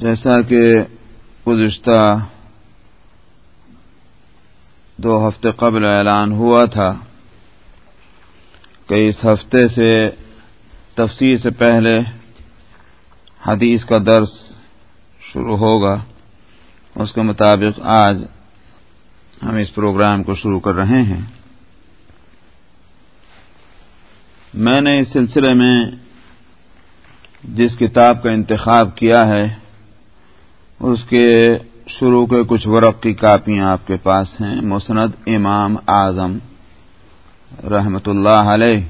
جیسا کہ گزشتہ دو ہفتے قبل اعلان ہوا تھا کہ اس ہفتے سے تفسیر سے پہلے حدیث کا درس شروع ہوگا۔ اس کے مطابق آج ہم اس پروگرام کو شروع کر رہے ہیں۔ میں نے اس سلسلے میں جس کتاب کا انتخاب کیا ہے اس کے شروع کے کچھ ورق کی کاپیاں آپ کے پاس ہیں۔ مسند امام اعظم رحمت اللہ علیہ۔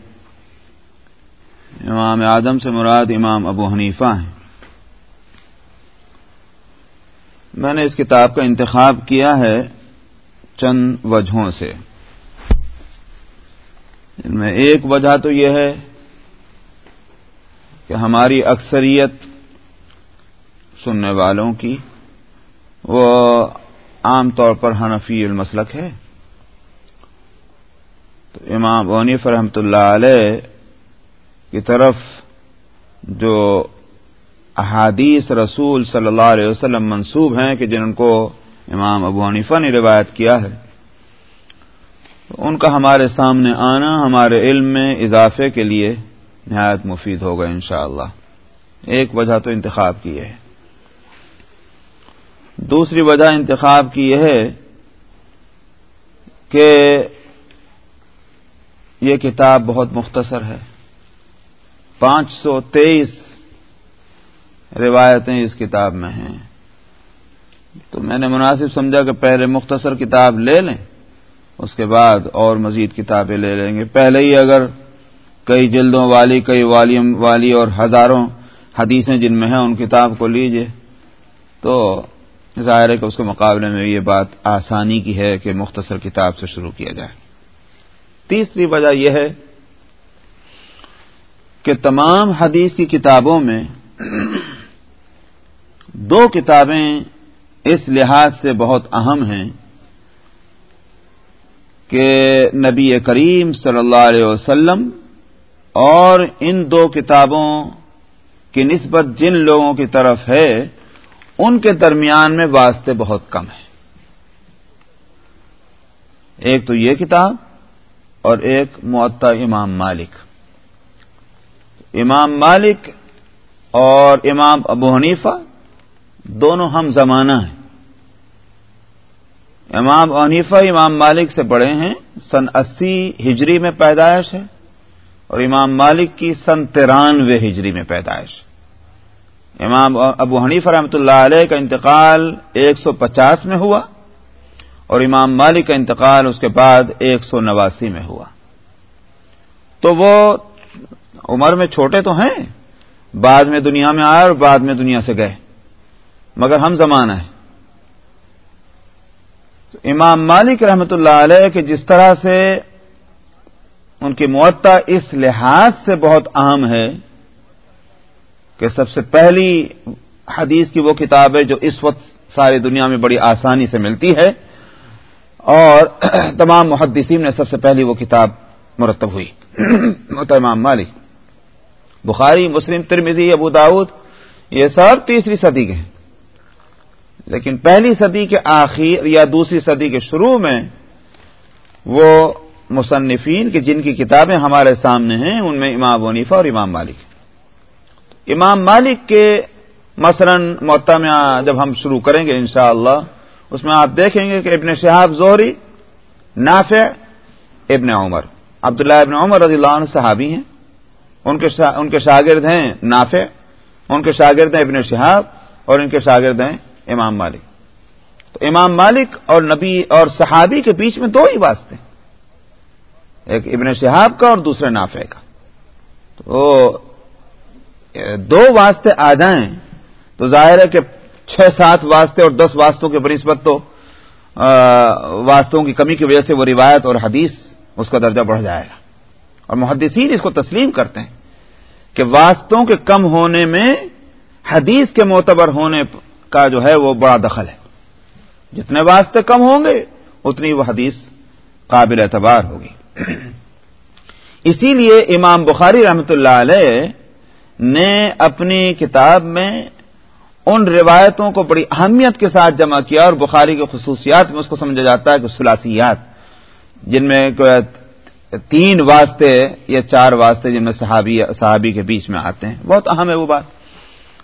امام اعظم سے مراد امام ابو حنیفہ ہیں۔ میں نے اس کتاب کا انتخاب کیا ہے چند وجہوں سے۔ ان میں ایک وجہ تو یہ ہے کہ ہماری اکثریت سننے والوں کی، وہ عام طور پر حنفی المسلک ہے۔ تو امام ونیف رحمۃ اللہ علیہ کی طرف جو احادیث رسول صلی اللہ علیہ وسلم منصوب ہیں کہ جن کو امام ابو حنیفہ نے روایت کیا ہے، ان کا ہمارے سامنے آنا ہمارے علم میں اضافے کے لیے نہایت مفید ہوگا انشاءاللہ۔ ایک وجہ تو انتخاب کی ہے۔ دوسری وجہ انتخاب کی یہ ہے کہ یہ کتاب بہت مختصر ہے۔ پانچ سو تیئیس روایتیں اس کتاب میں ہیں۔ تو میں نے مناسب سمجھا کہ پہلے مختصر کتاب لے لیں، اس کے بعد اور مزید کتابیں لے لیں گے۔ پہلے ہی اگر کئی جلدوں والی، کئی والیم والی اور ہزاروں حدیثیں جن میں ہیں، ان کتاب کو لیجیے۔ تو ظاہر ہے کہ اس کے مقابلے میں یہ بات آسانی کی ہے کہ مختصر کتاب سے شروع کیا جائے۔ تیسری وجہ یہ ہے کہ تمام حدیث کی کتابوں میں دو کتابیں اس لحاظ سے بہت اہم ہیں کہ نبی کریم صلی اللہ علیہ وسلم اور ان دو کتابوں کی نسبت جن لوگوں کی طرف ہے ان کے درمیان میں واسطے بہت کم ہیں ایک تو یہ کتاب اور ایک معطا امام مالک۔ امام مالک اور امام ابو حنیفہ دونوں ہم زمانہ ہیں۔ امام حنیفہ امام مالک سے بڑے ہیں، سن اسی ہجری میں پیدائش ہے اور امام مالک کی سن ترانوے ہجری میں پیدائش۔ ہے امام ابو حنیف رحمۃ اللہ علیہ کا انتقال ایک سو پچاس میں ہوا اور امام مالک کا انتقال اس کے بعد ایک سو نواسی میں ہوا۔ تو وہ عمر میں چھوٹے تو ہیں، بعد میں دنیا میں آئے اور بعد میں دنیا سے گئے، مگر ہم زمانہ ہیں۔ امام مالک رحمۃ اللہ علیہ کہ جس طرح سے ان کی معطا اس لحاظ سے بہت اہم ہے کہ سب سے پہلی حدیث کی وہ کتاب ہے جو اس وقت ساری دنیا میں بڑی آسانی سے ملتی ہے اور تمام محدثین نے سب سے پہلی وہ کتاب مرتب ہوئی امام مالک، بخاری، مسلم ترمیزی ابو داود، یہ سب تیسری صدی کے ہیں۔ لیکن پہلی صدی کے آخر یا دوسری صدی کے شروع میں وہ مصنفین کی جن کی کتابیں ہمارے سامنے ہیں، ان میں امام ونیفا اور امام مالک۔ امام مالک کے مثلا محتمہ جب ہم شروع کریں گے انشاءاللہ، اس میں آپ دیکھیں گے کہ ابن شہاب زہری، نافع، ابن عمر۔ عبداللہ ابن عمر رضی اللہ عنہ صحابی ہیں۔ ان کے ان کے شاگرد ہیں نافع، ان کے شاگرد ہیں ابن شہاب اور ان کے شاگرد ہیں امام مالک۔ تو امام مالک اور نبی اور صحابی کے بیچ میں دو ہی واسطے ایک ابن شہاب کا اور دوسرے نافع کا۔ تو دو واسطے آ جائیں تو ظاہر ہے کہ چھ سات واسطے اور دس واسطوں کے بنسبت تو واسطوں کی کمی کی وجہ سے وہ روایت اور حدیث اس کا درجہ بڑھ جائے گا۔ اور محدثین اس کو تسلیم کرتے ہیں کہ واسطوں کے کم ہونے میں حدیث کے معتبر ہونے کا جو ہے وہ بڑا دخل ہے۔ جتنے واسطے کم ہوں گے، اتنی وہ حدیث قابل اعتبار ہوگی۔ اسی لیے امام بخاری رحمۃ اللہ علیہ نے اپنی کتاب میں ان روایتوں کو بڑی اہمیت کے ساتھ جمع کیا اور بخاری کے خصوصیات میں اس کو سمجھا جاتا ہے کہ سلاسیات جن میں تین واسطے یا چار واسطے جن میں صحابی صحابی کے بیچ میں آتے ہیں۔ بہت اہم ہے وہ بات۔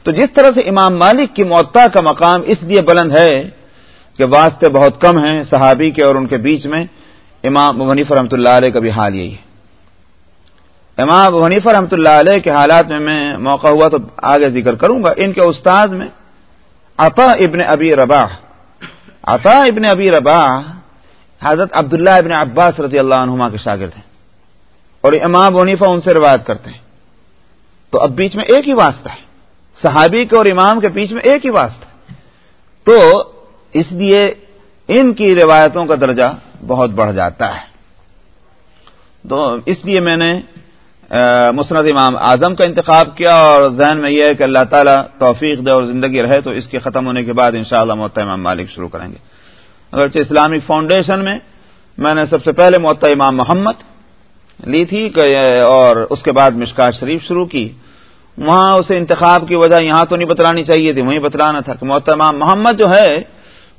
تو جس طرح سے امام مالک کی معطا کا مقام اس لیے بلند ہے کہ واسطے بہت کم ہیں صحابی کے اور ان کے بیچ میں، امام منیف رحمۃ اللہ علیہ کا بھی حال یہی ہے۔ امام حنیفہ رحمۃ اللہ علیہ کے حالات میں میں موقع ہوا تو آگے ذکر کروں گا۔ ان کے استاد میں عطا ابن ابی رباح۔ عطا ابن ابی رباح حضرت عبداللہ ابن عباس رضی اللہ عنہما کے شاگرد ہیں۔ اور امام حنیفہ ان سے روایت کرتے ہیں۔ تو اب بیچ میں ایک ہی واسطہ ہے۔ صحابی کے اور امام کے بیچ میں ایک ہی واسطہ ہے۔ تو اس لیے ان کی روایتوں کا درجہ بہت بڑھ جاتا ہے۔ تو اس لیے میں نے مسند امام اعظم کا انتخاب کیا اور ذہن میں یہ ہے کہ اللہ تعالیٰ توفیق دے اور زندگی رہے تو اس کے ختم ہونے کے بعد انشاءاللہ شاء اللہ امام مالک شروع کریں گے۔ اگرچہ اسلامک فاؤنڈیشن میں میں نے سب سے پہلے معطا امام محمد لی تھی اور اس کے بعد مشکا شریف شروع کی۔ وہاں اسے انتخاب کی وجہ یہاں تو نہیں بتلانی چاہیے تھی، وہیں بتلانا تھا کہ معطا امام محمد جو ہے،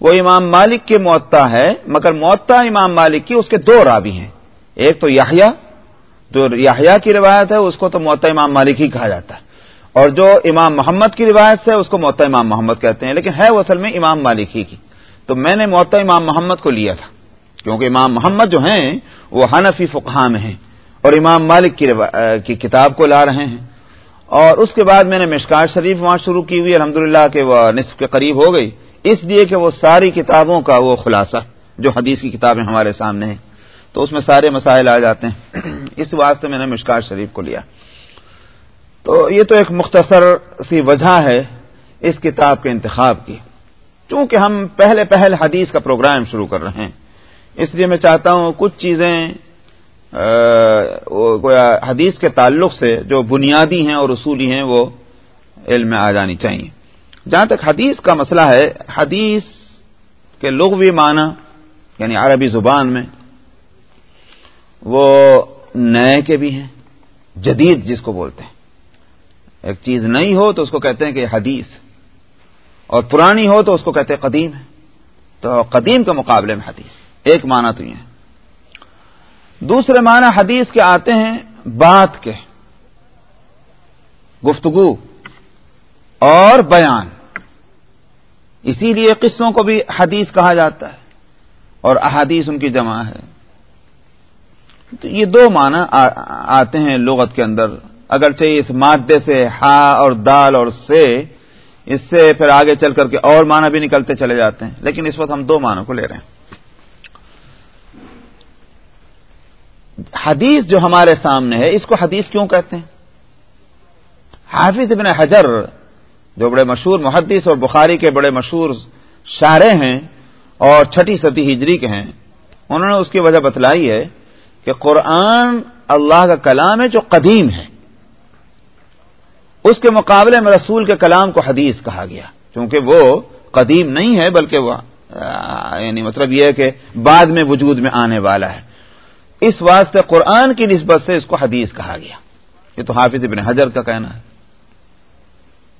وہ امام مالک کے معطا ہے، مگر معطا امام مالک کی اس کے دو رابی ہیں۔ ایک تو یاہیا جو یاہیا کی روایت ہے اس کو تو معطا امام مالک ہی کہا جاتا ہے۔ اور جو امام محمد کی روایت سے اس کو معطا امام محمد کہتے ہیں۔ لیکن ہے وہ اصل میں امام مالک ہی کی۔ تو میں نے معطا امام محمد کو لیا تھا۔ کیونکہ امام محمد جو ہیں وہ حنفی فقہ میں ہیں۔ اور امام مالک کی, کی کتاب کو لا رہے ہیں۔ اور اس کے بعد میں نے مشکار شریف وہاں شروع کی ہوئی۔ الحمد للہ کہ وہ نصف کے قریب ہو گئی۔ اس لیے کہ وہ ساری کتابوں کا وہ خلاصہ جو حدیث کی کتابیں ہمارے سامنے ہیں۔ تو اس میں سارے مسائل آ جاتے ہیں۔ اس واسطے میں نے مشکار شریف کو لیا۔ تو یہ تو ایک مختصر سی وجہ ہے اس کتاب کے انتخاب کی۔ چونکہ ہم پہلے پہل حدیث کا پروگرام شروع کر رہے ہیں، اس لیے میں چاہتا ہوں کچھ چیزیں حدیث کے تعلق سے جو بنیادی ہیں اور اصولی ہیں، وہ علم میں آ جانی چاہیے۔ جہاں تک حدیث کا مسئلہ ہے، حدیث کے لغوی معنی یعنی عربی زبان میں وہ نئے کے بھی ہیں، جدید جس کو بولتے ہیں۔ ایک چیز نئی ہو تو اس کو کہتے ہیں کہ حدیث، اور پرانی ہو تو اس کو کہتے ہیں قدیم۔ ہے تو قدیم کے مقابلے میں حدیث، ایک معنی تو یہ ہے۔ دوسرے معنی حدیث کے آتے ہیں بات کے، گفتگو اور بیان۔ اسی لیے قصوں کو بھی حدیث کہا جاتا ہے، اور احادیث ان کی جمع ہے۔ تو یہ دو معنی آتے ہیں لغت کے اندر۔ اگر چاہیے اس مادے سے ہا اور دال اور سے، اس سے پھر آگے چل کر کے اور معنی بھی نکلتے چلے جاتے ہیں۔ لیکن اس وقت ہم دو معنوں کو لے رہے ہیں۔ حدیث جو ہمارے سامنے ہے، اس کو حدیث کیوں کہتے ہیں؟ حافظ ابن حجر، جو بڑے مشہور محدث اور بخاری کے بڑے مشہور شاعرے ہیں اور چھٹی ستی ہجری کے ہیں، انہوں نے اس کی وجہ بتلائی ہے کہ قرآن اللہ کا کلام ہے جو قدیم ہے۔ اس کے مقابلے میں رسول کے کلام کو حدیث کہا گیا۔ کیونکہ وہ قدیم نہیں ہے، بلکہ وہ یعنی مطلب یہ ہے کہ بعد میں وجود میں آنے والا ہے۔ اس واسطے قرآن کی نسبت سے اس کو حدیث کہا گیا۔ یہ تو حافظ ابن حجر کا کہنا ہے۔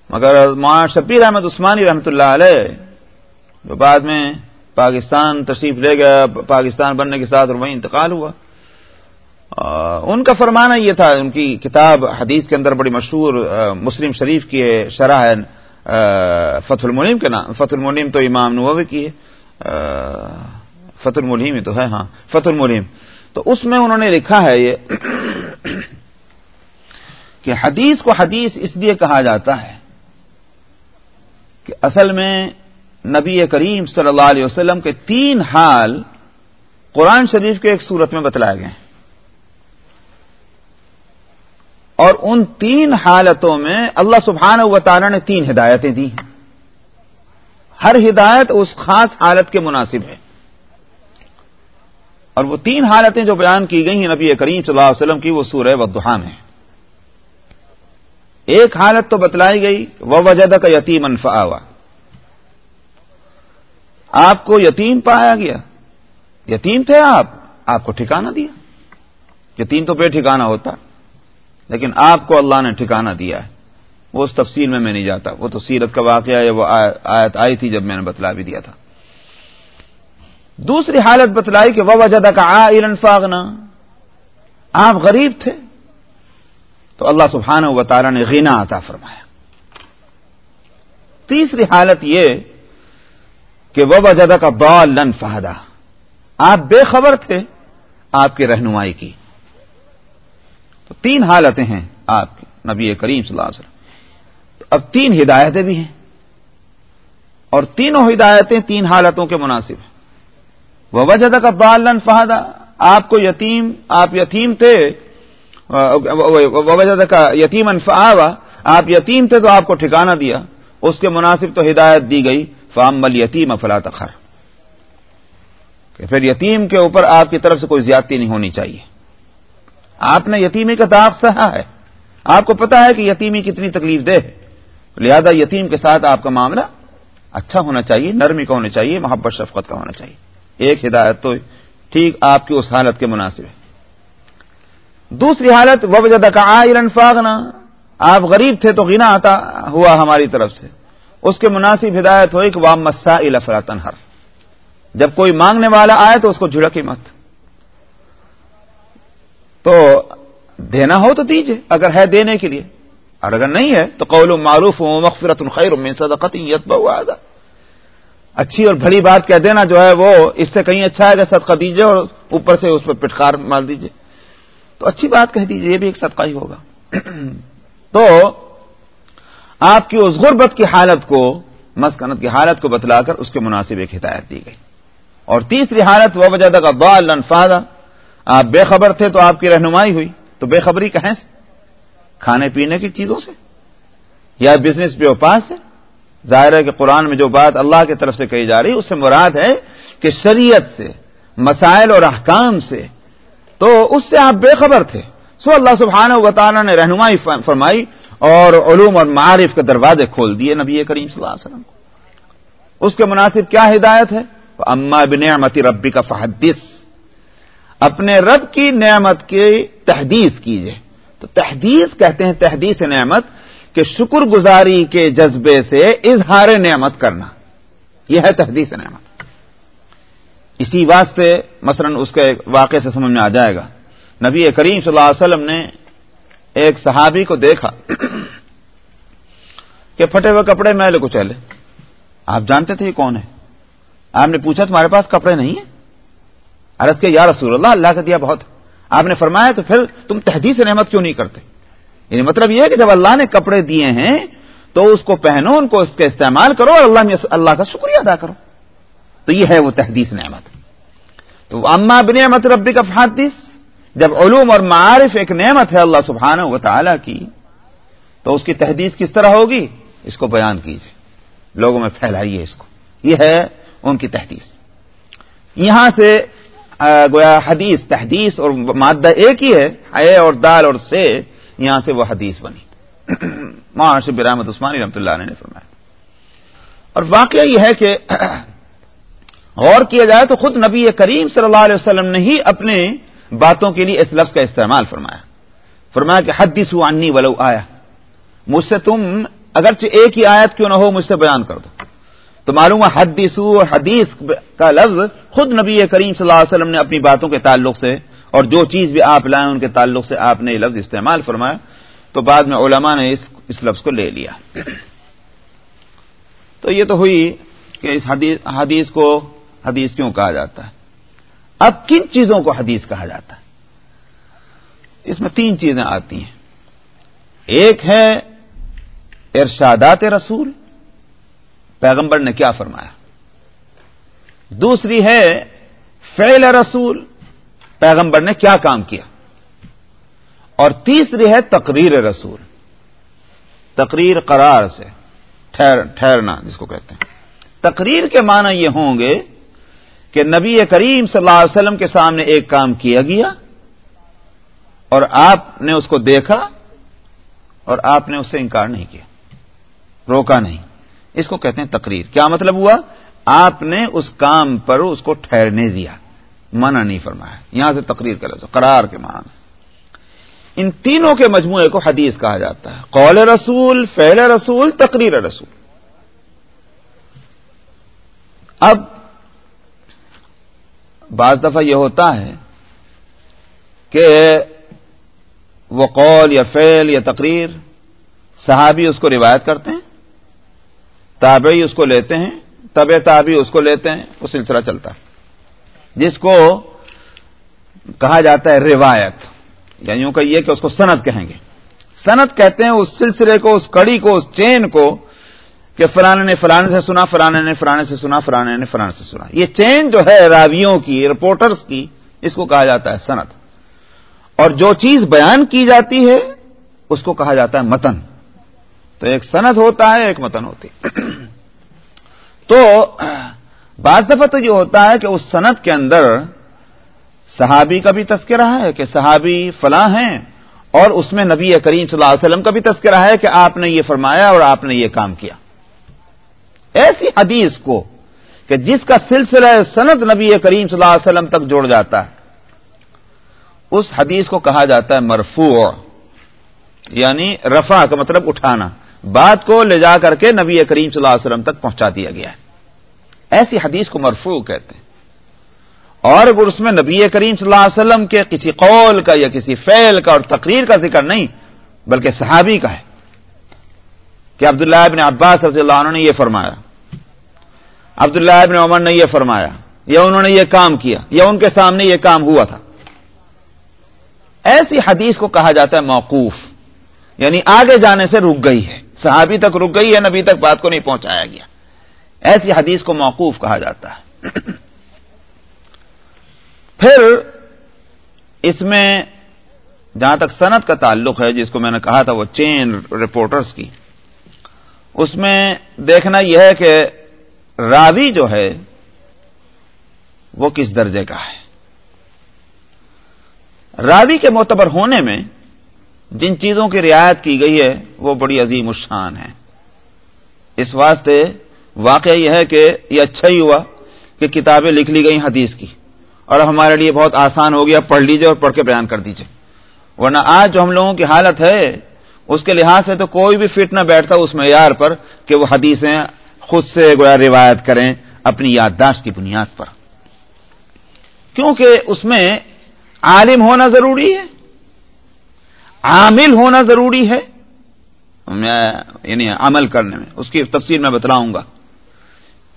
مگر مولانا شبیر احمد عثمانی رحمۃ اللہ علیہ جو بعد میں پاکستان تشریف لے گیا پاکستان بننے کے ساتھ اور وہیں انتقال ہوا۔ ان کا فرمانا یہ تھا، ان کی کتاب حدیث کے اندر بڑی مشہور مسلم شریف کی ہے شرح ہے فتح المنیم کے نام، فتح المنیم تو امام نووی کی ہے فتح الملیم تو ہے ہاں فتح الملیم تو اس میں انہوں نے لکھا ہے یہ کہ حدیث کو حدیث اس لیے کہا جاتا ہے کہ اصل میں نبی کریم صلی اللہ علیہ وسلم کے تین حال قرآن شریف کے ایک صورت میں بتلائے گئے ہیں۔ اور ان تین حالتوں میں اللہ سبحانہ و تعالی نے تین ہدایتیں دی ہیں۔ ہر ہدایت اس خاص حالت کے مناسب ہے۔ اور وہ تین حالتیں جو بیان کی گئی ہیں نبی کریم صلی اللہ علیہ وسلم کی وہ سورہ ودہان ہے ایک حالت تو بتلائی گئی وہ وجد کا یتیم انفا آپ کو یتیم پایا گیا۔ یتیم تھے آپ آپ کو ٹھکانہ دیا۔ یتیم تو بے ٹھکانہ ہوتا۔ لیکن آپ کو اللہ نے ٹھکانہ دیا ہے۔ وہ اس تفصیل میں میں نہیں جاتا۔ وہ تو سیرت کا واقعہ ہے، وہ آیت آئی تھی جب میں نے بتلا بھی دیا تھا۔ دوسری حالت بتلائی کہ وہ وجہ کا فاغنا۔ آپ غریب تھے۔ تو اللہ سبحانہ و تعالیٰ نے غینا عطا فرمایا۔ تیسری حالت یہ کہ وہ وجہ کا بالن فہدا۔ آپ بے خبر تھے، آپ کی رہنمائی کی۔ تو تین حالتیں ہیں آپ کی، نبی کریم صلی اللہ علیہ وسلم۔ تو اب تین ہدایتیں بھی ہیں۔ اور تینوں ہدایتیں تین حالتوں کے مناسب ہیں۔ وہ وجہ کا بالن فہدا آپ کو یتیم، آپ یتیم تھے۔ وجہ کا یتیم انفا آپ یتیم تھے تو آپ کو ٹھکانہ دیا۔ اس کے مناسب تو ہدایت دی گئی۔ فام مل یتیم افلا تخر۔ کہ پھر یتیم کے اوپر آپ کی طرف سے کوئی زیادتی نہیں ہونی چاہیے۔ آپ نے یتیمی کا داغ سہا ہے۔ آپ کو پتا ہے کہ یتیمی کتنی تکلیف دہ ہے۔ لہذا یتیم کے ساتھ آپ کا معاملہ اچھا ہونا چاہیے، نرمی کا ہونا چاہیے، محبت، شفقت کا ہونا چاہیے۔ ایک ہدایت تو ٹھیک آپ کی اس حالت کے مناسب ہے۔ دوسری حالت وجد کا آئرن فاغنا۔ آپ غریب تھے تو غنا آتا ہوا ہماری طرف سے۔ اس کے مناسب ہدایت ہوئی کہ وام مسا الفراتن ہر جب کوئی مانگنے والا آئے تو اس کو جھڑکی مت۔ تو دینا ہو تو دیجیے اگر ہے دینے کے لیے۔ اور اگر نہیں ہے تو قول معروف ہو مغفرت الخیر من صدقت یتبع اچھی اور بڑی بات کہہ دینا جو ہے وہ اس سے کہیں اچھا ہے کہ صدقہ دیجیے اور اوپر سے اس پہ پٹخار مار دیجیے تو اچھی بات کہہ دیجیے یہ بھی ایک صدقہ ہی ہوگا۔ تو آپ کی اس غربت کی حالت کو، مسکنت کی حالت کو بتلا کر اس کے مناسب ایک ہدایت دی گئی۔ اور تیسری حالت وہ وجہ کا بال آپ بے خبر تھے تو آپ کی رہنمائی ہوئی تو بے خبری کہیں سے؟ کھانے پینے کی چیزوں سے؟ یا بزنس پہ پاس سے ظاہر ہے کہ قرآن میں جو بات اللہ کی طرف سے کہی جا رہی اس سے مراد ہے کہ شریعت سے، مسائل اور احکام سے، تو اس سے آپ بے خبر تھے۔ سو اللہ سبحانہ و تعالیٰ نے رہنمائی فرمائی اور علوم اور معارف کے دروازے کھول دیے نبی کریم صلی اللہ علیہ وسلم کو۔ اس کے مناسب کیا ہدایت ہے؟ اما بنعمتی ربی کا فحدث۔ اپنے رب کی نعمت کی تحدیث کیجیے۔ تو تحدیث کہتے ہیں، تحدیث نعمت کہ شکر گزاری کے جذبے سے اظہار نعمت کرنا۔ یہ ہے تحدیث نعمت۔ اسی واسطے مثلا اس کے واقعے سے سمجھ میں آ جائے گا۔ نبی کریم صلی اللہ علیہ وسلم نے ایک صحابی کو دیکھا کہ پھٹے ہوئے کپڑے میلے کو چلے۔ آپ جانتے تھے یہ کون ہے؟ آپ نے پوچھا تمہارے پاس کپڑے نہیں ہیں؟ عرض کے یا رسول اللہ اللہ کا دیا بہت آپ نے فرمایا تو پھر تم تحدیث نعمت کیوں نہیں کرتے؟ یعنی مطلب یہ ہے کہ جب اللہ نے کپڑے دیے ہیں تو اس کو پہنو، ان کو اس کا استعمال کرو اور اللہ اللہ کا شکریہ ادا کرو۔ تو یہ ہے وہ تحدیث نعمت۔ تو اما بن نعمت ربی کا فحدیث جب علوم اور معارف ایک نعمت ہے اللہ سبحانہ و تعالی کی، تو اس کی تحدیث کس طرح ہوگی؟ اس کو بیان کیجیے لوگوں میں پھیلائیے اس کو۔ یہ ہے ان کی تحدیث۔ یہاں سے گویا حدیث، تحدیث اور مادہ ایک ہی ہے اے اور دال اور سے، یہاں سے وہ حدیث بنی۔ معاش برحمت عثمانی رحمۃ اللہ نے فرمایا۔ اور واقعہ یہ ہے کہ غور کیا جائے تو خود نبی کریم صلی اللہ علیہ وسلم نے ہی اپنے باتوں کے لیے اس لفظ کا استعمال فرمایا۔ فرمایا کہ حدیث انی ولو آیا مجھ سے تم اگرچہ ایک ہی آیت کیوں نہ ہو، مجھ سے بیان کر دو۔ تو معلوم ہے حدیث حدیث کا لفظ خود نبی کریم صلی اللہ علیہ وسلم نے اپنی باتوں کے تعلق سے اور جو چیز بھی آپ لائیں ان کے تعلق سے آپ نے یہ لفظ استعمال فرمایا، تو بعد میں علماء نے اس اس لفظ کو لے لیا۔ تو یہ تو ہوئی کہ اس حدیث حدیث کو حدیث کیوں کہا جاتا ہے؟ اب کن چیزوں کو حدیث کہا جاتا ہے؟ اس میں تین چیزیں آتی ہیں۔ ایک ہے ارشادات رسول۔ پیغمبر نے کیا فرمایا؟ دوسری ہے، فعل رسول، پیغمبر نے کیا کام کیا؟ اور تیسری ہے، تقریر رسول۔ تقریر قرار سے ٹھہرنا، جس کو کہتے ہیں۔ تقریر کے معنی یہ ہوں گے کہ نبی کریم صلی اللہ علیہ وسلم کے سامنے ایک کام کیا گیا، اور آپ نے اس کو دیکھا، اور آپ نے اس سے انکار نہیں کیا۔ روکا نہیں۔ اس کو کہتے ہیں تقریر۔ کیا مطلب ہوا؟ آپ نے اس کام پر اس کو ٹھہرنے دیا۔ منع نہیں فرمایا۔ یہاں سے تقریر کر قرار کے معنی۔ ان تینوں کے مجموعے کو حدیث کہا جاتا ہے۔ قول رسول، فعل رسول، تقریر رسول۔ اب بعض دفعہ یہ ہوتا ہے کہ وہ قول یا فعل یا تقریر، صحابی اس کو روایت کرتے ہیں۔ تابعی اس کو لیتے ہیں طب تابعی اس کو لیتے ہیں، وہ سلسلہ چلتا ہے۔ جس کو کہا جاتا ہے روایت یا یوں کہیے کہ اس کو سند کہیں گے۔ سند کہتے ہیں اس سلسلے کو، اس کڑی کو، اس چین کو کہ فلانے نے فلانے سے سنا، فلانے نے فلانے سے سنا، فلانے نے فلانے سے سنا۔ یہ چین جو ہے راویوں کی رپورٹرز کی، اس کو کہا جاتا ہے سند۔ اور جو چیز بیان کی جاتی ہے، اس کو کہا جاتا ہے متن۔ تو ایک سند ہوتا ہے، ایک متن ہوتی تو بعض دفعہ تو یہ ہوتا ہے کہ اس سند کے اندر صحابی کا بھی تذکرہ ہے کہ صحابی فلاں ہیں اور اس میں نبی کریم صلی اللہ علیہ وسلم کا بھی تذکرہ ہے کہ آپ نے یہ فرمایا اور آپ نے یہ کام کیا۔ ایسی حدیث کو کہ جس کا سلسلہ سند نبی کریم صلی اللہ علیہ وسلم تک جوڑ جاتا ہے، اس حدیث کو کہا جاتا ہے مرفوع یعنی رفع کا مطلب اٹھانا۔ بات کو لے جا کر کے نبی کریم صلی اللہ علیہ وسلم تک پہنچا دیا گیا ہے۔ ایسی حدیث کو مرفوع کہتے ہیں۔ اور اگر اس میں نبی کریم صلی اللہ علیہ وسلم کے کسی قول کا یا کسی فعل کا اور تقریر کا ذکر نہیں، بلکہ صحابی کا ہے۔ کہ عبداللہ ابن عباس رضی اللہ عنہ نے یہ فرمایا، عبداللہ ابن عمر نے یہ فرمایا، یا انہوں نے یہ کام کیا، یا ان کے سامنے یہ کام ہوا تھا۔ ایسی حدیث کو کہا جاتا ہے موقوف یعنی آگے جانے سے رک گئی ہے۔ صحابی تک رک گئی ہے، نبی تک بات کو نہیں پہنچایا گیا۔ ایسی حدیث کو موقوف کہا جاتا ہے۔ پھر اس میں جہاں تک صنعت کا تعلق ہے، جس کو میں نے کہا تھا، وہ چین رپورٹرز کی، اس میں دیکھنا یہ ہے کہ راوی جو ہے، وہ کس درجے کا ہے؟ راوی کے معتبر ہونے میں جن چیزوں کی رعایت کی گئی ہے، وہ بڑی عظیم الشان ہے اس واسطے واقعہ یہ ہے کہ یہ اچھا ہی ہوا کہ کتابیں لکھ لی گئی حدیث کی۔ اور ہمارے لیے بہت آسان ہو گیا، پڑھ لیجیے اور پڑھ کے بیان کر دیجیے۔ ورنہ آج جو ہم لوگوں کی حالت ہے، اس کے لحاظ سے تو کوئی بھی فٹ نہ بیٹھتا اس معیار پر کہ وہ حدیثیں خود سے گویا روایت کریں اپنی یادداشت کی بنیاد پر۔ کیونکہ اس میں عالم ہونا ضروری ہے۔ عامل ہونا ضروری ہے؟ یعنی عمل کرنے میں، اس کی تفصیل میں بتلاؤں گا۔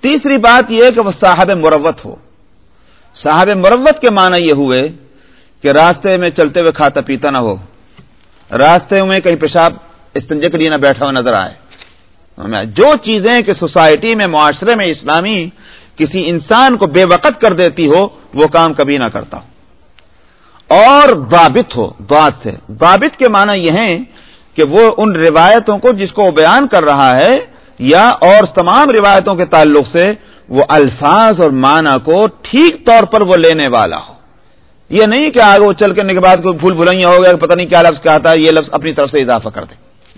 تیسری بات یہ کہ وہ صاحب مروت ہو۔ صاحب مروت کے معنی یہ ہوئے کہ راستے میں چلتے ہوئے کھاتا پیتا نہ ہو۔ راستے میں کہیں پیشاب استنجے کے لیے نہ بیٹھا ہوا نظر آئے۔ جو چیزیں کہ سوسائٹی میں، معاشرے میں اسلامی کسی انسان کو بے وقت کر دیتی ہو، وہ کام کبھی نہ کرتا ہو۔ اور بابت ہو دعات سے۔ بابت کے معنی یہ ہیں کہ وہ ان روایتوں کو جس کو وہ بیان کر رہا ہے یا اور تمام روایتوں کے تعلق سے وہ الفاظ اور معنی کو ٹھیک طور پر وہ لینے والا ہو۔ یہ نہیں کہ آگے وہ چل کرنے کے بعد کوئی بھول بھلائیاں ہو گیا پتہ نہیں کیا لفظ کہتا ہے یہ لفظ اپنی طرف سے اضافہ کر دے۔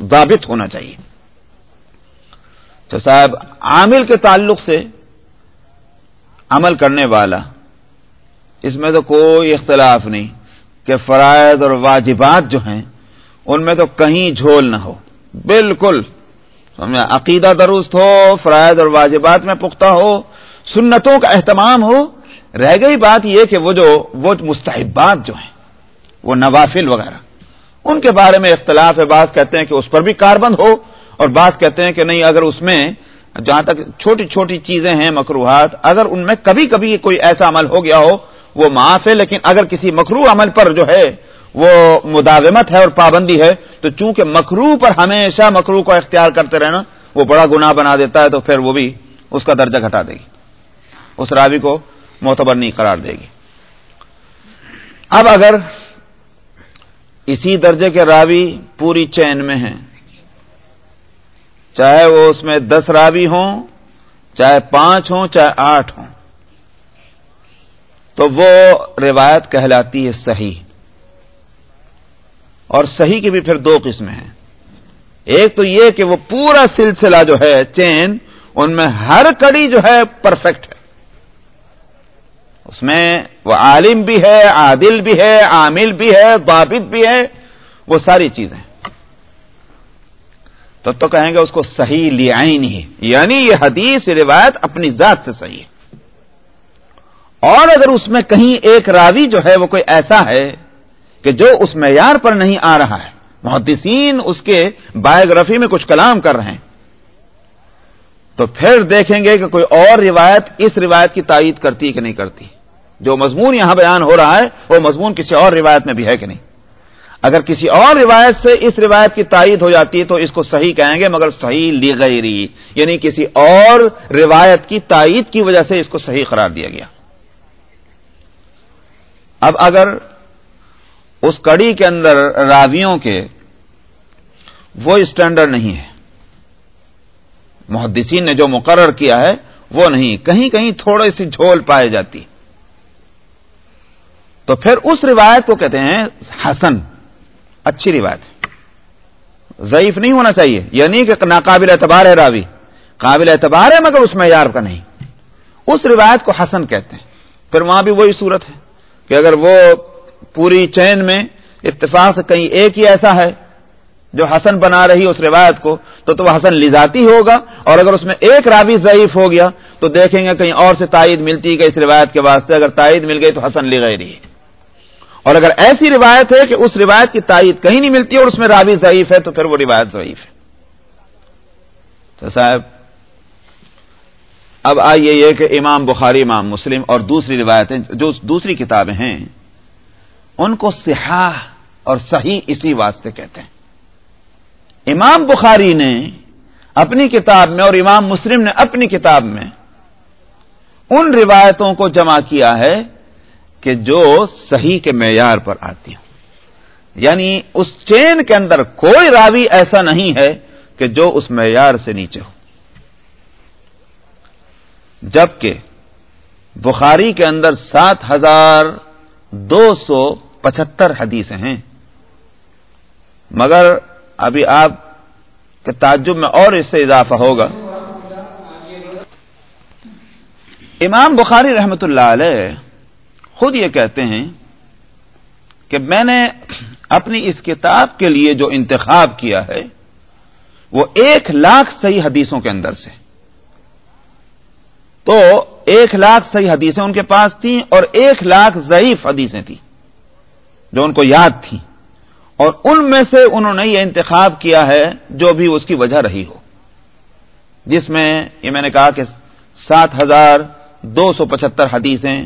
ضابط ہونا چاہیے۔ تو صاحب، عامل کے تعلق سے عمل کرنے والا، اس میں تو کوئی اختلاف نہیں۔ کہ فرائض اور واجبات جو ہیں، ان میں تو کہیں جھول نہ ہو۔ بالکل۔ عقیدہ درست ہو فرائض اور واجبات میں پختہ ہو، سنتوں کا اہتمام ہو۔ رہ گئی بات یہ کہ وہ جو، وہ مستحبات جو ہیں، وہ نوافل وغیرہ، ان کے بارے میں اختلاف ہے۔ بعض کہتے ہیں کہ اس پر بھی کاربند ہو اور بعض کہتے ہیں کہ نہیں، اگر اس میں جہاں تک چھوٹی چھوٹی چیزیں ہیں مکروحات اگر ان میں کبھی کبھی کوئی ایسا عمل ہو گیا ہو، وہ معاف ہے، لیکن اگر کسی مکرو عمل پر جو ہے، وہ مداومت ہے اور پابندی ہے، تو چونکہ مکرو پر ہمیشہ مکرو کو اختیار کرتے رہنا، وہ بڑا گناہ بنا دیتا ہے، تو پھر وہ بھی اس کا درجہ گھٹا دے گی۔ اس راوی کو معتبر نہیں قرار دے گی۔ اب اگر اسی درجے کے راوی پوری چین میں ہیں چاہے وہ اس میں دس راوی ہوں، چاہے پانچ ہوں، چاہے آٹھ ہوں۔ تو وہ روایت کہلاتی ہے صحیح۔ اور صحیح کی بھی پھر دو قسمیں ہیں۔ ایک تو یہ کہ وہ پورا سلسلہ جو ہے، چین، ان میں ہر کڑی جو ہے پرفیکٹ ہے۔ اس میں وہ عالم بھی ہے، عادل بھی ہے، عامل بھی ہے، ضابط بھی ہے، وہ ساری چیزیں۔ تب تو کہیں گے اس کو صحیح لیا نہیں یعنی یہ حدیث روایت اپنی ذات سے صحیح ہے۔ اور اگر اس میں کہیں ایک راوی جو ہے وہ کوئی ایسا ہے کہ جو اس معیار پر نہیں آ رہا ہے، محدثین اس کے بایوگرافی میں کچھ کلام کر رہے ہیں، تو پھر دیکھیں گے کہ کوئی اور روایت اس روایت کی تائید کرتی کہ نہیں کرتی۔ جو مضمون یہاں بیان ہو رہا ہے، وہ مضمون کسی اور روایت میں بھی ہے کہ نہیں۔ اگر کسی اور روایت سے اس روایت کی تائید ہو جاتی ہے تو اس کو صحیح کہیں گے، مگر صحیح لی گئی یعنی کسی اور روایت کی تائید کی وجہ سے اس کو صحیح قرار دیا گیا۔ اب اگر اس کڑی کے اندر راویوں کے وہ اسٹینڈرڈ نہیں ہے، محدثین نے جو مقرر کیا ہے وہ نہیں، کہیں کہیں تھوڑی سی جھول پائی جاتی۔ تو پھر اس روایت کو کہتے ہیں حسن۔ اچھی روایت ضعیف نہیں ہونا چاہیے۔ یعنی کہ ناقابل اعتبار ہے راوی۔ قابل اعتبار ہے مگر اس میں یار کا نہیں۔ اس روایت کو حسن کہتے ہیں۔ پھر وہاں بھی وہی صورت ہے کہ اگر وہ پوری چین میں اتفاق سے کہیں ایک ہی ایسا ہے جو حسن بنا رہی اس روایت کو، تو تو وہ حسن لذاتی ہوگا۔ اور اگر اس میں ایک راوی ضعیف ہو گیا، تو دیکھیں گے کہیں اور سے تائید ملتی ہے اس روایت کے واسطے اگر تائید مل گئی تو حسن لی گئی اور اگر ایسی روایت ہے کہ اس روایت کی تائید کہیں نہیں ملتی اور اس میں راوی ضعیف ہے تو پھر وہ روایت ضعیف ہے۔ تو صاحب، اب آئیے یہ کہ امام بخاری، امام مسلم اور دوسری روایتیں جو دوسری کتابیں ہیں، ان کو سیاح اور صحیح اسی واسطے کہتے ہیں۔ امام بخاری نے اپنی کتاب میں اور امام مسلم نے اپنی کتاب میں ان روایتوں کو جمع کیا ہے کہ جو صحیح کے معیار پر آتی ہوں۔ یعنی اس چین کے اندر کوئی راوی ایسا نہیں ہے کہ جو اس معیار سے نیچے ہو۔ جبکہ بخاری کے اندر سات ہزار دو سو پچہتر حدیثیں ہیں۔ مگر ابھی آپ کے تعجب میں اور اس سے اضافہ ہوگا۔ امام بخاری رحمت اللہ علیہ خود یہ کہتے ہیں کہ میں نے اپنی اس کتاب کے لیے جو انتخاب کیا ہے، وہ ایک لاکھ صحیح حدیثوں کے اندر سے۔ تو ایک لاکھ صحیح حدیثیں ان کے پاس تھیں اور ایک لاکھ ضعیف حدیثیں تھیں جو ان کو یاد تھیں۔ اور ان میں سے انہوں نے یہ انتخاب کیا ہے جو بھی اس کی وجہ رہی ہو۔ جس میں یہ میں نے کہا کہ سات ہزار دو سو پچہتر حدیثیں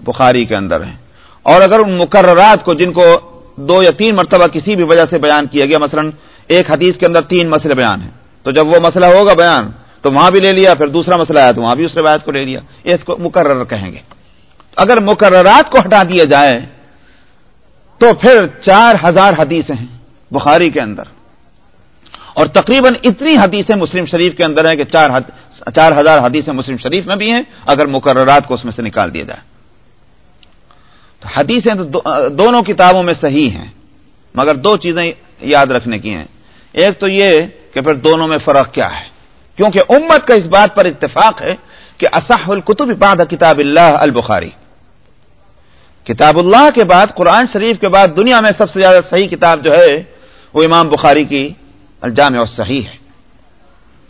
بخاری کے اندر ہیں اور اگر ان مقررات کو جن کو دو یا تین مرتبہ کسی بھی وجہ سے بیان کیا گیا، مثلا ایک حدیث کے اندر تین مسئلے بیان ہیں، تو جب وہ مسئلہ ہوگا بیان، تو وہاں بھی لے لیا، پھر دوسرا مسئلہ آیا، تو وہاں بھی اس روایت کو لے لیا۔ اس کو مقرر کہیں گے۔ اگر مقررات کو ہٹا دیا جائے، تو پھر چار ہزار حدیثیں ہیں بخاری کے اندر۔ اور تقریباً اتنی حدیثیں مسلم شریف کے اندر ہیں کہ چار حد، چار ہزار حدیثیں مسلم شریف میں بھی ہیں، اگر مقررات کو اس میں سے نکال دیا جائے۔ حدیثیں تو دونوں کتابوں میں صحیح ہیں، مگر دو چیزیں یاد رکھنے کی ہیں۔ ایک تو یہ کہ پھر دونوں میں فرق کیا ہے، کیونکہ امت کا اس بات پر اتفاق ہے کہ اصح القتب بعد کتاب اللہ البخاری۔ کتاب اللہ کے بعد، قرآن شریف کے بعد دنیا میں سب سے زیادہ صحیح کتاب جو ہے، وہ امام بخاری کی الجام اور صحیح ہے۔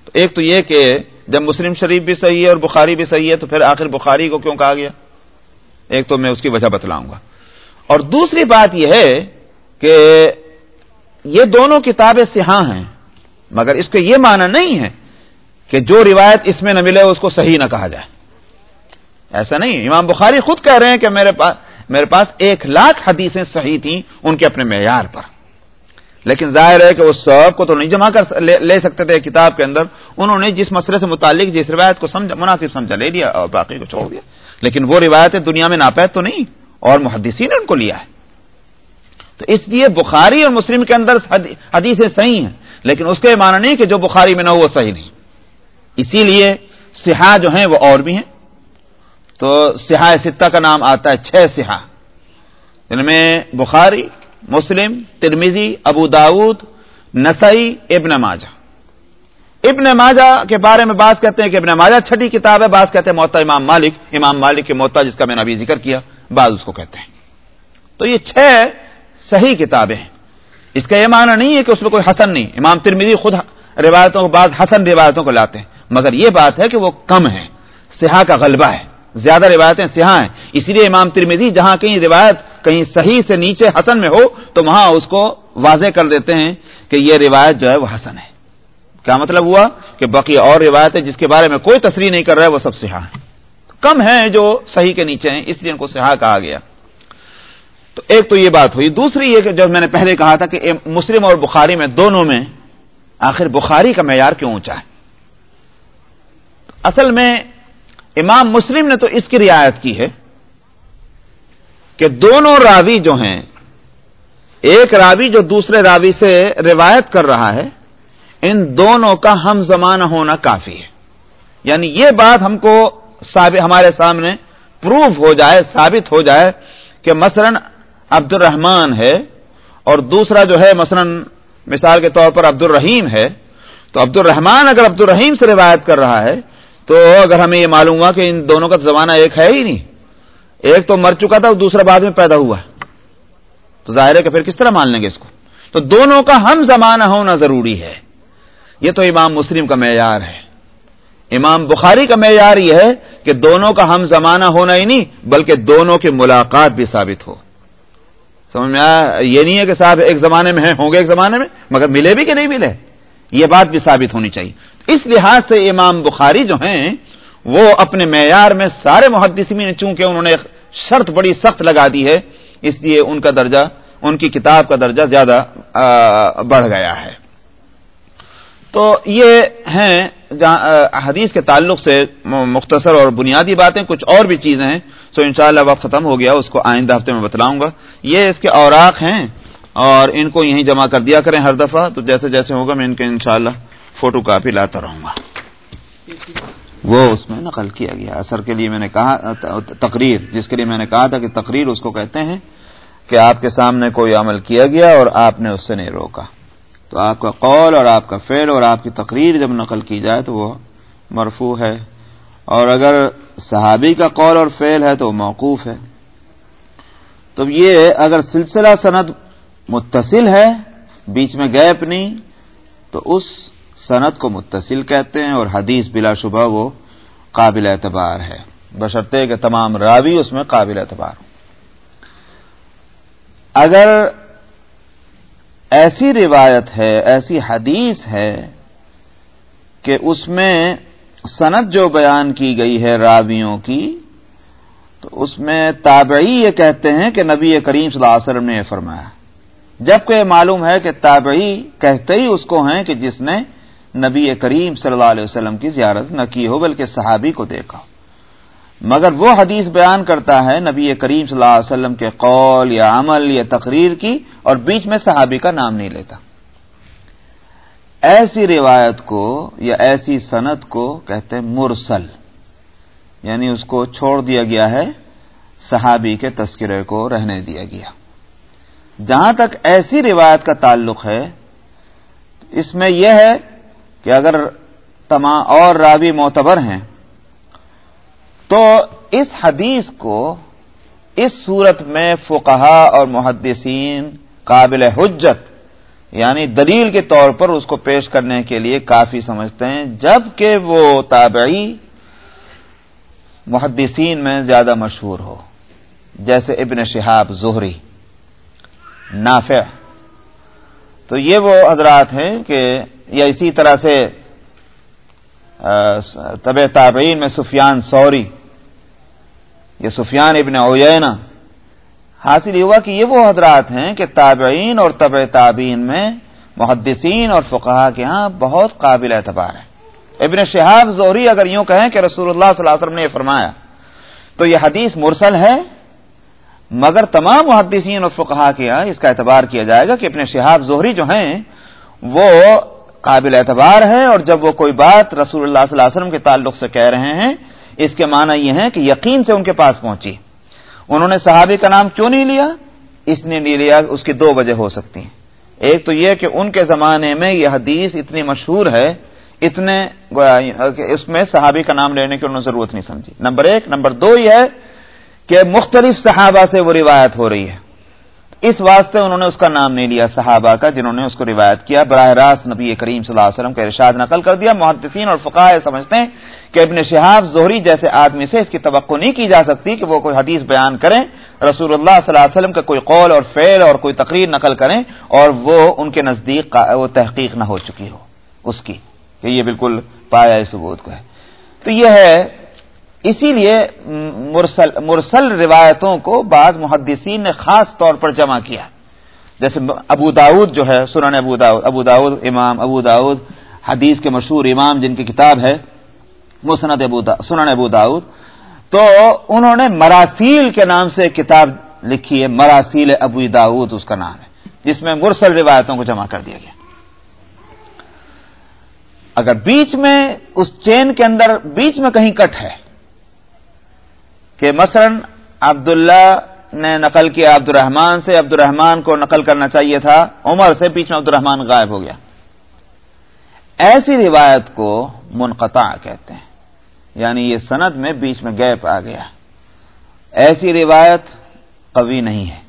تو ایک تو یہ کہ جب مسلم شریف بھی صحیح ہے اور بخاری بھی صحیح ہے، تو پھر آخر بخاری کو کیوں کہا گیا؟ ایک تو میں اس کی وجہ بتلاؤں گا۔ اور دوسری بات یہ ہے کہ یہ دونوں کتابیں سیاح ہیں، مگر اس کا یہ معنی نہیں ہے کہ جو روایت اس میں نہ ملے اس کو صحیح نہ کہا جائے۔ ایسا نہیں، امام بخاری خود کہہ رہے ہیں کہ میرے پاس میرے پاس ایک لاکھ حدیثیں صحیح تھیں ان کے اپنے معیار پر۔ لیکن ظاہر ہے کہ اس سب کو تو نہیں جمع کر لے سکتے تھے کتاب کے اندر۔ انہوں نے جس مسئلے سے متعلق، جس روایت کو سمجھا مناسب سمجھا لے لیا اور باقی کو چھوڑ دیا۔ لیکن وہ روایتیں دنیا میں ناپید تو نہیں، اور محدثین نے ان کو لیا ہے۔ تو اس لیے بخاری اور مسلم کے اندر حدیثیں صحیح ہیں، لیکن اس کا یہ معنی نہیں کہ جو بخاری میں نہ ہو وہ صحیح نہیں۔ اسی لیے سیاح جو ہیں وہ اور بھی ہیں۔ تو سیاح ستہ کا نام آتا ہے، چھ سیاح۔ جن میں بخاری، مسلم ترمیزی ابو داود، نسائی، ابن ماجہ۔ ابن ماجہ کے بارے میں بات کہتے ہیں کہ ابن ماجہ چھٹی کتاب ہے، بعض کہتے ہیں موتا امام مالک امام مالک کے موتا جس کا میں نے ابھی ذکر کیا، بعض اس کو کہتے ہیں۔ تو یہ چھ صحیح کتابیں ہیں۔ اس کا یہ معنی نہیں ہے کہ اس میں کوئی حسن نہیں۔ امام ترمیری خود روایتوں کے بعد حسن روایتوں کو لاتے ہیں۔ مگر یہ بات ہے کہ وہ کم ہے سیاح کا غلبہ ہے۔ زیادہ روایتیں سیاح ہیں۔ اسی لیے امام ترمیزی جہاں کہیں روایت کہیں صحیح سے نیچے حسن میں ہو، تو وہاں اس کو واضح کر دیتے ہیں کہ یہ روایت جو ہے وہ حسن ہے۔ کیا مطلب ہوا کہ باقی اور روایتیں جس کے بارے میں کوئی تصریح نہیں کر رہا ہے، وہ سب سیاح ہیں۔ کم ہیں جو صحیح کے نیچے ہیں، اس لیے ان کو سیاح کہا گیا۔ تو ایک تو یہ بات ہوئی، دوسری یہ کہ جب میں نے پہلے کہا تھا کہ مسلم اور بخاری میں دونوں میں آخر بخاری کا معیار کیوں اونچا ہے؟ اصل میں امام مسلم نے تو اس کی رعایت کی ہے کہ دونوں راوی جو ہیں، ایک راوی جو دوسرے راوی سے روایت کر رہا ہے ان دونوں کا ہم زمانہ ہونا کافی ہے۔ یعنی یہ بات ہم کو ہمارے سامنے پروف ہو جائے، ثابت ہو جائے کہ مثلا عبد الرحمان ہے اور دوسرا جو ہے مثلا مثال کے طور پر عبد الرحیم ہے۔ تو عبد الرحمان اگر عبد الرحیم سے روایت کر رہا ہے، تو اگر ہمیں یہ معلوم ہوا کہ ان دونوں کا زمانہ ایک ہے ہی نہیں۔ ایک تو مر چکا تھا اور دوسرا بعد میں پیدا ہوا۔ ہے تو ظاہر ہے کہ پھر کس طرح مان لیں گے اس کو؟ تو دونوں کا ہم زمانہ ہونا ضروری ہے۔ یہ تو امام مسلم کا معیار ہے۔ امام بخاری کا معیار یہ ہے کہ دونوں کا ہم زمانہ ہونا ہی نہیں، بلکہ دونوں کی ملاقات بھی ثابت ہو۔ سمجھ میں آیا؟ یہ نہیں ہے کہ صاحب ایک زمانے میں ہیں، ہوں گے ایک زمانے میں، مگر ملے بھی کہ نہیں ملے؟ یہ بات بھی ثابت ہونی چاہیے۔ اس لحاظ سے امام بخاری جو ہیں، وہ اپنے معیار میں سارے محدثین، چونکہ انہوں نے شرط بڑی سخت لگا دی ہے، اس لیے ان کا درجہ، ان کی کتاب کا درجہ زیادہ بڑھ گیا ہے۔ تو یہ ہیں حدیث کے تعلق سے مختصر اور بنیادی باتیں، کچھ اور بھی چیزیں ہیں، تو انشاءاللہ وقت ختم ہو گیا، اس کو آئندہ ہفتے میں بتلاؤں گا۔ یہ اس کے اوراق ہیں، اور ان کو یہیں جمع کر دیا کریں ہر دفعہ، تو جیسے جیسے ہوگا، میں ان کے انشاءاللہ فوٹو کاپی لاتا رہوں گا۔ وہ اس میں نقل کیا گیا، اثر کے لیے میں نے کہا تقریر، جس کے لیے میں نے کہا تھا کہ تقریر اس کو کہتے ہیں کہ آپ کے سامنے کوئی عمل کیا گیا اور آپ نے اس سے نہیں روکا۔ تو آپ کا قول اور آپ کا فعل اور آپ کی تقریر جب نقل کی جائے تو وہ مرفوع ہے۔ اور اگر صحابی کا قول اور فعل ہے تو وہ موقوف ہے۔ تو یہ اگر سلسلہ سند متصل ہے، بیچ میں گیپ نہیں، تو اس صنعت کو متصل کہتے ہیں اور حدیث بلا شبہ وہ قابل اعتبار ہے۔ بشرطے کہ تمام راوی اس میں قابل اعتبار ہوں۔ اگر ایسی روایت ہے، ایسی حدیث ہے کہ اس میں صنعت جو بیان کی گئی ہے راویوں کی، تو اس میں تابعی یہ کہتے ہیں کہ نبی کریم صلی اللہ علیہ وسلم نے یہ فرمایا۔ جبکہ معلوم ہے کہ تابعی کہتے ہی اس کو ہیں کہ جس نے نبی کریم صلی اللہ علیہ وسلم کی زیارت نہ کی ہو، بلکہ صحابی کو دیکھا۔ مگر وہ حدیث بیان کرتا ہے نبی کریم صلی اللہ علیہ وسلم کے قول یا عمل یا تقریر کی اور بیچ میں صحابی کا نام نہیں لیتا۔ ایسی روایت کو یا ایسی صنعت کو کہتے ہیں مرسل یعنی اس کو چھوڑ دیا گیا ہے، صحابی کے تذکرے کو رہنے دیا گیا۔ جہاں تک ایسی روایت کا تعلق ہے، اس میں یہ ہے کہ اگر تمام اور راوی معتبر ہیں تو اس حدیث کو اس صورت میں فقہا اور محدثین قابل حجت یعنی دلیل کے طور پر اس کو پیش کرنے کے لیے کافی سمجھتے ہیں، جبکہ وہ تابعی محدثین میں زیادہ مشہور ہو۔ جیسے ابن شہاب زہری، نافع۔ تو یہ وہ حضرات ہیں کہ یا اسی طرح سے طب تابعین میں سفیان سوری یہ سفیان ابن اوینا حاصل ہوا کہ یہ وہ حضرات ہیں کہ تابعین اور طب تابعین میں محدثین اور فقہا کے ہاں بہت قابل اعتبار ہے ابن شہاب زوری اگر یوں کہیں کہ رسول اللہ صلی اللہ علیہ وسلم نے یہ فرمایا، تو یہ حدیث مرسل ہے، مگر تمام محدثین اور فقہا کے ہاں اس کا اعتبار کیا جائے گا کہ اپنے شہاب زہری جو ہیں، وہ قابل اعتبار ہے اور جب وہ کوئی بات رسول اللہ صلی اللہ علیہ وسلم کے تعلق سے کہہ رہے ہیں اس کے معنی یہ ہے کہ یقین سے ان کے پاس پہنچی۔ انہوں نے صحابی کا نام کیوں نہیں لیا؟ اس نے نہیں لیا، اس کی دو وجہ ہو سکتی ہیں۔ ایک تو یہ کہ ان کے زمانے میں یہ حدیث اتنی مشہور ہے، اتنے اس میں صحابی کا نام لینے کی انہوں نے ضرورت نہیں سمجھی۔ نمبر ایک، نمبر دو یہ ہے کہ مختلف صحابہ سے وہ روایت ہو رہی ہے۔ اس واسطے انہوں نے اس کا نام نہیں لیا صحابہ کا، جنہوں نے اس کو روایت کیا۔ براہ راست نبی کریم صلی اللہ علیہ وسلم کا ارشاد نقل کر دیا۔ محدثین اور فقاہ سمجھتے ہیں کہ ابن شہاب زہری جیسے آدمی سے اس کی توقع نہیں کی جا سکتی کہ وہ کوئی حدیث بیان کریں۔ رسول اللہ صلی اللہ علیہ وسلم کا کوئی قول اور فعل اور کوئی تقریر نقل کریں اور وہ ان کے نزدیک وہ تحقیق نہ ہو چکی ہو۔ اس کی کہ یہ بالکل پایا ثبوت کو ہے۔ تو یہ ہے اسی لیے مرسل مرسل روایتوں کو بعض محدثین نے خاص طور پر جمع کیا جیسے ابو داود جو ہے، سنن ابو داود ابو داود امام، ابو داود حدیث کے مشہور امام جن کی کتاب ہے، مسند ابو سنن ابو داود۔ تو انہوں نے مراسیل کے نام سے کتاب لکھی ہے، مراسیل ابو داود، اس کا نام ہے، جس میں مرسل روایتوں کو جمع کر دیا گیا۔ اگر بیچ میں اس چین کے اندر بیچ میں کہیں کٹ ہے کہ مثلا عبداللہ نے نقل کیا عبد الرحمان سے عبد الرحمان کو نقل کرنا چاہیے تھا، عمر سے بیچ میں عبد الرحمان غائب ہو گیا۔ ایسی روایت کو منقطع کہتے ہیں یعنی یہ سند میں بیچ میں گیپ آ گیا۔ ایسی روایت قوی نہیں ہے،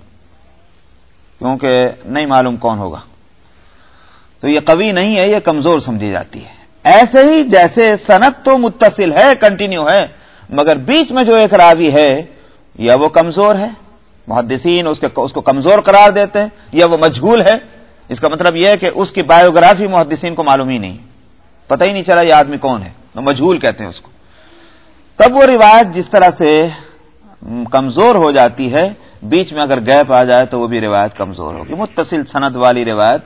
کیونکہ نہیں معلوم کون ہوگا۔ تو یہ قوی نہیں ہے، یہ کمزور سمجھی جاتی ہے۔ ایسے ہی جیسے صنعت تو متصل ہے کنٹینیو ہے مگر بیچ میں جو ایک راوی ہے، یا وہ کمزور ہے، محدثین اس کے اس کو کمزور قرار دیتے ہیں، یا وہ مجھول ہے، اس کا مطلب یہ ہے کہ اس کی بایوگرافی محدثین کو معلوم ہی نہیں۔ پتہ ہی نہیں چلا یہ آدمی کون ہے، وہ مجھول کہتے ہیں اس کو۔ تب وہ روایت جس طرح سے کمزور ہو جاتی ہے، بیچ میں اگر گیپ آ جائے تو وہ بھی روایت کمزور ہوگی۔ متصل سند والی روایت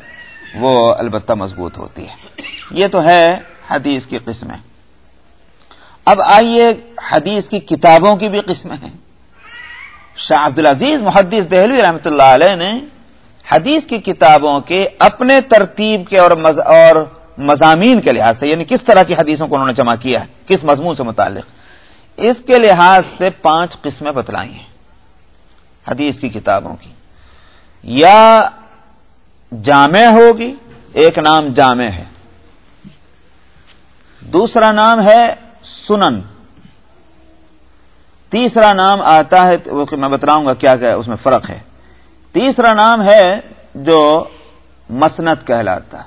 وہ البتہ مضبوط ہوتی ہے۔ یہ تو ہے حدیث کی قسمیں۔ اب آئیے حدیث کی کتابوں کی بھی قسمیں ہیں۔ شاہ عبد العزیز محدث دہلوی رحمۃ اللہ علیہ نے حدیث کی کتابوں کے اپنے ترتیب کے اور مز، اور مضامین کے لحاظ سے یعنی کس طرح کی حدیثوں کو انہوں نے جمع کیا ہے، کس مضمون سے متعلق، اس کے لحاظ سے پانچ قسمیں بتلائی ہیں حدیث کی کتابوں کی۔ یا جامع ہوگی، ایک نام جامع ہے۔ دوسرا نام ہے سنن۔ تیسرا نام آتا ہے میں بتلاؤں گا کیا کیا اس میں فرق ہے۔ تیسرا نام ہے جو مسنت کہلاتا۔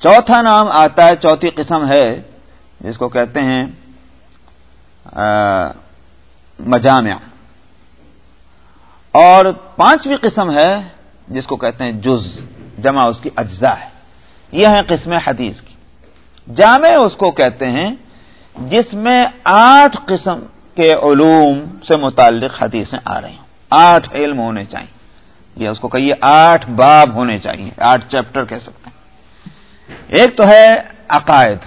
چوتھا نام آتا ہے، چوتھی قسم ہے، جس کو کہتے ہیں مجامع۔ اور پانچویں قسم ہے، جس کو کہتے ہیں جز، جمع اس کی اجزاء ہے۔ یہ ہے قسم حدیث کی۔ جامع اس کو کہتے ہیں جس میں آٹھ قسم کے علوم سے متعلق حدیثیں آ رہی ہوں۔ آٹھ علم ہونے چاہیے۔ یہ اس کو کہیے آٹھ باب ہونے چاہیے۔ آٹھ چیپٹر کہہ سکتے ہیں۔ ایک تو ہے عقائد،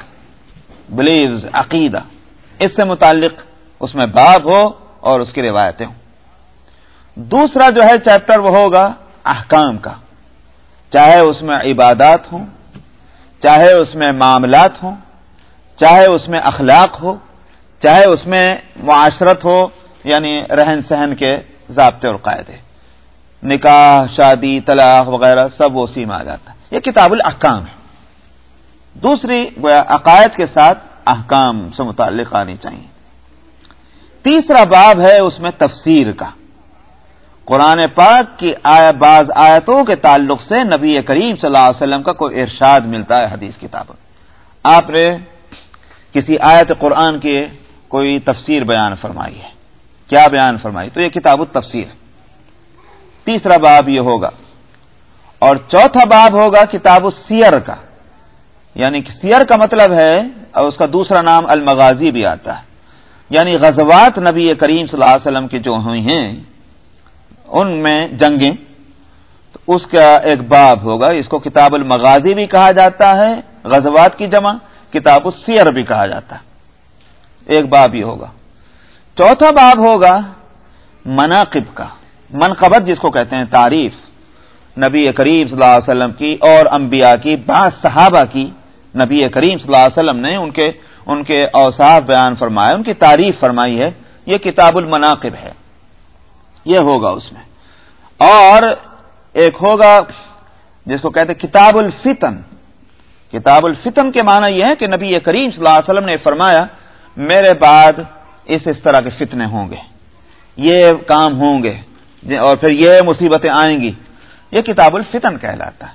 بلیوز، عقیدہ۔ اس سے متعلق اس میں باب ہو اور اس کی روایتیں ہوں۔ دوسرا جو ہے چیپٹر وہ ہوگا احکام کا۔ چاہے اس میں عبادات ہوں، چاہے اس میں معاملات ہوں چاہے اس میں اخلاق ہو، چاہے اس میں معاشرت ہو یعنی رہن سہن کے ضابطے اور قاعدے۔ نکاح، شادی، طلاق وغیرہ سب اسی میں آ جاتا ہے۔ یہ کتاب الاحکام ہے۔ دوسری گویا عقائد کے ساتھ احکام سے متعلق آنی چاہیے۔ تیسرا باب ہے اس میں تفسیر کا۔ قرآن پاک کی آیا بعض آیتوں کے تعلق سے نبی کریم صلی اللہ علیہ وسلم کا کوئی ارشاد ملتا ہے حدیث کتاب۔ آپ نے کسی آیت قرآن کی کوئی تفسیر بیان فرمائی ہے۔ کیا بیان فرمائی؟ تو یہ کتاب التفسیر۔ تیسرا باب یہ ہوگا۔ اور چوتھا باب ہوگا کتاب السیر کا۔ یعنی سیر کا مطلب ہے، اور اس کا دوسرا نام المغازی بھی آتا ہے۔ یعنی غزوات نبی کریم صلی اللہ علیہ وسلم کی جو ہوئی ہیں، ان میں جنگیں۔ تو اس کا ایک باب ہوگا۔ اس کو کتاب المغازی بھی کہا جاتا ہے، غزوات کی جمع۔ کتاب السیر بھی کہا جاتا ہے۔ ایک باب ہی ہوگا۔ چوتھا باب ہوگا مناقب کا۔ منقبت جس کو کہتے ہیں، تعریف۔ نبی کریم صلی اللہ علیہ وسلم کی اور انبیاء کی، بعض صحابہ کی نبی کریم صلی اللہ علیہ وسلم نے ان کے ان کے اوصاف بیان فرمائے، ان کی تعریف فرمائی ہے۔ یہ کتاب المناقب ہے۔ یہ ہوگا اس میں۔ اور ایک ہوگا جس کو کہتے کتاب الفتن۔ کتاب الفتن کے معنی یہ ہے کہ نبی کریم صلی اللہ علیہ وسلم نے فرمایا، میرے بعد اس اس طرح کے فتنے ہوں گے، یہ کام ہوں گے، اور پھر یہ مصیبتیں آئیں گی۔ یہ کتاب الفتن کہلاتا ہے۔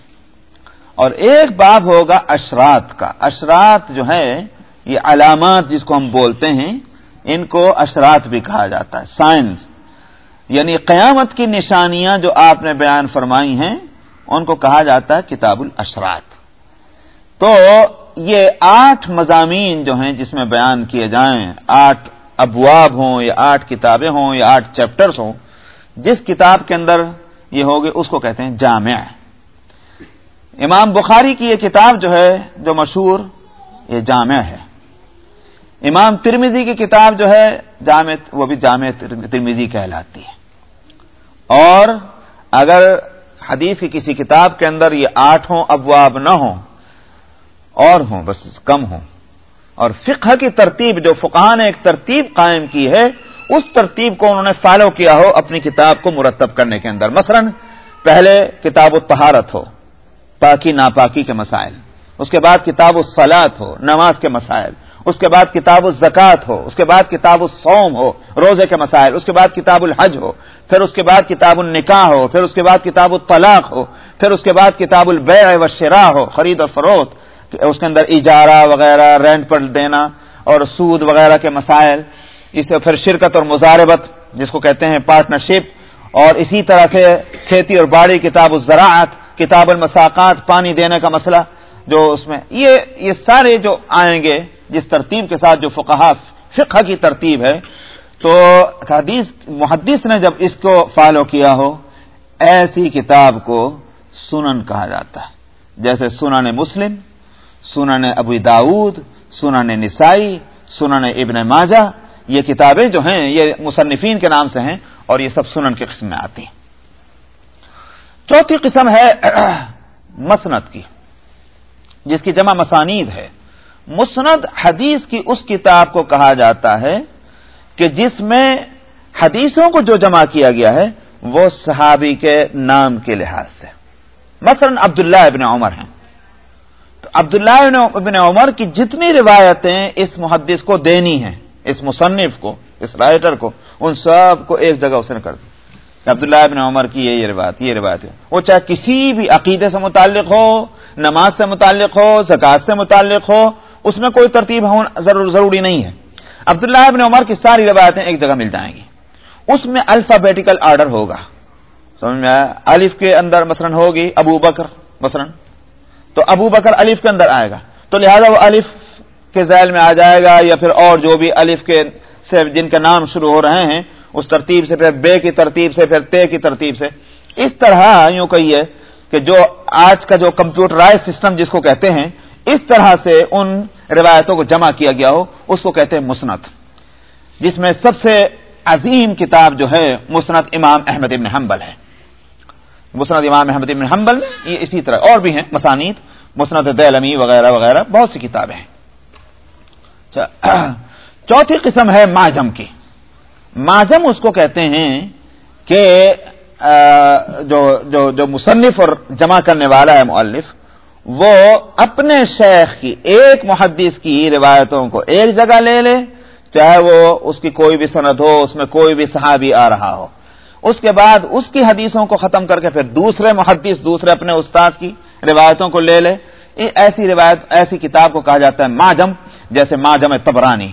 اور ایک باب ہوگا اشرات کا۔ اشرات جو ہے یہ علامات جس کو ہم بولتے ہیں، ان کو اشرات بھی کہا جاتا ہے۔ سائنس یعنی قیامت کی نشانیاں جو آپ نے بیان فرمائی ہیں، ان کو کہا جاتا ہے کتاب الاشرات۔ تو یہ آٹھ مضامین جو ہیں جس میں بیان کیے جائیں، آٹھ ابواب ہوں یا آٹھ کتابیں ہوں یا آٹھ چیپٹرز ہوں، جس کتاب کے اندر یہ ہوگی، اس کو کہتے ہیں جامع۔ امام بخاری کی یہ کتاب جو ہے، جو مشہور، یہ جامع ہے۔ امام ترمیزی کی کتاب جو ہے، جامع، وہ بھی جامع ترمیزی کہلاتی ہے۔ اور اگر حدیث کی کسی کتاب کے اندر یہ آٹھوں ابواب نہ ہوں اور ہوں، بس کم ہوں۔ اور فقہ کی ترتیب، جو فقہ نے ایک ترتیب قائم کی ہے، اس ترتیب کو انہوں نے فالو کیا ہو اپنی کتاب کو مرتب کرنے کے اندر۔ مثلا، پہلے کتاب و تہارت ہو، پاکی ناپاکی کے مسائل۔ اس کے بعد کتاب الصلاط ہو، نماز کے مسائل۔ اس کے بعد کتاب الزکات ہو، اس کے بعد کتاب السوم ہو، روزے کے مسائل۔ اس کے بعد کتاب الحج ہو، پھر اس کے بعد کتاب النکاح ہو، پھر اس کے بعد کتاب الطلاق ہو، پھر اس کے بعد کتاب البیع و شراء ہو، خرید اور فروخت۔ اس کے اندر اجارہ وغیرہ رینٹ پر دینا اور سود وغیرہ کے مسائل اسے پھر شرکت اور مزاربت جس کو کہتے ہیں پارٹنرشپ اور اسی طرح سے کھیتی اور باڑی، کتاب الزراعت، کتاب المساقات، پانی دینے کا مسئلہ جو اس میں۔ یہ یہ سارے جو آئیں گے، جس ترتیب کے ساتھ جو فقہ فقہ کی ترتیب ہے، تو حدیث، محدث نے جب اس کو فالو کیا ہو، ایسی کتاب کو سنن کہا جاتا ہے۔ جیسے سنن مسلم سنن ابو داود، سنن نسائی، سنن ابن ماجہ، یہ کتابیں جو ہیں، یہ مصنفین کے نام سے ہیں اور یہ سب سنن کی قسم میں آتی ہیں۔ چوتھی قسم ہے مسند کی، جس کی جمع مسانید ہے۔ مسند حدیث کی اس کتاب کو کہا جاتا ہے کہ جس میں حدیثوں کو جو جمع کیا گیا ہے، وہ صحابی کے نام کے لحاظ سے۔ مثلا عبداللہ ابن عمر ہیں۔ عبداللہ ابن عمر کی جتنی روایتیں اس محدث کو دینی ہیں، اس مصنف کو، اس رائٹر کو، ان سب کو ایک جگہ اس نے کر دی۔ عبداللہ ابن عمر کی یہ روایت یہ روایت ہے۔ وہ چاہے کسی بھی عقیدے سے متعلق ہو، نماز سے متعلق ہو زکات سے متعلق ہو، اس میں کوئی ترتیب ضرور ضروری نہیں ہے۔ عبداللہ ابن عمر کی ساری روایتیں ایک جگہ مل جائیں گی۔ اس میں الفابیٹیکل آرڈر ہوگا۔ سمجھ میں آیا؟ الف کے اندر مثلا ہوگی ابو بکر، مثلا۔ تو ابو بکر الف کے اندر آئے گا۔ تو لہذا وہ الف کے ذیل میں آ جائے گا یا پھر اور جو بھی الف کے سے جن کے نام شروع ہو رہے ہیں، اس ترتیب سے پھر بے کی ترتیب سے، پھر تے کی ترتیب سے۔ اس طرح یوں کہیے کہ جو آج کا جو کمپیوٹرائز سسٹم جس کو کہتے ہیں، اس طرح سے ان روایتوں کو جمع کیا گیا ہو، اس کو کہتے ہیں مسنت جس میں سب سے عظیم کتاب جو ہے مسنت امام احمد ابن حنبل ہے۔ مسند امام احمد ابن حنبل یہ اسی طرح اور بھی ہیں مسانید مسند دلمی وغیرہ وغیرہ، بہت سی کتابیں ہیں۔ اچھا، چوتھی قسم ہے ماجم کی۔ ماجم اس کو کہتے ہیں کہ جو جو جو مصنف اور جمع کرنے والا ہے مؤلف، وہ اپنے شیخ کی، ایک محدث کی روایتوں کو ایک جگہ لے لے، چاہے وہ اس کی کوئی بھی سند ہو، اس میں کوئی بھی صحابی آ رہا ہو۔ اس کے بعد اس کی حدیثوں کو ختم کر کے پھر دوسرے محدث، دوسرے اپنے استاد کی روایتوں کو لے لے۔ ایسی روایت، ایسی کتاب کو کہا جاتا ہے ماجم، جیسے ماجم تبرانی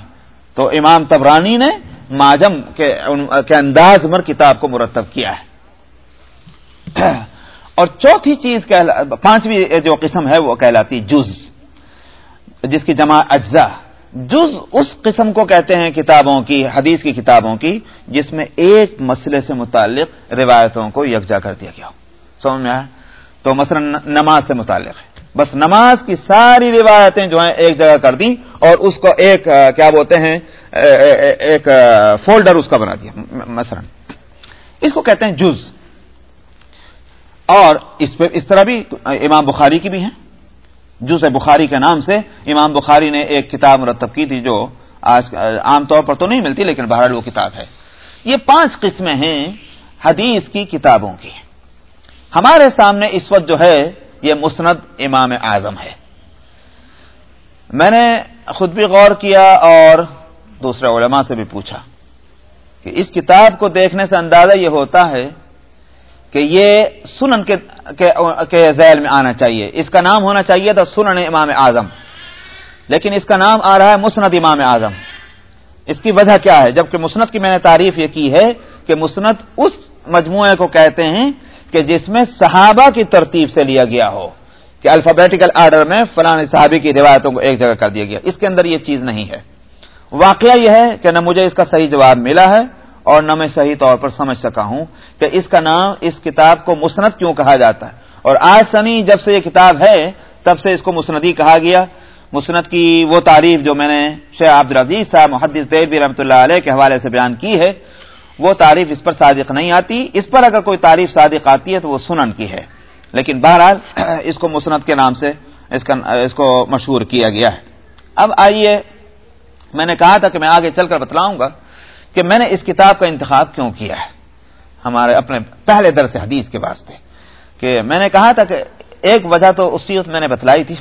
تو امام تبرانی نے ماجم کے انداز مر کتاب کو مرتب کیا ہے۔ اور چوتھی چیز پانچویں جو قسم ہے وہ کہلاتی جز، جس کی جمع اجزا جز اس قسم کو کہتے ہیں کتابوں کی، حدیث کی کتابوں کی، جس میں ایک مسئلے سے متعلق روایتوں کو یکجا کر دیا گیا ہو۔ سمجھ میں آیا؟ تو مثلا نماز سے متعلق ہے۔ بس نماز کی ساری روایتیں جو ہیں ایک جگہ کر دیں اور اس کو ایک کیا بولتے ہیں ایک فولڈر اس کا بنا دیا۔ مثلا۔ اس کو کہتے ہیں جز۔ اور اس پہ اس طرح بھی امام بخاری کی بھی ہیں۔ جز بخاری کے نام سے امام بخاری نے ایک کتاب مرتب کی تھی جو آج عام طور پر تو نہیں ملتی لیکن بہرحال وہ کتاب ہے۔ یہ پانچ قسمیں ہیں حدیث کی کتابوں کی۔ ہمارے سامنے اس وقت جو ہے یہ مسند امام اعظم ہے۔ میں نے خود بھی غور کیا اور دوسرے علماء سے بھی پوچھا کہ اس کتاب کو دیکھنے سے اندازہ یہ ہوتا ہے کہ یہ سنن کے ذیل میں آنا چاہیے۔ اس کا نام ہونا چاہیے تھا سنن امام اعظم۔ لیکن اس کا نام آ رہا ہے مسند امام اعظم۔ اس کی وجہ کیا ہے؟ جبکہ مسند کی میں نے تعریف یہ کی ہے کہ مسند اس مجموعے کو کہتے ہیں کہ جس میں صحابہ کی ترتیب سے لیا گیا ہو کہ الفابیٹیکل آرڈر میں فلاں صحابی کی روایتوں کو ایک جگہ کر دیا گیا۔ اس کے اندر یہ چیز نہیں ہے۔ واقعہ یہ ہے کہ نہ مجھے اس کا صحیح جواب ملا ہے۔ اور نہ میں صحیح طور پر سمجھ سکا ہوں کہ اس کا نام، اس کتاب کو مسند کیوں کہا جاتا ہے؟ اور آج سنی جب سے یہ کتاب ہے، تب سے اس کو مسندی کہا گیا۔ مسند کی وہ تعریف جو میں نے شیخ عبد العزیز صاحب، محدث دیوی رحمۃ اللہ علیہ کے حوالے سے بیان کی ہے، وہ تعریف اس پر صادق نہیں آتی۔ اس پر اگر کوئی تعریف صادق آتی ہے تو وہ سنن کی ہے۔ لیکن بہرحال اس کو مسند کے نام سے اس کا، اس کو مشہور کیا گیا ہے۔ اب آئیے، میں نے کہا تھا کہ میں آگے چل کر بتلاؤں گا کہ میں نے اس کتاب کا انتخاب کیوں کیا ہے؟ ہمارے اپنے پہلے درس حدیث کے واسطے کہ میں نے کہا تھا کہ ایک وجہ تو اسی وقت میں نے بتلائی تھی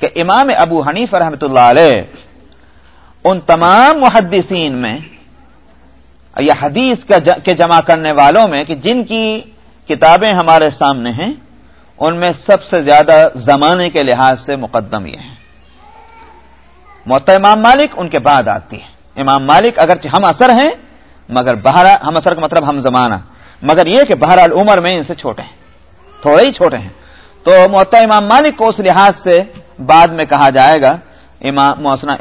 کہ امام ابو حنیف رحمۃ اللہ علیہ ان تمام محدثین میں یا حدیث کے جمع کرنے والوں میں کہ جن کی کتابیں ہمارے سامنے ہیں، ان میں سب سے زیادہ زمانے کے لحاظ سے مقدم یہ ہیں۔ معت امام مالک ان کے بعد آتی ہے امام مالک اگرچہ ہم اثر ہیں، مگر بہر ہم اثر کا مطلب ہم زمانہ۔ مگر یہ کہ بہرحال عمر میں ان سے چھوٹے ہیں، تھوڑے ہی چھوٹے ہیں۔ تو معت امام مالک کو اس لحاظ سے بعد میں کہا جائے گا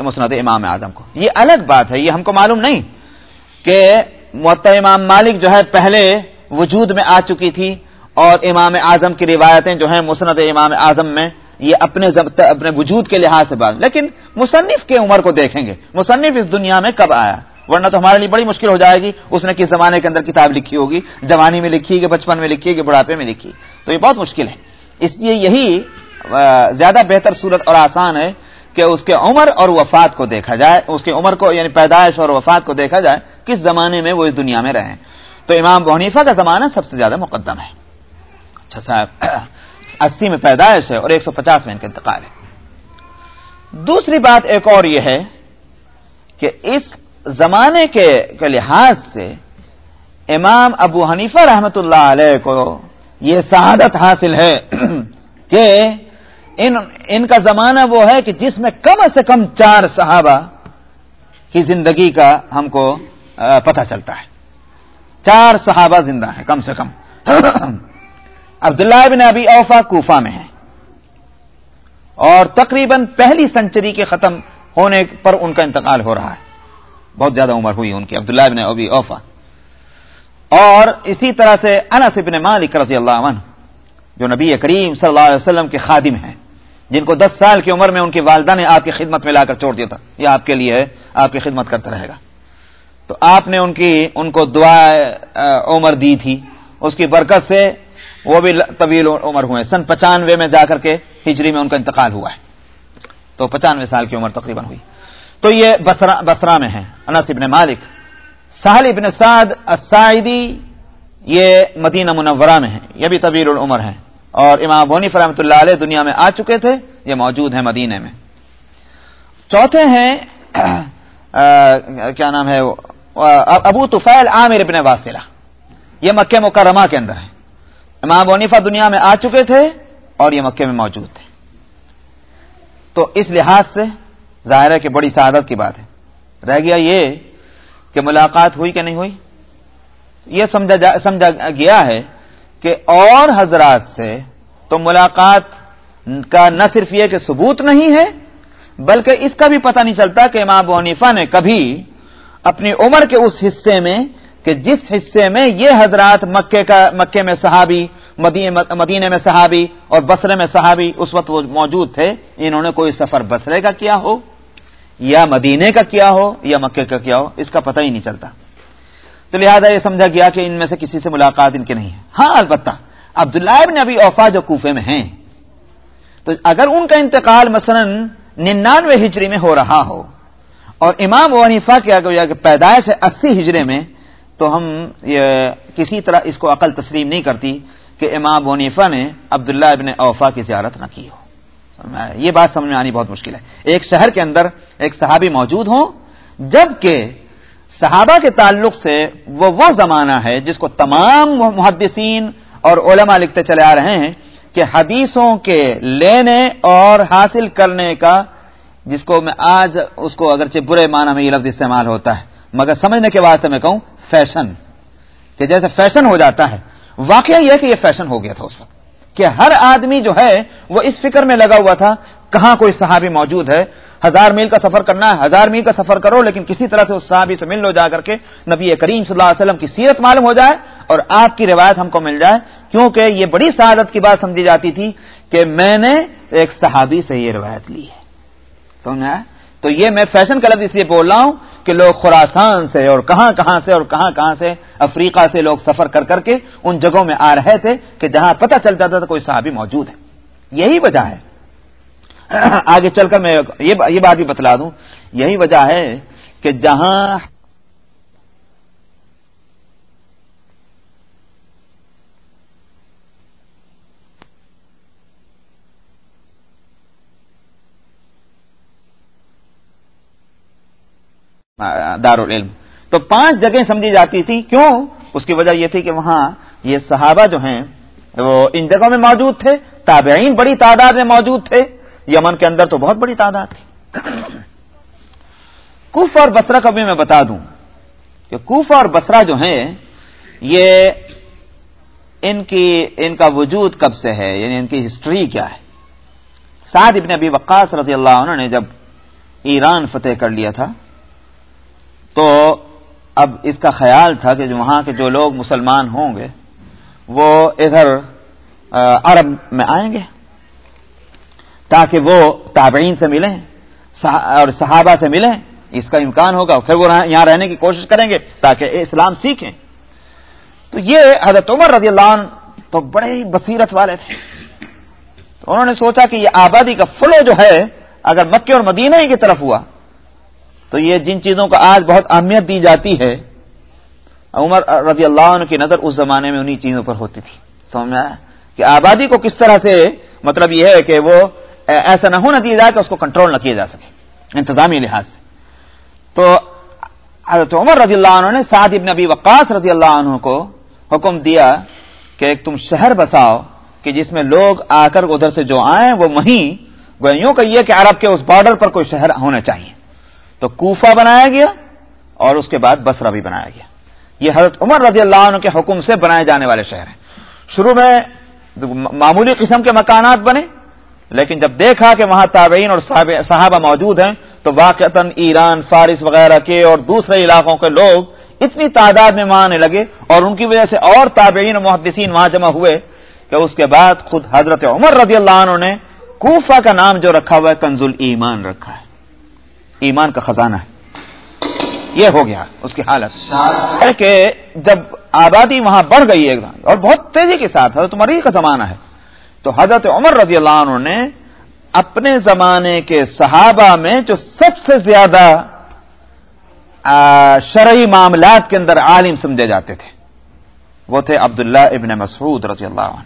مسند امام اعظم کو۔ یہ الگ بات ہے، یہ ہم کو معلوم نہیں کہ معت امام مالک جو ہے پہلے وجود میں آ چکی تھی اور امام اعظم کی روایتیں جو ہیں مسند امام اعظم میں یہ اپنے اپنے وجود کے لحاظ سے بات۔ لیکن مصنف کے عمر کو دیکھیں گے۔ مصنف اس دنیا میں کب آیا؟ ورنہ تو ہمارے لیے بڑی مشکل ہو جائے گی۔ اس نے کس زمانے کے اندر کتاب لکھی ہوگی؟ جوانی میں لکھی کہ بچپن میں لکھی کہ بڑھاپے میں لکھی؟ تو یہ بہت مشکل ہے۔ اس لیے یہی زیادہ بہتر صورت اور آسان ہے کہ اس کے عمر اور وفات کو دیکھا جائے۔ اس کی عمر کو یعنی پیدائش اور وفات کو دیکھا جائے۔ کس زمانے میں وہ اس دنیا میں رہے؟ تو امام بحنیفہ کا زمانہ سب سے زیادہ مقدم ہے۔ اچھا صاحب اسی میں پیدائش ہے اور ایک سو پچاس میں ان کا انتقال ہے۔ دوسری بات ایک اور یہ ہے کہ اس زمانے کے لحاظ سے امام ابو حنیفہ رحمت اللہ علیہ کو یہ سعادت حاصل ہے کہ ان ان کا زمانہ وہ ہے کہ جس میں کم سے کم چار صحابہ کی زندگی کا ہم کو پتہ چلتا ہے۔ چار صحابہ زندہ ہیں، کم سے کم۔ عبداللہ بن ابی اوفا کوفہ میں ہیں۔ اور تقریباً پہلی سنچری کے ختم ہونے پر ان کا انتقال ہو رہا ہے۔ بہت زیادہ عمر ہوئی ان کی، عبداللہ بن ابی اوفا۔ اور اسی طرح سے انس بن مالک رضی اللہ عنہ، جو نبی کریم صلی اللہ علیہ وسلم کے خادم ہیں، جن کو دس سال کی عمر میں ان کی والدہ نے آپ کی خدمت میں لا کر چھوڑ دیا تھا، یہ آپ کے لیے ہے آپ کی خدمت کرتا رہے گا۔ تو آپ نے ان کی، ان کو دعا عمر دی تھی۔ اس کی برکت سے وہ بھی طویل عمر ہوئے سن پچانوے میں جا کر کے ہجری میں ان کا انتقال ہوا ہے۔ تو پچانوے سال کی عمر تقریباً ہوئی۔ تو یہ بسرا بسرا میں ہے انس ابن مالک۔ ساحل ابن سعد السائدی یہ مدینہ منورہ میں ہے یہ بھی طویل العمر ہیں۔ اور امام بونی فرحمۃ اللہ علیہ دنیا میں آ چکے تھے۔ یہ موجود ہیں مدینے میں۔ چوتھے ہیں کیا نام ہے ابو طفیل عامر ابن واسلہ۔ یہ مکہ مکرمہ کے اندر ہے امام بونیفا دنیا میں آ چکے تھے اور یہ مکے میں موجود تھے۔ تو اس لحاظ سے ظاہر ہے کہ بڑی سعادت کی بات ہے۔ رہ گیا یہ کہ ملاقات ہوئی کہ نہیں ہوئی؟ یہ سمجھا گیا ہے کہ اور حضرات سے تو ملاقات کا نہ صرف یہ کہ ثبوت نہیں ہے، بلکہ اس کا بھی پتہ نہیں چلتا کہ امام ابو نے کبھی اپنی عمر کے اس حصے میں کہ جس حصے میں یہ حضرات مکے کا مکے میں صحابی مدینے میں صحابی اور بسرے میں صحابی اس وقت وہ موجود تھے، انہوں نے کوئی سفر بسرے کا کیا ہو یا مدینے کا کیا ہو یا مکے کا کیا ہو، اس کا پتہ ہی نہیں چلتا۔ تو لہٰذا یہ سمجھا گیا کہ ان میں سے کسی سے ملاقات ان کی نہیں ہے۔ ہاں البتہ عبداللہ ابن ابھی اوفا جو کوفے میں ہیں، تو اگر ان کا انتقال مثلا ننانوے ہجری میں ہو رہا ہو اور امام و ونیفا کے پیدائش ہے اسی ہجرے میں تو ہم یہ کسی طرح اس کو عقل تسلیم نہیں کرتی کہ امام ونیفا نے عبداللہ ابن اوفا کی زیارت نہ کی ہو۔ یہ بات سمجھ میں آنی بہت مشکل ہے۔ ایک شہر کے اندر ایک صحابی موجود ہوں، جبکہ صحابہ کے تعلق سے وہ وہ زمانہ ہے جس کو تمام محدثین اور علماء لکھتے چلے آ رہے ہیں کہ حدیثوں کے لینے اور حاصل کرنے کا، جس کو میں آج اس کو اگرچہ برے معنی میں یہ لفظ استعمال ہوتا ہے، مگر سمجھنے کے واسطے میں کہوں فیشن، کہ جیسے فیشن ہو جاتا ہے۔ واقعہ یہ کہ یہ فیشن ہو گیا تھا اس وقت، کہ ہر آدمی جو ہے وہ اس فکر میں لگا ہوا تھا، کہاں کوئی صحابی موجود ہے۔ ہزار میل کا سفر کرنا ہے، ہزار میل کا سفر کرو، لیکن کسی طرح سے اس صحابی سے مل لو، جا کر کے نبی کریم صلی اللہ علیہ وسلم کی سیرت معلوم ہو جائے اور آپ کی روایت ہم کو مل جائے۔ کیونکہ یہ بڑی سعادت کی بات سمجھی جاتی تھی کہ میں نے ایک صحابی سے یہ روایت لی ہے۔ تو یہ میں فیشن کا لفظ اس لیے بول رہا ہوں کہ لوگ خوراسان سے اور کہاں کہاں سے اور کہاں کہاں سے افریقہ سے لوگ سفر کر کر کے ان جگہوں میں آ رہے تھے کہ جہاں پتہ چل جاتا تھا کوئی صحابی موجود ہے۔ یہی وجہ ہے۔ آگے چل کر میں یہ بات بھی بتلا دوں۔ یہی وجہ ہے کہ جہاں دارالعلم۔ تو پانچ جگہیں سمجھی جاتی تھی، کیوں؟ اس کی وجہ یہ تھی کہ وہاں یہ صحابہ جو ہیں، وہ ان جگہوں میں موجود تھے، تابعین بڑی تعداد میں موجود تھے، یمن کے اندر تو بہت بڑی تعداد تھی۔ کف اور بسرا کا بھی میں بتا دوں کہ کف اور بسرا جو ہیں، یہ ان کی، ان کا وجود کب سے ہے؟ یعنی ان کی ہسٹری کیا ہے؟ سعد ابن ابی وقاص رضی اللہ عنہ نے جب ایران فتح کر لیا تھا تو اب اس کا خیال تھا کہ وہاں کے جو لوگ مسلمان ہوں گے، وہ ادھر عرب میں آئیں گے، تاکہ وہ تابعین سے ملیں اور صحابہ سے ملیں، اس کا امکان ہوگا، پھر وہ یہاں رہنے کی کوشش کریں گے تاکہ اسلام سیکھیں۔ تو یہ حضرت عمر رضی اللہ عنہ تو بڑے ہی بصیرت والے تھے۔ تو انہوں نے سوچا کہ یہ آبادی کا فلو جو ہے، اگر مکے اور مدینہ ہی کی طرف ہوا تو یہ جن چیزوں کا آج بہت اہمیت دی جاتی ہے، عمر رضی اللہ عنہ کی نظر اس زمانے میں انہی چیزوں پر ہوتی تھی۔ سمجھ میں آیا؟ کہ آبادی کو کس طرح سے مطلب یہ ہے کہ وہ ایسا نہ ہونا دیا جائے کہ اس کو کنٹرول نہ کیا جا سکے، انتظامی لحاظ سے۔ تو حضرت عمر رضی اللہ عنہ نے سعد ابن ابی وقاص رضی اللہ عنہ کو حکم دیا کہ ایک تم شہر بساؤ کہ جس میں لوگ آ کر ادھر سے جو آئیں وہ وہیں یوں کہیے کہ عرب کے اس بارڈر پر کوئی شہر ہونا چاہیے۔ تو کوفہ بنایا گیا اور اس کے بعد بسرا بھی بنایا گیا۔ یہ حضرت عمر رضی اللہ عنہ کے حکم سے بنائے جانے والے شہر ہیں۔ شروع میں معمولی قسم کے مکانات بنے، لیکن جب دیکھا کہ وہاں تابعین اور صحابہ موجود ہیں، تو واقع ایران، فارس وغیرہ کے اور دوسرے علاقوں کے لوگ اتنی تعداد میں وہاں آنے لگے اور ان کی وجہ سے اور تابعین اور محدثین وہاں جمع ہوئے کہ اس کے بعد خود حضرت عمر رضی اللہ عنہ نے کوفہ کا نام جو رکھا ہوا ہے، کنز ایمان رکھا ہے۔ ایمان کا خزانہ ہے۔ یہ ہو گیا اس کی حالت۔ کہ جب آبادی وہاں بڑھ گئی ایک اور بہت تیزی کے ساتھ حضرت عمر کا زمانہ ہے، تو حضرت عمر رضی اللہ عنہ نے اپنے زمانے کے صحابہ میں جو سب سے زیادہ شرعی معاملات کے اندر عالم سمجھے جاتے تھے، وہ تھے عبداللہ ابن مسعود رضی اللہ عنہ۔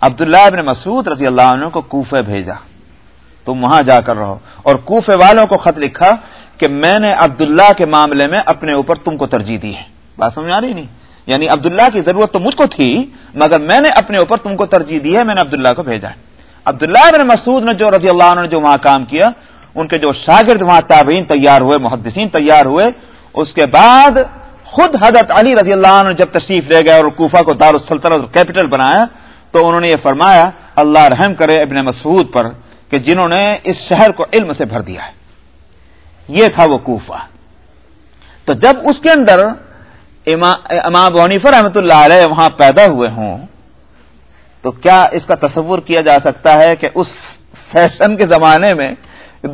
عبداللہ ابن مسعود رضی اللہ عنہ کو کوفے بھیجا۔ تم وہاں جا کر رہو۔ اور کوفے والوں کو خط لکھا کہ میں نے عبداللہ کے معاملے میں اپنے اوپر تم کو ترجیح دی ہے۔ بات سمجھ آ رہی نہیں؟ یعنی عبداللہ کی ضرورت تو مجھ کو تھی، مگر میں نے اپنے اوپر تم کو ترجیح دی ہے، میں نے عبداللہ کو بھیجا ہے۔ عبداللہ بن مسعود نے جو رضی اللہ عنہ نے جو وہاں کام کیا، ان کے جو شاگرد وہاں تابعین تیار ہوئے، محدثین تیار ہوئے، اس کے بعد خود حضرت علی رضی اللہ عنہ جب تشریف لے گئے اور کوفہ کو دار السلطنت کیپٹل بنایا، تو انہوں نے یہ فرمایا، اللہ رحم کرے ابن مسعود پر۔ کہ جنہوں نے اس شہر کو علم سے بھر دیا ہے۔ یہ تھا وہ کوفہ۔ تو جب اس کے اندر امام ونیف رحمۃ اللہ علیہ وہاں پیدا ہوئے ہوں، تو کیا اس کا تصور کیا جا سکتا ہے کہ اس فیشن کے زمانے میں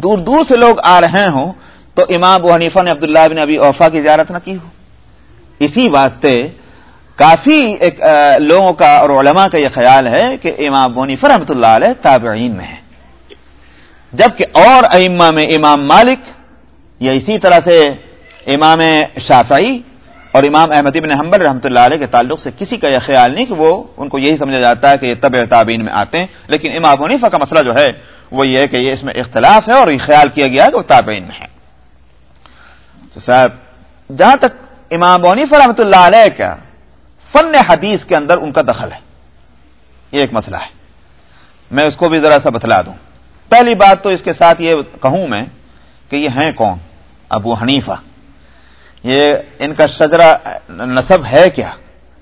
دور دور سے لوگ آ رہے ہوں تو امام ابو حنیفہ نے عبداللہ بن ابی اوفا کی زیارت نہ کی ہو؟ اسی واسطے کافی ایک لوگوں کا اور علماء کا یہ خیال ہے کہ امام ابو حنیفہ رحمۃ اللہ علیہ تابعین میں ہے جبکہ اور ائمہ میں امام مالک یا اسی طرح سے امام شافعی اور امام احمد بن حنبل رحمۃ اللہ علیہ کے تعلق سے کسی کا یہ خیال نہیں کہ وہ، ان کو یہی سمجھا جاتا ہے کہ یہ طب تعبین میں آتے ہیں، لیکن امام منیفا کا مسئلہ جو ہے، وہ یہ ہے کہ یہ اس میں اختلاف ہے اور یہ خیال کیا گیا ہے کہ وہ تابعین میں ہے تو صاحب، جہاں تک امام بونیف رحمۃ اللہ علیہ کا فن حدیث کے اندر ان کا دخل ہے، یہ ایک مسئلہ ہے۔ میں اس کو بھی ذرا سا بتلا دوں۔ پہلی بات تو اس کے ساتھ یہ کہوں میں کہ یہ ہیں کون؟ ابو حنیفہ۔ یہ ان کا شجرا نصب ہے کیا؟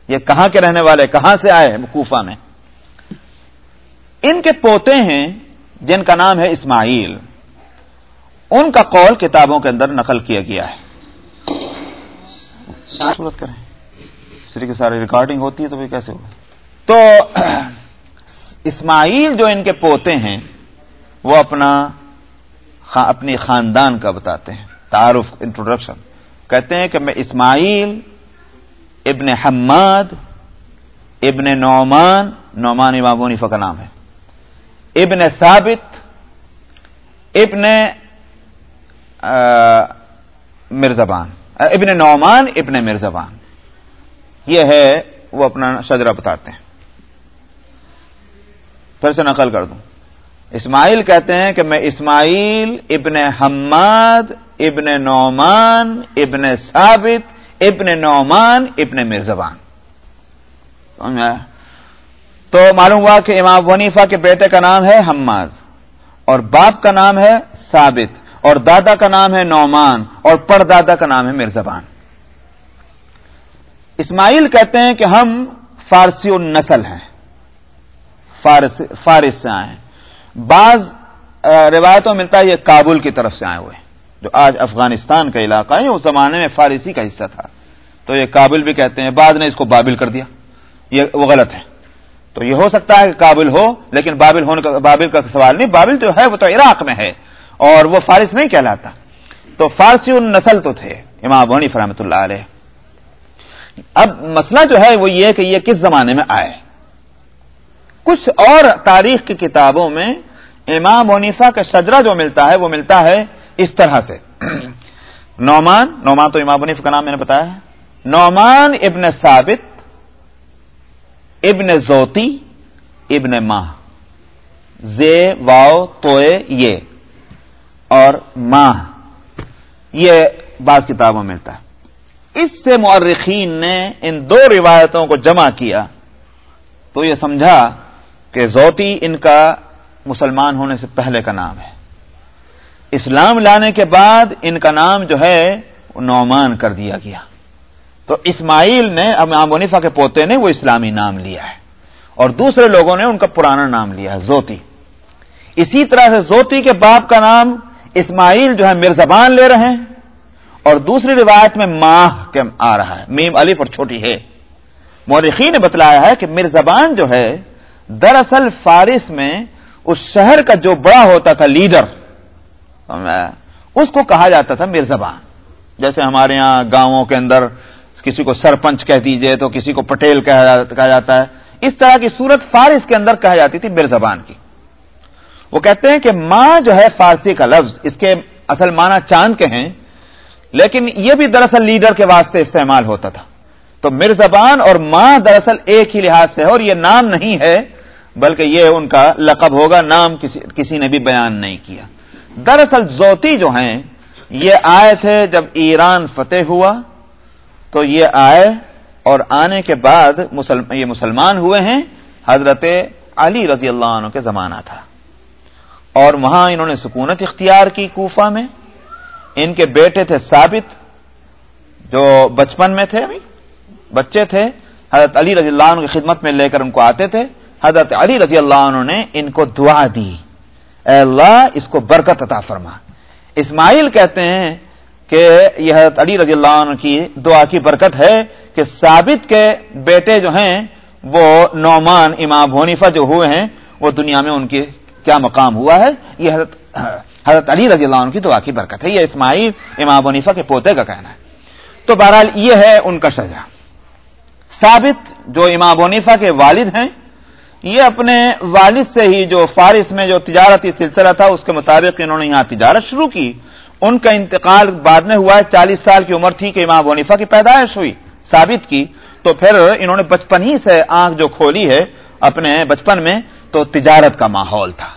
یہ کہاں کے رہنے والے؟ کہاں سے آئے کوفہ میں؟ ان کے پوتے ہیں جن کا نام ہے اسماعیل۔ ان کا قول کتابوں کے اندر نقل کیا گیا ہے۔ کریں۔ سری کی ساری ریکارڈنگ ہوتی ہے تو بھی کیسے ہوگا؟ تو اسماعیل جو ان کے پوتے ہیں وہ اپنا اپنی خاندان کا بتاتے ہیں۔ تعارف انٹروڈکشن کہتے ہیں کہ میں اسماعیل، ابن حماد، ابن نعمان نعمان امام ونیفا کا نام ہے۔ ابن ثابت، ابن مرزبان۔ ابن نعمان، ابن مرزبان۔ یہ ہے، وہ اپنا شجرا بتاتے ہیں۔ پھر سے نقل کر دوں۔ اسماعیل کہتے ہیں کہ میں اسماعیل، ابن حماد، ابن نعمان، ابن ثابت، ابن نعمان، ابن مرزبان۔ تو معلوم ہوا کہ امام ونیفا کے بیٹے کا نام ہے حماد، اور باپ کا نام ہے ثابت، اور دادا کا نام ہے نعمان، اور پردادا کا نام ہے مرزبان۔ اسماعیل کہتے ہیں کہ ہم فارسی النسل ہیں۔ فارس فارس سے آئے ہیں۔ بعض روایتوں ملتا ہے یہ کابل کی طرف سے آئے ہوئے جو آج افغانستان کا علاقہ ہے اس زمانے میں فارسی کا حصہ تھا۔ تو یہ کابل بھی کہتے ہیں، بعد نے اس کو بابل کر دیا۔ یہ وہ غلط ہے۔ تو یہ ہو سکتا ہے کہ کابل ہو، لیکن بابل ہونے کا، بابل کا سوال نہیں۔ بابل جو ہے وہ تو عراق میں ہے اور وہ فارس نہیں کہلاتا۔ تو فارسی النسل تو تھے، امام بونی فرحمۃ اللہ علیہ۔ اب مسئلہ جو ہے وہ یہ کہ یہ کس زمانے میں آئے۔ کچھ اور تاریخ کی کتابوں میں امام ونیفا کا شجرا جو ملتا ہے، وہ ملتا ہے اس طرح سے۔ نعمان نعمان تو امام ونیف کا نام میں نے بتایا ہے۔ نعمان ابن ثابت، ابن زوتی، ابن ماہ۔ زے واؤ توئے یہ اور ماہ۔ یہ بعض کتابوں میں ملتا ہے۔ اس سے مورخین نے ان دو روایتوں کو جمع کیا تو یہ سمجھا کہ زوتی ان کا مسلمان ہونے سے پہلے کا نام ہے۔ اسلام لانے کے بعد ان کا نام جو ہے نعمان کر دیا گیا۔ تو اسماعیل نے اب منیفا کے پوتے نے وہ اسلامی نام لیا ہے۔ اور دوسرے لوگوں نے ان کا پرانا نام لیا ہے زوتی اسی طرح سے زوتی کے باپ کا نام اسماعیل جو ہے مرزبان لے رہے ہیں۔ اور دوسری روایت میں ماہ کے آ رہا ہے۔ میم علیف اور چھوٹی ہے۔ مورخی نے بتلایا ہے کہ مرزبان جو ہے دراصل فارس میں اس شہر کا جو بڑا ہوتا تھا لیڈر، اس کو کہا جاتا تھا مرزبان جیسے ہمارے یہاں گاؤں کے اندر کسی کو سرپنچ کہہ دیجیے تو کسی کو پٹیل کہا جاتا ہے۔ اس طرح کی صورت فارس کے اندر کہا جاتی تھی مرزبان کی۔ وہ کہتے ہیں کہ ماں جو ہے فارسی کا لفظ، اس کے اصل معنی چاند کے ہیں، لیکن یہ بھی دراصل لیڈر کے واسطے استعمال ہوتا تھا۔ تو مرزبان اور ماں دراصل ایک ہی لحاظ سے ہے اور یہ نام نہیں ہے، بلکہ یہ ان کا لقب ہوگا، نام کسی کسی نے بھی بیان نہیں کیا۔ دراصل زوتی جو ہیں، یہ آئے تھے جب ایران فتح ہوا، تو یہ آئے اور آنے کے بعد یہ مسلمان ہوئے ہیں، حضرت علی رضی اللہ عنہ کے زمانہ تھا۔ اور وہاں انہوں نے سکونت اختیار کی کوفہ میں۔ ان کے بیٹے تھے ثابت، جو بچپن میں تھے۔ ابھی بچے تھے، حضرت علی رضی اللہ عنہ کی خدمت میں لے کر ان کو آتے تھے، حضرت علی رضی اللہ عنہ نے ان کو دعا دی۔ اے اللہ، اس کو برکت عطا فرما۔ اسماعیل کہتے ہیں کہ یہ حضرت علی رضی اللہ عنہ کی دعا کی برکت ہے کہ ثابت کے بیٹے جو ہیں، وہ نعمان امام حنیفہ جو ہوئے ہیں، وہ دنیا میں ان کی کیا مقام ہوا ہے؟ یہ حضرت حضرت علی رضی اللہ عنہ کی دعا کی برکت ہے۔ یہ اسماعیل امام ونیفا کے پوتے کا کہنا ہے۔ تو بہرحال یہ ہے ان کا سجا ثابت جو امام ونیفا کے والد ہیں، یہ اپنے والد سے ہی جو فارس میں جو تجارتی سلسلہ تھا، اس کے مطابق انہوں نے یہاں تجارت شروع کی۔ ان کا انتقال بعد میں ہوا ہے، چالیس سال کی عمر تھی کہ امام ونیفا کی پیدائش ہوئی، ثابت کی۔ تو پھر انہوں نے بچپن ہی سے آنکھ جو کھولی ہے اپنے بچپن میں، تو تجارت کا ماحول تھا۔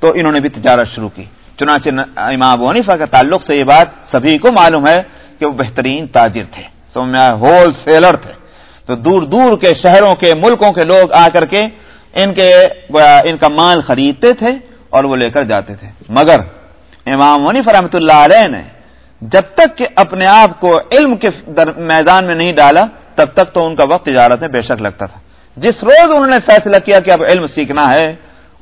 تو انہوں نے بھی تجارت شروع کی۔ چنانچہ امام ابو حنیفہ کے تعلق سے یہ بات سبھی کو معلوم ہے کہ وہ بہترین تاجر تھے سمجھ میں ہول سیلر تھے۔ تو دور دور کے شہروں کے ملکوں کے لوگ آ کر کے ان کے ان کا مال خریدتے تھے اور وہ لے کر جاتے تھے۔ مگر امام ونی فرحمۃ اللہ علیہ نے جب تک کہ اپنے آپ کو علم کے میدان میں نہیں ڈالا، تب تک تو ان کا وقت تجارت میں بے شک لگتا تھا۔ جس روز انہوں نے فیصلہ کیا کہ اب علم سیکھنا ہے،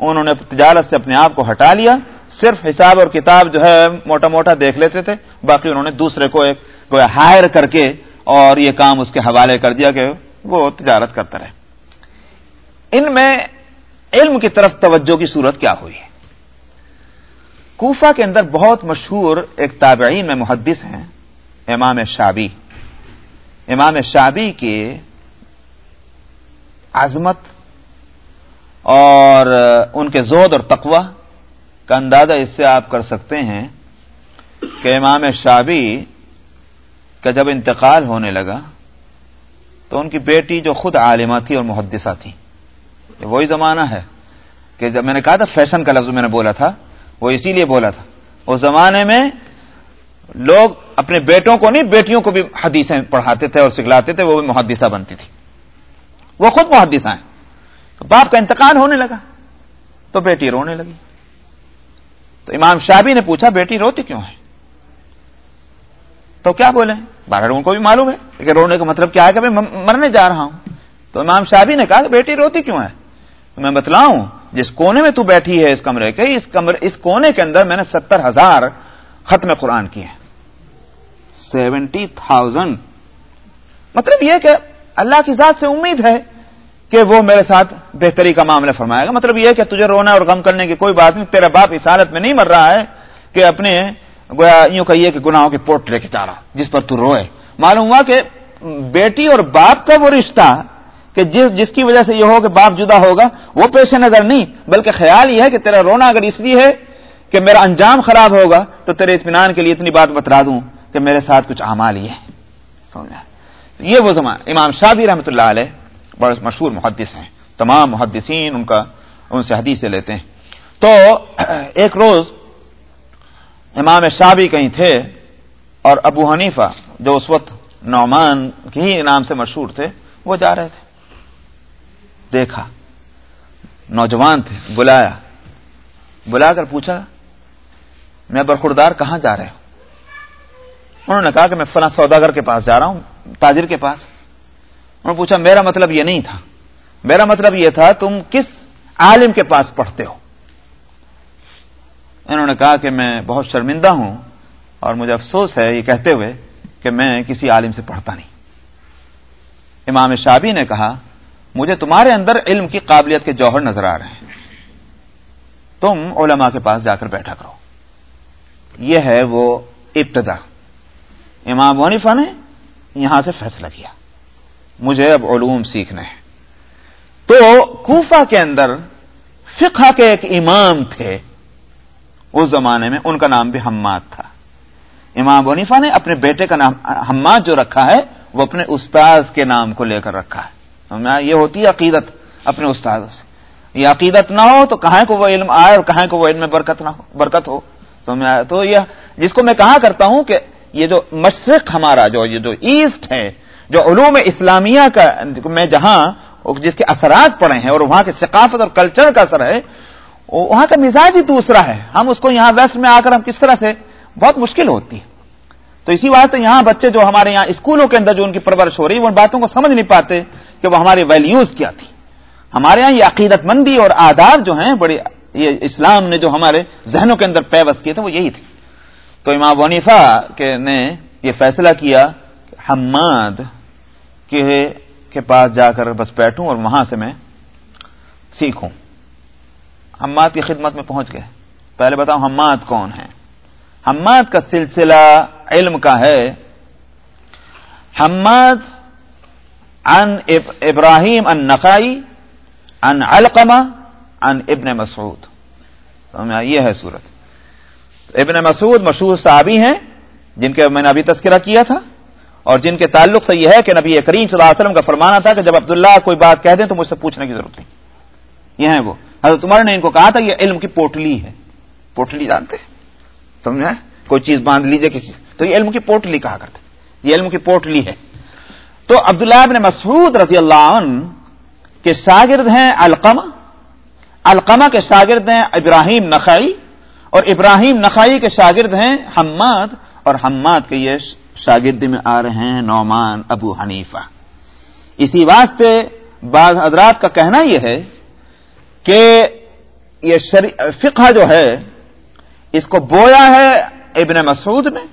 انہوں نے تجارت سے اپنے آپ کو ہٹا لیا۔ صرف حساب اور کتاب جو ہے، موٹا موٹا دیکھ لیتے تھے، باقی انہوں نے دوسرے کو ایک ہائر کر کے اور یہ کام اس کے حوالے کر دیا کہ وہ تجارت کرتا رہے۔ ان میں علم کی طرف توجہ کی صورت کیا ہوئی ہے؟ کوفہ کے اندر بہت مشہور ایک تابعین میں محدث ہیں، امام شابی امام شابی کے عظمت اور ان کے زود اور تقوی کا اندازہ اس سے آپ کر سکتے ہیں کہ امام شابی کا جب انتقال ہونے لگا تو ان کی بیٹی جو خود عالمہ تھی اور محدثہ تھی وہی زمانہ ہے کہ جب میں نے کہا تھا فیشن کا لفظ میں نے بولا تھا، وہ اسی لیے بولا تھا۔ اس زمانے میں لوگ اپنے بیٹوں کو نہیں، بیٹیوں کو بھی حدیثیں پڑھاتے تھے اور سکھلاتے تھے، وہ بھی محدثہ بنتی تھی۔ وہ خود محدثہ ہیں۔ باپ کا انتقال ہونے لگا تو بیٹی رونے لگی۔ تو امام شابی نے پوچھا، بیٹی روتی کیوں ہے؟ تو کیا بولے؟ باہر ان کو بھی معلوم ہے کہ رونے کا مطلب کیا ہے کہ میں مرنے جا رہا ہوں۔ تو امام شابی نے کہا کہ بیٹی روتی کیوں ہے؟ تو میں بتلاؤں، جس کونے میں تو بیٹھی ہے اس کمرے کے، اس کمرے اس کونے کے اندر میں نے ستر ہزار ختم قرآن کیے سیونٹی تھاؤزینڈ مطلب یہ کہ اللہ کی ذات سے امید ہے کہ وہ میرے ساتھ بہتری کا معاملہ فرمائے گا۔ مطلب یہ کہ تجھے رونا اور غم کرنے کی کوئی بات نہیں، تیرا باپ اس حالت میں نہیں مر رہا ہے کہ اپنے یوں کہیے کہ گناہوں کی پوٹ لے کے چاہ رہا جس پر تو روئے۔ معلوم ہوا کہ بیٹی اور باپ کا وہ رشتہ کہ جس جس کی وجہ سے یہ ہو کہ باپ جدا ہوگا، وہ پیش نظر نہیں، بلکہ خیال یہ ہے کہ تیرا رونا اگر اس لیے ہے کہ میرا انجام خراب ہوگا، تو تیرے اطمینان کے لیے اتنی بات بتلا دوں کہ میرے ساتھ کچھ اعمال یہ یہ وہ زمان، امام شاہی رحمۃ اللہ علیہ بڑے مشہور محدث ہیں، تمام محدثین ان کا، ان سے حدیث سے لیتے ہیں۔ تو ایک روز امام شابی کہیں تھے اور ابو حنیفہ جو اس وقت نعمان ہی نام سے مشہور تھے، وہ جا رہے تھے۔ دیکھا۔ نوجوان تھے، بلایا۔ بلا کر پوچھا، میں برخوردار کہاں جا رہے ہوں انہوں نے کہا کہ میں فلاں سوداگر کے پاس جا رہا ہوں، تاجر کے پاس۔ انہوں نے پوچھا، میرا مطلب یہ نہیں تھا۔ میرا مطلب یہ تھا، تم کس عالم کے پاس پڑھتے ہو؟ انہوں نے کہا کہ میں بہت شرمندہ ہوں اور مجھے افسوس ہے یہ کہتے ہوئے کہ میں کسی عالم سے پڑھتا نہیں۔ امام شابی نے کہا، مجھے تمہارے اندر علم کی قابلیت کے جوہر نظر آ رہے ہیں۔ تم علماء کے پاس جا کر بیٹھا کرو۔ یہ ہے وہ ابتدا۔ امام ونیفا نے یہاں سے فیصلہ کیا، مجھے اب علوم سیکھنے ہیں۔ تو کوفہ کے اندر فقہ کے ایک امام تھے۔ اس زمانے میں ان کا نام بھی حماد تھا۔ امام ونیفا نے اپنے بیٹے کا نام حماد جو رکھا ہے، وہ اپنے استاذ کے نام کو لے کر رکھا ہے۔ یہ ہوتی ہے عقیدت اپنے استاد سے۔ یہ عقیدت نہ ہو تو کہاں کو وہ علم آئے اور کہاں کو وہ علم میں برکت نہ ہو، برکت ہو۔ تو یہ جس کو میں کہا کرتا ہوں کہ یہ جو مشرق ہمارا جو یہ جو ایسٹ ہے، جو علوم اسلامیہ کا میں جہاں جس کے اثرات پڑے ہیں اور وہاں کے ثقافت اور کلچر کا اثر ہے وہاں کا مزاج ہی دوسرا ہے۔ ہم اس کو یہاں ویسٹ میں آ کر ہم کس طرح سے بہت مشکل ہوتی ہے تو اسی واسطے یہاں بچے جو ہمارے یہاں اسکولوں کے اندر جو ان کی پرورش ہو رہی ہے، وہ ان باتوں کو سمجھ نہیں پاتے کہ وہ ہماری ویلیوز کیا تھی ہمارے یہاں یہ عقیدت مندی اور آداب جو ہیں بڑی یہ اسلام نے جو ہمارے ذہنوں کے اندر پیوست کیے تھے، وہ یہی تھے۔ تو امام ونیفا کے نے یہ فیصلہ کیا کہ حماد کے پاس جا کر بس بیٹھوں اور وہاں سے میں سیکھوں۔ حماد کی خدمت میں پہنچ گئے۔ پہلے بتاؤں حماد کون ہے۔ حماد کا سلسلہ علم کا ہے۔ حماد عن ابراہیم ان نقائی ان علقمہ ان ابن مسعود۔ یہ ہے صورت۔ ابن مسعود مشہور صحابی ہیں، جن کے میں نے ابھی تذکرہ کیا تھا۔ اور جن کے تعلق سے یہ ہے کہ نبی کریم صلی اللہ علیہ وسلم کا فرمانا تھا کہ جب عبداللہ کوئی بات کہہ دیں تو مجھ سے پوچھنے کی ضرورت نہیں۔ یہ ہیں وہ۔ حضرت تمہارے نے ان کو کہا تھا، یہ علم کی پوٹلی ہے۔ پوٹلی جانتے سمجھا؟ کوئی چیز باندھ لیجیے کسی تو یہ علم کی پوٹلی کہا کرتے یہ علم کی پوٹلی ہے۔ تو عبداللہ ابن مسعود رضی اللہ عنہ کے شاگرد ہیں القمہ القمہ کے شاگرد ہیں ابراہیم نقائی اور ابراہیم نقائی کے شاگرد ہیں حماد۔ اور حماد کے یہ شاگرد میں آ رہے ہیں نعمان ابو حنیفہ۔ اسی واسطے بعض حضرات کا کہنا یہ ہے کہ یہ فقہ جو ہے، اس کو بویا ہے ابن مسعود نے،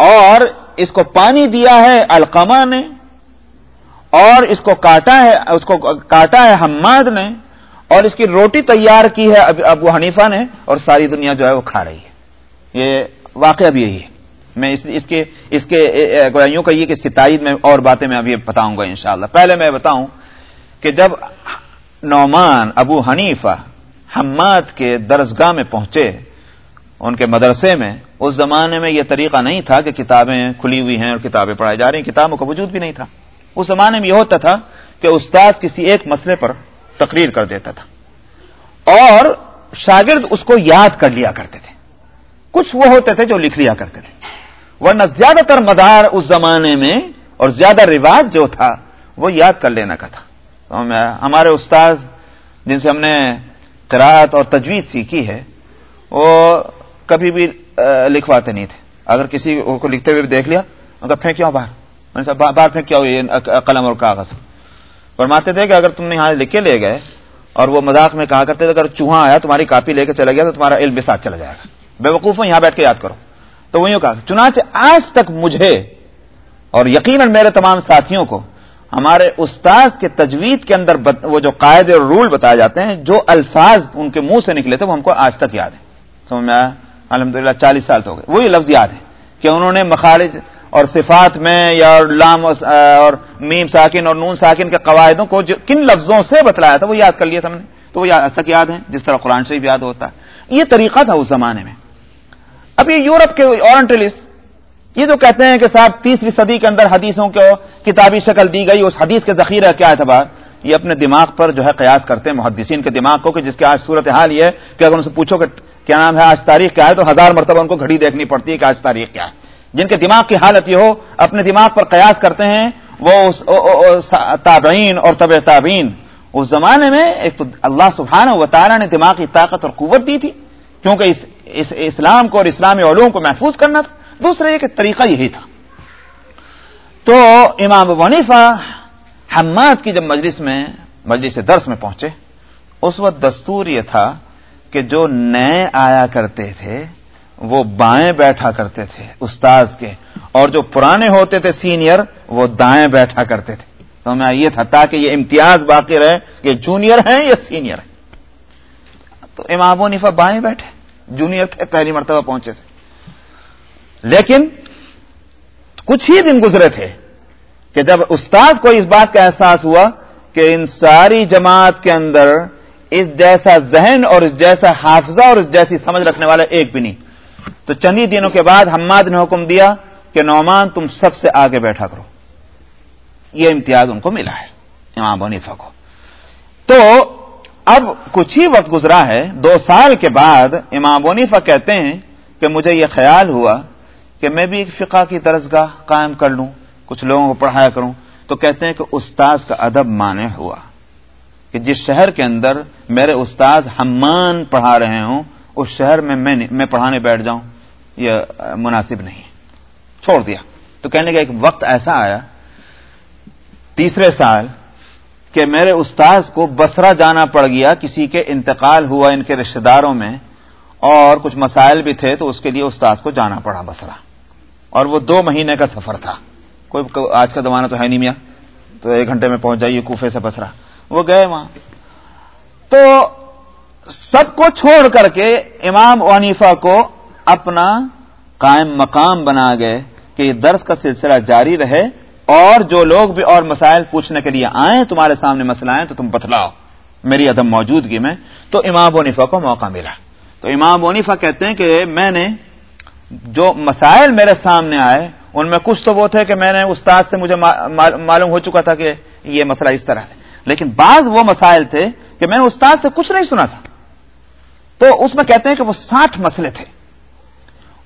اور اس کو پانی دیا ہے القمہ نے، اور اس کو کاٹا ہے، اس کو کاٹا ہے حماد نے، اور اس کی روٹی تیار کی ہے ابو حنیفہ نے، اور ساری دنیا جو ہے وہ کھا رہی ہے۔ یہ واقعہ بھی یہی ہے۔ میں اس اس کے اس کے یوں کہیے کہ اس کی تائید میں اور باتیں میں ابھی بتاؤں گا انشاءاللہ۔ پہلے میں بتاؤں کہ جب نعمان، ابو حنیفہ حماد کے درسگاہ میں پہنچے۔ ان کے مدرسے میں، اس زمانے میں یہ طریقہ نہیں تھا کہ کتابیں کھلی ہوئی ہیں اور کتابیں پڑھائی جا رہی ہیں، کتابوں کا وجود بھی نہیں تھا۔ اس زمانے میں یہ ہوتا تھا کہ استاد کسی ایک مسئلے پر تقریر کر دیتا تھا۔ اور شاگرد اس کو یاد کر لیا کرتے تھے۔ کچھ وہ ہوتے تھے جو لکھ لیا کرتے تھے۔ ورنہ زیادہ تر مدار اس زمانے میں اور زیادہ رواج جو تھا، وہ یاد کر لینا کا تھا۔ ہمارے استاد جن سے ہم نے قرآت اور تجویز سیکھی ہے، وہ کبھی بھی لکھواتے نہیں تھے۔ اگر کسی کو لکھتے ہوئے دیکھ لیا، ان پھینکیا باہر؟ باہر پھینکیا ہو قلم اور کاغذ۔ فرماتے تھے کہ اگر تم نے یہاں لکھ کے لے گئے اور وہ مذاق میں کہا کرتے تھے اگر چوہا آیا، تمہاری کاپی لے کے چلا گیا تو تمہارا علم بھی ساتھ چلا جائے گا۔ بے وقوف ہوں، یہاں بیٹھ کے یاد کرو۔ تو وہ یوں کہا، چنانچہ آج تک مجھے اور یقیناً میرے تمام ساتھیوں کو ہمارے استاذ کے تجوید کے اندر وہ جو قاعدے اور رول بتائے جاتے ہیں، جو الفاظ ان کے منہ سے نکلے تھے، وہ ہم کو آج تک یاد ہے سمجھ میں آیا؟ الحمد للہ چالیس سال تو ہو گئے۔ وہی لفظ یاد ہے کہ انہوں نے مخارج اور صفات میں یا لام اور میم ساکن اور نون ساکن کے قواعدوں کو کن لفظوں سے بتلایا تھا، وہ یاد کر لیا تھا ہم نے۔ تو وہ آج تک یاد ہے جس طرح قرآن شریف یاد ہوتا ہے۔ یہ طریقہ تھا اس زمانے میں۔ اب یہ یورپ کے اورنٹلسٹ یہ جو کہتے ہیں کہ صاحب تیسری صدی کے اندر حدیثوں کو کتابی شکل دی گئی، اس حدیث کے ذخیرہ کیا اعتبار؟ یہ اپنے دماغ پر جو ہے قیاس کرتے ہیں محدثین کے دماغ کو کہ جس کے آج صورت حال یہ ہے کہ اگر ان سے پوچھو کہ کیا نام ہے، آج تاریخ کیا ہے؟ تو ہزار مرتبہ ان کو گھڑی دیکھنی پڑتی ہے کہ آج تاریخ کیا ہے۔ جن کے دماغ کی حالت یہ ہو، اپنے دماغ پر قیاس کرتے ہیں، وہ تابعین اور طب تابعین۔ اس زمانے میں ایک تو اللہ سبحانہ و تعالیٰ نے دماغ کی طاقت اور قوت دی تھی، کیونکہ اس اس اسلام کو اور اسلامی علوم کو محفوظ کرنا تھا۔ دوسرا یہ کہ طریقہ یہی تھا۔ تو امام ونیفا حماد کی جب مجلس میں، مجلس درس میں پہنچے، اس وقت دستور یہ تھا کہ جو نئے آیا کرتے تھے، وہ بائیں بیٹھا کرتے تھے استاذ کے، اور جو پرانے ہوتے تھے سینئر، وہ دائیں بیٹھا کرتے تھے۔ تو میں یہ تھا، تاکہ یہ امتیاز باقی رہے کہ جونیئر ہیں یا سینئر ہیں۔ تو امام و نفا بائیں بیٹھے، جونیئر تھے پہلی مرتبہ پہنچے تھے۔ لیکن کچھ ہی دن گزرے تھے کہ جب استاد کو اس بات کا احساس ہوا کہ ان ساری جماعت کے اندر اس جیسا ذہن اور اس جیسا حافظہ اور اس جیسی سمجھ رکھنے والا ایک بھی نہیں۔ تو چند دنوں کے بعد حماد نے حکم دیا کہ نعمان تم سب سے آگے بیٹھا کرو۔ یہ امتیاز ان کو ملا ہے، امام ونیفا کو۔ تو اب کچھ ہی وقت گزرا ہے، دو سال کے بعد امام ونیفا کہتے ہیں کہ مجھے یہ خیال ہوا کہ میں بھی ایک فقہ کی درسگاہ قائم کر لوں، کچھ لوگوں کو پڑھایا کروں۔ تو کہتے ہیں کہ استاذ کا ادب مانے ہوا کہ جس شہر کے اندر میرے استاد ہمان پڑھا رہے ہوں، اس شہر میں میں پڑھانے بیٹھ جاؤں، یہ مناسب نہیں چھوڑ دیا۔ تو کہنے کا ایک وقت ایسا آیا، تیسرے سال، کہ میرے استاذ کو بسرا جانا پڑ گیا، کسی کے انتقال ہوا ان کے رشتے داروں میں، اور کچھ مسائل بھی تھے، تو اس کے لیے استاذ کو جانا پڑا بسرا اور وہ دو مہینے کا سفر تھا۔ کوئی آج کا زمانہ تو ہے نہیں میاں۔ تو ایک گھنٹے میں پہنچ جائیے کوفے سے بسرا۔ وہ گئے وہاں۔ تو سب کو چھوڑ کر کے امام ونیفا کو اپنا قائم مقام بنا گئے کہ یہ درس کا سلسلہ جاری رہے اور جو لوگ بھی اور مسائل پوچھنے کے لیے آئیں، تمہارے سامنے مسئلہ آئیں تو تم بتلاؤ۔ میری عدم موجودگی میں تو امام ونیفا کو موقع ملا۔ تو امام ونیفا کہتے ہیں کہ میں نے جو مسائل میرے سامنے آئے، ان میں کچھ تو وہ تھے کہ میں نے استاد سے مجھے معلوم ہو چکا تھا کہ یہ مسئلہ اس طرح ہے۔ لیکن بعض وہ مسائل تھے کہ میں نے استاد سے کچھ نہیں سنا تھا۔ تو اس میں کہتے ہیں کہ وہ ساٹھ مسئلے تھے۔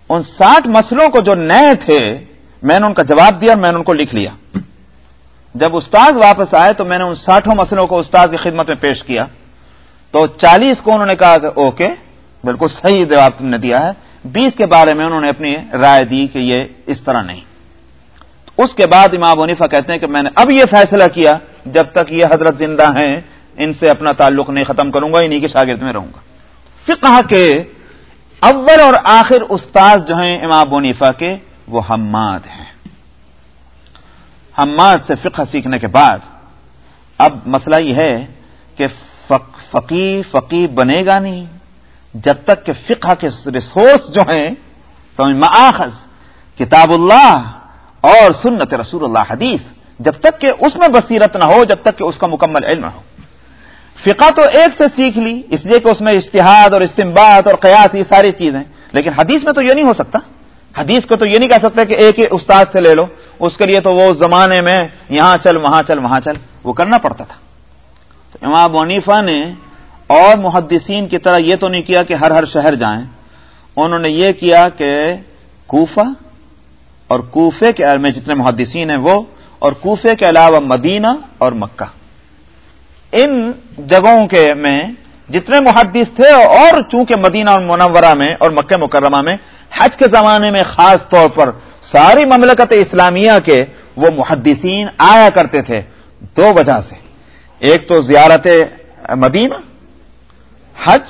ان ساٹھ مسئلوں کو جو نئے تھے، میں نے ان کا جواب دیا اور میں نے ان کو لکھ لیا۔ جب استاد واپس آئے تو میں نے ان ساٹھوں مسئلوں کو استاد کی خدمت میں پیش کیا۔ تو چالیس کو انہوں نے کہا کہ اوکے، بالکل صحیح جواب تم نے دیا ہے۔ بیس کے بارے میں انہوں نے اپنی رائے دی کہ یہ اس طرح نہیں۔ اس کے بعد امام ونیفا کہتے ہیں کہ میں نے اب یہ فیصلہ کیا، جب تک یہ حضرت زندہ ہیں، ان سے اپنا تعلق نہیں ختم کروں گا انہیں کے شاگرد میں رہوں گا پھر کہا کہ اول اور آخر استاد جو ہیں امام ونیفا کے، وہ حماد ہیں۔ حماد سے فقہ سیکھنے کے بعد، اب مسئلہ یہ ہے کہ فقی فقی بنے گا نہیں۔ جب تک کہ فقہ کے ریسورس جو ہیں مآخذ، کتاب اللہ اور سنت رسول اللہ حدیث، جب تک کہ اس میں بصیرت نہ ہو، جب تک کہ اس کا مکمل علم نہ ہو۔ فقہ تو ایک سے سیکھ لی، اس لیے کہ اس میں اشتہاد اور استمباد اور قیاس، یہ ساری چیزیں لیکن حدیث میں تو یہ نہیں ہو سکتا۔ حدیث کو تو یہ نہیں کہہ سکتے کہ ایک ہی استاد سے لے لو، اس کے لیے تو وہ زمانے میں یہاں چل، وہاں چل وہاں چل، وہ کرنا پڑتا تھا۔ تو امام ونیفا نے اور محدثین کی طرح یہ تو نہیں کیا کہ ہر ہر شہر جائیں۔ انہوں نے یہ کیا کہ کوفہ اور کوفے کے میں جتنے محدثین ہیں وہ، اور کوفے کے علاوہ مدینہ اور مکہ۔ ان جگہوں کے میں جتنے محدث تھے اور چونکہ مدینہ اور منورہ میں اور مکہ مکرمہ میں، حج کے زمانے میں خاص طور پر ساری مملکت اسلامیہ کے وہ محدثین آیا کرتے تھے دو وجہ سے۔ ایک تو زیارت مدینہ حج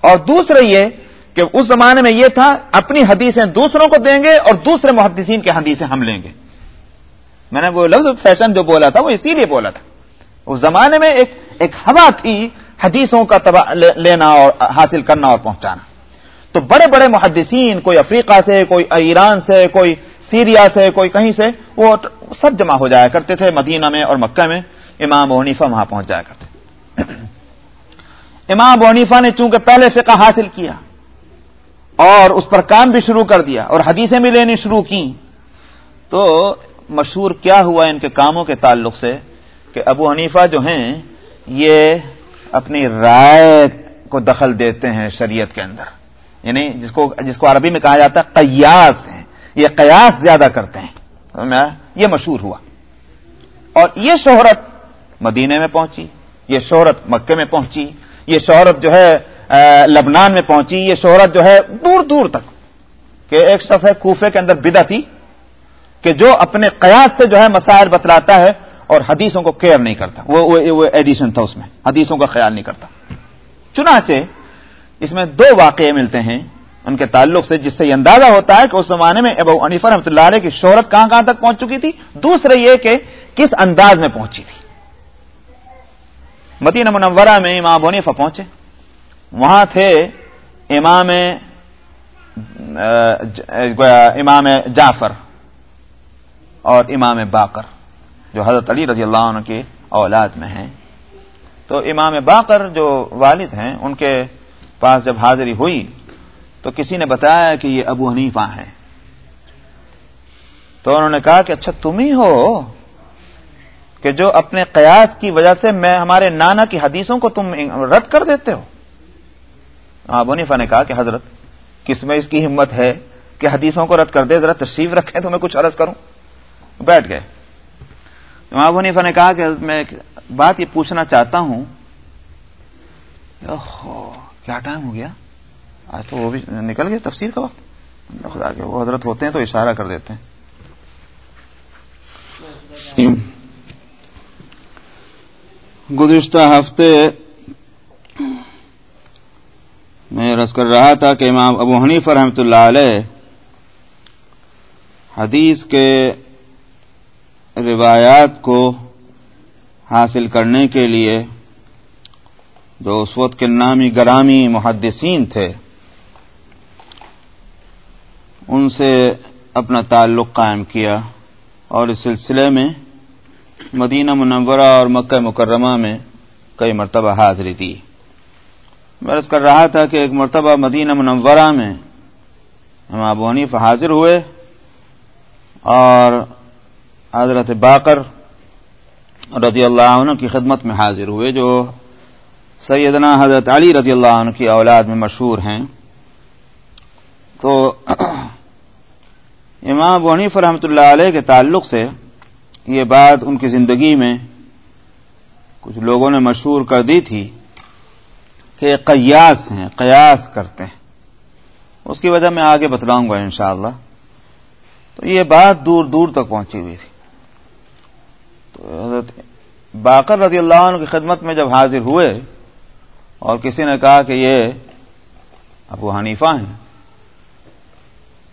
اور دوسرا یہ کہ اس زمانے میں یہ تھا اپنی حدیثیں دوسروں کو دیں گے اور دوسرے محدثین کے حدیثیں ہم لیں گے۔ میں نے وہ لفظ فیشن جو بولا تھا وہ اسی لیے بولا تھا۔ اس زمانے میں ایک ایک ہوا تھی حدیثوں کا لینا اور حاصل کرنا اور پہنچانا۔ تو بڑے بڑے محدثین، کوئی افریقہ سے، کوئی ایران سے، کوئی سیریا سے، کوئی کہیں سے، وہ سب جمع ہو جایا کرتے تھے، مدینہ میں اور مکہ میں۔ امام ونیفا وہاں پہنچ جایا کرتے۔ امام ونیفا نے چونکہ پہلے فقہ حاصل کیا اور اس پر کام بھی شروع کر دیا اور حدیثیں بھی لینی شروع کی تو مشہور کیا ہوا ان کے کاموں کے تعلق سے کہ ابو حنیفہ جو ہیں، یہ اپنی رائے کو دخل دیتے ہیں شریعت کے اندر۔ یعنی جس کو جس کو عربی میں کہا جاتا ہے قیاس ہیں۔ یہ قیاس زیادہ کرتے ہیں۔ یہ مشہور ہوا۔ اور یہ شہرت مدینے میں پہنچی، یہ شہرت مکے میں پہنچی یہ شہرت جو ہے لبنان میں پہنچی، یہ شہرت جو ہے دور دور تک کہ ایک شخص ہے، کوفے کے اندر بدا تھی کہ جو اپنے قیاس سے جو ہے مسائل بتلاتا ہے اور حدیثوں کو کیئر نہیں کرتا۔ وہ وہ ایڈیشن تھا اس میں۔ حدیثوں کا خیال نہیں کرتا۔ چنانچہ اس میں دو واقعے ملتے ہیں ان کے تعلق سے، جس سے یہ اندازہ ہوتا ہے کہ اس زمانے میں ابو عنیفہ رحمۃ اللہ علیہ کی شہرت کہاں کہاں تک پہنچ چکی تھی۔ دوسرے یہ کہ کس انداز میں پہنچی تھی۔ مدینہ منورہ میں امام ونیفا پہنچے۔ وہاں تھے امام امام جعفر اور امام باقر، جو حضرت علی رضی اللہ عنہ کے اولاد میں ہیں۔ تو امام باقر جو والد ہیں، ان کے پاس جب حاضری ہوئی تو کسی نے بتایا کہ یہ ابو حنیفہ ہیں۔ تو انہوں نے کہا کہ اچھا تم ہی ہو۔ کہ جو اپنے قیاس کی وجہ سے میں ہمارے نانا کی حدیثوں کو تم رد کر دیتے ہو۔ ابو حنیفہ نے کہا کہ حضرت، کس میں اس کی ہمت ہے کہ حدیثوں کو رد کر دے؟ ذرا تشریف رکھیں تو میں کچھ عرض کروں۔ بیٹھ گئے۔ ابو حنیفہ نے کہا کہ میں بات یہ پوچھنا چاہتا ہوں۔ کیا ٹائم ہو گیا؟ آج تو وہ بھی نکل گیا تفسیر کا وقت۔ خدا کے، وہ حضرت ہوتے ہیں تو اشارہ کر دیتے ہیں۔ گزشتہ ہفتے میں رس کر رہا تھا کہ امام ابو حنیف رحمۃ اللہ علیہ حدیث کے روایات کو حاصل کرنے کے لیے جو اس وقت کے نامی گرامی محدثین تھے، ان سے اپنا تعلق قائم کیا اور اس سلسلے میں مدینہ منورہ اور مکہ مکرمہ میں کئی مرتبہ حاضری دی۔ میں کر رہا تھا کہ ایک مرتبہ مدینہ منورہ میں ہم ابو حنیف حاضر ہوئے اور حضرت باقر رضی اللہ عنہ کی خدمت میں حاضر ہوئے، جو سیدنا حضرت علی رضی اللہ عنہ کی اولاد میں مشہور ہیں۔ تو امام ونیف رحمۃ اللہ علیہ کے تعلق سے یہ بات ان کی زندگی میں کچھ لوگوں نے مشہور کر دی تھی کہ قیاس ہیں، قیاس کرتے ہیں۔ اس کی وجہ میں آگے بتلاؤں گا انشاءاللہ۔ تو یہ بات دور دور تک پہنچی ہوئی تھی۔ تو حضرت باقر رضی اللہ عنہ کی خدمت میں جب حاضر ہوئے اور کسی نے کہا کہ یہ ابو حنیفہ ہیں،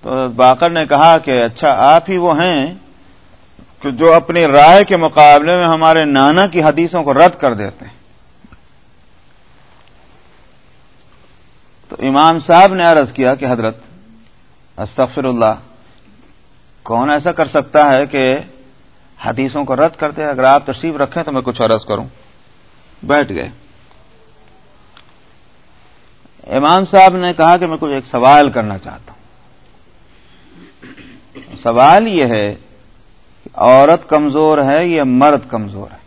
تو باقر نے کہا کہ اچھا آپ ہی وہ ہیں کہ جو اپنی رائے کے مقابلے میں ہمارے نانا کی حدیثوں کو رد کر دیتے ہیں۔ تو امام صاحب نے عرض کیا کہ حضرت استغفر اللہ کون ایسا کر سکتا ہے کہ حدیثوں کو رد کرتے اگر آپ تشریف رکھیں تو میں کچھ عرض کروں۔ بیٹھ گئے۔ امام صاحب نے کہا کہ میں کچھ ایک سوال کرنا چاہتا ہوں۔ سوال یہ ہے کہ عورت کمزور ہے یا مرد کمزور ہے؟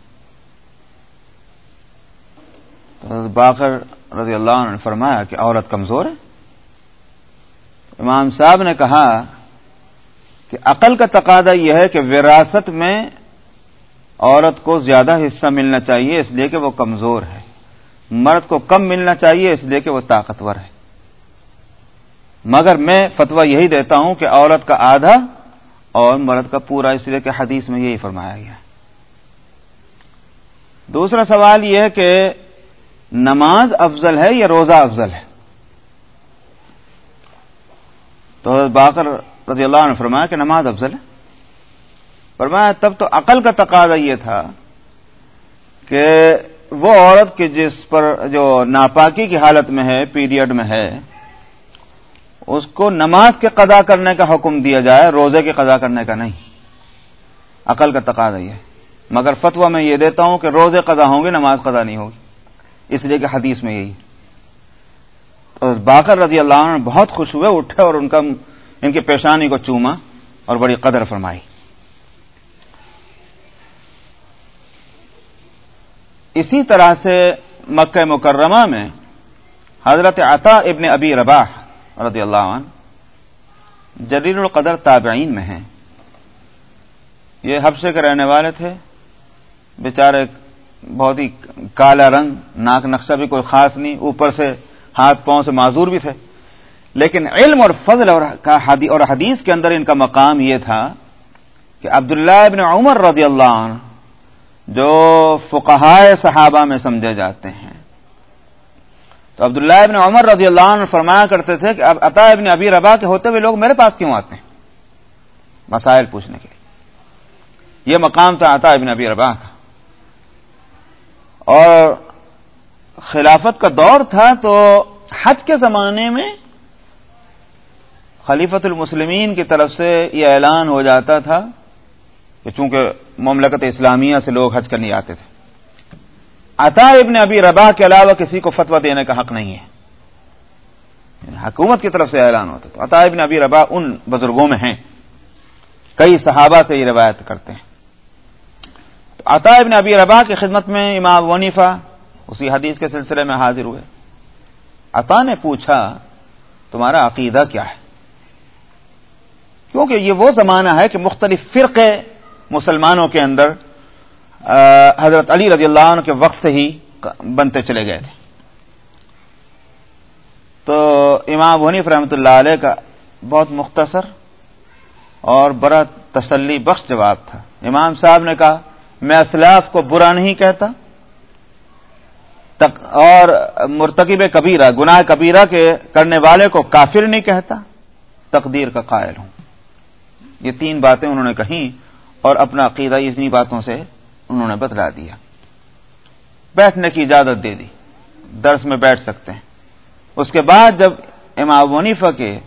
تو باخر رضی اللہ عنہ نے فرمایا کہ عورت کمزور ہے۔ امام صاحب نے کہا کہ عقل کا تقاضا یہ ہے کہ وراثت میں عورت کو زیادہ حصہ ملنا چاہیے، اس لیے کہ وہ کمزور ہے۔ مرد کو کم ملنا چاہیے، اس لیے کہ وہ طاقتور ہے۔ مگر میں فتویٰ یہی دیتا ہوں کہ عورت کا آدھا اور مرد کا پورا اس لیے کہ حدیث میں یہی فرمایا گیا۔ دوسرا سوال یہ ہے کہ نماز افضل ہے یا روزہ افضل ہے؟ تو باقر رضی اللہ نے فرمایا کہ نماز افضل ہے۔ فرمایا تب تو عقل کا تقاضا یہ تھا کہ وہ عورت کے جس پر جو ناپاکی کی حالت میں ہے، پیریڈ میں ہے اس کو نماز کے قضا کرنے کا حکم دیا جائے، روزے کے قضا کرنے کا نہیں۔ عقل کا تقاضا یہ مگر فتویٰ میں یہ دیتا ہوں کہ روزے قضا ہوں گے، نماز قضا نہیں ہوگی۔ اس لیے کہ حدیث میں یہی۔ تو باقر رضی اللہ عنہ بہت خوش ہوئے، اٹھے اور ان کا، ان کی پیشانی کو چوما اور بڑی قدر فرمائی۔ اسی طرح سے مکہ مکرمہ میں حضرت عطا ابن ابی رباح رضی اللہ عنہ، جلیل القدر تابعین میں ہیں۔ یہ حبشے کے رہنے والے تھے۔ بیچارے بہت ہی کالا رنگ، ناک نقشہ بھی کوئی خاص نہیں، اوپر سے ہاتھ پاؤں سے معذور بھی تھے۔ لیکن علم اور فضل اور حدیث کے اندر ان کا مقام یہ تھا کہ عبداللہ ابن عمر رضی اللہ عنہ، جو فقہائے صحابہ میں سمجھے جاتے ہیں۔ تو عبداللہ ابن عمر رضی اللہ عنہ فرمایا کرتے تھے کہ اب عطا ابن ابی ربا کے ہوتے ہوئے لوگ میرے پاس کیوں آتے ہیں؟ مسائل پوچھنے کے لیے۔ یہ مقام تھا عطا ابن ابی ربا کا۔ اور خلافت کا دور تھا تو حج کے زمانے میں خلیفت المسلمین کی طرف سے یہ اعلان ہو جاتا تھا کہ چونکہ مملکت اسلامیہ سے لوگ حج کرنے آتے تھے۔ عطا ابن ابی ربا کے علاوہ کسی کو فتویٰ دینے کا حق نہیں ہے۔ یعنی حکومت کی طرف سے اعلان ہوتا تو عطا ابن ابی ربا ان بزرگوں میں ہیں۔ کئی صحابہ سے یہ روایت کرتے ہیں۔ تو عطا ابن ابی ربا کی خدمت میں امام ونیفا اسی حدیث کے سلسلے میں حاضر ہوئے۔ عطا نے پوچھا، تمہارا عقیدہ کیا ہے؟ کیونکہ یہ وہ زمانہ ہے کہ مختلف فرقے مسلمانوں کے اندر حضرت علی رضی اللہ عنہ کے وقت سے ہی بنتے چلے گئے تھے۔ تو امام ونیف رحمۃ اللہ علیہ کا بہت مختصر اور بڑا تسلی بخش جواب تھا۔ امام صاحب نے کہا، میں اسلاف کو برا نہیں کہتا اور مرتکب کبیرہ، گناہ کبیرہ کے کرنے والے کو کافر نہیں کہتا، تقدیر کا قائل ہوں۔ یہ تین باتیں انہوں نے کہیں اور اپنا عقیدہ اتنی باتوں سے انہوں نے بتلا دیا۔ بیٹھنے کی اجازت دے دی۔ درس میں بیٹھ سکتے ہیں۔ اس کے بعد جب امام ونیفا کے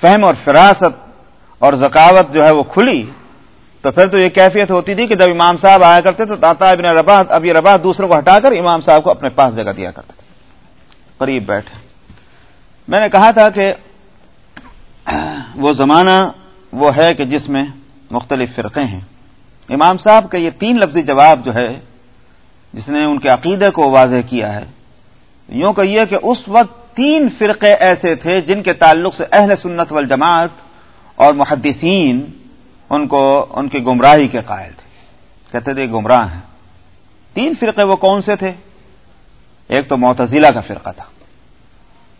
فہم اور فراست اور ذکاوت جو ہے وہ کھلی، تو پھر تو یہ کیفیت ہوتی تھی کہ جب امام صاحب آیا کرتے تو داتا ابن ربا اب یہ ربا دوسروں کو ہٹا کر امام صاحب کو اپنے پاس جگہ دیا کرتے تھے۔ قریب بیٹھے۔ میں نے کہا تھا کہ وہ زمانہ وہ ہے کہ جس میں مختلف فرقے ہیں۔ امام صاحب کا یہ تین لفظی جواب جو ہے، جس نے ان کے عقیدے کو واضح کیا ہے، یوں کہیے کہ اس وقت تین فرقے ایسے تھے جن کے تعلق سے اہل سنت والجماعت اور محدثین ان کو، ان کی گمراہی کے قائل تھے۔ کہتے تھے، گمراہ ہیں۔ تین فرقے وہ کون سے تھے؟ ایک تو معتزلہ کا فرقہ تھا۔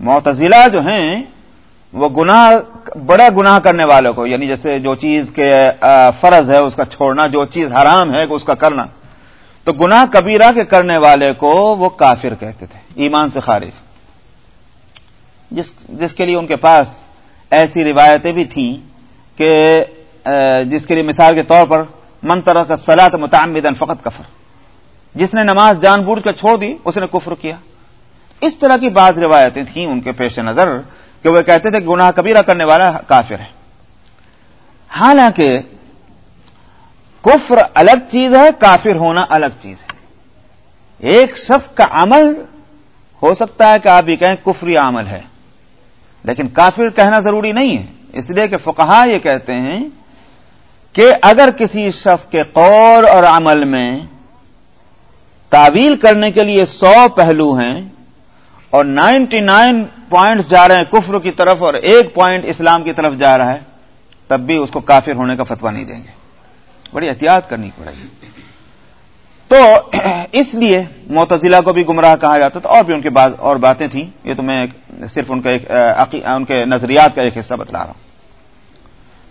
معتزلہ جو ہیں وہ گناہ بڑا گناہ کرنے والوں کو یعنی جیسے جو چیز کے فرض ہے، اس کا چھوڑنا، جو چیز حرام ہے، اس کا کرنا۔ تو گناہ کبیرہ کے کرنے والے کو وہ کافر کہتے تھے، ایمان سے خارج۔ جس جس کے لیے ان کے پاس ایسی روایتیں بھی تھیں کہ جس کے لیے مثال کے طور پر منتر کا سلاط متعمدن فقط کفر۔ جس نے نماز جان بوجھ کر چھوڑ دی، اس نے کفر کیا۔ اس طرح کی بعض روایتیں تھیں ان کے پیش نظر۔ کہ وہ کہتے تھے کہ گناہ کبیرہ کرنے والا کافر ہے۔ حالانکہ کفر الگ چیز ہے، کافر ہونا الگ چیز ہے۔ ایک شخص کا عمل ہو سکتا ہے کہ آپ یہ کہیں کفری عمل ہے، لیکن کافر کہنا ضروری نہیں ہے۔ اس لیے کہ فقہا یہ کہتے ہیں کہ اگر کسی شخص کے قول اور عمل میں تعویل کرنے کے لیے سو پہلو ہیں اور نائنٹی نائن پوائنٹس جا رہے ہیں کفر کی طرف اور ایک پوائنٹ اسلام کی طرف جا رہا ہے، تب بھی اس کو کافر ہونے کا فتوا نہیں دیں گے۔ بڑی احتیاط کرنی پڑے گی۔ تو اس لیے معتزلہ کو بھی گمراہ کہا جاتا تھا، اور بھی ان کے بعد اور باتیں تھیں۔ یہ تو میں صرف ان کا ایک ان کے نظریات کا ایک حصہ بتلا رہا ہوں۔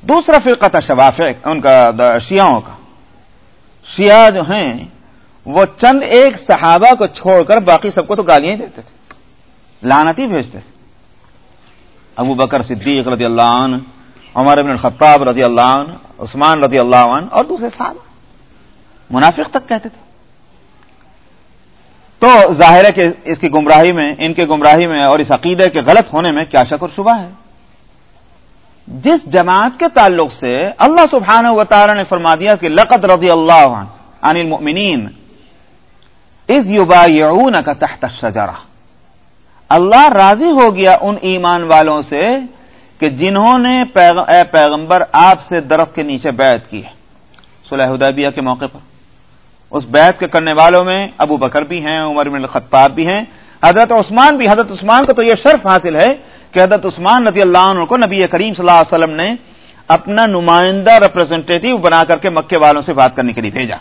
دوسرا فرقہ تھا شفاف ان کا شیعوں کا۔ شیعہ جو ہیں، وہ چند ایک صحابہ کو چھوڑ کر باقی سب کو تو گالیاں دیتے تھے۔ لانتی بھیجتے تھے۔ ابو بکر صدیق رضی اللہ عنہ، عمر ابن الخطاب رضی اللہ عنہ، عثمان رضی اللہ عنہ اور دوسرے صاحب منافق تک کہتے تھے۔ تو ظاہر ہے کہ اس کی گمراہی میں، ان کے گمراہی میں اور اس عقیدے کے غلط ہونے میں کیا شک اور شبہ ہے۔ جس جماعت کے تعلق سے اللہ سبحانہ و تعالی نے فرما دیا کہ لقت رضی اللہ عنہ، عن المؤمنین از یبایعون کا تحت الشجرہ۔ اللہ راضی ہو گیا ان ایمان والوں سے کہ جنہوں نے اے پیغمبر آپ سے درخت کے نیچے بیعت کی ہے۔ صلح حدیبیہ کے موقع پر۔ اس بیعت کے کرنے والوں میں ابو بکر بھی ہیں، عمر بن الخطاب بھی ہیں۔ حضرت عثمان بھی، حضرت عثمان کو تو یہ شرف حاصل ہے کہ حضرت عثمان رضی اللہ عنہ کو نبی کریم صلی اللہ علیہ وسلم نے اپنا نمائندہ ریپرزینٹیو بنا کر کے مکے والوں سے بات کرنے کے لیے بھیجا۔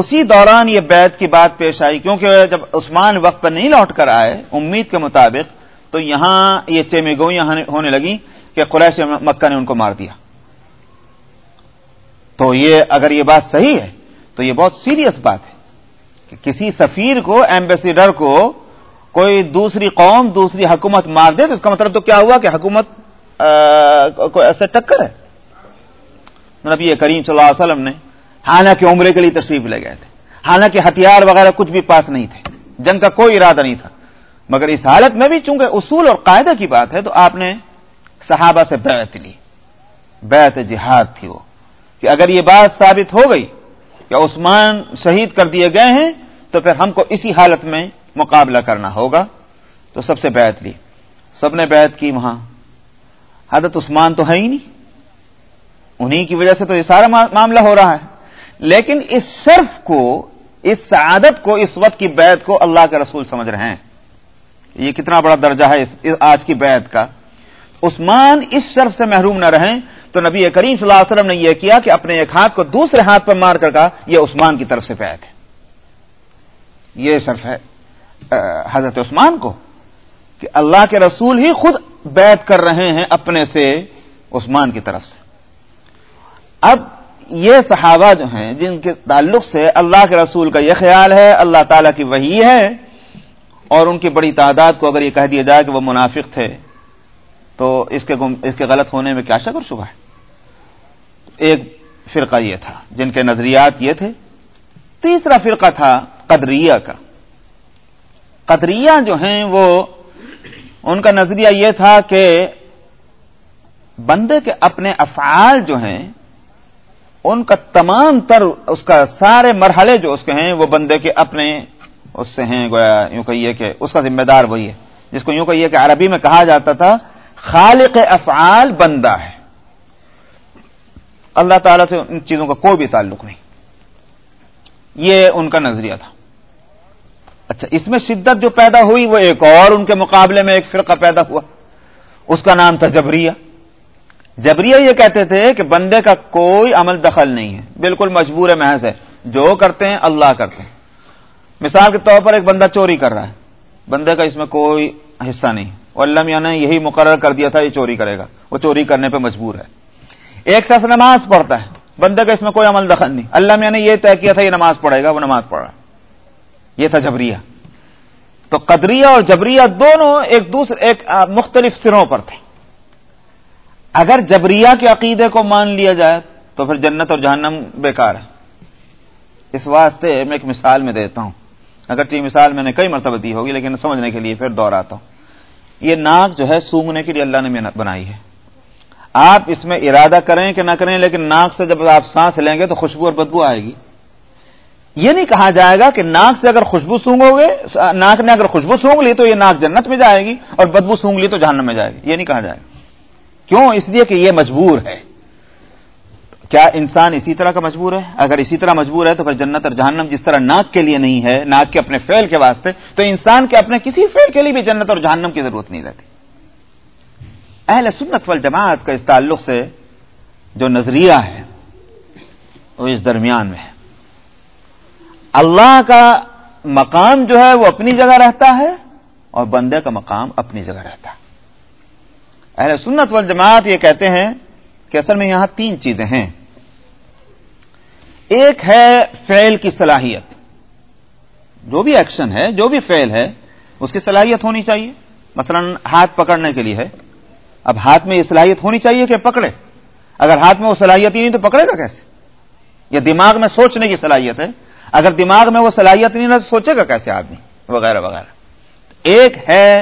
اسی دوران یہ بیت کی بات پیش آئی، کیونکہ جب عثمان وقت پر نہیں لوٹ کر آئے امید کے مطابق، تو یہاں یہ چیمے گوئیاں ہونے لگی کہ قریش مکہ نے ان کو مار دیا۔ تو یہ اگر یہ بات صحیح ہے، تو یہ بہت سیریس بات ہے کہ کسی سفیر کو، ایمبیسیڈر کو کوئی دوسری قوم، دوسری حکومت مار دے تو اس کا مطلب تو کیا ہوا کہ حکومت کو ایسے ٹکر ہے؟ نبی کریم صلی اللہ علیہ وسلم نے حالانکہ عمرے کے لیے تشریف لے گئے تھے۔ حالانکہ ہتھیار وغیرہ کچھ بھی پاس نہیں تھے۔ جنگ کا کوئی ارادہ نہیں تھا۔ مگر اس حالت میں بھی چونکہ اصول اور قاعدہ کی بات ہے تو آپ نے صحابہ سے بیعت لی۔ بیعت جہاد تھی وہ۔ کہ اگر یہ بات ثابت ہو گئی کہ عثمان شہید کر دیے گئے ہیں، تو پھر ہم کو اسی حالت میں مقابلہ کرنا ہوگا۔ تو سب سے بیعت لی۔ سب نے بیعت کی وہاں۔ حضرت عثمان تو ہے ہی نہیں۔ انہی کی وجہ سے تو یہ سارا معاملہ ہو رہا ہے۔ لیکن اس شرف کو، اس سعادت کو، اس وقت کی بیعت کو اللہ کے رسول سمجھ رہے ہیں۔ یہ کتنا بڑا درجہ ہے اس آج کی بیعت کا۔ عثمان اس شرف سے محروم نہ رہیں تو نبی کریم صلی اللہ علیہ وسلم نے یہ کیا کہ اپنے ایک ہاتھ کو دوسرے ہاتھ پر مار کر کہا، یہ عثمان کی طرف سے بیعت ہے۔ یہ شرف ہے حضرت عثمان کو کہ اللہ کے رسول ہی خود بیعت کر رہے ہیں اپنے سے عثمان کی طرف سے۔ اب یہ صحابہ جو ہیں، جن کے تعلق سے اللہ کے رسول کا یہ خیال ہے، اللہ تعالیٰ کی وہی ہے، اور ان کی بڑی تعداد کو اگر یہ کہہ دیا جائے کہ وہ منافق تھے، تو اس کے اس کے غلط ہونے میں کیا شکر شبہ ہے؟ ایک فرقہ یہ تھا، جن کے نظریات یہ تھے۔ تیسرا فرقہ تھا قدریہ کا۔ قدریہ جو ہیں، وہ ان کا نظریہ یہ تھا کہ بندے کے اپنے افعال جو ہیں ان کا تمام تر اس کا سارے مرحلے جو اس کے ہیں، وہ بندے کے اپنے اس سے ہیں، گویا یوں کہیے کہ اس کا ذمہ دار وہی ہے۔ جس کو یوں کہیے کہ عربی میں کہا جاتا تھا، خالق افعال بندہ ہے۔ اللہ تعالی سے ان چیزوں کا کوئی بھی تعلق نہیں۔ یہ ان کا نظریہ تھا۔ اچھا اس میں شدت جو پیدا ہوئی، وہ ایک اور ان کے مقابلے میں ایک فرقہ پیدا ہوا۔ اس کا نام تھا جبریہ۔ جبریہ یہ کہتے تھے کہ بندے کا کوئی عمل دخل نہیں ہے، بالکل مجبور ہے محض ہے۔ جو کرتے ہیں، اللہ کرتے ہیں۔ مثال کے طور پر ایک بندہ چوری کر رہا ہے۔ بندے کا اس میں کوئی حصہ نہیں۔ اور اللہ میاں نے یہی مقرر کر دیا تھا، یہ چوری کرے گا۔ وہ چوری کرنے پہ مجبور ہے۔ ایک شخص نماز پڑھتا ہے۔ بندے کا اس میں کوئی عمل دخل نہیں۔ اللہ میاں نے یہ طے کیا تھا، یہ نماز پڑھے گا، وہ نماز پڑھ رہا یہ تھا جبریہ۔ تو قدریہ اور جبریہ دونوں ایک دوسرے، ایک مختلف سروں پر تھے۔ اگر جبریہ کے عقیدے کو مان لیا جائے تو پھر جنت اور جہنم بیکار ہے۔ اس واسطے میں ایک مثال میں دیتا ہوں۔ اگرچہ مثال میں نے کئی مرتبہ دی ہوگی، لیکن سمجھنے کے لیے پھر دوہراتا ہوں۔ یہ ناک جو ہے سونگنے کے لیے اللہ نے محنت بنائی ہے۔ آپ اس میں ارادہ کریں کہ نہ کریں، لیکن ناک سے جب آپ سانس لیں گے تو خوشبو اور بدبو آئے گی۔ یہ نہیں کہا جائے گا کہ ناک سے اگر خوشبو سونگو گے، ناک نے اگر خوشبو سونگ لی تو یہ ناک جنت میں جائے گی اور بدبو سونگ لی تو جہنم میں جائے گی۔ یہ نہیں کہا جائے گا۔ کیوں اس لیے کہ یہ مجبور ہے؟ کیا انسان اسی طرح کا مجبور ہے؟ اگر اسی طرح مجبور ہے تو پھر جنت اور جہنم جس طرح ناک کے لیے نہیں ہے، ناک کے اپنے فیل کے واسطے، تو انسان کے اپنے کسی فیل کے لیے بھی جنت اور جہنم کی ضرورت نہیں رہتی۔ اہل سنت والجماعت کا اس تعلق سے جو نظریہ ہے، وہ اس درمیان میں ہے۔ اللہ کا مقام جو ہے، وہ اپنی جگہ رہتا ہے اور بندے کا مقام اپنی جگہ رہتا ہے۔ اہل سنت والجماعت یہ کہتے ہیں کہ اصل میں یہاں تین چیزیں ہیں۔ ایک ہے فعل کی صلاحیت۔ جو بھی ایکشن ہے، جو بھی فعل ہے، اس کی صلاحیت ہونی چاہیے۔ مثلا ہاتھ پکڑنے کے لیے ہے۔ اب ہاتھ میں یہ صلاحیت ہونی چاہیے کہ پکڑے۔ اگر ہاتھ میں وہ صلاحیت ہی نہیں تو پکڑے گا کیسے؟ یا دماغ میں سوچنے کی صلاحیت ہے۔ اگر دماغ میں وہ صلاحیت نہیں تو سوچے گا کیسے آدمی؟ وغیرہ وغیرہ۔ ایک ہے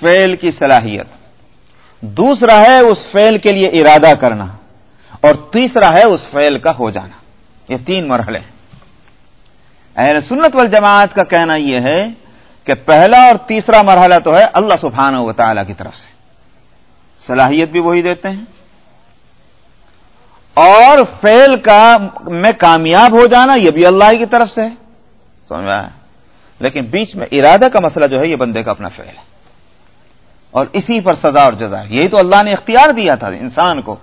فعل کی صلاحیت۔ دوسرا ہے اس فعل کے لیے ارادہ کرنا اور تیسرا ہے اس فعل کا ہو جانا یہ تین مرحلے اہل سنت والجماعت کا کہنا یہ ہے کہ پہلا اور تیسرا مرحلہ تو ہے اللہ سبحانہ و تعالی کی طرف سے۔ صلاحیت بھی وہی دیتے ہیں۔ اور فیل کا میں کامیاب ہو جانا یہ بھی اللہ کی طرف سے سمجھا؟ لیکن بیچ میں ارادہ کا مسئلہ جو ہے یہ بندے کا اپنا فیل ہے۔ اور اسی پر سزا اور جزا ہے۔ یہی تو اللہ نے اختیار دیا تھا انسان کو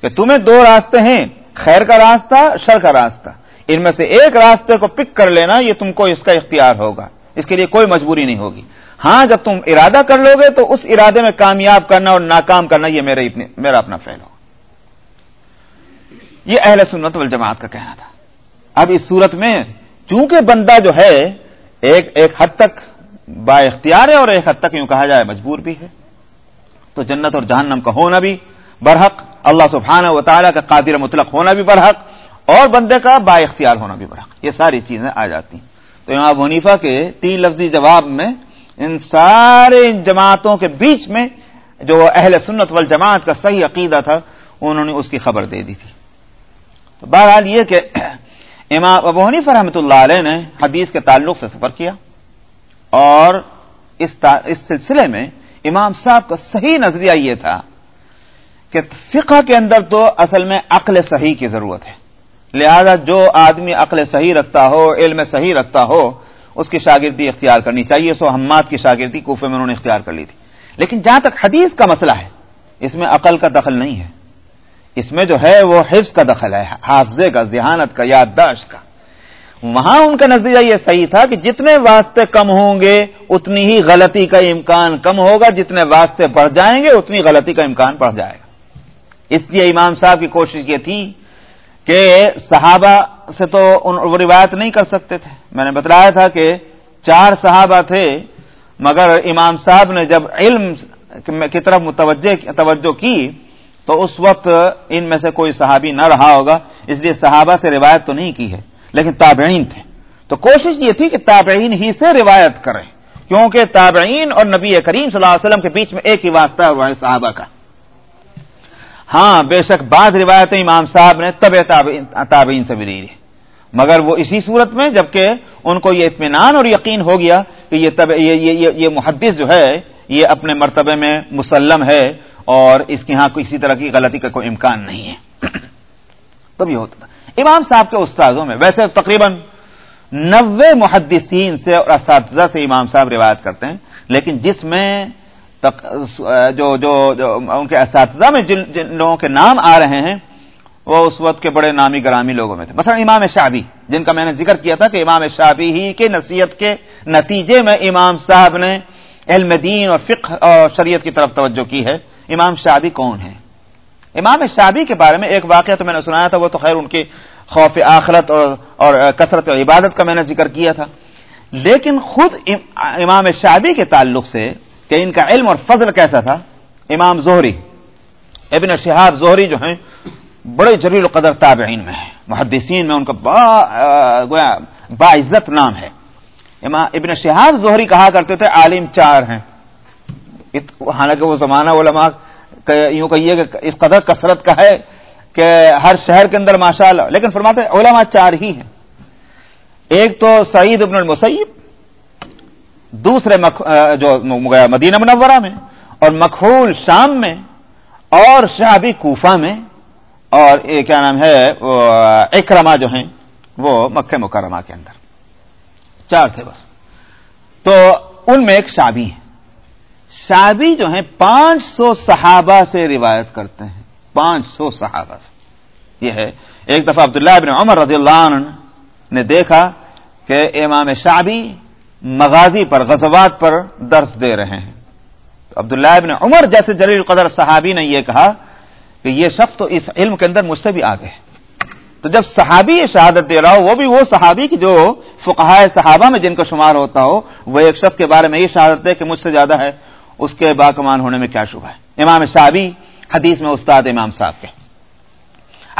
کہ تمہیں دو راستے ہیں، خیر کا راستہ، شر کا راستہ۔ ان میں سے ایک راستے کو پک کر لینا، یہ تم کو اس کا اختیار ہوگا۔ اس کے لیے کوئی مجبوری نہیں ہوگی۔ ہاں جب تم ارادہ کر لو گے تو اس ارادے میں کامیاب کرنا اور ناکام کرنا، یہ میرے میرا اپنا فیل ہوگا۔ یہ اہل سنت والجماعت کا کہنا تھا۔ اب اس صورت میں چونکہ بندہ جو ہے، ایک ایک حد تک با اختیار ہے اور ایک حد تک یوں کہا جائے مجبور بھی ہے۔ تو جنت اور جہنم کا ہونا بھی برحق، اللہ سبحانہ و تعالیٰ کا قادر مطلق ہونا بھی برحق اور بندے کا با اختیار ہونا بھی برحق۔ یہ ساری چیزیں آ جاتی ہیں۔ تو امام حنیفہ کے تین لفظی جواب میں ان سارے جماعتوں کے بیچ میں جو اہل سنت والجماعت کا صحیح عقیدہ تھا، انہوں نے اس کی خبر دے دی تھی۔ تو بہرحال یہ کہ امام ابو حنیف رحمۃ اللہ علیہ نے حدیث کے تعلق سے سفر کیا۔ اور اس اس سلسلے میں امام صاحب کا صحیح نظریہ یہ تھا کہ فقہ کے اندر تو اصل میں عقل صحیح کی ضرورت ہے۔ لہذا جو آدمی عقل صحیح رکھتا ہو، علم صحیح رکھتا ہو، اس کی شاگردی اختیار کرنی چاہیے۔ سو حماد کی شاگردی کوفے میں انہوں نے اختیار کر لی تھی۔ لیکن جہاں تک حدیث کا مسئلہ ہے، اس میں عقل کا دخل نہیں ہے۔ اس میں جو ہے، وہ حفظ کا دخل ہے، حافظے کا، ذہانت کا، یادداشت کا۔ وہاں ان کا نظریہ یہ صحیح تھا کہ جتنے واسطے کم ہوں گے، اتنی ہی غلطی کا امکان کم ہوگا، جتنے واسطے بڑھ جائیں گے، اتنی غلطی کا امکان بڑھ جائے گا۔ اس لیے امام صاحب کی کوشش یہ تھی کہ صحابہ سے تو وہ روایت نہیں کر سکتے تھے۔ میں نے بتلایا تھا کہ چار صحابہ تھے، مگر امام صاحب نے جب علم کی طرف متوجہ توجہ کی، تو اس وقت ان میں سے کوئی صحابی نہ رہا ہوگا۔ اس لیے صحابہ سے روایت تو نہیں کی ہے۔ لیکن تابعین تھے۔ تو کوشش یہ تھی کہ تابعین ہی سے روایت کریں کیونکہ تابعین اور نبی کریم صلی اللہ علیہ وسلم کے بیچ میں ایک ہی واسطہ ہے صحابہ کا۔ ہاں بے شک بعض روایتیں امام صاحب نے طب تابعین سے بھی دی مگر وہ اسی صورت میں جبکہ ان کو یہ اطمینان اور یقین ہو گیا کہ یہ طب یہ, یہ, یہ, یہ محدث جو ہے یہ اپنے مرتبے میں مسلم ہے اور اس کے ہاں کسی طرح کی غلطی کا کوئی امکان نہیں ہے۔ تب یہ ہوتا تھا۔ امام صاحب کے استاذوں میں، ویسے تقریباً نوے محدثین سے اور اساتذہ سے امام صاحب روایت کرتے ہیں، لیکن جس میں جو جو ان کے اساتذہ میں جن جن لوگوں کے نام آ رہے ہیں، وہ اس وقت کے بڑے نامی گرامی لوگوں میں تھے۔ مثلا امام شابی جن کا میں نے ذکر کیا تھا کہ امام شابی ہی کے نصیحت کے نتیجے میں امام صاحب نے علم دین اور فقہ اور شریعت کی طرف توجہ کی ہے۔ امام شابی کون ہے امام شابی کے بارے میں ایک واقعہ تو میں نے سنایا تھا، وہ تو خیر ان کی خوف آخرت اور اور کثرت عبادت کا میں نے ذکر کیا تھا۔ لیکن خود امام شابی کے تعلق سے کہ ان کا علم اور فضل کیسا تھا، امام زہری، ابن شہاب زہری جو ہیں، بڑے جلیل القدر تابعین میں ہیں۔ محدثین میں ان کا با باعزت نام ہے۔ ابن شہاب زہری کہا کرتے تھے، عالم چار ہیں۔ حالانکہ وہ زمانہ علماء یوں کہیے کہ اس قدر کثرت کا ہے کہ ہر شہر کے اندر ماشاء اللہ لیکن فرماتے علماء چار ہی ہیں۔ ایک تو سعید ابن المسیب، دوسرے مخ جو مدینہ منورہ میں، اور مکھول شام میں، اور شابی کوفہ میں، اور کیا نام ہے اکرما جو ہیں، وہ مکہ مکرمہ کے اندر۔ چار تھے بس۔ تو ان میں ایک شابی ہے شابی جو ہیں پانچ سو صحابہ سے روایت کرتے ہیں۔ پانچ سو صحابہ سے۔ یہ ہے۔ ایک دفعہ عبداللہ ابن عمر رضی اللہ عنہ نے دیکھا کہ امام شابی مغازی پر، غزوات پر درس دے رہے ہیں۔ عبداللہ ابن عمر جیسے جلیل قدر صحابی نے یہ کہا کہ یہ شخص تو اس علم کے اندر مجھ سے بھی آگے ہے۔ تو جب صحابی یہ شہادت دے رہا ہو، وہ بھی وہ صحابی کی جو فقہ صحابہ میں جن کا شمار ہوتا ہو، وہ ایک شخص کے بارے میں یہ شہادت دے کہ مجھ سے زیادہ ہے۔ اس کے باکمان ہونے میں کیا شبہ ہے؟ امام صحابی حدیث میں استاد امام صاحب کے۔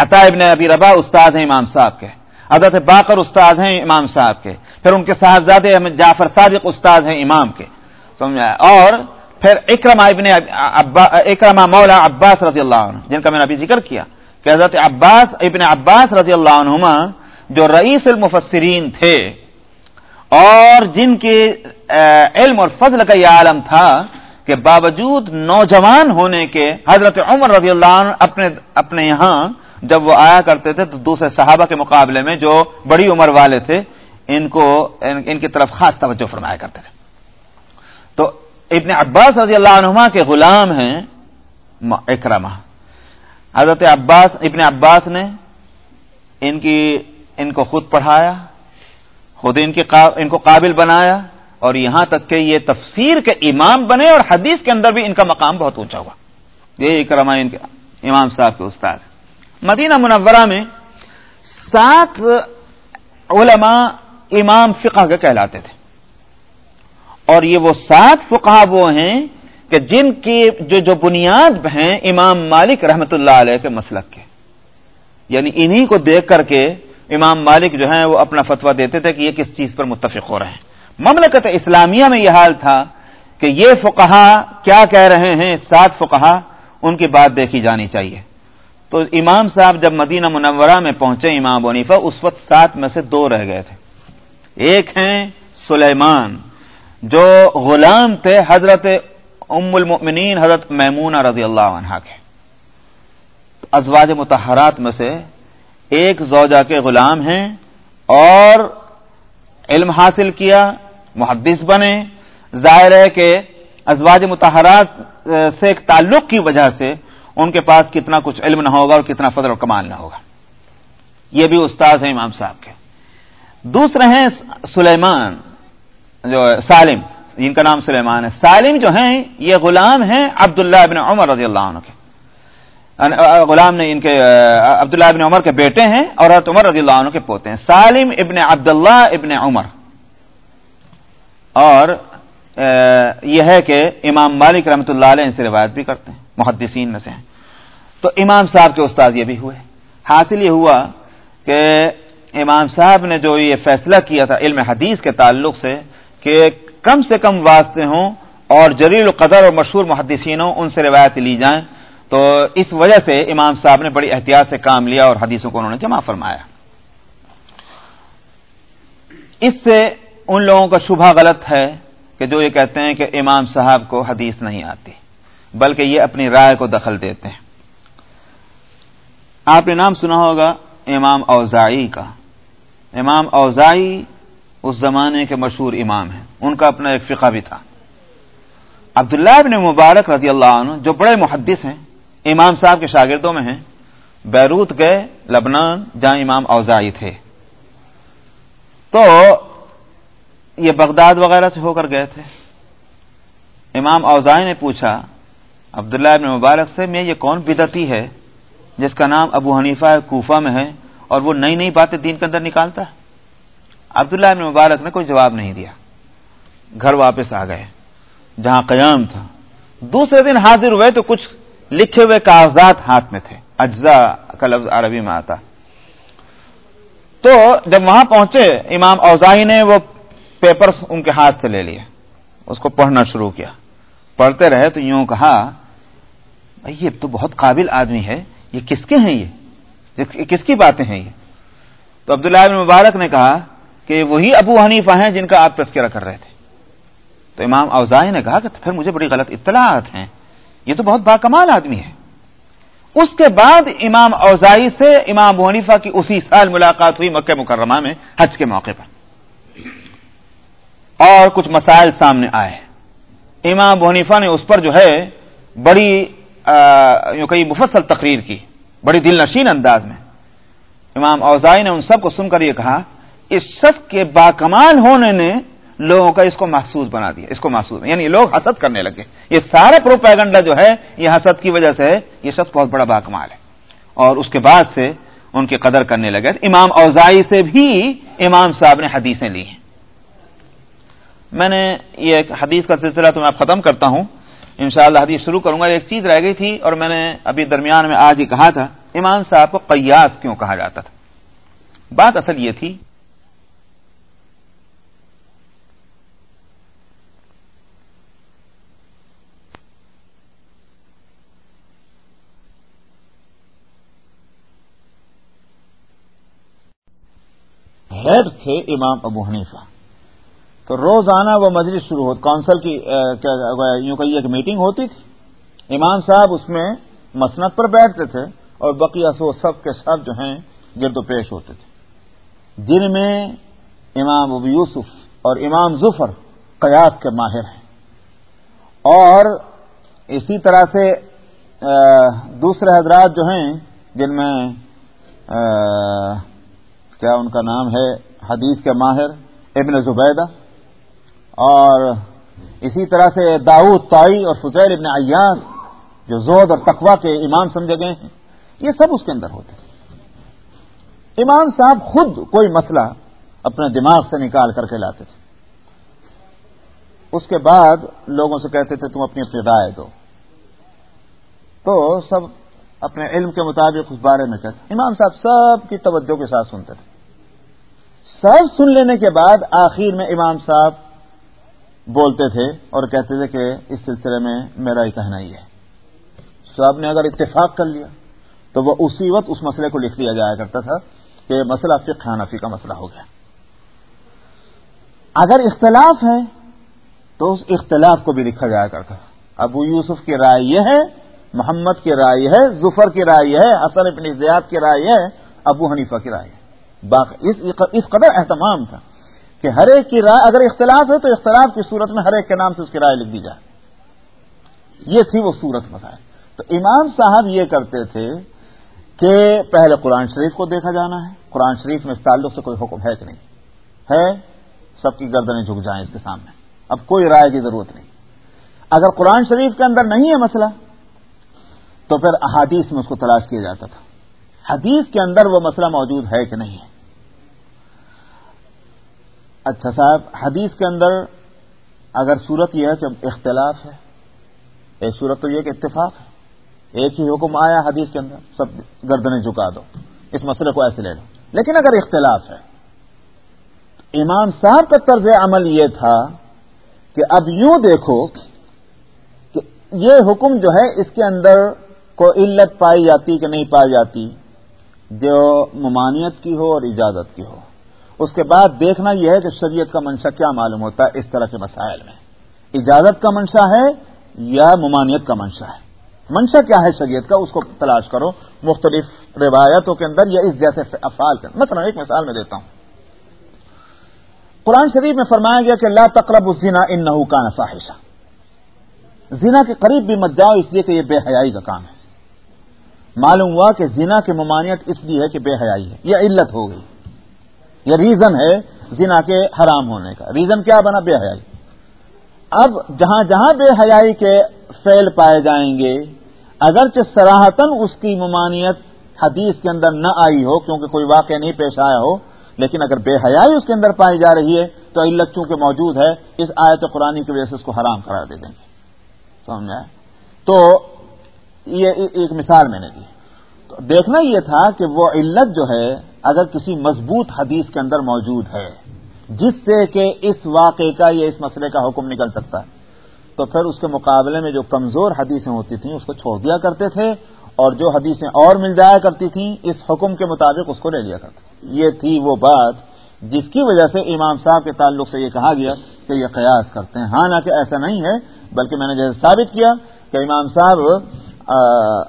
عطا ابن ابی ربا استاد ہیں امام صاحب کے۔ حضرت باقر استاد ہیں امام صاحب کے۔ پھر ان کے صاحبزادے جعفر صادق استاد ہیں امام کے۔ سمجھا؟ اور پھر اکرما ابن اکرما مولا عباس رضی اللہ عنہ، جن کا میں نے ابھی ذکر کیا کہ حضرت عباس ابن عباس رضی اللہ عنہما جو رئیس المفسرین تھے اور جن کے علم اور فضل کا یہ عالم تھا کہ باوجود نوجوان ہونے کے حضرت عمر رضی اللہ عنہ اپنے اپنے یہاں جب وہ آیا کرتے تھے تو دوسرے صحابہ کے مقابلے میں جو بڑی عمر والے تھے، ان کو ان کی طرف خاص توجہ فرمایا کرتے تھے۔ تو ابن عباس رضی اللہ عنہما کے غلام ہیں اکرما حضرت عباس، ابن عباس نے ان کی، ان کو خود پڑھایا، خود ان کی ان کو قابل بنایا۔ اور یہاں تک کہ یہ تفسیر کے امام بنے اور حدیث کے اندر بھی ان کا مقام بہت اونچا ہوا۔ یہ اکرما ان کے امام صاحب کے استاد۔ مدینہ منورہ میں سات علماء امام فقہ کے کہلاتے تھے۔ اور یہ وہ سات فقہ وہ ہیں کہ جن کی جو جو بنیاد ہیں امام مالک رحمت اللہ علیہ کے مسلک کے۔ یعنی انہی کو دیکھ کر کے امام مالک جو ہیں وہ اپنا فتویٰ دیتے تھے کہ یہ کس چیز پر متفق ہو رہے ہیں۔ مملکت اسلامیہ میں یہ حال تھا کہ یہ فقہا کیا کہہ رہے ہیں، سات فقہا ان کی بات دیکھی جانی چاہیے۔ تو امام صاحب جب مدینہ منورہ میں پہنچے، امام ونیفا اس وقت سات میں سے دو رہ گئے تھے۔ ایک ہیں سلیمان، جو غلام تھے حضرت ام المؤمنین، حضرت میمونہ رضی اللہ عنہ کے۔ ازواج متحرات میں سے ایک زوجہ کے غلام ہیں اور علم حاصل کیا محدث بنے۔ ظاہر ہے کہ ازواج متحرات سے ایک تعلق کی وجہ سے ان کے پاس کتنا کچھ علم نہ ہوگا اور کتنا فضل اور کمال نہ ہوگا۔ یہ بھی استاد ہیں امام صاحب کے۔ دوسرے ہیں سلیمان، جو سالم، جن کا نام سلیمان ہے۔ سالم جو ہیں، یہ غلام ہیں عبداللہ ابن عمر رضی اللہ عنہ کے۔ غلام نے ان کے عبداللہ ابن عمر کے بیٹے ہیں اور عمر رضی اللہ عنہ کے پوتے ہیں۔ سالم ابن عبداللہ ابن عمر۔ اور یہ ہے کہ امام مالک رحمۃ اللہ علیہ ان سے روایت بھی کرتے ہیں، محدثین میں سے ہیں۔ تو امام صاحب کے استاد یہ بھی ہوئے۔ حاصل یہ ہوا کہ امام صاحب نے جو یہ فیصلہ کیا تھا علم حدیث کے تعلق سے کہ کم سے کم واسطے ہوں اور جلیل القدر اور مشہور محدثین ہوں ان سے روایت لی جائیں۔ تو اس وجہ سے امام صاحب نے بڑی احتیاط سے کام لیا اور حدیثوں کو انہوں نے جمع فرمایا۔ اس سے ان لوگوں کا شبہ غلط ہے کہ جو یہ کہتے ہیں کہ امام صاحب کو حدیث نہیں آتی، بلکہ یہ اپنی رائے کو دخل دیتے ہیں۔ آپ نے نام سنا ہوگا امام اوزائی کا۔ امام اوزائی اس زمانے کے مشہور امام ہیں۔ ان کا اپنا ایک فقہ بھی تھا۔ عبداللہ ابن مبارک رضی اللہ عنہ، جو بڑے محدث ہیں، امام صاحب کے شاگردوں میں ہیں، بیروت گئے، لبنان، جہاں امام اوزائی تھے۔ تو یہ بغداد وغیرہ سے ہو کر گئے تھے۔ امام اوزائی نے پوچھا، عبداللہ ابن مبارک سے میں یہ کون بدتی ہے جس کا نام ابو حنیفہ کوفہ میں ہے اور وہ نئی نئی باتیں دین کے اندر نکالتا ہے؟ عبداللہ ابن مبارک نے کوئی جواب نہیں دیا۔ گھر واپس آ گئے، جہاں قیام تھا۔ دوسرے دن حاضر ہوئے تو کچھ لکھے ہوئے کاغذات ہاتھ میں تھے۔ اجزا کا لفظ عربی میں آتا۔ تو جب وہاں پہنچے، امام اوزائی نے وہ پیپر ان کے ہاتھ سے لے لیے۔ اس کو پڑھنا شروع کیا۔ پڑھتے رہے تو یوں کہا، بھائی یہ تو بہت قابل آدمی ہے۔ یہ کس کے ہیں یہ کس کی باتیں ہیں یہ؟ تو عبداللہ بن مبارک نے کہا کہ وہی ابو حنیفہ ہیں جن کا آپ تذکرہ کر رہے تھے۔ تو امام اوزائی نے کہا کہ پھر مجھے بڑی غلط اطلاعات ہیں۔ یہ تو بہت باکمال آدمی ہے۔ اس کے بعد امام اوزائی سے امام ابو حنیفہ کی اسی سال ملاقات ہوئی مکہ مکرمہ میں حج کے موقع پر۔ اور کچھ مسائل سامنے آئے۔ امام ابو حنیفہ نے اس پر جو ہے بڑی یوں کئی مفصل تقریر کی، بڑی دل نشین انداز میں۔ امام اوزائی نے ان سب کو سن کر یہ کہا اس شخص کے باکمال ہونے نے لوگوں کا اس کو محسوس بنا دیا، اس کو محسوس یعنی لوگ حسد کرنے لگے۔ یہ سارا پروپیگنڈا جو ہے، یہ حسد کی وجہ سے ہے یہ شخص بہت بڑا باکمال ہے۔ اور اس کے بعد سے ان کی قدر کرنے لگے۔ امام اوزائی سے بھی امام صاحب نے حدیثیں لی ہیں۔ میں نے یہ حدیث کا سلسلہ تو میں ختم کرتا ہوں۔ انشاءاللہ حدیث شروع کروں گا، ایک چیز رہ گئی تھی اور میں نے ابھی درمیان میں آج ہی کہا تھا، امام صاحب کو قیاس کیوں کہا جاتا تھا؟ بات اصل یہ تھی ہیڈ تھے امام ابو حنیفہ۔ تو روزانہ وہ مجلس شروع ہوتی کونسل کی یوں کہیے کہ میٹنگ ہوتی تھی۔ امام صاحب اس میں مسنت پر بیٹھتے تھے اور بقیہ سو سب کے سب جو ہیں گرد و پیش ہوتے تھے۔ جن میں امام ابو یوسف اور امام ظفر قیاس کے ماہر ہیں۔ اور اسی طرح سے دوسرے حضرات جو ہیں، جن میں کیا ان کا نام ہے، حدیث کے ماہر، ابن زبیدہ۔ اور اسی طرح سے داؤد تائی اور فضیل ابن ایاس جو زود اور تقوا کے امام سمجھے گئے ہیں، یہ سب اس کے اندر ہوتے ہیں۔ امام صاحب خود کوئی مسئلہ اپنے دماغ سے نکال کر کے لاتے تھے۔ اس کے بعد لوگوں سے کہتے تھے، تم اپنی اپنی رائے دو۔ تو سب اپنے علم کے مطابق اس بارے میں کہتے۔ امام صاحب سب کی توجہ کے ساتھ سنتے تھے۔ سب سن لینے کے بعد آخر میں امام صاحب بولتے تھے اور کہتے تھے کہ اس سلسلے میں میرا ہی کہنا ہی ہے۔ صاحب نے اگر اتفاق کر لیا، تو وہ اسی وقت اس مسئلے کو لکھ دیا جایا کرتا تھا کہ مسئلہ فقہ حنفی کا مسئلہ ہو گیا۔ اگر اختلاف ہے، تو اس اختلاف کو بھی لکھا جایا کرتا تھا۔ ابو یوسف کی رائے یہ ہے، محمد کی رائے ہے، ظفر کی رائے ہے، حسن ابن زیاد کی رائے ہے، ابو حنیفہ کی رائے ہے اس قدر اہتمام تھا۔ کہ ہر ایک کی رائے اگر اختلاف ہے تو اختلاف کی صورت میں ہر ایک کے نام سے اس کی رائے لکھ دی جائے۔ یہ تھی وہ صورت مسائل۔ تو امام صاحب یہ کرتے تھے کہ پہلے قرآن شریف کو دیکھا جانا ہے۔ قرآن شریف میں اس تعلق سے کوئی حکم ہے کہ نہیں؟ ہے؟ سب کی گردنیں جھک جائیں اس کے سامنے۔ اب کوئی رائے کی ضرورت نہیں۔ اگر قرآن شریف کے اندر نہیں ہے مسئلہ، تو پھر احادیث میں اس کو تلاش کیا جاتا تھا۔ حدیث کے اندر وہ مسئلہ موجود ہے کہ نہیں ہے؟ اچھا صاحب، حدیث کے اندر اگر صورت یہ ہے کہ اختلاف ہے، ایک صورت تو یہ کہ اتفاق ہے۔ ایک ہی حکم آیا حدیث کے اندر، سب گردنیں جھکا دو۔ اس مسئلے کو ایسے لے لو۔ لیکن اگر اختلاف ہے امام صاحب کا طرز عمل یہ تھا کہ اب یوں دیکھو کہ یہ حکم جو ہے، اس کے اندر کو علت پائی جاتی کہ نہیں پائی جاتی، جو ممانعت کی ہو اور اجازت کی ہو۔ اس کے بعد دیکھنا یہ ہے کہ شریعت کا منشا کیا معلوم ہوتا ہے اس طرح کے مسائل میں۔ اجازت کا منشا ہے یا ممانعت کا منشا ہے؟ منشا کیا ہے شریعت کا؟ اس کو تلاش کرو۔ مختلف روایتوں کے اندر یا اس جیسے افعال کے مثلا ایک مثال میں دیتا ہوں۔ قرآن شریف میں فرمایا گیا کہ اللہ تقرب الزنا ان کا نفاحشہ زنا کے قریب بھی مت جاؤ، اس لیے کہ یہ بے حیائی کا کام ہے۔ معلوم ہوا کہ زنا کی ممانعت اس لیے ہے کہ بے حیائی ہے یہ علت ہو گئی۔ یہ ریزن ہے زنا کے حرام ہونے کا. ریزن کیا بنا بے حیائی؟ اب جہاں جہاں بے حیائی کے فیل پائے جائیں گے، اگرچہ سراہتن اس کی ممانعت حدیث کے اندر نہ آئی ہو، کیونکہ کوئی واقعہ نہیں پیش آیا ہو، لیکن اگر بے حیائی اس کے اندر پائی جا رہی ہے، تو علت چونکہ موجود ہے، اس آیت قرآن کی وجہ سے اس کو حرام قرار دے دیں گے. سمجھا تو یہ ایک مثال میں نے دی. دیکھنا یہ تھا کہ وہ علت جو ہے، اگر کسی مضبوط حدیث کے اندر موجود ہے، جس سے کہ اس واقعے کا یا اس مسئلے کا حکم نکل سکتا ہے۔ تو پھر اس کے مقابلے میں جو کمزور حدیثیں ہوتی تھیں، اس کو چھوڑ دیا کرتے تھے اور جو حدیثیں اور مل جایا کرتی تھیں، اس حکم کے مطابق اس کو لے لیا کرتے تھے۔ یہ تھی وہ بات جس کی وجہ سے امام صاحب کے تعلق سے یہ کہا گیا کہ یہ قیاس کرتے ہیں۔ ہاں نہ کہ ایسا نہیں ہے، بلکہ میں نے جیسے ثابت کیا کہ امام صاحب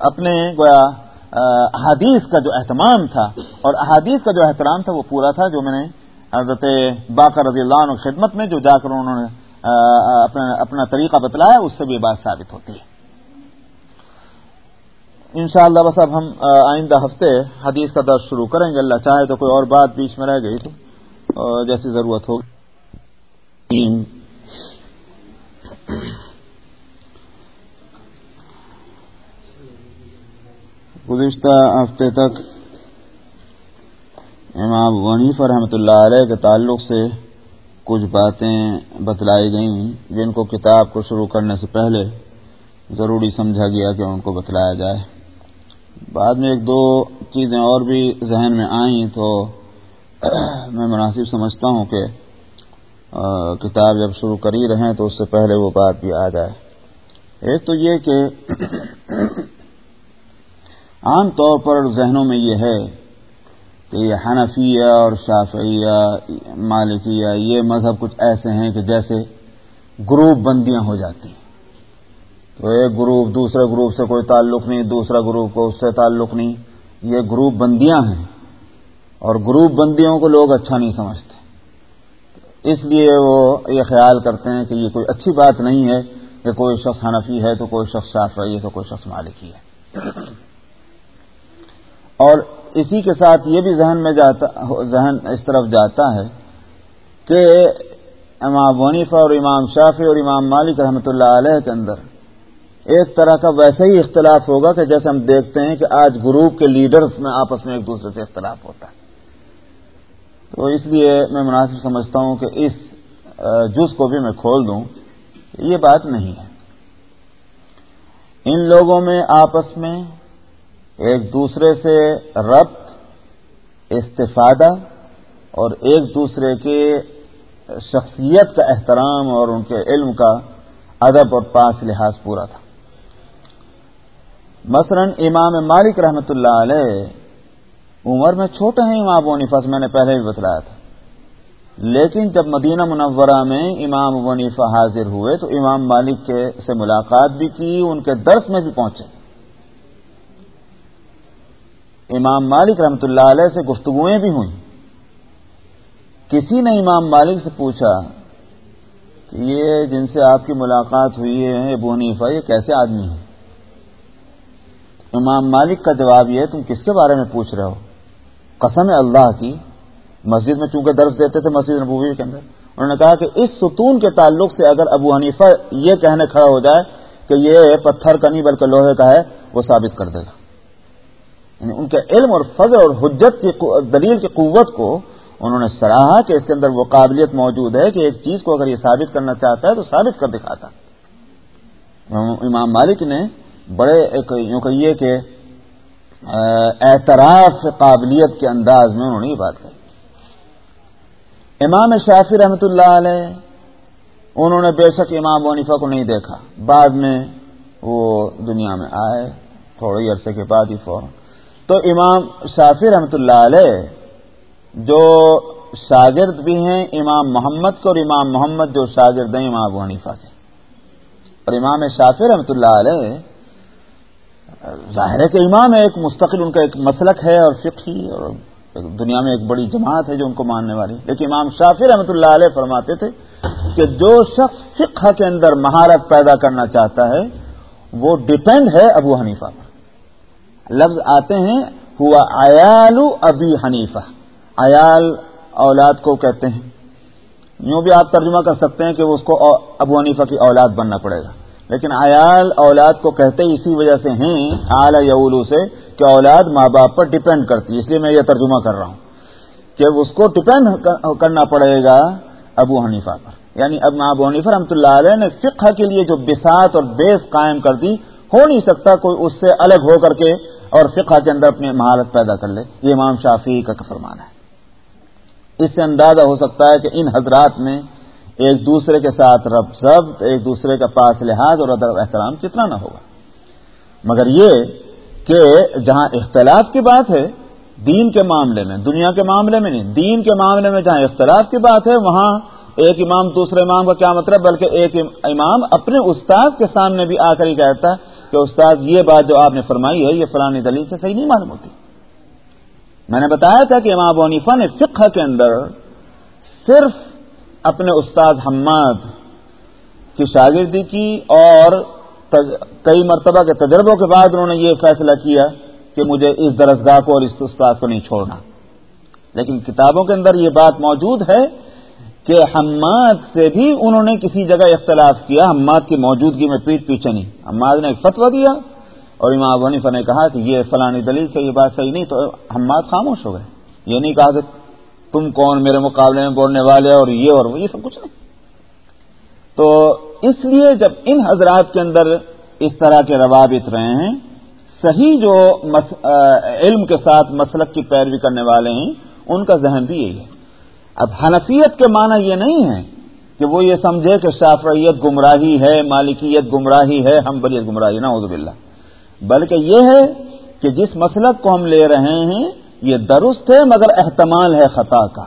اپنے گویا احادیث کا جو اہتمام تھا، اور احادیث کا جو احترام تھا، وہ پورا تھا جو میں نے حضرت باقر رضی اللہ عنہ خدمت میں، جو جا کر انہوں نے اپنا طریقہ بتلایا، اس سے بھی یہ بات ثابت ہوتی ہے۔ انشاءاللہ بس اب ہم آئندہ ہفتے حدیث کا درس شروع کریں گے۔ اللہ چاہے تو کوئی اور بات بیچ میں رہ گئی تو جیسی ضرورت ہوگی۔ گزشتہ ہفتے تک امام ونیف رحمۃ اللہ علیہ کے تعلق سے کچھ باتیں بتلائی گئیں، جن کو کتاب کو شروع کرنے سے پہلے ضروری سمجھا گیا کہ ان کو بتلایا جائے۔ بعد میں ایک دو چیزیں اور بھی ذہن میں آئیں تو میں مناسب سمجھتا ہوں کہ کتاب جب شروع کر ہی رہیں تو اس سے پہلے وہ بات بھی آ جائے۔ ایک تو یہ کہ عام طور پر ذہنوں میں یہ ہے کہ یہ حنفیہ اور شافعیہ، مالکیہ، یہ مذہب کچھ ایسے ہیں کہ جیسے گروپ بندیاں ہو جاتی ہیں۔ تو ایک گروپ دوسرے گروپ سے کوئی تعلق نہیں دوسرا گروپ کو اس سے تعلق نہیں۔ یہ گروپ بندیاں ہیں اور گروپ بندیوں کو لوگ اچھا نہیں سمجھتے۔ اس لیے وہ یہ خیال کرتے ہیں کہ یہ کوئی اچھی بات نہیں ہے کہ کوئی شخص حنفی ہے تو کوئی شخص صاف رہی ہے تو کوئی شخص مالکی ہے۔ اور اسی کے ساتھ یہ بھی ذہن میں جاتا ذہن اس طرف جاتا ہے کہ امام ونیفا اور امام شافی اور امام مالک رحمۃ اللہ علیہ کے اندر ایک طرح کا ویسے ہی اختلاف ہوگا کہ جیسے ہم دیکھتے ہیں کہ آج گروپ کے لیڈرز میں آپس میں ایک دوسرے سے اختلاف ہوتا ہے۔ تو اس لیے میں مناسب سمجھتا ہوں کہ اس جز کو بھی میں کھول دوں یہ بات نہیں ہے۔ ان لوگوں میں آپس میں ایک دوسرے سے ربط، استفادہ، اور ایک دوسرے کے شخصیت کا احترام اور ان کے علم کا ادب اور پاس لحاظ پورا تھا۔ مثلا امام مالک رحمۃ اللہ علیہ عمر میں چھوٹے ہیں امام ونیفا سے میں نے پہلے بھی بتلایا تھا۔ لیکن جب مدینہ منورہ میں امام ونیفا حاضر ہوئے تو امام مالک کے سے ملاقات بھی کی، ان کے درس میں بھی پہنچے۔ امام مالک رحمۃ اللہ علیہ سے گفتگویں بھی ہوئیں۔ کسی نے امام مالک سے پوچھا کہ یہ جن سے آپ کی ملاقات ہوئی ہے، ابو حنیفہ، یہ کیسے آدمی ہیں؟ امام مالک کا جواب یہ ہے، تم کس کے بارے میں پوچھ رہے ہو؟ قسم اللہ کی، مسجد میں چونکہ درس دیتے تھے مسجد نبوی کے اندر، انہوں نے کہا کہ اس ستون کے تعلق سے اگر ابو حنیفہ یہ کہنے کھڑا ہو جائے کہ یہ پتھر کا نہیں بلکہ لوہے کا ہے، وہ ثابت کر دے گا۔ یعنی ان کے علم اور فضل اور حجت کی دلیل کی قوت کو انہوں نے سراہا کہ اس کے اندر وہ قابلیت موجود ہے کہ ایک چیز کو اگر یہ ثابت کرنا چاہتا ہے تو ثابت کر دکھاتا۔ یعنی امام مالک نے بڑے یوں کہیے کہ اعتراف قابلیت کے انداز میں انہوں نے یہ بات کہی۔ امام شافی رحمۃ اللہ علیہ، انہوں نے بے شک امام ونیفا کو نہیں دیکھا۔ بعد میں وہ دنیا میں آئے، تھوڑے عرصے کے بعد ہی فوراً۔ تو امام شافی رحمۃ اللہ علیہ جو شاگرد بھی ہیں، امام محمد کو اور امام محمد جو شاگرد ہیں، امام ونیفا سے اور امام شافی رحمۃ اللہ علیہ، ظاہر ہے کہ امام ہے، ایک مستقل، ان کا ایک مسلک ہے اور فقہی اور دنیا میں ایک بڑی جماعت ہے جو ان کو ماننے والی۔ لیکن امام شافی رحمۃ اللہ علیہ فرماتے تھے کہ جو شخص فقہ کے اندر مہارت پیدا کرنا چاہتا ہے، وہ ڈپینڈ ہے ابو حنیفہ پر۔ لفظ آتے ہیں، ہوا ایال ابی حنیفہ۔ ایال اولاد کو کہتے ہیں۔ یوں بھی آپ ترجمہ کر سکتے ہیں کہ اس کو ابو حنیفہ کی اولاد بننا پڑے گا۔ لیکن عیال اولاد کو کہتے اسی وجہ سے ہیں اعلی یولو سے، کہ اولاد ماں باپ پر ڈپینڈ کرتی ہے۔ اس لیے میں یہ ترجمہ کر رہا ہوں کہ اس کو ڈپینڈ کرنا پڑے گا ابو حنیفہ پر۔ یعنی اب ابو حنیفہ رحمۃ اللہ علیہ نے فقہ کے لیے جو بسات اور بیس قائم کر دی ہو نہیں سکتا کوئی اس سے الگ ہو کر کے اور فقہ کے اندر اپنی مہارت پیدا کر لے۔ یہ امام شافی کا فرمان ہے۔ اس سے اندازہ ہو سکتا ہے کہ ان حضرات میں ایک دوسرے کے ساتھ رب ضبط ایک دوسرے کا پاس لحاظ اور ادب احترام کتنا نہ ہوگا۔ مگر یہ کہ جہاں اختلاف کی بات ہے، دین کے معاملے میں، دنیا کے معاملے میں نہیں، دین کے معاملے میں جہاں اختلاف کی بات ہے، وہاں ایک امام، دوسرے امام کا کیا مطلب؟ بلکہ ایک امام اپنے استاد کے سامنے بھی آ کر ہی کہتا ہے کہ استاد، یہ بات جو آپ نے فرمائی ہے، یہ فلانی دلیل سے صحیح نہیں معلوم ہوتی۔ میں نے بتایا تھا کہ امام ونیفا نے فقہ کے اندر صرف اپنے استاد حماد کی شاگردی کی اور کئی مرتبہ کے تجربوں کے بعد انہوں نے یہ فیصلہ کیا کہ مجھے اس درسگاہ کو اور اس استاد کو نہیں چھوڑنا۔ لیکن کتابوں کے اندر یہ بات موجود ہے کہ حماد سے بھی انہوں نے کسی جگہ اختلاف کیا، حماد کی موجودگی میں پیٹ پیچھے نہیں۔ حماد نے ایک فتویٰ دیا اور امام ونیفا نے کہا کہ یہ فلانی دلیل سے یہ بات صحیح نہیں، تو حماد خاموش ہو گئے۔ یہ نہیں کہا کہ تم کون میرے مقابلے میں بولنے والے اور یہ اور وہ، یہ سب کچھ نہیں تو اس لیے جب ان حضرات کے اندر اس طرح کے روابط رہے ہیں، صحیح جو علم کے ساتھ مسلک کی پیروی کرنے والے ہیں، ان کا ذہن بھی یہی ہے۔ اب حنفیت کے معنی یہ نہیں ہے کہ وہ یہ سمجھے کہ شافعیت گمراہی ہے، مالکیت گمراہی ہے ہم بریت گمراہی نہ عزب اللہ بلکہ یہ ہے کہ جس مسلک کو ہم لے رہے ہیں، یہ درست ہے مگر احتمال ہے خطا کا۔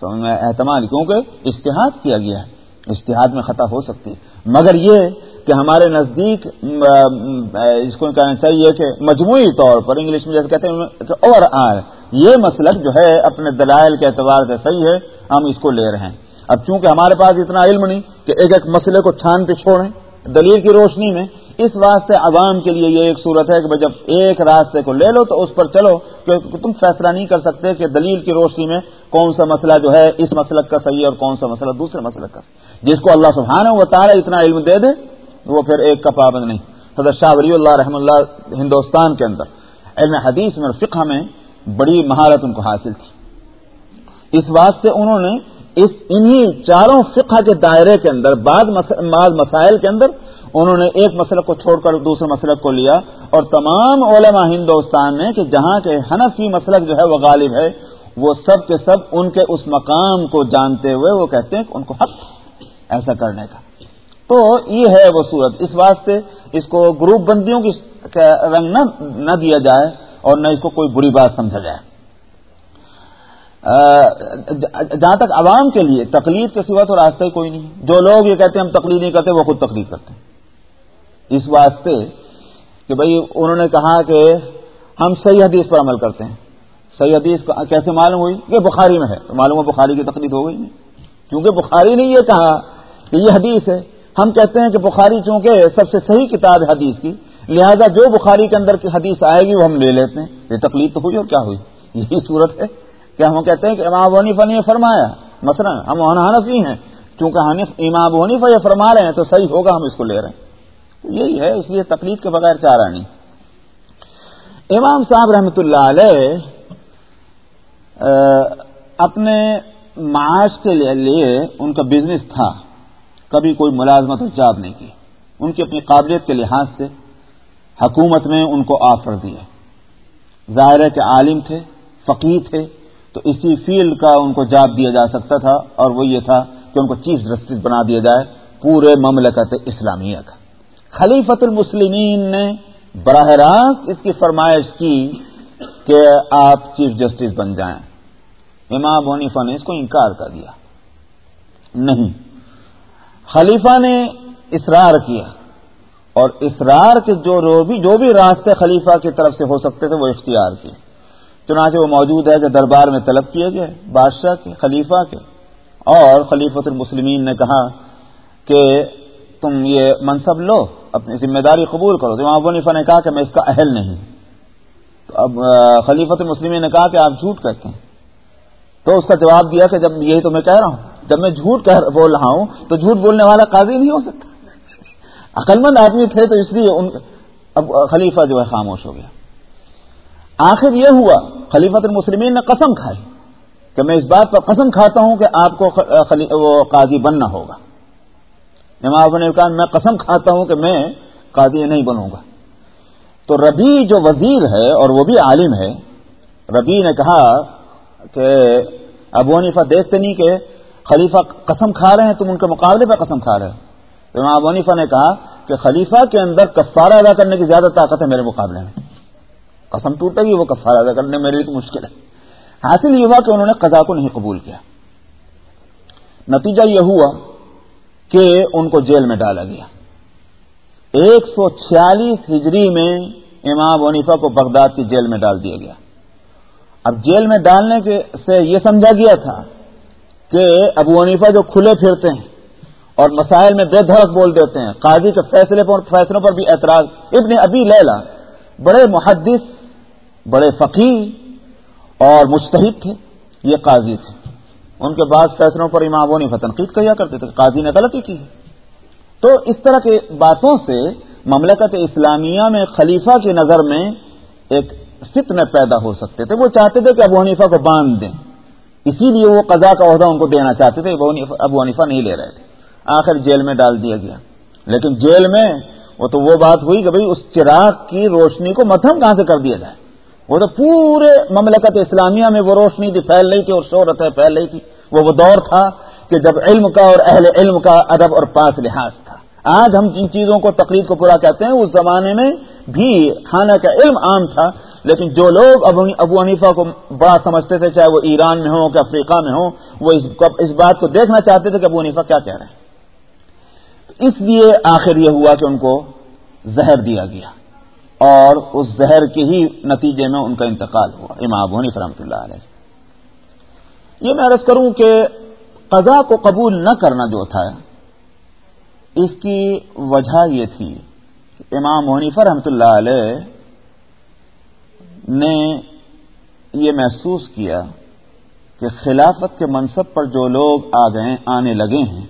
سمجھ میں احتمال، کیونکہ اشتہاد کیا گیا ہے۔ اشتہاد میں خطا ہو سکتی ہے۔ مگر یہ کہ ہمارے نزدیک اس کو کہنا چاہیے کہ مجموعی طور پر انگلش میں جیسے کہتے ہیں کہ اوور آل یہ مسلک جو ہے، اپنے دلائل کے اعتبار سے صحیح ہے، ہم اس کو لے رہے ہیں۔ اب چونکہ ہمارے پاس اتنا علم نہیں کہ ایک ایک مسئلے کو چھان پہ چھوڑیں، دلیل کی روشنی میں، اس واسطے عوام کے لیے یہ ایک صورت ہے کہ جب ایک راستے کو لے لو تو اس پر چلو کہ تم فیصلہ نہیں کر سکتے کہ دلیل کی روشنی میں کون سا مسئلہ جو ہے اس مسلک کا صحیح ہے اور کون سا مسئلہ دوسرے مسلک کا جس کو اللہ سبحانہ و تعالی اتنا علم دے دے وہ پھر ایک کا پابند نہیں۔ حضرت شاہ ولی اللہ رحم اللہ ہندوستان کے اندر۔ علم حدیث میں فقہ میں بڑی مہارت ان کو حاصل تھی۔ اس واسطے انہوں نے اس انہی چاروں فقہ کے دائرے کے اندر، بعض مسائل کے اندر انہوں نے ایک مسلک کو چھوڑ کر دوسرے مسلک کو لیا۔ اور تمام علماء ہندوستان میں کہ جہاں کے حنفی مسلک جو ہے وہ غالب ہے، وہ سب کے سب ان کے اس مقام کو جانتے ہوئے وہ کہتے ہیں کہ ان کو حق ایسا کرنے کا۔ تو یہ ہے وہ صورت۔ اس واسطے اس کو گروپ بندیوں کی رنگ نہ نہ دیا جائے اور نہ اس کو کوئی بری بات سمجھا جائے۔ جہاں تک عوام کے لیے تقلید کے سوا تو راستہ ہی کوئی نہیں۔ جو لوگ یہ کہتے ہیں ہم تقلید نہیں کرتے، وہ خود تقلید کرتے ہیں۔ اس واسطے کہ بھئی انہوں نے کہا کہ ہم صحیح حدیث پر عمل کرتے ہیں۔ صحیح حدیث کیسے معلوم ہوئی؟ کہ بخاری میں ہے۔ تو معلوم ہو بخاری کی تقلید ہو گئی۔ نہیں کیونکہ بخاری نے یہ کہا کہ یہ حدیث ہے۔ ہم کہتے ہیں کہ بخاری چونکہ سب سے صحیح کتاب ہے حدیث کی، لہذا جو بخاری کے اندر کی حدیث آئے گی وہ ہم لے لیتے ہیں۔ یہ تکلیف تو ہوئی اور کیا ہوئی؟ یہی صورت ہے۔ کہ ہم کہتے ہیں کہ امام ونیفا نے یہ فرمایا۔ مثلا ہم حنفی ہیں، چونکہ امام ونیفا یہ فرما رہے ہیں تو صحیح ہوگا، ہم اس کو لے رہے ہیں۔ یہی ہے، اس لیے تقلید کے بغیر چارہ نہیں امام صاحب رحمۃ اللہ علیہ اپنے معاش کے لیے ان کا بزنس تھا۔ کبھی کوئی ملازمت اور جاب نہیں کی۔ ان کی اپنی قابلیت کے لحاظ سے حکومت نے ان کو آفر دیا۔ ظاہر ہے کہ عالم تھے، فقیر تھے، تو اسی فیلڈ کا ان کو جاب دیا جا سکتا تھا اور وہ یہ تھا کہ ان کو چیف جسٹس بنا دیا جائے پورے مملکت اسلامیہ کا۔ خلیفت المسلمین نے براہ راست اس کی فرمائش کی کہ آپ چیف جسٹس بن جائیں۔ امام ونیفا نے اس کو انکار کر دیا۔ نہیں۔ خلیفہ نے اصرار کیا اور اصرار کے جو بھی جو بھی راستے خلیفہ کی طرف سے ہو سکتے تھے وہ اختیار کیے۔ چنانچہ وہ موجود ہے کہ دربار میں طلب کیے گئے، بادشاہ کے، خلیفہ کے۔ اور خلیفۃ المسلمین نے کہا کہ تم یہ منصب لو، اپنی ذمہ داری قبول کرو۔ تو ابو حنیفہ نے کہا کہ میں اس کا اہل نہیں۔ تو اب خلیفۃ المسلمین نے کہا کہ آپ جھوٹ کہتے ہیں۔ تو اس کا جواب دیا کہ جب یہی تو میں کہہ رہا ہوں۔ جب میں جھوٹ کہہ بول رہا ہوں، تو جھوٹ بولنے والا قاضی نہیں ہو سکتا۔ عقل مند آدمی تھے تو اس لیے ان اب خلیفہ جو ہے خاموش ہو گیا۔ آخر یہ ہوا خلیفت المسلمین نے قسم کھائی کہ میں اس بات پر قسم کھاتا ہوں کہ آپ کو وہ قاضی بننا ہوگا۔ امام نے کہا، میں قسم کھاتا ہوں کہ میں قاضی نہیں بنوں گا۔ تو ربی جو وزیر ہے اور وہ بھی عالم ہے، ربی نے کہا کہ ابو حنیفہ دیکھتے نہیں کہ خلیفہ قسم کھا رہے ہیں، تم ان کے مقابلے پہ قسم کھا رہے تو امام ابو حنیفہ نے کہا کہ خلیفہ کے اندر کفارہ ادا کرنے کی زیادہ طاقت ہے میرے مقابلے میں۔ قسم ٹوٹے گی وہ کفارہ ادا کرنے میرے لیے تو مشکل ہے۔ حاصل یہ ہوا کہ انہوں نے قضا کو نہیں قبول کیا۔ نتیجہ یہ ہوا کہ ان کو جیل میں ڈالا گیا۔ ایک سو چھیالیس ہجری میں امام ونیفا کو بغداد کی جیل میں ڈال دیا گیا۔ اب جیل میں ڈالنے کے سے یہ سمجھا گیا تھا کہ ابو ونیفا جو کھلے پھرتے ہیں اور مسائل میں بے دھڑک بول دیتے ہیں، قاضی کے فیصلے پر فیصلوں پر بھی اعتراض۔ ابن ابی لیلا بڑے محدث، بڑے فقیر اور مستحد تھے، یہ قاضی تھے۔ ان کے بعض فیصلوں پر امام ابو نیفا تنقید کیا کرتے تھے، قاضی نے غلطی کی تو اس طرح کی باتوں سے مملکت اسلامیہ میں خلیفہ کی نظر میں ایک فتن پیدا ہو سکتے تھے۔ وہ چاہتے تھے کہ ابو حنیفہ کو باندھ دیں۔ اسی لیے وہ قضا کا عہدہ ان کو دینا چاہتے تھے ابو حنیفہ نہیں لے رہے تھے۔ آخر جیل میں ڈال دیا گیا۔ لیکن جیل میں وہ تو وہ بات ہوئی کہ بھائی اس چراغ کی روشنی کو متھم کہاں سے کر دیا جائے؟ وہ تو پورے مملکت اسلامیہ میں وہ روشنی تھی پھیل رہی تھی اور شہرت ہے پھیل رہی تھی۔ وہ وہ دور تھا کہ جب علم کا اور اہل علم کا ادب اور پاس لحاظ تھا۔ آج ہم جن چیزوں کو تقریب کو پورا کہتے ہیں، اس زمانے میں بھی خانہ کا علم عام تھا۔ لیکن جو لوگ ابو حنیفہ کو بڑا سمجھتے تھے، چاہے وہ ایران میں ہوں کہ افریقہ میں ہوں، وہ اس بات کو دیکھنا چاہتے تھے کہ ابو حنیفہ کیا کہہ رہے ہیں۔ اس لیے آخر یہ ہوا کہ ان کو زہر دیا گیا۔ اور اس زہر کے ہی نتیجے میں ان کا انتقال ہوا۔ امام ابو حنیف رحمۃ اللہ علیہ۔ یہ میں عرض کروں کہ قضا کو قبول نہ کرنا جو تھا، اس کی وجہ یہ تھی کہ امام حنیفہ رحمۃ اللہ علیہ نے یہ محسوس کیا کہ خلافت کے منصب پر جو لوگ آ گئے، آنے لگے ہیں،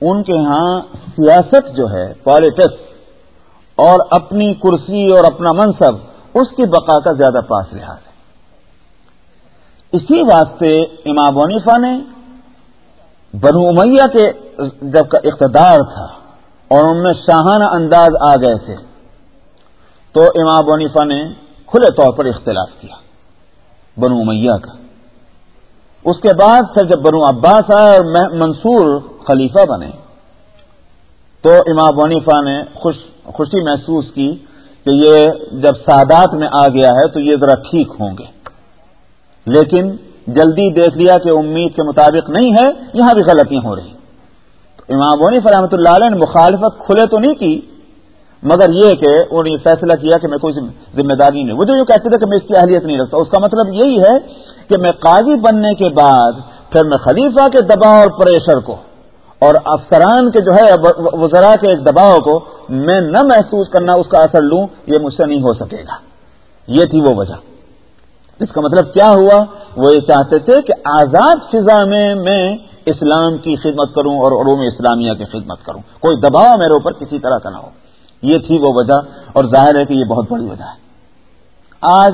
ان کے ہاں سیاست جو ہے پالیٹکس اور اپنی کرسی اور اپنا منصب، اس کی بقا کا زیادہ پاس لحاظ ہے۔ اسی واسطے امام ونیفا نے بنو امیہ کے جب کا اقتدار تھا اور ان میں شاہانہ انداز آ گئے تھے، تو امام ونیفا نے کھلے طور پر اختلاف کیا بنو امیہ کا۔ اس کے بعد پھر جب بنو عباس آئے اور منصور خلیفہ بنے، تو امام ونیفا نے خوش، خوشی محسوس کی کہ یہ جب سادات میں آ گیا ہے تو یہ ذرا ٹھیک ہوں گے۔ لیکن جلدی دیکھ لیا کہ امید کے مطابق نہیں ہے، یہاں بھی غلطیاں ہو رہی۔ تو امام ونیف رحمۃ اللہ علیہ نے مخالفت کھلے تو نہیں کی مگر یہ کہ انہوں نے فیصلہ کیا کہ میں کوئی ذمہ داری نہیں وہ جو یہ کہتے تھے کہ میں اس کی اہلیت نہیں رکھتا، اس کا مطلب یہی ہے کہ میں قاضی بننے کے بعد پھر میں خلیفہ کے دباؤ اور پریشر کو اور افسران کے جو ہے وزراء کے دباؤ کو میں نہ محسوس کرنا، اس کا اثر لوں، یہ مجھ سے نہیں ہو سکے گا۔ یہ تھی وہ وجہ۔ اس کا مطلب کیا ہوا؟ وہ یہ چاہتے تھے کہ آزاد فضا میں میں اسلام کی خدمت کروں اور علوم اسلامیہ کی خدمت کروں۔ کوئی دباؤ میرے اوپر کسی طرح کا نہ ہو۔ یہ تھی وہ وجہ اور ظاہر ہے کہ یہ بہت بڑی وجہ ہے۔ آج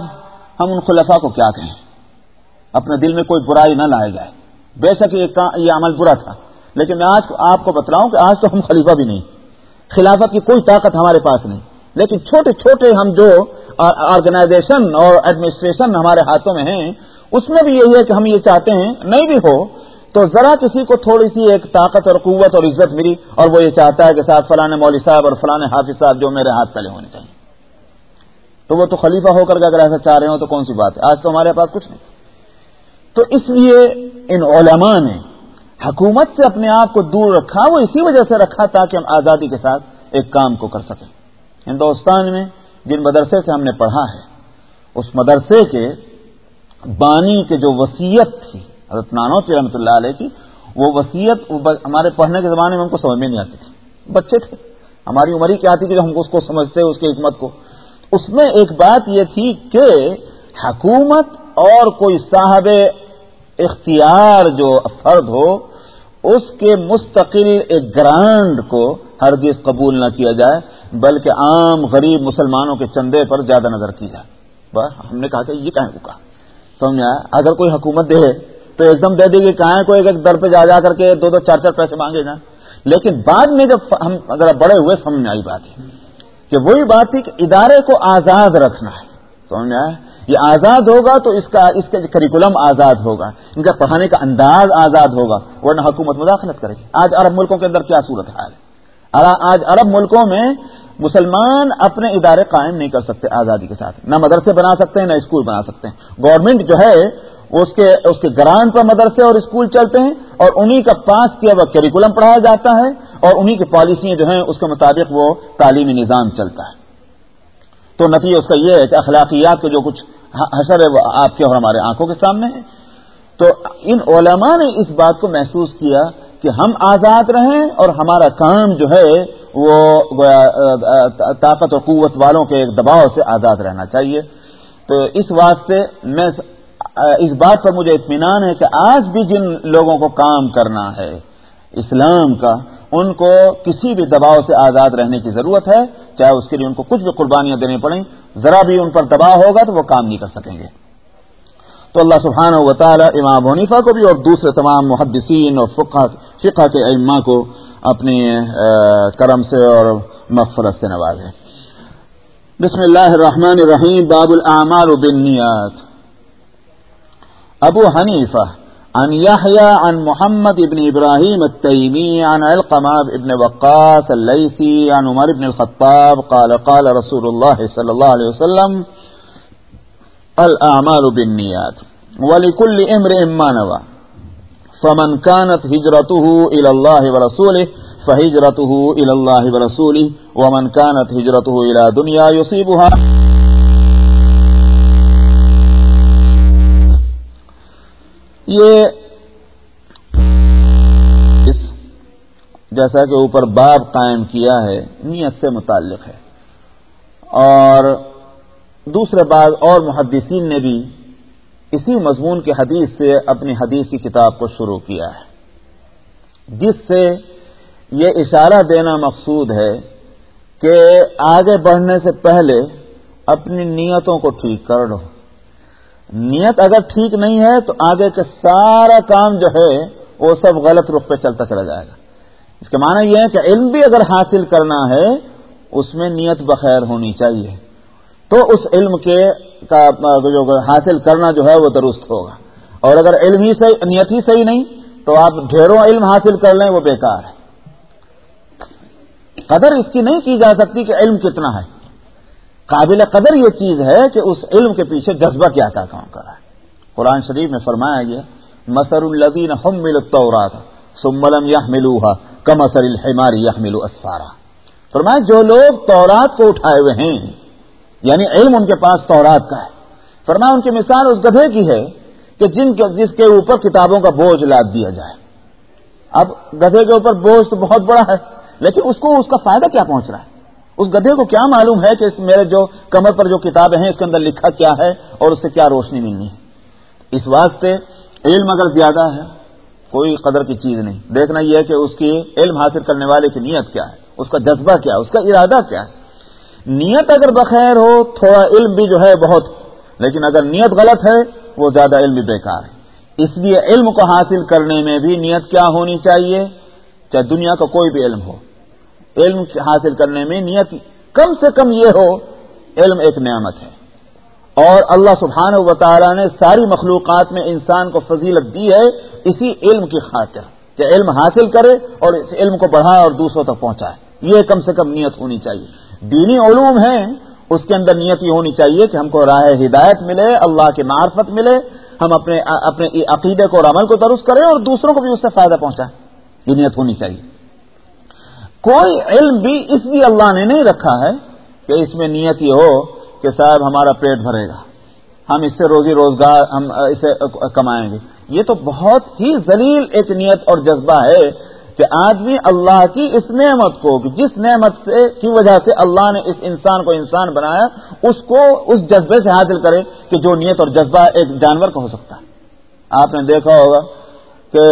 ہم ان خلفاء کو کیا کہیں؟ اپنے دل میں کوئی برائی نہ لائے جائے۔ بے شک یہ عمل برا تھا۔ لیکن میں آج آپ کو بتلاؤں کہ آج تو ہم خلیفہ بھی نہیں۔ خلافت کی کوئی طاقت ہمارے پاس نہیں۔ لیکن چھوٹے چھوٹے ہم جو آرگنائزیشن اور ایڈمنسٹریشن ہمارے ہاتھوں میں ہیں، اس میں بھی یہی ہے کہ ہم یہ چاہتے ہیں، نہیں بھی ہو تو ذرا کسی کو تھوڑی سی ایک طاقت اور قوت اور عزت ملی اور وہ یہ چاہتا ہے کہ صاحب فلاں مولوی صاحب اور فلاں حافظ صاحب جو میرے ہاتھ تلے ہونے چاہیے۔ تو وہ تو خلیفہ ہو کر کے اگر ایسا چاہ رہے ہو تو کون سی بات ہے؟ آج تو ہمارے پاس کچھ نہیں۔ تو اس لیے ان علماء نے حکومت سے اپنے آپ کو دور رکھا، وہ اسی وجہ سے رکھا تاکہ ہم آزادی کے ساتھ ایک کام کو کر سکیں۔ ہندوستان میں جن مدرسے سے ہم نے پڑھا ہے، اس مدرسے کے بانی کے جو وسیعت تھی حضرت نانوتی رحمۃ اللہ علیہ کی، وہ وسیعت ہمارے پڑھنے کے زمانے میں ہم کو سمجھ میں نہیں آتی تھی۔ بچے تھے۔ ہماری عمر ہی کیا تھی کہ ہم اس کو سمجھتے، اس کی حکمت کو۔ اس میں ایک بات یہ تھی کہ حکومت اور کوئی صاحب اختیار جو فرد ہو، اس کے مستقل ایک گرانڈ کو ہرگز قبول نہ کیا جائے، بلکہ عام غریب مسلمانوں کے چندے پر زیادہ نظر کی جائے۔ ہم نے کہا کہ یہ کہیں کو کہا سمجھا اگر کوئی حکومت دے تو ایک دم دے دے گی کہاں کو ایک ایک در پہ جا جا کر کے دو دو چار چار پیسے مانگے جائیں لیکن بعد میں جب ہم اگر بڑے ہوئے، سمجھ میں آئی بات ہے کہ وہی بات تھی کہ ادارے کو آزاد رکھنا ہے۔ سمجھ میں آیا؟ یہ آزاد ہوگا تو اس کا اس کا کریکولم آزاد ہوگا۔ ان کا پڑھانے کا انداز آزاد ہوگا۔ ورنہ حکومت مداخلت کرے گی۔ آج عرب ملکوں کے اندر کیا صورت حال ہے؟ آج عرب ملکوں میں مسلمان اپنے ادارے قائم نہیں کر سکتے آزادی کے ساتھ۔ نہ مدرسے بنا سکتے ہیں، نہ اسکول بنا سکتے ہیں۔ گورنمنٹ جو ہے اس کے اس کے گرانٹ پر مدرسے اور اسکول چلتے ہیں اور انہی کا پاس کیا ہوا کیریکولم پڑھایا جاتا ہے اور انہی کی پالیسیاں جو ہیں اس کے مطابق وہ تعلیمی نظام چلتا ہے۔ تو نتیجہ اس کا یہ ہے کہ اخلاقیات کے جو کچھ حشر ہے وہ آپ کے اور ہمارے آنکھوں کے سامنے ہے تو ان علماء نے اس بات کو محسوس کیا کہ ہم آزاد رہیں اور ہمارا کام جو ہے وہ طاقت و قوت والوں کے ایک دباؤ سے آزاد رہنا چاہیے۔ تو اس واسطے میں اس بات پر مجھے اطمینان ہے کہ آج بھی جن لوگوں کو کام کرنا ہے اسلام کا، ان کو کسی بھی دباؤ سے آزاد رہنے کی ضرورت ہے، چاہے اس کے لیے ان کو کچھ بھی قربانیاں دینی پڑیں، ذرا بھی ان پر دباؤ ہوگا تو وہ کام نہیں کر سکیں گے۔ تو اللہ سبحانہ و تعالی امام حنیفہ کو بھی اور دوسرے تمام محدثین اور فقہ فقہ کے اما کو اپنی کرم سے اور مغفرت سے نوازے بسم اللہ الرحمن الرحیم، باب الاعمال بالنیات۔ ابو حنیفہ، عن يحيى عن محمد بن إبراهيم التيمي عن علقمة بن وقاس الليثي عن عمر بن الخطاب، قال قال رسول الله صلى الله عليه وسلم، الأعمال بالنيات ولكل امرئ ما نوى فمن كانت هجرته إلى الله ورسوله فهجرته إلى الله ورسوله ومن كانت هجرته إلى دنيا يصيبها یہ جیسا کہ اوپر باب قائم کیا ہے، نیت سے متعلق ہے۔ اور دوسرے بعد اور محدثین نے بھی اسی مضمون کی حدیث سے اپنی حدیث کی کتاب کو شروع کیا ہے۔ جس سے یہ اشارہ دینا مقصود ہے کہ آگے بڑھنے سے پہلے اپنی نیتوں کو ٹھیک کر لو۔ نیت اگر ٹھیک نہیں ہے تو آگے کا سارا کام جو ہے وہ سب غلط رخ پہ چلتا چلا جائے گا۔ اس کا معنی یہ ہے کہ علم بھی اگر حاصل کرنا ہے، اس میں نیت بخیر ہونی چاہیے۔ تو اس علم کے کا جو حاصل کرنا جو ہے وہ درست ہوگا۔ اور اگر علم ہی صحیح، نیت ہی صحیح نہیں، تو آپ ڈھیروں علم حاصل کر لیں، وہ بیکار ہے۔ قدر اس کی نہیں کی جا سکتی کہ علم کتنا ہے۔ قابل قدر یہ چیز ہے کہ اس علم کے پیچھے جذبہ کیا کیا کام کر رہا ہے۔ قرآن شریف میں فرمایا گیا مسر الدین ہم ملتا سملم یا ملوہا کم اثر الحماری یا ملو اسفارا. فرمایا، جو لوگ تورات کو اٹھائے ہوئے ہیں یعنی علم ان کے پاس تورات کا ہے۔ فرمایا، ان کی مثال اس گدھے کی ہے کہ جن کے جس کے اوپر کتابوں کا بوجھ لاد دیا جائے۔ اب گدھے کے اوپر بوجھ تو بہت بڑا ہے، لیکن اس کو اس کا فائدہ کیا پہنچ رہا ہے؟ اس گدھے کو کیا معلوم ہے کہ میرے جو کمر پر جو کتابیں ہیں، اس کے اندر لکھا کیا ہے اور اس سے کیا روشنی ملنی ہے؟ اس واسطے علم اگر زیادہ ہے، کوئی قدر کی چیز نہیں۔ دیکھنا یہ ہے کہ اس کی علم حاصل کرنے والے کی نیت کیا ہے؟ اس کا جذبہ کیا ہے؟ اس کا ارادہ کیا ہے؟ نیت اگر بخیر ہو، تھوڑا علم بھی جو ہے بہت، لیکن اگر نیت غلط ہے، وہ زیادہ علم بھی بیکار ہے۔ اس لیے علم کو حاصل کرنے میں بھی نیت کیا ہونی چاہیے؟ چاہے دنیا کا کوئی بھی علم ہو۔ علم حاصل کرنے میں نیت کم سے کم یہ ہو، علم ایک نعمت ہے۔ اور اللہ سبحانہ و تعالیٰ نے ساری مخلوقات میں انسان کو فضیلت دی ہے اسی علم کی خاطر کہ علم حاصل کرے اور اس علم کو بڑھائے اور دوسروں تک پہنچائے۔ یہ کم سے کم نیت ہونی چاہیے۔ دینی علوم ہیں، اس کے اندر نیت یہ ہونی چاہیے کہ ہم کو راہ ہدایت ملے، اللہ کی معرفت ملے، ہم اپنے اپنے عقیدے کو اور عمل کو درست کریں اور دوسروں کو بھی اس سے فائدہ پہنچائیں۔ یہ نیت ہونی چاہیے۔ کوئی علم بھی اس لیے اللہ نے نہیں رکھا ہے کہ اس میں نیت یہ ہو کہ صاحب ہمارا پیٹ بھرے گا۔ ہم اس سے روزی روزگار ہم اسے کمائیں گے۔ یہ تو بہت ہی ذلیل ایک نیت اور جذبہ ہے کہ آدمی اللہ کی اس نعمت کو، جس نعمت سے، کی وجہ سے اللہ نے اس انسان کو انسان بنایا، اس کو، اس جذبے سے حاصل کرے کہ جو نیت اور جذبہ ایک جانور کا ہو سکتا ہے۔ آپ نے دیکھا ہوگا کہ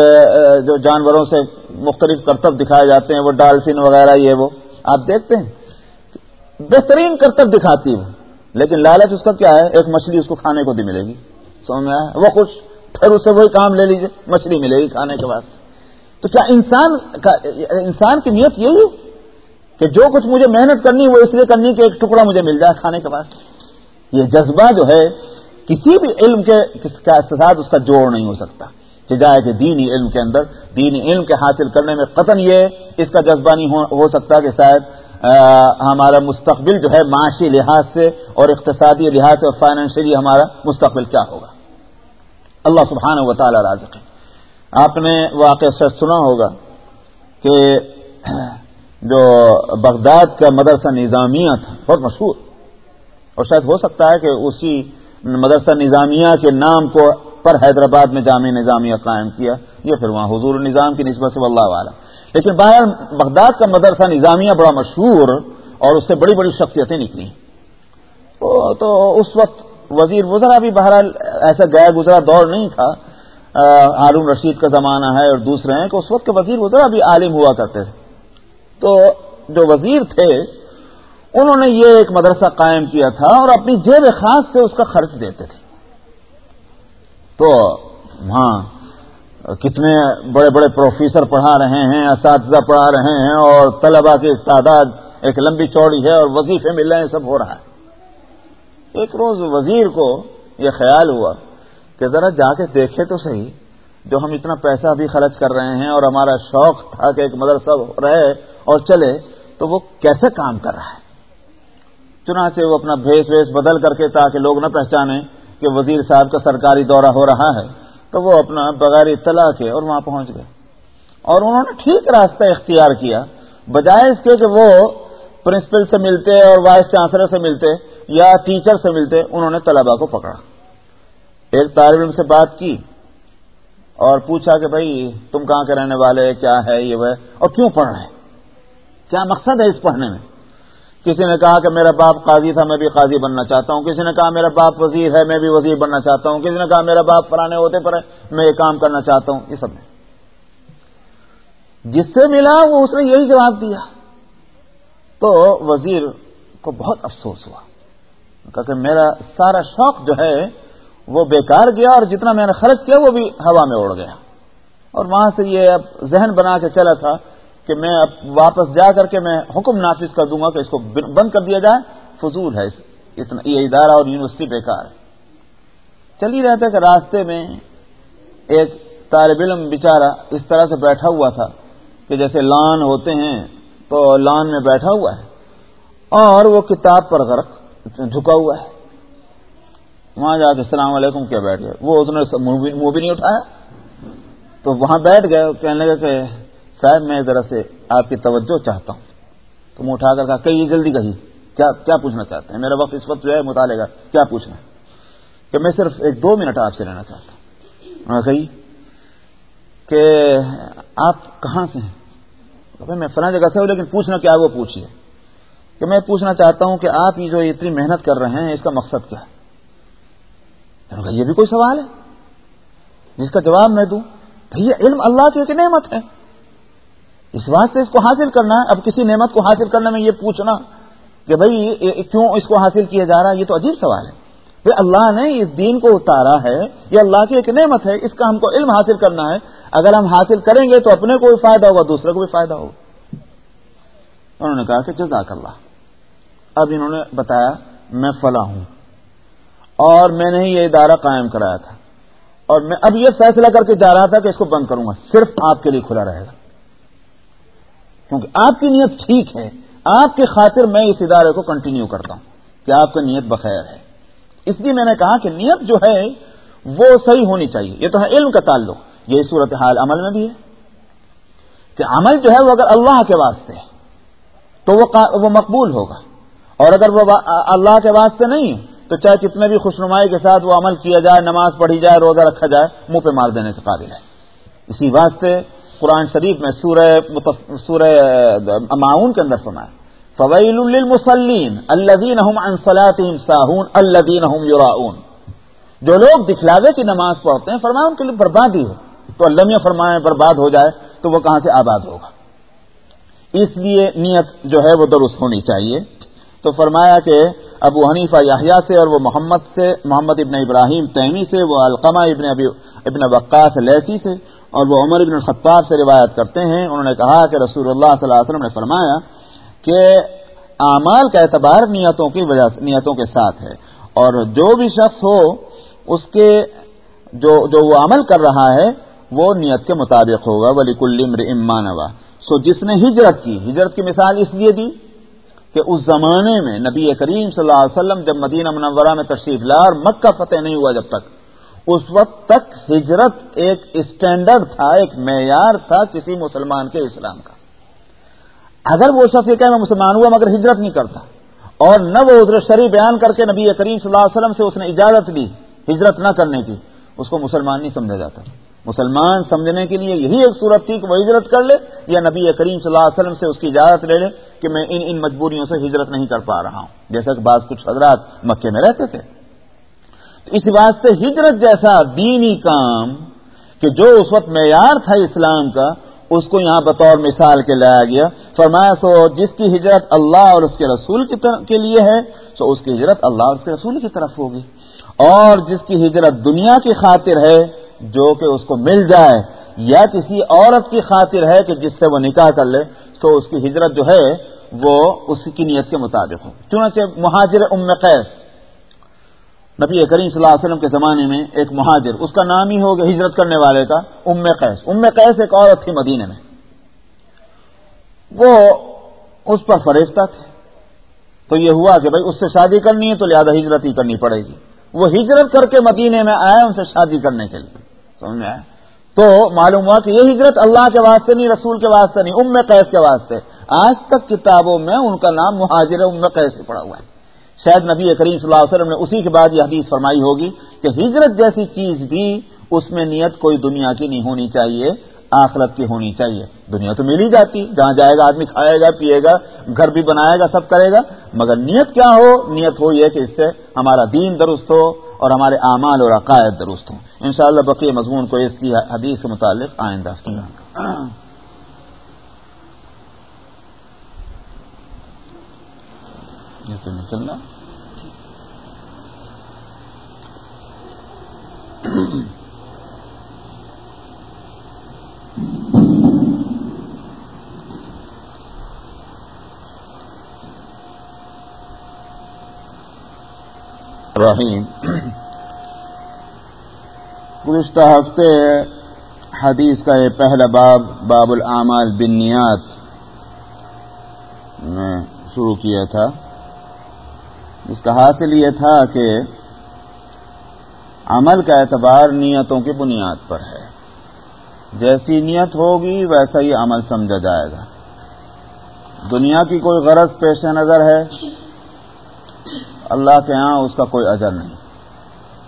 جو جانوروں سے مختلف کرتب دکھائے جاتے ہیں، وہ ڈالفن وغیرہ، یہ وہ۔ آپ دیکھتے ہیں، بہترین کرتب دکھاتی ہے لیکن لالچ اس کا کیا ہے؟ ایک مچھلی اس کو کھانے کو بھی ملے گی۔ سمجھ میں آیا؟ وہ خوش، پھر اسے وہی کام لے لیجیے مچھلی ملے گی کھانے کے بعد تو کیا انسان کا، انسان کی نیت یہی ہے کہ جو کچھ مجھے محنت کرنی، وہ اس لیے کرنی کہ ایک ٹکڑا مجھے مل جائے کھانے کے بعد یہ جذبہ جو ہے، کسی بھی علم کے ساتھ اس کا جوڑ نہیں ہو سکتا۔ چاہے کہ دینی علم کے اندر، دینی علم کے حاصل کرنے میں قطن یہ اس کا جذبہ نہیں ہو سکتا کہ شاید ہمارا مستقبل جو ہے معاشی لحاظ سے اور اقتصادی لحاظ سے اور فائنینشلی ہمارا مستقبل کیا ہوگا؟ اللہ سبحانہ و تعالی رازق ہے۔ آپ نے واقع سے سنا ہوگا کہ جو بغداد کا مدرسہ نظامیہ تھا، بہت مشہور، اور شاید ہو سکتا ہے کہ اسی مدرسہ نظامیہ کے نام کو پر حیدرآباد میں جامع نظامیہ قائم کیا، یہ پھر وہاں حضور نظام کی نسبت سے اللہ والا لیکن باہر بغداد کا مدرسہ نظامیہ بڑا مشہور اور اس سے بڑی بڑی شخصیتیں نکلی۔ تو اس وقت وزیر وزرا بھی بہرحال ایسا گیا گزرا دور نہیں تھا۔ ہارون رشید کا زمانہ ہے اور دوسرے ہیں کہ اس وقت کے وزیر وزرا بھی عالم ہوا کرتے تھے۔ تو جو وزیر تھے، انہوں نے یہ ایک مدرسہ قائم کیا تھا اور اپنی جیب خاص سے اس کا خرچ دیتے تھے۔ تو وہاں کتنے بڑے بڑے پروفیسر پڑھا رہے ہیں، اساتذہ پڑھا رہے ہیں اور طلبا کی تعداد ایک لمبی چوڑی ہے اور وظیفے مل رہے ہیں، سب ہو رہا ہے۔ ایک روز وزیر کو یہ خیال ہوا کہ ذرا جا کے دیکھے تو صحیح جو ہم اتنا پیسہ بھی خرچ کر رہے ہیں اور ہمارا شوق تھا کہ ایک مدرسہ رہے اور چلے، تو وہ کیسے کام کر رہا ہے؟ چنانچہ وہ اپنا بھیس ویس بدل کر کے تاکہ لوگ نہ پہچانے کہ وزیر صاحب کا سرکاری دورہ ہو رہا ہے، تو وہ اپنا بغیر اطلاع کے اور وہاں پہنچ گئے۔ اور انہوں نے ٹھیک راستہ اختیار کیا، بجائے اس کے کہ وہ پرنسپل سے ملتے اور وائس چانسلر سے ملتے یا ٹیچر سے ملتے، انہوں نے طلبا کو پکڑا۔ ایک طالب علم سے بات کی اور پوچھا کہ بھائی، تم کہاں کے رہنے والے، کیا ہے، یہ وہ اور کیوں پڑھ رہے ہیں؟ کیا مقصد ہے اس پڑھنے میں؟ کسی نے کہا کہ میرا باپ قاضی تھا، میں بھی قاضی بننا چاہتا ہوں۔ کسی نے کہا میرا باپ وزیر ہے، میں بھی وزیر بننا چاہتا ہوں۔ کسی نے کہا میرا باپ پرانے ہوتے پر میں یہ کام کرنا چاہتا ہوں۔ یہ سب نے۔ جس سے ملا وہ اس نے یہی جواب دیا۔ تو وزیر کو بہت افسوس ہوا۔ کہ میرا سارا شوق جو ہے، وہ بیکار گیا اور جتنا میں نے خرچ کیا، وہ بھی ہوا میں اڑ گیا۔ اور وہاں سے یہ اب ذہن بنا کے چلا تھا کہ میں اب واپس جا کر کے میں حکم نافذ کر دوں گا کہ اس کو بند کر دیا جائے، فضول ہے اتنا یہ ادارہ اور یونیورسٹی بیکار ہے۔ چل ہی رہتا کہ راستے میں ایک طالب علم بیچارہ اس طرح سے بیٹھا ہوا تھا کہ جیسے لان ہوتے ہیں تو لان میں بیٹھا ہوا ہے اور وہ کتاب پر غرق جھکا ہوا ہے۔ وہاں جا کے السلام علیکم کیا بیٹھ گئے۔ وہ اس نے منہ بھی نہیں اٹھایا۔ تو وہاں بیٹھ گئے کہنے لگا کہ صاحب، میں ذرا سے آپ کی توجہ چاہتا ہوں۔ تو میں اٹھا کر کہا، کہیے جلدی کہیے، کیا کیا پوچھنا چاہتے ہیں؟ میرا وقت اس وقت جو ہے مطالعے کا، کیا پوچھنا ہے؟ کہ میں صرف ایک دو منٹ آپ سے لینا چاہتا ہوں۔ ہاں، کہیے کہ آپ کہاں سے ہیں؟ میں فلاں جگہ سے ہوں، لیکن پوچھنا کیا وہ پوچھیے کہ میں پوچھنا چاہتا ہوں کہ آپ یہ جو اتنی محنت کر رہے ہیں، اس کا مقصد کیا ہے؟ یہ بھی کوئی سوال ہے؟ جس کا جواب میں دوں، بھیا، علم اللہ کی ایک نعمت ہے۔ اس واسطے اس کو حاصل کرنا اب کسی نعمت کو حاصل کرنے میں یہ پوچھنا کہ بھائی کیوں اس کو حاصل کیا جا رہا ہے؟ یہ تو عجیب سوال ہے۔ بھائی، اللہ نے اس دین کو اتارا ہے، یہ اللہ کی ایک نعمت ہے، اس کا ہم کو علم حاصل کرنا ہے۔ اگر ہم حاصل کریں گے تو اپنے کو بھی فائدہ ہوگا، دوسرے کو بھی فائدہ ہوگا۔ انہوں نے کہا کہ جزاک اللہ۔ اب انہوں نے بتایا، میں فلاں ہوں اور میں نے یہ ادارہ قائم کرایا تھا۔ اور میں اب یہ فیصلہ کر کے جا رہا تھا کہ اس کو بند کروں گا۔ صرف آپ کے لیے کھلا رہے گا۔ کیونکہ آپ کی نیت ٹھیک ہے، آپ کی خاطر میں اس ادارے کو کنٹینیو کرتا ہوں کہ آپ کا نیت بخیر ہے۔ اس لیے میں نے کہا کہ نیت جو ہے، وہ صحیح ہونی چاہیے۔ یہ تو ہے علم کا تعلق۔ یہ صورت حال عمل میں بھی ہے۔ کہ عمل جو ہے، وہ اگر اللہ کے واسطے ہے، تو وہ مقبول ہوگا۔ اور اگر وہ اللہ کے واسطے نہیں، تو چاہے کتنے بھی خوشنمائی کے ساتھ وہ عمل کیا جائے، نماز پڑھی جائے، روزہ رکھا جائے، منہ پہ مار دینے کے قابل ہے۔ اسی واسطے قرآن شریف میں سورہ سورہ معاون کے اندر سنا ہے۔ فویل المسلین الدین انصلاطیم ساہون الدین یوراون جو لوگ دکھلاوے کی نماز پڑھتے ہیں فرمائے ان کے لیے بربادی ہو۔ تو اللہ میاں فرمائے برباد ہو جائے تو وہ کہاں سے آباد ہوگا؟ اس لیے نیت جو ہے وہ درست ہونی چاہیے۔ تو فرمایا کہ ابو حنیفہ یاہیا سے اور وہ محمد سے، محمد ابن ابراہیم تیمی سے، وہ القمہ ابن ابی، ابن وقاص لیسی سے اور وہ عمر ابن الخطاب سے روایت کرتے ہیں۔ انہوں نے کہا کہ رسول اللہ صلی اللہ علیہ وسلم نے فرمایا کہ اعمال کا اعتبار نیتوں کی وجہ نیتوں کے ساتھ ہے۔ اور جو بھی شخص ہو، اس کے جو جو وہ عمل کر رہا ہے، وہ نیت کے مطابق ہوگا۔ ولی کل امانوا سو جس نے ہجرت کی ہجرت کی مثال اس لیے دی کہ اس زمانے میں نبی کریم صلی اللہ علیہ وسلم جب مدینہ منورہ میں تشریف لا اور مکہ فتح نہیں ہوا جب تک۔ اس وقت تک ہجرت ایک اسٹینڈرڈ تھا، ایک معیار تھا کسی مسلمان کے اسلام کا۔ اگر وہ شخص یہ کہ میں مسلمان ہوا مگر ہجرت نہیں کرتا، اور نہ وہ عذر شریف بیان کر کے نبی کریم صلی اللہ علیہ وسلم سے اس نے اجازت لی ہجرت نہ کرنے کی، اس کو مسلمان نہیں سمجھا جاتا۔ مسلمان سمجھنے کے لیے یہی ایک صورت تھی کہ وہ ہجرت کر لے یا نبی کریم صلی اللہ علیہ وسلم سے اس کی اجازت لے لے۔ کہ میں ان ان مجبوریوں سے ہجرت نہیں کر پا رہا ہوں۔ جیسا کہ بعض کچھ حضرات مکے میں رہتے تھے۔ تو اس واسطے ہجرت جیسا دینی کام کہ جو اس وقت معیار تھا اسلام کا، اس کو یہاں بطور مثال کے لایا گیا۔ فرمایا، سو جس کی ہجرت اللہ اور اس کے رسول کے لیے ہے تو اس کی ہجرت اللہ اور اس کے رسول کی طرف ہوگی۔ اور جس کی ہجرت دنیا کی خاطر ہے، جو کہ اس کو مل جائے، یا کسی عورت کی خاطر ہے کہ جس سے وہ نکاح کر لے تو اس کی ہجرت جو ہے وہ اس کی نیت کے مطابق ہو۔ چنانچہ مہاجر ام قیس، نبی کریم صلی اللہ علیہ وسلم کے زمانے میں ایک مہاجر، اس کا نام ہی ہوگا ہجرت کرنے والے کا ام قیس۔ ام قیس ایک عورت تھی مدینے میں۔ وہ اس پر فریفتہ تھے۔ تو یہ ہوا کہ بھائی اس سے شادی کرنی ہے تو لہٰذا ہجرت ہی کرنی پڑے گی۔ وہ ہجرت کر کے مدینے میں آئے ان سے شادی کرنے کے لیے۔ سمجھ میں آئے تو معلوم ہوا کہ یہ ہجرت اللہ کے واسطے نہیں، رسول کے واسطے نہیں، ام قیس کے واسطے۔ آج تک کتابوں میں ان کا نام مہاجر ام قیس سے پڑا ہوا ہے۔ شاید نبی کریم صلی اللہ علیہ وسلم نے اسی کے بعد یہ حدیث فرمائی ہوگی کہ ہجرت جیسی چیز بھی اس میں نیت کوئی دنیا کی نہیں ہونی چاہیے، آخرت کی ہونی چاہیے۔ دنیا تو مل ہی جاتی، جہاں جائے گا آدمی کھائے گا، پیے گا، گھر بھی بنائے گا، سب کرے گا۔ مگر نیت کیا ہو؟ نیت ہو یہ کہ اس سے ہمارا دین درست ہو اور ہمارے اعمال اور عقائد درست ہوں۔ انشاءاللہ شاء بقیہ مضمون کو اس کی حدیث کے متعلق آئندہ نکلنا۔ رحیم گزشتہ ہفتے حدیث کا یہ پہلا باب باب العمال بنیاد میں شروع کیا تھا۔ اس کا حاصل یہ تھا کہ عمل کا اعتبار نیتوں کی بنیاد پر ہے۔ جیسی نیت ہوگی، ویسا ہی عمل سمجھا جائے گا۔ دنیا کی کوئی غرض پیش نظر ہے؟ اللہ کے ہاں اس کا کوئی اجر نہیں۔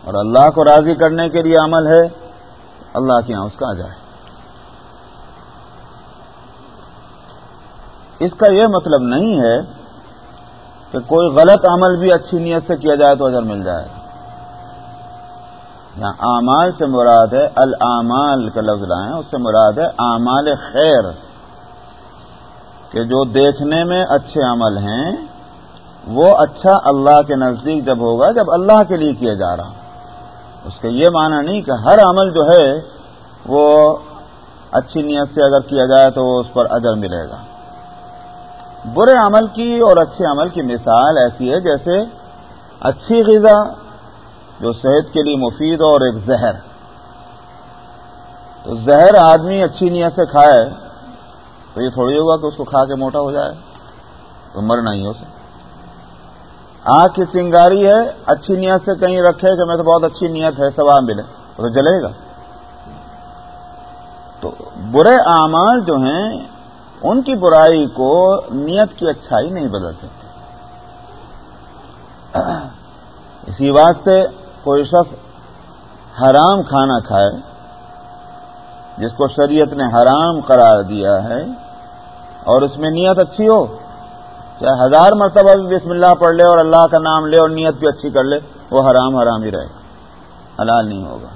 اور اللہ کو راضی کرنے کے لیے عمل ہے، اللہ کے ہاں اس کا اجر ہے۔ اس کا یہ مطلب نہیں ہے کہ کوئی غلط عمل بھی اچھی نیت سے کیا جائے تو اجر مل جائے۔ یہاں اعمال سے مراد ہے العمال کا لفظ لائیں، اس سے مراد ہے اعمال خیر، کہ جو دیکھنے میں اچھے عمل ہیں وہ اچھا اللہ کے نزدیک جب ہوگا، جب اللہ کے لیے کیا جا رہا۔ اس کا یہ معنی نہیں کہ ہر عمل جو ہے، وہ اچھی نیت سے اگر کیا جائے تو اس پر اجر ملے گا۔ برے عمل کی اور اچھے عمل کی مثال ایسی ہے، جیسے اچھی غذا جو صحت کے لیے مفید اور ایک زہر۔ تو زہر آدمی اچھی نیت سے کھائے، تو یہ تھوڑی ہوگا کہ اس کو کھا کے موٹا ہو جائے، تو مرنا ہی ہو سکتا۔ آنکھ کی چنگاری ہے، اچھی نیت سے کہیں رکھے کہ میں تو بہت اچھی نیت ہے، ثواب ملے تو جلے گا۔ تو برے اعمال جو ہیں، ان کی برائی کو نیت کی اچھائی نہیں بدل سکتی اسی واسطے کوئی شخص حرام کھانا کھائے، جس کو شریعت نے حرام قرار دیا ہے اور اس میں نیت اچھی ہو چاہے ہزار مرتبہ بھی بسم اللہ پڑھ لے اور اللہ کا نام لے اور نیت بھی اچھی کر لے، وہ حرام حرام ہی رہے گا۔ حلال نہیں ہوگا۔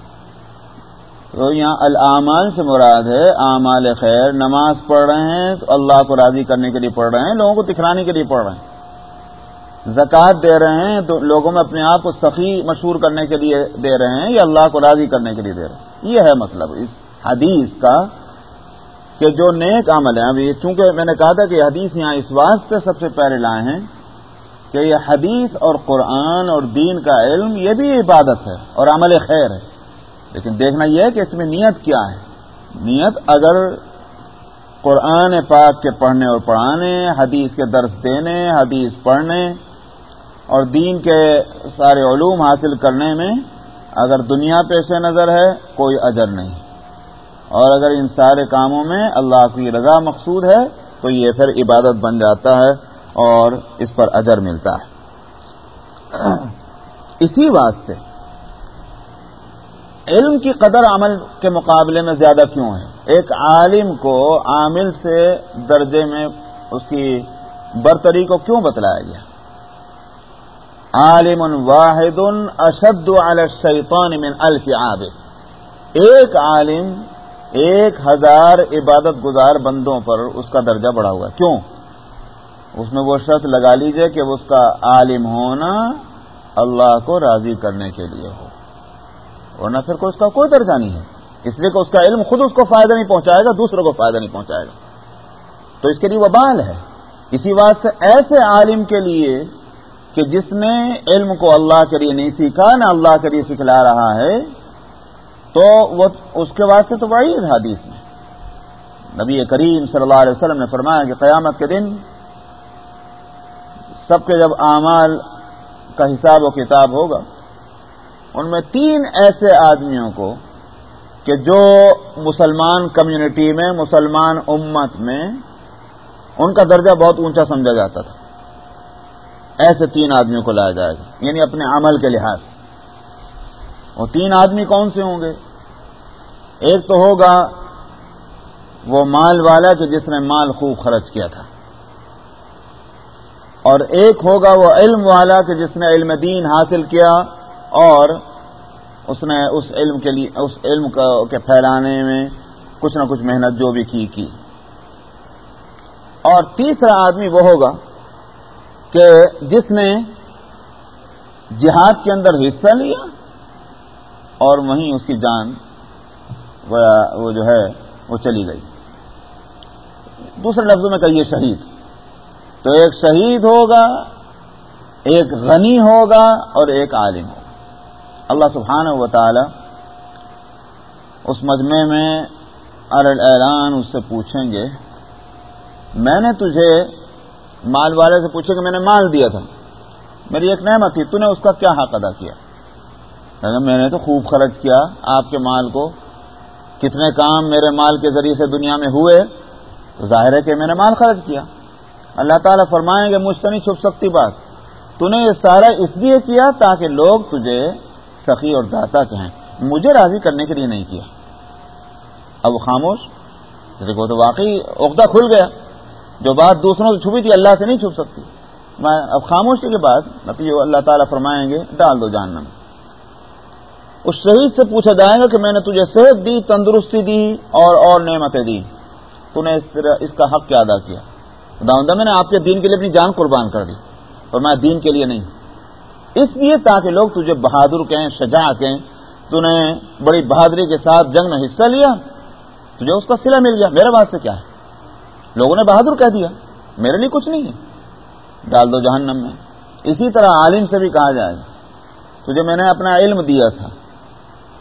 تو یہاں العمال سے مراد ہے، اعمال خیر، نماز پڑھ رہے ہیں تو اللہ کو راضی کرنے کے لیے پڑھ رہے ہیں، لوگوں کو دکھلانے کے لیے پڑھ رہے ہیں۔ زکوٰۃ دے رہے ہیں تو لوگوں میں اپنے آپ کو سخی مشہور کرنے کے لیے دے رہے ہیں یا اللہ کو راضی کرنے کے لیے دے رہے ہیں۔ یہ ہے مطلب اس حدیث کا کہ جو نیک عمل ہیں، ابھی چونکہ میں نے کہا تھا کہ حدیث یہاں اس واسطے سب سے پہلے لائے ہیں کہ یہ حدیث اور قرآن اور دین کا علم، یہ بھی عبادت ہے اور عمل خیر ہے۔ لیکن دیکھنا یہ ہے کہ اس میں نیت کیا ہے۔ نیت اگر قرآن پاک کے پڑھنے اور پڑھانے، حدیث کے درس دینے، حدیث پڑھنے اور دین کے سارے علوم حاصل کرنے میں اگر دنیا پیش نظر ہے، کوئی اجر نہیں۔ اور اگر ان سارے کاموں میں اللہ کی رضا مقصود ہے، تو یہ پھر عبادت بن جاتا ہے اور اس پر اجر ملتا ہے۔ اسی واسطے علم کی قدر عمل کے مقابلے میں زیادہ کیوں ہے؟ ایک عالم کو عامل سے درجے میں اس کی برتری کو کیوں بتلایا گیا؟ عالم واحد اشد علی الشیطان من الف عابد۔ ایک عالم ایک ہزار عبادت گزار بندوں پر اس کا درجہ بڑھا ہوا کیوں؟ اس میں وہ شرط لگا لیجیے کہ اس کا عالم ہونا اللہ کو راضی کرنے کے لیے ہو۔ ورنہ پھر کوئی اس کا کوئی درجہ نہیں ہے۔ اس لیے کہ اس کا علم خود اس کو فائدہ نہیں پہنچائے گا، دوسروں کو فائدہ نہیں پہنچائے گا۔ تو اس کے لیے وہ بال ہے۔ اسی واسطے ایسے عالم کے لیے کہ جس نے علم کو اللہ کے لیے نہیں سیکھا، نہ اللہ کے لیے سکھلا رہا ہے تو وہ اس کے واسطے تو وہی حدیث میں۔ نبی کریم صلی اللہ علیہ وسلم نے فرمایا کہ قیامت کے دن سب کے جب اعمال کا حساب و کتاب ہوگا، ان میں تین ایسے آدمیوں کو کہ جو مسلمان کمیونٹی میں، مسلمان امت میں ان کا درجہ بہت اونچا سمجھا جاتا تھا۔ ایسے تین آدمیوں کو لایا جائے گا یعنی اپنے عمل کے لحاظ سے۔ وہ تین آدمی کون سے ہوں گے؟ ایک تو ہوگا وہ مال والا کہ جس نے مال خوب خرچ کیا تھا۔ اور ایک ہوگا وہ علم والا کہ جس نے علم دین حاصل کیا اور اس نے اس علم کے لیے، اس علم کے پھیلانے میں کچھ نہ کچھ محنت جو بھی کی کی۔ اور تیسرا آدمی وہ ہوگا کہ جس نے جہاد کے اندر حصہ لیا اور وہیں اس کی جان وہ جو ہے وہ چلی گئی۔ دوسرے لفظوں میں کہیے شہید۔ تو ایک شہید ہوگا، ایک غنی ہوگا اور ایک عالم ہوگا۔ اللہ سبحانہ و تعالی اس مجمع میں اعلان اس سے پوچھیں گے، میں نے تجھے مال والے سے پوچھا کہ میں نے مال دیا تھا۔ میری ایک نعمت تھی، تو نے اس کا کیا حق ادا کیا؟ میں نے تو خوب خرچ کیا آپ کے مال کو، کتنے کام میرے مال کے ذریعے سے دنیا میں ہوئے، تو ظاہر ہے کہ میں نے مال خرچ کیا۔ اللہ تعالیٰ فرمائیں گے، مجھ سے نہیں چھپ سکتی بات۔ تو نے یہ سارا اس لیے کیا تاکہ لوگ تجھے سخی اور داتا کہیں۔ مجھے راضی کرنے کے لیے نہیں کیا۔ اب وہ خاموش، دیکھو تو واقعی عقدہ کھل گیا۔ جو بات دوسروں سے چھپی تھی، اللہ سے نہیں چھپ سکتی۔ میں اب خاموشی کے بعد نتیجہ اللہ تعالیٰ فرمائیں گے، ڈال دو جاننا اس شہید سے پوچھا جائے گا کہ میں نے تجھے صحت دی، تندرستی دی اور اور نعمتیں دی۔ تو نے اس طرح اس کا حق کیا ادا کیا۔ داؤندہ میں نے آپ کے دین کے لیے اپنی جان قربان کر دی اور میں دین کے لیے نہیں۔ اس لیے تاکہ لوگ تجھے بہادر کہیں، شجاع کہیں۔ تو نے بڑی بہادری کے ساتھ جنگ میں حصہ لیا۔ تجھے اس کا سلا مل گیا۔ میرے بات سے کیا ہے؟ لوگوں نے بہادر کہہ دیا۔ میرے لیے کچھ نہیں ہے۔ ڈال دو جہنم میں۔ اسی طرح عالم سے بھی کہا جائے۔ تجھے میں نے اپنا علم دیا تھا۔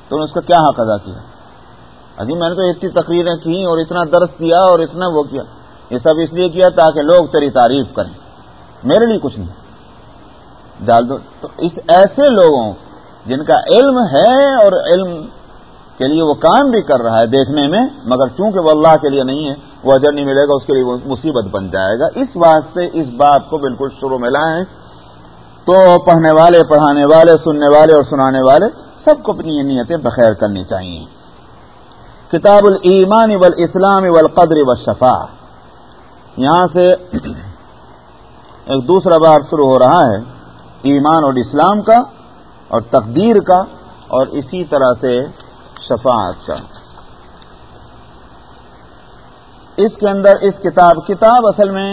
تو نے اس کا کیا حق ادا کیا؟ ابھی میں نے تو اتنی تقریریں کی اور اتنا درس دیا اور اتنا وہ کیا۔ یہ سب اس لیے کیا تاکہ لوگ تیری تعریف کریں۔ میرے لیے کچھ نہیں۔ ڈال دو۔ تو اس ایسے لوگوں جن کا علم ہے اور علم کے لیے وہ کام بھی کر رہا ہے دیکھنے میں، مگر چونکہ وہ اللہ کے لیے نہیں ہے، وہ اجر نہیں ملے گا، اس کے لیے وہ مصیبت بن جائے گا۔ اس واسطے اس بات کو بالکل شروع میں لائیں۔ تو پڑھنے والے، پڑھانے والے، سننے والے اور سنانے والے سب کو اپنی یہ نیتیں بخیر کرنی چاہیے۔ کتاب المان اب اسلام اب القدر و شفا یہاں سے ایک دوسرا بار شروع ہو رہا ہے، ایمان اور اسلام کا اور تقدیر کا اور اسی طرح سے شفاعت کا۔ اس کے اندر اس کتاب کتاب اصل میں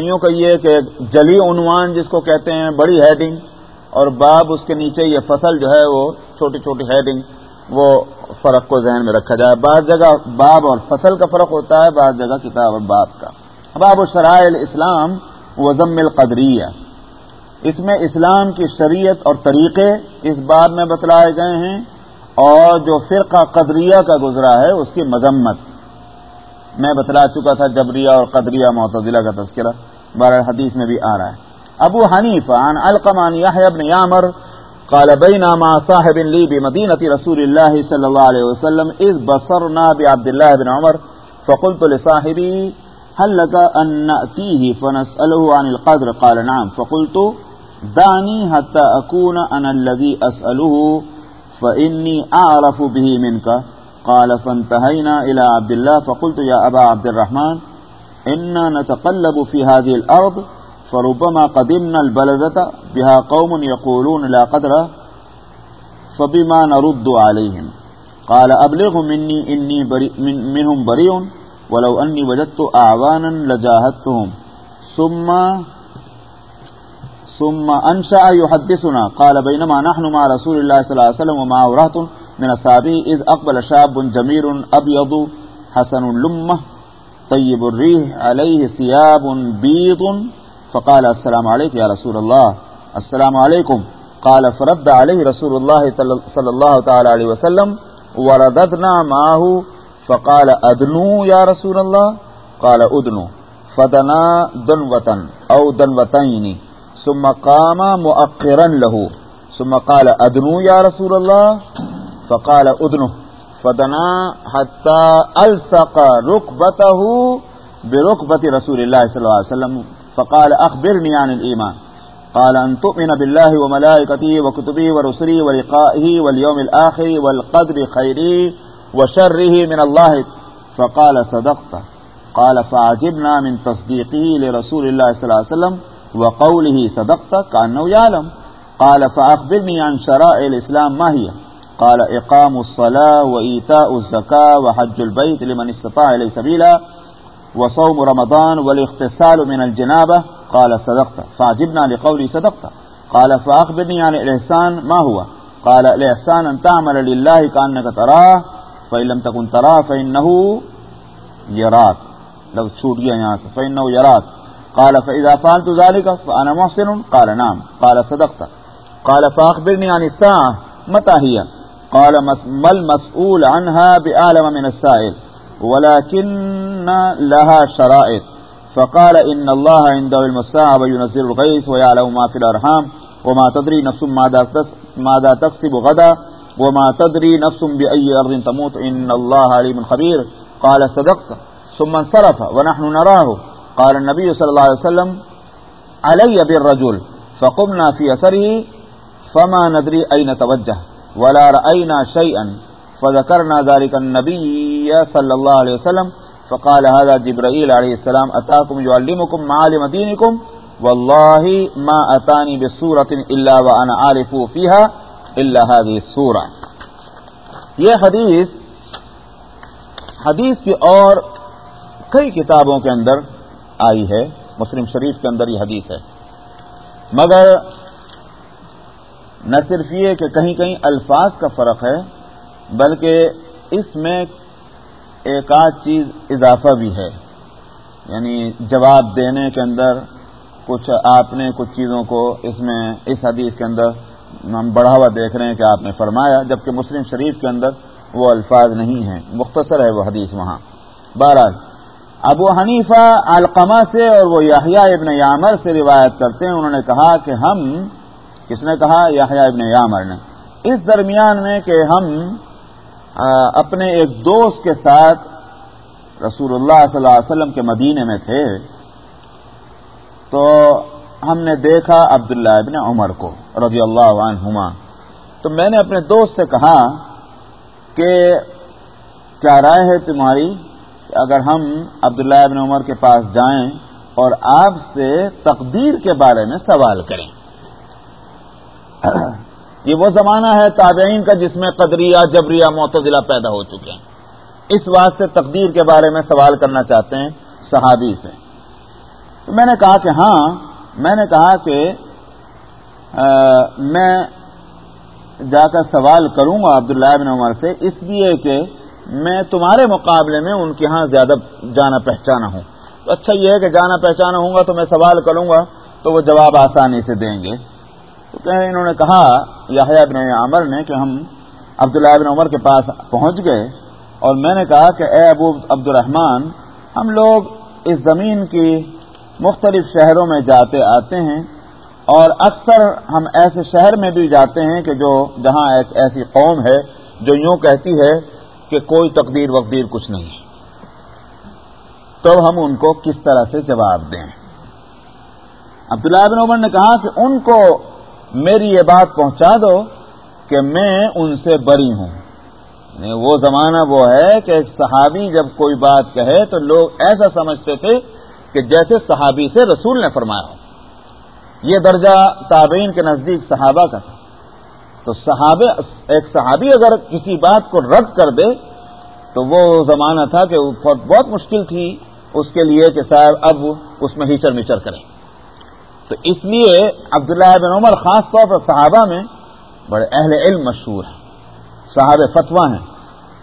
یوں کہیے کہ جلی عنوان جس کو کہتے ہیں، بڑی ہیڈنگ اور باب اس کے نیچے یہ فصل جو ہے وہ چھوٹی چھوٹی ہیڈنگ وہ فرق کو ذہن میں رکھا جائے۔ بعض جگہ باب اور فصل کا فرق ہوتا ہے، بعض جگہ کتاب اور باب کا۔ باب و شرائل اسلام وزم القدریہ۔ اس میں اسلام کی شریعت اور طریقے اس باب میں بتلائے گئے ہیں اور جو فرقہ قدریہ کا گزرا ہے، اس کی مذمت۔ میں بتلا چکا تھا جبریہ اور قدریہ معتزلہ کا تذکرہ۔ بارہ حدیث میں بھی آ رہا ہے۔ ابو حنیف عن القمان يحيى بن يعمر قال بينما صاحب لي بمدينة رسول الله صلى الله عليه وسلم إذ بصرنا بعبد الله بن عمر فقلت لصاحبي هل لك أن نأتيه فنسأله عن القدر؟ قال نعم. فقلت دعني حتى أكون أنا الذي أسأله فإني أعرف به منك قال فانتهينا إلى عبد الله فقلت يا أبا عبد الرحمن إنا نتقلب في هذه الأرض فربما قدمنا البلدة بها قوم يقولون لا قدر فبما نرد عليهم قال أبلغ مني إني بري، من، منهم بريء ولو أني وجدت أعوانا لجاهدتهم ثم ثم أنشأ يحدثنا قال بينما نحن مع رسول الله صلى الله عليه وسلم ومعه رهط من الصحابي إذ أقبل شاب جمير أبيض حسن لمة طيب الريح عليه ثياب بيض فقال السلام عليكم يا رسول الله. السلام عليكم. قال فرد عليه رسول الله صلى الله تعالى عليه وسلم، ورددنا معه، فقال أدنو يا رسول الله؟ قال أدنو. فدنا دنوة أو دنوتين. ثم قام مؤقرا له. ثم قال أدنو يا رسول الله؟ فقال ادنه فدنا حتى الصق ركبته بركبه رسول الله صلى الله عليه وسلم. فقال اخبرني عن الايمان قال ان تؤمن بالله وملائكته وكتبه ورسله ولقائه واليوم الاخر والقدر خيره وشره من الله. فقال صدقت. قال فعجبنا من تصديقه لرسول الله صلى الله عليه وسلم وقوله صدقت كانه يعلم. قال فاخبرني عن شرائع الاسلام ما هي. قال اقام الصلاه وايتاء الزكاه وحج البيت لمن استطاع اليه سبيلا. وصوم رمضان والاغتسال من الجنابه قال صدقت. فعجبنا لقولي صدقت. قال فاخبرني عن الاحسان ما هو. قال الاحسان ان تعمل لله كانك تراه فان لم تكن تراه فانه يراك. لو چھوٹ گیا یہاں سے فانه يراك. قال فاذا فعلت ذلك فانا محسن. قال نعم. قال صدقت. قال فاخبرني عن الساعه متى هي؟ قال ما المسؤول عنها بعالم من السائل. ولكن لها شرائط. فقال إن الله عنده المساعة وينزل الغيث ويعلم ما في الأرحام وما تدري نفس ماذا تكسب غدا وما تدري نفس بأي أرض تموت. إن الله عليم خبير. قال صدقت. ثم انصرف ونحن نراه. قال النبي صلى الله عليه وسلم علي بالرجل فقمنا في أثره فما ندري أين توجه ولا رأينا شيئا. فذكرنا ذلك النبي صلى الله عليه وسلم، فقال هذا جبرائيل عليه السلام، أتاكم يعلمكم معالم دينكم؟ والله ما أتاني بسورة إلا وأنا عارف فيها إلا هذه السورة. یہ حدیث حدیث کی اور کئی کتابوں کے اندر آئی ہے، مسلم شریف کے اندر یہ حدیث ہے۔ مگر نہ صرف یہ کہ کہیں کہیں الفاظ کا فرق ہے بلکہ اس میں ایک آدھ چیز اضافہ بھی ہے۔ یعنی جواب دینے کے اندر کچھ آپ نے کچھ چیزوں کو اس میں، اس حدیث کے اندر ہم بڑھاوا دیکھ رہے ہیں کہ آپ نے فرمایا، جبکہ مسلم شریف کے اندر وہ الفاظ نہیں ہیں۔ مختصر ہے وہ حدیث وہاں۔ بہرحال، ابو حنیفہ علقمہ سے اور وہ یاہیا ابن یامر سے روایت کرتے ہیں۔ انہوں نے کہا کہ ہم، کس نے کہا؟ یاحیا ابن یامر نے۔ اس درمیان میں کہ ہم اپنے ایک دوست کے ساتھ رسول اللہ صلی اللہ علیہ وسلم کے مدینے میں تھے، تو ہم نے دیکھا عبداللہ ابن عمر کو رضی اللہ عنہما۔ تو میں نے اپنے دوست سے کہا کہ، کیا رائے ہے تمہاری کہ اگر ہم عبداللہ ابن عمر کے پاس جائیں اور آپ سے تقدیر کے بارے میں سوال کریں؟ یہ وہ زمانہ ہے تابعین کا جس میں قدریہ جبریہ معتزلہ پیدا ہو چکے ہیں۔ اس واسطے تقدیر کے بارے میں سوال کرنا چاہتے ہیں صحابی سے۔ تو میں نے کہا کہ ہاں میں نے کہا کہ میں جا کر سوال کروں گا عبداللہ بن عمر سے، اس لیے کہ میں تمہارے مقابلے میں ان کے ہاں زیادہ جانا پہچانا ہوں۔ تو اچھا یہ ہے کہ جانا پہچانا ہوں گا تو میں سوال کروں گا تو وہ جواب آسانی سے دیں گے۔ تو کہ انہوں نے کہا یاہیا بن عمر نے کہ ہم عبداللہ بن عمر کے پاس پہنچ گئے اور میں نے کہا کہ اے ابو عبد الرحمان ہم لوگ اس زمین کی مختلف شہروں میں جاتے آتے ہیں اور اکثر ہم ایسے شہر میں بھی جاتے ہیں کہ جو جہاں ایک ایسی قوم ہے جو یوں کہتی ہے کہ کوئی تقدیر وقدیر کچھ نہیں تو ہم ان کو کس طرح سے جواب دیں؟ عبداللہ بن عمر نے کہا کہ ان کو میری یہ بات پہنچا دو کہ میں ان سے بری ہوں۔ وہ زمانہ وہ ہے کہ ایک صحابی جب کوئی بات کہے تو لوگ ایسا سمجھتے تھے کہ جیسے صحابی سے رسول نے فرمایا ہو۔ یہ درجہ تابعین کے نزدیک صحابہ کا تھا۔ تو صحابہ، ایک صحابی اگر کسی بات کو رد کر دے تو وہ زمانہ تھا کہ بہت مشکل تھی۔ اس کے لیے کہ صاحب، اب اس میں ہیچر میچر کریں۔ تو اس لیے عبداللہ بن عمر خاص طور پر صحابہ میں بڑے اہل علم مشہور ہیں صحاب فتوا ہیں۔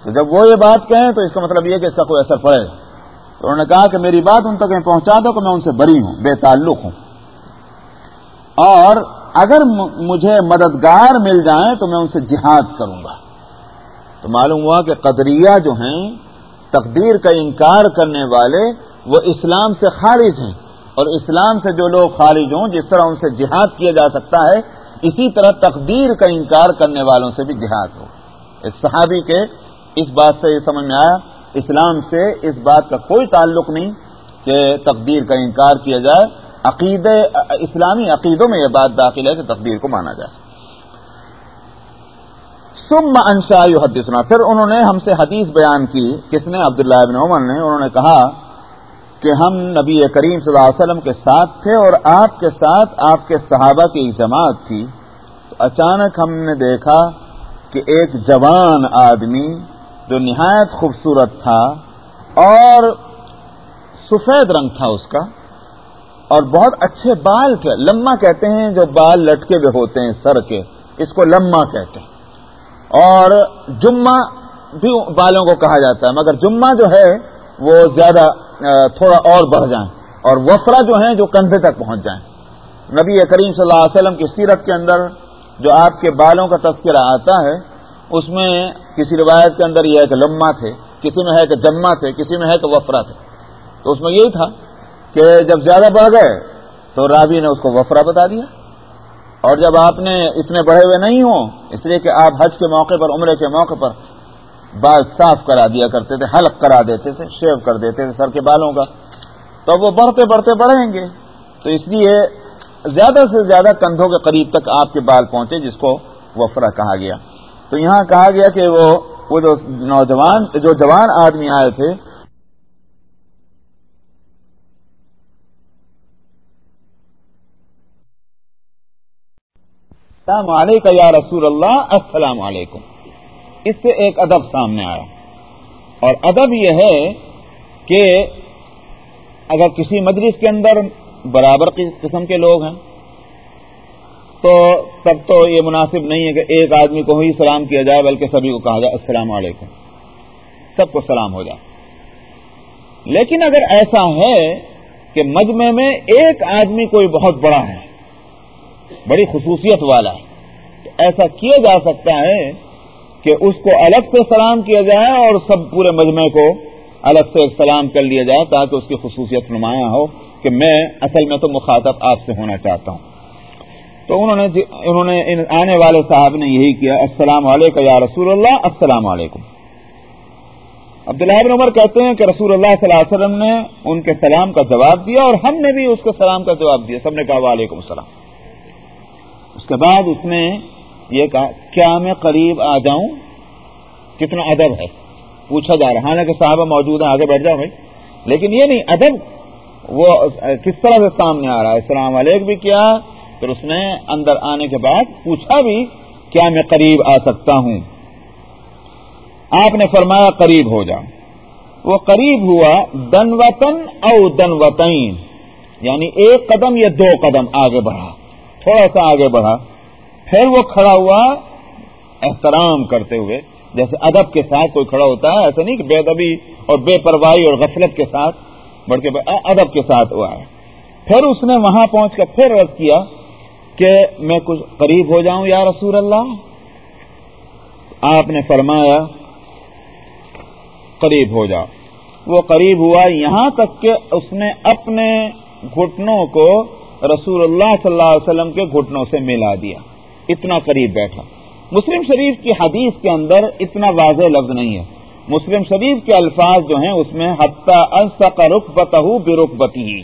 تو جب وہ یہ بات کہیں تو اس کا مطلب یہ کہ اس کا کوئی اثر پڑے۔ تو انہوں نے کہا کہ میری بات ان تک پہنچا دو کہ میں ان سے بری ہوں، بے تعلق ہوں۔ اور اگر مجھے مددگار مل جائیں تو میں ان سے جہاد کروں گا۔ تو معلوم ہوا کہ قدریہ جو ہیں، تقدیر کا انکار کرنے والے وہ اسلام سے خارج ہیں۔ اور اسلام سے جو لوگ خارج ہوں، جس طرح ان سے جہاد کیا جا سکتا ہے، اسی طرح تقدیر کا انکار کرنے والوں سے بھی جہاد ہو۔ ایک صحابی کے اس بات سے یہ سمجھ میں آیا، اسلام سے اس بات کا کوئی تعلق نہیں کہ تقدیر کا انکار کیا جائے۔ عقید اسلامی عقیدوں میں یہ بات داخل ہے کہ تقدیر کو مانا جائے۔ سم انشا حدیثنا پھر انہوں نے ہم سے حدیث بیان کی، کس نے؟ عبداللہ بن عمر نے۔ انہوں نے کہا کہ ہم نبی کریم صلی اللہ علیہ وسلم کے ساتھ تھے اور آپ کے ساتھ آپ کے صحابہ کی ایک جماعت تھی، تو اچانک ہم نے دیکھا کہ ایک جوان آدمی جو نہایت خوبصورت تھا اور سفید رنگ تھا اس کا اور بہت اچھے بال تھے۔ لما کہتے ہیں جو بال لٹکے ہوئے ہوتے ہیں، سر کے، اس کو لما کہتے ہیں۔ اور جمعہ بھی بالوں کو کہا جاتا ہے، مگر جمعہ جو ہے وہ زیادہ تھوڑا اور بڑھ جائیں اور وفرا جو ہیں جو کندھے تک پہنچ جائیں۔ نبی کریم صلی اللہ علیہ وسلم کی سیرت کے اندر جو آپ کے بالوں کا تذکرہ آتا ہے، اس میں کسی روایت کے اندر یہ ہے کہ لما تھے، کسی میں ہے کہ جمع تھے، کسی میں ہے کہ وفرا تھے۔ تو اس میں یہی تھا کہ جب زیادہ بڑھ گئے تو رابی نے اس کو وفرا بتا دیا۔ اور جب آپ نے اتنے بڑھے ہوئے نہیں ہوں، اس لیے کہ آپ حج کے موقع پر، عمرے کے موقع پر بال صاف کرا دیا کرتے تھے، حلق کرا دیتے تھے، شیو کر دیتے تھے سر کے بالوں کا۔ تو وہ بڑھتے بڑھتے بڑھیں گے۔ تو اس لیے زیادہ سے زیادہ کندھوں کے قریب تک آپ کے بال پہنچے، جس کو وفرا کہا گیا۔ تو یہاں کہا گیا کہ وہ وہ جو نوجوان، جو جوان آدمی آئے تھے، السلام علیکم یا رسول اللہ، السلام علیکم۔ اس سے ایک ادب سامنے آیا۔ اور ادب یہ ہے کہ اگر کسی مجلس کے اندر برابر قسم کے لوگ ہیں، تو تب تو یہ مناسب نہیں ہے کہ ایک آدمی کو ہی سلام کیا جائے، بلکہ سبھی کو کہا جائے، السلام علیکم۔ سب کو سلام ہو جائے۔ لیکن اگر ایسا ہے کہ مجمع میں ایک آدمی کوئی بہت بڑا ہے، بڑی خصوصیت والا ہے، تو ایسا کیا جا سکتا ہے کہ اس کو الگ سے سلام کیا جائے اور سب پورے مجمع کو الگ سے سلام کر لیا جائے تاکہ اس کی خصوصیت نمایاں ہو کہ میں اصل میں تو مخاطب آپ سے ہونا چاہتا ہوں۔ تو انہوں نے جی- انہوں نے آنے والے صاحب نے یہی کیا، السلام علیکم یا رسول اللہ، السلام علیکم۔ عبداللہ بن عمر کہتے ہیں کہ رسول اللہ صلی اللہ علیہ وسلم نے ان کے سلام کا جواب دیا اور ہم نے بھی اس کو سلام کا جواب دیا۔ سب نے کہا وعلیکم السلام۔ اس کے بعد اس نے یہ کہا، کیا میں قریب آ جاؤں؟ کتنا ادب ہے۔ پوچھا جا رہا حالانکہ صاحبہ موجود ہیں، آگے بیٹھ جاؤ بھائی۔ لیکن یہ نہیں، ادب۔ وہ کس طرح سے سامنے آ رہا ہے؟ السلام علیکم، بھی کیا؟ پھر اس نے اندر آنے کے بعد پوچھا بھی، کیا میں قریب آ سکتا ہوں؟ آپ نے فرمایا، قریب ہو جا وہ قریب ہوا دن وطن او دن وطین یعنی ایک قدم یا دو قدم آگے بڑھا، تھوڑا سا آگے بڑھا۔ پھر وہ کھڑا ہوا احترام کرتے ہوئے، جیسے ادب کے ساتھ کوئی کھڑا ہوتا ہے، ایسا نہیں کہ بے ادبی اور بے پرواہی اور غفلت کے ساتھ بڑھ ادب کے ساتھ ہوا ہے۔ پھر اس نے وہاں پہنچ کر پھر رد کیا کہ میں کچھ قریب ہو جاؤں یا رسول اللہ۔ آپ نے فرمایا، قریب ہو جا وہ قریب ہوا یہاں تک کہ اس نے اپنے گھٹنوں کو رسول اللہ صلی اللہ علیہ وسلم کے گھٹنوں سے ملا دیا۔ اتنا قریب بیٹھا۔ مسلم شریف کی حدیث کے اندر اتنا واضح لفظ نہیں ہے۔ مسلم شریف کے الفاظ جو ہیں اس میں حتیٰ کا رخ بتہ بے رخ بتی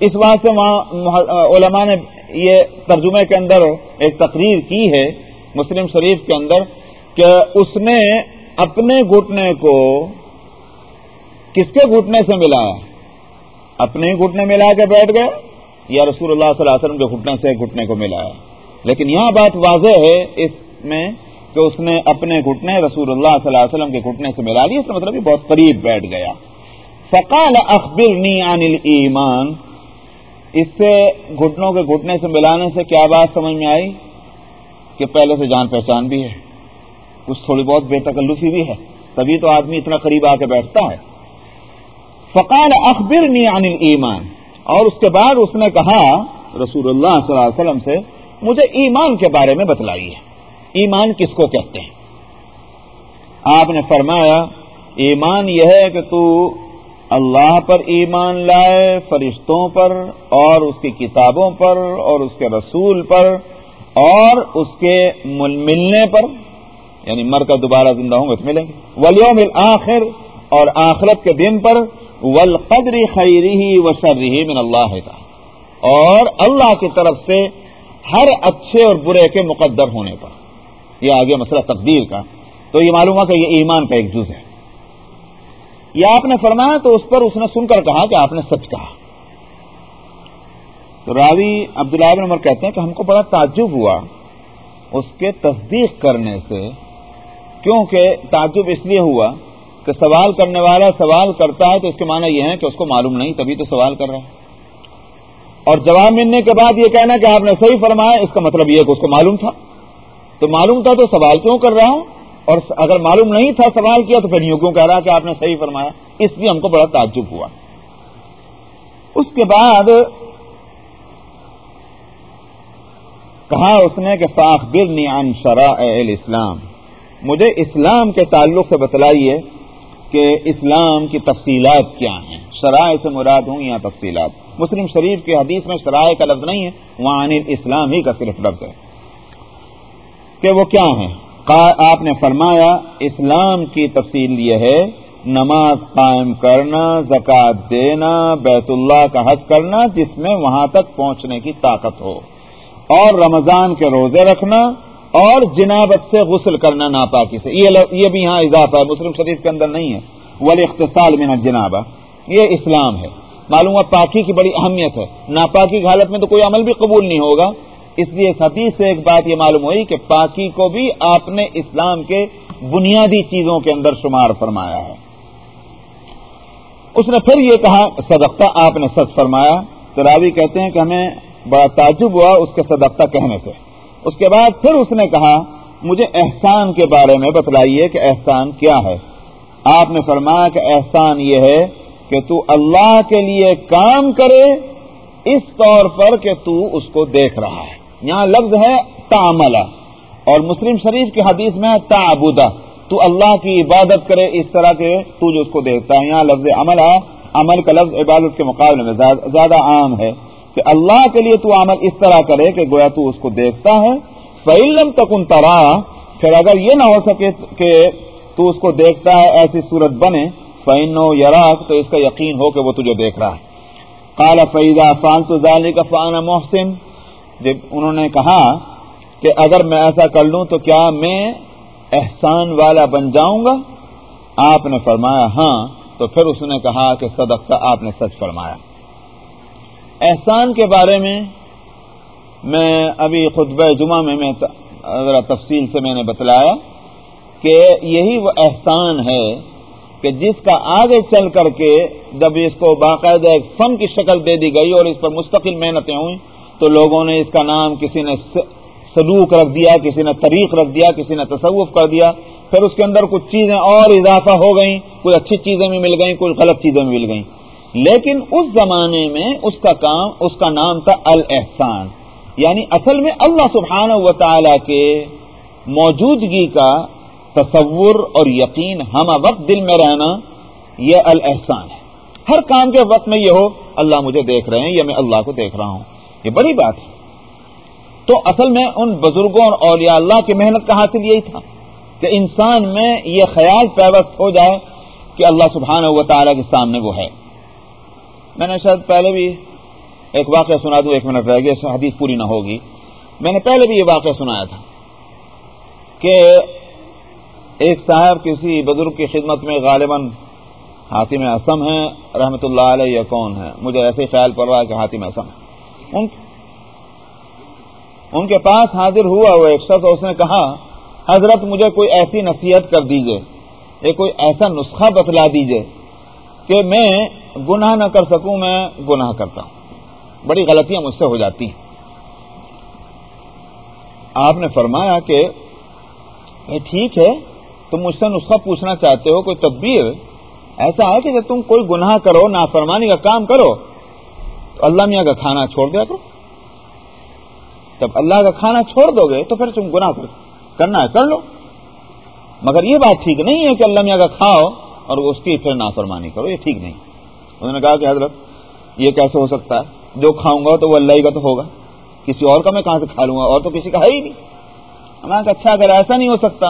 اس بات سے وہاں علماء نے یہ ترجمے کے اندر ایک تقریر کی ہے مسلم شریف کے اندر کہ اس نے اپنے گھٹنے کو کس کے گھٹنے سے ملایا؟ اپنے ہی گھٹنے ملا کے بیٹھ گئے یا رسول اللہ صلی اللہ علیہ وسلم کے گھٹنے سے گھٹنے کو ملایا؟ لیکن یہاں بات واضح ہے اس میں کہ اس نے اپنے گھٹنے رسول اللہ صلی اللہ علیہ وسلم کے گھٹنے سے ملا لی اس کا مطلب کہ بہت قریب بیٹھ گیا۔ فقال اخبر نی عن ایمان اس سے گھٹنوں کے گھٹنے سے ملانے سے کیا بات سمجھ میں آئی؟ کہ پہلے سے جان پہچان بھی ہے۔ کچھ تھوڑی بہت بے تکلفی بھی ہے۔ تبھی تو آدمی اتنا قریب آ کے بیٹھتا ہے۔ فقال اخبر نی عن ایمان اور اس کے بعد اس نے کہا، رسول اللہ صلی اللہ علیہ وسلم سے مجھے ایمان کے بارے میں بتلائیے۔ ایمان کس کو کہتے ہیں؟ آپ نے فرمایا، ایمان یہ ہے کہ تو اللہ پر ایمان لائے، فرشتوں پر اور اس کی کتابوں پر اور اس کے رسول پر اور اس کے ملنے پر۔ یعنی مر کر دوبارہ زندہ ہوں گے تو ملیں گے۔ ولیوم آخر اور آخرت کے دن پر ولقدری خیری ہی و شرری من اللہ کا اور اللہ کی طرف سے ہر اچھے اور برے کے مقدر ہونے پر۔ یہ آگے مسئلہ تقدیر کا۔ تو یہ معلوم ہوا کہ یہ ایمان کا ایک جز ہے۔ یہ آپ نے فرمایا تو اس پر اس نے سن کر کہا کہ آپ نے سچ کہا۔ تو راوی عبداللہ بن عمر کہتے ہیں کہ ہم کو بڑا تعجب ہوا اس کے تصدیق کرنے سے، کیونکہ تعجب اس لیے ہوا کہ سوال کرنے والا سوال کرتا ہے تو اس کے معنی یہ ہے کہ اس کو معلوم نہیں، تبھی تو سوال کر رہا ہے۔ اور جواب ملنے کے بعد یہ کہنا کہ آپ نے صحیح فرمایا، اس کا مطلب یہ کہ اس کو معلوم تھا۔ تو معلوم تھا تو سوال کیوں کر رہا ہوں؟ اور اگر معلوم نہیں تھا سوال کیا تو پھر یوں کیوں کہہ رہا کہ آپ نے صحیح فرمایا؟ اس لیے ہم کو بڑا تعجب ہوا۔ اس کے بعد کہا اس نے کہ فاخ بر عن شرع اسلام مجھے اسلام کے تعلق سے بتلائیے کہ اسلام کی تفصیلات کیا ہیں؟ شرائع سے مراد ہوں یا تفصیلات؟ مسلم شریف کی حدیث میں شرائع کا لفظ نہیں ہے، وہاں اسلام ہی کا صرف لفظ ہے۔ کہ وہ کیا ہیں؟ آپ نے فرمایا، اسلام کی تفصیل یہ ہے، نماز قائم کرنا، زکوٰۃ دینا، بیت اللہ کا حج کرنا، جس میں وہاں تک پہنچنے کی طاقت ہو۔ اور رمضان کے روزے رکھنا، اور جنابت سے غسل کرنا ناپاکی سے۔ یہ بھی یہاں اضافہ ہے، مسلم شریف کے اندر نہیں ہے۔ ولی اختصال میں جنابہ یہ اسلام ہے۔ معلوم ہے پاکی کی بڑی اہمیت ہے۔ ناپاکی کی حالت میں تو کوئی عمل بھی قبول نہیں ہوگا۔ اس لیے حدیث سے ایک بات یہ معلوم ہوئی کہ پاکی کو بھی آپ نے اسلام کے بنیادی چیزوں کے اندر شمار فرمایا ہے۔ اس نے پھر یہ کہا، صدقہ آپ نے سچ فرمایا۔ تو راوی کہتے ہیں کہ ہمیں بڑا تعجب ہوا اس کے صدقہ کہنے سے۔ اس کے بعد پھر اس نے کہا، مجھے احسان کے بارے میں بتلائیے کہ احسان کیا ہے۔ آپ نے فرمایا کہ احسان یہ ہے کہ تو اللہ کے لیے کام کرے، اس طور پر کہ تو اس کو دیکھ رہا ہے۔ یہاں لفظ ہے تعملہ اور مسلم شریف کی حدیث میں تعبدہ تو اللہ کی عبادت کرے، اس طرح کے تو جو اس کو دیکھتا ہے۔ یہاں لفظ عمل ہے۔ عمل کا لفظ عبادت کے مقابلے میں زیادہ عام ہے۔ کہ اللہ کے لیے تو عمل اس طرح کرے کہ گویا تو اس کو دیکھتا ہے۔ فعلم تکن ترا پھر اگر یہ نہ ہو سکے کہ تو اس کو دیکھتا ہے، ایسی صورت بنے فین و یراک تو اس کا یقین ہو کہ وہ تجھے دیکھ رہا ہے۔ کالا فیضا فان تو ظالی کا فان محسن۔ جب انہوں نے کہا کہ اگر میں ایسا کر لوں تو کیا میں احسان والا بن جاؤں گا؟ آپ نے فرمایا ہاں تو پھر اس نے کہا کہ صدقہ آپ نے سچ فرمایا۔ احسان کے بارے میں میں ابھی خطبہ جمعہ میں میں ذرا تفصیل سے میں نے بتلایا کہ یہی وہ احسان ہے کہ جس کا آگے چل کر کے جب اس کو باقاعدہ ایک فن کی شکل دے دی گئی اور اس پر مستقل محنتیں ہوئیں، تو لوگوں نے اس کا نام کسی نے سلوک رکھ دیا، کسی نے طریق رکھ دیا، کسی نے تصوف کر دیا، پھر اس کے اندر کچھ چیزیں اور اضافہ ہو گئیں، کوئی اچھی چیزیں بھی مل گئیں، کوئی غلط چیزیں بھی مل گئیں۔ لیکن اس زمانے میں اس کا کام، اس کا نام تھا الاحسان۔ یعنی اصل میں اللہ سبحانہ و تعالی کے موجودگی کا تصور اور یقین ہم وقت دل میں رہنا، یہ الاحسان ہے۔ ہر کام کے وقت میں یہ ہو، اللہ مجھے دیکھ رہے ہیں یا میں اللہ کو دیکھ رہا ہوں۔ یہ بڑی بات ہے۔ تو اصل میں ان بزرگوں اور اولیاء اللہ کی محنت کا حاصل یہی تھا کہ انسان میں یہ خیال پیوست ہو جائے کہ اللہ سبحانہ و تعالیٰ کے سامنے وہ ہے۔ میں نے شاید پہلے بھی ایک واقعہ سنا دوں، ایک منٹ رہ گیا حدیث پوری نہ ہوگی۔ میں نے پہلے بھی یہ واقعہ سنایا تھا کہ ایک صاحب کسی بزرگ کی خدمت میں غالباً حاتم اسم ہے رحمت اللہ علیہ یہ کون ہے مجھے ایسے خیال پڑ رہا ہے کہ حاتم اسم ہے ان کے پاس حاضر ہوا وہ ایک شخص، اس نے کہا، حضرت مجھے کوئی ایسی نصیحت کر دیجیے، یا کوئی ایسا نسخہ بتلا دیجیے کہ میں گناہ نہ کر سکوں، میں گناہ کرتا ہوں۔ بڑی غلطیاں مجھ سے ہو جاتی ہیں۔ آپ نے فرمایا کہ ٹھیک ہے تم مجھ سے نسخہ پوچھنا چاہتے ہو، کوئی تدبیر؟ ایسا ہے کہ جب تم کوئی گناہ کرو، نافرمانی کا کام کرو، تو اللہ میاں کا کھانا چھوڑ دیا کرو۔ جب اللہ کا کھانا چھوڑ دو گے، تو پھر تم گناہ کرو کرنا ہے، کر لو۔ مگر یہ بات ٹھیک نہیں ہے کہ اللہ میاں کا کھاؤ اور اس کی پھر نافرمانی کرو، یہ ٹھیک نہیں۔ انہوں نے کہا کہ حضرت، یہ کیسے ہو سکتا ہے؟ جو کھاؤں گا تو وہ اللہ کا تو ہوگا۔ کسی اور کا میں کہاں سے کھا لوں گا؟ اور تو کسی کا ہے ہی نہیں۔ ہمارا کہ اچھا اگر ایسا نہیں ہو سکتا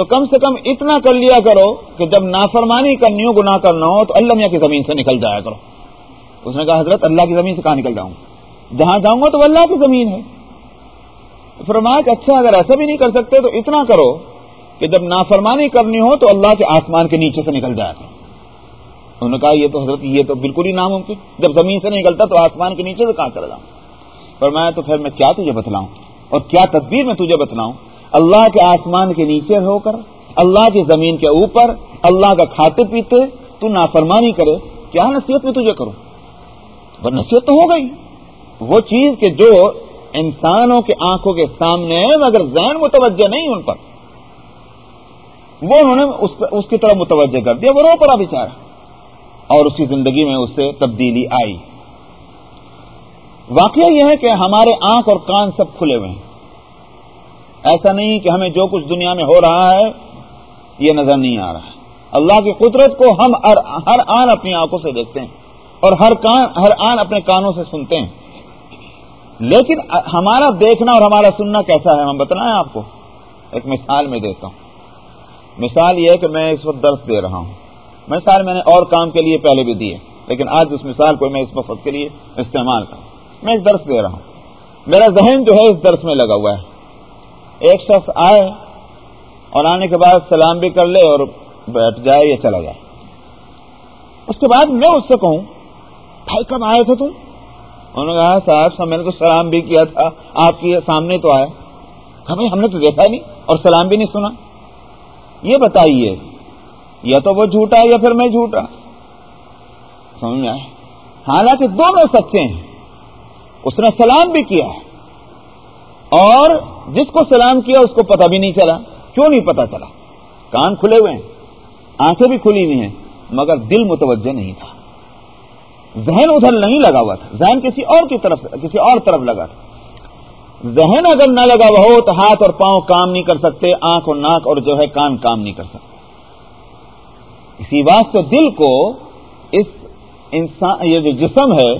تو کم سے کم اتنا کر لیا کرو کہ جب نافرمانی کرنی ہو، گناہ کرنا ہو، تو اللہ میاں کی زمین سے نکل جایا کرو۔ اس نے کہا، حضرت، اللہ کی زمین سے کہاں نکل جاؤں؟ جہاں جاؤں گا تو اللہ کی زمین ہے۔ فرمایا کہ اچھا اگر ایسا بھی نہیں کر سکتے تو اتنا کرو کہ جب نافرمانی کرنی ہو تو اللہ کے آسمان کے نیچے سے نکل جایا کرو۔ انہوں نے کہا، یہ تو حضرت، یہ تو بالکل ہی ناممکن۔ جب زمین سے نکلتا تو آسمان کے نیچے سے کہاں چلا جاؤں؟ فرمایا، تو پھر میں کیا تجھے بتلاؤں؟ اور کیا تدبیر میں تجھے بتلاؤں؟ اللہ کے آسمان کے نیچے ہو کر، اللہ کی زمین کے اوپر، اللہ کا کھاتے پیتے، تو نافرمانی کرے، کیا نصیحت میں تجھے کروں؟ وہ نصیحت تو ہو گئی۔ وہ چیز کہ جو انسانوں کے آنکھوں کے سامنے، مگر ذہن متوجہ نہیں ان پر۔ وہ انہوں نے اس کی طرف متوجہ کر دیا، وہ رو پڑا بےچارا اور اس کی زندگی میں اس سے تبدیلی آئی۔ واقعہ یہ ہے کہ ہمارے آنکھ اور کان سب کھلے ہوئے ہیں۔ ایسا نہیں کہ ہمیں جو کچھ دنیا میں ہو رہا ہے، یہ نظر نہیں آ رہا ہے۔ اللہ کی قدرت کو ہم ہر آن اپنی آنکھوں سے دیکھتے ہیں اور ہر کان، ہر آن اپنے کانوں سے سنتے ہیں۔ لیکن ہمارا دیکھنا اور ہمارا سننا کیسا ہے؟ ہم بتلائیں آپ کو۔ ایک مثال میں دیتا ہوں۔ مثال یہ ہے کہ میں اس وقت درس دے رہا ہوں۔ مثال میں نے اور کام کے لیے پہلے بھی دیے، لیکن آج اس مثال کو میں اس وقت کے لیے استعمال کروں میں اس درس دے رہا ہوں۔ میرا ذہن جو ہے اس درس میں لگا ہوا ہے۔ ایک شخص آئے اور آنے کے بعد سلام بھی کر لے اور بیٹھ جائے یا چلا جائے۔ اس کے بعد میں اس سے کہوں، بھائی، کب آئے تھے تم؟ انہوں نے کہا، صاحب میں نے تو سلام بھی کیا تھا، آپ کے سامنے تو آیا۔ ہمیں ہم نے تو دیکھا نہیں اور سلام بھی نہیں سنا۔ یہ بتائیے، یا تو وہ جھوٹا یا پھر میں جھوٹا۔ سمجھ میں آئے حالانکہ دونوں سچے ہیں۔ اس نے سلام بھی کیا ہے۔ اور جس کو سلام کیا اس کو پتہ بھی نہیں چلا۔ کیوں نہیں پتا چلا؟ کان کھلے ہوئے ہیں۔ آنکھیں بھی کھلی ہوئی ہیں، مگر دل متوجہ نہیں تھا۔ ذہن ادھر نہیں لگا ہوا تھا۔ ذہن کسی اور کی طرف، کسی اور طرف لگا تھا۔ ذہن اگر نہ لگا ہوا ہو تو ہاتھ اور پاؤں کام نہیں کر سکتے، آنکھ اور ناک اور جو ہے کان کام نہیں کر سکتے۔ اسی واسطے دل کو اس انسان، یہ جو جسم ہے،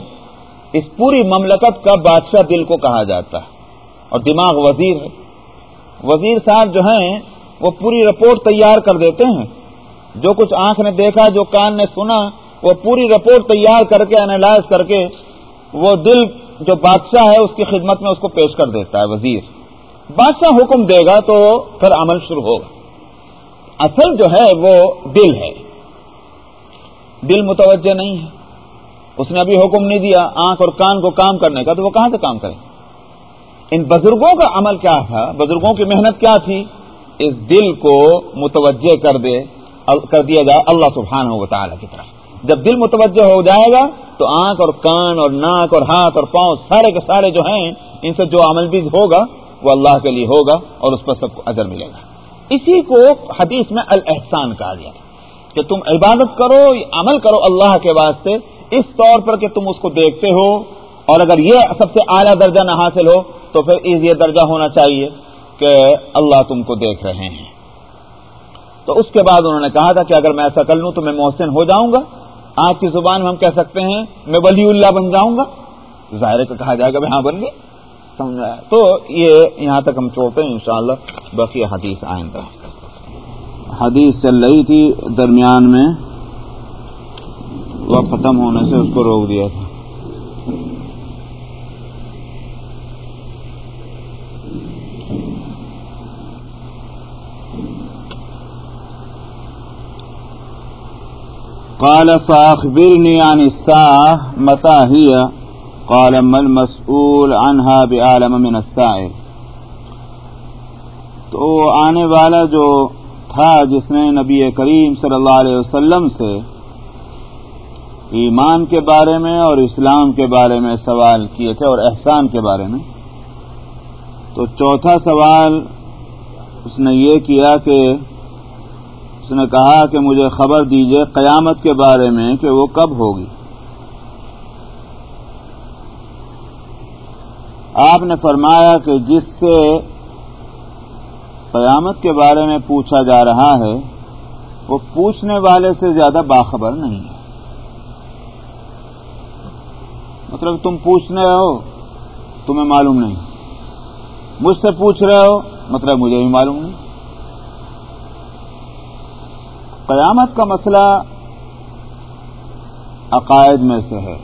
اس پوری مملکت کا بادشاہ دل کو کہا جاتا ہے۔ اور دماغ وزیر ہے۔ وزیر صاحب جو ہیں، وہ پوری رپورٹ تیار کر دیتے ہیں۔ جو کچھ آنکھ نے دیکھا، جو کان نے سنا، وہ پوری رپورٹ تیار کر کے انالائز کر کے، وہ دل جو بادشاہ ہے، اس کی خدمت میں اس کو پیش کر دیتا ہے وزیر۔ بادشاہ حکم دے گا تو پھر عمل شروع ہوگا۔ اصل جو ہے، وہ دل ہے۔ دل متوجہ نہیں ہے۔ اس نے ابھی حکم نہیں دیا، آنکھ اور کان کو کام کرنے کا، تو وہ کہاں سے کام کرے؟ ان بزرگوں کا عمل کیا تھا؟ بزرگوں کی محنت کیا تھی؟ اس دل کو متوجہ کر دے، کر دیا جائے اللہ سبحانہ و تعالی کی طرف۔ جب دل متوجہ ہو جائے گا، تو آنکھ اور کان اور ناک اور ہاتھ اور پاؤں سارے کے سارے جو ہیں، ان سے جو عمل بھی ہوگا، وہ اللہ کے لیے ہوگا اور اس پر سب کو اجر ملے گا۔ اسی کو حدیث میں الاحسان کہا گیا تھا کہ تم عبادت کرو، عمل کرو اللہ کے واسطے۔ اس طور پر کہ تم اس کو دیکھتے ہو اور اگر یہ سب سے اعلیٰ درجہ نہ حاصل ہو تو پھر یہ درجہ ہونا چاہیے کہ اللہ تم کو دیکھ رہے ہیں۔ تو اس کے بعد انہوں نے کہا تھا کہ اگر میں ایسا کر لوں تو میں محسن ہو جاؤں گا۔ آپ کی زبان میں ہم کہہ سکتے ہیں میں ولی اللہ بن جاؤں گا۔ ظاہر کا کہا جائے گا میں ہاں بن گئے سمجھا تو یہ یہاں تک ہم چھوڑتے ہیں انشاءاللہ۔ باقی حدیث آئندہ۔ حدیث چل رہی تھی درمیان میں۔ وقت ختم ہونے سے اس کو روک دیا تھا۔ قال فاخبرني عن الساعة، متى هي؟ قال ما المسؤول عنها بعالم من السائل تو آنے والا جو تھا، جس نے نبی کریم صلی اللہ علیہ وسلم سے ایمان کے بارے میں اور اسلام کے بارے میں سوال کیے تھے اور احسان کے بارے میں، تو چوتھا سوال اس نے یہ کیا کہ اس نے کہا کہ مجھے خبر دیجیے قیامت کے بارے میں کہ وہ کب ہوگی۔ آپ نے فرمایا کہ جس سے قیامت کے بارے میں پوچھا جا رہا ہے، وہ پوچھنے والے سے زیادہ باخبر نہیں ہے۔ مطلب تم پوچھ رہے ہو، تمہیں معلوم نہیں۔ مجھ سے پوچھ رہے ہو مطلب مجھے بھی معلوم نہیں۔ قیامت کا مسئلہ عقائد میں سے ہے،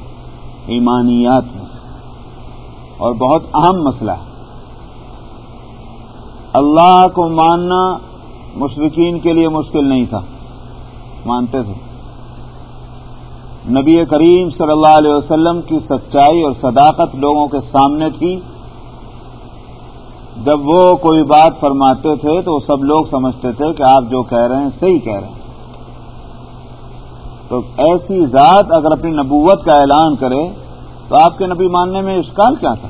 ایمانیات میں سے اور بہت اہم مسئلہ ہے۔ اللہ کو ماننا مشرقین کے لیے مشکل نہیں تھا، مانتے تھے۔ نبی کریم صلی اللہ علیہ وسلم کی سچائی اور صداقت لوگوں کے سامنے تھی۔ جب وہ کوئی بات فرماتے تھے تو سب لوگ سمجھتے تھے کہ آپ جو کہہ رہے ہیں، صحیح کہہ رہے ہیں۔ تو ایسی ذات اگر اپنی نبوت کا اعلان کرے تو آپ کے نبی ماننے میں اشکال کیا تھا؟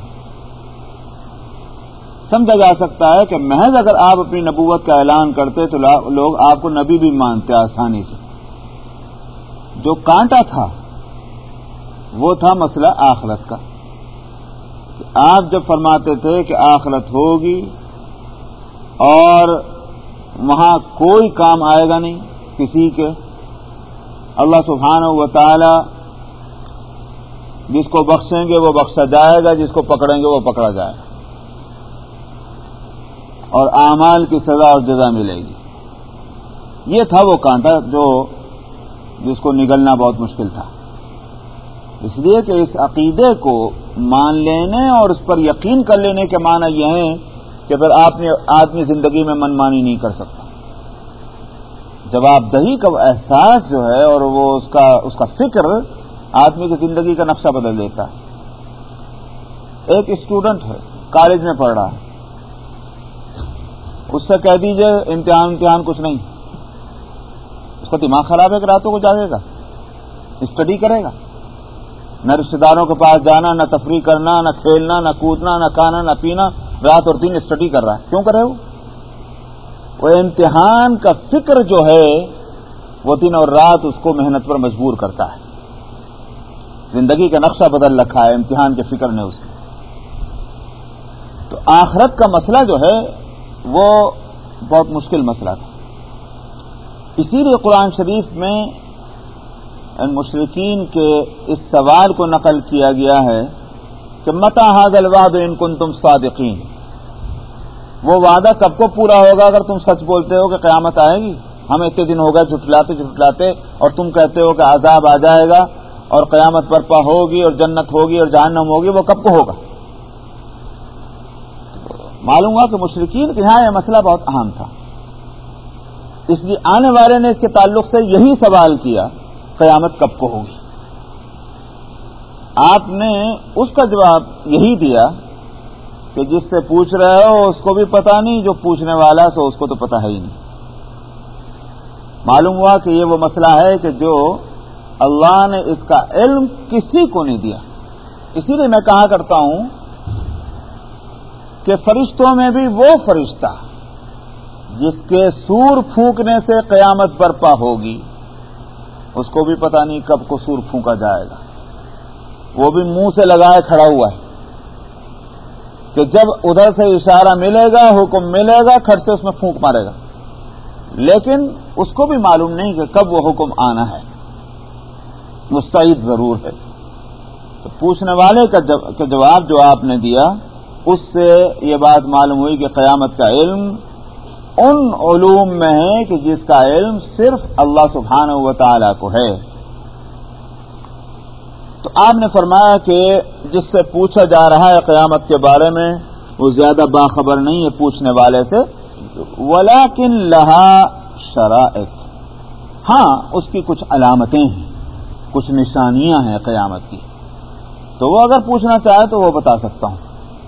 سمجھا جا سکتا ہے کہ محض اگر آپ اپنی نبوت کا اعلان کرتے تو لوگ آپ کو نبی بھی مانتے آسانی سے۔ جو کانٹا تھا، وہ تھا مسئلہ آخرت کا۔ آپ جب فرماتے تھے کہ آخرت ہوگی اور وہاں کوئی کام آئے گا نہیں کسی کے اللہ سبحانہ و تعالی جس کو بخشیں گے وہ بخشا جائے گا، جس کو پکڑیں گے وہ پکڑا جائے گا۔ اور اعمال کی سزا اور جزا ملے گی۔ یہ تھا وہ کانٹا جو جس کو نگلنا بہت مشکل تھا۔ اس لیے کہ اس عقیدے کو مان لینے اور اس پر یقین کر لینے کے معنی یہ ہیں کہ پھر آپ نے آدمی زندگی میں منمانی نہیں کر سکتا۔ جواب دہی کا احساس جو ہے اور وہ اس کا اس کا فکر آدمی کی زندگی کا نقشہ بدل دیتا ہے۔ ایک اسٹوڈنٹ ہے، کالج میں پڑھ رہا ہے۔ اس سے کہہ دیجیے، امتحان امتحان کچھ نہیں۔ اس کا دماغ خراب ہے کہ راتوں کو جاگے گا۔ اسٹڈی کرے گا۔ نہ رشتے داروں کے پاس جانا، نہ تفریح کرنا، نہ کھیلنا، نہ کودنا، نہ کھانا، نہ پینا۔ رات اور دن اسٹڈی کر رہا ہے۔ کیوں کرے وہ وہ امتحان کا فکر جو ہے، وہ دن اور رات اس کو محنت پر مجبور کرتا ہے۔ زندگی کا نقشہ بدل رکھا ہے، امتحان کے فکر نے اس کو۔ تو آخرت کا مسئلہ جو ہے، وہ بہت مشکل مسئلہ تھا۔ اسی لیے قرآن شریف میں ان مشرقین کے اس سوال کو نقل کیا گیا ہے کہ متا حاض الواد ان کن تم صادقین؟ وہ وعدہ کب کو پورا ہوگا اگر تم سچ بولتے ہو کہ قیامت آئے گی؟ ہم اتنے دن ہو گئے جھٹلاتے جھٹلاتے اور تم کہتے ہو کہ عذاب آ جائے گا اور قیامت برپا ہوگی اور جنت ہوگی اور جہنم ہوگی، وہ کب کو ہوگا؟ معلوم ہوا کہ مشرقین کے یہاں یہ مسئلہ بہت اہم تھا۔ اس لیے آنے والے نے اس کے تعلق سے یہی سوال کیا، قیامت کب کو ہوگی؟ آپ نے اس کا جواب یہی دیا کہ جس سے پوچھ رہے ہو اس کو بھی پتا نہیں، جو پوچھنے والا سو اس کو تو پتا ہے ہی نہیں۔ معلوم ہوا کہ یہ وہ مسئلہ ہے کہ جو اللہ نے اس کا علم کسی کو نہیں دیا۔ اسی لیے میں کہا کرتا ہوں کہ فرشتوں میں بھی وہ فرشتہ جس کے سور پھونکنے سے قیامت برپا ہوگی، اس کو بھی پتا نہیں کب کو سور پھونکا جائے گا۔ وہ بھی منہ سے لگائے کھڑا ہوا ہے۔ کہ جب ادھر سے اشارہ ملے گا، حکم ملے گا کھٹ سے اس میں پھونک مارے گا۔ لیکن اس کو بھی معلوم نہیں کہ کب وہ حکم آنا ہے۔ مستعد ضرور ہے۔ تو پوچھنے والے کا جواب جو آپ نے دیا، اس سے یہ بات معلوم ہوئی کہ قیامت کا علم ان علوم میں ہے کہ جس کا علم صرف اللہ سبحانہ و تعالی کو ہے۔ تو آپ نے فرمایا کہ جس سے پوچھا جا رہا ہے قیامت کے بارے میں، وہ زیادہ باخبر نہیں ہے پوچھنے والے سے۔ ولاکن لہا شرائط۔ ہاں اس کی کچھ علامتیں ہیں۔ کچھ نشانیاں ہیں قیامت کی۔ تو وہ اگر پوچھنا چاہے تو وہ بتا سکتا ہوں۔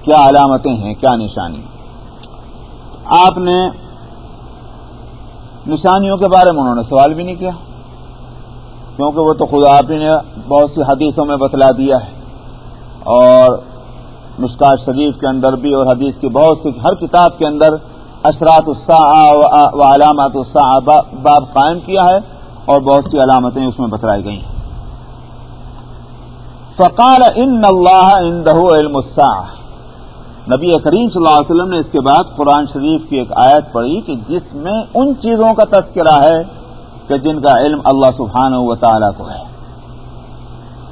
کیا علامتیں ہیں، کیا نشانی؟ آپ نے نشانیوں کے بارے میں انہوں نے سوال بھی نہیں کیا۔ کیونکہ وہ تو خدا آپ نے بہت سی حدیثوں میں بتلا دیا ہے۔ اور مشکات شریف کے اندر بھی اور حدیث کی بہت سی، ہر کتاب کے اندر اشرات الساعہ و علامات الساعہ باب قائم کیا ہے اور بہت سی علامتیں اس میں بتلائی گئی ہیں۔ فقال ان اللہ اندہ علم الساعہ۔ نبی کریم صلی اللہ علیہ وسلم نے اس کے بعد قرآن شریف کی ایک آیت پڑھی کہ جس میں ان چیزوں کا تذکرہ ہے کہ جن کا علم اللہ سبحانہ و تعالی کو ہے۔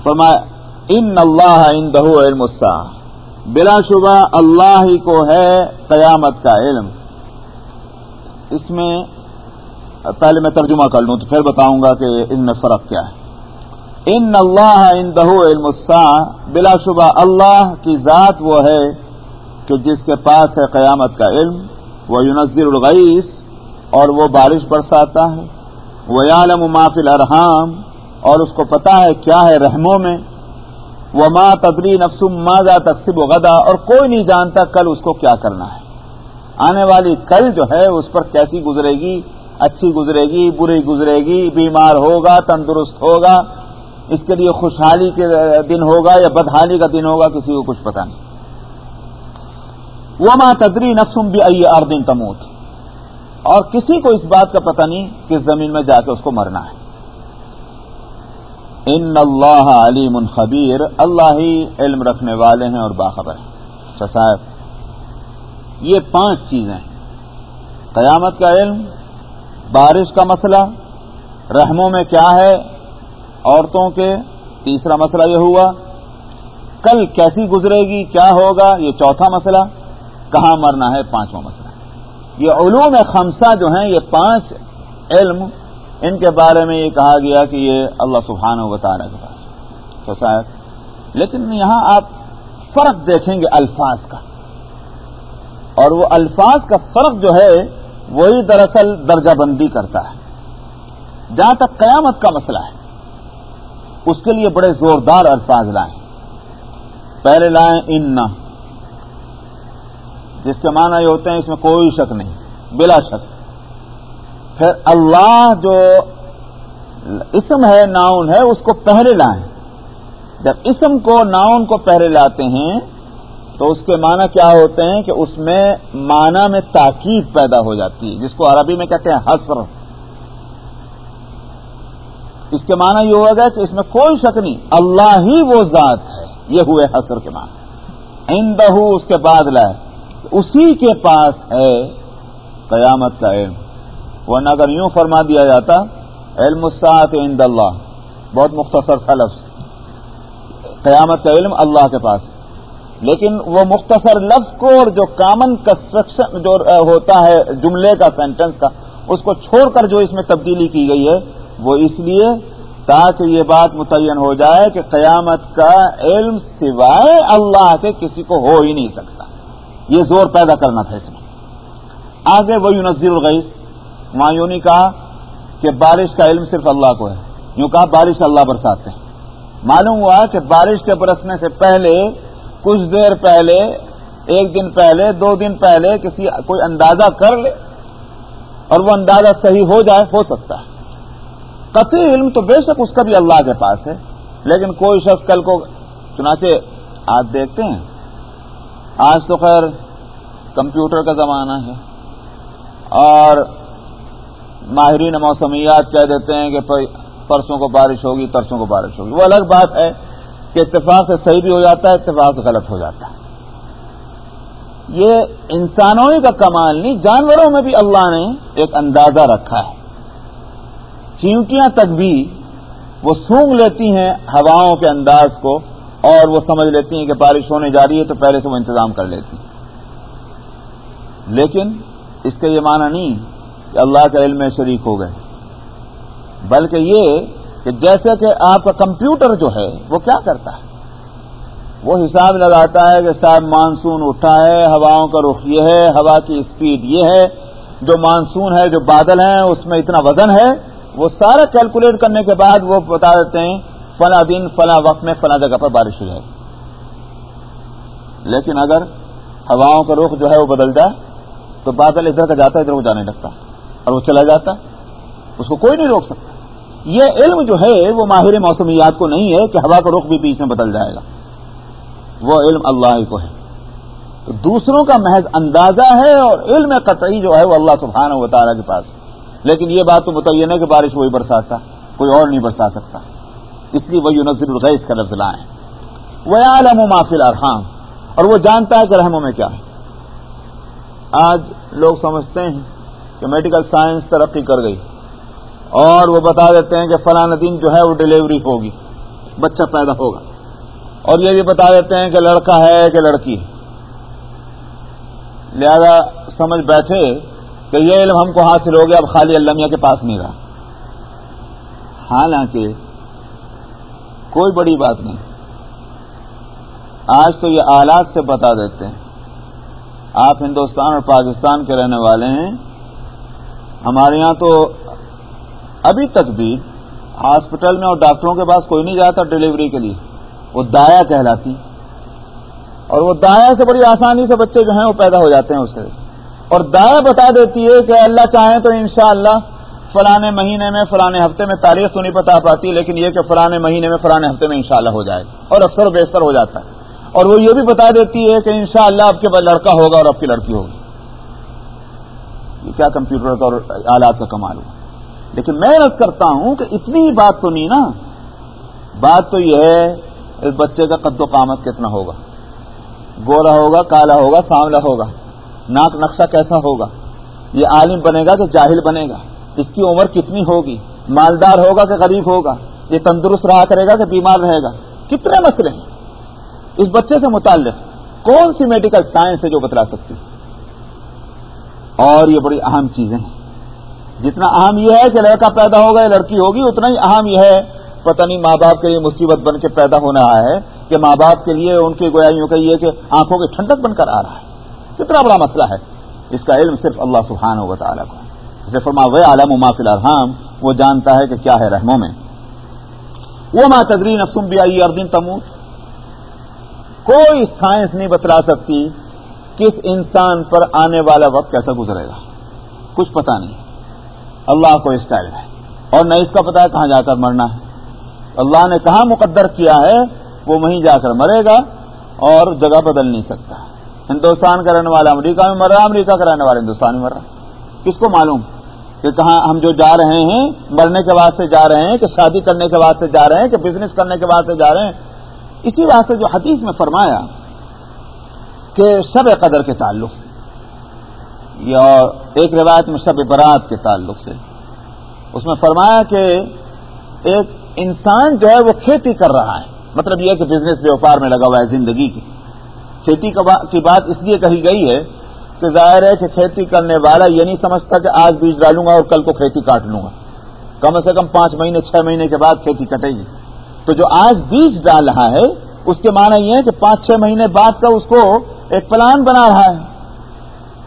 فرمایا، ان اللہ اندہ علم الساعہ۔ بلا شبہ اللہ ہی کو ہے قیامت کا علم۔ اس میں پہلے میں ترجمہ کر لوں تو پھر بتاؤں گا کہ اس میں فرق کیا ہے۔ ان اللہ اندہ علم الساعہ۔ بلا شبہ اللہ کی ذات وہ ہے کہ جس کے پاس ہے قیامت کا علم۔ وہ یونزر الغیث اور وہ بارش برساتا ہے۔ وہ عالم مافل ارحام اور اس کو پتا ہے کیا ہے رحموں میں۔ وہ ماں تدری نفسم ماضا تقسیب و غدا اور کوئی نہیں جانتا کل اس کو کیا کرنا ہے۔ آنے والی کل جو ہے اس پر کیسی گزرے گی؟ اچھی گزرے گی، بری گزرے گی؟ بیمار ہوگا، تندرست ہوگا؟ اس کے لیے خوشحالی کے دن ہوگا یا بدحالی کا دن ہوگا کسی کو کچھ پتا نہیں۔ وہ ماں تدری نفسم بھی ائی اردن تموت۔ اور کسی کو اس بات کا پتہ نہیں کہ زمین میں جا کے اس کو مرنا ہے۔ ان اللہ علیم خبیر، اللہ ہی علم رکھنے والے ہیں اور باخبر ہیں۔ اچھا صاحب، یہ پانچ چیزیں قیامت کا علم، بارش کا مسئلہ، رحموں میں کیا ہے، عورتوں کے۔ تیسرا مسئلہ یہ ہوا، کل کیسی گزرے گی، کیا ہوگا، یہ چوتھا مسئلہ، کہاں مرنا ہے، پانچواں مسئلہ۔ یہ علوم خمسہ جو ہیں، یہ پانچ علم، ان کے بارے میں یہ کہا گیا کہ یہ اللہ سبحانہ و تعالیٰ کے پاس تو شاید لیکن یہاں آپ فرق دیکھیں گے الفاظ کا۔ اور وہ الفاظ کا فرق جو ہے، وہی دراصل درجہ بندی کرتا ہے۔ جہاں تک قیامت کا مسئلہ ہے، اس کے لیے بڑے زوردار الفاظ لائیں۔ پہلے لائیں، ان جس کے معنی یہ ہوتے ہیں اس میں کوئی شک نہیں، بلا شک۔ پھر اللہ جو اسم ہے، ناؤن ہے، اس کو پہلے لائیں۔ جب اسم کو، ناؤن کو پہلے لاتے ہیں، تو اس کے معنی کیا ہوتے ہیں کہ اس میں معنی میں تاکید پیدا ہو جاتی ہے، جس کو عربی میں کہتے ہیں حسر اس کے معنی یہ ہوگا کہ اس میں کوئی شک نہیں، اللہ ہی وہ ذات ہے، یہ ہوئے حسر کے معنی۔ ان اس کے بعد لائے۔ اسی کے پاس ہے قیامت کا علم۔ ورنہ اگر یوں فرما دیا جاتا، علم الساعت عند اللہ۔ بہت مختصر تھا لفظ۔ قیامت کا علم اللہ کے پاس۔ لیکن وہ مختصر لفظ کو اور جو کامن کنسٹرکشن جو ہوتا ہے جملے کا سینٹنس کا، اس کو چھوڑ کر جو اس میں تبدیلی کی گئی ہے، وہ اس لیے تاکہ یہ بات متعین ہو جائے کہ قیامت کا علم سوائے اللہ کے کسی کو ہو ہی نہیں سکتا۔ یہ زور پیدا کرنا تھا اس میں۔ آگے وہ یونزیر الغیث وہاں یوں نہیں کہا کہ بارش کا علم صرف اللہ کو ہے۔ یوں کہا، بارش اللہ برساتے ہیں معلوم ہوا کہ بارش کے برسنے سے پہلے، کچھ دیر پہلے، ایک دن پہلے، دو دن پہلے کسی کوئی اندازہ کر لے اور وہ اندازہ صحیح ہو جائے، ہو سکتا ہے۔ قطعی علم تو بے شک اس کا بھی اللہ کے پاس ہے، لیکن کوئی شخص کل کو، چنانچہ آپ دیکھتے ہیں آج تو خیر کمپیوٹر کا زمانہ ہے اور ماہرین موسمیات کہہ دیتے ہیں کہ پرسوں کو بارش ہوگی، ترسوں کو بارش ہوگی۔ وہ الگ بات ہے کہ اتفاق سے صحیح بھی ہو جاتا ہے، اتفاق سے غلط ہو جاتا ہے۔ یہ انسانوں کا کمال نہیں، جانوروں میں بھی اللہ نے ایک اندازہ رکھا ہے۔ چیونٹیاں تک بھی وہ سونگ لیتی ہیں ہواؤں کے انداز کو اور وہ سمجھ لیتی ہیں کہ بارش ہونے جا رہی ہے تو پہلے سے وہ انتظام کر لیتی ہیں۔ لیکن اس کا یہ معنی نہیں کہ اللہ کا علم میں شریک ہو گئے۔ بلکہ یہ کہ جیسے کہ آپ کا کمپیوٹر جو ہے وہ کیا کرتا ہے؟ وہ حساب لگاتا ہے کہ صاحب مانسون اٹھا ہے، ہواؤں کا رخ یہ ہے، ہوا کی اسپیڈ یہ ہے۔ جو مانسون ہے، جو بادل ہیں، اس میں اتنا وزن ہے۔ وہ سارا کیلکولیٹ کرنے کے بعد وہ بتا دیتے ہیں فلاں دن فلاں وقت میں فلاں جگہ پر بارش ہو جائے لیکن اگر ہواؤں کا رخ جو ہے وہ بدل جائے، تو بادل ادھر کا جاتا ہے ادھر کو جانے لگتا۔ اور وہ چلا جاتا اس کو کوئی نہیں روک سکتا۔ یہ علم جو ہے، وہ ماہر موسمیات کو نہیں ہے کہ ہوا کا رخ بھی بیچ میں بدل جائے گا۔ وہ علم اللہ کو ہے۔ دوسروں کا محض اندازہ ہے اور علم قطعی جو ہے وہ اللہ سبحانہ و تعالیٰ کے پاس لیکن یہ بات تو متعین ہے کہ بارش وہی برساتا، کوئی اور نہیں برسا سکتا۔ اس لیے وہی نظر الغیث کا لفظ لائیں وہ عالم و مافل ارحام اور وہ جانتا ہے کہ رحموں میں کیا ہے۔ آج لوگ سمجھتے ہیں کہ میڈیکل سائنس ترقی کر گئی۔ اور وہ بتا دیتے ہیں کہ فلاں دن جو ہے وہ ڈلیوری ہوگی۔ بچہ پیدا ہوگا۔ اور یہ بھی بتا دیتے ہیں کہ لڑکا ہے کہ لڑکی لہذا سمجھ بیٹھے کہ یہ علم ہم کو حاصل ہو گیا، اب خالی المیہ کے پاس نہیں رہا۔ حالانکہ کوئی بڑی بات نہیں۔ آج تو یہ آلات سے بتا دیتے ہیں۔ آپ ہندوستان اور پاکستان کے رہنے والے ہیں۔ ہمارے یہاں تو ابھی تک بھی ہاسپٹل میں اور ڈاکٹروں کے پاس کوئی نہیں جاتا ڈلیوری کے لیے۔ وہ دایا کہلاتی۔ اور وہ دایا سے بڑی آسانی سے بچے جو ہیں وہ پیدا ہو جاتے ہیں اسے اور دایا بتا دیتی ہے کہ اللہ چاہیں تو انشاءاللہ اللہ فلاں مہینے میں فلاں ہفتے میں تاریخ تو نہیں بتا پاتی لیکن یہ کہ فلاں مہینے میں فلاں ہفتے میں انشاءاللہ ہو جائے اور اکثر و بیشتر ہو جاتا ہے۔ اور وہ یہ بھی بتا دیتی ہے کہ انشاءاللہ اب کے لڑکا ہوگا اور اب کی لڑکی ہوگی۔ یہ کیا کمپیوٹر کا اور آلات کا کمال ہو لیکن میں رد کرتا ہوں کہ اتنی بات تو نہیں نا۔ بات تو یہ ہے، اس بچے کا قد و قامت کتنا ہوگا۔ گورا ہوگا، کالا ہوگا، سانولا ہوگا۔ ناک نقشہ کیسا ہوگا؟ یہ عالم بنے گا کہ جاہل بنے گا؟ اس کی عمر کتنی ہوگی؟ مالدار ہوگا کہ غریب ہوگا؟ یہ تندرست رہا کرے گا کہ بیمار رہے گا؟ کتنے مسئلے ہیں؟ اس بچے سے متعلق کون سی میڈیکل سائنس ہے جو بتلا سکتی؟ اور یہ بڑی اہم چیزیں ہیں۔ جتنا اہم یہ ہے کہ لڑکا پیدا ہوگا یا لڑکی ہوگی، اتنا ہی اہم یہ ہے۔ پتہ نہیں ماں باپ کے لیے مصیبت بن کے پیدا ہونا ہے کہ ماں باپ کے لیے ان کی گویاوں کا یہ کہ آنکھوں کی ٹھنڈک بن کر آ رہا ہے۔ کتنا بڑا مسئلہ ہے۔ اس کا علم صرف اللہ سبحانہ و تعالیٰ کو جیسے فرما وہ عالم و مافل الرحام وہ جانتا ہے کہ کیا ہے رحموں میں۔ وہ ماں تدرین افسم بھی آئی اردین تمور کوئی سائنس نہیں بتلا سکتی کس انسان پر آنے والا وقت کیسا گزرے گا۔ کچھ پتا نہیں۔ اللہ کو اس کا علم ہے۔ اور نہ اس کا پتا ہے کہاں جا کر مرنا ہے۔ اللہ نے کہاں مقدر کیا ہے، وہ وہیں جا کر مرے گا اور جگہ بدل نہیں سکتا۔ ہندوستان کا رہنے والا امریکہ میں مر رہا امریکہ کا رہنے والا ہندوستان میں مر رہا کس کو معلوم؟ کہ کہاں ہم جو جا رہے ہیں، مرنے کے واسطے جا رہے ہیں، کہ شادی کرنے کے واسطے جا رہے ہیں، کہ بزنس کرنے کے واسطے جا رہے ہیں۔ اسی واسطے جو حدیث میں فرمایا کہ شب قدر کے تعلق سے، یا ایک روایت میں شب برات کے تعلق سے، اس میں فرمایا کہ ایک انسان جو ہے وہ کھیتی کر رہا ہے۔ مطلب یہ کہ بزنس ویوپار میں لگا ہوا ہے زندگی کی۔ کھیتی کی بات اس لیے کہی گئی ہے کہ ظاہر ہے کہ کھیتی کرنے والا یہ نہیں سمجھتا کہ آج بیج ڈالوں گا اور کل کو کھیتی کاٹ لوں گا۔ کم سے کم پانچ مہینے، چھ مہینے کے بعد کھیتی کٹے گی۔ تو جو آج بیج ڈال رہا ہے، اس کے معنی یہ ہے کہ پانچ، چھ مہینے بعد کا اس کو ایک پلان بنا رہا ہے۔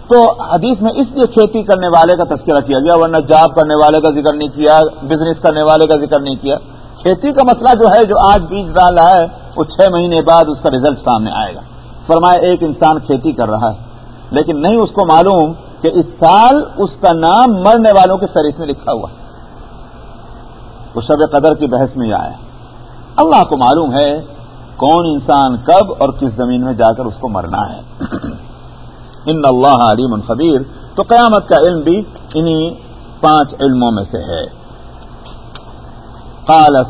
تو حدیث میں اس لیے کھیتی کرنے والے کا تذکرہ کیا گیا، ورنہ جاب کرنے والے کا ذکر نہیں کیا بزنس کرنے والے کا ذکر نہیں کیا۔ کھیتی کا مسئلہ جو ہے، جو آج بیج ڈال رہا ہے، وہ چھ مہینے بعد اس کا ریزلٹ سامنے آئے گا۔ فرمایا، ایک انسان کھیتی کر رہا ہے۔ لیکن نہیں اس کو معلوم کہ اس سال اس کا نام مرنے والوں کے فہرست میں لکھا ہوا وہ شب قدر کی بحث میں آیا اللہ کو معلوم ہے کون انسان کب اور کس زمین میں جا کر اس کو مرنا ہے۔ ان اللہ علیم خبیر۔ تو قیامت کا علم بھی انہی پانچ علموں میں سے ہے۔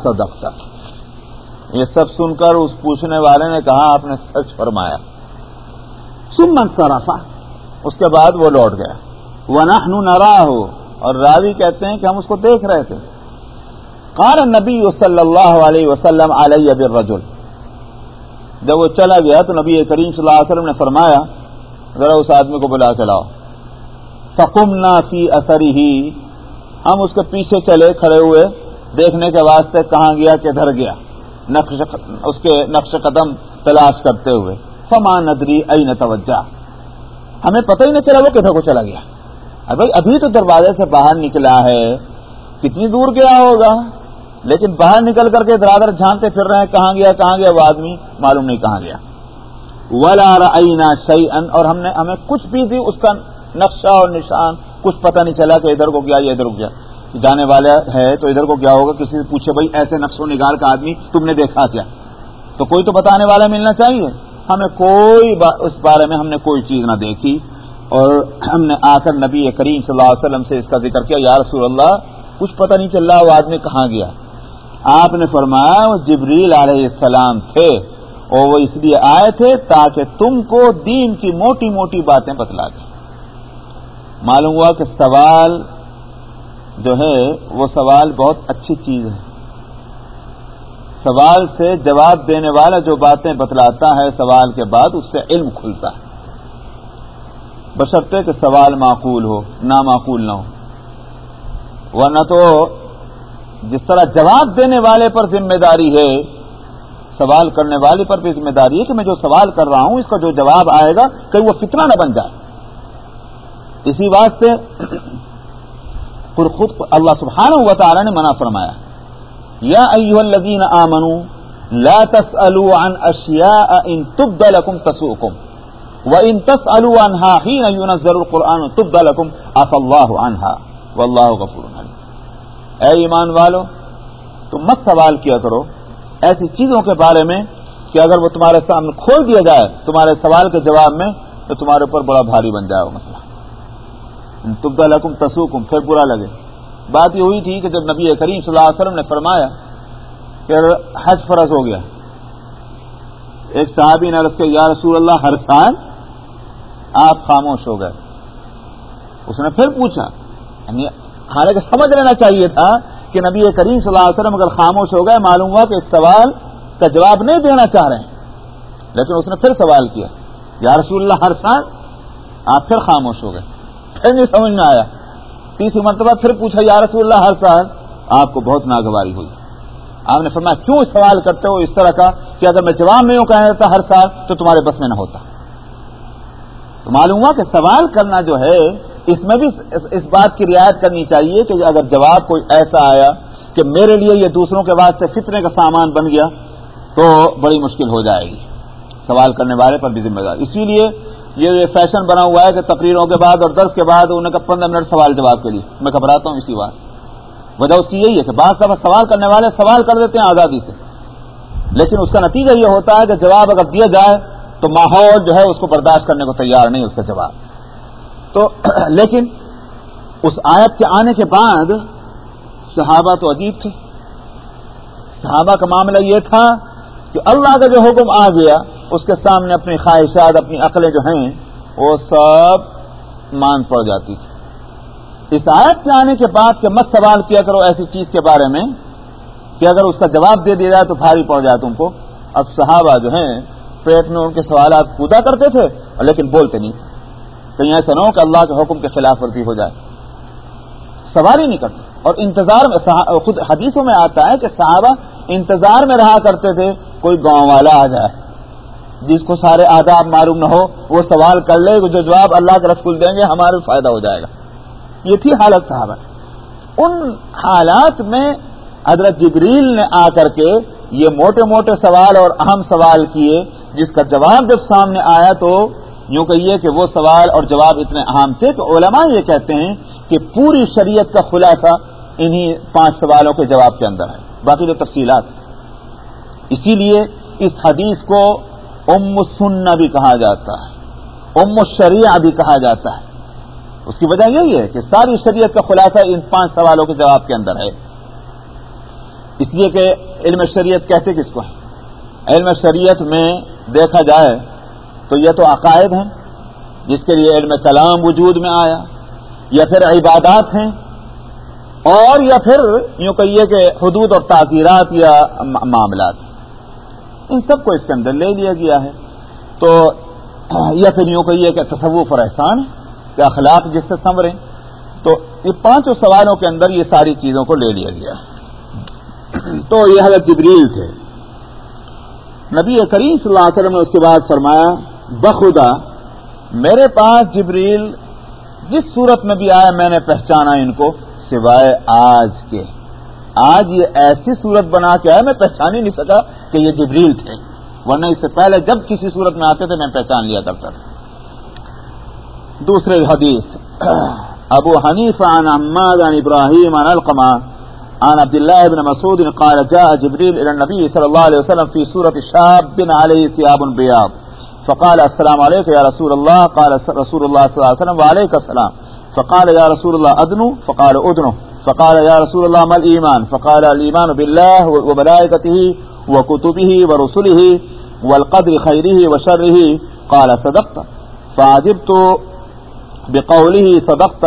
صدقت۔ یہ سب سن کر اس پوچھنے والے نے کہا، آپ نے سچ فرمایا۔ سم منصرفا اس کے بعد وہ لوٹ گیا۔ وہ نہ ہو اور راوی کہتے ہیں کہ ہم اس کو دیکھ رہے تھے۔ قال نبی صلی اللہ علیہ وسلم علیہ رجول جب وہ چلا گیا تو نبی کریم صلی اللہ علیہ وسلم نے فرمایا، ذرا اس آدمی کو بلا کے لاؤ۔ فکم نا فی اثر ہی ہم اس کے پیچھے چلے، کھڑے ہوئے۔ دیکھنے کے واسطے کہاں گیا کدھر گیا۔ نقش، اس کے نقش قدم تلاش کرتے ہوئے۔ فما ندری این توجہ؟ ہمیں پتہ ہی نہیں چلا وہ کدھر کو چلا گیا۔ ابھی ابھی تو دروازے سے باہر نکلا ہے۔ کتنی دور گیا ہوگا؟ لیکن باہر نکل کر کے درادر جھانتے پھر رہے ہیں۔ کہاں گیا کہاں گیا؟ وہ آدمی معلوم نہیں کہاں گیا۔ ولا رعینا شیئن اور ہم نے، ہمیں کچھ بھی دی، اس کا نقشہ اور نشان کچھ پتہ نہیں چلا کہ ادھر کو گیا یا ادھر کو گیا۔ جانے والا ہے تو ادھر کو کیا ہوگا، کسی سے پوچھے، بھائی، ایسے نقش و نگار کا آدمی تم نے دیکھا کیا؟ تو کوئی تو بتانے والا ملنا چاہیے۔ ہمیں کوئی با، اس بارے میں ہم نے کوئی چیز نہ دیکھی اور ہم نے آ کر نبی کریم صلی اللہ علیہ وسلم سے اس کا ذکر کیا، یا رسول اللہ، کچھ پتہ نہیں چل رہا وہ آدمی کہاں گیا۔ آپ نے فرمایا، وہ جبریل علیہ السلام تھے اور وہ اس لیے آئے تھے تاکہ تم کو دین کی موٹی موٹی باتیں بتلا دیں۔ معلوم ہوا کہ سوال جو ہے، وہ سوال بہت اچھی چیز ہے۔ سوال سے جواب دینے والا جو باتیں بتلاتا ہے سوال کے بعد اس سے علم کھلتا ہے۔ بشرطے کہ سوال معقول ہو نہ معقول نہ ہو۔ ورنہ تو جس طرح جواب دینے والے پر ذمہ داری ہے، سوال کرنے والے پر بھی ذمہ داری ہے کہ میں جو سوال کر رہا ہوں، اس کا جو جواب آئے گا، کہیں وہ فتنہ نہ بن جائے۔ اسی واسطے خود اللہ سبحانہ ہوا تعالی نے منع فرمایا۔ یا ایوہ الذین آمنوا لا تسألوا عن اشیاء ان تبد لکم تسوکم وان تسألوا عنها حین ينزل القرآن تبد لکم اف اللہ عنها واللہ غفور علیم اے ایمان والو، تم مت سوال کیا کرو۔ ایسی چیزوں کے بارے میں کہ اگر وہ تمہارے سامنے کھول دیا جائے، تمہارے سوال کے جواب میں، تو تمہارے اوپر بڑا بھاری بن جائے وہ مسئلہ۔ تبدہ لکم تسوکم پھر برا لگے۔ بات یہ ہوئی تھی کہ جب نبی کریم صلی اللہ علیہ وسلم نے فرمایا کہ حج فرض ہو گیا ایک صحابی نے رس کے یا رسول اللہ، ہر سال آپ خاموش ہو گئے۔ اس نے پھر پوچھا یعنی حالانکہ سمجھ لینا چاہیے تھا کہ نبی کریم صلی اللہ علیہ وسلم اگر خاموش ہو گئے، معلوم ہوا کہ اس سوال کا جواب نہیں دینا چاہ رہے ہیں۔ لیکن اس نے پھر سوال کیا، یا رسول اللہ، ہر سال آپ پھر خاموش ہو گئے؟ پھر نہیں سمجھ میں آیا۔ تیسری مرتبہ پھر پوچھا، یا رسول اللہ ہر سال آپ کو بہت ناگواری ہوئی. آپ نے فرمایا، کیوں سوال کرتے ہو اس طرح کا کہ اگر میں جواب میں ہوں کہتا ہر سال تو تمہارے بس میں نہ ہوتا. تو معلوم ہوا کہ سوال کرنا جو ہے، اس میں بھی اس بات کی رعایت کرنی چاہیے کہ اگر جواب کوئی ایسا آیا کہ میرے لیے یہ دوسروں کے واسطے فتنے کا سامان بن گیا، تو بڑی مشکل ہو جائے گی سوال کرنے والے پر بھی ذمہ دار اسی لیے یہ فیشن بنا ہوا ہے کہ تقریروں کے بعد اور درس کے بعد انہیں کا پندرہ منٹ سوال جواب کے لیے۔ میں گھبراتا ہوں اسی بات وجہ اس کی یہی ہے کہ بعض دفعہ سوال کرنے والے سوال کر دیتے ہیں آزادی سے۔ لیکن اس کا نتیجہ یہ ہوتا ہے کہ جواب اگر دیا جائے تو ماحول جو ہے اس کو برداشت کرنے کو تیار نہیں، اس کا جواب۔ تو لیکن اس آیت کے آنے کے بعد صحابہ تو عجیب تھے۔ صحابہ کا معاملہ یہ تھا کہ اللہ کا جو حکم آ گیا اس کے سامنے اپنی خواہشات، اپنی عقلیں جو ہیں، وہ سب مان پڑ جاتی تھی۔ اس آیت کے آنے کے بعد کہ مت سوال کیا کرو ایسی چیز کے بارے میں کہ اگر اس کا جواب دے دیا جائے تو بھاری پڑ جائے تم کو۔ اب صحابہ جو ہیں، پیٹ میں ان کے سوالات پودا کرتے تھے، لیکن بولتے نہیں تھے۔ کہیں ایسا نہ ہو کہ اللہ کے حکم کے خلاف ورزی ہو جائے۔ سوال ہی نہیں کرتے۔ اور انتظار میں خود حدیثوں میں آتا ہے کہ صحابہ انتظار میں رہا کرتے تھے، کوئی گاؤں والا آ جائے۔ جس کو سارے آداب معلوم نہ ہو، وہ سوال کر لے، جو جواب اللہ کے رسول دیں گے، ہمارے فائدہ ہو جائے گا۔ یہ تھی حالت صحابہ۔ ان حالات میں حضرت جبریل نے آ کر کے یہ موٹے موٹے سوال اور اہم سوال کیے، جس کا جواب جب سامنے آیا تو یوں کہیے کہ وہ سوال اور جواب اتنے اہم تھے کہ علماء یہ کہتے ہیں کہ پوری شریعت کا خلاصہ انہی پانچ سوالوں کے جواب کے اندر ہے۔ باقی جو تفصیلات۔ اسی لیے اس حدیث کو ام سننا بھی کہا جاتا ہے، ام شریعہ بھی کہا جاتا ہے۔ اس کی وجہ یہی ہے کہ ساری شریعت کا خلاصہ ان پانچ سوالوں کے جواب کے اندر ہے۔ اس لیے کہ علم شریعت کہتے کس کو ہے علم شریعت میں دیکھا جائے تو یہ تو عقائد ہیں، جس کے لیے علم کلام وجود میں آیا، یا پھر عبادات ہیں، اور یا پھر یوں کہیے کہ حدود اور تعزیرات یا معاملات۔ ان سب کو اس کے اندر لے لیا گیا ہے۔ تو یا پھر یوں کہیے کہ تصوف اور احسان کہ اخلاق جس سے سنوریں۔ تو یہ پانچوں سوالوں کے اندر یہ ساری چیزوں کو لے لیا گیا۔ تو یہ حضرت جبریل تھے۔ نبی کریم صلی اللہ علیہ وسلم نے اس کے بعد فرمایا، بخدا، میرے پاس جبریل، جس صورت میں بھی آیا، میں نے پہچانا ان کو سوائے آج کے۔ آج یہ ایسی صورت بنا کے آئے میں پہچان ہی نہیں سکا کہ یہ جبریل تھے۔ ورنہ اس سے پہلے جب کسی صورت میں آتے تھے، میں پہچان لیا کرتا تھا۔ دوسرے حدیث۔ ابو حنیف عن عماد عن ابراہیم عن القمہ عن عبد الله بن مسعود قال، جاء جبريل إلى النبي صلى الله عليه وسلم في سورة شاب عليه ثياب بياض فقال، السلام عليك يا رسول الله قال، رسول الله صلى الله عليه وسلم وعليك السلام۔ فقال يا رسول الله أدنو فقال أدنو فقال يا رسول الله ما الإيمان؟ فقال الإيمان بالله وملائكته وكتبه ورسله والقدر خيره وشره. قال صدقت. فعجبت بقوله صدقت.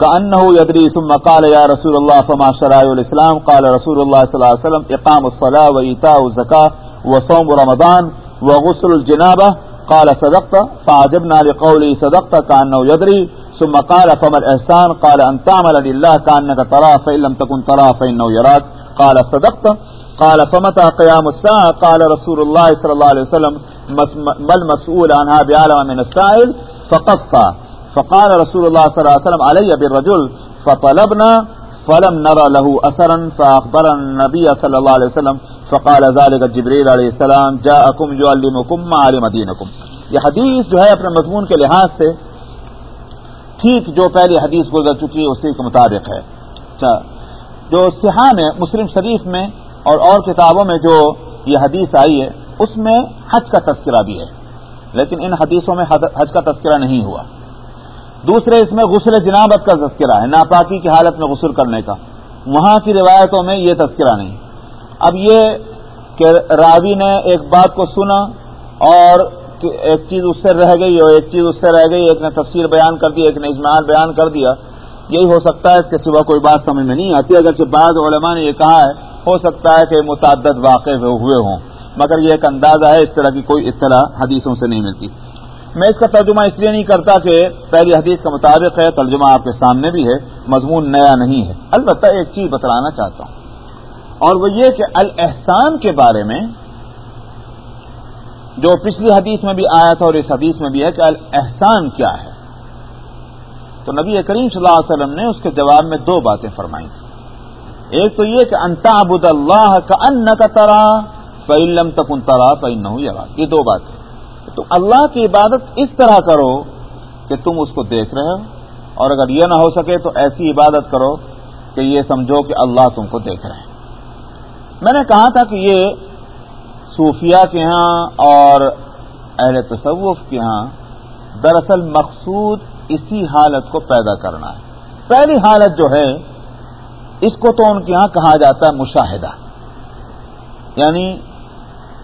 كأنه يدري. ثم قال يا رسول الله فما شرائع الإسلام؟ قال رسول الله صلى الله عليه وسلم إقام الصلاة وإيتاء الزكاة وصوم رمضان وغسل الجنابة. قال صدقت. فعجبنا لقوله صدقت. كأنه يدري. ثم قال، فما الإحسان قال، أن تعمل لله كأنك تراه، فإن لم تكن تراه فإنه يراك. قال، صدقت؟ قال، فمتى قيام الساعة؟ قال رسول الله صلى الله عليه وسلم، ما المسؤول عنها بعالم من السائل؟ فقفى فقال رسول الله صلى الله عليه وسلم، علي بالرجل. فطلبنا، فلم نرى له اثرا فاخبرنا النبي صلى الله عليه وسلم. فقال ذلك جبريل عليه السلام، جاءكم يعلمكم ما علم دينكم. یہ حدیث جو ہے اپنے مضمون کے لحاظ سے ٹھیک جو پہلی حدیث گزر چکی ہے، اسی کے مطابق ہے۔ اچھا، جو سہا میں، مسلم شریف میں اور اور کتابوں میں جو یہ حدیث آئی ہے، اس میں حج کا تذکرہ بھی ہے۔ لیکن ان حدیثوں میں حج کا تذکرہ نہیں ہوا۔ دوسرے، اس میں غسل جنابت کا تذکرہ ہے، ناپاکی کی حالت میں غسل کرنے کا۔ وہاں کی روایتوں میں یہ تذکرہ نہیں۔ اب یہ کہ راوی نے ایک بات کو سنا اور ایک چیز اس سے رہ گئی اور ایک چیز اس سے رہ گئی، ایک نے تفسیر بیان کر دی، ایک نے اجماعات بیان کر دیا۔ یہی ہو سکتا ہے اس کے سوا کوئی بات سمجھ میں نہیں آتی، اگرچہ بعض علماء نے یہ کہا ہے، ہو سکتا ہے کہ متعدد واقع ہوئے ہوں۔ مگر یہ ایک اندازہ ہے، اس طرح کی کوئی اطلاع حدیثوں سے نہیں ملتی۔ میں اس کا ترجمہ اس لیے نہیں کرتا کہ پہلی حدیث کے مطابق ہے، ترجمہ آپ کے سامنے بھی ہے، مضمون نیا نہیں ہے۔ البتہ ایک چیز بتلانا چاہتا ہوں۔ اور وہ یہ کہ الاحسان کے بارے میں جو پچھلی حدیث میں بھی آیا تھا اور اس حدیث میں بھی ہے کہ الاحسان کیا ہے؟ تو نبی کریم صلی اللہ علیہ وسلم نے اس کے جواب میں دو باتیں فرمائی تھیں۔ ایک تو یہ کہ انتا ابود اللہ کا ان کا ترا فعلم تکن ترا فعن یہ دو باتیں تو اللہ کی عبادت اس طرح کرو کہ تم اس کو دیکھ رہے ہو، اور اگر یہ نہ ہو سکے تو ایسی عبادت کرو کہ یہ سمجھو کہ اللہ تم کو دیکھ رہے ہیں۔ میں نے کہا تھا کہ یہ صوفیہ کے ہاں اور اہل تصوف کے ہاں دراصل مقصود اسی حالت کو پیدا کرنا ہے۔ پہلی حالت جو ہے، اس کو تو ان کے ہاں کہا جاتا ہے مشاہدہ۔ یعنی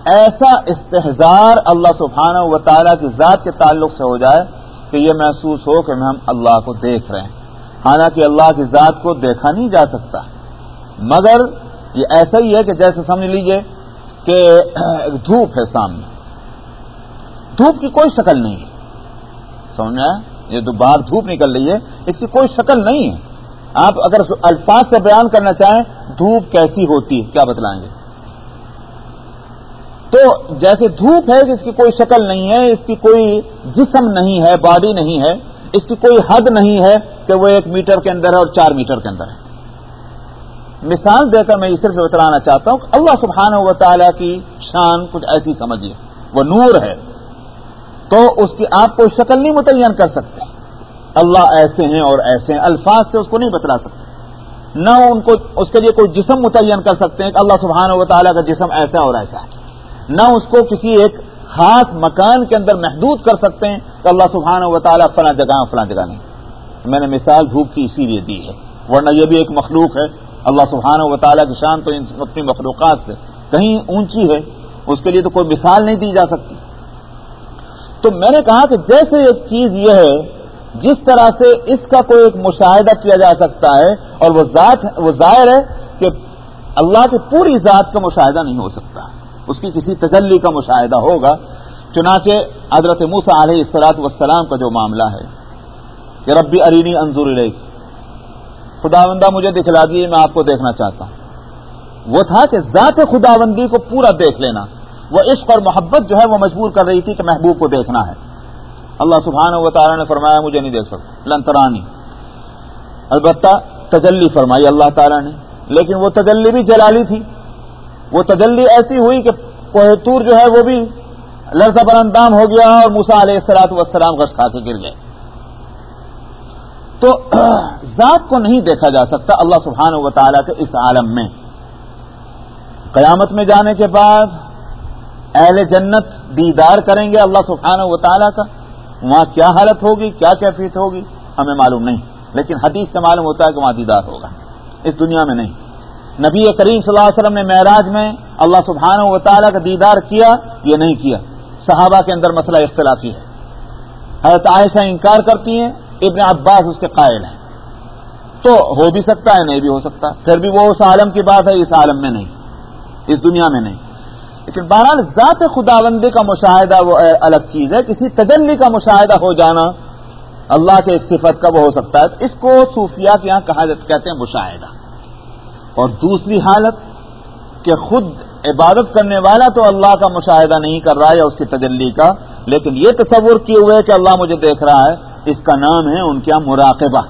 ایسا استحزار اللہ سبحانہ و تعالیٰ کی ذات کے تعلق سے ہو جائے کہ یہ محسوس ہو کہ ہم اللہ کو دیکھ رہے ہیں۔ حالانکہ اللہ کی ذات کو دیکھا نہیں جا سکتا۔ مگر یہ ایسا ہی ہے کہ جیسے سمجھ لیجیے کہ دھوپ ہے سامنے۔ دھوپ کی کوئی شکل نہیں ہے۔ سمجھا؟ یہ جو باہر دھوپ نکل رہی ہے، اس کی کوئی شکل نہیں ہے۔ آپ اگر الفاظ سے بیان کرنا چاہیں، دھوپ کیسی ہوتی ہے، کیا بتلائیں گے؟ تو جیسے دھوپ ہے جس کی کوئی شکل نہیں ہے، اس کی کوئی جسم نہیں ہے، باڈی نہیں ہے، اس کی کوئی حد نہیں ہے کہ وہ ایک میٹر کے اندر ہے اور چار میٹر کے اندر ہے۔ مثال دے کر میں یہ صرف بتلانا چاہتا ہوں کہ اللہ سبحانہ و تعالیٰ کی شان کچھ ایسی سمجھیے وہ نور ہے۔ تو اس کی آپ کوئی شکل نہیں متعین کر سکتے۔ اللہ ایسے ہیں اور ایسے ہیں۔ الفاظ سے اس کو نہیں بتلا سکتے۔ نہ ان کو اس کے لیے کوئی جسم متعین کر سکتے ہیں کہ اللہ سبحانہ و تعالیٰ کا جسم ایسا اور ایسا ہے۔ نہ اس کو کسی ایک خاص مکان کے اندر محدود کر سکتے ہیں کہ اللہ سبحانہ و تعالیٰ فلاں جگہ فلاں جگہ نہیں۔ میں نے مثال دھوپ کی اسی لیے دی ہے۔ ورنہ یہ بھی ایک مخلوق ہے۔ اللہ سبحانہ و تعالیٰ کی شان تو اپنی مخلوقات سے کہیں اونچی ہے، اس کے لیے تو کوئی مثال نہیں دی جا سکتی۔ تو میں نے کہا کہ جیسے ایک چیز یہ ہے، جس طرح سے اس کا کوئی ایک مشاہدہ کیا جا سکتا ہے، اور وہ ذات وہ ظاہر ہے کہ اللہ کی پوری ذات کا مشاہدہ نہیں ہو سکتا۔ اس کی کسی تجلی کا مشاہدہ ہوگا۔ چنانچہ حضرت موسا علیہ السلاط وسلام کا جو معاملہ ہے، کہ ربی ارینی انضور خدا بندہ مجھے دکھلا دیے، میں آپ کو دیکھنا چاہتا ہوں۔ وہ تھا کہ ذات خداوندی کو پورا دیکھ لینا۔ وہ عشق اور محبت جو ہے وہ مجبور کر رہی تھی کہ محبوب کو دیکھنا ہے۔ اللہ سبحانہ و تعالیٰ نے فرمایا، مجھے نہیں دیکھ سکتا لنترانی البتہ تجلی فرمائی اللہ تعالیٰ نے۔ لیکن وہ تجلی بھی جلالی تھی۔ وہ تجلی ایسی ہوئی کہ کوہتور جو ہے وہ بھی لڑکا پر اندام ہو گیا اور موسا علیہ السلاط وسلام گش کھا کے گر گئے۔ تو ذات کو نہیں دیکھا جا سکتا اللہ سبحانہ و تعالیٰ کے اس عالم میں۔ قیامت میں جانے کے بعد اہل جنت دیدار کریں گے اللہ سبحانہ و تعالیٰ کا۔ وہاں کیا حالت ہوگی، کیا کیفیت ہوگی، ہمیں معلوم نہیں۔ لیکن حدیث سے معلوم ہوتا ہے کہ وہاں دیدار ہوگا۔ اس دنیا میں نہیں۔ نبی کریم صلی اللہ علیہ وسلم نے معراج میں اللہ سبحانہ و تعالیٰ کا دیدار کیا، یہ نہیں کیا۔ صحابہ کے اندر مسئلہ اختلافی ہے۔ حضرت عائشہ انکار کرتی ہیں ابن عباس اس کے قائل ہیں۔ تو ہو بھی سکتا ہے، نہیں بھی ہو سکتا۔ پھر بھی وہ اس عالم کی بات ہے، اس عالم میں نہیں۔ اس دنیا میں نہیں۔ لیکن بہرحال ذات خداوندی کا مشاہدہ وہ الگ چیز ہے۔ کسی تجلی کا مشاہدہ ہو جانا اللہ کے ایک صفت کا وہ ہو سکتا ہے۔ اس کو صوفیات یہاں کہا کہتے ہیں مشاہدہ۔ اور دوسری حالت کہ خود عبادت کرنے والا تو اللہ کا مشاہدہ نہیں کر رہا ہے یا اس کی تجلی کا۔ لیکن یہ تصور کیے ہوئے کہ اللہ مجھے دیکھ رہا ہے۔ اس کا نام ہے ان کے مراقبہ۔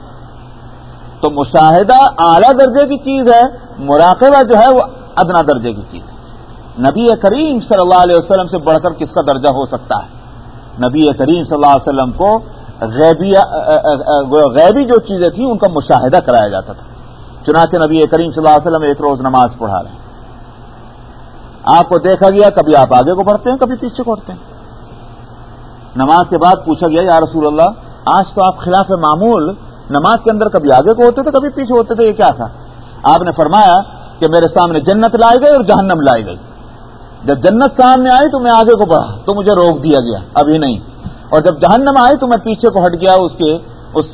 تو مشاہدہ اعلیٰ درجے کی چیز ہے، مراقبہ جو ہے وہ ادنا درجے کی چیز ہے۔ نبی کریم صلی اللہ علیہ وسلم سے بڑھ کر کس کا درجہ ہو سکتا ہے؟ نبی کریم صلی اللہ علیہ وسلم کو غیبی غیبی جو چیزیں تھیں، ان کا مشاہدہ کرایا جاتا تھا۔ چنانچہ نبی کریم صلی اللہ علیہ وسلم ایک روز نماز پڑھا رہے ہیں۔ آپ کو دیکھا گیا، کبھی آپ آگے کو پڑھتے ہیں، کبھی پیچھے کو پڑھتے ہیں۔ نماز کے بعد پوچھا گیا، یا رسول اللہ آج تو آپ خلاف معمول نماز کے اندر کبھی آگے کو ہوتے تھے کبھی پیچھے ہوتے تھے یہ کیا تھا؟ آپ نے فرمایا کہ میرے سامنے جنت لائی گئی اور جہنم لائی گئی۔ جب جنت سامنے آئی تو میں آگے کو بڑھا، تو مجھے روک دیا گیا ابھی نہیں۔ اور جب جہنم آئی تو میں پیچھے کو ہٹ گیا، اس کے، اس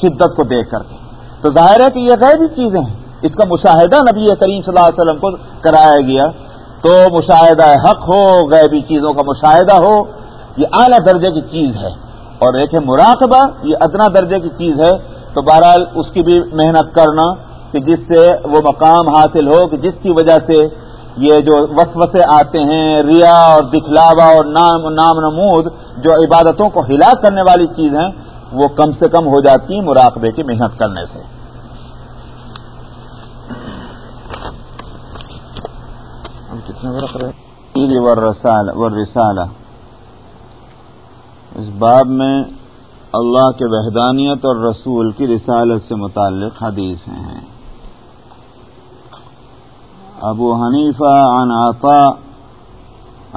شدت کو دیکھ کر کے۔ تو ظاہر ہے کہ یہ غیر چیزیں ہیں۔ اس کا مشاہدہ نبی کریم صلی اللہ علیہ وسلم کو کرایا گیا۔ تو مشاہدہ حق ہو، غیبی چیزوں کا مشاہدہ ہو، یہ اعلیٰ درجے کی چیز ہے۔ اور ایک ہے مراقبہ، یہ ادنا درجے کی چیز ہے۔ تو بہرحال اس کی بھی محنت کرنا کہ جس سے وہ مقام حاصل ہو، کہ جس کی وجہ سے یہ جو وسوسے آتے ہیں، ریا اور دکھلاوا اور نام نام نمود جو عبادتوں کو ہلا کرنے والی چیز ہیں، وہ کم سے کم ہو جاتی ہیں مراقبے کی محنت کرنے سے۔ رسالہ اس باب میں اللہ کے وحدانیت اور رسول کی رسالت سے متعلق حدیث ہیں۔ أبو حنيفة عن عطاء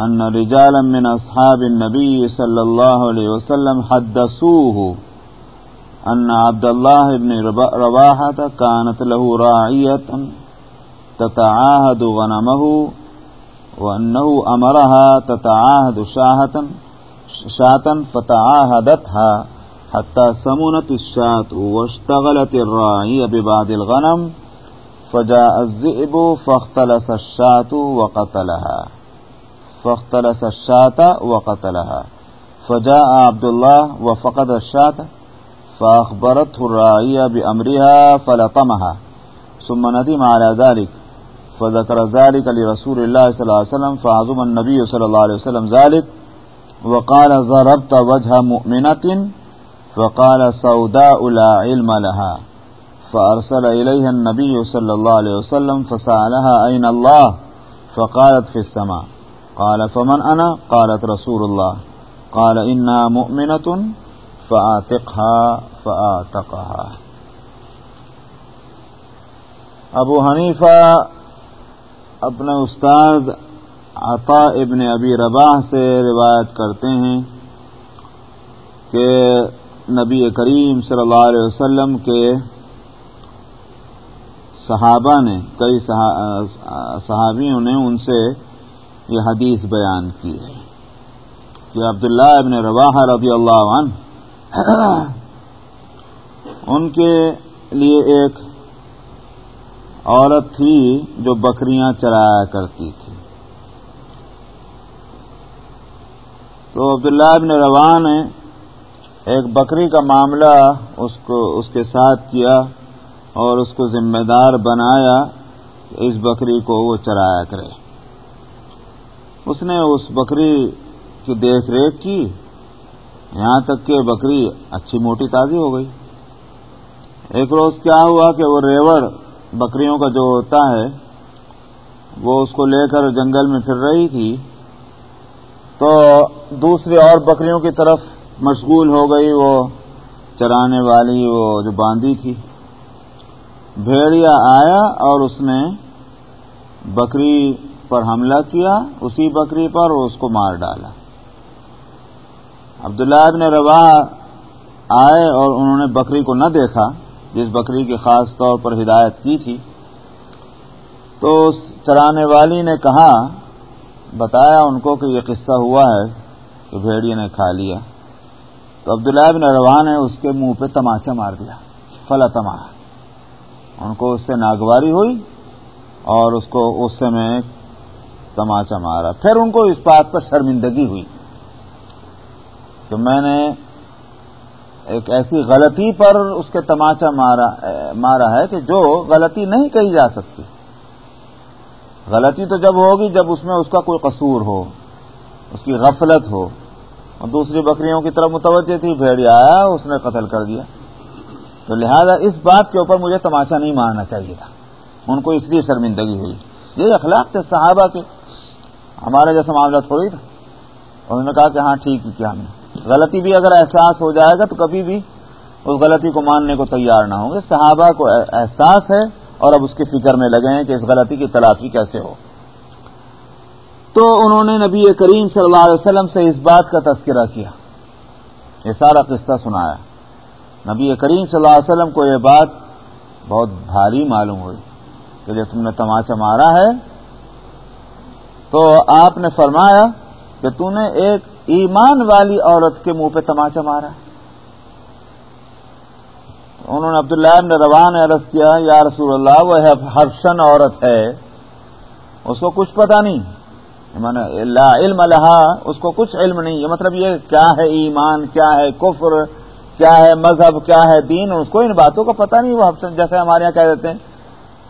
أن رجالا من أصحاب النبي صلى الله عليه وسلم حدثوه أن عبد الله بن رواحة كانت له راعية تتعاهد غنمه وأنه أمرها تتعاهد شاهة شاة فتعاهدتها حتى سمنت الشاة واشتغلت الراعية ببعض الغنم، فجاء الذئب فاختلس الشاة وقتلها. فاختلس الشاة وقتلها. فجاء عبد الله وفقد الشاة فأخبرته الراعية بأمرها فلطمها. ثم ندم على ذلك، فذكر ذلك لرسول الله صلى الله عليه وسلم، فعظم النبي صلى الله عليه وسلم ذلك. وقال ضربت وجه مؤمنة فقال سوداء لا علم لها فأرسل إليها النبي صلى الله عليه وسلم فسألها أين الله؟ فقالت في السماء. قال فمن أنا؟ قالت رسول الله. قال إنها مؤمنة فآتقها فآتقها ابو حنیفہ اپنے استاد عطا ابن ابی رباح سے روایت کرتے ہیں کہ نبی کریم صلی اللہ علیہ وسلم کے صحابہ نے، کئی صحابیوں نے ان سے یہ حدیث بیان کی ہے کہ عبداللہ ابن رواح رضی اللہ عنہ ان کے لیے ایک عورت تھی جو بکریاں چرایا کرتی تھی۔ تو عبداللہ ابن رواں نے ایک بکری کا معاملہ اس کو اس کے ساتھ کیا اور اس کو ذمہ دار بنایا کہ اس بکری کو وہ چرایا کرے۔ اس نے اس بکری کی دیکھ ریکھ کی، یہاں تک کہ بکری اچھی موٹی تازی ہو گئی۔ ایک روز کیا ہوا کہ وہ ریوڑ بکریوں کا جو ہوتا ہے، وہ اس کو لے کر جنگل میں پھر رہی تھی۔ تو دوسری اور بکریوں کی طرف مشغول ہو گئی وہ چرانے والی وہ جو باندھی تھی۔ بھیڑیا آیا اور اس نے بکری پر حملہ کیا، اسی بکری پر اس کو مار ڈالا۔ عبداللہ ابن روا آئے اور انہوں نے بکری کو نہ دیکھا، جس بکری کی خاص طور پر ہدایت کی تھی۔ تو اس چرانے والی نے کہا بتایا ان کو کہ یہ قصہ ہوا ہے کہ بھیڑیے نے کھا لیا۔ تو عبداللہ ابن روان نے اس کے منہ پہ تماچا مار دیا، فلا تما ان کو اس سے ناگواری ہوئی اور اس کو اس سے میں تماچا مارا۔ پھر ان کو اس بات پر شرمندگی ہوئی تو میں نے ایک ایسی غلطی پر اس کے تماچا مارا مارا ہے کہ جو غلطی نہیں کہی جا سکتی۔ غلطی تو جب ہوگی جب اس میں اس کا کوئی قصور ہو، اس کی غفلت ہو۔ اور دوسری بکریوں کی طرف متوجہ تھی بھیڑیا آیا، اس نے قتل کر دیا۔ تو لہذا اس بات کے اوپر مجھے تماشا نہیں مارنا چاہیے تھا۔ ان کو اس لیے شرمندگی ہوئی۔ یہ اخلاق تھے صحابہ کے۔ ہمارے جیسا معاملہ تھوڑی تھا۔ انہوں نے کہا کہ ہاں ٹھیک ہے، کیا ہم غلطی بھی اگر احساس ہو جائے گا تو کبھی بھی اس غلطی کو ماننے کو تیار نہ ہوں گے۔ صحابہ کو احساس ہے اور اب اس کی فکر میں لگے ہیں کہ اس غلطی کی تلافی کیسے ہو۔ تو انہوں نے نبی کریم صلی اللہ علیہ وسلم سے اس بات کا تذکرہ کیا۔ یہ سارا قصہ سنایا۔ نبی کریم صلی اللہ علیہ وسلم کو یہ بات بہت بھاری معلوم ہوئی کہ جب تم نے تماچا مارا ہے، تو آپ نے فرمایا کہ تم نے ایک ایمان والی عورت کے منہ پہ تماچا مارا۔ انہوں نے عبداللہ نے روان عرض کیا، یا رسول اللہ، وہ ہرشن عورت ہے، اس کو کچھ پتا نہیں. لا علم لہا، اس کو کچھ علم نہیں۔ یہ مطلب یہ کیا ہے ایمان، کیا ہے کفر، کیا ہے مذہب، کیا ہے دین؟ اس کو ان باتوں کا پتہ نہیں، وہ جیسے ہمارے یہاں کہہ دیتے ہیں،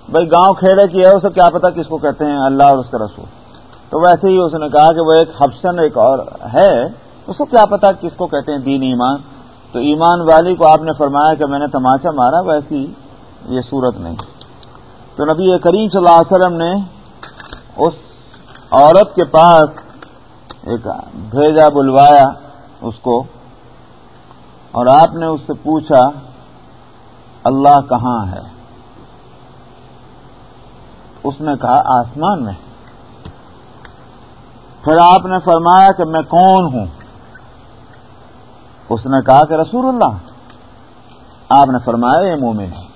بھائی گاؤں کھیڑے کی ہے اسے کیا پتا کس کو کہتے ہیں، اللہ اور اس کا رسول. تو ویسے ہی اس نے کہا کہ وہ ایک حفصن ایک اور ہے، اس کو کیا پتا کس کو کہتے ہیں دین ایمان؟ تو ایمان والی کو آپ نے فرمایا کہ میں نے تماچا مارا، ویسی یہ صورت نہیں۔ تو نبی کریم صلی اللہ علیہ وسلم نے اس عورت کے پاس ایک بھیجا، بلوایا اس کو، اور آپ نے اس سے پوچھا، اللہ کہاں ہے؟ اس نے کہا، آسمان میں۔ پھر آپ نے فرمایا کہ میں کون ہوں؟ اس نے کہا کہ رسول اللہ، آپ نے فرمایا یہ مومن ہے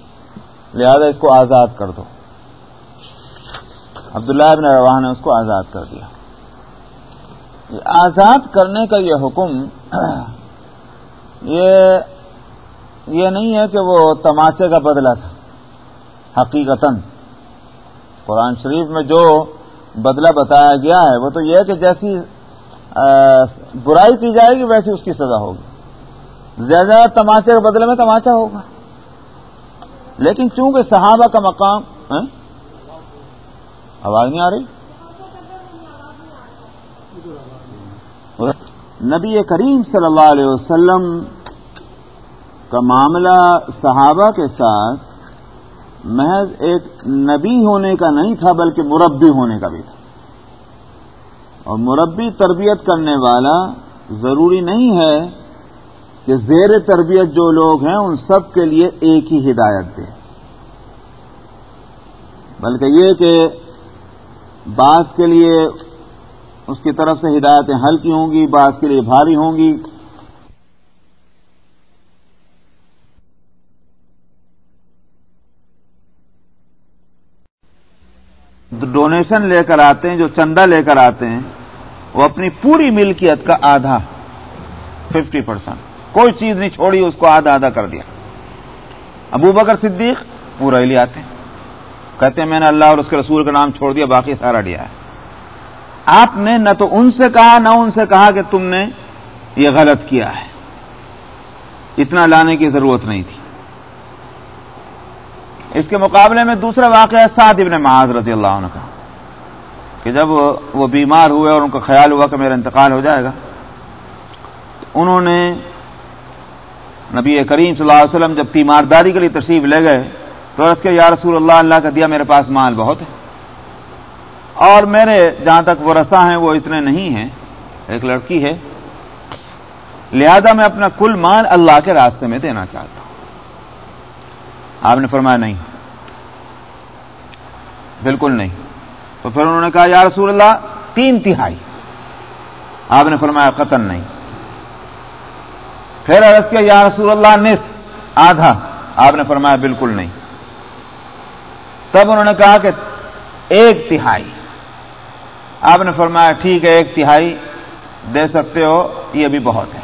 لہذا اس کو آزاد کر دو۔ عبداللہ ابن روا نے اس کو آزاد کر دیا۔ آزاد کرنے کا یہ حکم، یہ یہ نہیں ہے کہ وہ تماچے کا بدلہ تھا۔ حقیقت قرآن شریف میں جو بدلہ بتایا گیا ہے، وہ تو یہ ہے کہ جیسی برائی کی جائے گی، ویسی اس کی سزا ہوگی۔ زیادہ تماچے کے بدلے میں تماچا ہوگا۔ لیکن چونکہ صحابہ کا مقام ہاں؟ آواز نہیں آ رہی؟ نبی کریم صلی اللہ علیہ وسلم کا معاملہ صحابہ کے ساتھ محض ایک نبی ہونے کا نہیں تھا، بلکہ مربی ہونے کا بھی تھا۔ اور مربی تربیت کرنے والا ضروری نہیں ہے کہ زیر تربیت جو لوگ ہیں ان سب کے لیے ایک ہی ہدایت دے۔ بلکہ یہ کہ بعض کے لیے اس کی طرف سے ہدایتیں ہلکی ہوں گی، بعض کے لیے بھاری ہوں گی۔ ڈونیشن لے کر آتے ہیں، جو چندہ لے کر آتے ہیں، وہ اپنی پوری ملکیت کا آدھا، ففٹی پرسینٹ کوئی چیز نہیں چھوڑی، اس کو آدھا آدھا کر دیا۔ ابو بکر صدیق پورا ہی لے آتے ہیں۔ کہتے ہیں، میں نے اللہ اور اس کے رسول کا نام چھوڑ دیا، باقی سارا لیا ہے۔ آپ نے نہ تو ان سے کہا، نہ ان سے کہا کہ تم نے یہ غلط کیا ہے۔ اتنا لانے کی ضرورت نہیں تھی۔ اس کے مقابلے میں دوسرا واقعہ سعد ابن معاذ رضی اللہ عنہ کا، کہ جب وہ بیمار ہوئے اور ان کا خیال ہوا کہ میرا انتقال ہو جائے گا انہوں نے نبی کریم صلی اللہ علیہ وسلم جب تیمارداری کے لیے تشریف لے گئے تو اس کے یا رسول اللہ اللہ کا دیا میرے پاس مال بہت ہے۔ اور میرے جہاں تک وہ رسا ہیں، وہ اتنے نہیں ہیں۔ ایک لڑکی ہے۔ لہذا میں اپنا کل مال اللہ کے راستے میں دینا چاہتا ہوں۔ آپ نے فرمایا، نہیں۔ بالکل نہیں۔ تو پھر انہوں نے کہا، یا رسول اللہ، تین تہائی۔ آپ نے فرمایا قتل نہیں۔ پھر عرض کیا، یا رسول اللہ، نصف. آدھا. آپ نے فرمایا، بالکل نہیں. تب انہوں نے کہا کہ ایک تہائی. آپ نے فرمایا، ٹھیک ہے، ایک تہائی. دے سکتے ہو، یہ بھی بہت ہے.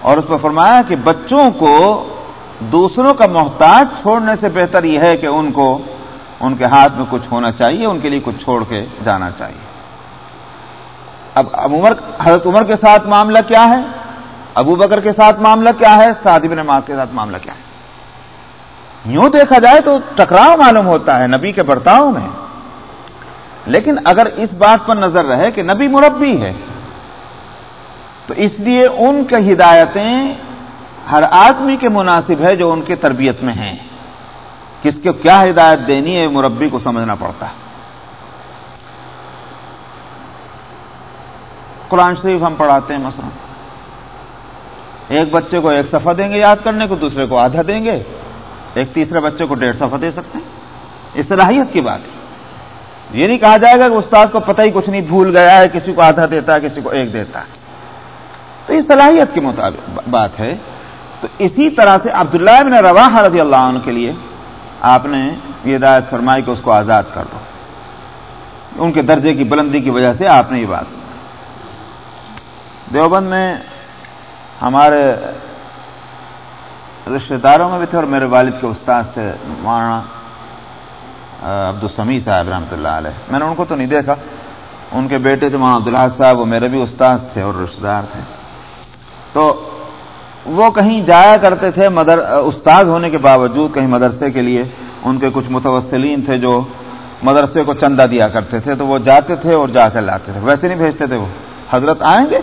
اور اس پر فرمایا کہ بچوں کو دوسروں کا محتاج چھوڑنے سے بہتر یہ ہے کہ ان کو، ان کے ہاتھ میں کچھ ہونا چاہیے، ان کے لیے کچھ چھوڑ کے جانا چاہیے. اب عمر، حضرت عمر کے ساتھ معاملہ کیا ہے؟ ابو بکر کے ساتھ معاملہ کیا ہے؟ سعد بن ماں کے ساتھ معاملہ کیا ہے؟ یوں دیکھا جائے تو ٹکراؤ معلوم ہوتا ہے نبی کے برتاؤ میں۔ لیکن اگر اس بات پر نظر رہے کہ نبی مربی ہے، تو اس لیے ان کی ہدایتیں ہر آدمی کے مناسب ہے جو ان کی تربیت میں ہیں۔ کس کو کیا ہدایت دینی ہے، مربی کو سمجھنا پڑتا ہے۔ قرآن شریف ہم پڑھاتے ہیں مثلا۔ ایک بچے کو ایک صفحہ دیں گے یاد کرنے کو، دوسرے کو آدھا دیں گے۔ ایک تیسرے بچے کو ڈیڑھ صفحہ دے سکتے ہیں۔ اس صلاحیت کی بات ہے۔ یہ نہیں کہا جائے گا کہ استاد کو پتہ ہی کچھ نہیں، بھول گیا ہے، کسی کو آدھا دیتا ہے، کسی کو ایک دیتا ہے۔ تو یہ صلاحیت کے مطابق بات ہے۔ تو اسی طرح سے عبداللہ بن رواح رضی اللہ عنہ کے لیے آپ نے یہ ہدایت فرمائی کہ اس کو آزاد کر دو۔ ان کے درجے کی بلندی کی وجہ سے آپ نے یہ بات۔ دیوبند میں ہمارے رشتے داروں میں بھی تھے اور میرے والد کے استاد تھے، مولانا عبدالسمی صاحب رحمۃ اللہ علیہ۔ میں نے ان کو تو نہیں دیکھا۔ ان کے بیٹے تھے، مولانا عبدالحاد صاحب، وہ میرے بھی استاد تھے اور رشتے دار تھے۔ تو وہ کہیں جایا کرتے تھے مدر استاد ہونے کے باوجود کہیں مدرسے کے لیے۔ ان کے کچھ متوسلین تھے جو مدرسے کو چندہ دیا کرتے تھے، تو وہ جاتے تھے اور جا کر لاتے تھے۔ ویسے نہیں بھیجتے تھے وہ۔ حضرت آئیں گے؟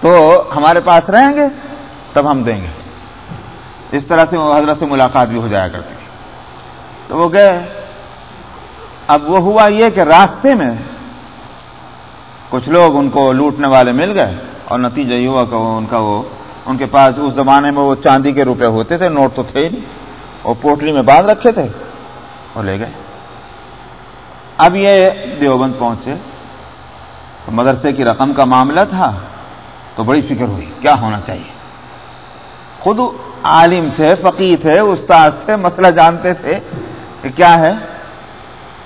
تو ہمارے پاس رہیں گے، تب ہم دیں گے۔ اس طرح سے وہ حضرت سے ملاقات بھی ہو جایا کرتی تو وہ گئے۔ اب وہ ہوا یہ کہ راستے میں کچھ لوگ ان کو لوٹنے والے مل گئے اور نتیجہ یہ ہوا کہ ان کا وہ، ان کے پاس اس زمانے میں وہ چاندی کے روپے ہوتے تھے، نوٹ تو تھے نہیں۔ اور پوٹلی میں باندھ رکھے تھے اور لے گئے۔ اب یہ دیوبند پہنچے۔ مدرسے کی رقم کا معاملہ تھا۔ تو بڑی فکر ہوئی، کیا ہونا چاہیے؟ خود عالم تھے فقی تھے، استاد تھے، مسئلہ جانتے تھے کہ کیا ہے۔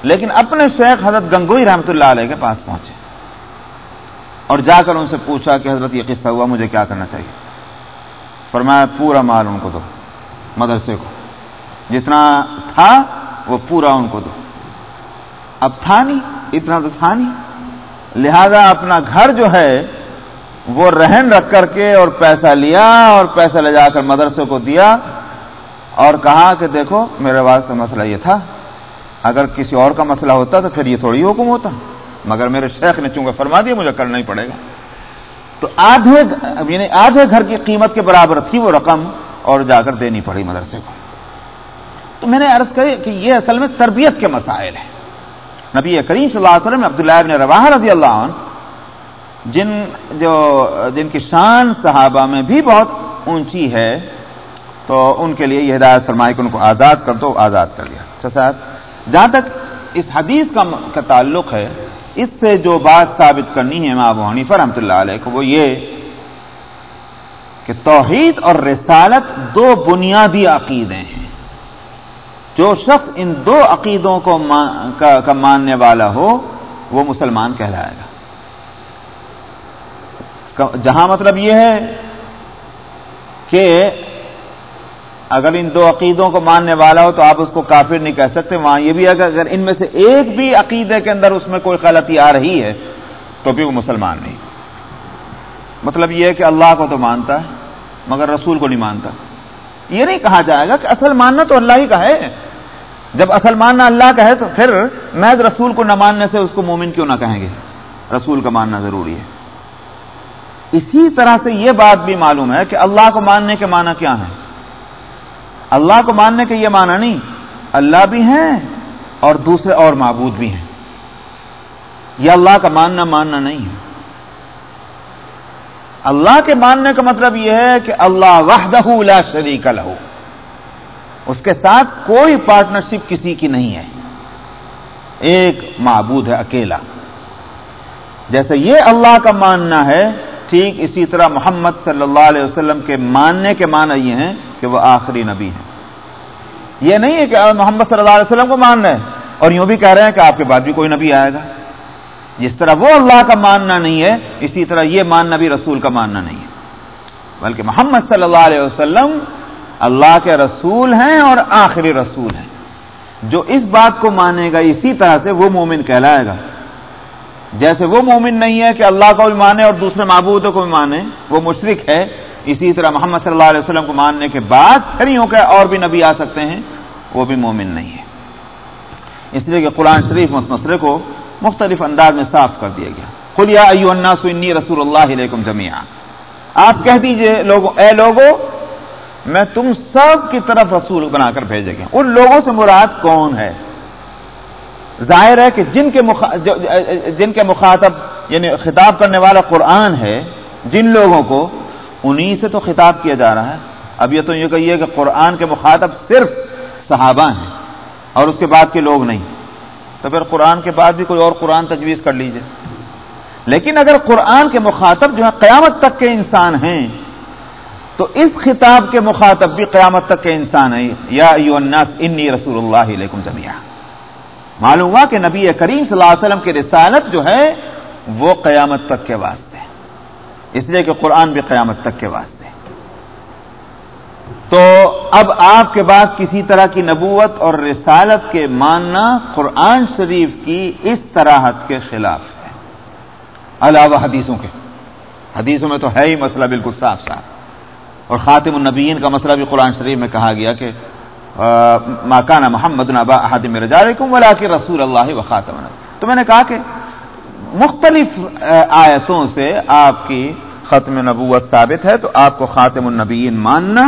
لیکن اپنے شیخ حضرت گنگوئی رحمتہ اللہ علیہ کے پاس پہنچے۔ اور جا کر ان سے پوچھا کہ حضرت یہ قصہ ہوا، مجھے کیا کرنا چاہیے؟ فرمایا، پورا مال ان کو دو، مدرسے کو۔ جتنا تھا، وہ پورا ان کو دو۔ اب تھا نہیں، اتنا تو تھا نہیں۔ لہذا اپنا گھر جو ہے وہ رہن رکھ کر کے اور پیسہ لیا اور پیسہ لے جا کر مدرسے کو دیا اور کہا کہ دیکھو، میرے واسطے مسئلہ یہ تھا، اگر کسی اور کا مسئلہ ہوتا تو پھر یہ تھوڑی حکم ہوتا، مگر میرے شیخ نے چونکہ فرما دیا، مجھے کرنا ہی پڑے گا۔ تو آدھے یعنی آدھے گھر کی قیمت کے برابر تھی وہ رقم اور جا کر دینی پڑی مدرسے کو۔ تو میں نے عرض کری کہ یہ اصل میں تربیت کے مسائل ہیں۔ نبی کریم صلی اللہ علیہ وسلم عبداللہ ابن رواح رضی اللہ عنہ جن جو جن کی شان صحابہ میں بھی بہت اونچی ہے، تو ان کے لیے یہ ہدایت فرمائی کہ ان کو آزاد کر دو، آزاد کر دیا۔ اچھا صاحب، جہاں تک اس حدیث کا تعلق ہے، اس سے جو بات ثابت کرنی ہے امام ابو حنیفہ رحمۃ اللہ علیہ کو، وہ یہ کہ توحید اور رسالت دو بنیادی عقیدے ہیں۔ جو شخص ان دو عقیدوں کو کا ماننے والا ہو، وہ مسلمان کہلائے گا۔ جہاں مطلب یہ ہے کہ اگر ان دو عقیدوں کو ماننے والا ہو تو آپ اس کو کافر نہیں کہہ سکتے، وہاں یہ بھی اگر اگر ان میں سے ایک بھی عقیدے کے اندر اس میں کوئی غلطی آ رہی ہے تو بھی وہ مسلمان نہیں۔ مطلب یہ ہے کہ اللہ کو تو مانتا ہے، مگر رسول کو نہیں مانتا۔ یہ نہیں کہا جائے گا کہ اصل ماننا تو اللہ ہی کا ہے۔ جب اصل ماننا اللہ کا ہے تو پھر محض رسول کو نہ ماننے سے اس کو مومن کیوں نہ کہیں گے؟ رسول کا ماننا ضروری ہے۔ اسی طرح سے یہ بات بھی معلوم ہے کہ اللہ کو ماننے کے معنی کیا ہے اللہ کو ماننے کے یہ معنی نہیں، اللہ بھی ہیں اور دوسرے اور معبود بھی ہیں۔ یہ اللہ کا ماننا ماننا نہیں ہے۔ اللہ کے ماننے کا مطلب یہ ہے کہ اللہ وحدہ لا شریک لہو اس کے ساتھ کوئی پارٹنرشپ کسی کی نہیں ہے۔ ایک معبود ہے اکیلا۔ جیسے یہ اللہ کا ماننا ہے ٹھیک اسی طرح محمد صلی اللہ علیہ وسلم کے ماننے کے معنی یہ ہیں کہ وہ آخری نبی ہیں۔ یہ نہیں ہے کہ محمد صلی اللہ علیہ وسلم کو مان رہے ہیں اور یوں بھی کہہ رہے ہیں کہ آپ کے بعد بھی کوئی نبی آئے گا۔ جس طرح وہ اللہ کا ماننا نہیں ہے، اسی طرح یہ ماننا بھی رسول کا ماننا نہیں ہے۔ بلکہ محمد صلی اللہ علیہ وسلم اللہ کے رسول ہیں اور آخری رسول ہیں۔ جو اس بات کو مانے گا، اسی طرح سے وہ مومن کہلائے گا۔ جیسے وہ مومن نہیں ہے کہ اللہ کو بھی مانے اور دوسرے معبودوں کو بھی مانے، وہ مشرق ہے، اسی طرح محمد صلی اللہ علیہ وسلم کو ماننے کے بعد پھر یوں کہ اور بھی نبی آ سکتے ہیں، وہ بھی مومن نہیں ہے۔ اس لیے کہ قرآن شریف اس مسئلے کو مختلف انداز میں صاف کر دیا گیا۔ خلیا ایو الناس انی رسول اللہ علیکم جميعا آپ کہہ دیجیے، لوگوں، اے لوگوں، میں تم سب کی طرف رسول بنا کر بھیجے گیا ان لوگوں سے مراد کون ہے؟ ظاہر ہے کہ جن کے جن کے مخاطب یعنی خطاب کرنے والا قرآن ہے، جن لوگوں کو انہی سے تو خطاب کیا جا رہا ہے۔ اب یہ تو یہ کہیے کہ قرآن کے مخاطب صرف صحابہ ہیں اور اس کے بعد کے لوگ نہیں۔ تو پھر قرآن کے بعد بھی کوئی اور قرآن تجویز کر لیجیے۔ لیکن اگر قرآن کے مخاطب جو ہے قیامت تک کے انسان ہیں، تو اس خطاب کے مخاطب بھی قیامت تک کے انسان ہیں۔ یا الناس انی رسول اللہ علیکم جمیا معلوم ہوا کہ نبی کریم صلی اللہ علیہ وسلم کی رسالت جو ہے، وہ قیامت تک کے واسطے اس لیے کہ قرآن بھی قیامت تک کے واسطے تو اب آپ کے بعد کسی طرح کی نبوت اور رسالت کے ماننا قرآن شریف کی اس طرحت کے خلاف ہے۔ علاوہ حدیثوں کے۔ حدیثوں میں تو ہے ہی مسئلہ بالکل صاف صاف۔ اور خاتم النبیین کا مسئلہ بھی قرآن شریف میں کہا گیا کہ ماکانہ محمد نبا حادم رجالکم ولا رسول اللہ و خاتم تو میں نے کہا کہ مختلف آیتوں سے آپ کی ختم نبوت ثابت ہے، تو آپ کو خاتم النبیین ماننا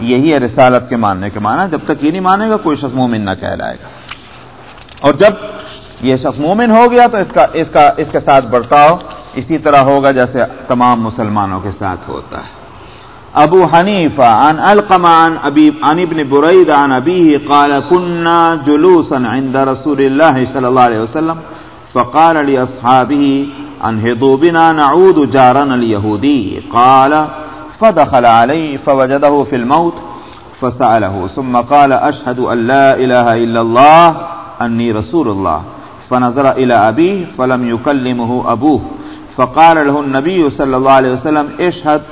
یہی ہے رسالت کے ماننے کے معنی، جب تک یہ نہیں مانے گا کوئی شخص مومن نہ کہلائے گا۔ اور جب یہ شخص مومن ہو گیا تو اس کا اس کا، اس کے ساتھ برتاؤ اسی طرح ہوگا جیسے تمام مسلمانوں کے ساتھ ہوتا ہے۔ ابو حنیفہ، عن القمان ابی، عن ابن برید، عن ابی قال كنا جلوسا عند رسول الله صلی اللہ علیہ وسلم، فقال لاصحابه ان هدوا بنا، نعود جارنا اليهودي قال فدخل عليه فوجده في الموت فسأله ثم قال أشهد أن لا إله إلا الله أني رسول الله فنظر إلى أبيه فلم يكلمه أبوه فقال له النبي صلى الله عليه وسلم اشهد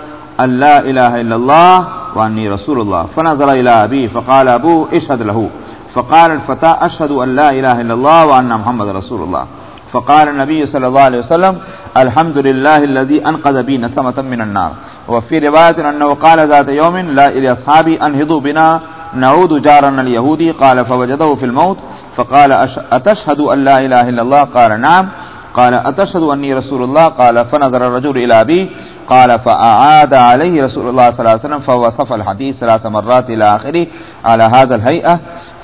أن لا إله إلا الله وأني رسول الله. فنظر إلى أبيه فقال أبوه اشهد له. فقال الفتاة أشهد أن لا إله إلا الله وأن محمد رسول الله. فقال النبي صلى الله عليه وسلم، الحمد لله الذي أنقذ بي نسمة من النار. وفي رواية أنه قال ذات يوم، لا إلى أصحابي أنهضوا بنا، نعود جارنا اليهودي. قال، فوجده في الموت. فقال أتشهد أن لا إله إلا الله؟ قال، نعم. قال أتشهد أني رسول الله؟ قال فنظر الرجل إلى أبي قال فأعاد عليه رسول الله صلى الله عليه وسلم، فوصف الحديث ثلاث مرات إلى آخره على هذا الهيئة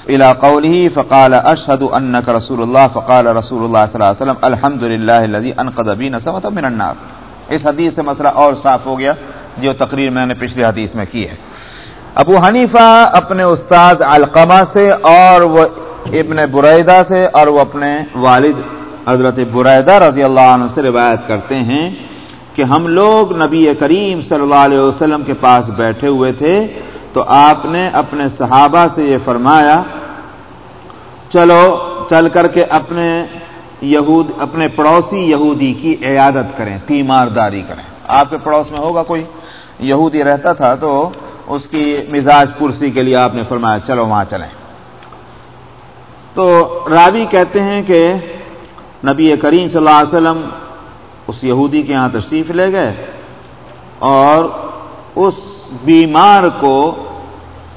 الى قوله، فقال اشهد انك رسول الله، فقال رسول الله صلی اللہ علیہ وسلم، الحمد للہ الذي انقذ بي نسمه من النار. اس حدیث سے مسئلہ اور صاف ہو گیا جو تقریر میں نے پچھلی حدیث میں کی ہے۔ ابو حنیفہ اپنے استاد علقمہ سے اور وہ ابن بریدہ سے اور وہ اپنے والد حضرت بریدہ رضی اللہ عنہ سے روایت کرتے ہیں کہ ہم لوگ نبی کریم صلی اللہ علیہ وسلم کے پاس بیٹھے ہوئے تھے تو آپ نے اپنے صحابہ سے یہ فرمایا، چلو، چل کر کے اپنے یہود، اپنے پڑوسی یہودی کی عیادت کریں، تیمارداری کریں۔ آپ کے پڑوس میں ہوگا کوئی یہودی رہتا تھا تو اس کی مزاج کرسی کے لیے آپ نے فرمایا، چلو وہاں چلیں۔ تو راوی کہتے ہیں کہ نبی کریم صلی اللہ علیہ وسلم اس یہودی کے یہاں تشریف لے گئے اور اس بیمار کو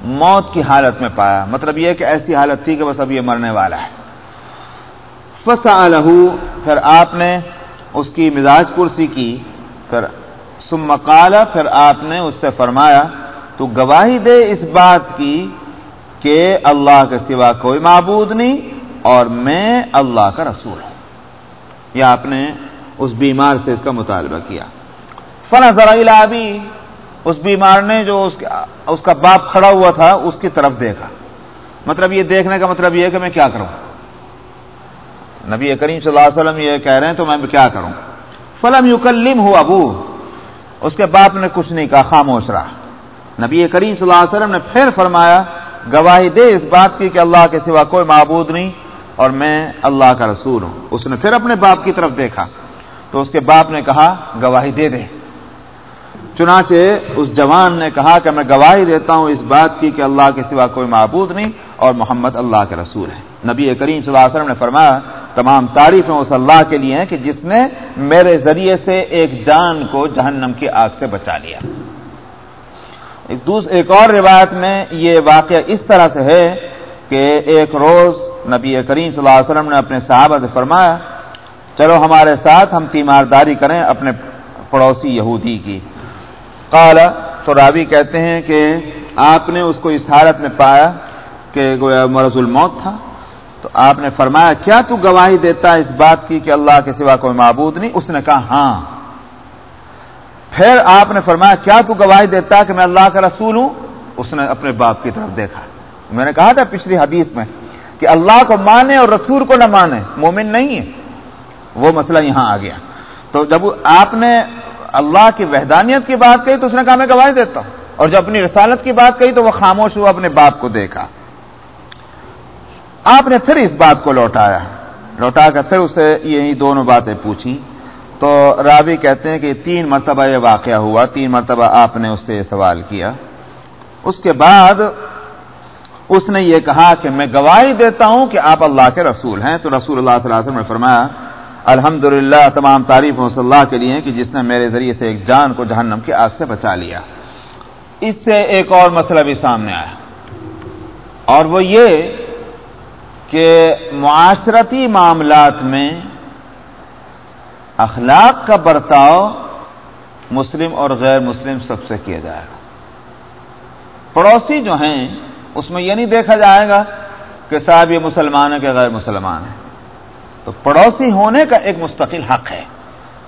موت کی حالت میں پایا۔ مطلب یہ کہ ایسی حالت تھی کہ بس اب یہ مرنے والا ہے۔ فسا پھر آپ نے اس کی مزاج کرسی کی، پھر سم پھر آپ نے اس سے فرمایا، تو گواہی دے اس بات کی کہ اللہ کے سوا کوئی معبود نہیں اور میں اللہ کا رسول ہوں۔ یا آپ نے اس بیمار سے اس کا مطالبہ کیا۔ فنا ذرا ابھی اس بیمار نے جو اس اس کا باپ کھڑا ہوا تھا، اس کی طرف دیکھا۔ مطلب یہ دیکھنے کا مطلب یہ ہے کہ میں کیا کروں؟ نبی کریم صلی اللہ علیہ وسلم یہ کہہ رہے ہیں تو میں کیا کروں؟ فلم یو ہو ابو اس کے باپ نے کچھ نہیں کہا، خاموش رہا۔ نبی کریم صلی اللہ علیہ وسلم نے پھر فرمایا، گواہی دے اس بات کی کہ اللہ کے سوا کوئی معبود نہیں۔ اور میں اللہ کا رسول ہوں۔ اس نے پھر اپنے باپ کی طرف دیکھا تو اس کے باپ نے کہا، گواہی دے دے۔ چنانچہ اس جوان نے کہا کہ میں گواہی دیتا ہوں اس بات کی کہ اللہ کے سوا کوئی معبود نہیں اور محمد اللہ کے رسول ہے۔ نبی کریم صلی اللہ علیہ وسلم نے فرمایا، تمام تعریفیں اس اللہ کے لیے ہیں کہ جس نے میرے ذریعے سے ایک جان کو جہنم کی آگ سے بچا لیا۔ ایک ایک اور روایت میں یہ واقعہ اس طرح سے ہے کہ ایک روز نبی کریم صلی اللہ علیہ وسلم نے اپنے صحابہ سے فرمایا، چلو ہمارے ساتھ ہم تیمارداری کریں اپنے پڑوسی یہودی کی۔ قال، تو راوی کہتے ہیں کہ آپ نے اس کو اس حالت میں پایا کہ گویا مرض الموت تھا۔ تو آپ نے فرمایا، کیا تو گواہی دیتا اس بات کی کہ اللہ کے سوا کوئی معبود نہیں؟ اس نے کہا ہاں۔ پھر آپ نے فرمایا، کیا تو گواہی دیتا کہ میں اللہ کا رسول ہوں؟ اس نے اپنے باپ کی طرف دیکھا۔ میں نے کہا تھا پچھلی حدیث میں کہ اللہ کو مانے اور رسول کو نہ مانے، مومن نہیں ہے۔ وہ مسئلہ یہاں آ گیا۔ تو جب آپ نے اللہ کی وحدانیت کی بات کہی تو اس نے کہا، میں گواہی دیتا ہوں۔ اور جب اپنی رسالت کی بات کہی تو وہ خاموش ہوا اپنے باپ کو دیکھا۔ آپ نے پھر اس بات کو لوٹایا۔ لوٹا کر پھر اسے یہی دونوں باتیں پوچھی تو رابی کہتے ہیں کہ تین مرتبہ یہ واقعہ ہوا، تین مرتبہ آپ نے اس سے یہ سوال کیا۔ اس کے بعد اس نے یہ کہا کہ میں گواہی دیتا ہوں کہ آپ اللہ کے رسول ہیں۔ تو رسول اللہ صلی اللہ علیہ وسلم نے فرمایا الحمد تمام تعریف صلی اللہ کے لیے کہ جس نے میرے ذریعے سے ایک جان کو جہنم کی آگ سے بچا لیا۔ اس سے ایک اور مسئلہ بھی سامنے آیا۔ اور وہ یہ کہ معاشرتی معاملات میں اخلاق کا برتاؤ مسلم اور غیر مسلم سب سے کیا جائے گا۔ پڑوسی جو ہیں اس میں یہ نہیں دیکھا جائے گا کہ صاحب یہ مسلمان ہے کہ غیر مسلمان ہے تو پڑوسی ہونے کا ایک مستقل حق ہے۔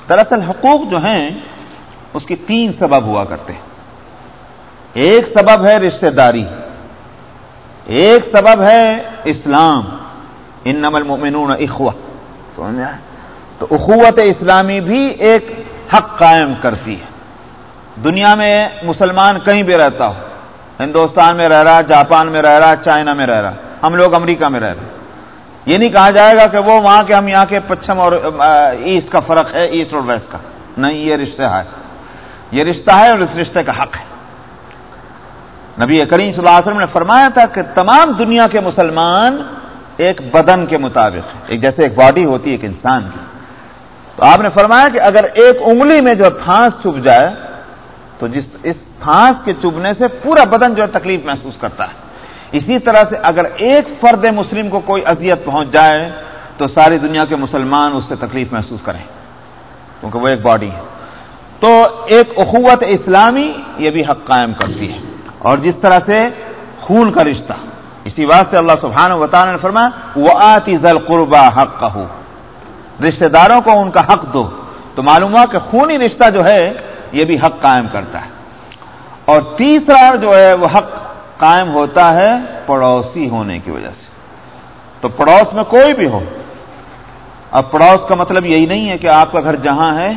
دراصل حقوق جو ہیں، اس کی تین سبب ہوا کرتے ہیں۔ ایک سبب ہے رشتہ داری۔ ایک سبب ہے اسلام۔ ان نمل مومنون اخوا تو اخوت اسلامی بھی ایک حق قائم کرتی ہے۔ دنیا میں مسلمان کہیں بھی رہتا ہو۔ ہندوستان میں رہ رہا جاپان میں رہ رہا چائنا میں رہ رہا ہم لوگ امریکہ میں رہ رہے یہ نہیں کہا جائے گا کہ وہ وہاں کے ہم یہاں کے پچھم اور ایسٹ کا فرق ہے، ایسٹ اور ویسٹ کا۔ نہیں، یہ رشتہ ہے۔ یہ رشتہ ہے اور اس رشتے کا حق ہے۔ نبی کریم صلی اللہ علیہ وسلم نے فرمایا تھا کہ تمام دنیا کے مسلمان ایک بدن کے مطابق ایک جیسے ایک باڈی ہوتی ہے، ایک انسان کی۔ تو آپ نے فرمایا کہ اگر ایک انگلی میں جو پھانس چپ جائے تو جس اس پھانس کے چبنے سے پورا بدن جو ہے تکلیف محسوس کرتا ہے۔ اسی طرح سے اگر ایک فرد مسلم کو کوئی اذیت پہنچ جائے تو ساری دنیا کے مسلمان اس سے تکلیف محسوس کریں، کیونکہ وہ ایک باڈی ہے۔ تو ایک اخوت اسلامی یہ بھی حق قائم کرتی ہے۔ اور جس طرح سے خون کا رشتہ، اسی واسطے اللہ سبحانہ وطان نے فرمایا وہ آتی ذل قربا حق کا رشتے داروں کو ان کا حق دو۔ تو معلوم ہوا کہ خونی رشتہ جو ہے یہ بھی حق قائم کرتا ہے۔ اور تیسرا جو ہے وہ حق قائم ہوتا ہے پڑوسی ہونے کی وجہ سے۔ تو پڑوس میں کوئی بھی ہو۔ اب پڑوس کا مطلب یہی نہیں ہے کہ آپ کا گھر جہاں ہے،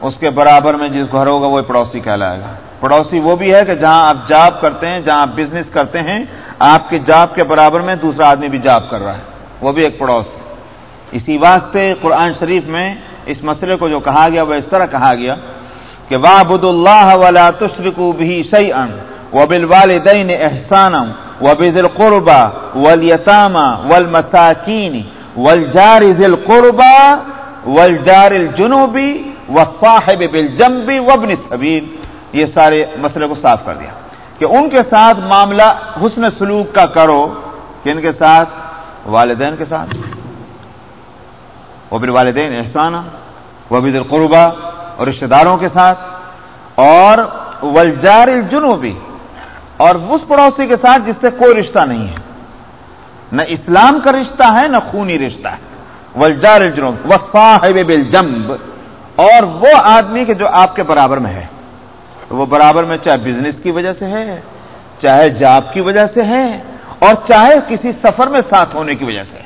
اس کے برابر میں جس گھر ہوگا وہ پڑوسی کہلائے گا۔ پڑوسی وہ بھی ہے کہ جہاں آپ جاب کرتے ہیں، جہاں آپ بزنس کرتے ہیں، آپ کے جاب کے برابر میں دوسرا آدمی بھی جاب کر رہا ہے۔ وہ بھی ایک پڑوس ہے۔ اسی واسطے قرآن شریف میں اس مسئلے کو جو کہا گیا وہ اس طرح کہا گیا کہ واہ بد اللہ ولا تشرکو بھی سی ان و بل والدین احسان و بزل قربا ولیتامہ ول مساکین ول جار ذل قربا ول الجنوبی و صاحب بل جمبی وبن صبیر یہ سارے مسئلے کو صاف کر دیا کہ ان کے ساتھ معاملہ حسن سلوک کا کرو کہ ان کے ساتھ؟ والدین کے ساتھ۔ وہ پھر والدین احسانہ وہ بھی اور رشتے داروں کے ساتھ اور ولجار الجنوبی اور اس پڑوسی کے ساتھ جس سے کوئی رشتہ نہیں ہے۔ نہ اسلام کا رشتہ ہے، نہ خونی رشتہ ہے۔ ولجار الجنوب، وہ صاحب بالجنب۔ اور وہ آدمی کے جو آپ کے برابر میں ہے۔ وہ برابر میں چاہے بزنس کی وجہ سے ہے، چاہے جاب کی وجہ سے ہے، اور چاہے کسی سفر میں ساتھ ہونے کی وجہ سے۔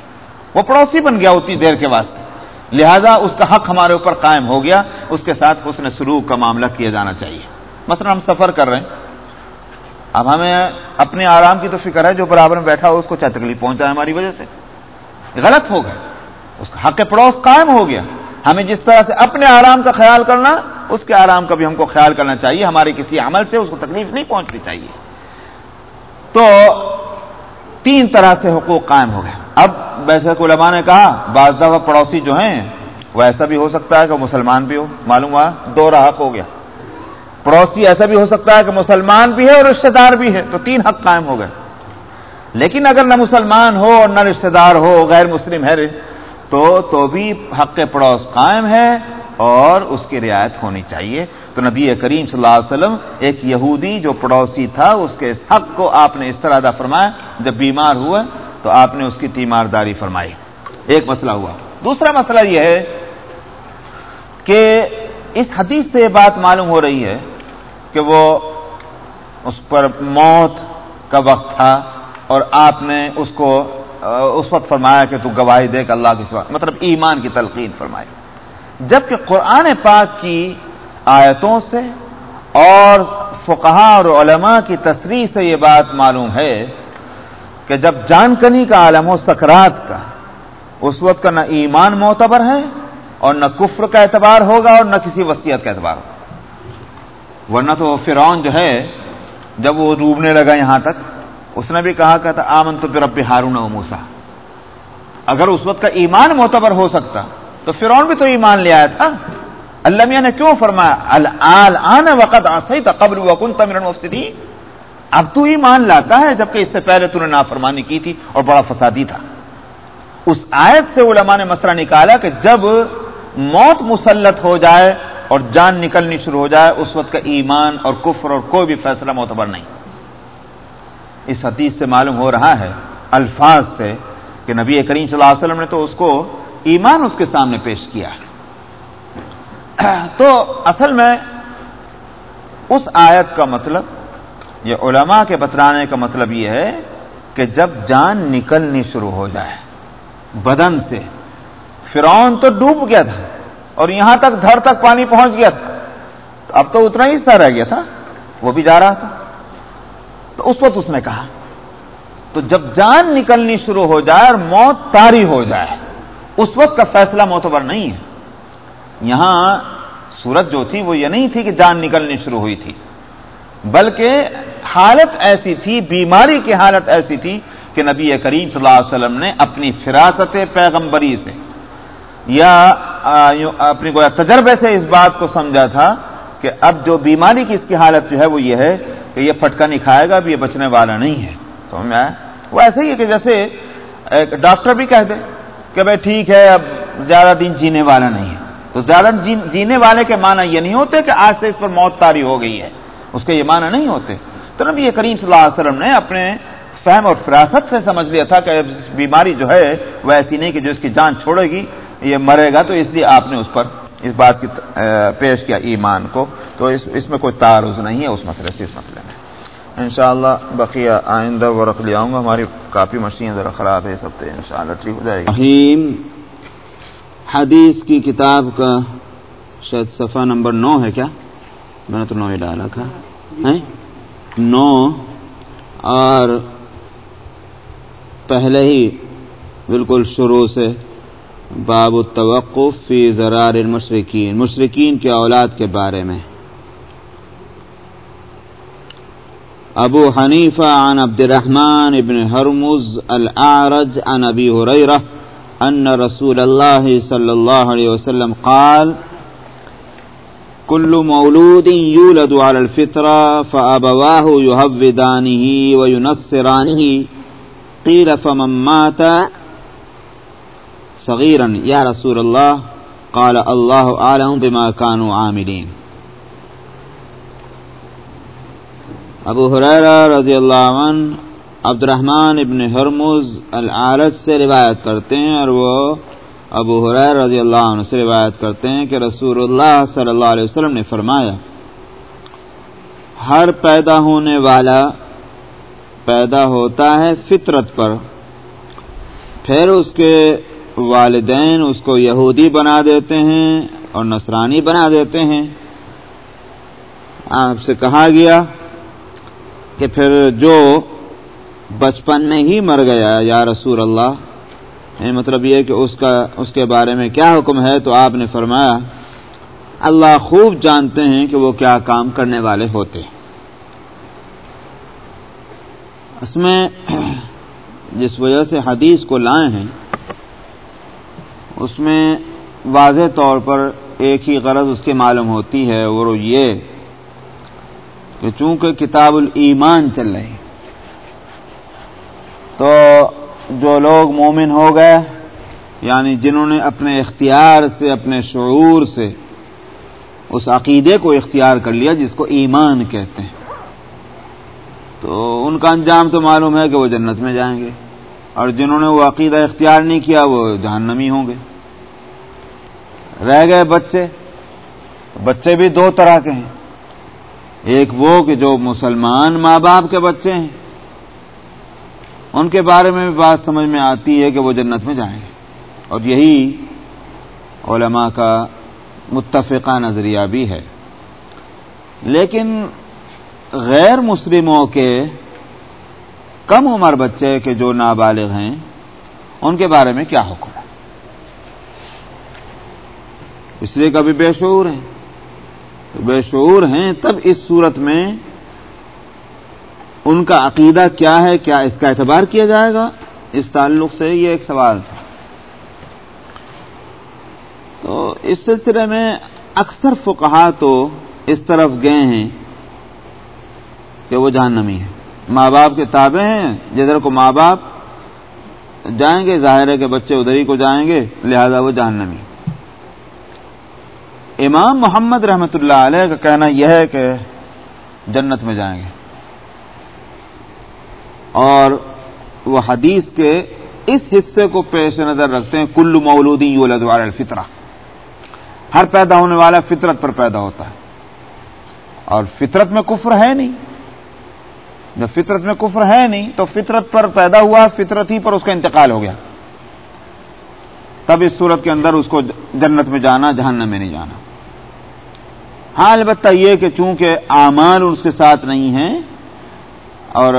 وہ پڑوسی بن گیا اتنی دیر کے واسطے۔ لہذا اس کا حق ہمارے اوپر قائم ہو گیا، اس کے ساتھ اس نے سلوک کا معاملہ کیا جانا چاہیے۔ مثلا ہم سفر کر رہے ہیں۔ اب ہمیں اپنے آرام کی تو فکر ہے، جو برابر میں بیٹھا ہو، اس کو چاہے تکلیف پہنچا ہے ہماری وجہ سے۔ غلط ہو گیا۔ اس کا حق پڑوس قائم ہو گیا۔ ہمیں جس طرح سے اپنے آرام کا خیال کرنا، اس کے آرام کا بھی ہم کو خیال کرنا چاہیے۔ ہمارے کسی عمل سے اس کو تکلیف نہیں پہنچنی چاہیے۔ تو تین طرح سے حقوق قائم ہو گئے۔ اب ویسے علماء نے کہا، بعض دفعہ پڑوسی جو ہیں، وہ ایسا بھی ہو سکتا ہے کہ مسلمان بھی ہو، معلوم ہوا، دو حق ہو گیا۔ پڑوسی ایسا بھی ہو سکتا ہے کہ مسلمان بھی ہے اور رشتے دار بھی ہے، تو تین حق قائم ہو گئے۔ لیکن اگر نہ مسلمان ہو اور نہ رشتے دار ہو، غیر مسلم ہے، تو تو بھی حق پڑوس قائم ہے اور اس کی رعایت ہونی چاہیے۔ تو نبی کریم صلی اللہ علیہ وسلم ایک یہودی جو پڑوسی تھا، اس کے حق کو آپ نے اس طرح ادا فرمایا، جب بیمار ہوا تو آپ نے اس کی تیمارداری فرمائی۔ ایک مسئلہ ہوا۔ دوسرا مسئلہ یہ ہے کہ اس حدیث سے یہ بات معلوم ہو رہی ہے کہ وہ اس پر موت کا وقت تھا اور آپ نے اس کو، اس وقت فرمایا کہ تو گواہی دے کہ اللہ کی مطلب ایمان کی تلقین فرمائی۔ جبکہ قرآن پاک کی آیتوں سے اور فقہ اور علماء کی تصریح سے یہ بات معلوم ہے کہ جب جان کنی کا عالم ہو، سکرات کا، اس وقت کا نہ ایمان معتبر ہے اور نہ کفر کا اعتبار ہوگا اور نہ کسی وسیعت کا اعتبار ہوگا۔ ورنہ تو فرعون جو ہے، جب وہ ڈوبنے لگا یہاں تک، اس نے بھی کہا کہ آمن تو پھر اب ہارون و موسا اگر اس وقت کا ایمان معتبر ہو سکتا، تو فرعون بھی تو ایمان لے آیا تھا۔ اللہ میاں نے کیوں فرمایا آن وقت آسائی تھا قبر وکن تمرن وفتی اب تو ایمان لاتا ہے جبکہ اس سے پہلے تو نے نافرمانی کی تھی اور بڑا فسادی تھا۔ اس آیت سے علماء نے مسئلہ نکالا کہ جب موت مسلط ہو جائے اور جان نکلنی شروع ہو جائے، اس وقت کا ایمان اور کفر اور کوئی بھی فیصلہ معتبر نہیں۔ اس حدیث سے معلوم ہو رہا ہے، الفاظ سے، کہ نبی کریم صلی اللہ علیہ وسلم نے تو اس کو ایمان اس کے سامنے پیش کیا۔ تو اصل میں اس آیت کا مطلب یہ علماء کے بترانے کا مطلب یہ ہے کہ جب جان نکلنی شروع ہو جائے، بدن سے، فرعون تو ڈوب گیا تھا اور یہاں تک دھر تک پانی پہنچ گیا تھا، تو اب تو اتنا ہی حصہ رہ گیا تھا، وہ بھی جا رہا تھا۔ تو اس وقت اس نے کہا، تو جب جان نکلنی شروع ہو جائے اور موت تاری ہو جائے، اس وقت کا فیصلہ معتبر نہیں ہے۔ یہاں صورت جو تھی وہ یہ نہیں تھی کہ جان نکلنی شروع ہوئی تھی۔ بلکہ حالت ایسی تھی، بیماری کی حالت ایسی تھی کہ نبی کریم صلی اللہ علیہ وسلم نے اپنی فراست پیغمبری سے یا اپنی گویا تجربے سے اس بات کو سمجھا تھا کہ اب جو بیماری کی اس کی حالت جو ہے وہ یہ ہے کہ یہ پھٹکا نہیں کھائے گا، اب یہ بچنے والا نہیں ہے۔ سمجھ میں آیا؟ وہ ایسے ہی ہے کہ جیسے ایک ڈاکٹر بھی کہہ دے کہ بھائی ٹھیک ہے، اب زیادہ دن جینے والا نہیں ہے۔ تو زیادہ جینے والے کے معنی یہ نہیں ہوتے کہ آج سے اس پر موت تاری ہو گئی ہے۔ اس کے یہ معنی نہیں ہوتے۔ تو نبی یہ کریم صلی اللہ علیہ وسلم نے اپنے فہم اور فراست سے سمجھ لیا تھا کہ بیماری جو ہے وہ ایسی نہیں کہ جو اس کی جان چھوڑے گی، یہ مرے گا، تو اس لیے آپ نے اس پر اس بات کی پیش کیا ایمان کو۔ تو اس اس میں کوئی تعارض نہیں ہے اس مسئلے سے، اس مسئلے میں۔ انشاءاللہ بقیہ آئندہ وہ رکھ لے آؤں گا، ہماری کافی مشین ذرا خراب ہے سب ان شاء اللہ ٹھیک ہو جائے گی۔ حدیث کی کتاب کا شاید صفحہ نمبر نو ہے کیا؟ میں نے تو نو ہی ڈالا تھا۔ نو اور پہلے ہی بالکل شروع سے باب التوقف فی زرار المشرقین مشرقین کے اولاد کے بارے میں۔ ابو حنیفہ عن عبد الرحمن ابن حرمز الاعرج عن ابی حریرہ ان رسول اللہ صلی اللہ علیہ وسلم قال كل مولود يولد على الفطرة فأبواه يهودانه وينصرانه. قيل فمن مات صغيرا، يا رسول الله، قال الله أعلم بما كانوا عاملين. ابو حریرہ رضی اللہ عنہ عبد الرحمن ابن حرمز العارج سے روایت کرتے ہیں اور وہ ابو حریر رضی اللہ عنہ سے روایت کرتے ہیں کہ رسول اللہ صلی اللہ علیہ وسلم نے فرمایا، ہر پیدا ہونے والا پیدا ہوتا ہے فطرت پر، پھر اس کے والدین اس کو یہودی بنا دیتے ہیں اور نصرانی بنا دیتے ہیں۔ آپ سے کہا گیا کہ پھر جو بچپن میں ہی مر گیا یا رسول اللہ یعنی مطلب یہ کہ اس کا، اس کے بارے میں کیا حکم ہے تو آپ نے فرمایا، اللہ خوب جانتے ہیں کہ وہ کیا کام کرنے والے ہوتے اس میں جس وجہ سے حدیث کو لائے ہیں، اس میں واضح طور پر ایک ہی غرض اس کی معلوم ہوتی ہے اور یہ کہ چونکہ کتاب الایمان چل رہی تو جو لوگ مومن ہو گئے یعنی جنہوں نے اپنے اختیار سے، اپنے شعور سے اس عقیدے کو اختیار کر لیا جس کو ایمان کہتے ہیں۔ تو ان کا انجام تو معلوم ہے کہ وہ جنت میں جائیں گے۔ اور جنہوں نے وہ عقیدہ اختیار نہیں کیا، وہ جہنمی ہوں گے۔ رہ گئے بچے۔ بچے بھی دو طرح کے ہیں۔ ایک وہ کہ جو مسلمان ماں باپ کے بچے ہیں۔ ان کے بارے میں بھی بات سمجھ میں آتی ہے کہ وہ جنت میں جائیں۔ گے اور یہی علماء کا متفقہ نظریہ بھی ہے۔ لیکن غیر مسلموں کے کم عمر بچے کے جو نابالغ ہیں، ان کے بارے میں کیا حکم ہے؟ اس لیے کبھی بے شعور ہیں۔ بے شعور ہیں تب اس صورت میں ان کا عقیدہ کیا ہے، کیا اس کا اعتبار کیا جائے گا؟ اس تعلق سے یہ ایک سوال تھا۔ تو اس سلسلے میں اکثر فقہا تو اس طرف گئے ہیں کہ وہ جہنمی ہے ماں باپ کے تابع ہیں جدھر کو ماں باپ جائیں گے، ظاہر ہے کہ بچے ادھر ہی کو جائیں گے، لہذا وہ جہنمی۔ امام محمد رحمت اللہ علیہ کا کہنا یہ ہے کہ جنت میں جائیں گے۔ اور وہ حدیث کے اس حصے کو پیش نظر رکھتے ہیں، کل مولودی الفطرہ۔ ہر پیدا ہونے والا فطرت پر پیدا ہوتا ہے۔ اور فطرت میں کفر ہے نہیں۔ جب فطرت میں کفر ہے نہیں، تو فطرت پر پیدا ہوا، فطرت ہی پر اس کا انتقال ہو گیا۔ تب اس صورت کے اندر اس کو جنت میں جانا، جہنم میں نہیں جانا۔ ہاں البتہ یہ کہ چونکہ اعمال اس کے ساتھ نہیں ہیں اور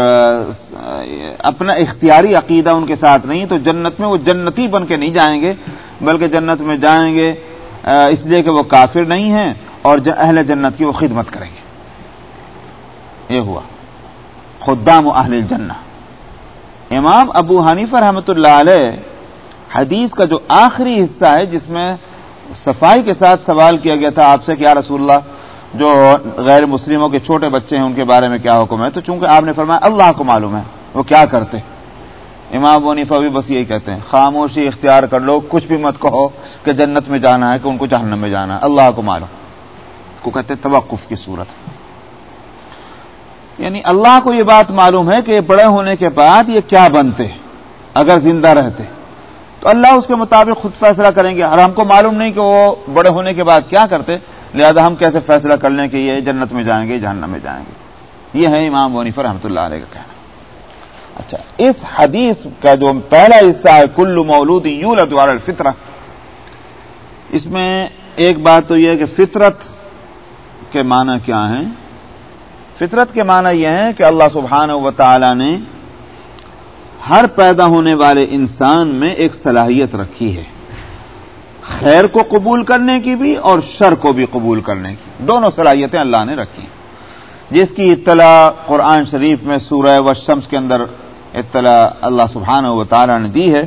اپنا اختیاری عقیدہ ان کے ساتھ نہیں تو جنت میں وہ جنتی بن کے نہیں جائیں گے، بلکہ جنت میں جائیں گے اس لیے کہ وہ کافر نہیں ہیں اور اہل جنت کی وہ خدمت کریں گے۔ یہ ہوا۔ خدام و اہل جنہ امام ابو حنیف رحمۃ اللہ علیہ حدیث کا جو آخری حصہ ہے، جس میں صفائی کے ساتھ سوال کیا گیا تھا آپ سے کیا رسول اللہ جو غیر مسلموں کے چھوٹے بچے ہیں، ان کے بارے میں کیا حکم ہے؟ تو چونکہ آپ نے فرمایا، اللہ کو معلوم ہے، وہ کیا کرتے؟ امام ونیفا بھی بس یہی کہتے ہیں، خاموشی اختیار کر لو، کچھ بھی مت کہو کہ جنت میں جانا ہے، کہ ان کو جہنم میں جانا ہے، اللہ کو معلوم۔ اس کو کہتے توقف کی صورت۔ یعنی اللہ کو یہ بات معلوم ہے کہ بڑے ہونے کے بعد یہ کیا بنتے، اگر زندہ رہتے۔ تو اللہ اس کے مطابق خود فیصلہ کریں گے۔ اور ہم کو معلوم نہیں کہ وہ بڑے ہونے کے بعد کیا کرتے لہذا ہم کیسے فیصلہ کر لیں کہ یہ جنت میں جائیں گے جہنم میں جائیں گے؟ یہ ہے امام ونیفر رحمۃ اللہ علیہ کا کہنا۔ اچھا اس حدیث کا جو پہلا حصہ ہے کلو مولود یور الفطرہ، اس میں ایک بات تو یہ ہے کہ فطرت کے معنی کیا ہیں؟ فطرت کے معنی یہ ہے کہ اللہ سبحانہ و تعالی نے ہر پیدا ہونے والے انسان میں ایک صلاحیت رکھی ہے۔ خیر کو قبول کرنے کی بھی اور شر کو بھی قبول کرنے کی دونوں صلاحیتیں اللہ نے رکھی جس کی اطلاع قرآن شریف میں سورہ و شمس کے اندر اطلاع اللہ سبحانہ و تعالی نے دی ہے۔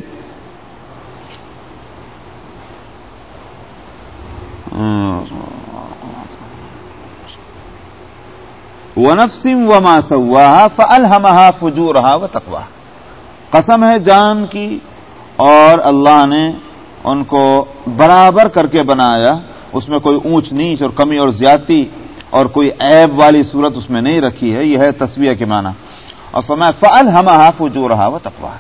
ونفسم و ما سواہا فلحمہ فجورہا و تقوا قسم ہے جان کی اور اللہ نے ان کو برابر کر کے بنایا، اس میں کوئی اونچ، نیچ اور کمی اور زیادتی اور کوئی عیب والی صورت اس میں نہیں رکھی ہے، یہ ہے تصویر کے معنی۔ اور فرمایا فعل ہم فجو رہا و تقوا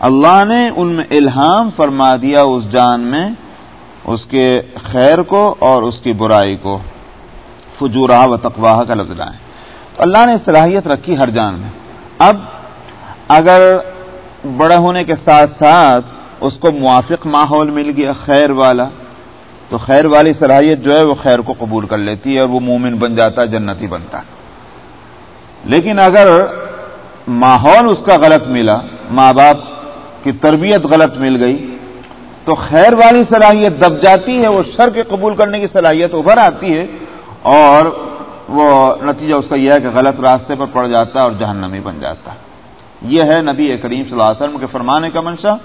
اللہ نے ان میں الہام فرما دیا اس جان میں، اس کے خیر کو اور اس کی برائی کو۔ فجو رہا و تقوا کا لفظ لائیں۔ تو اللہ نے صلاحیت رکھی ہر جان میں۔ اب اگر بڑے ہونے کے ساتھ ساتھ اس کو موافق ماحول مل گیا، خیر والا۔ تو خیر والی صلاحیت جو ہے وہ خیر کو قبول کر لیتی ہے اور وہ مومن بن جاتا ہے، جنتی بنتا ہے۔ لیکن اگر ماحول اس کا غلط ملا، ماں باپ کی تربیت غلط مل گئی، تو خیر والی صلاحیت دب جاتی ہے، وہ شر کے قبول کرنے کی صلاحیت ابھر آتی ہے اور وہ نتیجہ اس کا یہ ہے کہ غلط راستے پر پڑ جاتا ہے اور جہنمی بن جاتا ہے۔ یہ ہے نبی کریم صلی اللہ علیہ وسلم کے فرمانے کا منشا۔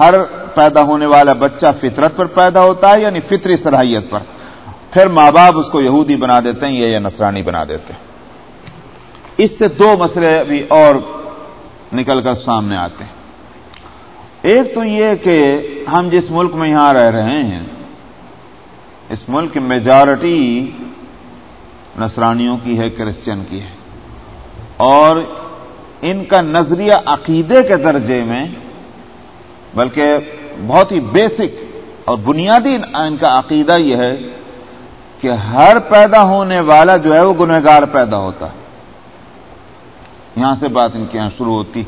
ہر پیدا ہونے والا بچہ فطرت پر پیدا ہوتا ہے یعنی فطری صلاحیت پر۔ پھر ماں باپ اس کو یہودی بنا دیتے ہیں یا نسرانی بنا دیتے ہیں۔ اس سے دو مسئلے ابھی اور نکل کر سامنے آتے ہیں۔ ایک تو یہ کہ ہم جس ملک میں یہاں رہ رہے ہیں، اس ملک کی میجارٹی نصرانیوں کی ہے، کرسچن کی ہے۔ اور ان کا نظریہ عقیدے کے درجے میں بلکہ بہت ہی بیسک اور بنیادی ان کا عقیدہ یہ ہے کہ ہر پیدا ہونے والا جو ہے وہ گنہگار پیدا ہوتا ہے۔ یہاں سے بات ان کے یہاں شروع ہوتی۔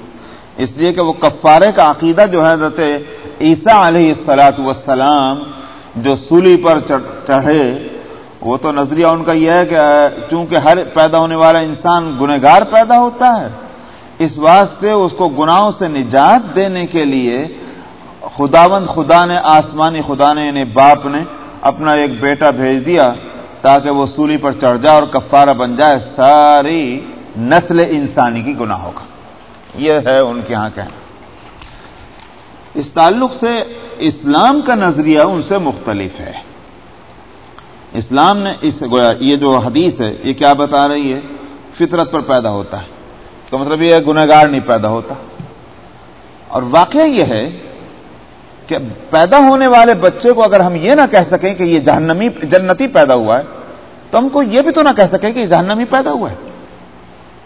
اس لیے کہ وہ کفارے کا عقیدہ جو ہے حضرت عیسیٰ علیہ السلاط وسلام جو سولی پر چڑھے، وہ تو نظریہ ان کا یہ ہے کہ چونکہ ہر پیدا ہونے والا انسان گنہگار پیدا ہوتا ہے، اس واسطے اس کو گناہوں سے نجات دینے کے لیے خداوند خدا نے، آسمانی خدا نے یعنی باپ نے اپنا ایک بیٹا بھیج دیا تاکہ وہ سولی پر چڑھ جائے اور کفارہ بن جائے، ساری نسل انسانی کی گناہ ہوگا یہ ہے ان کے ہاں کہنا۔ اس تعلق سے اسلام کا نظریہ ان سے مختلف ہے۔ اسلام نے اس، گویا یہ جو حدیث ہے، یہ کیا بتا رہی ہے؟ فطرت پر پیدا ہوتا ہے۔ اس کا مطلب یہ گناگار نہیں پیدا ہوتا۔ اور واقعہ یہ ہے کہ پیدا ہونے والے بچے کو اگر ہم یہ نہ کہہ سکیں کہ یہ جہنمی جنتی پیدا ہوا ہے، تو ہم کو یہ بھی تو نہ کہہ سکیں کہ یہ جہنمی پیدا ہوا ہے۔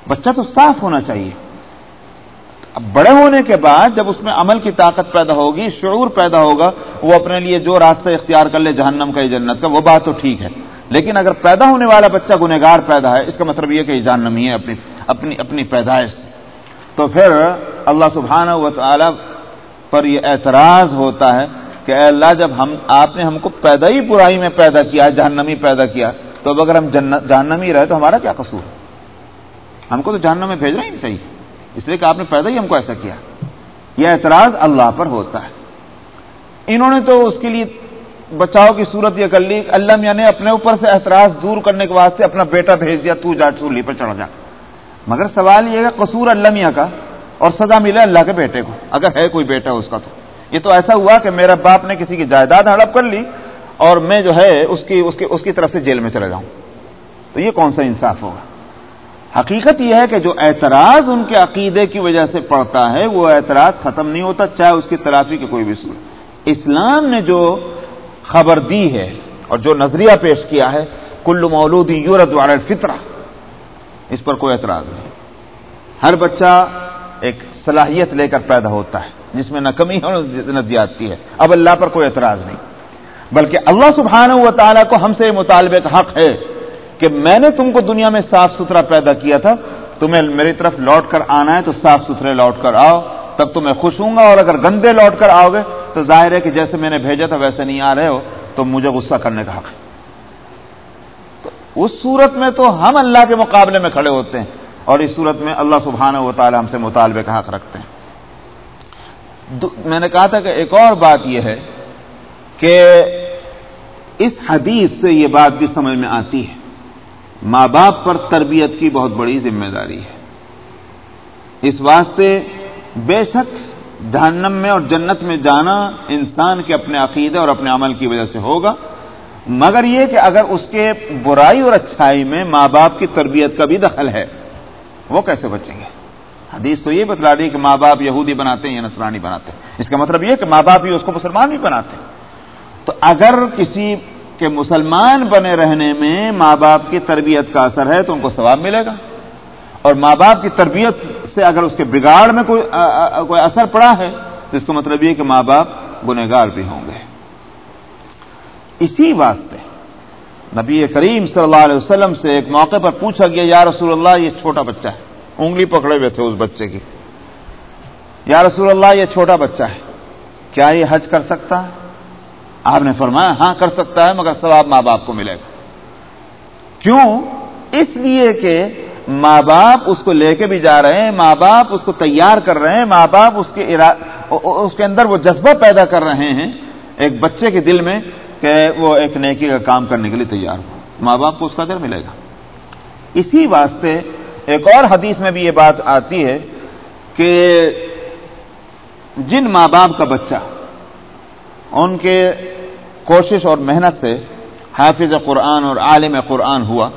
بچہ تو صاف ہونا چاہیے۔ اب بڑے ہونے کے بعد جب اس میں عمل کی طاقت پیدا ہوگی، شعور پیدا ہوگا، وہ اپنے لیے جو راستہ اختیار کر لے جہنم کا جنت کا، وہ بات تو ٹھیک ہے۔ لیکن اگر پیدا ہونے والا بچہ گنہگار پیدا ہے، اس کا مطلب یہ کہ یہ جہنمی ہے، اپنی اپنی اپنی پیدائش۔ سے تو پھر اللہ سبحانہ و تعالی پر یہ اعتراض ہوتا ہے کہ اے اللہ جب ہم آپ نے ہم کو پیدا ہی برائی میں پیدا کیا، جہنمی پیدا کیا، تو اب اگر ہم جہنمی رہے تو ہمارا کیا قصور؟ ہے ہم کو تو جہنم میں بھیجنا ہی نہیں صحیح۔ اس لیے کہ آپ نے پیدا ہی ہم کو ایسا کیا۔ یہ اعتراض اللہ پر ہوتا ہے۔ انہوں نے تو اس کے لیے بچاؤ کی صورت یہ کر لی۔ اللہ میاں نے اپنے اوپر سے اعتراض دور کرنے کے واسطے اپنا بیٹا بھیج دیا، تو جا چولی پہ چڑھ جا۔ مگر سوال یہ ہے قصور اللہ میاں کا اور سزا ملے اللہ کے بیٹے کو، اگر ہے کوئی بیٹا اس کا تو۔ یہ تو ایسا ہوا کہ میرا باپ نے کسی کی جائیداد ہڑپ کر لی اور میں جو ہے اس کی اس کی اس کی طرف سے جیل میں چلا جاؤں۔ تو یہ کون سا انصاف ہوگا؟ حقیقت یہ ہے کہ جو اعتراض ان کے عقیدے کی وجہ سے پڑتا ہے، وہ اعتراض ختم نہیں ہوتا، چاہے اس کی تلافی کی کوئی بھی صورت۔ اسلام نے جو خبر دی ہے اور جو نظریہ پیش کیا ہے، کل مولود یورت والا فطرہ اس پر کوئی اعتراض نہیں۔ ہر بچہ ایک صلاحیت لے کر پیدا ہوتا ہے، جس میں نہ کمی ہے نہ زیادتی ہے۔ اب اللہ پر کوئی اعتراض نہیں۔ بلکہ اللہ سبحانہ و تعالیٰ کو ہم سے مطالبے کا حق ہے کہ میں نے تم کو دنیا میں صاف ستھرا پیدا کیا تھا، تمہیں میری طرف لوٹ کر آنا ہے تو صاف ستھرے لوٹ کر آؤ، تب تو میں خوش ہوں گا اور اگر گندے لوٹ کر آؤ گے تو ظاہر ہے کہ جیسے میں نے بھیجا تھا ویسے نہیں آ رہے ہو، تو مجھے غصہ کرنے کا حق ہے۔ تو اس صورت میں تو ہم اللہ کے مقابلے میں کھڑے ہوتے ہیں۔ اور اس صورت میں اللہ سبحانہ و تعالی ہم سے مطالبے کا حق رکھتے ہیں۔ میں نے کہا تھا کہ ایک اور بات یہ ہے کہ اس حدیث سے یہ بات بھی سمجھ میں آتی ہے۔ ماں باپ پر تربیت کی بہت بڑی ذمہ داری ہے۔ اس واسطے بے شک جہنم میں اور جنت میں جانا انسان کے اپنے عقیدے اور اپنے عمل کی وجہ سے ہوگا۔ مگر یہ کہ اگر اس کے برائی اور اچھائی میں ماں باپ کی تربیت کا بھی دخل ہے وہ کیسے بچیں گے؟ حدیث تو یہ بتلا رہی کہ ماں باپ یہودی بناتے ہیں یا نسرانی بناتے ہیں۔ اس کا مطلب یہ کہ ماں باپ ہی اس کو مسلمان بھی بناتے ہیں۔ تو اگر کسی کے مسلمان بنے رہنے میں ماں باپ کی تربیت کا اثر ہے تو ان کو ثواب ملے گا۔ اور ماں باپ کی تربیت سے اگر اس کے بگاڑ میں کوئی کوئی اثر پڑا ہے تو اس کا مطلب یہ کہ ماں باپ گنہگار بھی ہوں گے۔ اسی واسطے نبی کریم صلی اللہ علیہ وسلم سے ایک موقع پر پوچھا گیا، یا رسول اللہ، یہ چھوٹا بچہ ہے۔ انگلی پکڑے ہوئے تھے اس بچے کی۔ یا رسول اللہ، یہ چھوٹا بچہ ہے۔ کیا یہ حج کر سکتا ہے؟ آپ نے فرمایا ہاں کر سکتا ہے، مگر ثواب ماں باپ کو ملے گا۔ کیوں؟ اس لیے کہ ماں باپ اس کو لے کے بھی جا رہے ہیں، ماں باپ اس کو تیار کر رہے ہیں، ماں باپ اس کے اس کے اندر وہ جذبہ پیدا کر رہے ہیں۔ ایک بچے کے دل میں کہ وہ ایک نیکی کا کام کرنے کے لیے تیار ہو۔ ماں باپ کو اس کا در ملے گا۔ اسی واسطے ایک اور حدیث میں بھی یہ بات آتی ہے کہ جن ماں باپ کا بچہ ان کے کوشش اور محنت سے حافظ قرآن اور عالم قرآن ہوا،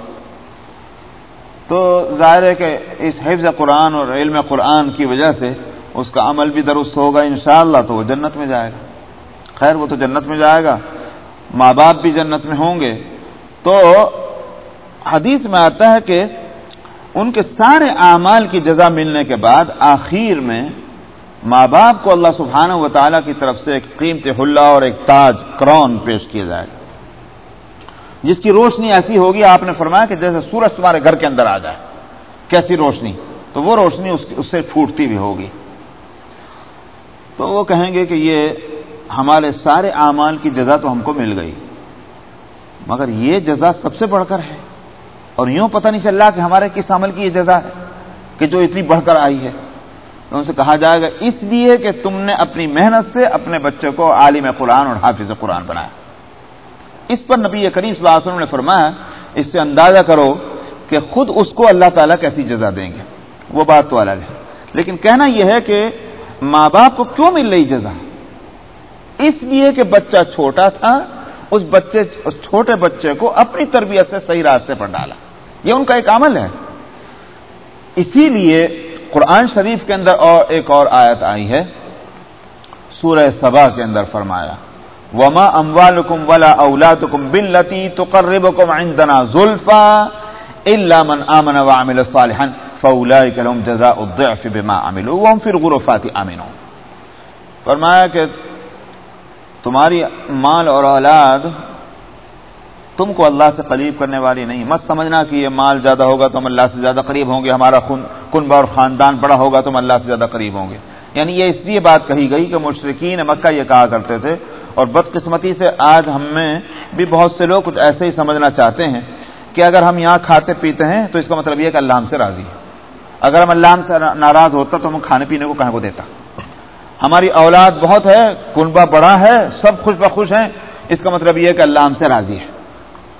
تو ظاہر ہے کہ اس حفظ قرآن اور علم قرآن کی وجہ سے اس کا عمل بھی درست ہوگا، انشاءاللہ تو وہ جنت میں جائے گا۔ خیر، وہ تو جنت میں جائے گا۔ ماں باپ بھی جنت میں ہوں گے۔ تو حدیث میں آتا ہے کہ ان کے سارے اعمال کی جزا ملنے کے بعد آخر میں ماں باپ کو اللہ سبحانہ و تعالیٰ کی طرف سے ایک قیمت حلہ اور ایک تاج کرون پیش کیا جائے۔ گا جس کی روشنی ایسی ہوگی، آپ نے فرمایا کہ جیسے سورج تمہارے گھر کے اندر آ جائے، کیسی روشنی؟ تو وہ روشنی اس سے پھوٹتی بھی ہوگی۔ تو وہ کہیں گے کہ یہ ہمارے سارے اعمال کی جزا تو ہم کو مل گئی۔ مگر یہ جزا سب سے بڑھ کر ہے۔ اور یوں پتہ نہیں چل رہا کہ ہمارے کس عمل کی یہ جزا ہے کہ جو اتنی بڑھ کر آئی ہے۔ تو ان سے کہا جائے گا، اس لیے کہ تم نے اپنی محنت سے اپنے بچے کو عالم قرآن اور حافظ قرآن بنایا۔ اس پر نبی کریم صلی اللہ علیہ وسلم نے فرمایا، اس سے اندازہ کرو کہ خود اس کو اللہ تعالیٰ کیسی جزا دیں گے۔ وہ بات تو الگ ہے۔ لیکن کہنا یہ ہے کہ ماں باپ کو کیوں مل رہی جزا؟ اس لیے کہ بچہ چھوٹا تھا، اس بچے، اس چھوٹے بچے کو اپنی تربیت سے صحیح راستے پر ڈالا۔ یہ ان کا ایک عمل ہے۔ اسی لیے قرآن شریف کے اندر اور ایک اور آیت آئی ہے، سورہ سبا کے اندر فرمایا، وما اموالکم ولا اولادکم باللتی تقربکم عندنا زلفا الا من آمن وعمل صالحا فاولئک لهم جزاء الضعف بما عملوا وهم في الغرفات آمنون۔ فرمایا کہ تمہاری مال اور اولاد تم کو اللہ سے قریب کرنے والی نہیں۔ مت سمجھنا کہ یہ مال زیادہ ہوگا تو ہم اللہ سے زیادہ قریب ہوں گے۔ ہمارا کنبہ اور خاندان بڑا ہوگا تو ہم اللہ سے زیادہ قریب ہوں گے۔ یعنی یہ اس لیے بات کہی گئی کہ مشرقین مکہ یہ کہا کرتے تھے اور بدقسمتی سے آج ہم میں بھی بہت سے لوگ کچھ ایسے ہی سمجھنا چاہتے ہیں کہ اگر ہم یہاں کھاتے پیتے ہیں تو اس کا مطلب یہ کہ اللہ ہم سے راضی ہے۔ اگر ہم اللہ ہم سے ناراض ہوتا تو ہم کھانے پینے کو کہاں کو دیتا؟ ہماری اولاد بہت ہے، کنبہ بڑا ہے، سب خوش بخوش ہیں۔ اس کا مطلب یہ ہے کہ اللہ ہم سے راضی ہے۔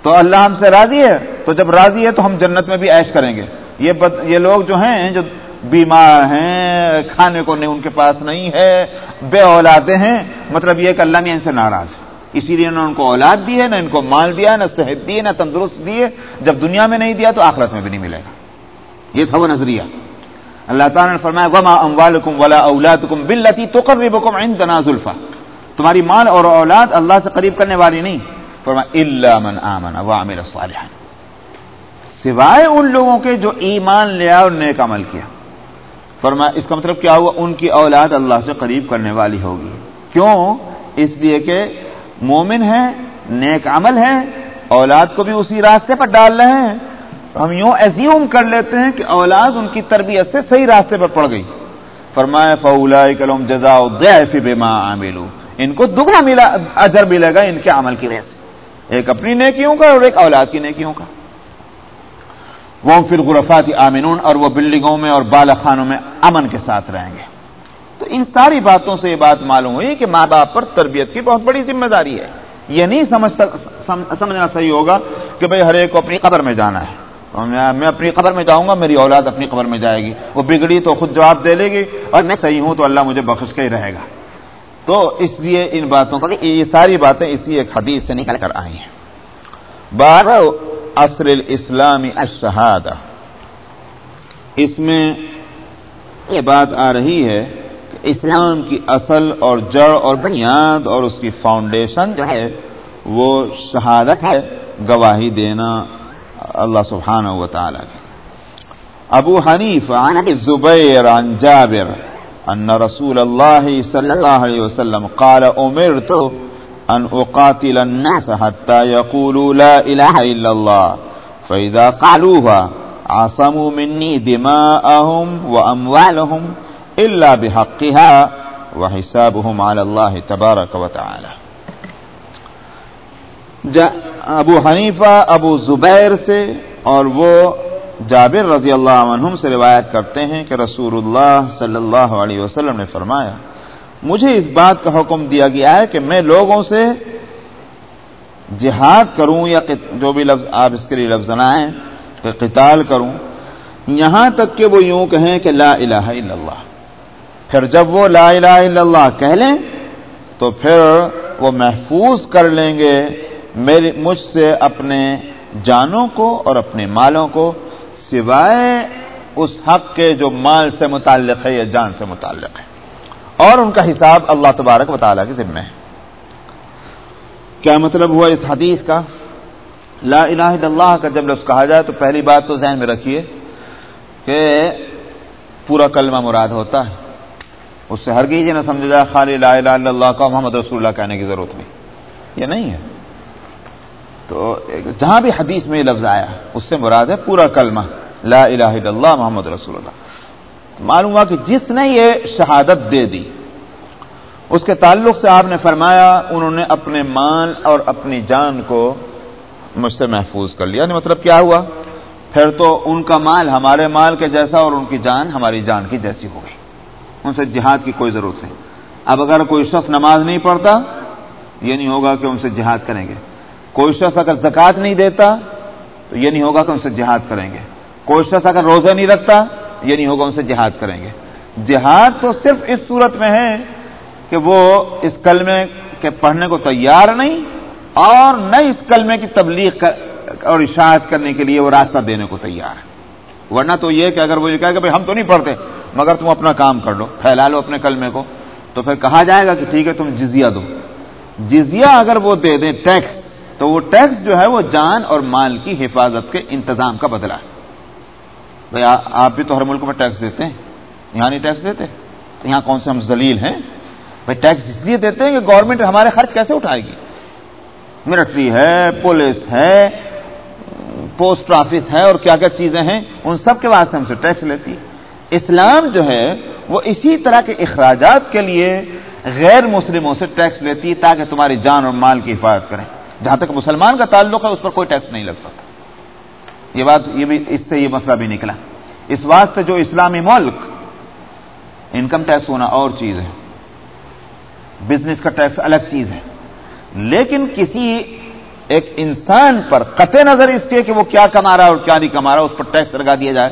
تو اللہ ہم سے راضی ہے، تو جب راضی ہے تو ہم جنت میں بھی عیش کریں گے۔ یہ بد، یہ لوگ جو ہیں، جو بیمار ہیں، کھانے کو نہیں، ان کے پاس نہیں ہے، بے اولادیں ہیں۔ مطلب یہ کہ اللہ نے ان سے ناراض ہے۔ اسی لیے نہ ان کو اولاد دی ہے، نہ ان کو مال دیا، نہ صحت دی نہ تندرست دیے جب دنیا میں نہیں دیا تو آخرت میں بھی نہیں ملے گا۔ یہ تھا وہ نظریہ۔ اللہ تعالیٰ نے فرمایا، وما اموالکم ولا اولادکم باللتی تقربکم عندنا زلفا تمہاری مال اور اولاد اللہ سے قریب کرنے والی نہیں۔ فرمایا الا من آمن وعمل صالحا. سوائے ان لوگوں کے جو ایمان لیا اور نیک عمل کیا۔ فرمایا، اس کا مطلب کیا ہوا؟ ان کی اولاد اللہ سے قریب کرنے والی ہوگی۔ کیوں؟ اس لیے کہ مومن ہے نیک عمل ہے اولاد کو بھی اسی راستے پر ڈال رہے ہیں۔ ہم یوں ایزیوم کر لیتے ہیں کہ اولاد ان کی تربیت سے صحیح راستے پر پڑ گئی۔ فرمایا فولا کلوم جزا بے ماں ان کو دگنا ملا، اجر ملے گا ان کے عمل کی وجہ سے۔ ایک اپنی نیکیوں کا اور ایک اولاد کی نیکیوں کا۔ وہ پھر غرفاتی آمینون اور وہ بلڈنگوں میں اور بالا خانوں میں امن کے ساتھ رہیں گے۔ تو ان ساری باتوں سے یہ بات معلوم ہوئی کہ ماں باپ پر تربیت کی بہت بڑی ذمہ داری ہے۔ یہ نہیں سمجھ سمجھنا صحیح ہوگا کہ بھائی ہر ایک کو اپنی قبر میں جانا ہے۔ میں اپنی قبر میں جاؤں گا، میری اولاد اپنی قبر میں جائے گی۔ وہ بگڑی تو خود جواب دے لے گی، اور میں صحیح ہوں تو اللہ مجھے بخش کے ہی رہے گا۔ تو اس لیے ان باتوں کا یہ ساری باتیں اسی ایک حدیث سے نکل کر آئی ہیں۔ بارہ عصر الاسلامی اشہاد اس میں یہ بات آ رہی ہے کہ اسلام کی اصل اور جڑ اور بنیاد اور اس کی فاؤنڈیشن جو ہے، وہ شہادت ہے، گواہی دینا۔ اللہ سبحانہ و تعالی کی۔ ابو حنیف عن زبیر عن جابر ان رسول اللہ صلی اللہ علیہ وسلم قال، امرت ان اقاتل الناس حتى يقولوا لا الہ الا اللہ، فاذا قالوها عصموا مني دماءهم واموالهم اللہ بحقها وحسابهم على الله تبارك وتعالى ابو حنیفہ، ابو زبیر سے اور وہ جابر رضی اللہ عنہم سے روایت کرتے ہیں کہ رسول اللہ صلی اللہ علیہ وسلم نے فرمایا، مجھے اس بات کا حکم دیا گیا ہے کہ میں لوگوں سے جہاد کروں یا جو بھی لفظ، آپ اس کے لیے لفظ نائیں کہ قتال کروں۔ یہاں تک کہ وہ یوں کہیں کہ لا الہ الا اللہ۔ پھر جب وہ لا الہ الا اللہ کہہ لیں، تو پھر وہ محفوظ کر لیں گے۔ میری مجھ سے اپنے جانوں کو اور اپنے مالوں کو سوائے اس حق کے جو مال سے متعلق ہے یا جان سے متعلق ہے۔ اور ان کا حساب اللہ تبارک و تعالیٰ کے ذمہ ہے۔ کیا مطلب ہوا اس حدیث کا؟ لا الہ الا اللہ کا جب لفظ کہا جائے تو پہلی بات تو ذہن میں رکھیے کہ پورا کلمہ مراد ہوتا ہے۔ اس سے ہر یہ نہ سمجھا جائے خالی لا الہ الا اللہ کا محمد رسول اللہ کہنے کی ضرورت نہیں۔ یہ نہیں ہے۔ تو جہاں بھی حدیث میں یہ لفظ آیا، اس سے مراد ہے پورا کلمہ، لا الہ الا اللہ محمد رسول اللہ۔ معلوم ہوا کہ جس نے یہ شہادت دے دی، اس کے تعلق سے آپ نے فرمایا، انہوں نے اپنے مال اور اپنی جان کو مجھ سے محفوظ کر لیا۔ یعنی مطلب کیا ہوا؟ پھر تو ان کا مال ہمارے مال کے جیسا اور ان کی جان ہماری جان کی جیسی ہو گئی۔ ان سے جہاد کی کوئی ضرورت نہیں۔ اب اگر کوئی شخص نماز نہیں پڑھتا، یہ نہیں ہوگا کہ ان سے جہاد کریں گے۔ کوئی شخص اگر زکوٰۃ نہیں دیتا تو یہ نہیں ہوگا کہ ان سے جہاد کریں گے۔ کوئی شخص اگر روزہ نہیں رکھتا یہ نہیں ہوگا ان سے جہاد کریں گے۔ جہاد تو صرف اس صورت میں ہے کہ وہ اس کلمے کے پڑھنے کو تیار نہیں اور نہ اس کلمے کی تبلیغ اور اشاعت کرنے کے لیے وہ راستہ دینے کو تیار ہے۔ ورنہ تو یہ کہ اگر وہ یہ کہے کہ بھائی ہم تو نہیں پڑھتے، مگر تم اپنا کام کر لو، پھیلا لو اپنے کلمے کو، تو پھر کہا جائے گا کہ ٹھیک ہے تم جزیہ دو۔ جزیہ اگر وہ دے دیں، ٹیکس تو وہ ٹیکس جو ہے وہ جان اور مال کی حفاظت کے انتظام کا بدلہ ہے۔ بھائی آپ بھی تو ہر ملک میں ٹیکس دیتے ہیں۔ یہاں نہیں ٹیکس دیتے۔ تو یہاں کون سے ہم ذلیل ہیں؟ بھائی ٹیکس اس لیے دیتے ہیں کہ گورنمنٹ ہمارے خرچ کیسے اٹھائے گی؟ ملٹری ہے، پولیس ہے، پوسٹ آفس ہے اور کیا کیا چیزیں ہیں؟ ان سب کے واسطے ہم سے ٹیکس لیتی ہے۔ اسلام جو ہے وہ اسی طرح کے اخراجات کے لیے غیر مسلموں سے ٹیکس لیتی ہے تاکہ تمہاری جان اور مال کی حفاظت کریں۔ جہاں تک مسلمان کا تعلق ہے، اس پر کوئی ٹیکس نہیں لگ سکتا۔ یہ بات، یہ بھی، اس سے یہ مسئلہ بھی نکلا۔ اس واسطے جو اسلامی ملک انکم ٹیکس ہونا اور چیز ہے۔ بزنس کا ٹیکس الگ چیز ہے۔ لیکن کسی ایک انسان پر قطع نظر اس کے کہ وہ کیا کما رہا ہے اور کیا نہیں کما رہا، اس پر ٹیکس لگا دیا جائے۔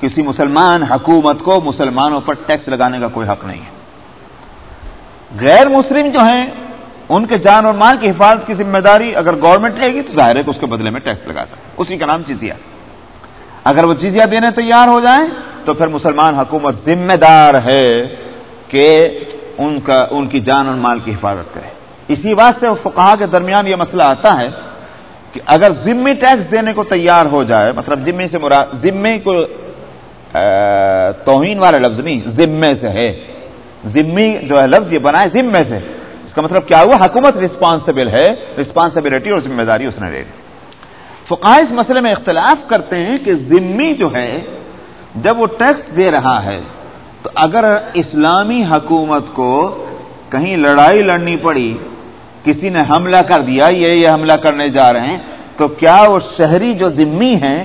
کسی مسلمان حکومت کو مسلمانوں پر ٹیکس لگانے کا کوئی حق نہیں ہے۔ غیر مسلم جو ہیں ان کے جان اور مال کی حفاظت کی ذمہ داری اگر گورنمنٹ لے گی تو ظاہر ہے کہ اس کے بدلے میں ٹیکس لگا سکتا اسی کا نام چیزیا اگر وہ چیزیاں دینے تیار ہو جائیں تو پھر مسلمان حکومت ذمہ دار ہے کہ ان کا، ان کی جان اور مال کی حفاظت کرے۔ اسی واسطے فقہا کے درمیان یہ مسئلہ آتا ہے کہ اگر ذمے ٹیکس دینے کو تیار ہو جائے مطلب ذمے سے مراد ذمے کو توہین والا لفظ نہیں ذمے سے ہے۔ ذمے جو ہے لفظ یہ بنائے ذمے سے۔ اس کا مطلب کیا ہوا؟ حکومت رسپانسبل ہے رسپانسبلٹی اور ذمہ داری اس نے لے لی۔ فقہ اس مسئلے میں اختلاف کرتے ہیں کہ ذمی جو ہے، جب وہ ٹیکس دے رہا ہے، تو اگر اسلامی حکومت کو کہیں لڑائی لڑنی پڑی، کسی نے حملہ کر دیا، یہ یہ حملہ کرنے جا رہے ہیں، تو کیا وہ شہری جو ذمی ہیں،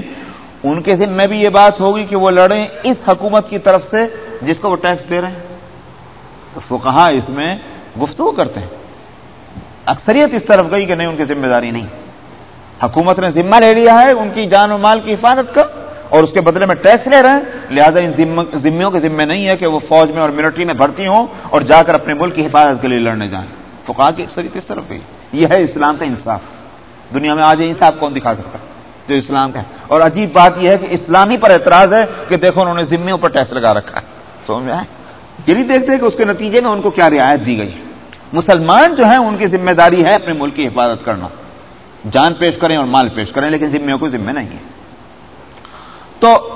ان کے ذمے بھی یہ بات ہوگی کہ وہ لڑیں اس حکومت کی طرف سے جس کو وہ ٹیکس دے رہے ہیں؟ تو فقہا اس میں گفتگو کرتے ہیں۔ اکثریت اس طرف گئی کہ نہیں، ان کی ذمہ داری نہیں۔ حکومت نے ذمہ لے لیا ہے ان کی جان و مال کی حفاظت کا اور اس کے بدلے میں ٹیکس لے رہے ہیں۔ لہٰذا ان ذموں کے ذمے نہیں ہے کہ وہ فوج میں اور ملٹری میں بھرتی ہوں اور جا کر اپنے ملک کی حفاظت کے لیے لڑنے جائیں۔ فقا کی اکثریت اس طرف گئی۔ یہ ہے اسلام کا انصاف۔ دنیا میں آج یہ انصاف کون دکھا سکتا؟ جو اسلام کا ہے۔ اور عجیب بات یہ ہے کہ اسلامی پر اعتراض ہے کہ دیکھو انہوں نے ذموں پر ٹیکس لگا رکھا ہے۔ سمجھ میں آئے یہ نہیں دیکھتے کہ اس کے نتیجے میں ان کو کیا رعایت دی گئی۔ مسلمان جو ہیں، ان کی ذمہ داری ہے اپنے ملک کی حفاظت کرنا۔ جان پیش کریں اور مال پیش کریں، لیکن ذمے کو ذمہ نہیں ہے۔ تو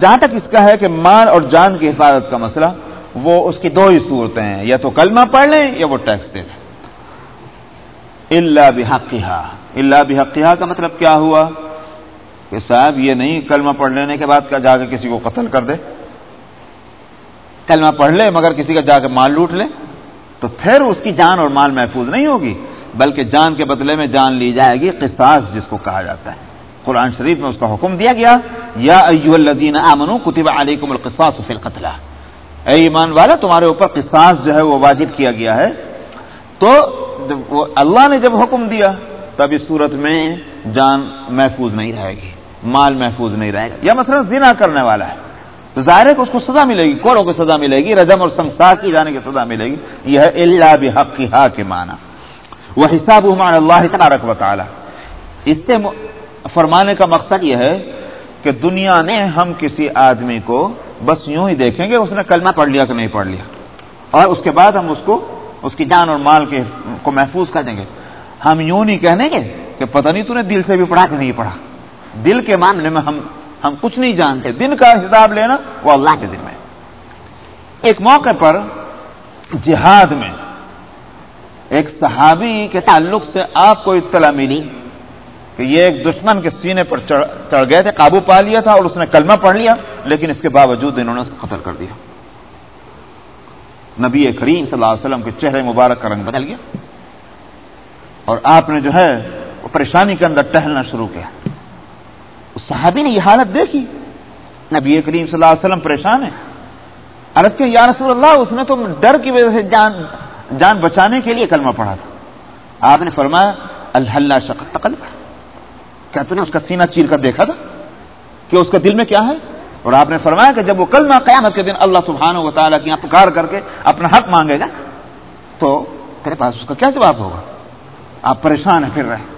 جہاں تک اس کا ہے کہ مال اور جان کی حفاظت کا مسئلہ، وہ اس کی دو ہی صورتیں ہیں۔ یا تو کلمہ پڑھ لیں یا وہ ٹیکس دے دیں۔ اللہ بحقیہ اللہ بحقیہ کا مطلب کیا ہوا؟ کہ صاحب، یہ نہیں کلمہ پڑھ لینے کے بعد کیا جا کے کسی کو قتل کر دے۔ کلمہ پڑھ لے، مگر کسی کا جا کے مال لوٹ لے، تو پھر اس کی جان اور مال محفوظ نہیں ہوگی، بلکہ جان کے بدلے میں جان لی جائے گی قصاص، جس کو کہا جاتا ہے۔ قرآن شریف میں اس کا حکم دیا گیا، یا ایو الذین آمنو کتب علیکم القصاص فی القتلہ اے ایمان والا، تمہارے اوپر قصاص جو ہے وہ واجب کیا گیا ہے۔ تو اللہ نے جب حکم دیا، تب اس صورت میں جان محفوظ نہیں رہے گی، مال محفوظ نہیں رہے گا۔ یا مثلا زنا کرنے والا ہے۔ تو ظاہر ہے کہ اس کو سزا ملے گی کوڑوں کو سزا ملے گی؟ رجم اور سنسار کی جانے کی سزا ملے گی۔ یہ ہے اللہ بحق کی کے معنی۔ وہ حساب عمان اللہ تبارک و تعالی۔ اس سے فرمانے کا مقصد یہ ہے کہ دنیا نے ہم کسی آدمی کو بس یوں ہی دیکھیں گے، اس نے کلمہ پڑھ لیا کہ نہیں پڑھ لیا۔ اور اس کے بعد ہم اس کو، اس کی جان اور مال کے کو محفوظ کر دیں گے۔ ہم یوں نہیں کہنے گے کہ پتہ نہیں تو نے دل سے بھی پڑھا کہ نہیں پڑھا۔ دل کے معاملے میں ہم ہم کچھ نہیں جانتے۔ دن کا حساب لینا وہ اللہ کے دن میں۔ ایک موقع پر جہاد میں ایک صحابی کے تعلق سے آپ کو اطلاع ملی کہ یہ ایک دشمن کے سینے پر چڑھ گئے تھے، قابو پا لیا تھا اور اس نے کلمہ پڑھ لیا، لیکن اس کے باوجود انہوں نے اس کو قتل کر دیا۔ نبی کریم صلی اللہ علیہ وسلم کے چہرے مبارک کا رنگ بدل گیا۔ اور آپ نے جو ہے، وہ پریشانی کے اندر ٹہلنا شروع کیا۔ اس صحابی نے یہ حالت دیکھی۔ نبی کریم صلی اللہ علیہ وسلم پریشان ہے عرض کے یا رسول اللہ، اس نے تو ڈر کی وجہ سے جان جان بچانے کے لیے کلمہ پڑھا تھا۔ آپ نے فرمایا اللہ شکل تقلب کیا تو نے اس کا سینہ چیر کر دیکھا تھا کہ اس کے دل میں کیا ہے؟ اور آپ نے فرمایا کہ جب وہ کل میں قیامت کے دن اللہ سبحانہ و تعالیٰ کی پکار کر کے اپنا حق مانگے گا، تو تیرے پاس اس کا کیا جواب ہوگا؟ آپ پریشان ہیں، پھر رہے۔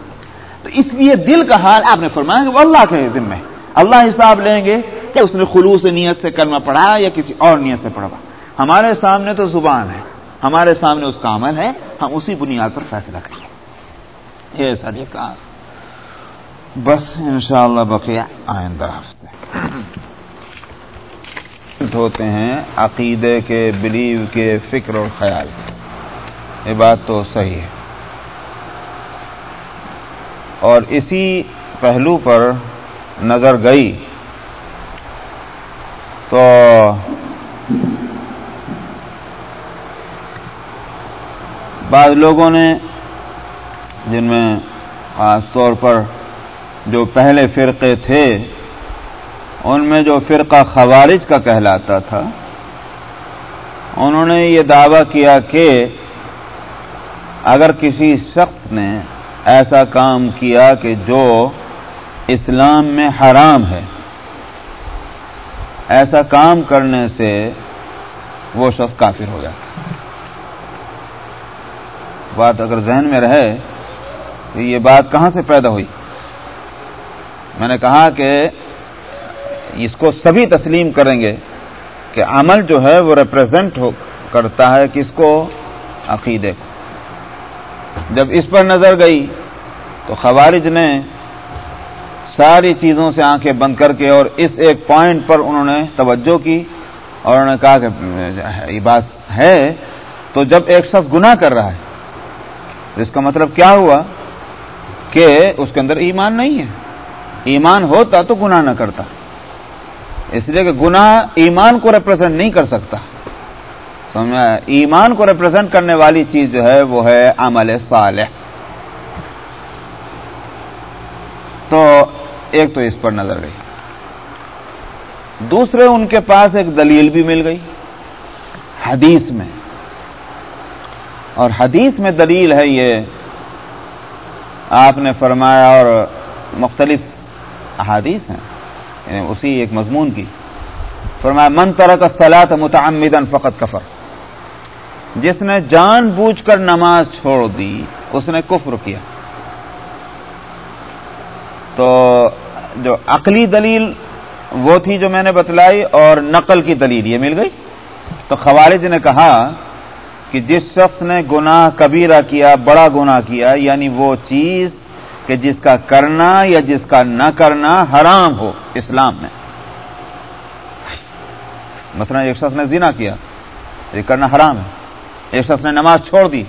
تو اس لیے دل کا حال آپ نے فرمایا کہ وہ اللہ کے ذمے اللہ حساب لیں گے کہ اس نے خلوص نیت سے کلمہ پڑھا یا کسی اور نیت سے پڑھا ہمارے سامنے تو زبان ہے، ہمارے سامنے اس کا عمل ہے، ہم اسی بنیاد پر فیصلہ کریں یہ سادی کہا بس انشاءاللہ بقیہ آئندہ ہفتے۔ ہوتے ہیں عقیدے کے، بلیو کے، فکر اور خیال۔ یہ بات تو صحیح ہے۔ اور اسی پہلو پر نظر گئی۔ تو بعض لوگوں نے، جن میں خاص طور پر جو پہلے فرقے تھے، ان میں جو فرقہ خوارج کا کہلاتا تھا، انہوں نے یہ دعویٰ کیا کہ اگر کسی شخص نے ایسا کام کیا کہ جو اسلام میں حرام ہے۔ ایسا کام کرنے سے وہ شخص کافر ہو جاتا بات اگر ذہن میں رہے تو یہ بات کہاں سے پیدا ہوئی؟ میں نے کہا کہ اس کو سبھی تسلیم کریں گے کہ عمل جو ہے وہ ریپرزینٹ کرتا ہے کس کو؟ عقیدے کو۔ جب اس پر نظر گئی تو خوارج نے ساری چیزوں سے آنکھیں بند کر کے اور اس ایک پوائنٹ پر انہوں نے توجہ کی اور انہوں نے کہا کہ یہ بات ہے تو جب ایک شخص گناہ کر رہا ہے تو اس کا مطلب کیا ہوا کہ اس کے اندر ایمان نہیں ہے ایمان ہوتا تو گناہ نہ کرتا اس لیے کہ گناہ ایمان کو ریپرزینٹ نہیں کر سکتا سمجھا ایمان کو ریپرزینٹ کرنے والی چیز جو ہے وہ ہے عمل صالح۔ تو ایک تو اس پر نظر گئی۔ دوسرے ان کے پاس ایک دلیل بھی مل گئی۔ حدیث میں۔ اور حدیث میں دلیل ہے یہ۔ آپ نے فرمایا اور مختلف احادیث ہیں۔ یعنی اسی ایک مضمون کی۔ فرمایا، من طرح کا متعمدن فقط کفر. جس نے جان بوجھ کر نماز چھوڑ دی، اس نے کفر کیا۔ تو جو عقلی دلیل وہ تھی جو میں نے بتلائی اور نقل کی دلیل یہ مل گئی۔ تو خوارج نے کہا کہ جس شخص نے گناہ کبیرہ کیا، بڑا گناہ کیا یعنی وہ چیز کہ جس کا کرنا یا جس کا نہ کرنا حرام ہو اسلام میں۔ مثلا ایک شخص نے زنا کیا، یہ کرنا حرام ہے۔ ایک شخص نے نماز چھوڑ دی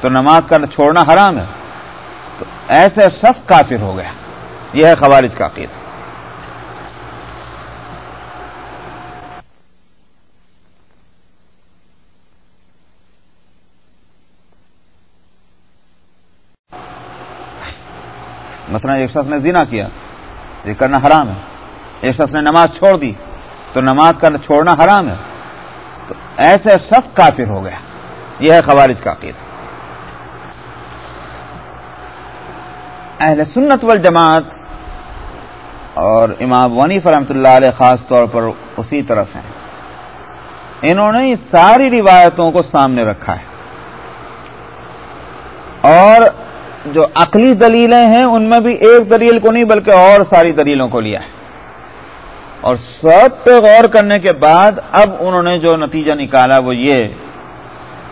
تو نماز کا چھوڑنا حرام ہے تو ایسے شخص کافر ہو گیا۔ یہ ہے خوارج کا عقید مثلا ایک شخص نے زنا کیا، یہ کرنا حرام ہے۔ ایک شخص نے نماز چھوڑ دی تو نماز کا چھوڑنا حرام ہے۔ تو ایسے شخص کافر ہو گیا۔ یہ ہے خوارج کا عقید اہل سنت والجماعت اور امام ونیف رحمۃ اللہ علیہ خاص طور پر اسی طرف ہیں۔ انہوں نے ساری روایتوں کو سامنے رکھا ہے۔ اور جو عقلی دلیلیں ہیں، ان میں بھی ایک دلیل کو نہیں، بلکہ اور ساری دلیلوں کو لیا ہے۔ اور سب پہ غور کرنے کے بعد اب انہوں نے جو نتیجہ نکالا وہ یہ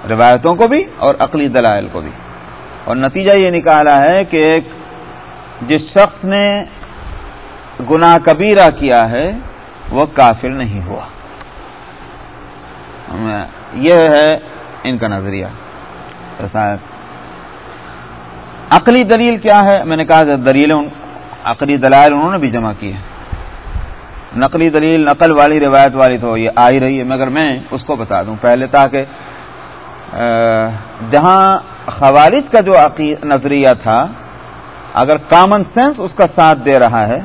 روایتوں کو بھی اور عقلی دلائل کو بھی۔ اور نتیجہ یہ نکالا ہے کہ ایک جس شخص نے گناہ کبیرہ کیا ہے، وہ کافر نہیں ہوا۔ یہ ہے ان کا نظریہ۔ عقلی دلیل کیا ہے؟ میں نے کہا دلیل، عقلی دلائل انہوں نے بھی جمع کی ہے نقلی دلیل، نقل والی، روایت والی تو یہ آ ہی رہی ہے، مگر میں اس کو بتا دوں۔ پہلے تاکہ جہاں خوارج کا جو نظریہ تھا، اگر کامن سینس اس کا ساتھ دے رہا ہے،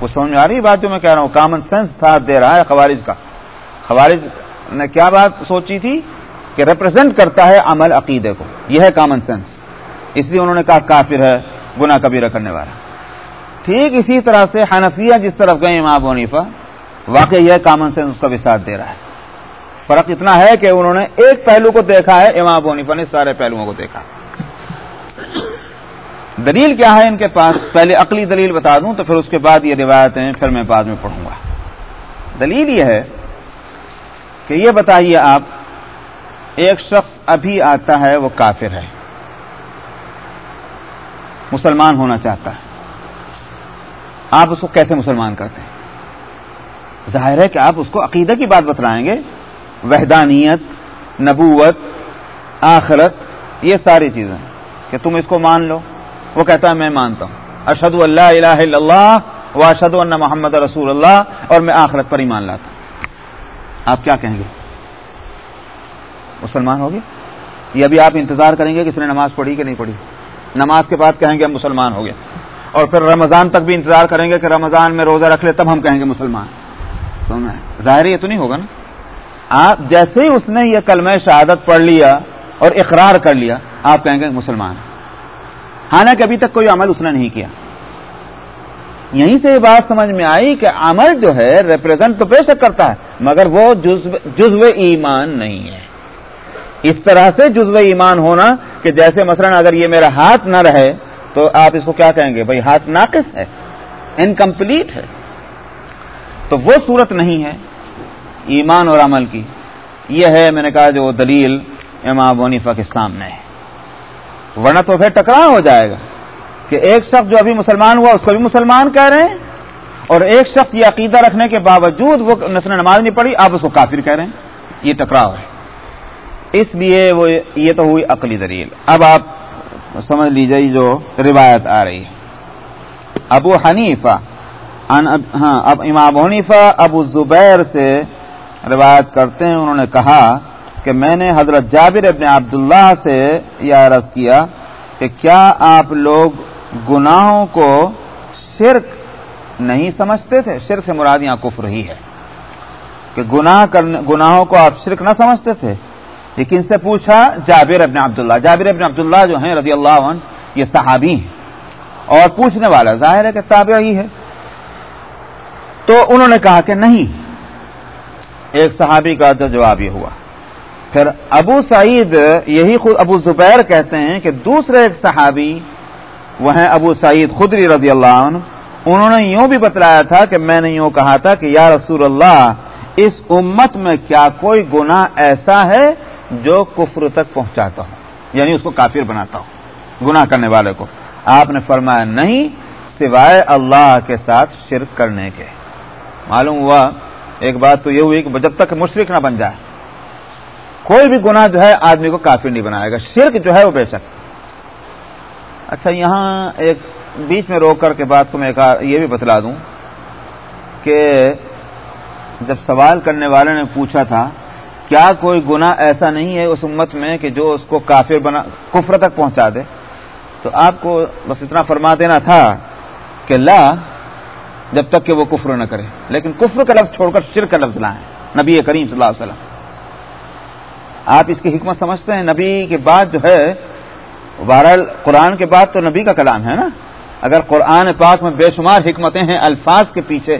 وہ سمجھ آ رہی بات جو میں کہہ رہا ہوں کامن سینس ساتھ دے رہا ہے خوارج کا۔ خوارج نے کیا بات سوچی تھی؟ کہ ریپرزینٹ کرتا ہے عمل عقیدے کو۔ یہ ہے کامن سینس اس لیے انہوں نے کہا کافر ہے، گناہ کبیرہ کرنے والا۔ ٹھیک اسی طرح سے حنفیہ جس طرف گئے، امام ونیفا واقعی یہ کامن سینس اس کا بھی ساتھ دے رہا ہے۔ فرق اتنا ہے کہ انہوں نے ایک پہلو کو دیکھا ہے، امام ونیفا نے سارے پہلوؤں کو دیکھا۔ دلیل کیا ہے ان کے پاس؟ پہلے عقلی دلیل بتا دوں، تو پھر اس کے بعد یہ روایتیں پھر میں بعد میں پڑھوں گا۔ دلیل یہ ہے کہ یہ بتائیے آپ، ایک شخص ابھی آتا ہے، وہ کافر ہے۔ مسلمان ہونا چاہتا ہے۔ آپ اس کو کیسے مسلمان کرتے ہیں؟ ظاہر ہے کہ آپ اس کو عقیدہ کی بات بتلائیں گے۔ وحدانیت، نبوت، آخرت، یہ ساری چیزیں کہ تم اس کو مان لو۔ وہ کہتا ہے، میں مانتا ہوں۔ ارشد اللہ الہ الا اللہ و ارشد اللہ محمد رسول اللہ اور میں آخرت پر ایمان لاتا ہوں۔ آپ کیا کہیں گے؟ مسلمان ہوگی یہ ابھی آپ انتظار کریں گے کہ اس نے نماز پڑھی کہ نہیں پڑھی۔ نماز کے بعد کہیں گے، ہم مسلمان ہو گئے اور پھر رمضان تک بھی انتظار کریں گے کہ رمضان میں روزہ رکھ لے، تب ہم کہیں گے مسلمان۔ تو ظاہر یہ تو نہیں ہوگا نا؟ آپ جیسے ہی اس نے یہ کلمہ شہادت پڑھ لیا اور اقرار کر لیا، آپ کہیں گے مسلمان۔ ہاں، حالانکہ ابھی تک کوئی عمل اس نے نہیں کیا۔ یہیں سے یہ بات سمجھ میں آئی کہ عمل جو ہے ریپرزینٹ تو بے شک کرتا ہے، مگر وہ جزو ایمان نہیں ہے۔ اس طرح سے جزو ایمان ہونا کہ جیسے مثلا اگر یہ میرا ہاتھ نہ رہے تو آپ اس کو کیا کہیں گے؟ بھائی، ہاتھ ناقص ہے انکمپلیٹ ہے۔ تو وہ صورت نہیں ہے۔ ایمان اور عمل کی۔ یہ ہے میں نے کہا جو دلیل امام ونیفا کے سامنے ہے۔ ورنہ تو پھر ٹکرا ہو جائے گا کہ ایک شخص جو ابھی مسلمان ہوا، اس کو بھی مسلمان کہہ رہے ہیں اور ایک شخص یہ عقیدہ رکھنے کے باوجود وہ نسل نماز نہیں پڑھی آپ اس کو کافر کہہ رہے ہیں۔ یہ ٹکراؤ ہے۔ اس لیے وہ یہ تو ہوئی عقلی دلیل۔ اب آپ سمجھ لیجیے جو روایت آ رہی ہے۔ ابو حنیفہ ہاں اب امام حنیفہ، ابو زبیر سے روایت کرتے ہیں، انہوں نے کہا کہ میں نے حضرت جابر ابن عبداللہ سے یہ عرض کیا کہ کیا آپ لوگ گناہوں کو شرک نہیں سمجھتے تھے؟ شرک سے مراد یہاں کفر ہی ہے۔ کہ گناہ کرنے، گناہوں کو آپ شرک نہ سمجھتے تھے۔ لیکن سے پوچھا جابر ابن عبداللہ، جابر ابن عبداللہ جو ہیں رضی اللہ عنہ، یہ صحابی ہیں۔ اور پوچھنے والا ظاہر ہے کہ تابع ہی ہے۔ تو انہوں نے کہا کہ نہیں ایک صحابی کا جو جواب یہ ہوا۔ پھر ابو سعید یہی خود ابو زبیر کہتے ہیں کہ دوسرے ایک صحابی، وہ ہیں ابو سعید خدری رضی اللہ عنہ، انہوں نے یوں بھی بتلایا تھا کہ میں نے یوں کہا تھا کہ یا رسول اللہ، اس امت میں کیا کوئی گناہ ایسا ہے جو کفر تک پہنچاتا ہوں یعنی اس کو کافر بناتا ہوں گناہ کرنے والے کو۔ آپ نے فرمایا نہیں، سوائے اللہ کے ساتھ شرک کرنے کے۔ معلوم ہوا ایک بات تو یہ ہوئی کہ جب تک مشرق نہ بن جائے، کوئی بھی گناہ جو ہے آدمی کو کافر نہیں بنائے گا، شرک جو ہے وہ بے شک۔ اچھا یہاں ایک بیچ میں روک کر کے بات کو میں یہ بھی بتلا دوں کہ جب سوال کرنے والے نے پوچھا تھا، کیا کوئی گناہ ایسا نہیں ہے اس امت میں کہ جو اس کو کافر بنا کفر تک پہنچا دے؟ تو آپ کو بس اتنا فرما دینا تھا کہ لا جب تک کہ وہ کفر نہ کرے۔ لیکن کفر کا لفظ چھوڑ کر شر کا لفظ لائیں نبی کریم صلی اللہ علیہ وسلم۔ آپ اس کی حکمت سمجھتے ہیں، نبی کے بعد جو ہے بہرحال قرآن کے بعد تو نبی کا کلام ہے نا۔ اگر قرآن پاک میں بے شمار حکمتیں ہیں الفاظ کے پیچھے،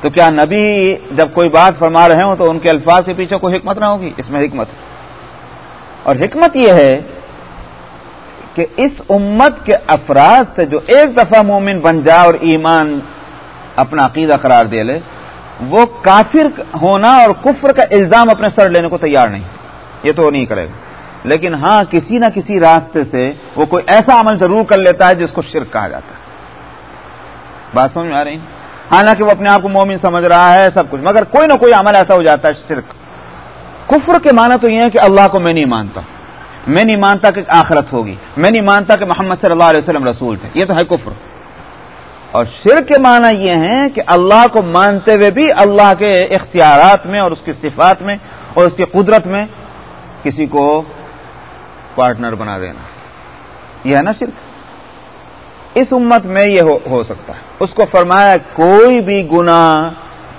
تو کیا نبی جب کوئی بات فرما رہے ہوں تو ان کے الفاظ کے پیچھے کوئی حکمت نہ ہوگی؟ اس میں حکمت۔ اور حکمت یہ ہے کہ اس امت کے افراد سے جو ایک دفعہ مومن بن جائے اور ایمان اپنا عقیدہ قرار دے لے، وہ کافر ہونا اور کفر کا الزام اپنے سر لینے کو تیار نہیں، یہ تو نہیں کرے گا۔ لیکن ہاں کسی نہ کسی راستے سے وہ کوئی ایسا عمل ضرور کر لیتا ہے جس کو شرک کہا جاتا ہے۔ بات سمجھ میں آ رہی؟ حالانکہ وہ اپنے آپ کو مومن سمجھ رہا ہے، سب کچھ۔ مگر کوئی نہ کوئی عمل ایسا ہو جاتا ہے شرک۔ کفر کے معنی تو یہ ہے کہ اللہ کو میں نہیں مانتا۔ میں نہیں مانتا کہ آخرت ہوگی۔ میں نہیں مانتا کہ محمد صلی اللہ علیہ وسلم رسول تھے۔ یہ تو ہے کفر۔ اور شر کے معنی یہ ہے کہ اللہ کو مانتے ہوئے بھی اللہ کے اختیارات میں اور اس کی صفات میں اور اس کی قدرت میں کسی کو پارٹنر بنا دینا۔ یہ ہے نا شرک۔ اس امت میں یہ ہو سکتا ہے۔ اس کو فرمایا کوئی بھی گنا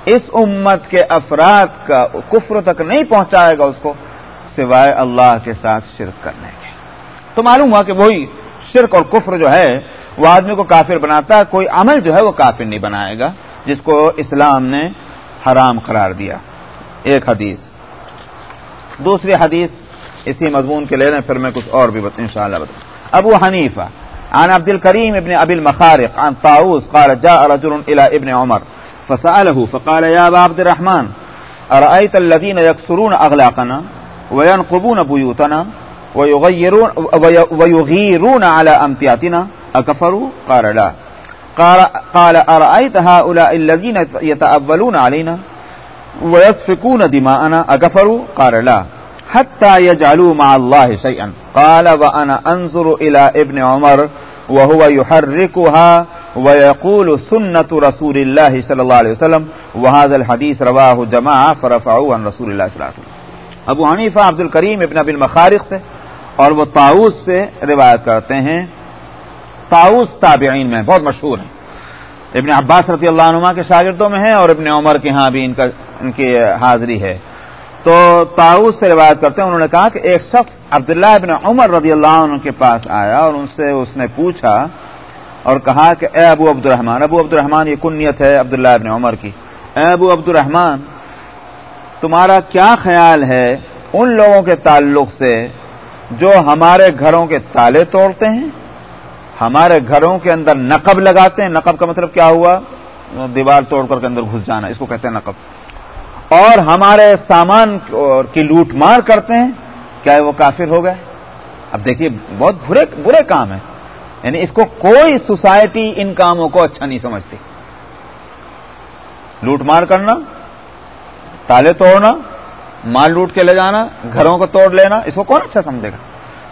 اس امت کے افراد کا کفر تک نہیں پہنچائے گا اس کو سوائے اللہ کے ساتھ شرک کرنے کے۔ تو معلوم ہوا کہ وہی شرک اور کفر جو ہے وہ آدمی کو کافر بناتا ہے، کوئی عمل جو ہے وہ کافر نہیں بنائے گا، جس کو اسلام نے حرام قرار دیا۔ ایک حدیث۔ دوسری حدیث، اسی مضمون کے لے رہے ہیں پھر میں کچھ اور بھی ان شاء اللہ بتاؤں۔ ابو حنیفہ، عن عبد الكريم ابن ابي المخارق، عن طاووس، قال جاء رجل الى ابن عمر فساله فقال يا ابا عبد الرحمن ارايت الذين يكسرون اغلاقنا وينقبون بيوتنا ويغيرون ويغيرون على امتياتنا اكفروا قال لا. قال قال هؤلاء الذين يتاولون علينا ويسفكون دماءنا؟ اكفروا قال لا. حتى يجعلوا مع الله شيئا. قال، وأنا أنظر إلى ابن عمر وهو يحركها ويقول سنة رسول الله صلى الله عليه وسلم، وهذا الحديث رواه جماعة فرفعوه عن رسول الله صلى الله عليه وسلم. ابو حنیفہ عبد الکریم ابن ابن المخارق سے اور وہ تاؤس سے روایت کرتے ہیں تاؤس تابعین میں بہت مشہور ہیں۔ ابن عباس رضی اللہ عنہ کے شاگردوں میں ہیں اور ابن عمر کے ہاں بھی ان کا، ان کی حاضری ہے۔ تو تاؤس سے روایت کرتے ہیں، انہوں نے کہا کہ ایک شخص عبداللہ ابن عمر رضی اللہ عنہ کے پاس آیا اور ان سے اس نے پوچھا اور کہا کہ اے ابو عبد الرحمان ابو عبد الرحمان یہ کنیت ہے عبداللہ ابن عمر کی۔ اے ابو عبد الرحمان تمہارا کیا خیال ہے ان لوگوں کے تعلق سے جو ہمارے گھروں کے تالے توڑتے ہیں؟ ہمارے گھروں کے اندر نقب لگاتے ہیں. نقب کا مطلب کیا ہوا؟ دیوار توڑ کر کے اندر گھس جانا، اس کو کہتے ہیں نقب. اور ہمارے سامان کی لوٹ مار کرتے ہیں، کیا وہ کافر ہو گئے؟ اب دیکھیے، بہت برے برے کام ہے یعنی اس کو کوئی سوسائٹی ان کاموں کو اچھا نہیں سمجھتی. لوٹ مار کرنا، تالے توڑنا، مال لوٹ کے لے جانا، گھروں کو توڑ لینا، اس کو کون اچھا سمجھے گا؟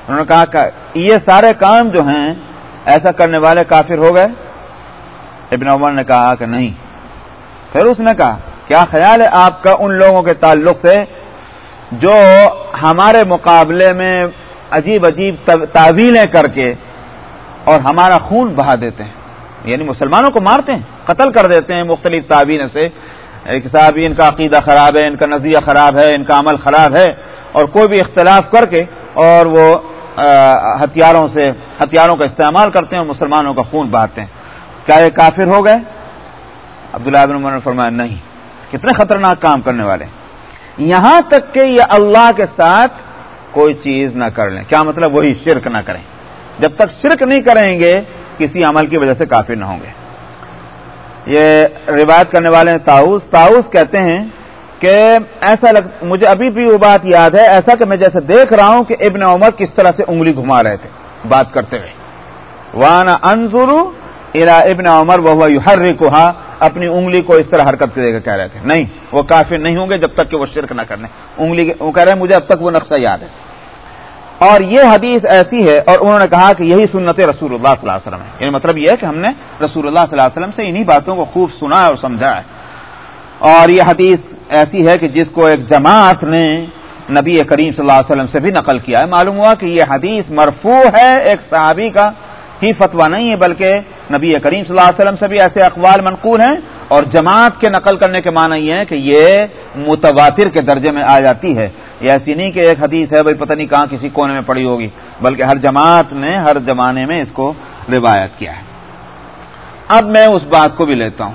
انہوں نے کہا کہ یہ سارے کام جو ہیں ایسا کرنے والے کافر ہو گئے؟ ابن عمر نے کہا کہ نہیں۔ پھر اس نے کہا، کیا خیال ہے آپ کا ان لوگوں کے تعلق سے جو ہمارے مقابلے میں عجیب عجیب تعویلیں کر کے اور ہمارا خون بہا دیتے ہیں؟ یعنی مسلمانوں کو مارتے ہیں، قتل کر دیتے ہیں مختلف تعبین سے۔ ایک صاحب ان کا عقیدہ خراب ہے، ان کا نظریہ خراب ہے، ان کا عمل خراب ہے اور کوئی بھی اختلاف کر کے اور وہ ہتھیاروں سے ہتھیاروں کا استعمال کرتے ہیں اور مسلمانوں کا خون بہاتے ہیں۔ کیا یہ کافر ہو گئے؟ عبداللہ بن عمر نے فرمایا، نہیں۔ کتنے خطرناک کام کرنے والے یہاں تک کہ یہ اللہ کے ساتھ کوئی چیز نہ کر لیں۔ کیا مطلب؟ وہی شرک نہ کریں۔ جب تک شرک نہیں کریں گے، کسی عمل کی وجہ سے کافر نہ ہوں گے۔ یہ روایت کرنے والے ہیں تاؤس۔ تاؤس کہتے ہیں کہ ایسا لگ مجھے ابھی بھی وہ بات یاد ہے، ایسا کہ میں جیسے دیکھ رہا ہوں کہ ابن عمر کس طرح سے انگلی گھما رہے تھے، بات کرتے ہوئے۔ وانا انضرو الا ابن عمر وہ ہر اپنی انگلی کو اس طرح حرکت دے کر کہہ رہے تھے۔ نہیں، وہ کافی نہیں ہوں گے جب تک کہ وہ شرک نہ کرنے۔ انگلی وہ کہہ رہے ہیں، مجھے اب تک وہ نقشہ یاد ہے۔ اور یہ حدیث ایسی ہے، اور انہوں نے کہا کہ یہی سنت رسول اللہ صلی اللہ علیہ وسلم ہے۔ یعنی مطلب یہ ہے کہ ہم نے رسول اللہ صلی اللہ علیہ وسلم سے انہی باتوں کو خوب سنا اور سمجھا ہے۔ اور یہ حدیث ایسی ہے کہ جس کو ایک جماعت نے نبی کریم صلی اللہ علیہ وسلم سے بھی نقل کیا ہے۔ معلوم ہوا کہ یہ حدیث مرفوع ہے، ایک صحابی کا ہی فتویٰ نہیں ہے، بلکہ نبی کریم صلی اللہ علیہ وسلم سے بھی ایسے اقوال منقول ہیں۔ اور جماعت کے نقل کرنے کے معنی یہ ہے کہ یہ متواتر کے درجے میں آ جاتی ہے۔ یہ ایسی نہیں کہ ایک حدیث ہے، بھائی پتہ نہیں کہاں کسی کونے میں پڑی ہوگی، بلکہ ہر جماعت نے ہر زمانے میں اس کو روایت کیا ہے۔ اب میں اس بات کو بھی لیتا ہوں۔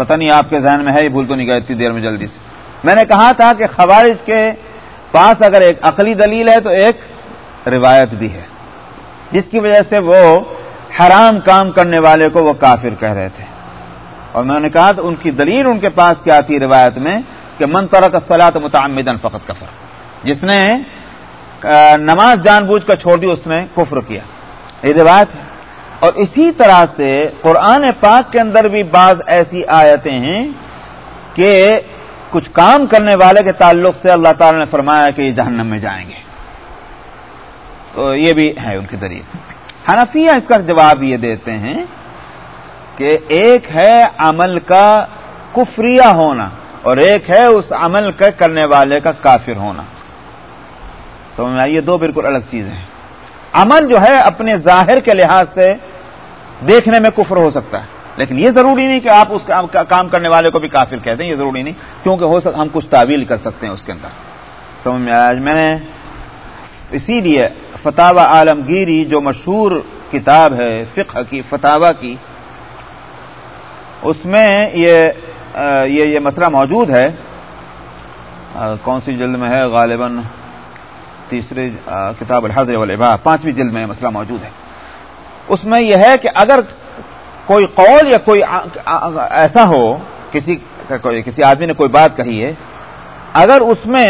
پتہ نہیں آپ کے ذہن میں ہے، یہ بھول تو نہیں گیا اتنی دیر میں جلدی سے۔ میں نے کہا تھا کہ خوارج کے پاس اگر ایک عقلی دلیل ہے تو ایک روایت بھی ہے، جس کی وجہ سے وہ حرام کام کرنے والے کو وہ کافر کہہ رہے تھے۔ اور میں نے کہا تو ان کی دلیل ان کے پاس کیا تھی روایت میں کہ من ترک الصلاۃ متعمدا فقط کفر۔ جس نے نماز جان بوجھ کر چھوڑ دی، اس نے کفر کیا۔ یہ روایت ہے۔ اور اسی طرح سے قرآن پاک کے اندر بھی بعض ایسی آیتیں ہیں کہ کچھ کام کرنے والے کے تعلق سے اللہ تعالی نے فرمایا کہ یہ جہنم میں جائیں گے۔ تو یہ بھی ہے ان کی دلیل۔ حنفیہ اس کا جواب یہ دیتے ہیں کہ ایک ہے عمل کا کفریہ ہونا اور ایک ہے اس عمل کے کرنے والے کا کافر ہونا۔ تو یہ دو بالکل الگ چیزیں ہیں۔ عمل جو ہے اپنے ظاہر کے لحاظ سے دیکھنے میں کفر ہو سکتا ہے۔ لیکن یہ ضروری نہیں کہ آپ اس کام کرنے والے کو بھی کافر کہتے ہیں یہ ضروری نہیں۔ کیونکہ ہو سکتا ہم کچھ تعویل کر سکتے ہیں اس کے اندر۔ سمجھ میں آج میں نے اسی لیے فتح عالمگیری جو مشہور کتاب ہے، فقہ کی فتح کی، اس میں یہ یہ مسئلہ موجود ہے۔ کون سی جلد میں ہے؟ غالباً تیسری کتاب الحضر والبا پانچویں جلد میں مسئلہ موجود ہے۔ اس میں یہ ہے کہ اگر کوئی قول یا کوئی ایسا ہو، کسی کسی آدمی نے کوئی بات کہی ہے، اگر اس میں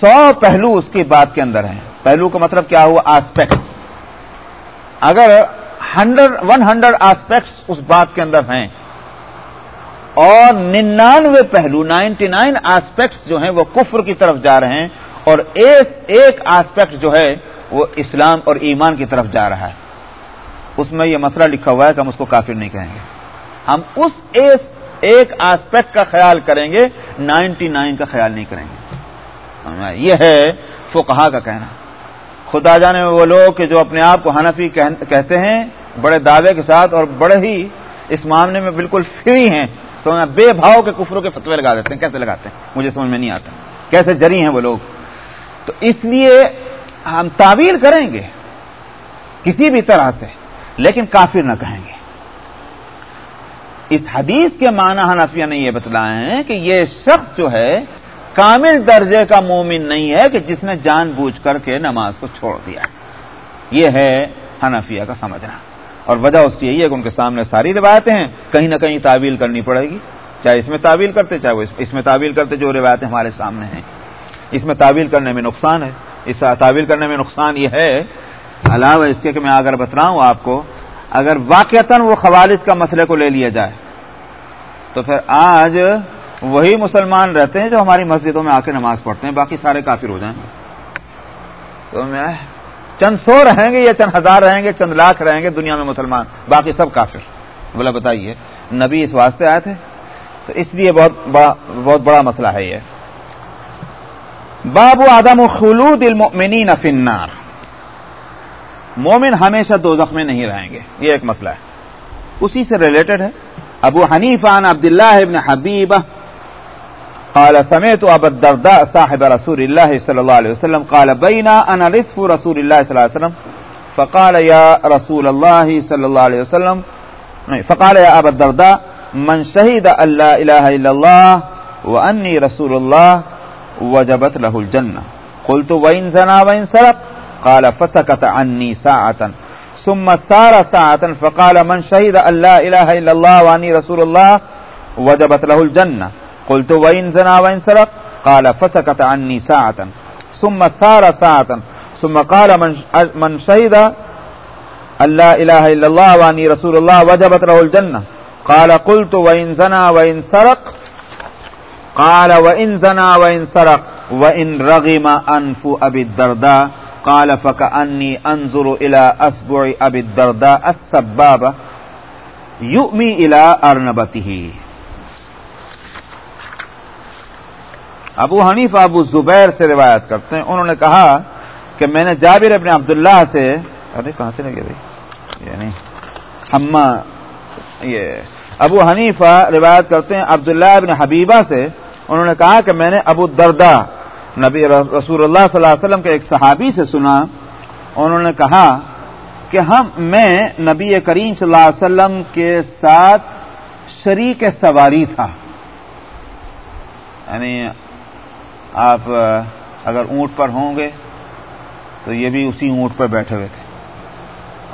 سو پہلو اس کی بات کے اندر ہیں، پہلو کا مطلب کیا ہوا؟ آسپیکٹس اگر ہنڈریڈ ون ہنڈریڈ آسپیکٹس اس بات کے اندر ہیں، اور ننانوے پہلو، نائنٹی نائن آسپیکٹس جو ہیں، وہ کفر کی طرف جا رہے ہیں اور ایک ایک آسپیکٹ جو ہے وہ اسلام اور ایمان کی طرف جا رہا ہے۔ اس میں یہ مسئلہ لکھا ہوا ہے کہ ہم اس کو کافر نہیں کہیں گے۔ ہم اس ایک آسپیکٹ کا خیال کریں گے، نائنٹی نائن کا خیال نہیں کریں گے۔ یہ ہے فقہا کا کہنا۔ خدا جانے میں وہ لوگ کہ جو اپنے آپ کو حنفی کہتے ہیں، بڑے دعوے کے ساتھ اور بڑے ہی اس معاملے میں بالکل فری ہیں۔ سمجھنا بے بھاؤ کے کفروں کے فتوے لگا دیتے ہیں۔ کیسے لگاتے ہیں؟ مجھے سمجھ میں نہیں آتا۔ کیسے جری ہیں وہ لوگ؟ تو اس لیے ہم تعویل کریں گے کسی بھی طرح سے، لیکن کافر نہ کہیں گے۔ اس حدیث کے معنی حنفیہ نے یہ بتلائے ہیں کہ یہ شخص جو ہے، کامل درجے کا مومن نہیں ہے کہ جس نے جان بوجھ کر کے نماز کو چھوڑ دیا۔ یہ ہے حنفیہ کا سمجھنا۔ اور وجہ اس کی یہی ہے کہ ان کے سامنے ساری روایتیں ہیں۔ کہیں نہ کہیں تعویل کرنی پڑے گی۔ چاہے اس میں تعویل کرتے، چاہے وہ اس میں تعویل کرتے، جو روایتیں ہمارے سامنے ہیں۔ اس میں تعویل کرنے میں نقصان ہے۔ اس تعویل کرنے میں نقصان یہ ہے۔ علاوہ اس کے کہ میں اگر بتلاؤں آپ کو، اگر واقعتاً وہ خوالص کا مسئلے کو لے لیا جائے، تو پھر آج وہی مسلمان رہتے ہیں جو ہماری مسجدوں میں آ کے نماز پڑھتے ہیں، باقی سارے کافر ہو جائیں گے۔ تو میں چند سو رہیں گے یا چند ہزار رہیں گے، چند لاکھ رہیں گے دنیا میں مسلمان، باقی سب کافر۔ بولا بتائیے، نبی اس واسطے آئے تھے؟ تو اس لیے بہت بڑا بہت بڑا مسئلہ ہے یہ۔ باب آدم خلود المؤمنین فی النار۔ مومن ہمیشہ دو میں نہیں رہیں گے۔ یہ ایک مسئلہ ہے۔ اسی سے ریلیٹڈ ہے۔ ابو حنیف عن عبد ابن حبیبہ قال، سمعت ابا الدرداء صاحب رسول الله صلى الله عليه وسلم قال بين انا رزق رسول الله صلى الله عليه وسلم۔ فقال يا رسول الله صلى الله عليه وسلم۔ فقال يا ابا الدرداء، من شهد ان لا اله الا الله واني رسول الله وجبت له الجنه قلت وان زنا وان سرق. قال فسكت عني ساعه ثم سار ساعه فقال من شهد ان لا اله الا الله واني رسول الله وجبت له الجنه قلت وإن زنا وإن سرق. قال فسكت عني ساعة. ثم سار ساعة. ثم قال من, من شهد أن لا إله إلا الله وأني رسول الله وجبت له الجنة. قال قلت وإن زنا وإن سرق. قال وإن زنا وإن سرق وإن رغم أنف أبي الدرداء قال فكأني أنظر إلى أسبوع أبي الدرداء السبابة يؤمي إلى أرنبته. ابو حنیف ابو زبیر سے روایت کرتے ہیں۔ انہوں نے کہا کہ میں نے جابر ابن عبداللہ سے ارے کہاں چلے گئے بھائی یعنی ہما یہ ابو حنیفہ روایت کرتے ہیں۔ عبداللہ ابن حبیبہ سے انہوں نے کہا کہ میں نے ابو دردا نبی رسول اللہ صلی اللہ علیہ وسلم کے ایک صحابی سے سنا۔ انہوں نے کہا کہ ہم، میں نبی کریم صلی اللہ علیہ وسلم کے ساتھ شریک سواری تھا۔ یعنی آپ، اگر اونٹ پر ہوں گے تو یہ بھی اسی اونٹ پر بیٹھے ہوئے تھے۔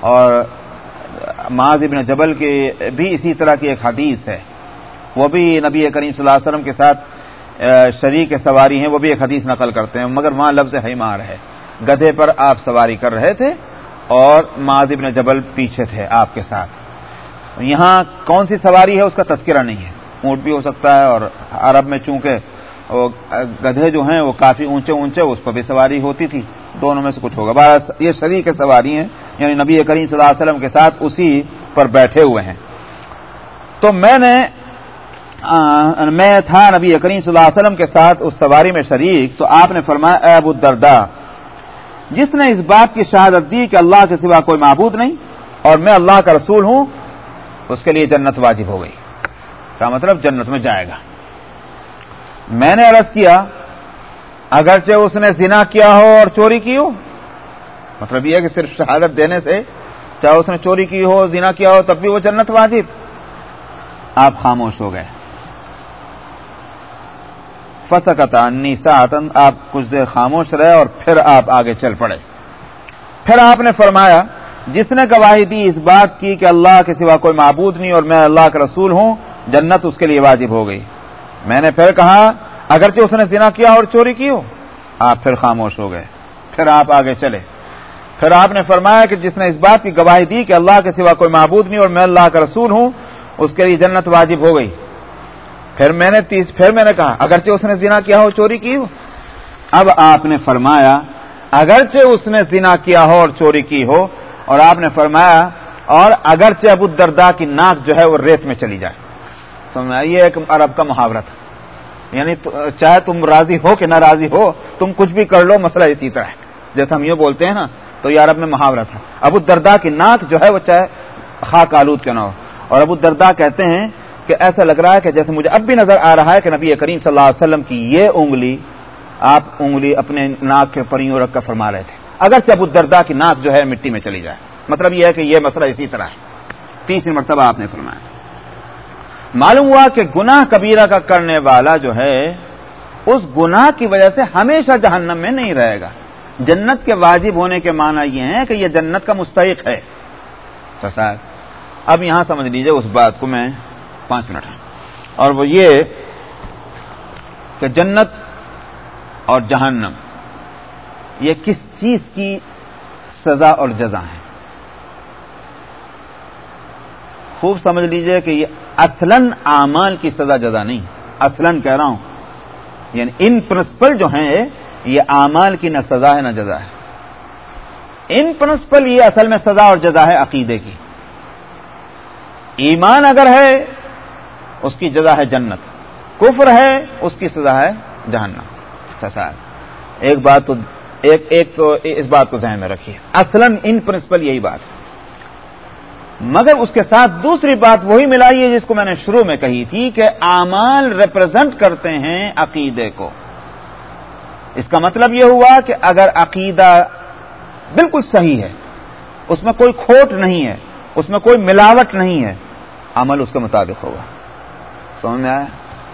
اور معاذ ابن جبل کے بھی اسی طرح کی ایک حدیث ہے۔ وہ بھی نبی کریم صلی اللہ علیہ وسلم کے ساتھ شریک سواری ہیں، وہ بھی ایک حدیث نقل کرتے ہیں، مگر وہاں لفظ حیمار ہے۔ گدھے پر آپ سواری کر رہے تھے اور معاذ ابن جبل پیچھے تھے آپ کے ساتھ۔ یہاں کون سی سواری ہے؟ اس کا تذکرہ نہیں ہے۔ اونٹ بھی ہو سکتا ہے اور عرب میں چونکہ گدھے جو ہیں، وہ کافی اونچے اونچے، اس پر بھی سواری ہوتی تھی۔ دونوں میں سے کچھ ہوگا۔ بارہ یہ شریک سواری ہیں یعنی نبی کریم صلی اللہ علیہ وسلم کے ساتھ اسی پر بیٹھے ہوئے ہیں۔ تو میں نے میں تھا نبی کریم صلی اللہ علیہ وسلم کے ساتھ اس سواری میں شریک، تو آپ نے فرمایا، اے ابو الدردہ جس نے اس بات کی شہادت دی کہ اللہ کے سوا کوئی معبود نہیں اور میں اللہ کا رسول ہوں، اس کے لیے جنت واجب ہو گئی۔ کا مطلب جنت میں جائے گا۔ میں نے عرض کیا، اگرچہ اس نے زنا کیا ہو اور چوری کی ہو مطلب یہ کہ صرف شہادت دینے سے چاہے اس نے چوری کی ہو، زنا کیا ہو، تب بھی وہ جنت واجب۔ آپ خاموش ہو گئے۔ فسکتا انی ساتن آپ کچھ دیر خاموش رہے اور پھر آپ آگے چل پڑے۔ پھر آپ نے فرمایا، جس نے گواہی دی اس بات کی کہ اللہ کے سوا کوئی معبود نہیں اور میں اللہ کا رسول ہوں، جنت اس کے لیے واجب ہو گئی۔ میں نے پھر کہا، اگرچہ اس نے زنا کیا اور چوری کی ہو، آپ پھر خاموش ہو گئے۔ پھر آپ آگے چلے۔ پھر آپ نے فرمایا کہ جس نے اس بات کی گواہی دی کہ اللہ کے سوا کوئی معبود نہیں اور میں اللہ کا رسول ہوں، اس کے لیے جنت واجب ہو گئی۔ پھر میں نے تیس پھر میں نے کہا، اگرچہ اس نے زنا کیا ہو، چوری کی ہو۔ اب آپ نے فرمایا، اگرچہ اس نے زنا کیا ہو اور چوری کی ہو، اور آپ نے فرمایا، اور اگرچہ ابو دردا کی ناک جو ہے وہ ریت میں چلی جائے۔ یہ ایک عرب کا محاورت یعنی چاہے تم راضی ہو کہ نہ راضی ہو، تم کچھ بھی کر لو، مسئلہ اسی طرح ہے۔ جیسے ہم یہ بولتے ہیں نا، تو یہ عرب میں محاورت ہے ابو دردا کی ناک جو ہے وہ چاہے خاک آلود کے نہ ہو۔ اور ابو دردا کہتے ہیں کہ ایسا لگ رہا ہے کہ جیسے مجھے اب بھی نظر آ رہا ہے کہ نبی کریم صلی اللہ علیہ وسلم کی یہ انگلی، آپ انگلی اپنے ناک کے پریوں رکھ کر فرما رہے تھے۔ اگرچہ ابو دردا کی ناک جو ہے مٹی میں چلی جائے۔ مطلب یہ ہے کہ یہ مسئلہ اسی طرح ہے۔ تیسری مرتبہ آپ نے فرمایا۔ معلوم ہوا کہ گناہ کبیرہ کا کرنے والا جو ہے، اس گناہ کی وجہ سے ہمیشہ جہنم میں نہیں رہے گا۔ جنت کے واجب ہونے کے معنی یہ ہے کہ یہ جنت کا مستحق ہے۔ تو اب یہاں سمجھ لیجیے اس بات کو میں پانچ منٹ اور وہ یہ کہ جنت اور جہنم، یہ کس چیز کی سزا اور جزا ہے خوب سمجھ لیجیے کہ یہ اصلاً اعمال کی سزا جزا نہیں، اصلاً کہہ رہا ہوں۔ یعنی ان پرنسپل جو ہیں، یہ اعمال کی نہ سزا ہے نہ جزا ہے۔ ان پرنسپل یہ اصل میں سزا اور جزا ہے عقیدے کی۔ ایمان اگر ہے اس کی جزا ہے جنت۔ کفر ہے، اس کی سزا ہے جہنم۔ ایک بات تو ایک ایک تو اس بات کو ذہن میں رکھیے۔ اصلاً ان پرنسپل یہی بات ہے۔ مگر اس کے ساتھ دوسری بات وہی ملائی ہے جس کو میں نے شروع میں کہی تھی کہ اعمال ریپرزینٹ کرتے ہیں عقیدے کو۔ اس کا مطلب یہ ہوا کہ اگر عقیدہ بالکل صحیح ہے، اس میں کوئی کھوٹ نہیں ہے، اس میں کوئی ملاوٹ نہیں ہے، عمل اس کے مطابق ہوگا۔ سمجھ میں آیا؟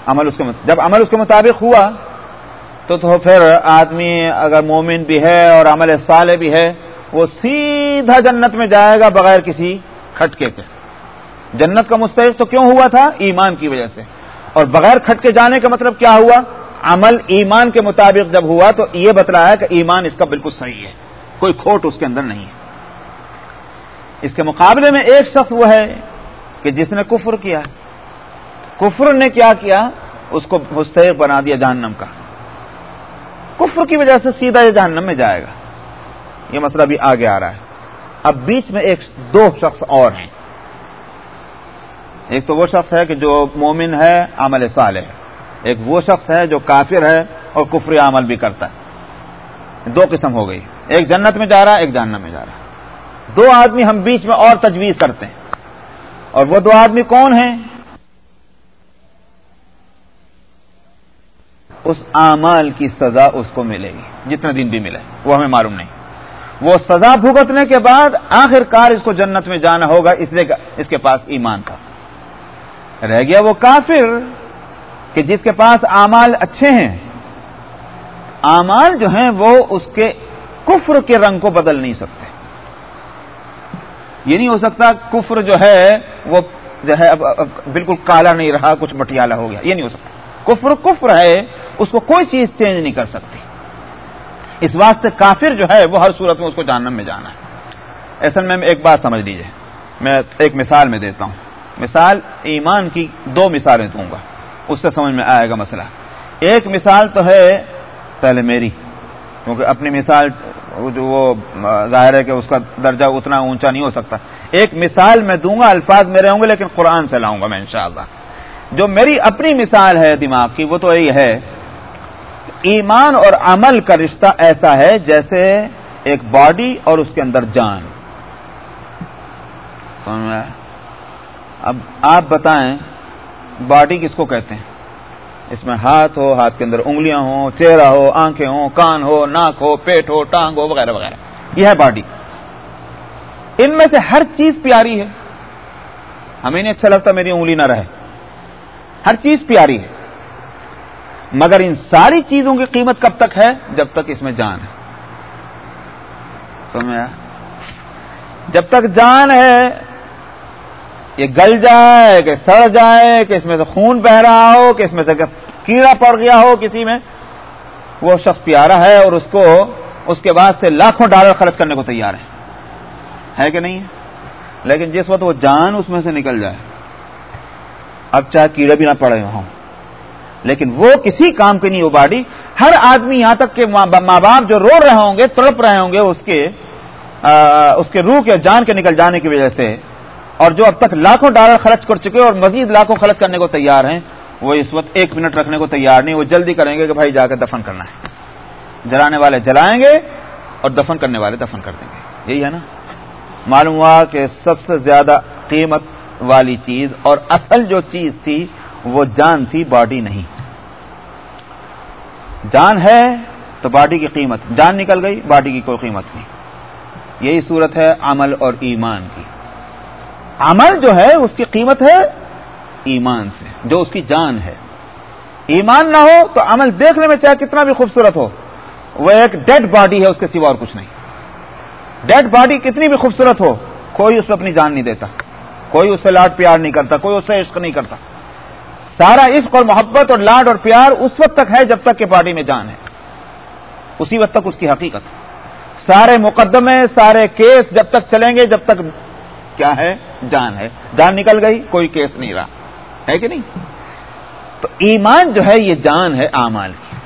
عمل اس کے جب عمل اس کے مطابق ہوا، تو تو پھر آدمی اگر مومن بھی ہے اور عمل صالح بھی ہے، وہ سیدھا جنت میں جائے گا بغیر کسی کھٹکے کے۔ جنت کا مستحق تو کیوں ہوا تھا؟ ایمان کی وجہ سے۔ اور بغیر کھٹکے جانے کا مطلب کیا ہوا؟ عمل ایمان کے مطابق جب ہوا، تو یہ بتلایا کہ ایمان اس کا بالکل صحیح ہے۔ کوئی کھوٹ اس کے اندر نہیں ہے۔ اس کے مقابلے میں ایک شخص وہ ہے کہ جس نے کفر کیا۔ کفر نے کیا کیا؟ اس کو مستحق بنا دیا جہنم کا۔ کفر کی وجہ سے سیدھا یہ جہنم میں جائے گا۔ یہ مسئلہ بھی آگے آ رہا ہے۔ اب بیچ میں ایک دو شخص اور ہیں۔ ایک تو وہ شخص ہے کہ جو مومن ہے، عمل صالح ہے۔ ایک وہ شخص ہے جو کافر ہے اور کفری عمل بھی کرتا ہے۔ دو قسم ہو گئی۔ ایک جنت میں جا رہا ہے ایک جہنم میں جا رہا۔ ہے دو آدمی ہم بیچ میں اور تجویز کرتے ہیں۔ اور وہ دو آدمی کون ہیں؟ اس اعمال کی سزا اس کو ملے گی جتنے دن بھی ملے، وہ ہمیں معلوم نہیں۔ وہ سزا بھگتنے کے بعد آخر کار اس کو جنت میں جانا ہوگا، اس لیے اس کے پاس ایمان تھا۔ رہ گیا وہ کافر کہ جس کے پاس اعمال اچھے ہیں۔ اعمال جو ہیں وہ اس کے کفر کے رنگ کو بدل نہیں سکتے۔ یہ نہیں ہو سکتا کفر جو ہے، وہ جو ہے بالکل کالا نہیں رہا، کچھ مٹیالہ ہو گیا۔ یہ نہیں ہو سکتا۔ کفر کفر ہے، اس کو کوئی چیز چینج نہیں کر سکتی۔ اس واسطے کافر جو ہے، وہ ہر صورت میں اس کو جانم میں جانا ہے۔ ایسا میں ایک بات سمجھ لیجیے میں ایک مثال میں دیتا ہوں۔ مثال، ایمان کی دو مثالیں دوں گا۔ اس سے سمجھ میں آئے گا مسئلہ۔ ایک مثال تو ہے پہلے میری، کیونکہ اپنی مثال جو وہ، ظاہر ہے کہ اس کا درجہ اتنا اونچا نہیں ہو سکتا۔ ایک مثال میں دوں گا، الفاظ میرے ہوں گے، لیکن قرآن سے لاؤں گا میں، انشاءاللہ۔ جو میری اپنی مثال ہے دماغ کی، وہ تو یہی ہے۔ ایمان اور عمل کا رشتہ ایسا ہے جیسے ایک باڈی اور اس کے اندر جان۔ اب آپ بتائیں، باڈی کس کو کہتے ہیں؟ اس میں ہاتھ ہو، ہاتھ کے اندر انگلیاں ہوں، چہرہ ہو، آنکھیں ہوں، کان ہو، ناک ہو، پیٹ ہو، ٹانگ ہو، وغیرہ وغیرہ۔ یہ ہے باڈی۔ ان میں سے ہر چیز پیاری ہے۔ ہمیں نہیں اچھا لگتا میری انگلی نہ رہے۔ ہر چیز پیاری ہے۔ مگر ان ساری چیزوں کی قیمت کب تک ہے؟ جب تک اس میں جان ہے۔ سمجھا؟ جب تک جان ہے، یہ گل جائے کہ سڑ جائے، کہ اس میں سے خون بہ رہا ہو، کہ اس میں سے کیڑا پڑ گیا ہو کسی میں، وہ شخص پیارا ہے اور اس کو، اس کے بعد سے لاکھوں ڈالر خرچ کرنے کو تیار ہے۔ ہے کہ نہیں ہے؟ لیکن جس وقت وہ جان اس میں سے نکل جائے اب چاہے کیڑے بھی نہ پڑے ہوں۔ لیکن وہ کسی کام کی نہیں، وہ باڈی۔ ہر آدمی یہاں تک کہ ماں باپ جو رو رہے ہوں گے، تڑپ رہے ہوں گے، اس کے اس کے روح کے جان کے نکل جانے کی وجہ سے۔ اور جو اب تک لاکھوں ڈالر خرچ کر چکے اور مزید لاکھوں خرچ کرنے کو تیار ہیں، وہ اس وقت ایک منٹ رکھنے کو تیار نہیں، وہ جلدی کریں گے کہ بھائی جا کے دفن کرنا ہے۔ جلانے والے جلائیں گے اور دفن کرنے والے دفن کر دیں گے۔ یہی ہے نا؟ معلوم ہوا کہ سب سے زیادہ قیمت والی چیز اور اصل جو چیز تھی وہ جان تھی، باڈی نہیں۔ جان ہے تو باڈی کی قیمت، جان نکل گئی، باڈی کی کوئی قیمت نہیں۔ یہی صورت ہے عمل اور ایمان کی۔ عمل جو ہے، اس کی قیمت ہے ایمان سے، جو اس کی جان ہے۔ ایمان نہ ہو تو عمل دیکھنے میں چاہے کتنا بھی خوبصورت ہو، وہ ایک ڈیڈ باڈی ہے، اس کے سوا اور کچھ نہیں۔ ڈیڈ باڈی کتنی بھی خوبصورت ہو، کوئی اس پہ اپنی جان نہیں دیتا۔ کوئی اس سے لاڈ پیار نہیں کرتا، کوئی اس سے عشق نہیں کرتا۔ سارا عشق اور محبت اور لاڈ اور پیار اس وقت تک ہے جب تک کہ باڈی میں جان ہے۔ اسی وقت تک اس کی حقیقت۔ سارے مقدمے، سارے کیس جب تک چلیں گے، جب تک کیا ہے؟ جان ہے۔ جان نکل گئی، کوئی کیس نہیں رہا۔ ہے کہ نہیں؟ تو ایمان جو ہے، یہ جان ہے اعمال کی۔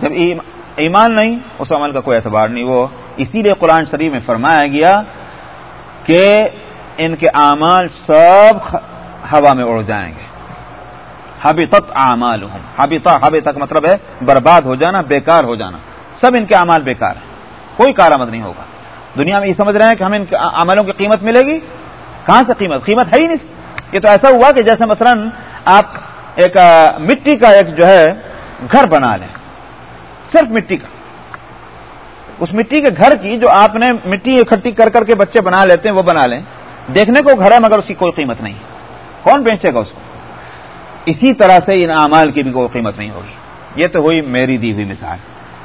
جب ایمان نہیں، اس عمل کا کوئی اعتبار نہیں۔ وہ اسی لیے قرآن شریف میں فرمایا گیا کہ ان کے اعمال سب ہوا میں اڑ جائیں گے۔ حبی تک اعمال ہوں حبی تک مطلب ہے برباد ہو جانا، بیکار ہو جانا۔ سب ان کے اعمال بیکار ہیں۔ کوئی کارآمد نہیں ہوگا۔ دنیا میں یہ سمجھ رہے ہیں کہ ہمیں ان عملوں کی قیمت ملے گی؟ کہاں سے قیمت؟ قیمت ہے ہی نہیں۔ یہ تو ایسا ہوا کہ جیسے مثلا آپ ایک مٹی کا ایک جو ہے گھر بنا لیں۔ صرف مٹی کا۔ اس مٹی کے گھر کی جو آپ نے مٹی اکٹھی کر کر کے بچے بنا لیتے ہیں، وہ بنا لیں۔ دیکھنے کو گھر ہے مگر اس کی کوئی قیمت نہیں۔ کون بیچے گا اس کو؟ اسی طرح سے ان اعمال کی بھی کوئی قیمت نہیں ہوگی۔ یہ تو ہوئی میری دی ہوئی مثال۔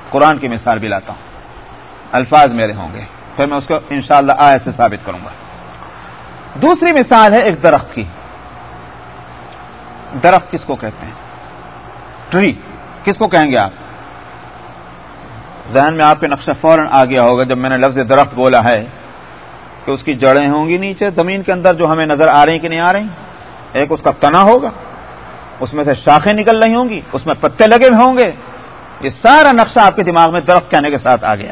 قرآن کی مثال بھی لاتا ہوں۔ الفاظ میرے ہوں گے۔ پھر میں اس کو انشاءاللہ شاء سے ثابت کروں گا۔ دوسری مثال ہے ایک درخت کی۔ درخت کس کو کہتے ہیں؟ ٹری۔ کس کو کہیں گے آپ؟ ذہن میں آپ کے نقشہ فوراً آ گیا ہوگا جب میں نے لفظ درخت بولا ہے۔ کہ اس کی جڑیں ہوں گی نیچے، زمین کے اندر جو ہمیں نظر آ رہی کہ نہیں آ رہی، ایک اس کا تنا ہوگا، اس میں سے شاخیں نکل رہی ہوں گی، اس میں پتے لگے ہوئے ہوں گے۔ یہ سارا نقشہ آپ کے دماغ میں درخت کہنے کے ساتھ آ گیا۔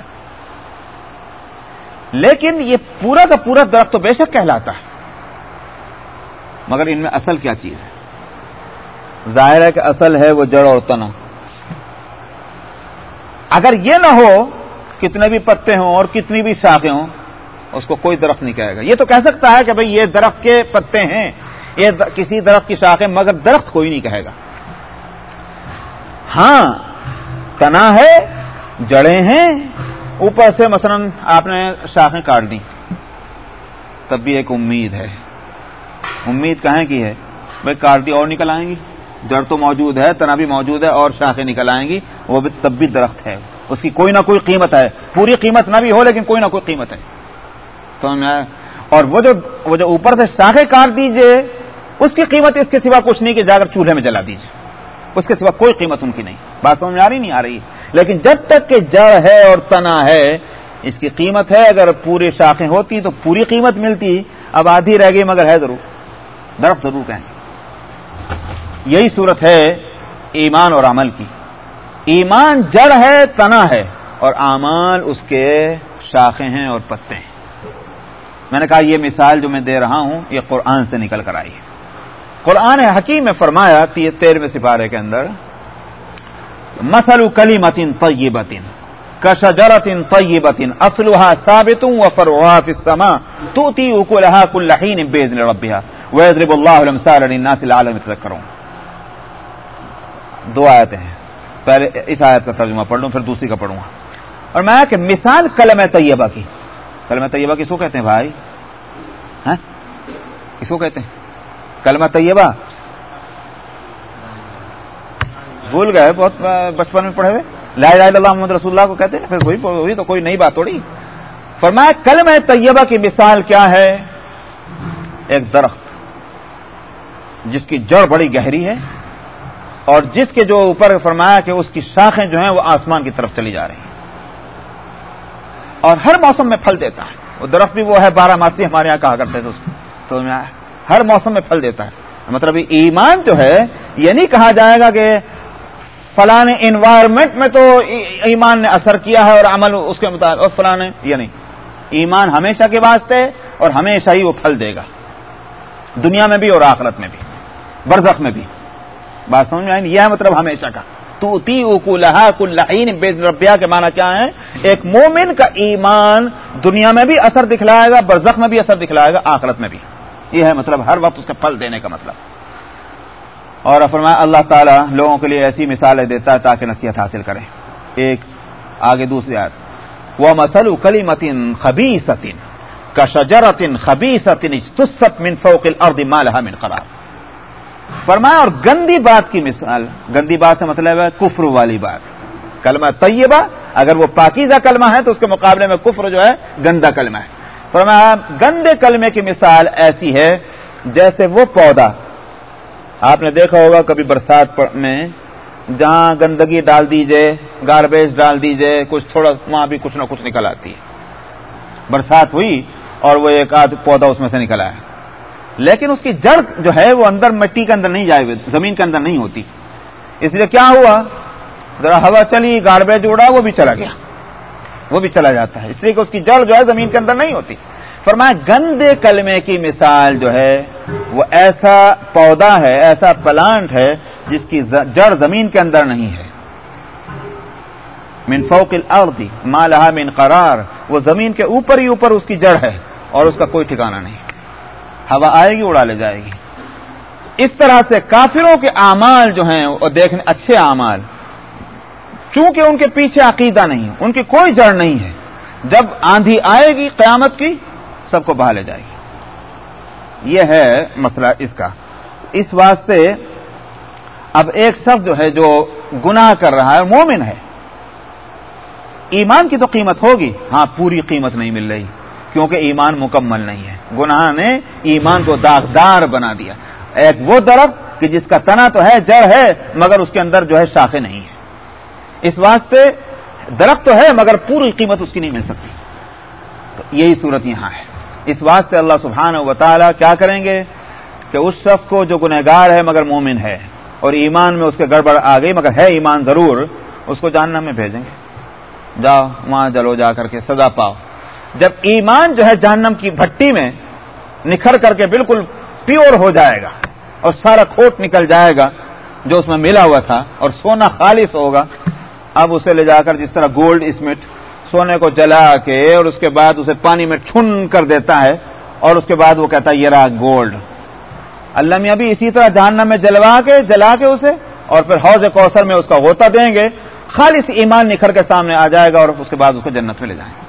لیکن یہ پورا کا پورا درخت تو بے شک کہلاتا ہے۔ مگر ان میں اصل کیا چیز ہے؟ ظاہر ہے کہ اصل ہے وہ جڑ اور تنا۔ اگر یہ نہ ہو، کتنے بھی پتے ہوں اور کتنی بھی شاخیں ہوں اس کو کوئی درخت نہیں کہے گا۔ یہ تو کہہ سکتا ہے کہ بھئی یہ درخت کے پتے ہیں۔ یہ کسی درخت کی شاخیں، مگر درخت کوئی نہیں کہے گا۔ ہاں تنا ہے جڑیں ہیں۔ اوپر سے مثلا آپ نے شاخیں کاٹ دی تب بھی ایک امید ہے۔ امید کہیں کی ہے؟ بھائی کاٹ دی اور نکل آئیں گی۔ جڑ تو موجود ہے، تنا بھی موجود ہے اور شاخیں نکل آئیں گی۔ وہ بھی تب بھی درخت ہے۔ اس کی کوئی نہ کوئی قیمت ہے۔ پوری قیمت نہ بھی ہو، لیکن کوئی نہ کوئی قیمت ہے۔ تو اور وہ جو وہ جو اوپر سے شاخیں کاٹ دیجیے، اس کی قیمت اس کے سوا کچھ نہیں کہ جا کر چولہے میں جلا دیجیے اس کے سوا کوئی قیمت ان کی نہیں۔ بات سمجھ میں آ رہی نہیں؟ آ رہی لیکن جب تک کہ جڑ ہے اور تنا ہے، اس کی قیمت ہے۔ اگر پوری شاخیں ہوتی تو پوری قیمت ملتی۔ اب آدھی رہ گئی، مگر ہے ضرور۔ درخت ضرور کہیں یہی صورت ہے ایمان اور عمل کی۔ ایمان جڑ ہے، تنا ہے، اور اعمال اس کے شاخیں ہیں اور پتے ہیں۔ میں نے کہا یہ مثال جو میں دے رہا ہوں، یہ قرآن سے نکل کر آئی ہے۔ قرآن حکیم میں فرمایا تیرہویں سپارے کے اندر مسل کلی متین طیبتن کشجرتن طیبتن اسلحہ ثابت و فروحا فی السماء توتی اکلہا کل حین بیزن ربها ویضرب اللہ الامثال للناس العالم تذکرون دو آیتیں ہیں۔ پہلے اس آیت کا ترجمہ پڑھ لوں، پھر دوسری کا پڑھوں گا۔ اور میں کہ مثال کلمہ طیبہ کی۔ کلمہ طیبہ کس کو کہتے ہیں بھائی؟ ہاں؟ کس کو کہتے ہیں؟ کلمہ طیبہ؟ بھول گئے، بہت بچپن میں پڑھے ہوئے؟ لا الہ الا اللہ محمد رسول اللہ کو کہتے ہیں؟ پھر وہی تو کوئی نئی بات تھوڑی۔ فرمایا، کلمہ طیبہ کی مثال کیا ہے؟ ایک درخت، جس کی جڑ بڑی گہری ہے اور جس کے جو اوپر فرمایا کہ اس کی شاخیں جو ہیں وہ آسمان کی طرف چلی جا رہی ہیں۔ اور ہر موسم میں پھل دیتا ہے۔ وہ درخت بھی وہ ہے، بارہ ماسی ہمارے یہاں کہا کرتے تھے اس ہر موسم میں پھل دیتا ہے۔ مطلب ایمان جو ہے، یہ نہیں کہا جائے گا کہ فلاں انوائرمنٹ میں تو ایمان نے اثر کیا ہے اور عمل اس کے مطابق، اور فلاں یہ نہیں۔ ایمان ہمیشہ کے واسطے اور ہمیشہ ہی وہ پھل دے گا۔ دنیا میں بھی اور آخرت میں بھی، برزخ میں بھی۔ بات سمجھ میں یہ ہے مطلب ہمیشہ کا۔ تو تی اکولہ کلین بے ربیہ کے معنی کیا ہے ایک مومن کا ایمان دنیا میں بھی اثر دکھلائے گا، برزخ میں بھی اثر دکھلائے گا، آخرت میں بھی۔ یہ ہے مطلب ہر وقت اس کا پھل دینے کا مطلب۔ اور فرمایا، اللہ تعالیٰ لوگوں کے لیے ایسی مثالیں دیتا ہے تاکہ نصیحت حاصل کریں۔ ایک، آگے دوسری آیت۔ وہ مسل کلی متن خبی ستین کشجرتن خبی ستن من فوق الارض مالها من قرار۔ فرمایا اور گندی بات کی مثال، گندی بات سے مطلب ہے کفر والی بات۔ کلمہ طیبہ، اگر وہ پاکیزہ کلمہ ہے تو اس کے مقابلے میں کفر جو ہے گندا کلمہ ہے۔ فرمایا، گندے کلمے کی مثال ایسی ہے جیسے وہ پودا۔ آپ نے دیکھا ہوگا کبھی برسات میں، جہاں گندگی ڈال دیجیے گاربیج ڈال دیجیے، کچھ تھوڑا وہاں بھی کچھ نہ کچھ نکل آتی ہے۔ برسات ہوئی اور وہ ایک آدھ پودا اس میں سے نکلا ہے۔ لیکن اس کی جڑ جو ہے وہ اندر مٹی کے اندر نہیں جائے زمین کے اندر نہیں ہوتی۔ اس لیے کیا ہوا؟ ذرا ہوا چلی گاربیج اڑا، وہ بھی چلا گیا۔ وہ بھی چلا جاتا ہے۔ اس لیے کہ اس کی جڑ جو ہے زمین کے اندر نہیں ہوتی۔ فرمایا، گندے کلمے کی مثال جو ہے، وہ ایسا پودا ہے، ایسا پلانٹ ہے، جس کی جڑ زمین کے اندر نہیں ہے۔ من فوق الارض، ما لها من قرار۔ وہ زمین کے اوپر ہی اوپر اس کی جڑ ہے اور اس کا کوئی ٹھکانہ نہیں۔ ہوا آئے گی، اڑا لے جائے گی۔ اس طرح سے کافروں کے اعمال جو ہیں وہ دیکھنے اچھے اعمال، چونکہ ان کے پیچھے عقیدہ نہیں، ان کی کوئی جڑ نہیں ہے۔ جب آندھی آئے گی قیامت کی، سب کو بہا لے جائے گی۔ یہ ہے مسئلہ اس کا۔ اس واسطے اب ایک شخص جو ہے، جو گناہ کر رہا ہے، مومن ہے۔ ایمان کی تو قیمت ہوگی۔ ہاں پوری قیمت نہیں مل رہی۔ کیونکہ ایمان مکمل نہیں ہے۔ گناہ نے ایمان کو داغدار بنا دیا۔ ایک وہ درخت کہ جس کا تنا تو ہے، جڑ ہے، مگر اس کے اندر جو ہے شاخیں نہیں ہے اس واسطے درخت تو ہے، مگر پوری قیمت اس کی نہیں مل سکتی۔ تو یہی صورت یہاں ہے۔ اس واسطے اللہ سبحانہ و تعالیٰ کیا کریں گے کہ اس شخص کو جو گنہگار ہے، مگر مومن ہے، اور ایمان میں اس کے گڑبڑ آ گئی، مگر ہے ایمان ضرور، اس کو جاننا میں بھیجیں گے۔ جاؤ، وہاں جلو جا کر کے سزا پاؤ۔ جب ایمان جو ہے جہنم کی بھٹی میں نکھر کر کے بالکل پیور ہو جائے گا اور سارا کھوٹ نکل جائے گا جو اس میں ملا ہوا تھا اور سونا خالص ہوگا، اب اسے لے جا کر جس طرح گولڈ اسمٹ سونے کو جلا کے اور اس کے بعد اسے پانی میں چھن کر دیتا ہے اور اس کے بعد وہ کہتا ہے، یہ رہا گولڈ۔ اللہ میاں بھی اسی طرح جہنم میں جلوا کے، جلا کے اسے اور پھر حوض کوثر میں اس کا غوطہ دیں گے۔ خالص ایمان نکھر کے سامنے آ جائے گا اور اس کے بعد اس کو جنت میں لے جائیں گے۔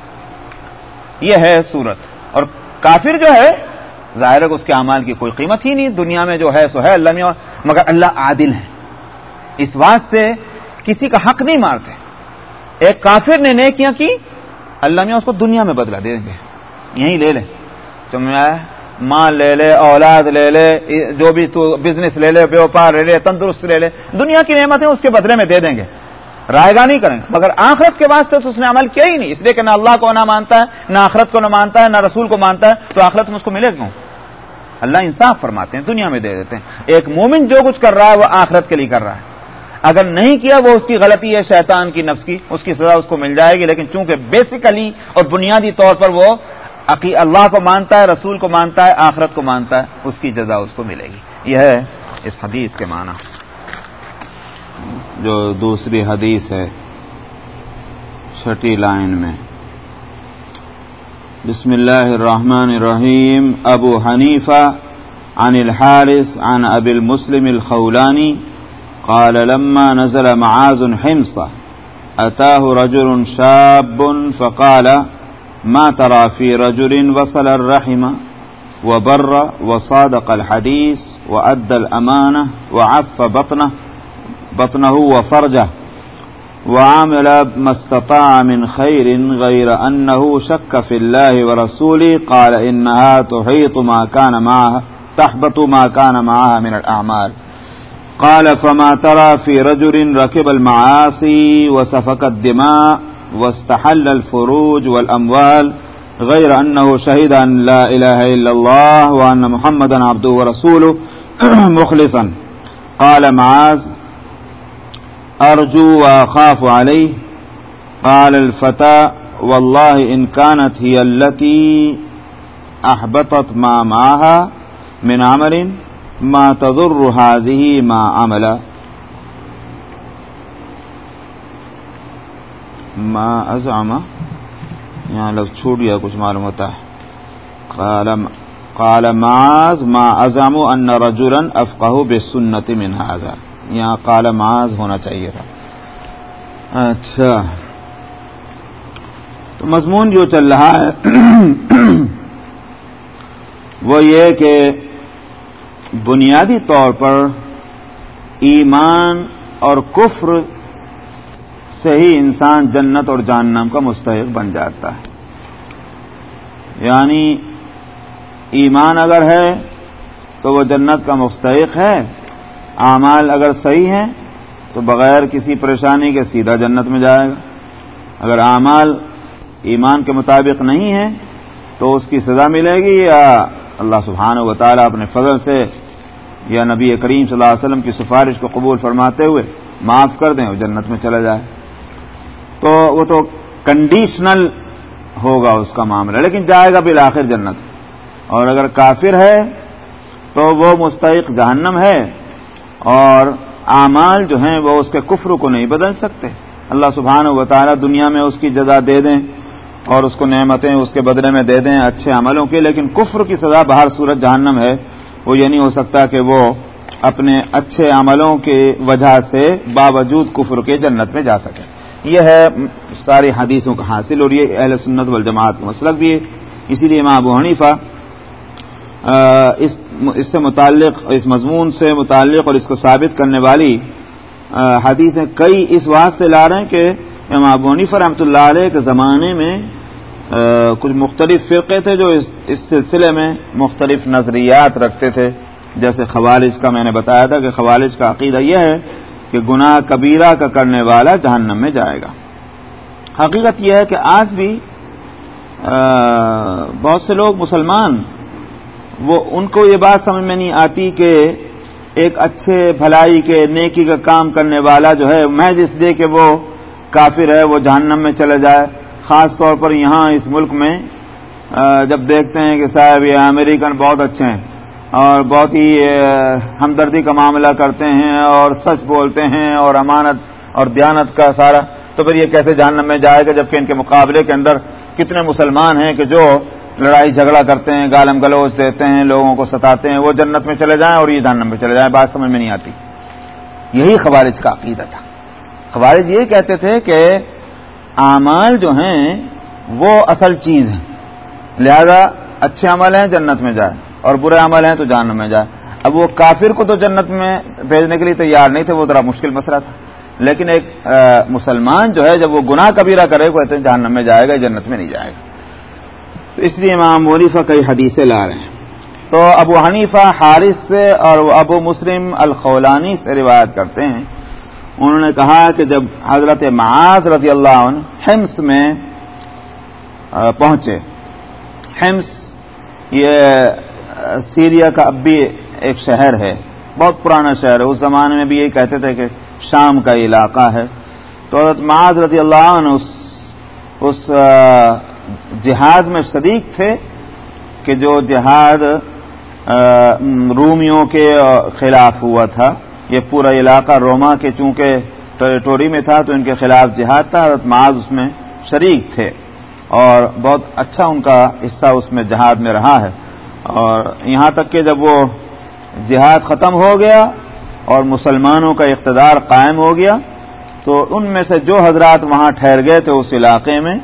یہ ہے صورت۔ اور کافر جو ہے، ظاہر ہے کہ اس کے اعمال کی کوئی قیمت ہی نہیں، دنیا میں جو ہے سو ہے اللہ میاں مگر اللہ عادل ہے۔ اس واسطے کسی کا حق نہیں مارتے۔ ایک کافر نے نیکیاں کی، اللہ میں اس کو دنیا میں بدلا دیں گے۔ یہیں لے لے تم ماں لے لے، اولاد لے لے، جو بھی تو بزنس لے لے بیوپار لے لے، تندرست لے لے، دنیا کی نعمتیں اس کے بدلے میں دے دیں گے۔ رائے گا نہیں کریں۔ گے مگر آخرت کے واسطے تو اس نے عمل کیا ہی نہیں۔ اس لیے کہ نہ اللہ کو نہ مانتا ہے، نہ آخرت کو نہ مانتا ہے، نہ رسول کو مانتا ہے، تو آخرت میں اس کو ملے گا اللہ انصاف فرماتے ہیں، دنیا میں دے دیتے ہیں۔ ایک مومن جو کچھ کر رہا ہے، وہ آخرت کے لیے کر رہا ہے۔ اگر نہیں کیا، وہ اس کی غلطی ہے، شیطان کی نفس کی، اس کی سزا اس کو مل جائے گی۔ لیکن چونکہ بیسیکلی اور بنیادی طور پر وہ اللہ کو مانتا ہے، رسول کو مانتا ہے، آخرت کو مانتا ہے، اس کی جزا اس کو ملے گی۔ یہ ہے اس حدیث کے معنی۔ جو دوسری حدیث ہے، چھٹی لائن میں۔ بسم اللہ الرحمن الرحیم۔ ابو حنیفہ عن الحارث عن ابی المسلم الخولانی قال، لما نزل معاذ حمصة أتاه رجل شاب فقال، ما ترى في رجل وصل الرحم وبر وصادق الحديث وأدى الأمانة وعف بطنه. بطنه وفرجه وعمل ما استطاع من خير غير أنه شك في الله ورسوله قال إنها تحيط ما كان معها تحبط ما كان معها من الأعمال قال فما ترى في رجل ركب المعاصي وسفك الدماء واستحل الفروج والأموال غير أنه شهد أن لا إله إلا الله وأن محمدا عبده ورسوله مخلصا قال معاذ أرجو وأخاف عليه. قال الفتى، والله إن كانت هي التي أحبطت ما معها من عمل، ما تضر هذه ما عمل. ما ازعم یہاں لفظ چھوٹ گیا کچھ معلوم ہوتا ہے قال قال معاذ، ما ازعم ان رجلا افقه بالسنه من هذا. یہاں قال معاذ ہونا چاہیے تھا۔ اچھا۔ تو مضمون جو چل رہا ہے، وہ یہ کہ بنیادی طور پر ایمان اور کفر سے ہی انسان جنت اور جہنم کا مستحق بن جاتا ہے۔ یعنی ایمان اگر ہے تو وہ جنت کا مستحق ہے۔ اعمال اگر صحیح ہیں، تو بغیر کسی پریشانی کے سیدھا جنت میں جائے گا۔ اگر اعمال ایمان کے مطابق نہیں ہے تو اس کی سزا ملے گی یا اللہ سبحانہ و تعالیٰ اپنے فضل سے یا نبی کریم صلی اللہ علیہ وسلم کی سفارش کو قبول فرماتے ہوئے معاف کر دیں اور جنت میں چلا جائے۔ تو وہ تو کنڈیشنل ہوگا اس کا معاملہ، لیکن جائے گا بالآخر جنت۔ اور اگر کافر ہے، تو وہ مستحق جہنم ہے۔ اور اعمال جو ہیں وہ اس کے کفر کو نہیں بدل سکتے۔ اللہ سبحانہ و تعالیٰ دنیا میں اس کی جزا دے دیں اور اس کو نعمتیں اس کے بدلے میں دے دیں اچھے عملوں کی لیکن کفر کی سزا باہر صورت جہنم ہے۔ وہ یہ نہیں ہو سکتا کہ وہ اپنے اچھے عملوں کی وجہ سے باوجود کفر کے جنت میں جا سکے۔ یہ ہے ساری حدیثوں کا حاصل اور یہ اہل سنت والجماعت کا مسلک بھی ہے۔ اسی لیے ماں ابو حنیفہ اس اس سے متعلق، اس مضمون سے متعلق اور اس کو ثابت کرنے والی حدیثیں کئی اس بات سے لا رہے ہیں کہ امام ابو حنیفہ رحمۃ اللہ علیہ کے زمانے میں کچھ مختلف فرقے تھے جو اس سلسلے میں مختلف نظریات رکھتے تھے۔ جیسے خوالج کا میں نے بتایا تھا کہ خوالج کا عقیدہ یہ ہے کہ گناہ کبیرہ کا کرنے والا جہنم میں جائے گا۔ حقیقت یہ ہے کہ آج بھی بہت سے لوگ مسلمان وہ ان کو یہ بات سمجھ میں نہیں آتی کہ ایک اچھے بھلائی کے نیکی کا کام کرنے والا جو ہے، میں جس دے کہ وہ کافر ہے، وہ جہنم میں چلے جائے۔ خاص طور پر یہاں اس ملک میں جب دیکھتے ہیں کہ صاحب یہ امریکن بہت اچھے ہیں اور بہت ہی ہمدردی کا معاملہ کرتے ہیں اور سچ بولتے ہیں اور امانت اور دیانت کا سارا۔ تو پھر یہ کیسے جہنم میں جائے گا جبکہ ان کے مقابلے کے اندر کتنے مسلمان ہیں کہ جو لڑائی جھگڑا کرتے ہیں، گالم گلوچ دیتے ہیں، لوگوں کو ستاتے ہیں، وہ جنت میں چلے جائیں اور یہ جہنم میں چلے جائیں، بات سمجھ میں نہیں آتی۔ یہی خوارج کا عقیدہ تھا۔ خوارج یہ کہتے تھے کہ اعمال جو ہیں، وہ اصل چیز ہیں۔ لہذا اچھے عمل ہیں، جنت میں جائے اور برے عمل ہیں، تو جہنم میں جائے اب وہ کافر کو تو جنت میں بھیجنے کے لیے تیار نہیں تھے، وہ ذرا مشکل مسئلہ تھا۔ لیکن ایک مسلمان جو ہے، جب وہ گناہ کبیرہ کرے گا جہنم میں جائے گا، جنت میں نہیں جائے گا۔ تو اس لیے امام منیفا کئی حدیثیں لا رہے ہیں۔ تو ابو حنیفہ حارث سے اور ابو مسلم الخولانی سے روایت کرتے ہیں۔ انہوں نے کہا کہ جب حضرت معاذ رضی اللہ عنہ ہمس میں پہنچے۔ ہمس یہ سیریا کا اب بھی ایک شہر ہے۔ بہت پرانا شہر ہے۔ اس زمانے میں بھی یہی کہتے تھے کہ شام کا علاقہ ہے۔ تو حضرت معاذ رضی اللہ عنہ اس اس جہاد میں شریک تھے کہ جو جہاد رومیوں کے خلاف ہوا تھا۔ یہ پورا علاقہ روما کے چونکہ ٹریٹوری میں تھا تو ان کے خلاف جہاد تھا، حضرت معاذ اس میں شریک تھے۔ اور بہت اچھا ان کا حصہ اس میں جہاد میں رہا ہے۔ اور یہاں تک کہ جب وہ جہاد ختم ہو گیا اور مسلمانوں کا اقتدار قائم ہو گیا تو ان میں سے جو حضرات وہاں ٹھہر گئے تھے اس علاقے میں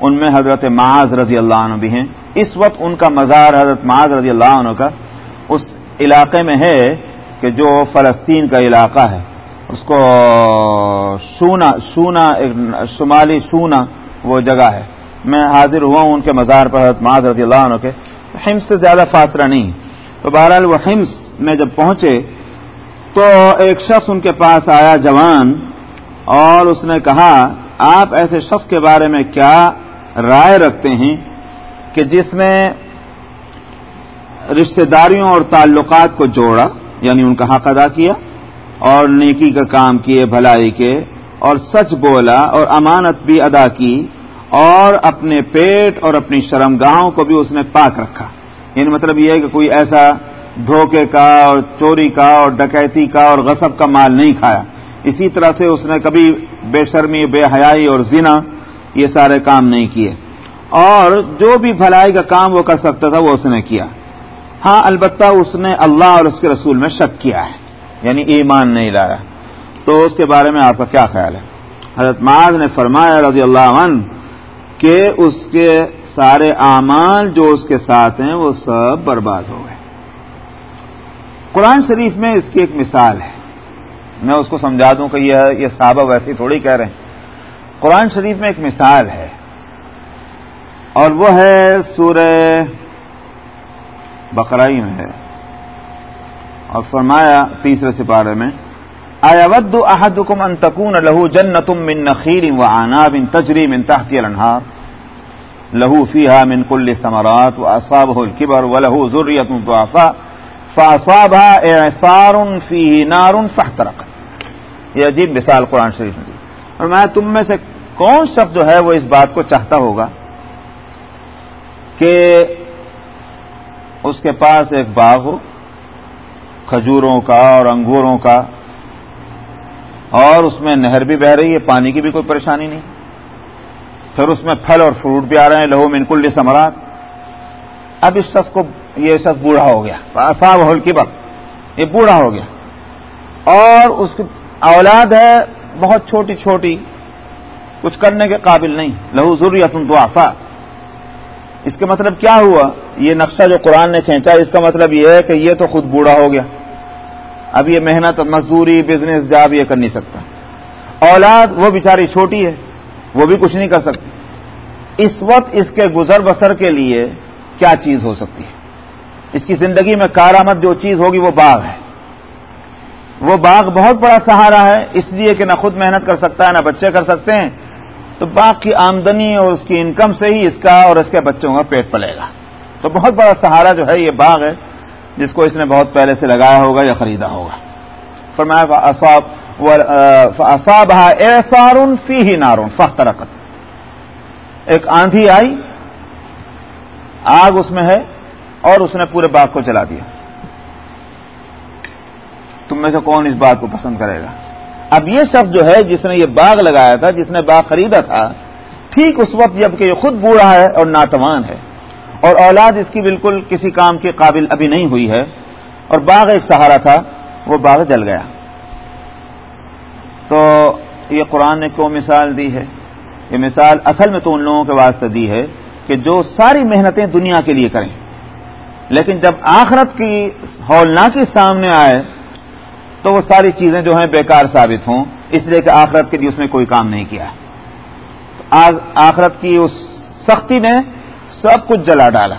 ان میں حضرت معاذ رضی اللہ عنہ بھی ہیں۔ اس وقت ان کا مزار حضرت معاذ رضی اللہ عنہ کا اس علاقے میں ہے کہ جو فلسطین کا علاقہ ہے۔ اس کو سونا سونا شمالی سونا وہ جگہ ہے۔ میں حاضر ہوا ہوں ان کے مزار پر حضرت معاذ رضی اللہ عنہ کے۔ ہمس سے زیادہ فاصلہ نہیں۔ تو بہرحال وہ ہمس میں جب پہنچے تو ایک شخص ان کے پاس آیا جوان اور اس نے کہا، آپ ایسے شخص کے بارے میں کیا رائے رکھتے ہیں کہ جس نے رشتہ داریوں اور تعلقات کو جوڑا یعنی ان کا حق ادا کیا اور نیکی کا کام کیے، بھلائی کے، اور سچ بولا اور امانت بھی ادا کی اور اپنے پیٹ اور اپنی شرمگاہوں کو بھی اس نے پاک رکھا۔ یعنی مطلب یہ ہے کہ کوئی ایسا دھوکے کا اور چوری کا اور ڈکیتی کا اور غصب کا مال نہیں کھایا۔ اسی طرح سے اس نے کبھی بے شرمی، بے حیائی اور زنا یہ سارے کام نہیں کیے۔ اور جو بھی بھلائی کا کام وہ کر سکتا تھا وہ اس نے کیا۔ ہاں البتہ اس نے اللہ اور اس کے رسول میں شک کیا ہے یعنی ایمان نہیں لایا۔ تو اس کے بارے میں آپ کا کیا خیال ہے؟ حضرت معاذ نے فرمایا رضی اللہ عنہ کہ اس کے سارے اعمال جو اس کے ساتھ ہیں وہ سب برباد ہو گئے۔ قرآن شریف میں اس کی ایک مثال ہے۔ میں اس کو سمجھا دوں کہ یہ یہ صحابہ ویسے تھوڑی کہہ رہے ہیں۔ قرآن شریف میں ایک مثال ہے اور وہ ہے سورہ بقرائی میں ہے اور فرمایا تیسرے سپارے میں آیا ود احدکم ان تکون لہو جنتم من نخیر و عناب تجری من تحتی الانہار، لہو فیہا من کل ثمرات و اصابہ الكبر و لہو ذریت ضعفاء فاصابها اعصار فیہ نار یہ عجیب مثال قرآن شریف میں اور میں تم میں سے کون شخص جو ہے وہ اس بات کو چاہتا ہوگا کہ اس کے پاس ایک باغ ہو، کھجوروں کا اور انگوروں کا، اور اس میں نہر بھی بہ رہی ہے، پانی کی بھی کوئی پریشانی نہیں۔ پھر اس میں پھل اور فروٹ بھی آ رہے ہیں، لہو منکل سمراٹ اب اس شخص کو یہ شخص بوڑھا ہو گیا، صاحب ہول کی وقت یہ بوڑھا ہو گیا۔ اور اس کی اولاد ہے بہت چھوٹی چھوٹی کچھ کرنے کے قابل نہیں۔ لہو ضروریت تو آفا اس کا مطلب کیا ہوا؟ یہ نقشہ جو قرآن نے کھینچا، اس کا مطلب یہ ہے کہ یہ تو خود بوڑھا ہو گیا۔ اب یہ محنت، مزدوری بزنس جاب یہ کر نہیں سکتا۔ اولاد وہ بیچاری چھوٹی ہے، وہ بھی کچھ نہیں کر سکتی۔ اس وقت اس کے گزر بسر کے لیے کیا چیز ہو سکتی ہے؟ اس کی زندگی میں کارآمد جو چیز ہوگی وہ باغ ہے۔ وہ باغ بہت بڑا سہارا ہے، اس لیے کہ نہ خود محنت کر سکتا ہے، نہ بچے کر سکتے ہیں۔ تو باغ کی آمدنی اور اس کی انکم سے ہی اس کا اور اس کے بچوں کا پیٹ پلے گا۔ تو بہت بڑا سہارا جو ہے یہ باغ ہے، جس کو اس نے بہت پہلے سے لگایا ہوگا یا خریدا ہوگا۔ فرمایا اصاب احسار فی ہی نارون فخت ایک آندھی آئی، آگ اس میں ہے اور اس نے پورے باغ کو چلا دیا۔ تم میں سے کون اس بات کو پسند کرے گا؟ اب یہ شخص جو ہے جس نے یہ باغ لگایا تھا، جس نے باغ خریدا تھا، ٹھیک اس وقت جبکہ یہ خود بوڑھا ہے اور ناتوان ہے۔ اور اولاد اس کی بالکل کسی کام کے قابل ابھی نہیں ہوئی ہے۔ اور باغ ایک سہارا تھا، وہ باغ جل گیا۔ تو یہ قرآن نے کیوں مثال دی ہے؟ یہ مثال اصل میں تو ان لوگوں کے واسطے دی ہے کہ جو ساری محنتیں دنیا کے لیے کریں۔ لیکن جب آخرت کی ہولناکی سامنے آئے تو وہ ساری چیزیں جو ہیں بیکار ثابت ہوں۔ اس لیے کہ آخرت کے لیے اس نے کوئی کام نہیں کیا۔ آج آخرت کی اس سختی نے سب کچھ جلا ڈالا۔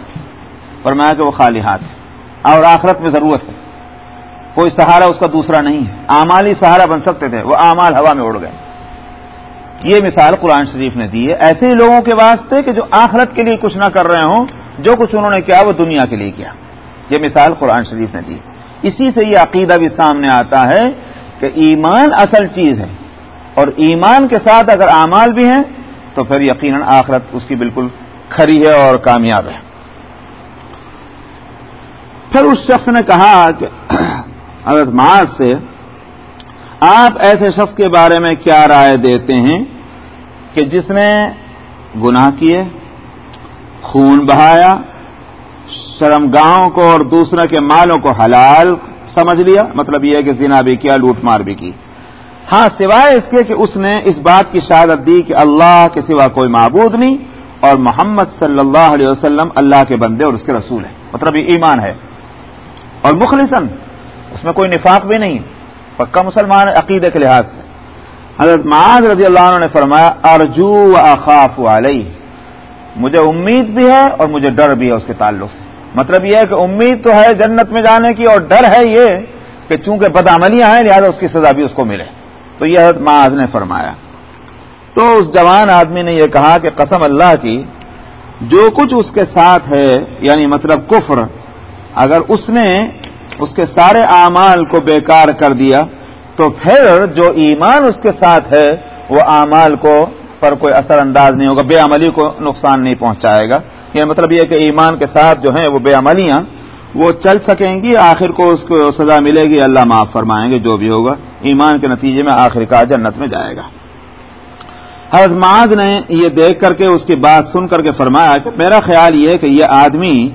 فرمایا کہ وہ خالی ہاتھ ہے۔ اور آخرت میں ضرورت ہے۔ کوئی سہارا اس کا دوسرا نہیں ہے۔ آمالی سہارا بن سکتے تھے۔ وہ آمال ہوا میں اڑ گئے۔ یہ مثال قرآن شریف نے دی ہے۔ ایسے ہی لوگوں کے واسطے کہ جو آخرت کے لیے کچھ نہ کر رہے ہوں، جو کچھ انہوں نے کیا، وہ دنیا کے لیے کیا۔ یہ مثال قرآن شریف نے دی۔ اسی سے یہ عقیدہ بھی سامنے آتا ہے کہ ایمان اصل چیز ہے اور ایمان کے ساتھ اگر اعمال بھی ہیں تو پھر یقیناً آخرت اس کی بالکل کھری ہے اور کامیاب ہے۔ پھر اس شخص نے کہا کہ حضرت معاذ سے، آپ ایسے شخص کے بارے میں کیا رائے دیتے ہیں کہ جس نے گناہ کیے، خون بہایا شرمگاہوں کو اور دوسرے کے مالوں کو حلال سمجھ لیا؟ مطلب یہ ہے کہ زنا بھی کیا، لوٹ مار بھی کی۔ ہاں سوائے اس کے کہ اس نے اس بات کی شہادت دی کہ اللہ کے سوا کوئی معبود نہیں اور محمد صلی اللہ علیہ وسلم اللہ کے بندے اور اس کے رسول ہیں۔ مطلب یہ ایمان ہے۔ اور مخلصن اس میں کوئی نفاق بھی نہیں۔ پکا مسلمان عقیدے کے لحاظ سے۔ حضرت معاذ رضی اللہ عنہ نے فرمایا، ارجو اخاف علیہ۔ مجھے امید بھی ہے اور مجھے ڈر بھی ہے اس کے تعلق سے۔ مطلب یہ ہے کہ امید تو ہے جنت میں جانے کی اور ڈر ہے یہ کہ چونکہ بدعملیاں ہیں، لہٰذا اس کی سزا بھی اس کو ملے۔ تو یہ حضرت معاذ نے فرمایا۔ تو اس جوان آدمی نے یہ کہا کہ قسم اللہ کی، جو کچھ اس کے ساتھ ہے یعنی مطلب کفر، اگر اس نے اس کے سارے اعمال کو بیکار کر دیا، تو پھر جو ایمان اس کے ساتھ ہے، وہ اعمال کو پر کوئی اثر انداز نہیں ہوگا، بے عملی کو نقصان نہیں پہنچائے گا۔ یہ مطلب یہ کہ ایمان کے ساتھ جو ہیں وہ بے عملیاں وہ چل سکیں گی، آخر کو اس کو سزا ملے گی۔ اللہ معاف فرمائیں گے، جو بھی ہوگا۔ ایمان کے نتیجے میں آخر کا جنت میں جائے گا۔ حضرت معاذ نے یہ دیکھ کر کے اس کی بات سن کر کے فرمایا کہ میرا خیال یہ کہ یہ آدمی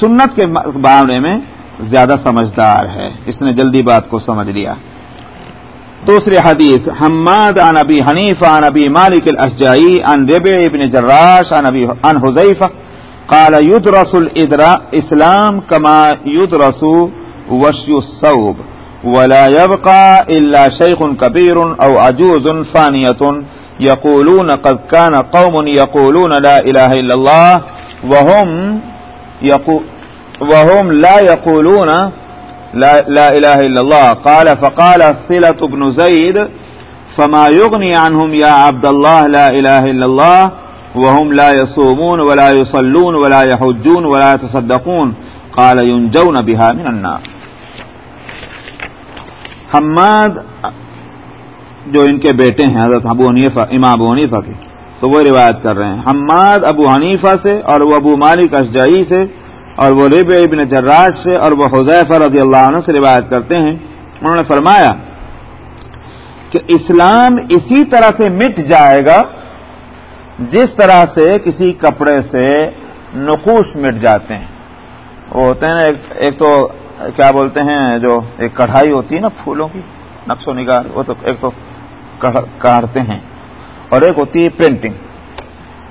سنت کے بارے میں زیادہ سمجھدار ہے۔ اس نے جلدی بات کو سمجھ لیا۔ دوسری حدیث، حماد عن ابی حنیف عن ابی مالک الاشجعی عن ربع ابن جراش عن ابی عن حذیفہ قال يدرس الاسلام كما يدرس وشي الصوب ولا يبقى الا شيخ كبير او عجوز فانيه يقولون قد كان قوم يقولون لا اله الا الله وهم يقو وهم لا يقولون لا, لا إله إلا الله. قال فقال صلة بن زيد فما يغني عنهم يا عبد الله لا إله إلا الله وهم لا يصومون ولا يصلون ولا يحجون ولا يتصدقون قال ينجون بها من النار. حماد، جو ان کے بیٹے ہیں، حضرت ابو حنیفہ، امام ابو حنیفہ کے، تو وہ روایت کر رہے ہیں۔ حماد ابو حنیفہ سے اور وہ ابو مالک اشجعی سے اور وہ رب ابن جراج سے اور وہ حضیف رضی اللہ عنہ سے روایت کرتے ہیں۔ انہوں نے فرمایا کہ اسلام اسی طرح سے مٹ جائے گا جس طرح سے کسی کپڑے سے نقوش مٹ جاتے ہیں۔ وہ ہوتے ہیں نا، ایک تو کیا بولتے ہیں، جو ایک کڑھائی ہوتی ہے نا پھولوں کی، نقش و نگار، وہ تو ایک تو کاٹتے ہیں۔ اور ایک ہوتی ہے پرنٹنگ۔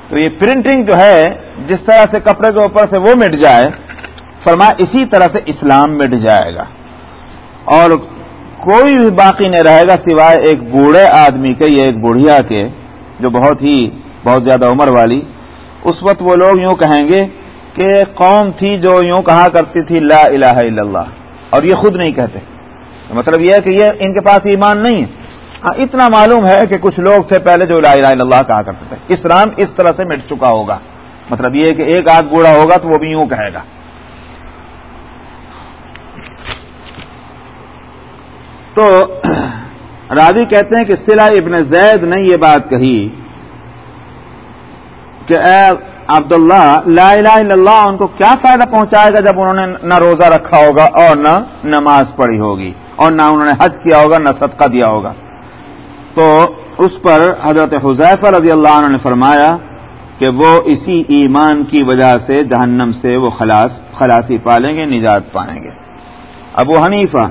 تو یہ پرنٹنگ جو ہے، جس طرح سے کپڑے کے اوپر سے وہ مٹ جائے، فرما اسی طرح سے اسلام مٹ جائے گا۔ اور کوئی بھی باقی نہیں رہے گا سوائے ایک بوڑھے آدمی کے یا ایک بڑھیا کے، جو بہت ہی بہت زیادہ عمر والی، اس وقت وہ لوگ یوں کہیں گے کہ قوم تھی جو یوں کہا کرتی تھی لا الہ الا اللہ، اور یہ خود نہیں کہتے۔ مطلب یہ ہے کہ یہ ان کے پاس ایمان نہیں ہے۔ ہاں اتنا معلوم ہے کہ کچھ لوگ تھے پہلے جو لا الہ الا اللہ کہا کرتے تھے۔ اسلام اس طرح سے مٹ چکا ہوگا۔ مطلب یہ کہ ایک آدھ بوڑھا ہوگا تو وہ بھی یوں کہے گا۔ تو راضی کہتے ہیں کہ سلا ابن زید نے یہ بات کہی کہ اے عبداللہ، لا الہ الا اللہ، ان کو کیا فائدہ پہنچائے گا جب انہوں نے نہ روزہ رکھا ہوگا اور نہ نماز پڑھی ہوگی اور نہ انہوں نے حج کیا ہوگا، نہ صدقہ دیا ہوگا۔ تو اس پر حضرت حضیفہ رضی اللہ عنہ نے فرمایا کہ وہ اسی ایمان کی وجہ سے جہنم سے وہ خلاص، خلاصی پالیں گے، نجات پائیں گے۔ ابو حنیفہ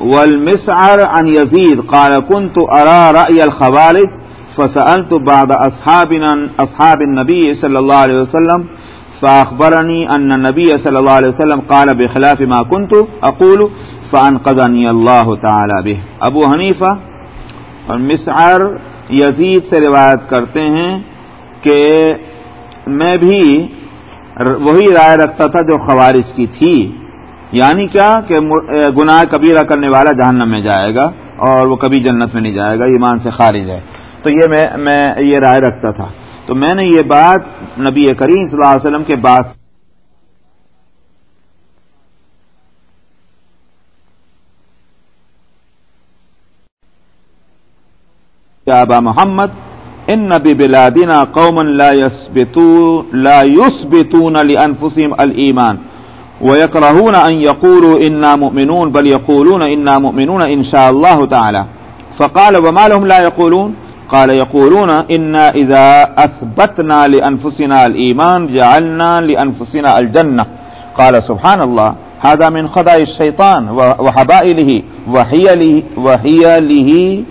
والمسعر عن يزيد. قال، كنت أرى رأي الخوارج، فسألت بعض أصحابنا، أصحاب النبي صلى الله عليه وسلم، فأخبرني أن النبي صلى الله عليه وسلم قال بخلاف ما كنت أقول فان قزانی اللہ تعالی بہ ابو حنیفہ اور مسعر یزید سے روایت کرتے ہیں کہ میں بھی وہی رائے رکھتا تھا جو خوارج کی تھی۔ یعنی کیا کہ گناہ کبیرہ کرنے والا جہنم میں جائے گا اور وہ کبھی جنت میں نہیں جائے گا، ایمان سے خارج ہے۔ تو یہ میں میں یہ رائے رکھتا تھا۔ تو میں نے یہ بات نبی کریم صلی اللہ علیہ وسلم کے بعد يا أبا محمد إن ببلادنا قوما لا يثبتون لا يثبتون لأنفسهم الإيمان ويكرهون أن يقولوا إنا مؤمنون بل يقولون إنا مؤمنون إن شاء الله تعالى. فقال وما لهم لا يقولون؟ قال يقولون إنا إذا أثبتنا لأنفسنا الإيمان جعلنا لأنفسنا الجنة. قال سبحان الله هذا من خداء الشيطان وحبائله وحيله, وحيله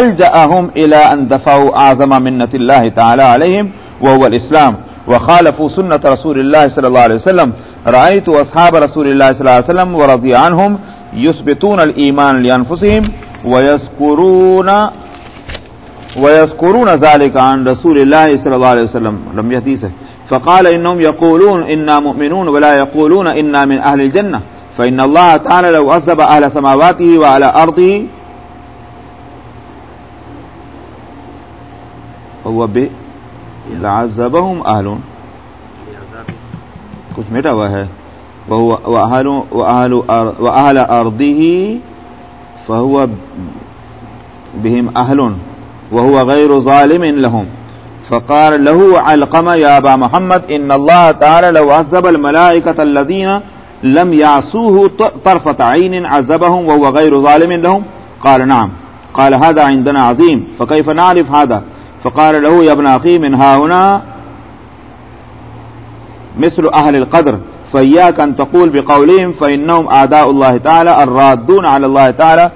الجأهم الى ان دفعوا اعظم منة الله تعالى عليهم وهو الاسلام وخالفوا سنة رسول الله صلى الله عليه وسلم. رأيت اصحاب رسول الله صلى الله عليه وسلم ورضي عنهم يثبتون الايمان لانفسهم ويذكرون ويذكرون ذلك عن رسول الله صلى الله عليه وسلم. لم يحديثه فقال انهم يقولون انا مؤمنون ولا يقولون انا من اهل الجنة. فان الله تعالى لو عذب اهل سماواته وعلى ارضه عذبهم اهل کچھ میٹا ہوا ہے۔ واهل ارضه فهو بهم اهل وهو غير ظالم لهم۔ فقال له علقمه يا ابا محمد ان الله تعالى لو عذب الملائكه الذين لم يعصوه طرفه عين عذبهم وهو غير ظالم لهم۔ قال نعم، قال هذا عندنا عظيم، فكيف نعرف هذا؟ فقال له يا ابن أخي، من ها هنا مثل أهل القدر فإياك أن تقول بقولهم فإنهم أعداء الله تعالى الرادون على الله تعالى.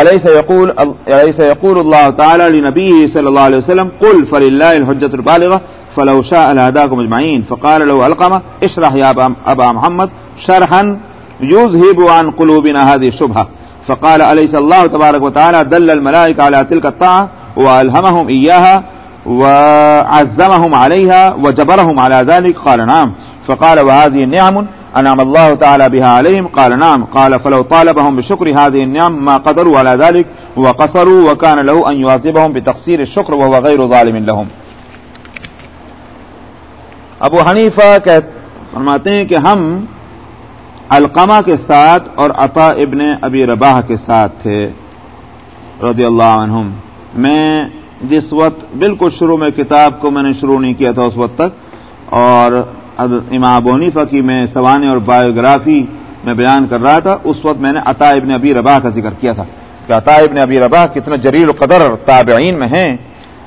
أليس يقول, أليس يقول الله تعالى لنبيه صلى الله عليه وسلم قل فلله الحجة البالغة فلو شاء لهداكم اجمعين فقال له القمة اشرح يا أبا محمد شرحا يذهب عن قلوبنا هذه الشبهة. فقال أليس الله تبارك وتعالى دل الملائكة على تلك الطاعة؟ وألهمهم إياها وعزمهم عليها وجبرهم على ذلك، قال نعم. فقال وهذه النعم أنعم الله تعالى بها عليهم، قال نعم. قال فلو طالبهم بشكر هذه النعم ما قدروا على ذلك وقصروا، وكان له أن يعذبهم بتقصير الشكر وهو غير ظالم لهم. ابو حنیفہ فرماتے ہیں کہ ہم القمہ کے ساتھ اور عطا ابن ابی رباح کے ساتھ تھے، رضی اللہ عنہم. میں جس وقت بالکل شروع میں کتاب کو میں نے شروع نہیں کیا تھا اس وقت تک، اور امام بونیفا کی میں سوانے اور بایوگرافی میں بیان کر رہا تھا، اس وقت میں نے عطا ابن ابی رباح کا ذکر کیا تھا۔ کہ عطا ابن ابی رباح کتنا جریل قدر تابعین میں ہیں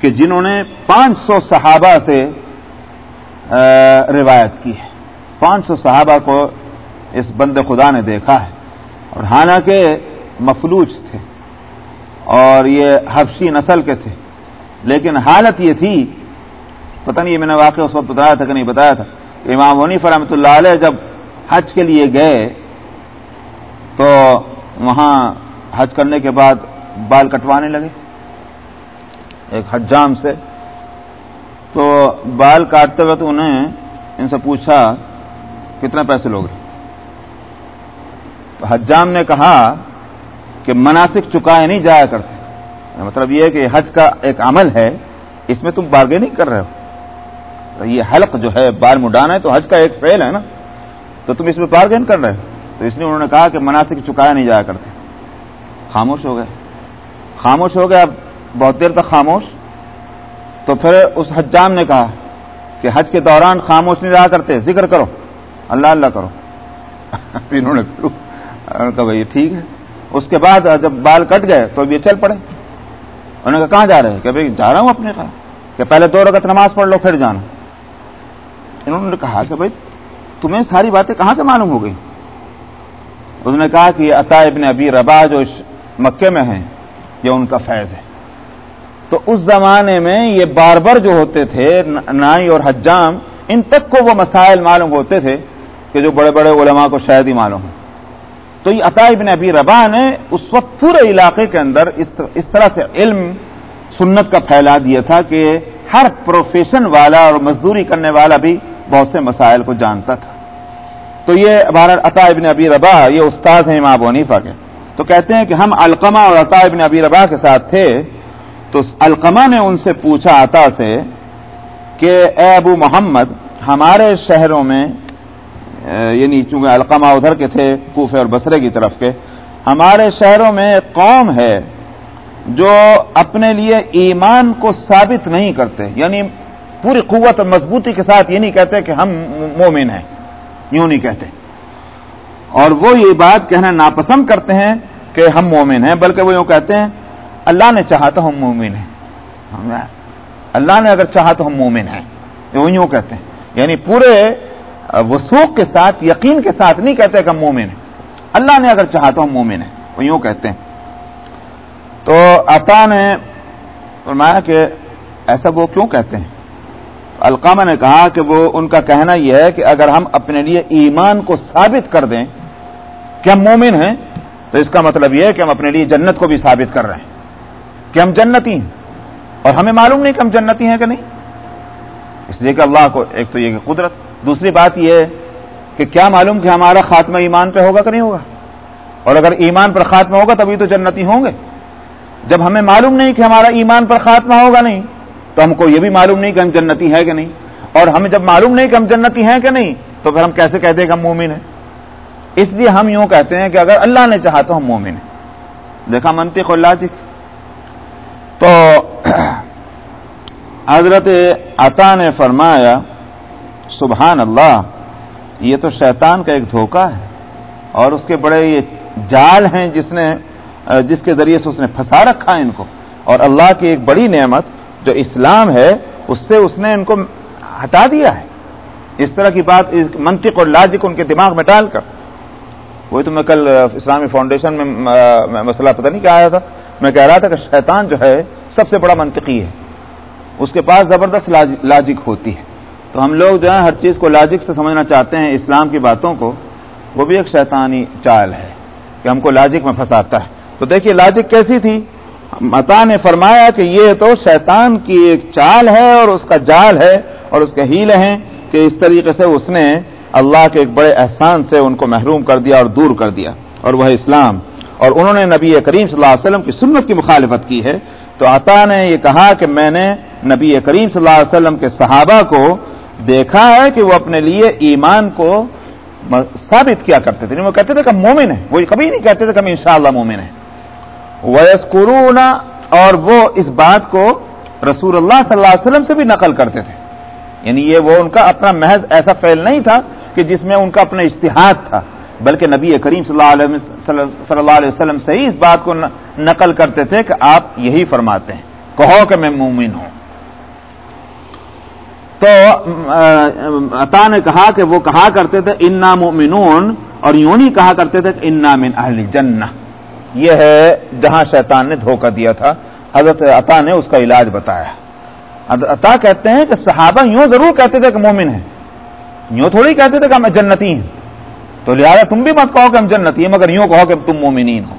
کہ جنہوں نے پانچ سو صحابہ سے روایت کی ہے۔ پانچ سو صحابہ کو اس بند خدا نے دیکھا ہے۔ اور حالانکہ مفلوج تھے، اور یہ حفشی نسل کے تھے۔ لیکن حالت یہ تھی، پتہ نہیں یہ میں نے واقع اس وقت بتایا تھا کہ نہیں بتایا تھا، امام ونی فرحمۃ اللہ علیہ جب حج کے لیے گئے، تو وہاں حج کرنے کے بعد بال کٹوانے لگے، ایک حجام سے۔ تو بال کاٹتے وقت انہیں ان سے پوچھا، کتنے پیسے لوگ تو حجام نے کہا کہ مناسب چکائے نہیں جایا کرتے۔ مطلب یہ کہ حج کا ایک عمل ہے، اس میں تم بارگیننگ کر رہے ہو۔ یہ حلق جو ہے، بال مڈانا ہے، تو حج کا ایک فیل ہے نا۔ تو تم اس میں بارگین کر رہے ہو۔ تو اس لیے انہوں نے کہا کہ مناسب چکایا نہیں جایا کرتے۔ خاموش ہو گئے۔ خاموش ہو گئے، اب بہت دیر تک خاموش۔ تو پھر اس حجام نے کہا کہ حج کے دوران خاموش نہیں رہا کرتے، ذکر کرو۔ اللہ اللہ کرو۔ انہوں نے کہا بھائی ٹھیک ہے۔ اس کے بعد جب بال کٹ گئے تو اب یہ چل پڑے۔ انہوں نے کہا، کہاں جا رہے ہیں؟ کہ بھائی جا رہا ہوں اپنے کہا کہ پہلے دو رکعت نماز پڑھ لو، پھر جانا۔ انہوں نے کہا کہ بھائی تمہیں ساری باتیں کہاں سے معلوم ہو گئی؟ اس نے کہا کہ عطا ابن ابی ربا جو مکے میں ہیں، یہ ان کا فیض ہے۔ تو اس زمانے میں یہ باربر جو ہوتے تھے، نائی اور حجام، ان تک کو وہ مسائل معلوم ہوتے تھے کہ جو بڑے بڑے علماء کو شاید ہی معلوم ہو۔ تو یہ عطا ابن ابی ربا نے اس وقت پورے علاقے کے اندر اس طرح سے علم سنت کا پھیلا دیا تھا کہ ہر پروفیشن والا اور مزدوری کرنے والا بھی بہت سے مسائل کو جانتا تھا۔ تو یہ بھارت عطا ابن ابی ربا یہ استاد ہیں امام ونیفا کے۔ تو کہتے ہیں کہ ہم القمہ اور عطا ابن ابی ربا کے ساتھ تھے۔ تو القمہ نے ان سے پوچھا آتا سے کہ اے ابو محمد، ہمارے شہروں میں یعنی چونکہ القمہ ادھر کے تھے کوفے اور بسرے کی طرف کے، ہمارے شہروں میں ایک قوم ہے جو اپنے لیے ایمان کو ثابت نہیں کرتے یعنی پوری قوت اور مضبوطی کے ساتھ یہ نہیں کہتے کہ ہم مومن ہیں، یوں نہیں کہتے۔ اور وہ یہ بات کہنا ناپسند کرتے ہیں کہ ہم مومن ہیں، بلکہ وہ یوں کہتے ہیں، اللہ نے چاہا تو ہم مومن ہیں۔ اللہ نے اگر چاہا تو ہم مومن ہیں وہ یوں کہتے ہیں۔ یعنی پورے وسوخ کے ساتھ، یقین کے ساتھ نہیں کہتے کہ ہم مومن ہیں۔ اللہ نے اگر چاہا تو ہم مومن ہیں۔ وہ یوں کہتے ہیں۔ تو عطا نے فرمایا کہ ایسا وہ کیوں کہتے ہیں؟ القامہ نے کہا کہ وہ ان کا کہنا یہ ہے کہ اگر ہم اپنے لیے ایمان کو ثابت کر دیں کہ ہم مومن ہیں، تو اس کا مطلب یہ ہے کہ ہم اپنے لیے جنت کو بھی ثابت کر رہے ہیں۔ کہ ہم جنتی ہیں۔ اور ہمیں معلوم نہیں کہ ہم جنتی ہیں کہ نہیں۔ اس لیے کہ اللہ کو ایک تو یہ کہ قدرت دوسری بات یہ ہے کہ کیا معلوم کہ ہمارا خاتمہ ایمان پہ ہوگا کہ نہیں ہوگا؟ اور اگر ایمان پر خاتمہ ہوگا تبھی تو جنتی ہوں گے۔ جب ہمیں معلوم نہیں کہ ہمارا ایمان پر خاتمہ ہوگا نہیں، تو ہم کو یہ بھی معلوم نہیں کہ ہم جنتی ہے کہ نہیں۔ اور ہمیں جب معلوم نہیں کہ ہم جنتی ہیں کہ نہیں، تو پھر ہم کیسے کہتے ہیں کہ ہم مومن ہیں؟ اس لیے ہم یوں کہتے ہیں کہ اگر اللہ نے چاہا تو ہم مومن ہیں۔ دیکھا منطق اللہ جی تو حضرت عطا نے فرمایا سبحان اللہ، یہ تو شیطان کا ایک دھوکہ ہے، اور اس کے بڑے یہ جال ہیں جس نے، جس کے ذریعے سے اس نے پھنسا رکھا ہے ان کو۔ اور اللہ کی ایک بڑی نعمت جو اسلام ہے، اس سے اس نے ان کو ہٹا دیا ہے۔ اس طرح کی بات منطق اور لاجک ان کے دماغ میں ڈال کر۔ وہی تو میں کل اسلامی فاؤنڈیشن میں مسئلہ پتہ نہیں کیا آیا تھا۔ میں کہہ رہا تھا کہ شیطان جو ہے، سب سے بڑا منطقی ہے۔ اس کے پاس زبردست لاجک ہوتی ہے۔ تو ہم لوگ جو ہے ہر چیز کو لاجک سے سمجھنا چاہتے ہیں اسلام کی باتوں کو، وہ بھی ایک شیطانی چال ہے کہ ہم کو لاجک میں پھنساتا ہے۔ تو دیکھیے لاجک کیسی تھی؟ متا نے فرمایا کہ یہ تو شیطان کی ایک چال ہے اور اس کا جال ہے اور اس کے ہیل ہیں کہ اس طریقے سے اس نے اللہ کے ایک بڑے احسان سے ان کو محروم کر دیا اور دور کر دیا اور وہ اسلام۔ اور انہوں نے نبی کریم صلی اللہ علیہ وسلم کی سنت کی مخالفت کی ہے۔ تو عطا نے یہ کہا کہ میں نے نبی کریم صلی اللہ علیہ وسلم کے صحابہ کو دیکھا ہے کہ وہ اپنے لیے ایمان کو ثابت کیا کرتے تھے۔ وہ کہتے تھے کہ مومن ہے وہ کبھی نہیں کہتے تھے کہ ہم انشاءاللہ مومن ہے ویسکرون اور وہ اس بات کو رسول اللہ صلی اللہ علیہ وسلم سے بھی نقل کرتے تھے۔ یعنی یہ وہ ان کا اپنا محض ایسا فعل نہیں تھا کہ جس میں ان کا اپنا اشتہاد تھا، بلکہ نبی کریم صلی اللہ علیہ صلی اللہ علیہ وسلم سے ہی اس بات کو نقل کرتے تھے کہ آپ یہی فرماتے ہیں۔ کہو کہ میں مومن ہوں۔ تو عطا نے کہا کہ وہ کہا کرتے تھے، انا مومنون اور یوں نہیں کہا کرتے تھے کہ انا من اہل جنہ یہ ہے جہاں شیطان نے دھوکہ دیا تھا۔ حضرت عطا نے اس کا علاج بتایا۔ عطا کہتے ہیں کہ صحابہ یوں ضرور کہتے تھے کہ مومن ہیں۔ یوں تھوڑی کہتے تھے کہ ہم جنتی ہیں۔ تو لہٰذا تم بھی مت کہو کہ ہم جنتی ہیں، مگر یوں کہو کہ تم مومنین ہو۔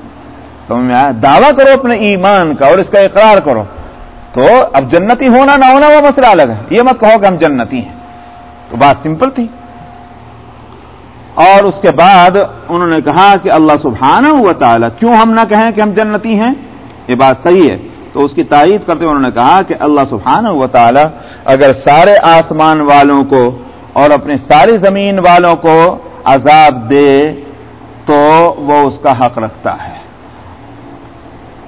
تو دعویٰ کرو اپنے ایمان کا اور اس کا اقرار کرو۔ تو اب جنتی ہونا نہ ہونا وہ مسئلہ الگ ہے۔ یہ مت کہو کہ ہم جنتی ہیں۔ تو بات سمپل تھی۔ اور اس کے بعد انہوں نے کہا کہ اللہ سبحانہ ہوا تعالیٰ، کیوں ہم نہ کہیں کہ ہم جنتی ہیں؟ یہ بات صحیح ہے۔ تو اس کی تائید کرتے ہوئے انہوں نے کہا کہ اللہ سبحانہ و تعالی اگر سارے آسمان والوں کو اور اپنی ساری زمین والوں کو عذاب دے تو وہ اس کا حق رکھتا ہے۔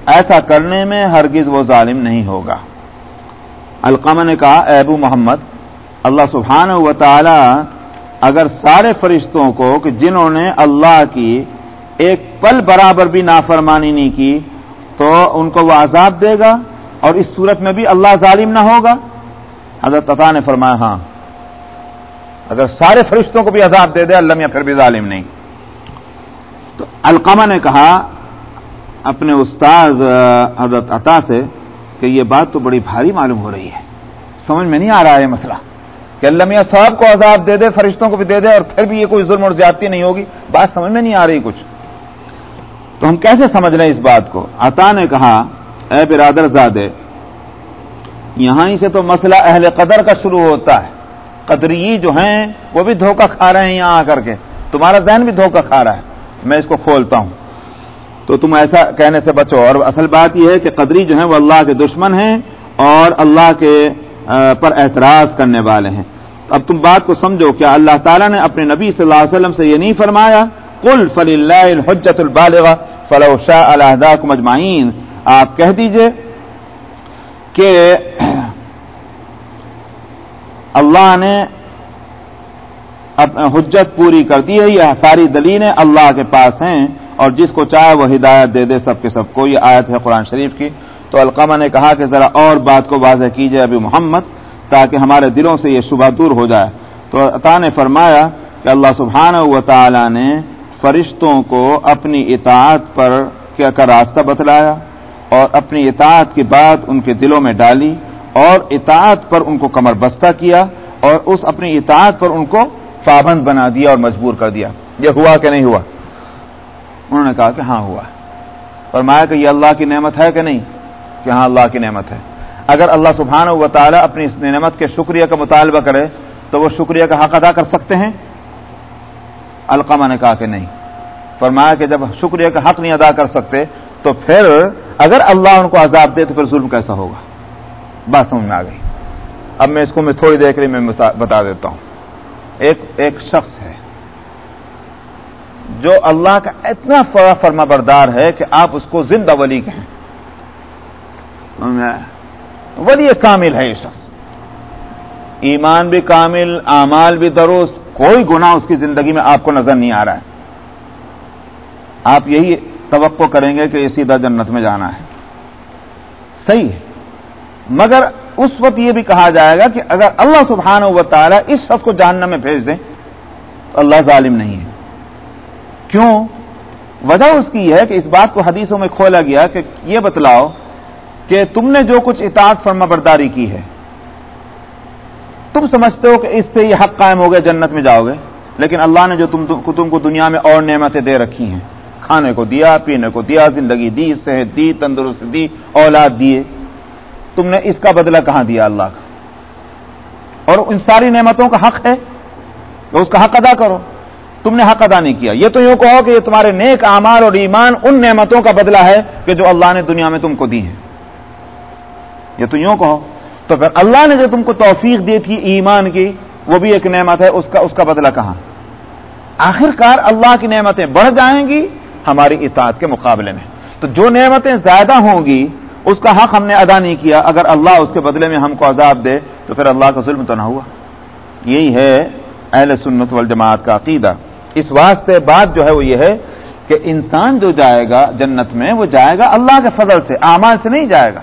ایسا کرنے میں ہرگز وہ ظالم نہیں ہوگا۔ القمہ نے کہا ابو محمد، اللہ سبحانہ و تعالی اگر سارے فرشتوں کو کہ جنہوں نے اللہ کی ایک پل برابر بھی نافرمانی نہیں کی، تو ان کو وہ عذاب دے گا اور اس صورت میں بھی اللہ ظالم نہ ہوگا؟ حضرت عطا نے فرمایا ہاں۔ اگر سارے فرشتوں کو بھی عذاب دے دے، اللہ میں پھر بھی ظالم نہیں۔ تو القمہ نے کہا اپنے استاذ حضرت عطا سے کہ یہ بات تو بڑی بھاری معلوم ہو رہی ہے۔ سمجھ میں نہیں آ رہا ہے مسئلہ۔ کہ اللہ میاں صاحب کو عذاب دے دے، فرشتوں کو بھی دے دے اور پھر بھی یہ کوئی ظلم اور زیادتی نہیں ہوگی۔ بات سمجھ میں نہیں آ رہی کچھ۔ تو ہم کیسے سمجھ رہے ہیں اس بات کو؟ عطا نے کہا، اے برادر زادے، یہاں ہی سے تو مسئلہ اہل قدر کا شروع ہوتا ہے۔ قدری جو ہیں، وہ بھی دھوکہ کھا رہے ہیں یہاں آ کر کے۔ تمہارا ذہن بھی دھوکہ کھا رہا ہے۔ میں اس کو کھولتا ہوں۔ تو تم ایسا کہنے سے بچو۔ اور اصل بات یہ ہے کہ قدری جو ہیں وہ اللہ کے دشمن ہیں اور اللہ کے پر اعتراض کرنے والے ہیں۔ اب تم بات کو سمجھو کیا اللہ تعالیٰ نے اپنے نبی صلی اللہ علیہ وسلم سے یہ نہیں فرمایا کل فلی اللہ الحجت البالغ فلو شاہ الحدہ کو مجمعین آپ کہہ دیجیے کہ اللہ نے حجت پوری کر دی ہے، یہ ساری دلیلیں اللہ کے پاس ہیں۔ اور جس کو چاہے وہ ہدایت دے دے سب کے سب کو۔ یہ آیت ہے قرآن شریف کی۔ تو القمہ نے کہا کہ ذرا اور بات کو واضح کیجیے ابھی محمد تاکہ ہمارے دلوں سے یہ شبہ دور ہو جائے۔ تو عطا نے فرمایا کہ اللہ سبحانہ و تعالی نے فرشتوں کو اپنی اطاعت پر کا راستہ بتلایا اور اپنی اطاعت کی بات ان کے دلوں میں ڈالی اور اطاعت پر ان کو کمر بستہ کیا اور اس اپنی اطاعت پر ان کو پابند بنا دیا اور مجبور کر دیا۔ یہ ہوا کہ نہیں ہوا؟ انہوں نے کہا کہ ہاں ہوا فرمایا کہ یہ اللہ کی نعمت ہے کہ نہیں؟ کہ ہاں اللہ کی نعمت ہے۔ اگر اللہ سبحانہ و تعالیٰ اپنی اس نعمت کے شکریہ کا مطالبہ کرے، تو وہ شکریہ کا حق ادا کر سکتے ہیں؟ القمہ نے کہا کہ نہیں۔ فرمایا کہ جب شکریہ کا حق نہیں ادا کر سکتے، تو پھر اگر اللہ ان کو عذاب دے، تو پھر ظلم کیسا ہوگا؟ بات سمجھ میں آ گئی۔ اب میں اس کو میں تھوڑی دیر کے لیے میں بتا دیتا ہوں۔ ایک ایک شخص ہے۔ جو اللہ کا اتنا فرما بردار ہے کہ آپ اس کو زندہ ولی کہیں۔ ولی کامل ہے یہ شخص۔ ایمان بھی کامل، اعمال بھی درست، کوئی گناہ اس کی زندگی میں آپ کو نظر نہیں آ رہا ہے۔ آپ یہی توقع کریں گے کہ یہ سیدھا جنت میں جانا ہے۔ صحیح ہے۔ مگر اس وقت یہ بھی کہا جائے گا کہ اگر اللہ سبحانہ و تعالیٰ اس شخص کو جاننا میں بھیج دیں تو اللہ ظالم نہیں ہے۔ کیوں؟ وجہ اس کی ہے کہ اس بات کو حدیثوں میں کھولا گیا کہ یہ بتلاؤ کہ تم نے جو کچھ اطاعت فرما برداری کی ہے، تم سمجھتے ہو کہ اس سے یہ حق قائم ہو گئے، جنت میں جاؤ گے، لیکن اللہ نے جو تم تم کو دنیا میں اور نعمتیں دے رکھی ہیں، کھانے کو دیا، پینے کو دیا، زندگی دی، صحت دی تندرست دی، اولاد دیے، تم نے اس کا بدلہ کہاں دیا اللہ کا؟ اور ان ساری نعمتوں کا حق ہے، تو اس کا حق ادا کرو۔ تم نے حق ادا نہیں کیا۔ یہ تو یوں کہو کہ یہ تمہارے نیک اعمال اور ایمان ان نعمتوں کا بدلہ ہے کہ جو اللہ نے دنیا میں تم کو دی ہے یہ تو یوں کہو۔ تو پھر اللہ نے جو تم کو توفیق دی تھی ایمان کی، وہ بھی ایک نعمت ہے، اس کا اس کا بدلہ کہاں؟ آخر کار اللہ کی نعمتیں بڑھ جائیں گی ہماری اطاعت کے مقابلے میں۔ تو جو نعمتیں زیادہ ہوں گی، اس کا حق ہم نے ادا نہیں کیا۔ اگر اللہ اس کے بدلے میں ہم کو عذاب دے، تو پھر اللہ کا ظلم تو نہ ہوا۔ یہی ہے اہل سنت والجماعت کا عقیدہ۔ اس واسطے بات جو ہے وہ یہ ہے کہ انسان جو جائے گا جنت میں، وہ جائے گا اللہ کے فضل سے، اعمال سے نہیں جائے گا۔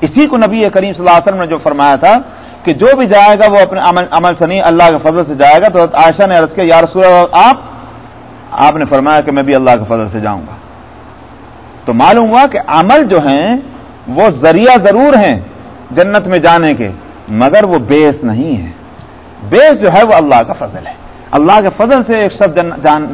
اسی کو نبی کریم صلی اللہ علیہ وسلم نے جو فرمایا تھا کہ جو بھی جائے گا وہ اپنے عمل عمل سے نہیں، اللہ کے فضل سے جائے گا۔ تو عائشہ نے عرض کیا، یا رسول آپ آپ نے فرمایا کہ میں بھی اللہ کے فضل سے جاؤں گا۔ تو معلوم ہوا کہ عمل جو ہیں وہ ذریعہ ضرور ہیں جنت میں جانے کے، مگر وہ بیس نہیں ہے بیس جو ہے وہ اللہ کا فضل ہے۔ اللہ کے فضل سے ایک شخص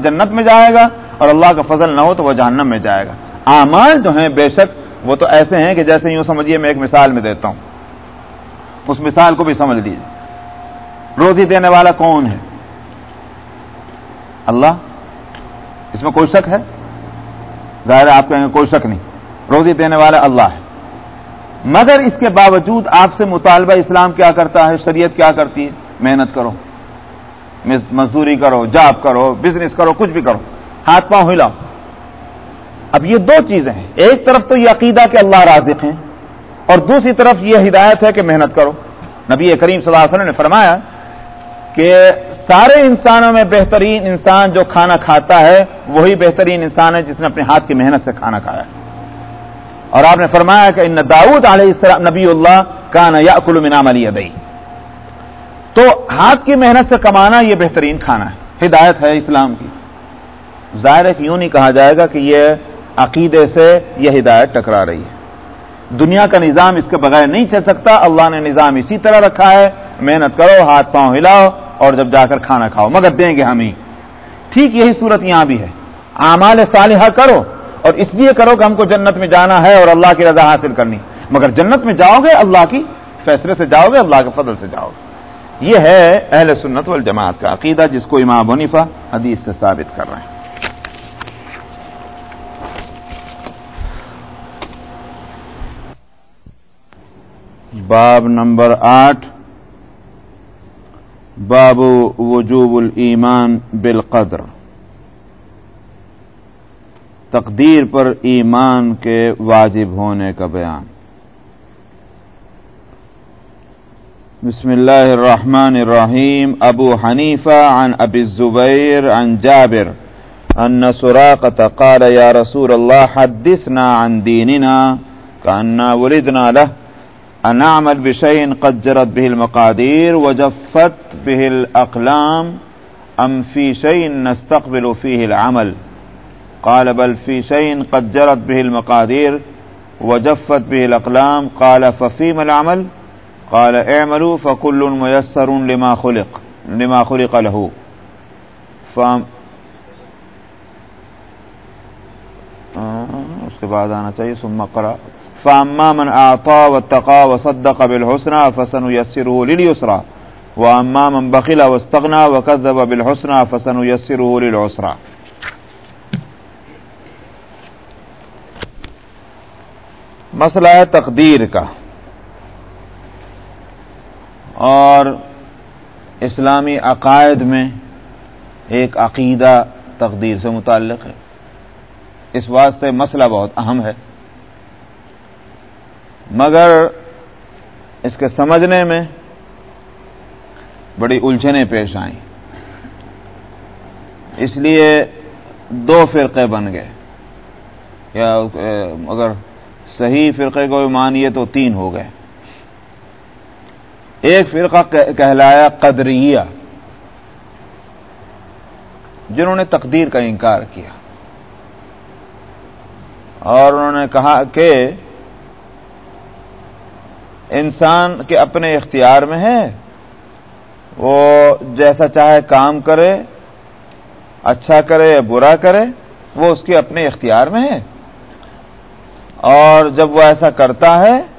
جنت میں جائے گا اور اللہ کا فضل نہ ہو تو وہ جہنم میں جائے گا۔ اعمال جو ہیں بے شک وہ تو ایسے ہیں کہ جیسے یوں سمجھیے میں ایک مثال میں دیتا ہوں۔ اس مثال کو بھی سمجھ لیجیے روزی دینے والا کون ہے؟ اللہ؟ اس میں کوئی شک ہے؟ ظاہر آپ کہیں گے کوئی شک نہیں۔ روزی دینے والا اللہ ہے۔ مگر اس کے باوجود آپ سے مطالبہ اسلام کیا کرتا ہے؟ شریعت کیا کرتی ہے؟ محنت کرو۔ مزدوری کرو، جاب کرو بزنس کرو، کچھ بھی کرو۔ ہاتھ پاؤں ہلاؤ۔ اب یہ دو چیزیں ہیں۔ ایک طرف تو یہ عقیدہ کہ اللہ رازق ہیں، اور دوسری طرف یہ ہدایت ہے کہ محنت کرو۔ نبی کریم صلی اللہ علیہ وسلم نے فرمایا کہ سارے انسانوں میں بہترین انسان جو کھانا کھاتا ہے، وہی بہترین انسان ہے جس نے اپنے ہاتھ کی محنت سے کھانا کھایا اور آپ نے فرمایا کہ ان داود علیہ السلام نبی اللہ کا نیا کل منام علی ادئی تو ہاتھ کی محنت سے کمانا یہ بہترین کھانا ہے۔ ہدایت ہے اسلام کی۔ ظاہر ہے یوں نہیں کہا جائے گا کہ یہ عقیدے سے یہ ہدایت ٹکرا رہی ہے۔ دنیا کا نظام اس کے بغیر نہیں چل سکتا۔ اللہ نے نظام اسی طرح رکھا ہے۔ محنت کرو، ہاتھ پاؤں ہلاؤ اور جب جا کر کھانا کھاؤ۔ مگر دیں گے ہم ہی۔ ٹھیک یہی صورت یہاں بھی ہے۔ اعمال صالحہ کرو اور اس لیے کرو کہ ہم کو جنت میں جانا ہے اور اللہ کی رضا حاصل کرنی۔ مگر جنت میں جاؤ گے، اللہ کی فیصلے سے جاؤ گے، اللہ کے فضل سے جاؤ گے۔ یہ ہے اہل سنت والجماعت کا عقیدہ جس کو امام ونیفا حدیث سے ثابت کر رہے ہیں۔ باب نمبر آٹھ۔ باب وجوب الایمان بالقدر۔ تقدیر پر ایمان کے واجب ہونے کا بیان۔ بسم اللہ الرحمن الرحیم، ابو حنیفہ عن ابی الزبیر عن جابر، ان سراقة قال يا رسول الله حدثنا عن ديننا كأننا ولدنا له أن نعمل بشيء قد جرت به المقادير وجفت به الأقلام أم في شيء نستقبل فيه العمل. قال، بل في شيء قد جرت به المقادير وجفت به الأقلام قال ففيما العمل؟ قال اعملوا فكل ميسر لما خلق لما خلق له. فام اس کے بعد آنا چاہیے، ثم قرأ فاما من اعطى واتقى وصدق بالحسنى فسنيسره لليسرى. واما من بخل واستغنى وكذب بالحسنى فسنيسره للعسرى. مسئلہ ہے تقدیر کا۔ اور اسلامی عقائد میں ایک عقیدہ تقدیر سے متعلق ہے۔ اس واسطے مسئلہ بہت اہم ہے۔ مگر اس کے سمجھنے میں بڑی الجھنیں پیش آئیں۔ اس لیے دو فرقے بن گئے۔ یا اگر صحیح فرقے کو مانیے تو تین ہو گئے۔ ایک فرقہ کہلایا قدریہ، جنہوں نے تقدیر کا انکار کیا۔ اور انہوں نے کہا کہ انسان کے اپنے اختیار میں ہے، وہ جیسا چاہے کام کرے اچھا کرے یا برا کرے، وہ اس کے اپنے اختیار میں ہے۔ اور جب وہ ایسا کرتا ہے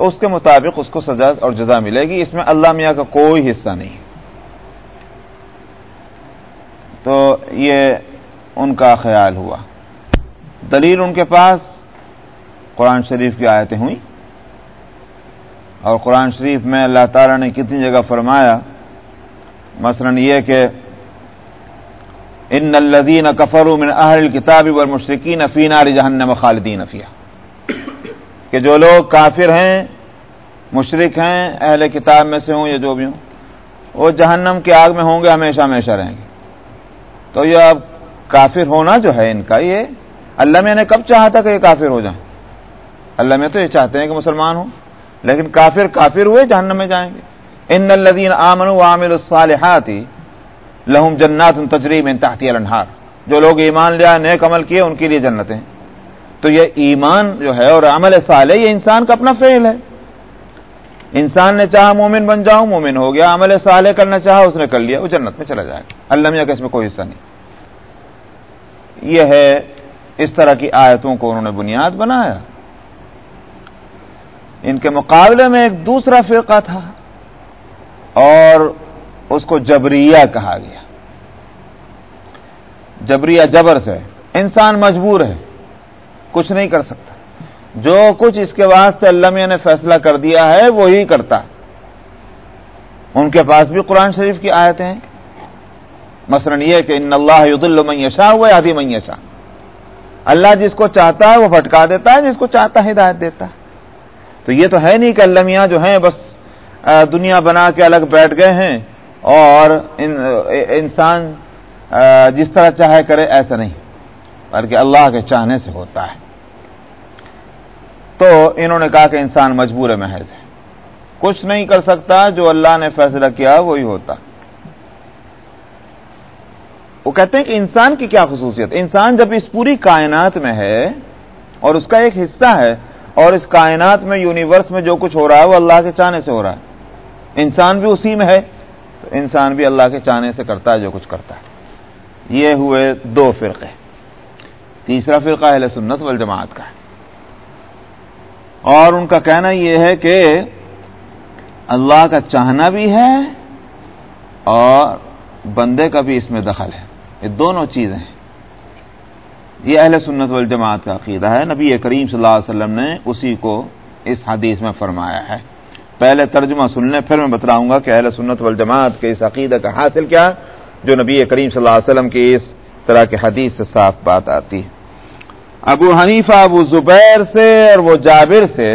تو اس کے مطابق اس کو سزا اور جزا ملے گی۔ اس میں اللہ میاں کا کوئی حصہ نہیں۔ تو یہ ان کا خیال ہوا۔ دلیل ان کے پاس۔ قرآن شریف کی آیتیں ہوئیں۔ اور قرآن شریف میں اللہ تعالیٰ نے کتنی جگہ فرمایا۔ مثلا یہ کہ ان الدین کفر من اہل کتاب و مشرقین افین جہنم خالدین افیہ کہ جو لوگ کافر ہیں مشرق ہیں، اہل کتاب میں سے ہوں یا جو بھی ہوں، وہ جہنم کی آگ میں ہوں گے، ہمیشہ ہمیشہ رہیں گے۔ تو یہ اب کافر ہونا جو ہے ان کا، یہ اللہ میں نے کب چاہا تھا کہ یہ کافر ہو جائیں؟ اللہ میں تو یہ چاہتے ہیں کہ مسلمان ہوں، لیکن کافر کافر ہوئے، جہنم میں جائیں گے۔ ان الدین آمن عامل الصالحات لہم جنات تجریم تحتی الانہار۔ جو لوگ ایمان لیا نیک عمل کیے، ان کے لیے جنتیں تو یہ ایمان جو ہے اور عمل صالح یہ انسان کا اپنا فعل ہے۔ انسان نے چاہا مومن بن جاؤ مومن ہو گیا، عمل صالح کرنا چاہا، اس نے کر لیا، وہ جنت میں چلا جائے گا۔ اللہ کا اس میں کوئی حصہ نہیں۔ یہ ہے اس طرح کی آیتوں کو انہوں نے بنیاد بنایا۔ ان کے مقابلے میں ایک دوسرا فرقہ تھا اور اس کو جبریہ کہا گیا۔ جبریہ جبر سے۔ انسان مجبور ہے۔ کچھ نہیں کر سکتا۔ جو کچھ اس کے واسطے اللہ نے فیصلہ کر دیا ہے، وہی کرتا۔ ان کے پاس بھی قرآن شریف کی آیتیں ہیں۔ مثلا یہ کہ ان اللہ عید المیشا ہوا آدھی میشا اللہ جس کو چاہتا ہے، وہ پھٹکا دیتا ہے، جس کو چاہتا ہے، ہدایت دیتا ہے۔ تو یہ تو ہے نہیں کہ اللہ میاں جو ہیں، بس دنیا بنا کے الگ بیٹھ گئے ہیں اور انسان جس طرح چاہے کرے، ایسا نہیں۔ بلکہ اللہ کے چاہنے سے ہوتا ہے۔ تو انہوں نے کہا کہ انسان مجبور محض ہے۔ کچھ نہیں کر سکتا، جو اللہ نے فیصلہ کیا وہی ہوتا۔ وہ کہتے ہیں کہ انسان کی کیا خصوصیت؟ انسان جب اس پوری کائنات میں ہے اور اس کا ایک حصہ ہے اور اس کائنات میں، یونیورس میں جو کچھ ہو رہا ہے، وہ اللہ کے چاہنے سے ہو رہا ہے۔ انسان بھی اسی میں ہے، تو انسان بھی اللہ کے چاہنے سے کرتا ہے جو کچھ کرتا ہے۔ یہ ہوئے دو فرقے۔ تیسرا فرقہ اہل سنت والجماعت کا ہے۔ اور ان کا کہنا یہ ہے کہ اللہ کا چاہنا بھی ہے اور بندے کا بھی اس میں دخل ہے۔ یہ دونوں چیزیں ہیں۔ یہ اہل سنت والجماعت کا عقیدہ ہے۔ نبی کریم صلی اللہ علیہ وسلم نے اسی کو اس حدیث میں فرمایا ہے۔ پہلے ترجمہ سن لیں پھر میں بتلاؤں گا کہ اہل سنت والجماعت کے اس عقیدہ کا حاصل کیا، جو نبی کریم صلی اللہ علیہ وسلم کی اس طرح کے حدیث سے صاف بات آتی ہے۔ ابو حنیفہ، ابو زبیر سے اور وہ جابر سے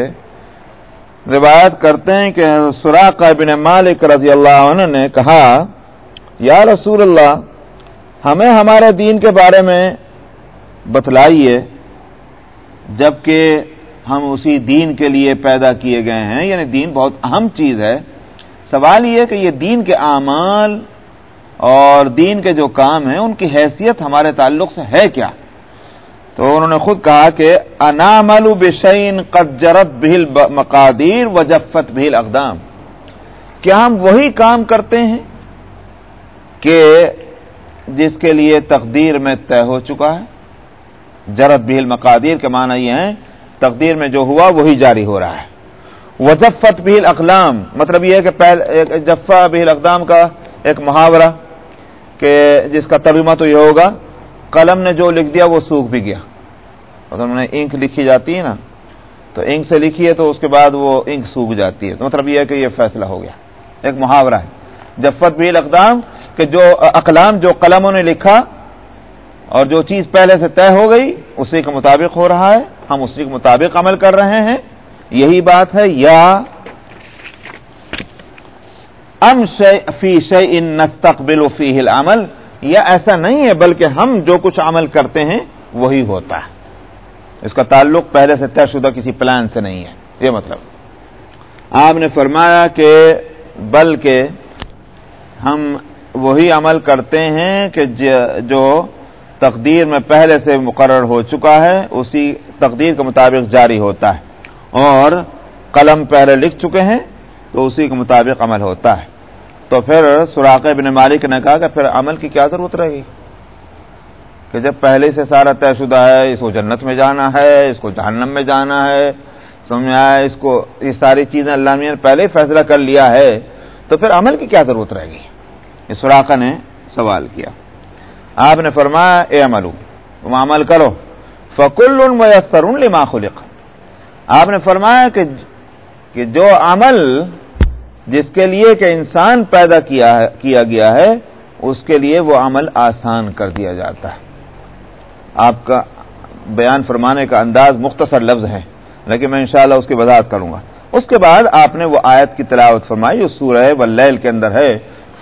روایت کرتے ہیں کہ سراق بن مالک رضی اللہ عنہ نے کہا، یا رسول اللہ، ہمیں ہمارے دین کے بارے میں بتلائیے، جبکہ ہم اسی دین کے لیے پیدا کیے گئے ہیں یعنی دین بہت اہم چیز ہے۔ سوال یہ کہ یہ دین کے اعمال اور دین کے جو کام ہیں، ان کی حیثیت ہمارے تعلق سے ہے کیا؟ تو انہوں نے خود کہا کہ انامل بشین قجرت بھیل مقادیر وجفت بھیل اقدام۔ کیا ہم وہی کام کرتے ہیں کہ جس کے لیے تقدیر میں طے ہو چکا ہے؟ جرت بھیل مقادیر کے معنی یہ ہیں، تقدیر میں جو ہوا وہی جاری ہو رہا ہے۔ وجفت بھیل اقلام مطلب یہ ہے کہ پہلے جفا بھیل اقدام کا ایک محاورہ کہ جس کا ترجمہ تو یہ ہوگا۔ قلم نے جو لکھ دیا وہ سوکھ بھی گیا۔ اگر نے انک لکھی جاتی ہے نا، تو انک سے لکھی ہے تو اس کے بعد وہ انک سوکھ جاتی ہے۔ تو مطلب یہ ہے کہ یہ فیصلہ ہو گیا۔ ایک محاورہ ہے۔ جفت بھی اقدام کہ جو اقلام جو قلموں نے لکھا اور جو چیز پہلے سے طے ہو گئی، اسی کے مطابق ہو رہا ہے۔ ہم اسی کے مطابق عمل کر رہے ہیں۔ یہی بات ہے۔ یا ام فی شی ان نستقبل فی العمل۔ یا ایسا نہیں ہے بلکہ ہم جو کچھ عمل کرتے ہیں وہی ہوتا ہے۔ اس کا تعلق پہلے سے طے شدہ کسی پلان سے نہیں ہے۔ یہ مطلب۔ آپ نے فرمایا کہ بلکہ ہم وہی عمل کرتے ہیں کہ جو تقدیر میں پہلے سے مقرر ہو چکا ہے، اسی تقدیر کے مطابق جاری ہوتا ہے۔ اور قلم پہلے لکھ چکے ہیں، تو اسی کے مطابق عمل ہوتا ہے۔ تو پھر سراق ابن مالک نے کہا کہ پھر عمل کی کیا ضرورت رہے گی کہ جب پہلے سے سارا طے شدہ ہے، اس کو جنت میں جانا ہے، اس کو جہنم میں جانا ہے سمجھ آیا اس کو یہ ساری چیزیں اللہ نے پہلے ہی فیصلہ کر لیا ہے، تو پھر عمل کی کیا ضرورت رہے گی یہ سوراخا نے سوال کیا۔ آپ نے فرمایا، اے عمل تم عمل کرو۔ فکل میسر لما خلق۔ آپ نے فرمایا کہ جو عمل جس کے لیے کہ انسان پیدا کیا گیا ہے، اس کے لیے وہ عمل آسان کر دیا جاتا ہے۔ آپ کا بیان فرمانے کا انداز مختصر لفظ ہے لیکن میں انشاءاللہ اس کی وضاحت کروں گا۔ اس کے بعد آپ نے وہ آیت کی تلاوت فرمائی، جو سورہ واللیل کے اندر ہے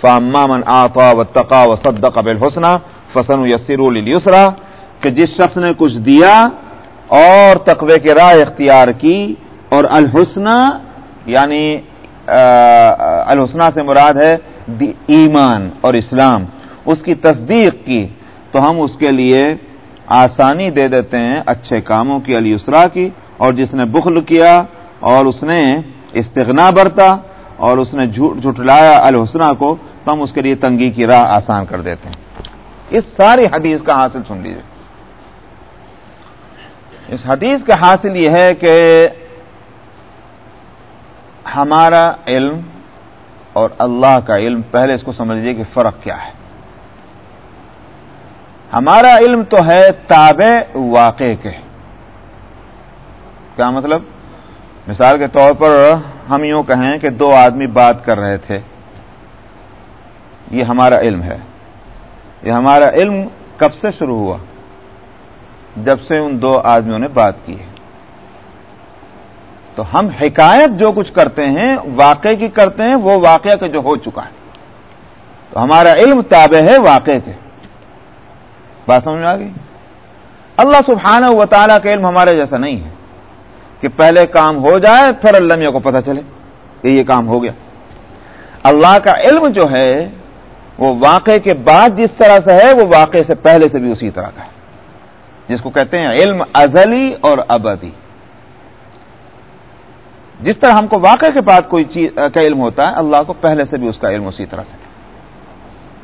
فاما من آفا و تقا و صد قبل حسنہ فسن یسر السرا کہ جس شخص نے کچھ دیا اور تقوی کے راہ اختیار کی، اور الحسنہ یعنی الحسنہ سے مراد ہے ایمان اور اسلام۔ اس کی تصدیق کی تو ہم اس کے لیے آسانی دے دیتے ہیں اچھے کاموں کی، علی اسرا کی۔ اور جس نے بخل کیا اور اس نے استغنا برتا اور اس نے جھٹلایا الحسنہ کو تو ہم اس کے لیے تنگی کی راہ آسان کر دیتے ہیں۔ اس ساری حدیث کا حاصل سن لیجیے اس حدیث کا حاصل یہ ہے کہ ہمارا علم اور اللہ کا علم، پہلے اس کو سمجھ لیجیے کہ فرق کیا ہے۔ ہمارا علم تو ہے تابع واقع کے۔ کیا مطلب؟ مثال کے طور پر ہم یوں کہیں کہ دو آدمی بات کر رہے تھے۔ یہ ہمارا علم ہے۔ یہ ہمارا علم کب سے شروع ہوا؟ جب سے ان دو آدمیوں نے بات کی ہے۔ تو ہم حکایت جو کچھ کرتے ہیں واقع کی کرتے ہیں، وہ واقعہ کے جو ہو چکا ہے۔ تو ہمارا علم تابع ہے واقع کے۔ بات سمجھ میں آ گئی؟ اللہ سبحانہ و تعالیٰ کا علم ہمارے جیسا نہیں ہے۔ کہ پہلے کام ہو جائے، پھر اللہ کو پتہ چلے۔ کہ یہ کام ہو گیا۔ اللہ کا علم جو ہے، وہ واقع کے بعد جس طرح سے ہے، وہ واقع سے پہلے سے بھی اسی طرح کا ہے۔ جس کو کہتے ہیں علم ازلی اور ابدی۔ جس طرح ہم کو واقع کے بعد کوئی چیز کا علم ہوتا ہے، اللہ کو پہلے سے بھی اس کا علم اسی طرح سے۔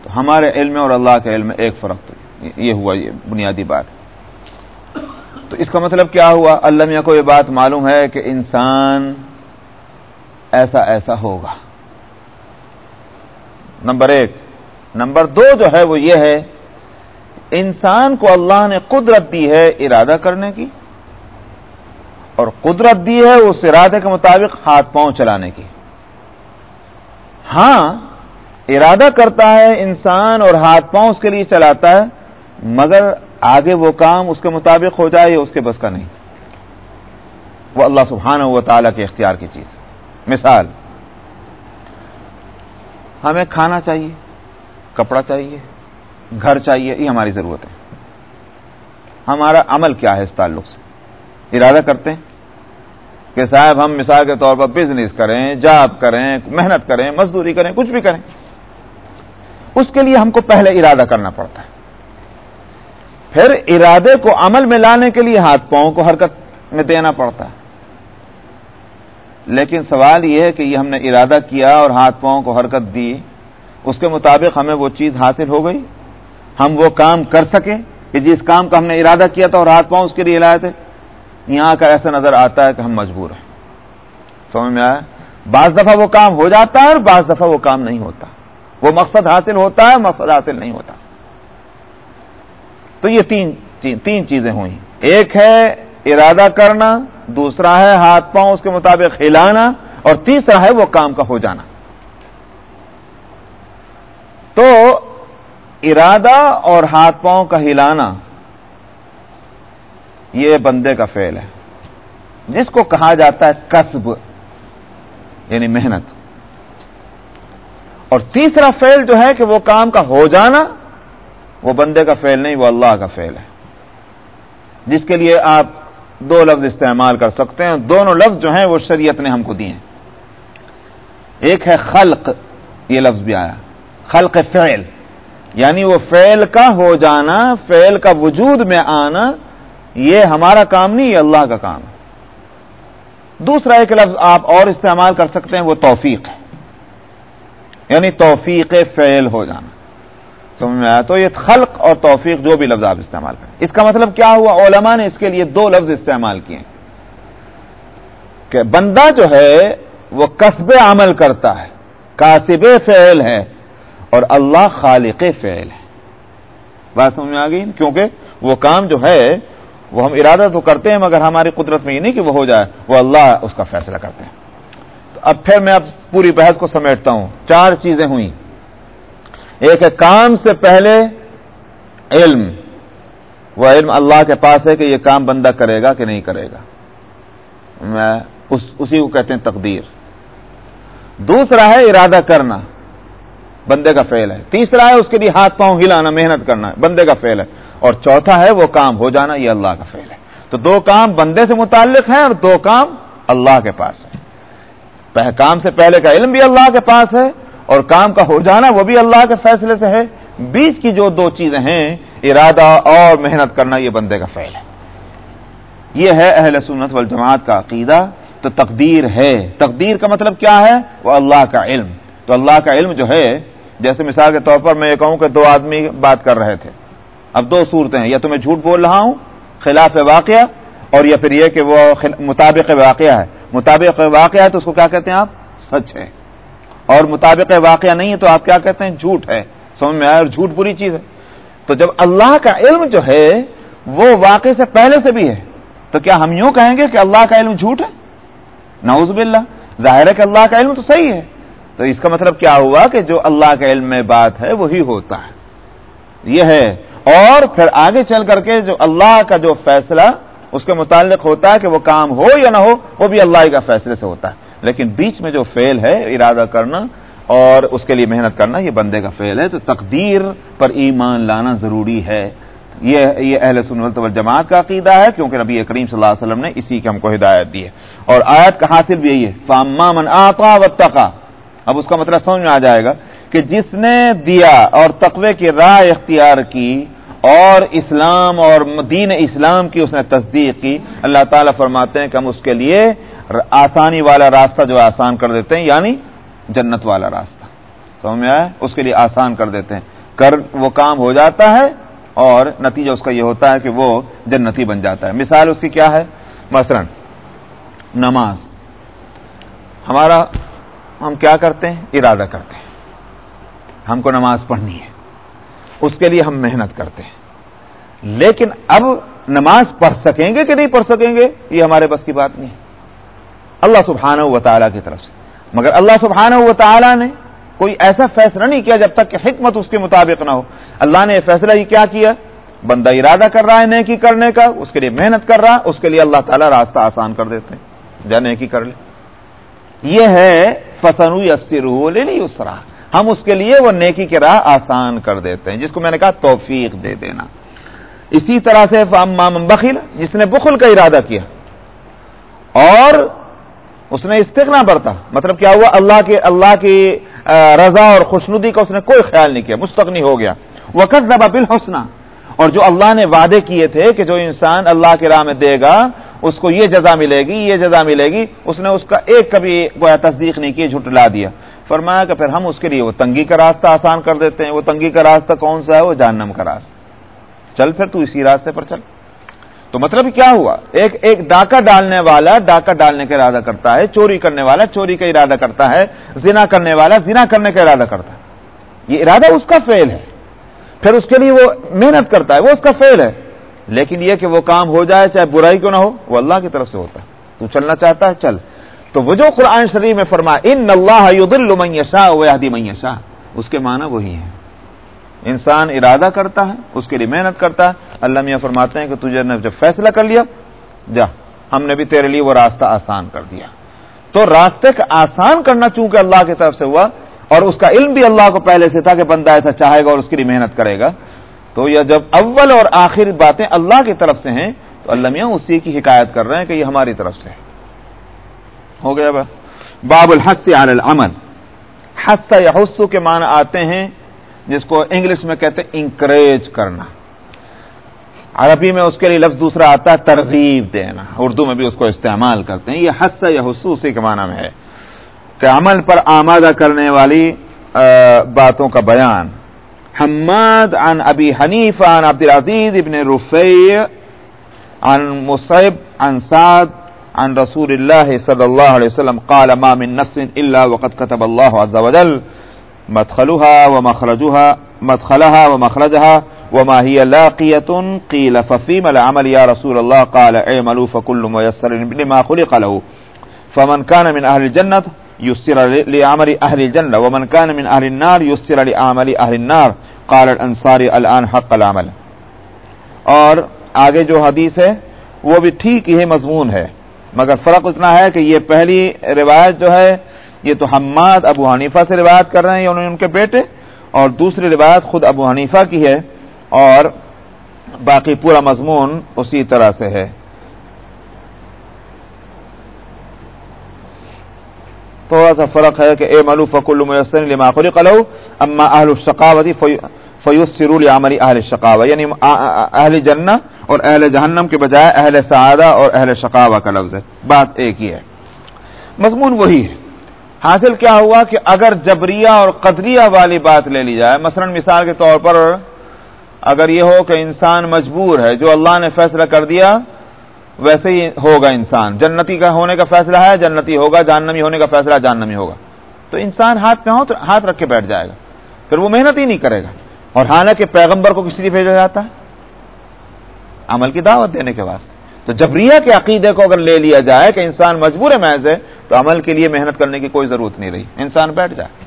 تو ہمارے علم اور اللہ کے علم میں ایک فرق تو یہ ہوا، یہ بنیادی بات۔ تو اس کا مطلب کیا ہوا؟ اللہ میاں کو یہ بات معلوم ہے کہ انسان ایسا ایسا ہوگا۔ نمبر ایک۔ نمبر دو جو ہے وہ یہ ہے، انسان کو اللہ نے قدرت دی ہے ارادہ کرنے کی۔ اور قدرت دی ہے اس ارادے کے مطابق ہاتھ پاؤں چلانے کی۔ ہاں ارادہ کرتا ہے انسان اور ہاتھ پاؤں اس کے لیے چلاتا ہے، مگر آگے وہ کام اس کے مطابق ہو جائے، اس کے بس کا نہیں۔ وہ اللہ سبحانہ و تعالیٰ کے اختیار کی چیز۔ مثال، ہمیں کھانا چاہیے، کپڑا چاہیے، گھر چاہیے، یہ ہماری ضرورت ہے۔ ہمارا عمل کیا ہے اس تعلق سے؟ ارادہ کرتے ہیں؟ کہ صاحب ہم مثال کے طور پر بزنس کریں جاب کریں، محنت کریں، مزدوری کریں، کچھ بھی کریں۔ اس کے لیے ہم کو پہلے ارادہ کرنا پڑتا ہے۔ پھر ارادے کو عمل میں لانے کے لیے ہاتھ پاؤں کو حرکت میں دینا پڑتا ہے۔ لیکن سوال یہ ہے کہ یہ ہم نے ارادہ کیا اور ہاتھ پاؤں کو حرکت دی، اس کے مطابق ہمیں وہ چیز حاصل ہو گئی، ہم وہ کام کر سکیں کہ جس کام کا ہم نے ارادہ کیا تھا اور ہاتھ پاؤں اس کے لیے لائے تھے۔ یہاں کا ایسا نظر آتا ہے کہ ہم مجبور ہیں۔ سمجھ میں آیا؟ بعض دفعہ وہ کام ہو جاتا ہے اور بعض دفعہ وہ کام نہیں ہوتا۔ وہ مقصد حاصل ہوتا ہے، مقصد حاصل نہیں ہوتا۔ تو یہ تین تین چیزیں ہوئی ایک ہے ارادہ کرنا، دوسرا ہے ہاتھ پاؤں اس کے مطابق ہلانا، اور تیسرا ہے وہ کام کا ہو جانا۔ تو ارادہ اور ہاتھ پاؤں کا ہلانا یہ بندے کا فعل ہے۔ جس کو کہا جاتا ہے کسب یعنی محنت۔ اور تیسرا فعل جو ہے کہ وہ کام کا ہو جانا، وہ بندے کا فعل نہیں، وہ اللہ کا فعل ہے۔ جس کے لیے آپ دو لفظ استعمال کر سکتے ہیں، دونوں لفظ جو ہیں وہ شریعت نے ہم کو دیے ہیں۔ ایک ہے خلق، یہ لفظ بھی آیا۔ خلق فعل یعنی وہ فعل کا ہو جانا، فعل کا وجود میں آنا یہ ہمارا کام نہیں، یہ اللہ کا کام ہے۔ دوسرا ایک لفظ آپ اور استعمال کر سکتے ہیں، وہ توفیق ہے۔ یعنی توفیق فعل ہو جانا۔ سمجھ میں آیا؟ تو یہ خلق اور توفیق جو بھی لفظ آپ استعمال کریں۔ اس کا مطلب کیا ہوا؟ علماء نے اس کے لیے دو لفظ استعمال کیے کہ بندہ جو ہے، وہ قصب عمل کرتا ہے، کاسب فعل ہے، اور اللہ خالق فعل ہے۔ بات سمجھ میں آ گئی؟ کیونکہ وہ کام جو ہے وہ ہم ارادہ تو کرتے ہیں مگر ہماری قدرت میں یہ نہیں کہ وہ ہو جائے، وہ اللہ اس کا فیصلہ کرتے ہیں۔ تو اب پھر میں اب پوری بحث کو سمیٹتا ہوں۔ چار چیزیں ہوئیں۔ ایک ہے کام سے پہلے علم۔ وہ علم اللہ کے پاس ہے کہ یہ کام بندہ کرے گا کہ نہیں کرے گا۔ میں اس، اسی کو کہتے ہیں تقدیر۔ دوسرا ہے ارادہ کرنا۔ بندے کا فعل ہے۔ تیسرا ہے اس کے لیے ہاتھ پاؤں ہلانا، محنت کرنا۔ بندے کا فعل ہے۔ اور چوتھا ہے وہ کام ہو جانا یہ اللہ کا فعل ہے۔ تو دو کام بندے سے متعلق ہیں اور دو کام اللہ کے پاس ہے کام سے پہلے کا علم بھی اللہ کے پاس ہے اور کام کا ہو جانا وہ بھی اللہ کے فیصلے سے ہے۔ بیچ کی جو دو چیزیں ہیں، ارادہ اور محنت کرنا یہ بندے کا فعل ہے۔ یہ ہے اہل سنت والجماعت کا عقیدہ۔ تو تقدیر ہے۔ تقدیر کا مطلب کیا ہے؟ وہ اللہ کا علم۔ تو اللہ کا علم جو ہے، جیسے مثال کے طور پر میں یہ کہوں کہ دو آدمی بات کر رہے تھے۔ اب دو صورتیں ہیں۔ یا تو میں جھوٹ بول رہا ہوں، خلاف واقعہ، اور یا پھر یہ کہ وہ مطابق واقعہ ہے۔ مطابق واقعہ ہے تو اس کو کیا کہتے ہیں آپ؟ سچ ہے۔ اور مطابق واقعہ نہیں ہے تو آپ کیا کہتے ہیں؟ جھوٹ ہے۔ سمجھ میں آیا؟ اور جھوٹ بری چیز ہے۔ تو جب اللہ کا علم جو ہے، وہ واقع سے پہلے سے بھی ہے، تو کیا ہم یوں کہیں گے کہ اللہ کا علم جھوٹ ہے؟ نعوذ باللہ۔ ظاہر ہے کہ اللہ کا علم تو صحیح ہے۔ تو اس کا مطلب کیا ہوا کہ جو اللہ کے علم میں بات ہے، وہی ہوتا ہے۔ یہ ہے۔ اور پھر آگے چل کر کے جو اللہ کا جو فیصلہ اس کے متعلق ہوتا ہے کہ وہ کام ہو یا نہ ہو، وہ بھی اللہ کا فیصلے سے ہوتا ہے۔ لیکن بیچ میں جو فیل ہے، ارادہ کرنا اور اس کے لیے محنت کرنا، یہ بندے کا فیل ہے۔ تو تقدیر پر ایمان لانا ضروری ہے۔ یہ یہ اہل سنت جماعت کا عقیدہ ہے، کیونکہ نبی کریم صلی اللہ علیہ وسلم نے اسی کی ہم کو ہدایت دی ہے۔ اور آیت کا حاصل بھی یہی ہے۔ فاما من آتا و تقا اب اس کا مطلب سمجھ میں آ جائے گا کہ جس نے دیا اور تقوی کی راہ اختیار کی اور اسلام اور دین اسلام کی اس نے تصدیق کی، اللہ تعالیٰ فرماتے ہیں کہ ہم اس کے لیے آسانی والا راستہ جو آسان کر دیتے ہیں یعنی جنت والا راستہ۔ سمجھ میں آئے اس کے لیے آسان کر دیتے ہیں۔ کر، وہ کام ہو جاتا ہے اور نتیجہ اس کا یہ ہوتا ہے کہ وہ جنتی بن جاتا ہے۔ مثال اس کی کیا ہے؟ مثلا نماز۔ ہمارا، ہم کیا کرتے ہیں؟ ارادہ کرتے ہیں۔ ہم کو نماز پڑھنی ہے۔ اس کے لیے ہم محنت کرتے ہیں۔ لیکن اب نماز پڑھ سکیں گے کہ نہیں پڑھ سکیں گے؟ یہ ہمارے بس کی بات نہیں۔ ہے اللہ سبحانہ و تعالیٰ کی طرف سے۔ مگر اللہ سبحانہ و تعالیٰ نے کوئی ایسا فیصلہ نہیں کیا جب تک کہ حکمت اس کے مطابق نہ ہو۔ اللہ نے یہ فیصلہ ہی کیا کیا؟ بندہ ارادہ کر رہا ہے نیکی کرنے کا، اس کے لیے محنت کر رہا، اس کے لیے اللہ تعالیٰ راستہ آسان کر دیتے ہیں۔ جا نیکی کر لے۔ یہ ہے فسن اسرا ہم اس کے لیے وہ نیکی کی راہ آسان کر دیتے ہیں، جس کو میں نے کہا توفیق دے دینا۔ اسی طرح سے بخیل، جس نے بخل کا ارادہ کیا، اور اس نے استغنا برتا۔ مطلب کیا ہوا؟ اللہ کے، اللہ کی رضا اور خوشنودی کا اس نے کوئی خیال نہیں کیا مستقنی ہو گیا۔ وقت دبا بالحسنہ اور جو اللہ نے وعدے کیے تھے کہ جو انسان اللہ کے راہ میں دے گا، اس کو یہ جزا ملے گی، یہ جزا ملے گی، اس نے اس کا ایک کبھی گویا تصدیق نہیں کی جھٹلا دیا۔ فرمایا کہ پھر ہم اس کے لیے وہ تنگی کا راستہ آسان کر دیتے ہیں۔ وہ تنگی کا راستہ کون سا ہے؟ وہ جہنم کا راستہ۔ چل پھر تو اسی راستے پر چل۔ تو مطلب کیا ہوا؟ ایک ایک ڈاکہ ڈالنے والا ڈاکہ ڈالنے کا ارادہ کرتا ہے، چوری کرنے والا چوری کا ارادہ کرتا ہے، زنا کرنے والا زنا کرنے کا ارادہ کرتا ہے۔ یہ ارادہ اس کا فیل ہے۔ پھر اس کے لیے وہ محنت کرتا ہے، وہ اس کا فیل ہے۔ لیکن یہ کہ وہ کام ہو جائے چاہے برائی کیوں نہ ہو، وہ اللہ کی طرف سے ہوتا ہے۔ تو چلنا چاہتا ہے، چل۔ تو وہ جو قرآن شریف میں فرما ان اللہ میشا ویادی میشا اس کے معنی وہی ہیں۔ انسان ارادہ کرتا ہے، اس کے لیے محنت کرتا ہے۔ اللہ میاں فرماتے ہیں کہ تجھے نے جب فیصلہ کر لیا، جا، ہم نے بھی تیرے لیے وہ راستہ آسان کر دیا۔ تو راستے کا آسان کرنا چونکہ اللہ کی طرف سے ہوا، اور اس کا علم بھی اللہ کو پہلے سے تھا کہ بندہ ایسا چاہے گا اور اس کے لیے محنت کرے گا۔ تو یہ جب اول اور آخر باتیں اللہ کی طرف سے ہیں، تو اللہ میاں اسی کی حکایت کر رہے ہیں کہ یہ ہماری طرف سے ہو گیا باب الحق سے العمل۔ حس یا حسو کے معنی آتے ہیں جس کو انگلش میں کہتے ہیں انکریج کرنا۔ عربی میں اس کے لیے لفظ دوسرا آتا ہے ترغیب دینا۔ اردو میں بھی اس کو استعمال کرتے ہیں۔ یہ حس یا حسو اسی کے معنی میں ہے کہ عمل پر آمادہ کرنے والی باتوں کا بیان۔ حماد عن ابی حنیف عن عبد العزیز ابن رفیع عن مصعب عن سعد عن رسول الله صلى الله عليه وسلم، قال ما من نفس إلا وقد كتب الله عز وجل، مدخلها ومخرجها مدخلها ومخرجها، وما هي لاقية، قيل ففيما العمل يا رسول الله قال اعملوا فكل ميسر لما خلق له. فمن كان من أهل الجنة يسر لعمل أهل الجنة، ومن كان من أهل النار يسر لعمل أهل النار. قال الانصاري الآن حق العمل. اور آگے جو حدیث ہے، وہ بھی ٹھیک ہی مضمون ہے۔ مگر فرق اتنا ہے کہ یہ پہلی روایت جو ہے، یہ تو حماد ابو حنیفہ سے روایت کر رہے ہیں یعنی ان کے بیٹے، اور دوسری روایت خود ابو حنیفہ کی ہے، اور باقی پورا مضمون اسی طرح سے ہے۔ تھوڑا سا فرق ہے کہ اے ملو فک المیسن لماخلی قلو اما اہل الشقاوتی فیوس سرول عملی اہل شقاوہ یعنی اہل جنہ اور اہل جہنم کے بجائے اہل سعادہ اور اہل شقاوہ کا لفظ ہے۔ بات ایک ہی ہے۔ مضمون وہی ہے۔ حاصل کیا ہوا کہ اگر جبریہ اور قدریہ والی بات لے لی جائے، مثلا مثال کے طور پر اگر یہ ہو کہ انسان مجبور ہے، جو اللہ نے فیصلہ کر دیا، ویسے ہی ہوگا انسان۔ جنتی کا ہونے کا فیصلہ ہے، جنتی ہوگا جاننمی ہونے کا فیصلہ جاننمی ہوگا۔ تو انسان ہاتھ میں ہو تو ہاتھ رکھ کے بیٹھ جائے گا۔ پھر وہ محنت ہی نہیں کرے گا۔ اور حالانکہ پیغمبر کو کس لیے بھیجا جاتا ہے؟ عمل کی دعوت دینے کے واسطے۔ تو جبریہ کے عقیدے کو اگر لے لیا جائے کہ انسان مجبور ہے محض ہے، تو عمل کے لیے محنت کرنے کی کوئی ضرورت نہیں رہی۔ انسان بیٹھ جائے۔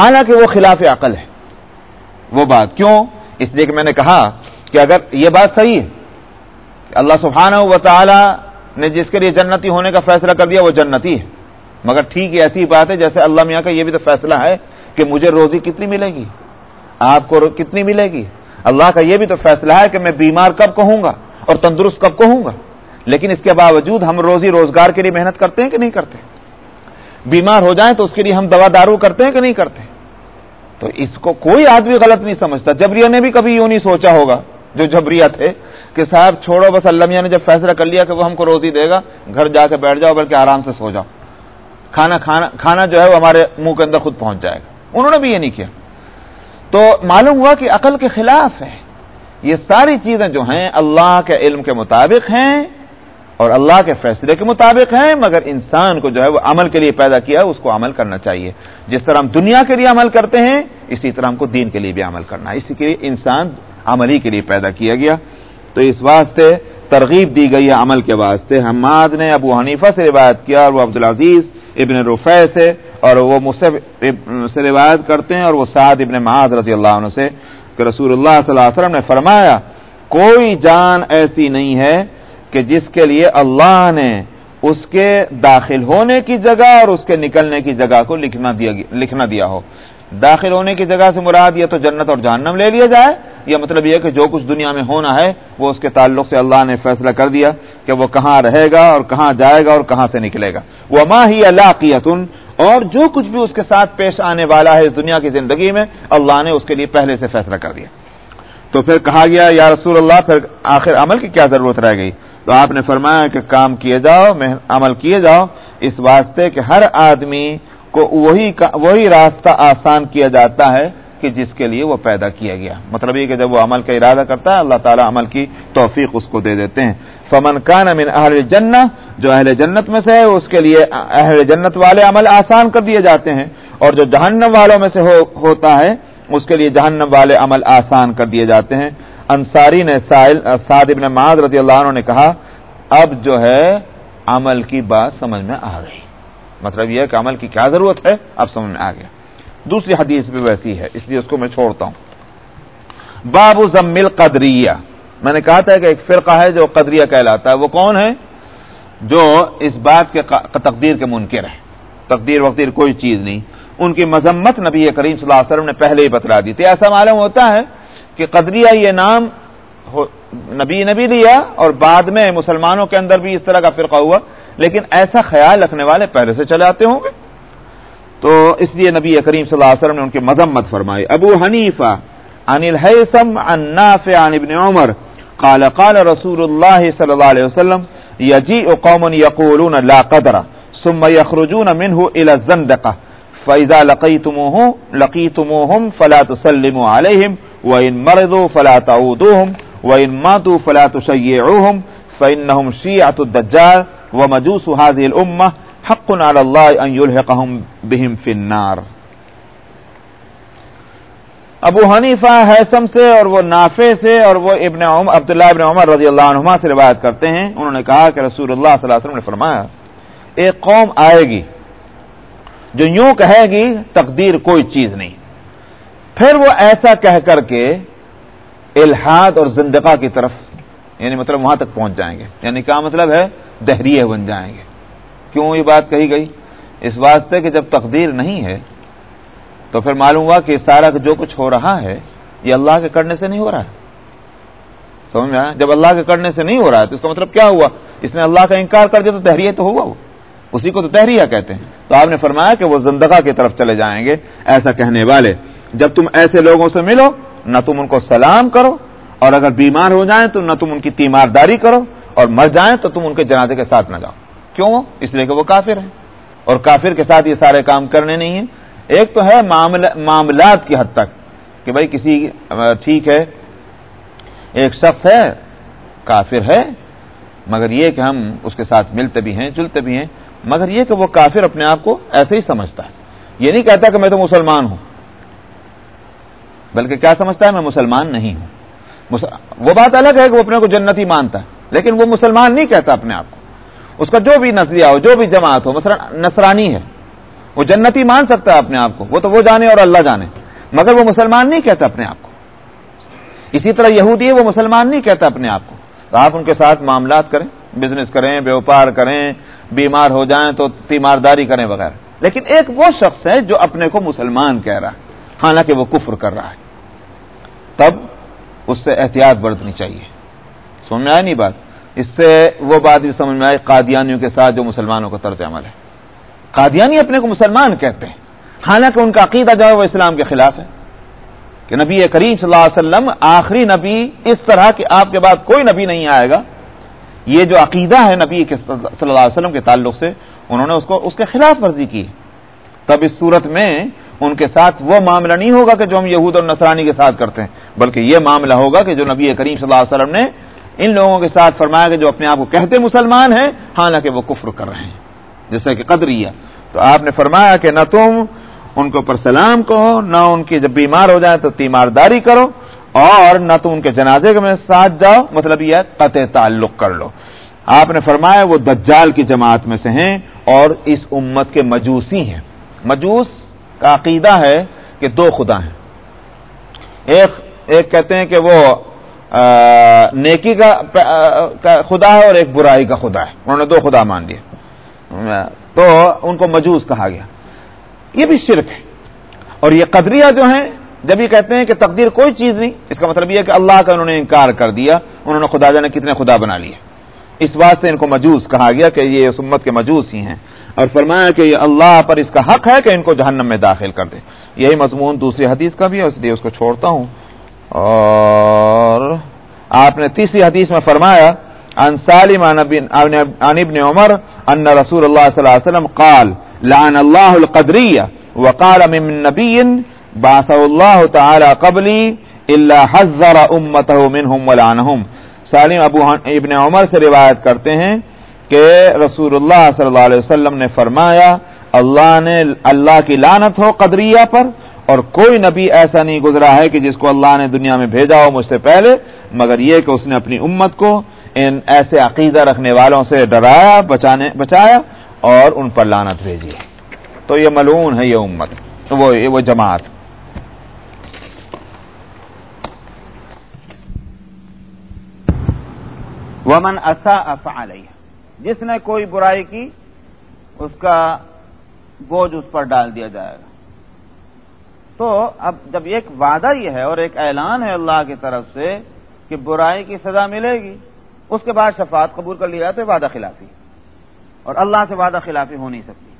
حالانکہ وہ خلاف عقل ہے۔ وہ بات کیوں؟ اس لیے کہ میں نے کہا کہ اگر یہ بات صحیح ہے کہ اللہ سبحانہ و تعالی نے جس کے لیے جنتی ہونے کا فیصلہ کر دیا، وہ جنتی ہے۔ مگر ٹھیک ہے، ایسی بات ہے جیسے اللہ میاں کا یہ بھی تو فیصلہ ہے کہ مجھے روزی کتنی ملے گی؟ آپ کو کتنی ملے گی؟ اللہ کا یہ بھی تو فیصلہ ہے کہ میں بیمار کب کہوں گا اور تندرست کب کہوں گا؟ لیکن اس کے باوجود ہم روزی روزگار کے لیے محنت کرتے ہیں کہ نہیں کرتے؟ بیمار ہو جائیں تو اس کے لیے ہم دوا دارو کرتے ہیں کہ نہیں کرتے؟ تو اس کو کوئی آدمی غلط نہیں سمجھتا۔ جبریہ نے بھی کبھی یوں نہیں سوچا ہوگا، جو جبریہ تھے، کہ صاحب چھوڑو بس اللہ میاں نے جب فیصلہ کر لیا کہ وہ ہم کو روزی دے گا، گھر جا کے بیٹھ جاؤ، بلکہ آرام سے سو جاؤ۔ کھانا کھانا کھانا جو ہے وہ ہمارے منہ کے اندر خود پہنچ جائے گا۔ انہوں نے بھی یہ نہیں کیا۔ تو معلوم ہوا کہ عقل کے خلاف ہے یہ ساری چیزیں جو ہیں اللہ کے علم کے مطابق ہیں اور اللہ کے فیصلے کے مطابق ہیں، مگر انسان کو جو ہے وہ عمل کے لیے پیدا کیا ہے اس کو عمل کرنا چاہیے۔ جس طرح ہم دنیا کے لیے عمل کرتے ہیں، اسی طرح ہم کو دین کے لیے بھی عمل کرنا ہے۔ اسی کے لیے انسان عملی کے لیے پیدا کیا گیا۔ تو اس واسطے ترغیب دی گئی ہے عمل کے واسطے۔ حماد نے ابو حنیفہ سے روایت کیا اور وہ عبدالعزیز ابن رفیع سے اور وہ مجھ سے روایت کرتے ہیں اور وہ سعد ابن معاذ رضی اللہ عنہ سے کہ رسول اللہ صلی اللہ علیہ وسلم نے فرمایا، کوئی جان ایسی نہیں ہے کہ جس کے لیے اللہ نے اس کے داخل ہونے کی جگہ اور اس کے نکلنے کی جگہ کو لکھنا دیا لکھنا دیا ہو۔ داخل ہونے کی جگہ سے مراد یہ تو جنت اور جہنم لے لیا جائے، یا مطلب یہ کہ جو کچھ دنیا میں ہونا ہے، وہ اس کے تعلق سے اللہ نے فیصلہ کر دیا کہ وہ کہاں رہے گا اور کہاں جائے گا اور کہاں سے نکلے گا۔ وہ ماں ہی اللہ اور جو کچھ بھی اس کے ساتھ پیش آنے والا ہے اس دنیا کی زندگی میں، اللہ نے اس کے لیے پہلے سے فیصلہ کر دیا۔ تو پھر کہا گیا، یا رسول اللہ، پھر آخر عمل کی کیا ضرورت رہ گئی؟ تو آپ نے فرمایا کہ کام کیے جاؤ عمل کیے جاؤ، اس واسطے کہ ہر آدمی کو وہی وہی راستہ آسان کیا جاتا ہے کہ جس کے لیے وہ پیدا کیا گیا۔ مطلب یہ کہ جب وہ عمل کا ارادہ کرتا ہے اللہ تعالیٰ عمل کی توفیق اس کو دے دیتے ہیں۔ فمن کان من اہل جنہ جو اہل جنت میں سے ہے اس کے لیے اہل جنت والے عمل آسان کر دیے جاتے ہیں۔ اور جو جہنم والوں میں سے ہو, ہوتا ہے اس کے لیے جہنم والے عمل آسان کر دیے جاتے ہیں۔ انصاری نے سعد ابن معاذ رضی اللہ عنہ نے کہا اب جو ہے عمل کی بات سمجھ میں آ گئی۔ مطلب یہ کہ عمل کی کیا ضرورت ہے؟ اب سمجھ میں آ گیا۔ دوسری حدیث بھی ویسی ہے، اس لیے اس کو میں چھوڑتا ہوں۔ باب زمل قدریہ میں نے کہا تھا کہ ایک فرقہ ہے جو قدریہ کہلاتا ہے۔ وہ کون ہے؟ جو اس بات کے تقدیر کے منکر ہے۔ تقدیر وقدیر کوئی چیز نہیں۔ ان کی مذمت نبی کریم صلی اللہ علیہ وسلم نے پہلے ہی بتلا دی۔ تھی ایسا معلوم ہوتا ہے کہ قدریہ یہ نام نبی نبی لیا اور بعد میں مسلمانوں کے اندر بھی اس طرح کا فرقہ ہوا۔ لیکن ایسا خیال رکھنے والے پہلے سے چلے آتے ہوں گے۔ تو اس لیے نبی کریم صلی اللہ علیہ وسلم نے ان کی مذمت فرمائی۔ ابو حنیفہ، عن الحیثم، عن نافع، عن ابن عمر، قال قال رسول الله صلى الله عليه وسلم يجيء قوم يقولون لا قدر، ثم يخرجون منه الى الزندقه فاذا لقيتموه، لقيتموهم فلا تسلموا عليهم وان مرضوا فلا تعودوهم وان ماتوا فلا تشيعوهم فانهم شيعه الدجال ومجوس هذه الامه حق على الله ان يلحقهم بهم في النار. ابو حنیفہ حیثم سے اور وہ نافع سے اور وہ ابن عمر عبداللہ ابن عمر رضی اللہ عنہما سے روایت کرتے ہیں۔ انہوں نے کہا کہ رسول اللہ صلی اللہ علیہ وسلم نے فرمایا ایک قوم آئے گی، جو یوں کہے گی، تقدیر کوئی چیز نہیں۔ پھر وہ ایسا کہہ کر کے الحاد اور زندقہ کی طرف یعنی مطلب وہاں تک پہنچ جائیں گے۔ یعنی کیا مطلب ہے دہریے بن جائیں گے۔ کیوں یہ بات کہی گئی؟ اس واسطے کہ جب تقدیر نہیں ہے، تو پھر معلوم ہوا کہ سارا جو کچھ ہو رہا ہے، یہ اللہ کے کرنے سے نہیں ہو رہا ہے۔ سمجھ میں جب اللہ کے کرنے سے نہیں ہو رہا ہے، تو اس کا مطلب کیا ہوا؟ اس نے اللہ کا انکار کر دیا تو تحریہ تو ہوا وہ۔ اسی کو تو تحریہ کہتے ہیں۔ تو آپ نے فرمایا کہ وہ زندگا کی طرف چلے جائیں گے، ایسا کہنے والے، جب تم ایسے لوگوں سے ملو، نہ تم ان کو سلام کرو اور اگر بیمار ہو جائیں تو نہ تم ان کی تیمارداری کرو اور مر جائیں تو تم ان کے جنازے کے ساتھ نہ جاؤ۔ کیوں؟ اس لیے کہ وہ کافر ہیں۔ اور کافر کے ساتھ یہ سارے کام کرنے نہیں ہیں۔ ایک تو ہے معاملات کی حد تک کہ بھائی کسی ٹھیک ہے۔ ایک شخص ہے، کافر ہے، مگر یہ کہ ہم اس کے ساتھ ملتے بھی ہیں، جلتے بھی ہیں۔ مگر یہ کہ وہ کافر اپنے آپ کو ایسے ہی سمجھتا ہے۔ یہ نہیں کہتا کہ میں تو مسلمان ہوں، بلکہ کیا سمجھتا ہے؟ میں مسلمان نہیں ہوں۔ وہ بات الگ ہے کہ وہ اپنے کو جنتی مانتا ہے، لیکن وہ مسلمان نہیں کہتا اپنے آپ کو۔ اس کا جو بھی نظریہ ہو، جو بھی جماعت ہو، مثلا نصرانی ہے، وہ جنتی مان سکتا ہے اپنے آپ کو، وہ تو وہ جانے اور اللہ جانے، مگر وہ مسلمان نہیں کہتا اپنے آپ کو۔ اسی طرح یہودی ہے، وہ مسلمان نہیں کہتا اپنے آپ کو۔ تو آپ ان کے ساتھ معاملات کریں بزنس کریں، بیوپار کریں، بیمار ہو جائیں تو تیمارداری کریں وغیرہ۔ لیکن ایک وہ شخص ہے جو اپنے کو مسلمان کہہ رہا ہے، حالانکہ وہ کفر کر رہا ہے۔ تب اس سے احتیاط برتنی چاہیے۔ سمجھ میں آئے نہیں بات؟ اس سے وہ بات بھی سمجھ میں آئے قادیانیوں کے ساتھ جو مسلمانوں کا طرز عمل ہے۔ قادیانی اپنے کو مسلمان کہتے ہیں، حالانکہ ان کا عقیدہ جو ہے وہ اسلام کے خلاف ہے۔ کہ نبی کریم صلی اللہ علیہ وسلم، آخری نبی، اس طرح کہ آپ کے بعد کوئی نبی نہیں آئے گا۔ یہ جو عقیدہ ہے نبی صلی اللہ علیہ وسلم کے تعلق سے، انہوں نے اس کو، اس کے خلاف ورزی کی۔ تب اس صورت میں ان کے ساتھ وہ معاملہ نہیں ہوگا کہ جو ہم یہود اور نصرانی کے ساتھ کرتے ہیں، بلکہ یہ معاملہ ہوگا کہ جو نبی کریم صلی اللہ علیہ وسلم نے ان لوگوں کے ساتھ فرمایا کہ جو اپنے آپ کو کہتے مسلمان ہیں، حالانکہ وہ کفر کر رہے ہیں۔ جیسے کہ قدریہ تو آپ نے فرمایا کہ نہ تم ان کو پر سلام کہو، نہ ان کی جب بیمار ہو جائے تو تیمارداری کرو، اور نہ تو ان کے جنازے میں ساتھ جاؤ مطلب یہ قطع تعلق کر لو۔ آپ نے فرمایا وہ دجال کی جماعت میں سے ہیں، اور اس امت کے مجوسی ہیں۔ مجوس کا عقیدہ ہے کہ دو خدا ہیں۔ ایک ایک کہتے ہیں کہ وہ نیکی کا خدا ہے اور ایک برائی کا خدا ہے۔ انہوں نے دو خدا مان لیے۔ تو ان کو مجوس کہا گیا۔ یہ بھی شرک ہے۔ اور یہ قدریہ جو ہیں، جب یہ کہتے ہیں کہ تقدیر کوئی چیز نہیں، اس کا مطلب یہ ہے کہ اللہ کا انہوں نے انکار کر دیا، انہوں نے خدا جانے کتنے خدا بنا لیے۔ اس بات سے ان کو مجوس کہا گیا کہ یہ اس امت کے مجوس ہی ہیں۔ اور فرمایا کہ یہ اللہ پر اس کا حق ہے کہ ان کو جہنم میں داخل کر دے۔ یہی مضمون دوسری حدیث کا بھی ہے، اس لیے اس کو چھوڑتا ہوں۔ اور آپ نے تیسری حدیث میں فرمایا، عن سالم عن ابن عمر ان رسول الله صلى الله عليه وسلم قال، لعن الله القدرية وقال من نبي بعثه الله تعالى قبلي الا حذر امته منهم ولعنهم۔ سالم ابو ابن عمر سے روایت کرتے ہیں کہ رسول اللہ صلی اللہ علیہ وسلم نے فرمایا، اللہ نے اللہ کی لانت ہو قدریہ پر، اور کوئی نبی ایسا نہیں گزرا ہے کہ جس کو اللہ نے دنیا میں بھیجا ہو مجھ سے پہلے، مگر یہ کہ اس نے اپنی امت کو ان ایسے عقیدہ رکھنے والوں سے ڈرایا، بچانے، بچایا، اور ان پر لانت بھیجی۔ تو یہ ملون ہے یہ امت، وہ وہ جماعت۔ ومن اصا علیہ جس نے کوئی برائی کی، اس کا بوجھ اس پر ڈال دیا جائے گا۔ تو اب جب ایک وعدہ یہ ہے اور ایک اعلان ہے اللہ کی طرف سے کہ برائی کی سزا ملے گی، اس کے بعد شفاعت قبول کر لیا تو وعدہ خلافی اور اللہ سے وعدہ خلافی ہو نہیں سکتی۔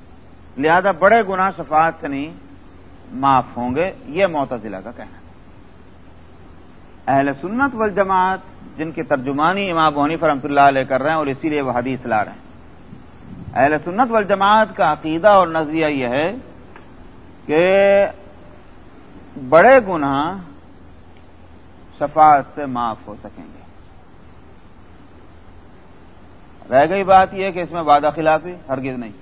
لہذا بڑے گناہ شفاعت سے نہیں معاف ہوں گے، یہ معتزلہ کا کہنا ہے۔ اہل سنت والجماعت، جن کی ترجمانی امام بونی فرحمۃ اللہ علیہ کر رہے ہیں اور اسی لیے وہ حدیث لا رہے ہیں۔ اہل سنت والجماعت کا عقیدہ اور نظریہ یہ ہے کہ بڑے گناہ شفاعت سے معاف ہو سکیں گے۔ رہ گئی بات یہ کہ اس میں وعدہ خلافی ہرگز نہیں۔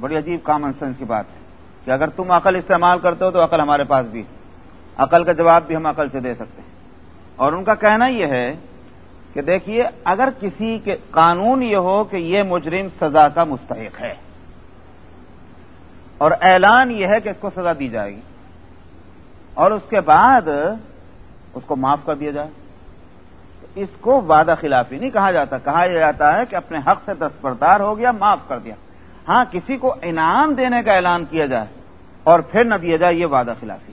بڑی عجیب کامن سینس کی بات ہے کہ اگر تم عقل استعمال کرتے ہو تو عقل ہمارے پاس بھی ہے۔ عقل کا جواب بھی ہم عقل سے دے سکتے ہیں۔ اور ان کا کہنا یہ ہے کہ دیکھیے، اگر کسی کے قانون یہ ہو کہ یہ مجرم سزا کا مستحق ہے، اور اعلان یہ ہے کہ اس کو سزا دی جائے گی، اور اس کے بعد اس کو معاف کر دیا جائے۔ اس کو وعدہ خلافی نہیں کہا جاتا۔ کہا جاتا ہے کہ اپنے حق سے دستبردار ہو گیا، معاف کر دیا۔ ہاں کسی کو انعام دینے کا اعلان کیا جائے اور پھر نہ دیا جائے، یہ وعدہ خلافی۔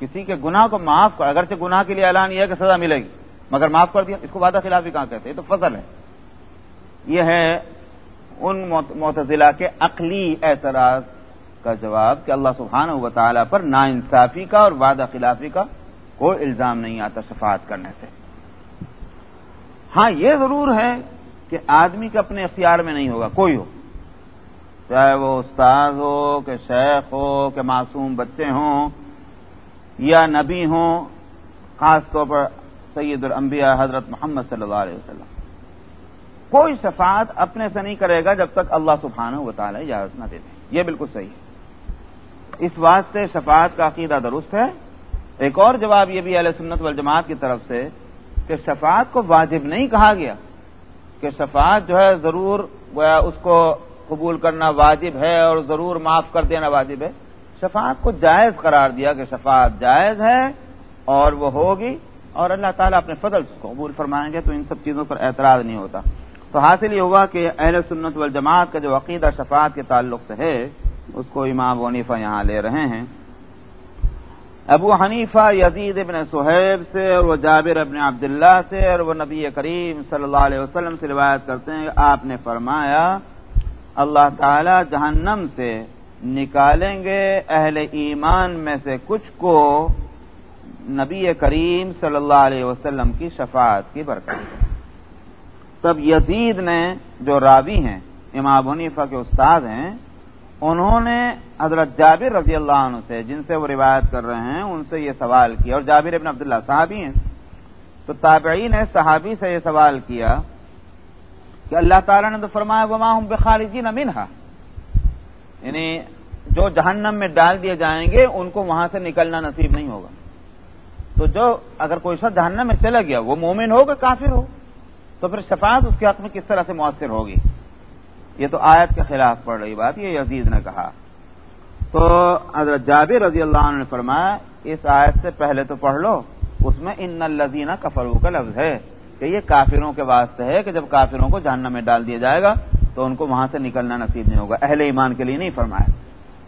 کسی کے گناہ کو معاف کر، اگرچہ گناہ کے لیے اعلان یہ ہے کہ سزا ملے گی، مگر معاف کر دیا، اس کو وعدہ خلافی کہاں کہتے ہیں؟ تو فضل ہے۔ یہ ہے ان معتزلہ کے عقلی اعتراض کا جواب کہ اللہ سبحانہ و تعالیٰ پر نا انصافی کا اور وعدہ خلافی کا کوئی الزام نہیں آتا شفاعت کرنے سے۔ ہاں یہ ضرور ہے کہ آدمی کے اپنے اختیار میں نہیں ہوگا، کوئی ہو۔ چاہے وہ استاد ہو، کہ شیخ ہو، کہ معصوم بچے ہوں یا نبی ہوں، خاص طور پر سید الانبیاء حضرت محمد صلی اللہ علیہ وسلم۔ کوئی شفاعت اپنے سے نہیں کرے گا جب تک اللہ سبحانہ و تعالی اجازت نہ دے دیں یہ بالکل صحیح ہے۔ اس واسطے شفاعت کا عقیدہ درست ہے۔ ایک اور جواب یہ بھی علیہ سنت والجماعت کی طرف سے کہ شفاعت کو واجب نہیں کہا گیا کہ شفاعت جو ہے ضرور اس کو قبول کرنا واجب ہے اور ضرور معاف کر دینا واجب ہے۔ شفاعت کو جائز قرار دیا کہ شفاعت جائز ہے اور وہ ہوگی اور اللہ تعالیٰ اپنے فضل کو قبول فرمائیں گے تو ان سب چیزوں پر اعتراض نہیں ہوتا۔ تو حاصل یہ ہوا کہ اہل سنت والجماعت کا جو عقیدہ شفاعت کے تعلق سے ہے، اس کو امام ونیفا یہاں لے رہے ہیں۔ ابو حنیفہ یزید ابن سہیب سے اور وہ جابر ابن عبداللہ سے اور وہ نبی کریم صلی اللہ علیہ وسلم سے روایت کرتے ہیں آپ نے فرمایا، اللہ تعالی جہنم سے نکالیں گے اہل ایمان میں سے کچھ کو نبی کریم صلی اللہ علیہ وسلم کی شفاعت کی برکت تب یزید نے جو راوی ہیں، امام حنیفہ کے استاد ہیں، انہوں نے حضرت جابر رضی اللہ عنہ سے، جن سے وہ روایت کر رہے ہیں، ان سے یہ سوال کیا۔ اور جابر ابن عبداللہ صحابی ہیں۔ تو تابعی نے صحابی سے یہ سوال کیا کہ اللہ تعالیٰ نے تو فرمایا، وما ہوں بخارجی نہ منہا یعنی جو جہنم میں ڈال دیے جائیں گے، ان کو وہاں سے نکلنا نصیب نہیں ہوگا۔ تو جو اگر کوئی شخص جہنم میں چلا گیا، وہ مومن ہو کہ کافر ہو؟ تو پھر شفاعت اس کے حق میں کس طرح سے مؤثر ہوگی؟ یہ تو آیت کے خلاف پڑ رہی بات، یہ عزیز نے کہا۔ تو حضرت جابر رضی اللہ عنہ نے فرمایا، اس آیت سے پہلے تو پڑھ لو، اس میں ان الزینہ کفرو کا لفظ ہے کہ یہ کافروں کے واسطے ہے کہ جب کافروں کو جہنم میں ڈال دیا جائے گا تو ان کو وہاں سے نکلنا نصیب نہیں ہوگا۔ اہل ایمان کے لیے نہیں فرمایا۔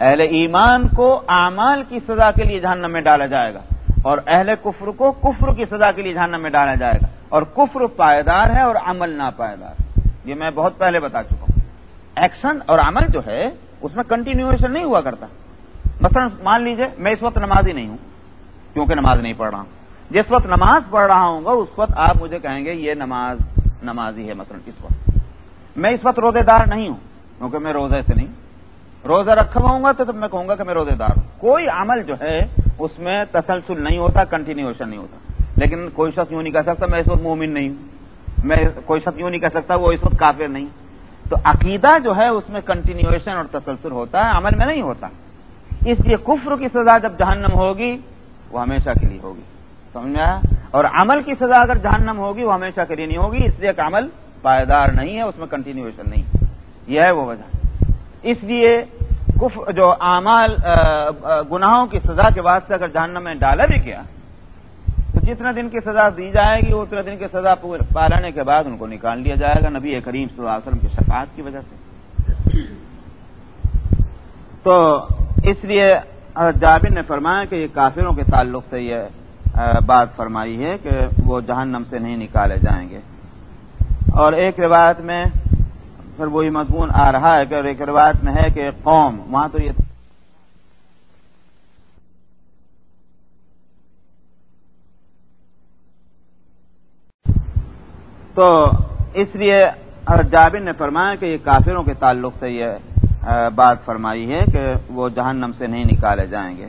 اہل ایمان کو اعمال کی سزا کے لیے جہنم میں ڈالا جائے گا اور اہل کفر کو کفر کی سزا کے لیے جہنم میں ڈالا جائے گا۔ اور کفر پائیدار ہے اور عمل نا پائیدار یہ میں بہت پہلے بتا چکا ہوں۔ ایکشن اور عمل جو ہے، اس میں کنٹینیوشن نہیں ہوا کرتا۔ مثلا مان لیجیے، میں اس وقت نمازی نہیں ہوں، کیونکہ نماز نہیں پڑھ رہا ہوں۔ جس وقت نماز پڑھ رہا ہوں گا، اس وقت آپ مجھے کہیں گے، یہ نماز نمازی ہے مثلا اس وقت۔ میں اس وقت روزے دار نہیں ہوں، کیونکہ میں روزے سے نہیں۔ روزہ رکھا ہوں گا تو میں کہوں گا کہ میں روزے دار ہوں۔ کوئی عمل جو ہے، اس میں تسلسل نہیں ہوتا کنٹینیوشن نہیں ہوتا۔ لیکن کوئی شخص یوں نہیں کہہ سکتا میں اس وقت مومن نہیں ہوں۔ میں کوئی شخص یوں نہیں کہہ سکتا وہ اس وقت کافر نہیں۔ تو عقیدہ جو ہے، اس میں کنٹینیوشن اور تسلسل ہوتا ہے، عمل میں نہیں ہوتا۔ اس لیے کفر کی سزا جب جہنم ہوگی، وہ ہمیشہ کے لیے ہوگی۔ سمجھا؟ اور عمل کی سزا اگر جہنم ہوگی، وہ ہمیشہ کے لیے نہیں ہوگی۔ اس لیے کہ عمل پائیدار نہیں ہے، اس میں کنٹینیوشن نہیں۔ یہ ہے وہ وجہ۔ اس لیے کف، جو اعمال گناہوں کی سزا کے واسطے اگر جہنم میں ڈالا بھی کیا تو جتنا دن کی سزا دی جائے گی اتنا دن کی سزا پالانے کے بعد ان کو نکال لیا جائے گا، نبی کریم صلی اللہ علیہ وسلم کی شفاعت کی وجہ سے۔ تو اس لیے جابر نے فرمایا کہ یہ کافروں کے تعلق سے یہ بات فرمائی ہے کہ وہ جہنم سے نہیں نکالے جائیں گے۔ اور ایک روایت میں پھر وہی مضمون آ رہا ہے کہ ایک روایت میں ہے کہ قوم، وہاں تو یہ تو اس لیے جابر نے فرمایا کہ یہ کافروں کے تعلق سے یہ بات فرمائی ہے کہ وہ جہنم سے نہیں نکالے جائیں گے۔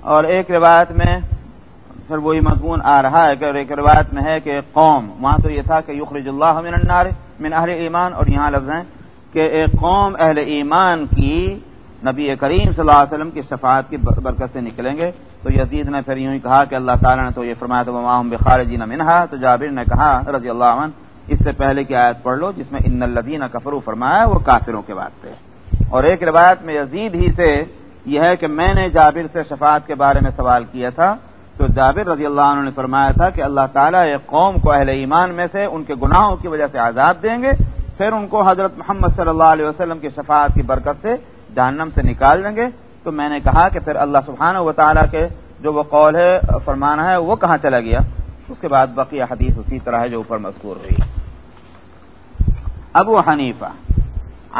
اور ایک روایت میں پھر وہی مضمون آ رہا ہے کہ ایک روایت میں ہے کہ قوم، وہاں تو یہ تھا کہ یخرج اللہ من النار، من اہل ایمان، اور یہاں لفظ ہیں کہ ایک قوم، اہل ایمان کی نبی کریم صلی اللہ علیہ وسلم کی شفاعت کی برکت سے نکلیں گے۔ تو یزید نے پھر یوں ہی کہا کہ اللہ تعالیٰ نے تو یہ فرمایا تو وہاں بخارجین منہا، تو جابر نے کہا رضی اللہ عنہ، اس سے پہلے کی آیت پڑھ لو جس میں ان الدین کفرو فرمایا وہ کافروں کے واسطے اور ایک روایت میں یزید ہی سے یہ ہے کہ میں نے جابر سے شفاعت کے بارے میں سوال کیا تھا۔ تو جابر رضی اللہ عنہ نے فرمایا تھا کہ اللہ تعالیٰ ایک قوم کو اہل ایمان میں سے ان کے گناہوں کی وجہ سے عذاب دیں گے، پھر ان کو حضرت محمد صلی اللہ علیہ وسلم کی شفاعت کی برکت سے جہنم سے نکال دیں گے۔ تو میں نے کہا کہ پھر اللہ سبحانہ و تعالیٰ کے جو وہ قول ہے، فرمانا ہے، وہ کہاں چلا گیا؟ اس کے بعد بقیہ حدیث اسی طرح ہے جو اوپر مذکور ہوئی ابو حنیفہ،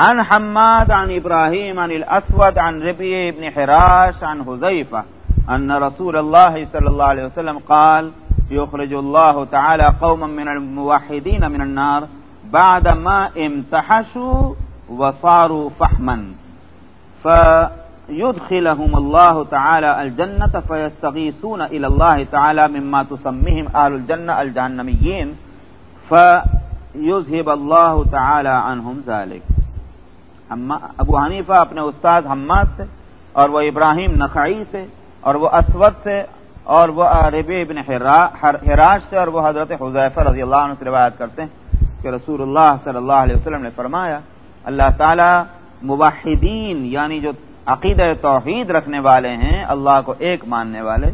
عن حماد عن ابراہیم عن الاسود عن ربی ابن حراش عن حذیفہ ان رسول الله صلى الله عليه وسلم قال يخرج الله تعالى قوما من الموحدين من النار بعد ما امتحشوا وصاروا فحما فيدخلهم الله تعالى الجنة فيستغيثون إلى الله تعالى مما تسميهم أهل الجنة الجهنميين فيذهب الله تعالى عنهم ذلك. ابو حنیفہ اپنے استاد حماد سے اور وہ ابراہیم نخعی سے اور وہ اسود سے اور وہ عرب ابن حراج سے اور وہ حضرت حضیفہ رضی اللہ عنہ سے روایت کرتے ہیں کہ رسول اللہ صلی اللہ علیہ وسلم نے فرمایا، اللہ تعالی مباحدین یعنی جو عقید توحید رکھنے والے ہیں، اللہ کو ایک ماننے والے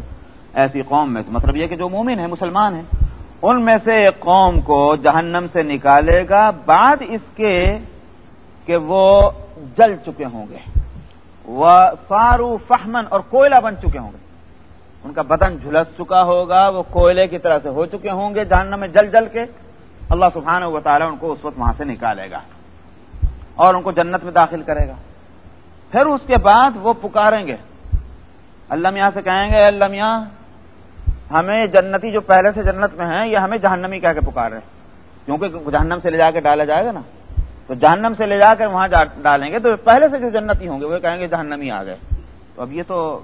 ایسی قوم میں مطلب یہ کہ جو مومن ہیں، مسلمان ہیں، ان میں سے ایک قوم کو جہنم سے نکالے گا بعد اس کے کہ وہ جل چکے ہوں گے۔ وہ فارو فہمن اور کوئلہ بن چکے ہوں گے۔ ان کا بدن جھلس چکا ہوگا، وہ کوئلے کی طرح سے ہو چکے ہوں گے جہنم میں جل جل کے۔ اللہ سبحانہ و تعالیٰ ان کو اس وقت وہاں سے نکالے گا اور ان کو جنت میں داخل کرے گا۔ پھر اس کے بعد وہ پکاریں گے۔ اللہ میاں سے کہیں گے اللہ میاں، ہمیں جنتی جو پہلے سے جنت میں ہیں، یہ ہمیں جہنمی کہہ کے پکار رہے کیونکہ جہنم سے لے جا کے ڈالا جائے گا نا۔ تو جہنم سے لے جا کر وہاں ڈالیں گے تو پہلے سے جو جنتی ہوں گے وہ کہیں گے جہنمی آ گئے۔ تو اب یہ تو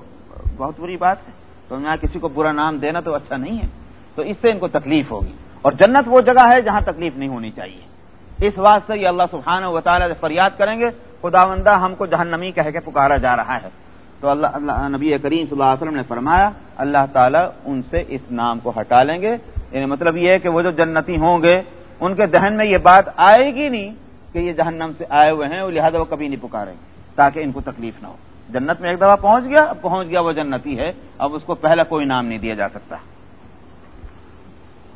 بہت بری بات ہے۔ تو یہاں کسی کو برا نام دینا تو اچھا نہیں ہے۔ تو اس سے ان کو تکلیف ہوگی۔ اور جنت وہ جگہ ہے جہاں تکلیف نہیں ہونی چاہیے۔ اس بات سے یہ اللہ سبحانہ و تعالیٰ سے فریاد کریں گے خدا وندہ ہم کو جہنمی کہہ کے پکارا جا رہا ہے۔ تو اللہ اللہ، نبی کریم صلی اللہ علیہ وسلم نے فرمایا، اللہ تعالیٰ ان سے اس نام کو ہٹا لیں گے۔ یعنی مطلب یہ ہے کہ وہ جو جنتی ہوں گے، ان کے دہن میں یہ بات آئے گی نہیں کہ یہ جہنم سے آئے ہوئے ہیں لہٰذا وہ کبھی نہیں پکارے تاکہ ان کو تکلیف نہ ہو۔ جنت میں ایک دفعہ پہنچ گیا، اب پہنچ گیا وہ جنتی ہے۔ اب اس کو پہلا کوئی نام نہیں دیا جا سکتا۔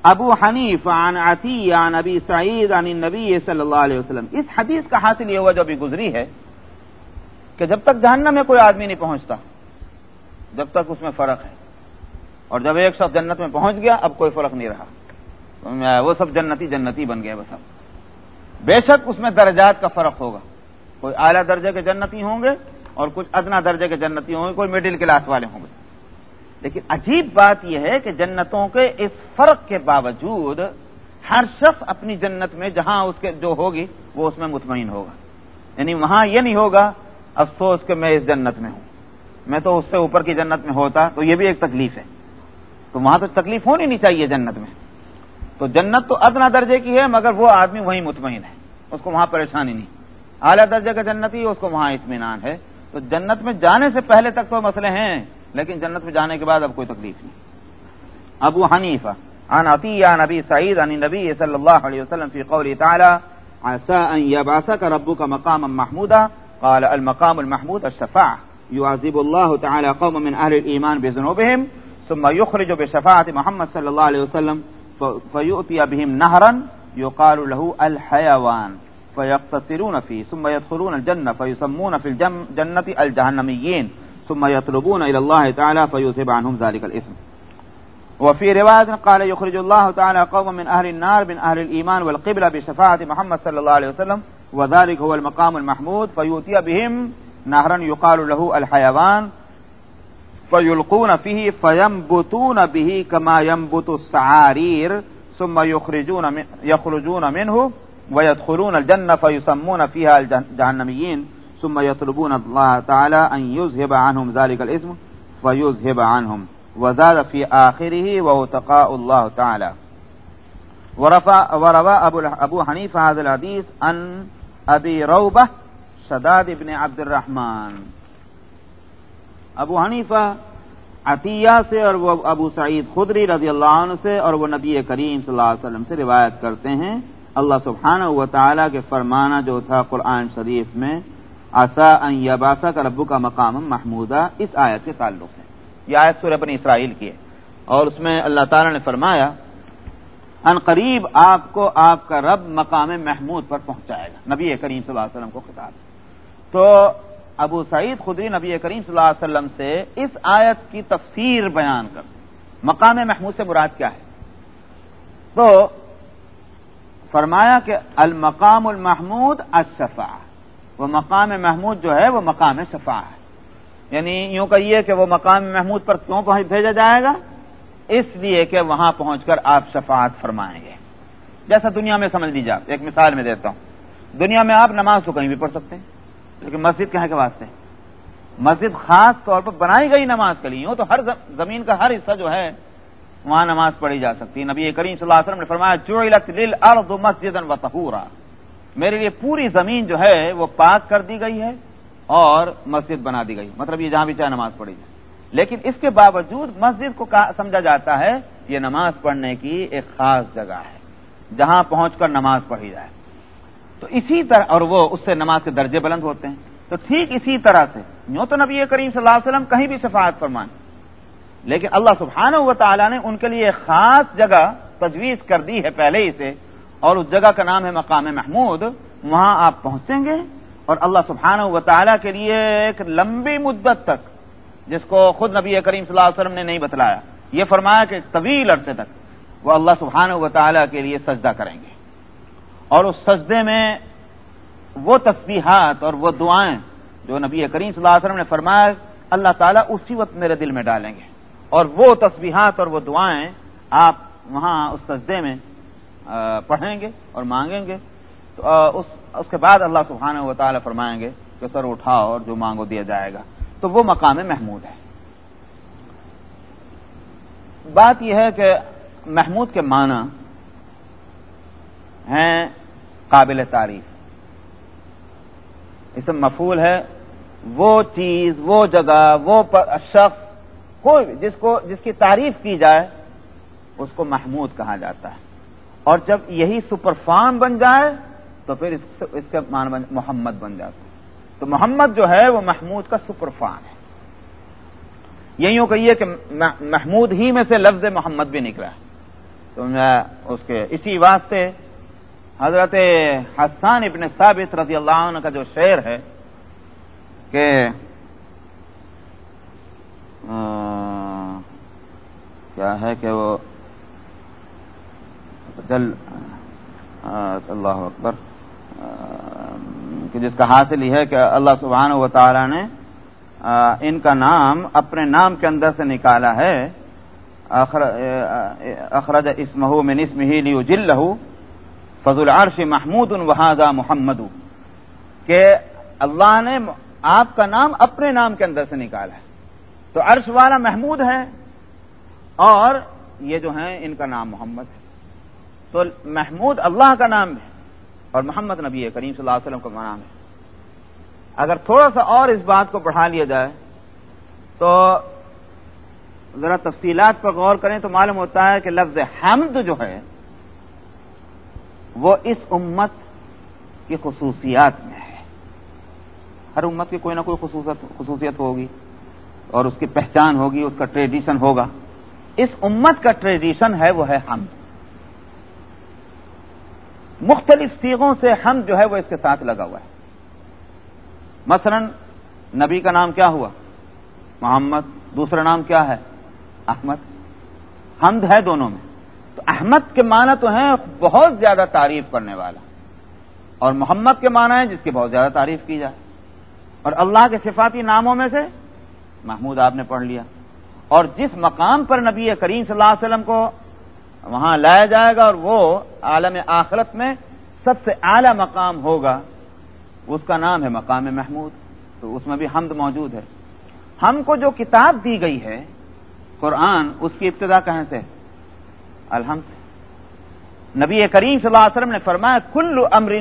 ابو حنیف عن عطی عن ابی سعید عن النبی صلی اللہ علیہ وسلم۔ اس حدیث کا حاصل یہ ہوا جو ابھی گزری ہے کہ جب تک جہنم میں کوئی آدمی نہیں پہنچتا، جب تک اس میں فرق ہے۔ اور جب ایک شخص جنت میں پہنچ گیا، اب کوئی فرق نہیں رہا۔ وہ سب جنتی جنتی بن گئے بس اب بے شک اس میں درجات کا فرق ہوگا۔ کوئی اعلیٰ درجے کے جنتی ہوں گے اور کچھ ادنا درجے کے جنتی ہوں گے، کوئی مڈل کلاس والے ہوں گے۔ لیکن عجیب بات یہ ہے کہ جنتوں کے اس فرق کے باوجود ہر شخص اپنی جنت میں جہاں اس کے جو ہوگی، وہ اس میں مطمئن ہوگا۔ یعنی وہاں یہ نہیں ہوگا، افسوس کہ میں اس جنت میں ہوں۔ میں تو اس سے اوپر کی جنت میں ہوتا، تو یہ بھی ایک تکلیف ہے۔ تو وہاں تو تکلیف ہونی نہیں چاہیے جنت میں۔ تو جنت تو ادنا درجے کی ہے، مگر وہ آدمی وہیں مطمئن ہے۔ اس کو وہاں پریشانی نہیں۔ اعلیٰ درجے کا جنتی اس کو وہاں اطمینان ہے۔ تو جنت میں جانے سے پہلے تک تو مسئلے ہیں، لیکن جنت میں جانے کے بعد اب کوئی تکلیف نہیں۔ ابو حنیفہ، عن عطیہ نبی سعید عن نبی صلی اللہ علیہ وسلم فی قول تعالی عسى ان يبعثك ربك مقاما محمودا، قال المقام المحمود الشفاعة يعذب الله تعالى قوم من اهل الايمان بذنوبهم ثم يخرج بشفاعة محمد صلى الله عليه وسلم فيؤتي بهم نهرا يقال له الحيوان فيقتصرون فيه ثم يدخلون الجنة فيسمون في الجنة الجهنميين ثم يطلبون إلى الله تعالى فيذهب عنهم ذلك الاسم وفي رواية قال يخرج الله تعالى قوم من أهل النار من أهل الإيمان والقبلة بشفاعة محمد صلى الله عليه وسلم وذلك هو المقام المحمود فيؤتي بهم نهرا يقال له الحيوان فيلقون فيه فينبتون به كما ينبت السعارير ثم يخرجون من يخرجون منه ويدخلون الجنة فيسمون فيها الجهنميين ثم يطلبون الله تعالى أن يذهب عنهم ذلك الاسم فيذهب عنهم وزاد في آخره وهو تقاء الله تعالى وروى أبو حنيفة هذا الحديث عن أبي روبة شداد بن عبد الرحمن ابو حنیفہ، عطیہ سے اور وہ ابو سعید خدری رضی اللہ عنہ سے اور وہ نبی کریم صلی اللہ علیہ وسلم سے روایت کرتے ہیں۔ اللہ سبحانہ و تعالیٰ کے فرمانا جو تھا قرآن شریف میں آسا یباسا کا ربو کا مقام محمودہ، اس آیت کے تعلق ہے۔ یہ آیت سورہ بنی اسرائیل کی ہے۔ اور اس میں اللہ تعالیٰ نے فرمایا، ان قریب آپ کو آپ کا رب مقام محمود پر پہنچائے گا، نبی کریم صلی اللہ علیہ وسلم کو خطاب۔ تو ابو سعید خدری نبی کریم صلی اللہ علیہ وسلم سے اس آیت کی تفسیر بیان کر مقام محمود سے مراد کیا ہے؟ تو فرمایا کہ المقام المحمود اشفا وہ مقام محمود جو ہے، وہ مقام شفا ہے۔ یعنی یوں کہیے کہ وہ مقام محمود پر کیوں بھیجا جائے گا؟ اس لیے کہ وہاں پہنچ کر آپ شفاعت فرمائیں گے۔ جیسا دنیا میں سمجھ لیجیے آپ، ایک مثال میں دیتا ہوں۔ دنیا میں آپ نماز تو کہیں بھی پڑھ سکتے ہیں۔ لیکن مسجد کہاں کے واسطے؟ مسجد خاص طور پر بنائی گئی نماز کے لیے تو ہر زمین کا ہر حصہ جو ہے، وہاں نماز پڑھی جا سکتی ہے۔ نبی کریم صلی اللہ علیہ وسلم نے فرمایا جو مسجد و تہورا میرے لیے پوری زمین جو ہے، وہ پاک کر دی گئی ہے اور مسجد بنا دی گئی مطلب یہ جہاں بھی چاہے نماز پڑھی جائے۔ لیکن اس کے باوجود مسجد کو سمجھا جاتا ہے، یہ نماز پڑھنے کی ایک خاص جگہ ہے، جہاں پہنچ کر نماز پڑھی جائے۔ تو اسی طرح اور وہ اس سے نماز کے درجے بلند ہوتے ہیں۔ تو ٹھیک اسی طرح سے یوں تو نبی کریم صلی اللہ علیہ وسلم کہیں بھی شفاعت فرمائیں۔ لیکن اللہ سبحانہ و تعالیٰ نے ان کے لیے خاص جگہ تجویز کر دی ہے پہلے ہی سے، اور اس جگہ کا نام ہے مقام محمود۔ وہاں آپ پہنچیں گے، اور اللہ سبحانہ و تعالیٰ کے لیے ایک لمبی مدت تک، جس کو خود نبی کریم صلی اللہ علیہ وسلم نے نہیں بتلایا، یہ فرمایا کہ طویل عرصے تک وہ اللہ سبحانہ و تعالیٰ کے لیے سجدہ کریں گے۔ اور اس سجدے میں وہ تصویحات اور وہ دعائیں جو نبی کریم صلی اللہ علیہ وسلم نے فرمایا، اللہ تعالیٰ اسی وقت میرے دل میں ڈالیں گے۔ اور وہ تصویحات اور وہ دعائیں آپ وہاں اس سجدے میں پڑھیں گے اور مانگیں گے۔ تو اس کے بعد اللہ سبحانہ و تعالیٰ فرمائیں گے کہ سر اٹھاؤ اور جو مانگو دیا جائے گا۔ تو وہ مقام محمود ہے۔ بات یہ ہے کہ محمود کے معنی ہیں قابل تعریف۔ اس میں مفول ہے۔ وہ چیز، وہ جگہ، وہ شخص، کوئی بھی، جس کو، جس کی تعریف کی جائے، اس کو محمود کہا جاتا ہے۔ اور جب یہی سپر فارم بن جائے، تو پھر اس کا مان محمد بن جاتا ہے۔ تو محمد جو ہے، وہ محمود کا سپر فارم ہے۔ یہی کہیے کہ محمود ہی میں سے لفظ محمد بھی نکلا ہے۔ تو میں اس کے، اسی واسطے حضرت حسان ابن ثابت رضی اللہ عنہ کا جو شعر ہے کہ کیا ہے کہ وہ جل اللہ اکبر کہ جس کا حاصل یہ ہے کہ اللہ سبحانہ و تعالی نے ان کا نام اپنے نام کے اندر سے نکالا ہے اخرج اسمہ من اسمہ لیو جل فض العرش محمود الوحاظہ محمد. کہ اللہ نے آپ کا نام اپنے نام کے اندر سے نکالا ہے. تو عرش والا محمود ہے اور یہ جو ہیں ان کا نام محمد ہے. تو محمود اللہ کا نام ہے اور محمد نبی کریم صلی اللہ علیہ وسلم کا نام ہے. اگر تھوڑا سا اور اس بات کو بڑھا لیا جائے تو ذرا تفصیلات پر غور کریں تو معلوم ہوتا ہے کہ لفظ حمد جو ہے وہ اس امت کی خصوصیات میں ہے۔ ہر امت کی کوئی نہ کوئی خصوصیت خصوصیت ہوگی اور اس کی پہچان ہوگی، اس کا ٹریڈیشن ہوگا۔ اس امت کا ٹریڈیشن ہے، وہ ہے ہم۔ مختلف سیغوں سے ہم جو ہے، وہ اس کے ساتھ لگا ہوا ہے۔ مثلا نبی کا نام کیا ہوا؟ محمد۔ دوسرا نام کیا ہے؟ احمد۔ حمد ہے دونوں میں۔ احمد کے معنی تو ہیں بہت زیادہ تعریف کرنے والا اور محمد کے معنی ہے جس کی بہت زیادہ تعریف کی جائے اور اللہ کے صفاتی ناموں میں سے محمود آپ نے پڑھ لیا اور جس مقام پر نبی کریم صلی اللہ علیہ وسلم کو وہاں لایا جائے گا اور وہ عالم آخرت میں سب سے اعلی مقام ہوگا، اس کا نام ہے مقام محمود، تو اس میں بھی حمد موجود ہے۔ ہم کو جو کتاب دی گئی ہے، قرآن اس کی ابتدا کہاں سے الحمد نبی کریم صلی اللہ علیہ وسلم نے فرمایا کل امر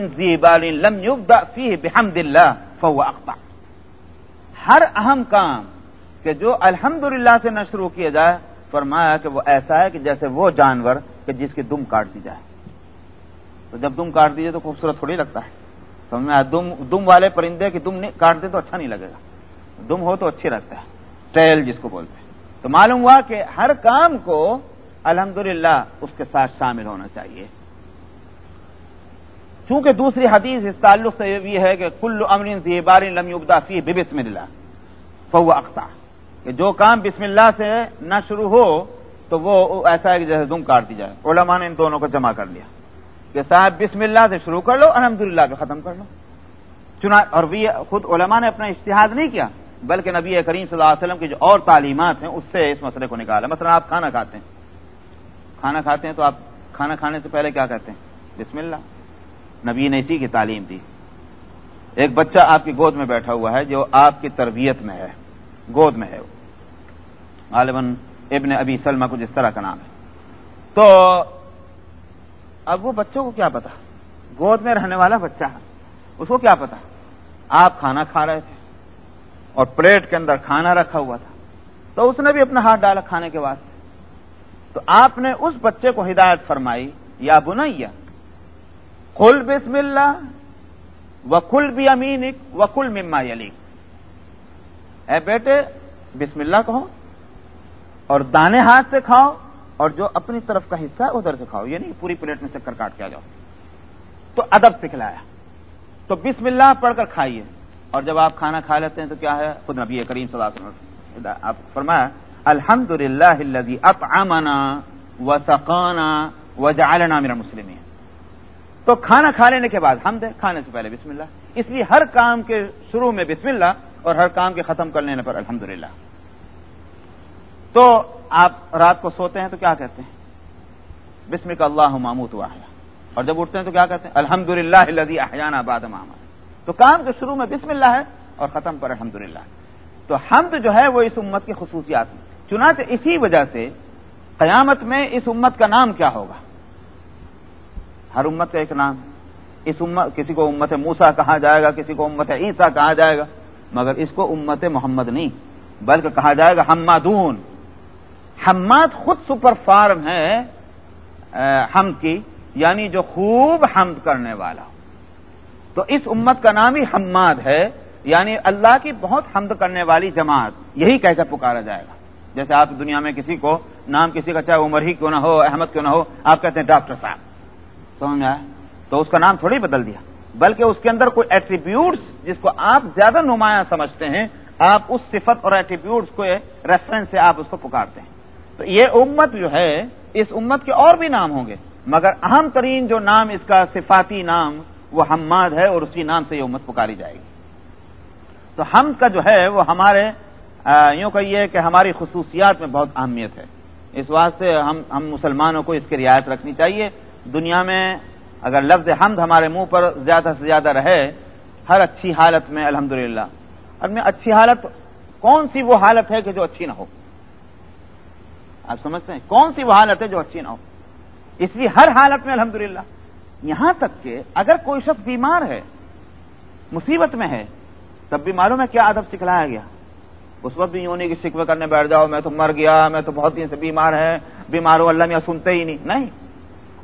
لم فیہ بحمد اللہ فهو اخطا ہر اہم کام کہ جو الحمد سے نہ شروع کیا جائے، فرمایا کہ وہ ایسا ہے کہ جیسے وہ جانور کہ جس کی دم کاٹ دی جائے۔ تو جب دم کاٹ دیجیے تو خوبصورت تھوڑی لگتا ہے۔ سمجھ میں دم دم والے پرندے کی دم کاٹ دے تو اچھا نہیں لگے گا۔ دم ہو تو اچھی لگتا ہے ٹریل جس کو بولتے ہیں۔ تو معلوم ہوا کہ ہر کام کو الحمد اس کے ساتھ شامل ہونا چاہیے۔ چونکہ دوسری حدیث اس تعلق سے یہ ہے کہ کل امرین زیبار لم یبدا فی بسم اللہ فو اختہ کہ جو کام بسم اللہ سے نہ شروع ہو تو وہ ایسا ہے کہ جیسے دم کاٹ دی جائے۔ علماء نے ان دونوں کو جمع کر لیا۔ کہ صاحب بسم اللہ سے شروع کر لو الحمد للہ ختم کر لو۔ چنا، اور خود علماء نے اپنا اشتہاد نہیں کیا، بلکہ نبی کریم صلی اللہ علیہ وسلم کی جو اور تعلیمات ہیں، اس سے اس مسئلے کو نکالا۔ مثلا آپ کھانا کھاتے ہیں۔ کھانا کھاتے ہیں تو آپ کھانا کھانے سے پہلے کیا کہتے ہیں؟ بسم اللہ۔ نبی نے اسی کی تعلیم دی۔ ایک بچہ آپ کی گود میں بیٹھا ہوا ہے جو آپ کی تربیت میں ہے۔ گود میں ہے غالباً ابن ابی سلمہ کو جس طرح کا نام ہے۔ تو اب وہ بچوں کو کیا پتا؟ گود میں رہنے والا بچہ اس کو کیا پتا؟ آپ کھانا کھا رہے تھے اور پلیٹ کے اندر کھانا رکھا ہوا تھا۔ تو اس نے بھی اپنا ہاتھ ڈالا کھانے کے واسطے۔ تو آپ نے اس بچے کو ہدایت فرمائی، یا بنیا کل بسم اللہ و کل بھی امینک و کل مما علی اے بیٹے، بسم اللہ کہو اور دانے ہاتھ سے کھاؤ اور جو اپنی طرف کا حصہ ہے ادھر سے کھاؤ یہ نہیں پوری پلیٹ میں چکر کاٹ کے آ جاؤ۔ تو ادب سکھلایا تو بسم اللہ پڑھ کر کھائیے۔ اور جب آپ کھانا کھا لیتے ہیں تو کیا ہے؟ خود نبی کریم صلی اللہ علیہ وسلم آپ فرمایا الحمد للہ اب امنا و سقانا و جالنا میرا مسلم تو کھانا کھا لینے کے بعد ہم دے، کھانے سے پہلے بسم اللہ اس لیے ہر کام کے شروع میں بسم اللہ اور ہر کام کے ختم کر لینے پر الحمد تو آپ رات کو سوتے ہیں تو کیا کہتے ہیں؟ بسم کا اللہ محمود واحد اور جب اٹھتے ہیں تو کیا کہتے ہیں؟ الحمد للہ احیان آباد محمد تو کام کے شروع میں بسم اللہ ہے اور ختم پر الحمد تو حمد جو ہے وہ اس امت کی خصوصیات میں۔ چنانچہ اسی وجہ سے قیامت میں اس امت کا نام کیا ہوگا؟ ہر امت کا ایک نام۔ اس امت، کسی کو امت موسا کہا جائے گا، کسی کو امت عیسیٰ کہا جائے گا، مگر اس کو امت محمد نہیں، بلکہ کہا جائے گا حمادون۔ حماد خود سپر فارم ہے حمد کی یعنی جو خوب حمد کرنے والا۔ تو اس امت کا نام ہی حماد ہے یعنی اللہ کی بہت حمد کرنے والی جماعت، یہی کہہ کر پکارا جائے گا؟ جیسے آپ دنیا میں کسی کو نام کسی کا چاہے عمر ہی کیوں نہ ہو، احمد کیوں نہ ہو، آپ کہتے ہیں ڈاکٹر صاحب۔ سمجھ میں تو اس کا نام تھوڑی بدل دیا۔ بلکہ اس کے اندر کوئی ایٹریبیوٹس جس کو آپ زیادہ نمایاں سمجھتے ہیں، آپ اس صفت اور ایٹریبیوٹس کو ریفرنس سے آپ اس کو پکارتے ہیں۔ تو یہ امت جو ہے، اس امت کے اور بھی نام ہوں گے۔ مگر اہم ترین جو نام، اس کا صفاتی نام، وہ حماد ہے اور اسی نام سے یہ امت پکاری جائے گی۔ تو ہم کا جو ہے، وہ ہمارے یوں کہیے کہ ہماری خصوصیات میں بہت اہمیت ہے۔ اس واسطے ہم ہم مسلمانوں کو اس کی رعایت رکھنی چاہیے۔ دنیا میں اگر لفظ حمد ہمارے منہ پر زیادہ سے زیادہ رہے، ہر اچھی حالت میں الحمد للہ اور میں اچھی حالت، کون سی وہ حالت ہے کہ جو اچھی نہ ہو؟ آپ سمجھتے ہیں؟ کون سی وہ حالت ہے جو اچھی نہ ہو؟ اس لیے ہر حالت میں الحمد یہاں تک کہ اگر کوئی شخص بیمار ہے، مصیبت میں ہے، تب بھی معلوم ہے کیا ادب سکھلایا گیا۔ اس وقت بھی یوں نہیں کہ شکوے کرنے بیٹھ جاؤ، میں تو مر گیا، میں تو بہت دن سے بیمار ہے بیمار ہو اللہ میں سنتے ہی نہیں۔ نہیں۔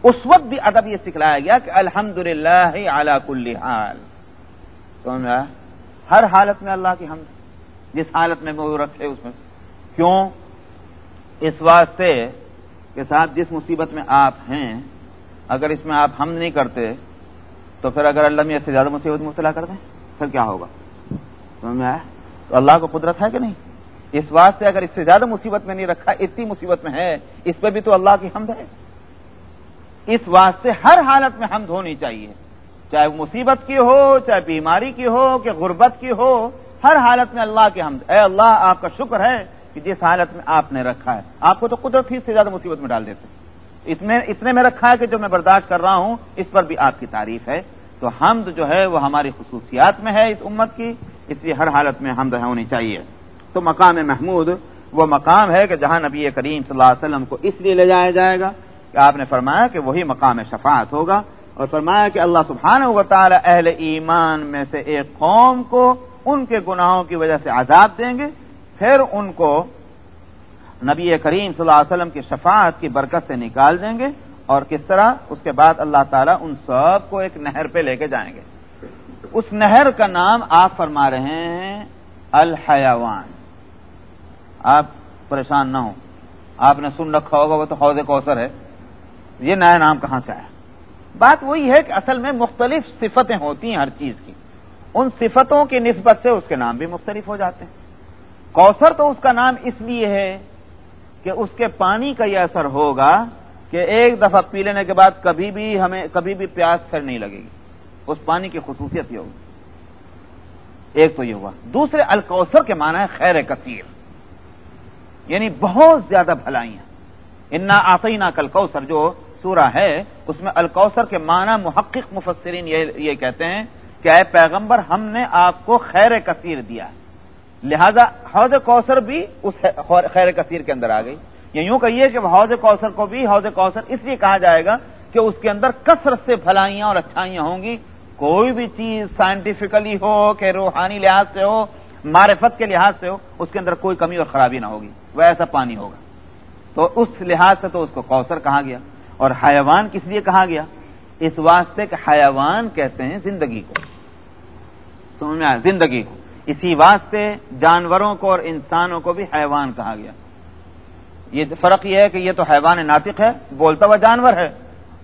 اس وقت بھی ادب یہ سکھلایا گیا کہ الحمد للہ کل حال۔ ہر حالت میں اللہ کی ہم جس حالت میں وہ رکھے اس میں۔ کیوں؟ اس واسطے کہ صاحب، جس مصیبت میں آپ ہیں، اگر اس میں آپ ہم نہیں کرتے، تو پھر اگر اللہ میں اس سے زیادہ مصیبت مبتلا کر دیں، پھر کیا ہوگا؟ سمجھ میں آیا؟ تو اللہ کو قدرت ہے کہ نہیں؟ اس واسطے اگر اس سے زیادہ مصیبت میں نہیں رکھا، اتنی مصیبت میں ہے، اس پہ بھی تو اللہ کی حمد ہے۔ اس واسطے ہر حالت میں حمد ہونی چاہیے۔ چاہے مصیبت کی ہو، چاہے بیماری کی ہو، کہ غربت کی ہو، ہر حالت میں اللہ کے حمد۔ اے اللہ، آپ کا شکر ہے کہ جس حالت میں آپ نے رکھا ہے۔ آپ کو تو قدرت ہی سے زیادہ مصیبت میں ڈال دیتے اتنے اتنے میں رکھا ہے کہ جو میں برداشت کر رہا ہوں، اس پر بھی آپ کی تعریف ہے۔ تو حمد جو ہے، وہ ہماری خصوصیات میں ہے اس امت کی۔ اس لیے ہر حالت میں حمد ہونی چاہیے۔ تو مقام محمود، وہ مقام ہے کہ جہاں نبی کریم صلی اللہ علیہ وسلم کو اس لیے لے جایا جائے گا کہ آپ نے فرمایا کہ وہی مقام شفاعت ہوگا اور فرمایا کہ اللہ سبحانہ و تعالی اہل ایمان میں سے ایک قوم کو ان کے گناہوں کی وجہ سے عذاب دیں گے۔ پھر ان کو نبی کریم صلی اللہ علیہ وسلم کی شفاعت کی برکت سے نکال دیں گے اور کس طرح؟ اس کے بعد اللہ تعالیٰ ان سب کو ایک نہر پہ لے کے جائیں گے۔ اس نہر کا نام آپ فرما رہے ہیں الحیوان۔ آپ پریشان نہ ہوں۔ آپ نے سن رکھا ہوگا، وہ تو حوض کوثر ہے۔ یہ نیا نام کہاں سے آیا؟ بات وہی ہے کہ اصل میں مختلف صفتیں ہوتی ہیں ہر چیز کی۔ ان صفتوں کی نسبت سے اس کے نام بھی مختلف ہو جاتے ہیں۔ کوثر تو اس کا نام اس لیے ہے کہ اس کے پانی کا یہ اثر ہوگا کہ ایک دفعہ پی لینے کے بعد کبھی بھی ہمیں، کبھی بھی پیاس پھر نہیں لگے گی۔ اس پانی کی خصوصیت یہ ہوگی۔ ایک تو یہ ہوا۔ دوسرے، الکوثر کے معنی ہے خیر کثیر۔ یعنی بہت زیادہ بھلائیاں۔ انا آسینا کل کوثر جو سورہ ہے، اس میں الکوثر کے معنی محقق مفسرین یہ کہتے ہیں کہ اے پیغمبر، ہم نے آپ کو خیر کثیر دیا۔ لہذا حوض کوثر بھی اس خیر کثیر کے اندر آ گئی۔ یا یوں کہیے کہ حوض کوثر کو بھی، حوض کوثر اس لیے کہا جائے گا کہ اس کے اندر کثرت سے بھلائیاں اور اچھائیاں ہوں گی۔ کوئی بھی چیز سائنٹیفکلی ہو کہ روحانی لحاظ سے ہو، معرفت کے لحاظ سے ہو، اس کے اندر کوئی کمی اور خرابی نہ ہوگی، وہ ایسا پانی ہوگا۔ تو اس لحاظ سے تو اس کو کوثر کہا گیا، اور حیوان کس لیے کہا گیا؟ اس واسطے کہ حیوان کہتے ہیں زندگی کو۔ سمجھ میں آیا؟ زندگی کو۔ اسی واسطے جانوروں کو اور انسانوں کو بھی حیوان کہا گیا۔ یہ فرق یہ ہے کہ یہ تو حیوان ناطق ہے، بولتا ہوا جانور ہے،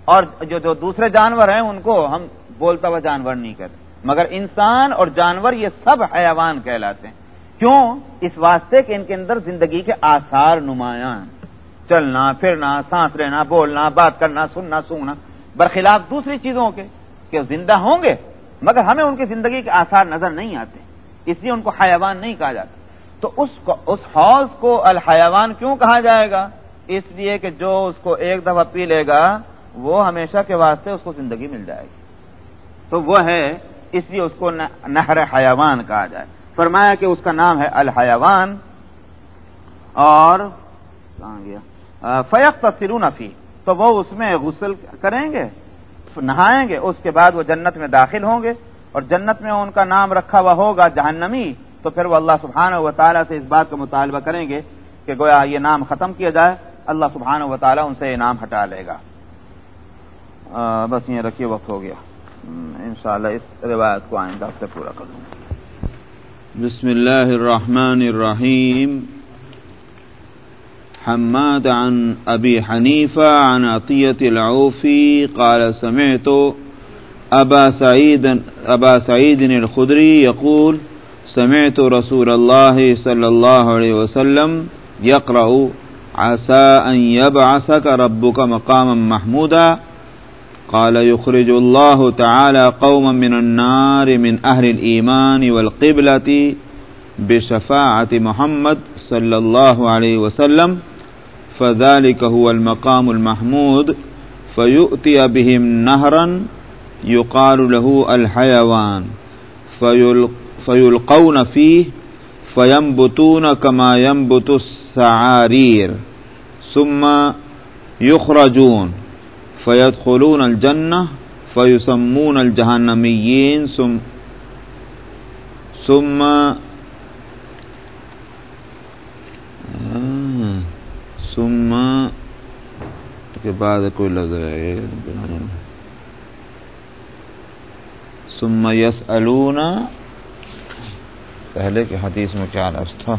اور جو جو دوسرے جانور ہیں، ان کو ہم بولتا ہوا جانور نہیں کہتے۔ مگر انسان اور جانور یہ سب حیوان کہلاتے ہیں۔ کیوں؟ اس واسطے کہ ان کے اندر زندگی کے آثار نمایاں چلنا، پھرنا، سانس لینا، بولنا، بات کرنا، سننا، سونگنا۔ برخلاف دوسری چیزوں کے کہ زندہ ہوں گے، مگر ہمیں ان کی زندگی کے آثار نظر نہیں آتے۔ اس لیے ان کو حیوان نہیں کہا جاتا۔ تو اس کو، اس حوض کو الحیوان کیوں کہا جائے گا؟ اس لیے کہ جو اس کو ایک دفعہ پی لے گا، وہ ہمیشہ کے واسطے اس کو زندگی مل جائے گی۔ تو وہ ہے، اس لیے اس کو نہر حیوان کہا جائے۔ فرمایا کہ اس کا نام ہے الحیوان۔ اور، کہاں گیا؟ فیق تصرون فی تو وہ اس میں غسل کریں گے، نہائیں گے، اس کے بعد وہ جنت میں داخل ہوں گے۔ اور جنت میں ان کا نام رکھا ہوا ہوگا جہنمی۔ تو پھر وہ اللہ سبحانہ و تعالیٰ سے اس بات کا مطالبہ کریں گے کہ گویا یہ نام ختم کیا جائے۔ اللہ سبحانہ و تعالیٰ ان سے یہ نام ہٹا لے گا۔ بس یہ رکھیے، وقت ہو گیا۔ انشاءاللہ اس روایت کو آئندہ سے پورا کر دوں بسم اللہ الرحمن الرحیم۔ حماد عن ابی حنیفہ عن عطیت العوفی قال سمعت ابا سعید ابا سعید الخدری يقول سمعت رسول الله صلى الله عليه وسلم يقرأ عسى أن يبعثك ربك مقاما محمودا قال يخرج الله تعالى قوما من النار من أهل الإيمان والقبلة بشفاعة محمد صلى الله عليه وسلم، فذلك هو المقام المحمود، فيؤتي بهم نهرا يقال له الحيوان فيلقون فيه، فينبتون كما ينبت السعارير، ثم يخرجون. فيدخلون الجنة فيسمون الجهنميين ثم ثم ثم کے بعد کوئی لگ رہا ہے ثم يسألون پہلے کے حدیث میں کیا لفظ تھا؟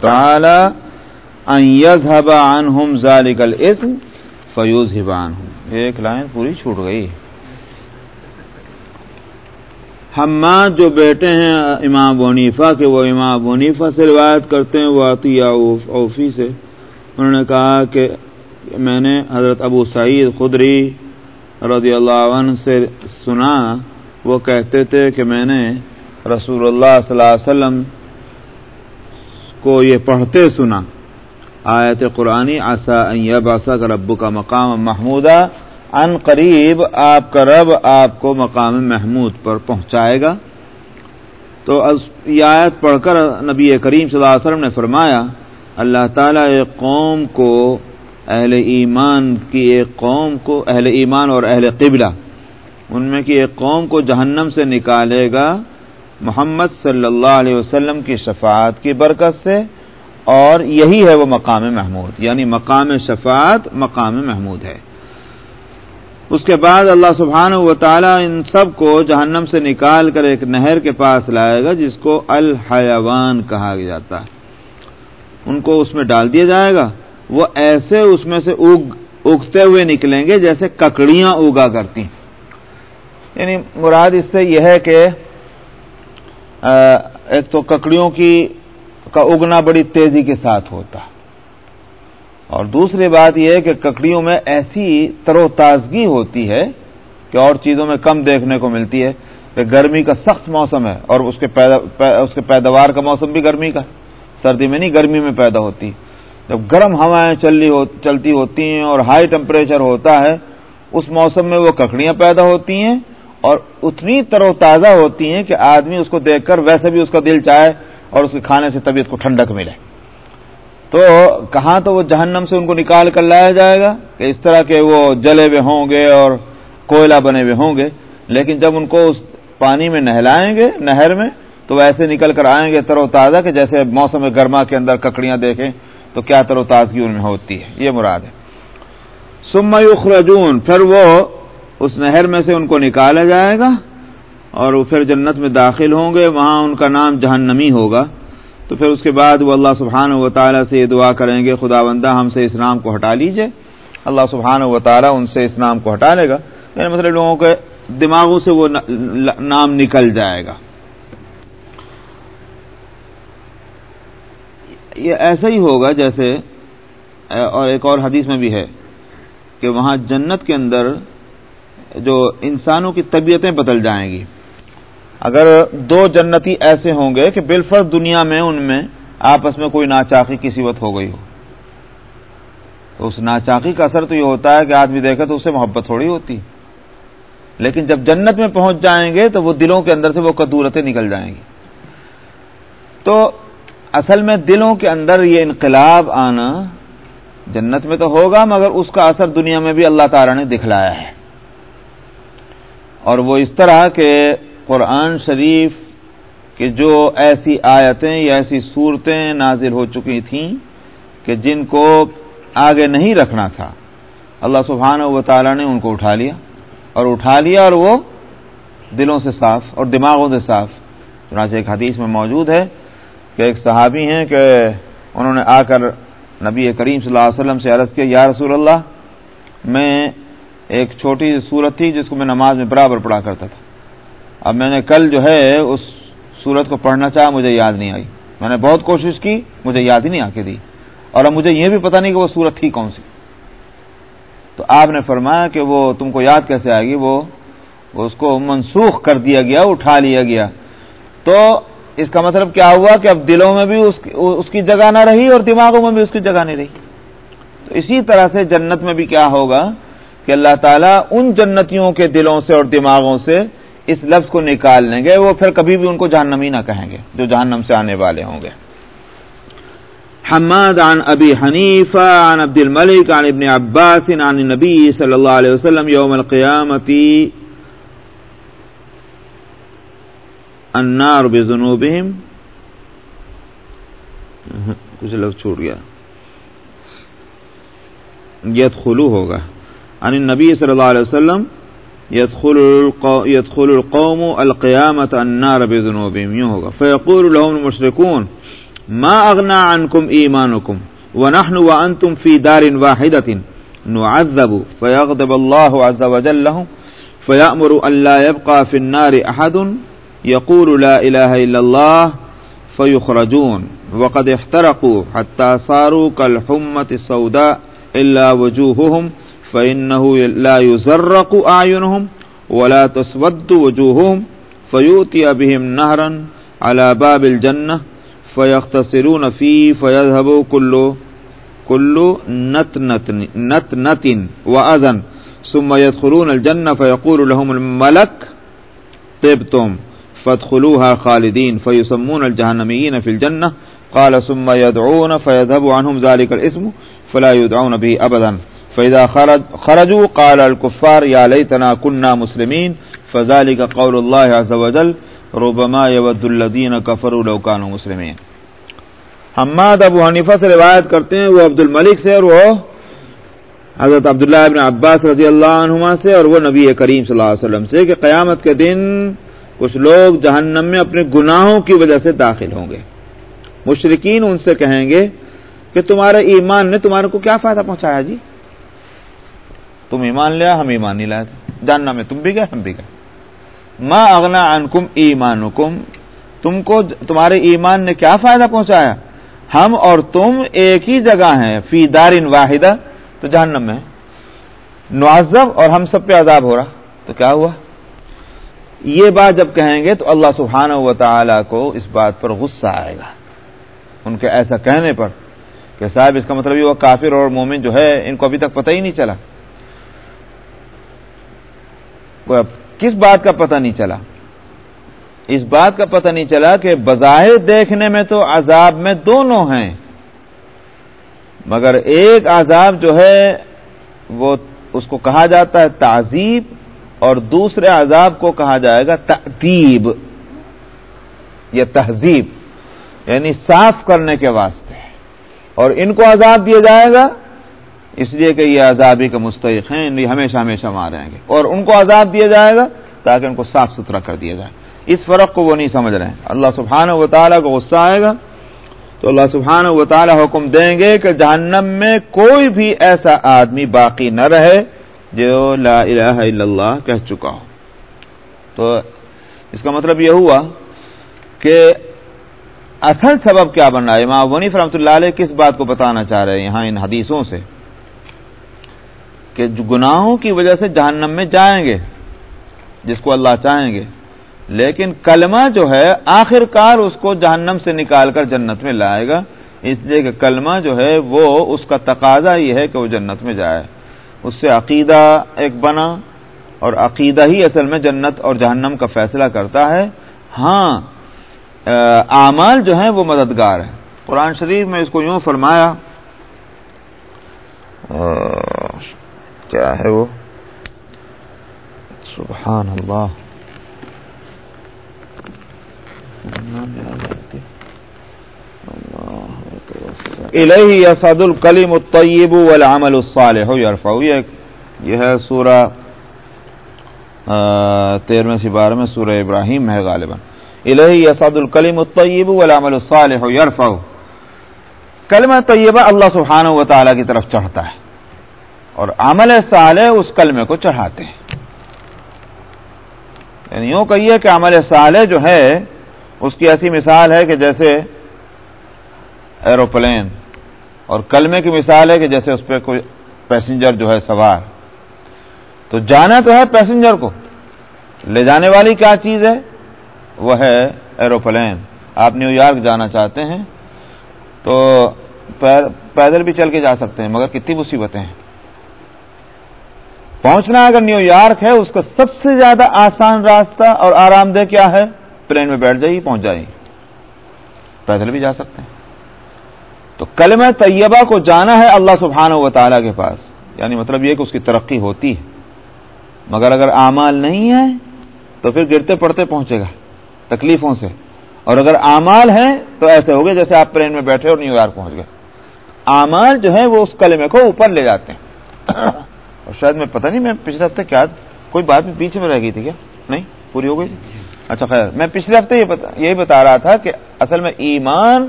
تعالی ان يذهب عنهم ذلك الاسم الاثم فيذهب عنهم ایک لائن پوری چھوٹ گئی۔ حماد جو بیٹے ہیں امام ونیفا کے وہ امام ونیفا سے روایت کرتے ہیں وہ عطیہ اوفی سے۔ انہوں نے کہا کہ میں نے حضرت ابو سعید خدری رضی اللہ عنہ سے سنا وہ کہتے تھے کہ میں نے رسول اللہ صلی اللہ علیہ وسلم کو یہ پڑھتے سنا۔ آیت قرآنی آسا باسا کا ربو کا مقام محمودہ ان قریب آپ کا رب آپ کو مقام محمود پر پہنچائے گا۔ تو یہ آیت پڑھ کر نبی کریم صلی اللہ علیہ وسلم نے فرمایا، اللہ تعالیٰ ایک قوم کو اہل ایمان کی ایک قوم کو، اہل ایمان اور اہل قبلہ، ان میں کی ایک قوم کو جہنم سے نکالے گا، محمد صلی اللہ علیہ وسلم کی شفاعت کی برکت سے۔ اور یہی ہے وہ مقام محمود یعنی مقام شفاعت، مقام محمود ہے۔ اس کے بعد اللہ سبحانہ و تعالیٰ ان سب کو جہنم سے نکال کر ایک نہر کے پاس لائے گا، جس کو الحیوان کہا جاتا ہے۔ ان کو اس میں ڈال دیا جائے گا۔ وہ ایسے اس میں سے اگ، اگتے ہوئے نکلیں گے جیسے ککڑیاں اگا کرتی یعنی مراد اس سے یہ ہے کہ ایک تو ککڑیوں کی کا اگنا بڑی تیزی کے ساتھ ہوتا۔ اور دوسری بات یہ ہے کہ ککڑیوں میں ایسی تر و تازگی ہوتی ہے کہ اور چیزوں میں کم دیکھنے کو ملتی ہے کہ گرمی کا سخت موسم ہے اور اس کے اس کے پیداوار کا موسم بھی گرمی کا سردی میں نہیں، گرمی میں پیدا ہوتی جب گرم ہوائیں چلتی ہوتی ہیں اور ہائی ٹمپریچر ہوتا ہے، اس موسم میں وہ ککڑیاں پیدا ہوتی ہیں اور اتنی تر و تازہ ہوتی ہیں کہ آدمی اس کو دیکھ کر ویسے بھی اس کا دل چاہے اور اس کے کھانے سے طبیعت کو ٹھنڈک ملے۔ تو کہاں تو وہ جہنم سے ان کو نکال کر لایا جائے گا کہ اس طرح کے وہ جلے ہوئے ہوں گے اور کوئلہ بنے ہوئے ہوں گے، لیکن جب ان کو اس پانی میں نہلائیں گے، نہر میں، تو وہ ایسے نکل کر آئیں گے تر و تازہ کہ جیسے موسم گرما کے اندر ککڑیاں دیکھیں تو کیا تر و تازگی ان میں ہوتی ہے؟ یہ مراد ہے۔ سما خرجون پھر وہ اس نہر میں سے ان کو نکالا جائے گا اور وہ پھر جنت میں داخل ہوں گے، وہاں ان کا نام جہنمی ہوگا۔ تو پھر اس کے بعد وہ اللہ سبحانہ و تعالیٰ سے یہ دعا کریں گے، خدا بندہ، ہم سے اس نام کو ہٹا لیجیے۔ اللہ سبحانہ و تعالیٰ ان سے اس نام کو ہٹا لے گا۔ یعنی مطلب لوگوں کے دماغوں سے وہ نام نکل جائے گا۔ یہ ایسا ہی ہوگا جیسے اور ایک اور حدیث میں بھی ہے کہ وہاں جنت کے اندر جو انسانوں کی طبیعتیں بدل جائیں گی۔ اگر دو جنتی ایسے ہوں گے کہ بالفر دنیا میں ان میں آپس میں کوئی ناچاقی کسی وقت ہو گئی ہو، تو اس ناچاقی کا اثر تو یہ ہوتا ہے کہ آدمی دیکھے تو اس سے محبت تھوڑی ہوتی۔ لیکن جب جنت میں پہنچ جائیں گے تو وہ دلوں کے اندر سے وہ کدورتیں نکل جائیں گی۔ تو اصل میں دلوں کے اندر یہ انقلاب آنا جنت میں تو ہوگا، مگر اس کا اثر دنیا میں بھی اللہ تعالی نے دکھلایا ہے۔ اور وہ اس طرح کہ قرآن شریف کہ جو ایسی آیتیں یا ایسی صورتیں نازل ہو چکی تھیں کہ جن کو آگے نہیں رکھنا تھا، اللہ سبحانہ و تعالیٰ نے ان کو اٹھا لیا اور اٹھا لیا اور وہ دلوں سے صاف اور دماغوں سے صاف۔ چنانچہ ایک حدیث میں موجود ہے کہ ایک صحابی ہیں کہ انہوں نے آ کر نبی کریم صلی اللہ علیہ وسلم سے عرض کیا، یا رسول اللہ، میں ایک چھوٹی صورت تھی جس کو میں نماز میں برابر پڑھا کرتا تھا۔ اب میں نے کل جو ہے اس صورت کو پڑھنا چاہا، مجھے یاد نہیں آئی۔ میں نے بہت کوشش کی، مجھے یاد ہی نہیں آ کے دی۔ اور اب مجھے یہ بھی پتا نہیں کہ وہ صورت تھی کون سی۔ تو آپ نے فرمایا کہ وہ تم کو یاد کیسے آئے گی؟ وہ اس کو منسوخ کر دیا گیا، اٹھا لیا گیا۔ تو اس کا مطلب کیا ہوا کہ اب دلوں میں بھی اس کی جگہ نہ رہی اور دماغوں میں بھی اس کی جگہ نہیں رہی۔ تو اسی طرح سے جنت میں بھی کیا ہوگا کہ اللہ تعالیٰ ان جنتیوں کے دلوں سے اور دماغوں سے اس لفظ کو نکال لیں گے، وہ پھر کبھی بھی ان کو جہنمی نہ کہیں گے، جو جہنم سے آنے والے ہوں گے۔ حماد عن ابی حنیفہ، عن عبد الملک، عن ابن عباس، عن نبی صلی اللہ علیہ وسلم یوم القیامتی۔ النار بذنوبہم۔ کچھ لفظ چھوٹ گیا۔ یدخلو ہوگا۔ عن النبی صلی اللہ علیہ وسلم يدخل يدخل القوم القيامة النار بذنوبهم. يوغا فيقول لهم المشركون ما أغنى عنكم إيمانكم ونحن وأنتم في دار واحدة نعذب. فيغضب الله عز وجل لهم فيأمر أن لا يبقى في النار أحد يقول لا إله إلا الله فيخرجون وقد احترقوا حتى صاروا كالحمة السوداء إلا وجوههم. فإنه لا يزرق أعينهم ولا تسود وجوههم فيؤتي بهم نهرا على باب الجنة فيختصرون فيه فيذهبوا كل كل نتنت نتنت وأذن ثم يدخلون الجنة فيقول لهم الملك طبتم فادخلوها خالدين فيسمون الجهنميين في الجنة قال ثم يدعون فيذهب عنهم ذلك الاسم فلا يدعون به أبدا فإذا خرج خرجوا قال الكفار يا ليتنا كنا مسلمين فذلك قول الله عز وجل ربما يود الذين كفروا لو كانوا مسلمين۔ حماد ابو حنیفہ سے روایت کرتے ہیں، وہ عبد الملک سے اور وہ حضرت عبداللہ ابن عباس رضی اللہ عنہما سے اور وہ نبی کریم صلی اللہ علیہ وسلم سے کہ قیامت کے دن کچھ لوگ جہنم میں اپنے گناہوں کی وجہ سے داخل ہوں گے۔ مشرقین ان سے کہیں گے کہ تمہارے ایمان نے تمہارے کو کیا فائدہ پہنچایا جی؟ تم ایمان لیا ہم ایمان نہیں لائے۔ جاننا میں تم بھی گئے، ہم بھی گئے۔ ماں اگنا انکم ایمان تم کو تمہارے ایمان نے کیا فائدہ پہنچایا؟ ہم اور تم ایک ہی جگہ ہیں، فی دارن واحدہ، تو جہنم میں نعذب اور ہم سب پہ عذاب ہو رہا۔ تو کیا ہوا؟ یہ بات جب کہیں گے تو اللہ سبحانہ و تعالی کو اس بات پر غصہ آئے گا۔ ان کے ایسا کہنے پر کہ صاحب اس کا مطلب یہ وہ کافر اور مومن جو ہے، ان کو ابھی تک پتہ ہی نہیں چلا۔ کس بات کا پتہ نہیں چلا؟ اس بات کا پتہ نہیں چلا کہ بظاہر دیکھنے میں تو عذاب میں دونوں ہیں، مگر ایک عذاب جو ہے وہ اس کو کہا جاتا ہے تعذیب، اور دوسرے عذاب کو کہا جائے گا تدیب یا تہذیب یعنی صاف کرنے کے واسطے۔ اور ان کو عذاب دیا جائے گا اس لیے کہ یہ عذابی کا مستحق ہیں یہ ہمیشہ ہمیشہ ماریں گے۔ اور ان کو عذاب دیا جائے گا تاکہ ان کو صاف ستھرا کر دیا جائے۔ اس فرق کو وہ نہیں سمجھ رہے ہیں۔ اللہ سبحانہ و تعالیٰ کو غصہ آئے گا تو اللہ سبحانہ و تعالیٰ حکم دیں گے کہ جہنم میں کوئی بھی ایسا آدمی باقی نہ رہے جو لا الہ الا اللہ کہہ چکا ہو۔ تو اس کا مطلب یہ ہوا کہ اصل سبب کیا بن رہا ہے؟ امام ونی فرحمۃ اللہ علیہ کس بات کو بتانا چاہ رہے ہیں یہاں ان حدیثوں سے؟ کہ گناہوں کی وجہ سے جہنم میں جائیں گے، جس کو اللہ چاہیں گے۔ لیکن کلمہ جو ہے آخر کار اس کو جہنم سے نکال کر جنت میں لائے گا۔ اس لیے کہ کلمہ جو ہے، وہ اس کا تقاضا یہ ہے کہ وہ جنت میں جائے۔ اس سے عقیدہ ایک بنا اور عقیدہ ہی اصل میں جنت اور جہنم کا فیصلہ کرتا ہے۔ ہاں اعمال جو ہیں، وہ مددگار ہیں۔ قرآن شریف میں اس کو یوں فرمایا کیا ہے وہ؟ سبحان اللہ۔ الہی یسد الکلیم الطیب والعمل الصالح، یرفع۔ یہ ہے سورہ تیرہویں سی بارہ میں سورہ ابراہیم ہے غالباً۔ الہی یسد الکلیم الطیب والعمل الصالح، یرفع۔ کلمہ طیبہ اللہ سبحانہ و تعالی کی طرف چڑھتا ہے۔ اور عمل صالح اس کلمے کو چڑھاتے ہیں۔ یعنی یوں کہیے کہ عمل صالح جو ہے، اس کی ایسی مثال ہے کہ جیسے ایروپلین، اور کلمے کی مثال ہے کہ جیسے اس پہ کوئی پیسنجر جو ہے سوار۔ تو جانا تو ہے پیسنجر کو۔ لے جانے والی کیا چیز ہے؟ وہ ہے ایروپلین۔ آپ نیو یارک جانا چاہتے ہیں تو پیدل بھی چل کے جا سکتے ہیں، مگر کتنی مصیبتیں ہیں۔ پہنچنا اگر نیو یارک ہے، اس کا سب سے زیادہ آسان راستہ اور آرام دہ کیا ہے؟ پلین میں بیٹھ جائیے، پہنچ جائیے۔ پیدل بھی جا سکتے ہیں۔ تو کلمہ طیبہ کو جانا ہے اللہ سبحانہ و تعالیٰ کے پاس۔ یعنی مطلب یہ کہ اس کی ترقی ہوتی ہے۔ مگر اگر اعمال نہیں ہے تو پھر گرتے پڑتے پہنچے گا، تکلیفوں سے۔ اور اگر اعمال ہیں، تو ایسے ہو گئے جیسے آپ پلین میں بیٹھے اور نیو یارک پہنچ گئے۔ اعمال جو ہے وہ اس کلمے کو اوپر لے جاتے ہیں۔ اور شاید میں پتہ نہیں، میں پچھلے ہفتے کیا کوئی بات بھی پیچھے میں رہ گئی تھی کیا؟ نہیں؟ پوری ہو گئی؟ اچھا خیر، میں پچھلے ہفتے یہی بتا رہا تھا کہ اصل میں ایمان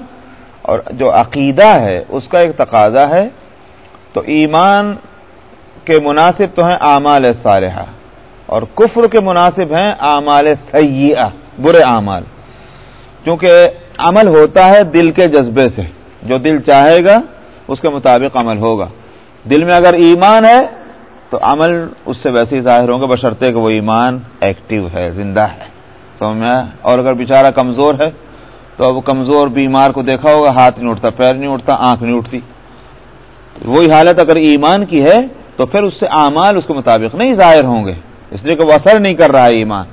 اور جو عقیدہ ہے، اس کا ایک تقاضا ہے۔ تو ایمان کے مناسب تو ہیں اعمال صالحہ اور کفر کے مناسب ہیں اعمال سیاح برے اعمال۔ کیونکہ عمل ہوتا ہے دل کے جذبے سے۔ جو دل چاہے گا، اس کے مطابق عمل ہوگا۔ دل میں اگر ایمان ہے تو عمل اس سے ویسے ہی ظاہر ہوں گے، بشرطے کہ وہ ایمان ایکٹیو ہے، زندہ ہے۔ سمجھ میں اور اگر بیچارہ کمزور ہے، تو اب کمزور بیمار کو دیکھا ہوگا، ہاتھ نہیں اٹھتا، پیر نہیں اٹھتا، آنکھ نہیں اٹھتی۔ وہی حالت اگر ایمان کی ہے، تو پھر اس سے اعمال اس کے مطابق نہیں ظاہر ہوں گے۔ اس لیے کہ وہ اثر نہیں کر رہا ہے ایمان۔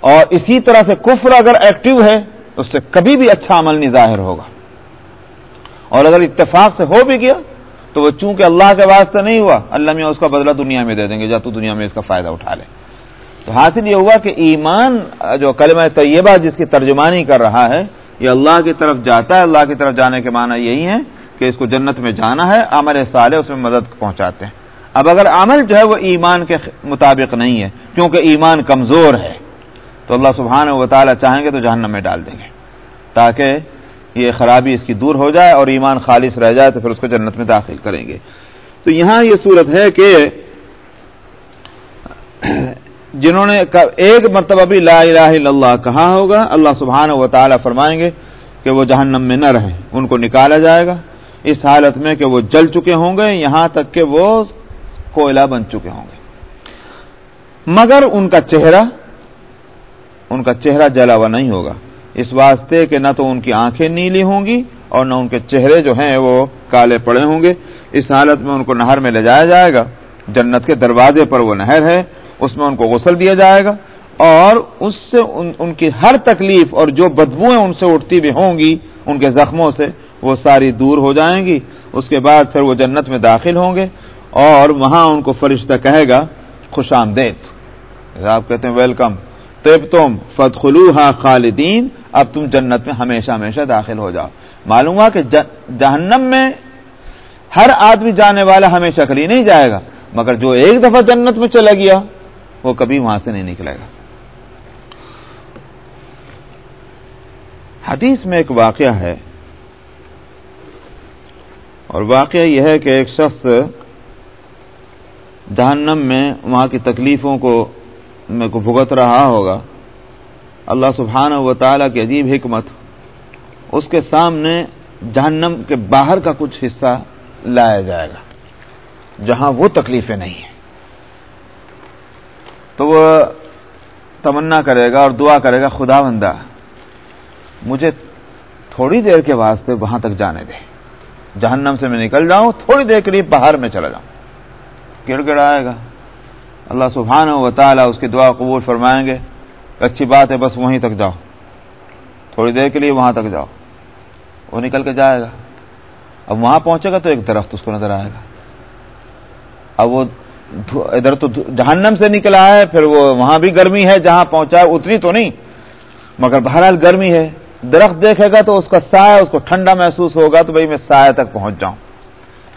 اور اسی طرح سے کفر اگر ایکٹیو ہے، اس سے کبھی بھی اچھا عمل نہیں ظاہر ہوگا۔ اور اگر اتفاق سے ہو بھی گیا تو وہ چونکہ اللہ کے واسطے نہیں ہوا، اللہ میں اس کا بدلہ دنیا میں دے دیں گے جب تو دنیا میں اس کا فائدہ اٹھا لے۔ تو حاصل یہ ہوا کہ ایمان، جو کلمہ طیبہ جس کی ترجمانی کر رہا ہے، یہ اللہ کی طرف جاتا ہے، اللہ کی طرف جانے کے معنی یہی ہے کہ اس کو جنت میں جانا ہے، عمل سال اس میں مدد پہنچاتے ہیں۔ اب اگر عمل جو ہے وہ ایمان کے مطابق نہیں ہے، کیونکہ ایمان کمزور ہے، تو اللہ سبحانہ و تعالیٰ چاہیں گے تو جہنم میں ڈال دیں گے۔ تاکہ یہ خرابی اس کی دور ہو جائے اور ایمان خالص رہ جائے تو پھر اس کو جنت میں داخل کریں گے۔ تو یہاں یہ صورت ہے کہ جنہوں نے ایک مرتبہ بھی لا الہ الا اللہ کہا ہوگا، اللہ سبحانہ و تعالیٰ فرمائیں گے کہ وہ جہنم میں نہ رہیں، ان کو نکالا جائے گا۔ اس حالت میں کہ وہ جل چکے ہوں گے، یہاں تک کہ وہ کوئلہ بن چکے ہوں گے۔ مگر ان کا چہرہ، ان کا چہرہ جلا ہوا نہیں ہوگا۔ اس واسطے کہ نہ تو ان کی آنکھیں نیلی ہوں گی اور نہ ان کے چہرے جو ہیں وہ کالے پڑے ہوں گے۔ اس حالت میں ان کو نہر میں لے جایا جائے گا۔ جنت کے دروازے پر وہ نہر ہے، اس میں ان کو غسل دیا جائے گا۔ اور اس سے ان ان کی ہر تکلیف اور جو بدبوئیں ان سے اٹھتی بھی ہوں گی، ان کے زخموں سے وہ ساری دور ہو جائیں گی۔ اس کے بعد پھر وہ جنت میں داخل ہوں گے اور وہاں ان کو فرشتہ کہے گا، خوش آمدید۔ آپ کہتے ہیں، ویلکم۔ تب تم فت خالدین۔ اب تم جنت میں ہمیشہ ہمیشہ داخل ہو جاؤ۔ معلوم ہوا کہ جہنم میں ہر آدمی جانے والا ہمیشہ کلی نہیں جائے گا، مگر جو ایک دفعہ جنت میں چلا گیا، وہ کبھی وہاں سے نہیں نکلے گا۔ حدیث میں ایک واقعہ ہے۔ اور واقعہ یہ ہے کہ ایک شخص جہنم میں وہاں کی تکلیفوں کو، میں کو بھگت رہا ہوگا۔ اللہ سبحانہ و تعالیٰ کی عجیب حکمت اس کے سامنے جہنم کے باہر کا کچھ حصہ لایا جائے گا، جہاں وہ تکلیفیں نہیں ہیں۔ تو وہ تمنا کرے گا اور دعا کرے گا، خدا بندہ، مجھے تھوڑی دیر کے واسطے وہاں تک جانے دے۔ جہنم سے میں نکل جاؤں، تھوڑی دیر کے لیے باہر میں چلا جاؤں۔ گڑ گڑ آئے گا۔ اللہ سبحانہ و تعالیٰ اس کی دعا قبول فرمائیں گے۔ اچھی بات ہے، بس وہیں تک جاؤ۔ تھوڑی دیر کے لیے وہاں تک جاؤ۔ وہ نکل کے جائے گا۔ اب وہاں پہنچے گا تو ایک درخت اس کو نظر آئے گا۔ اب وہ ادھر تو جہنم سے نکلا ہے پھر وہ وہاں بھی گرمی ہے، جہاں پہنچا اتری تو نہیں۔ مگر بہرحال گرمی ہے۔ درخت دیکھے گا تو اس کا سایہ، اس کو ٹھنڈا محسوس ہوگا تو بھائی میں سایہ تک پہنچ جاؤں۔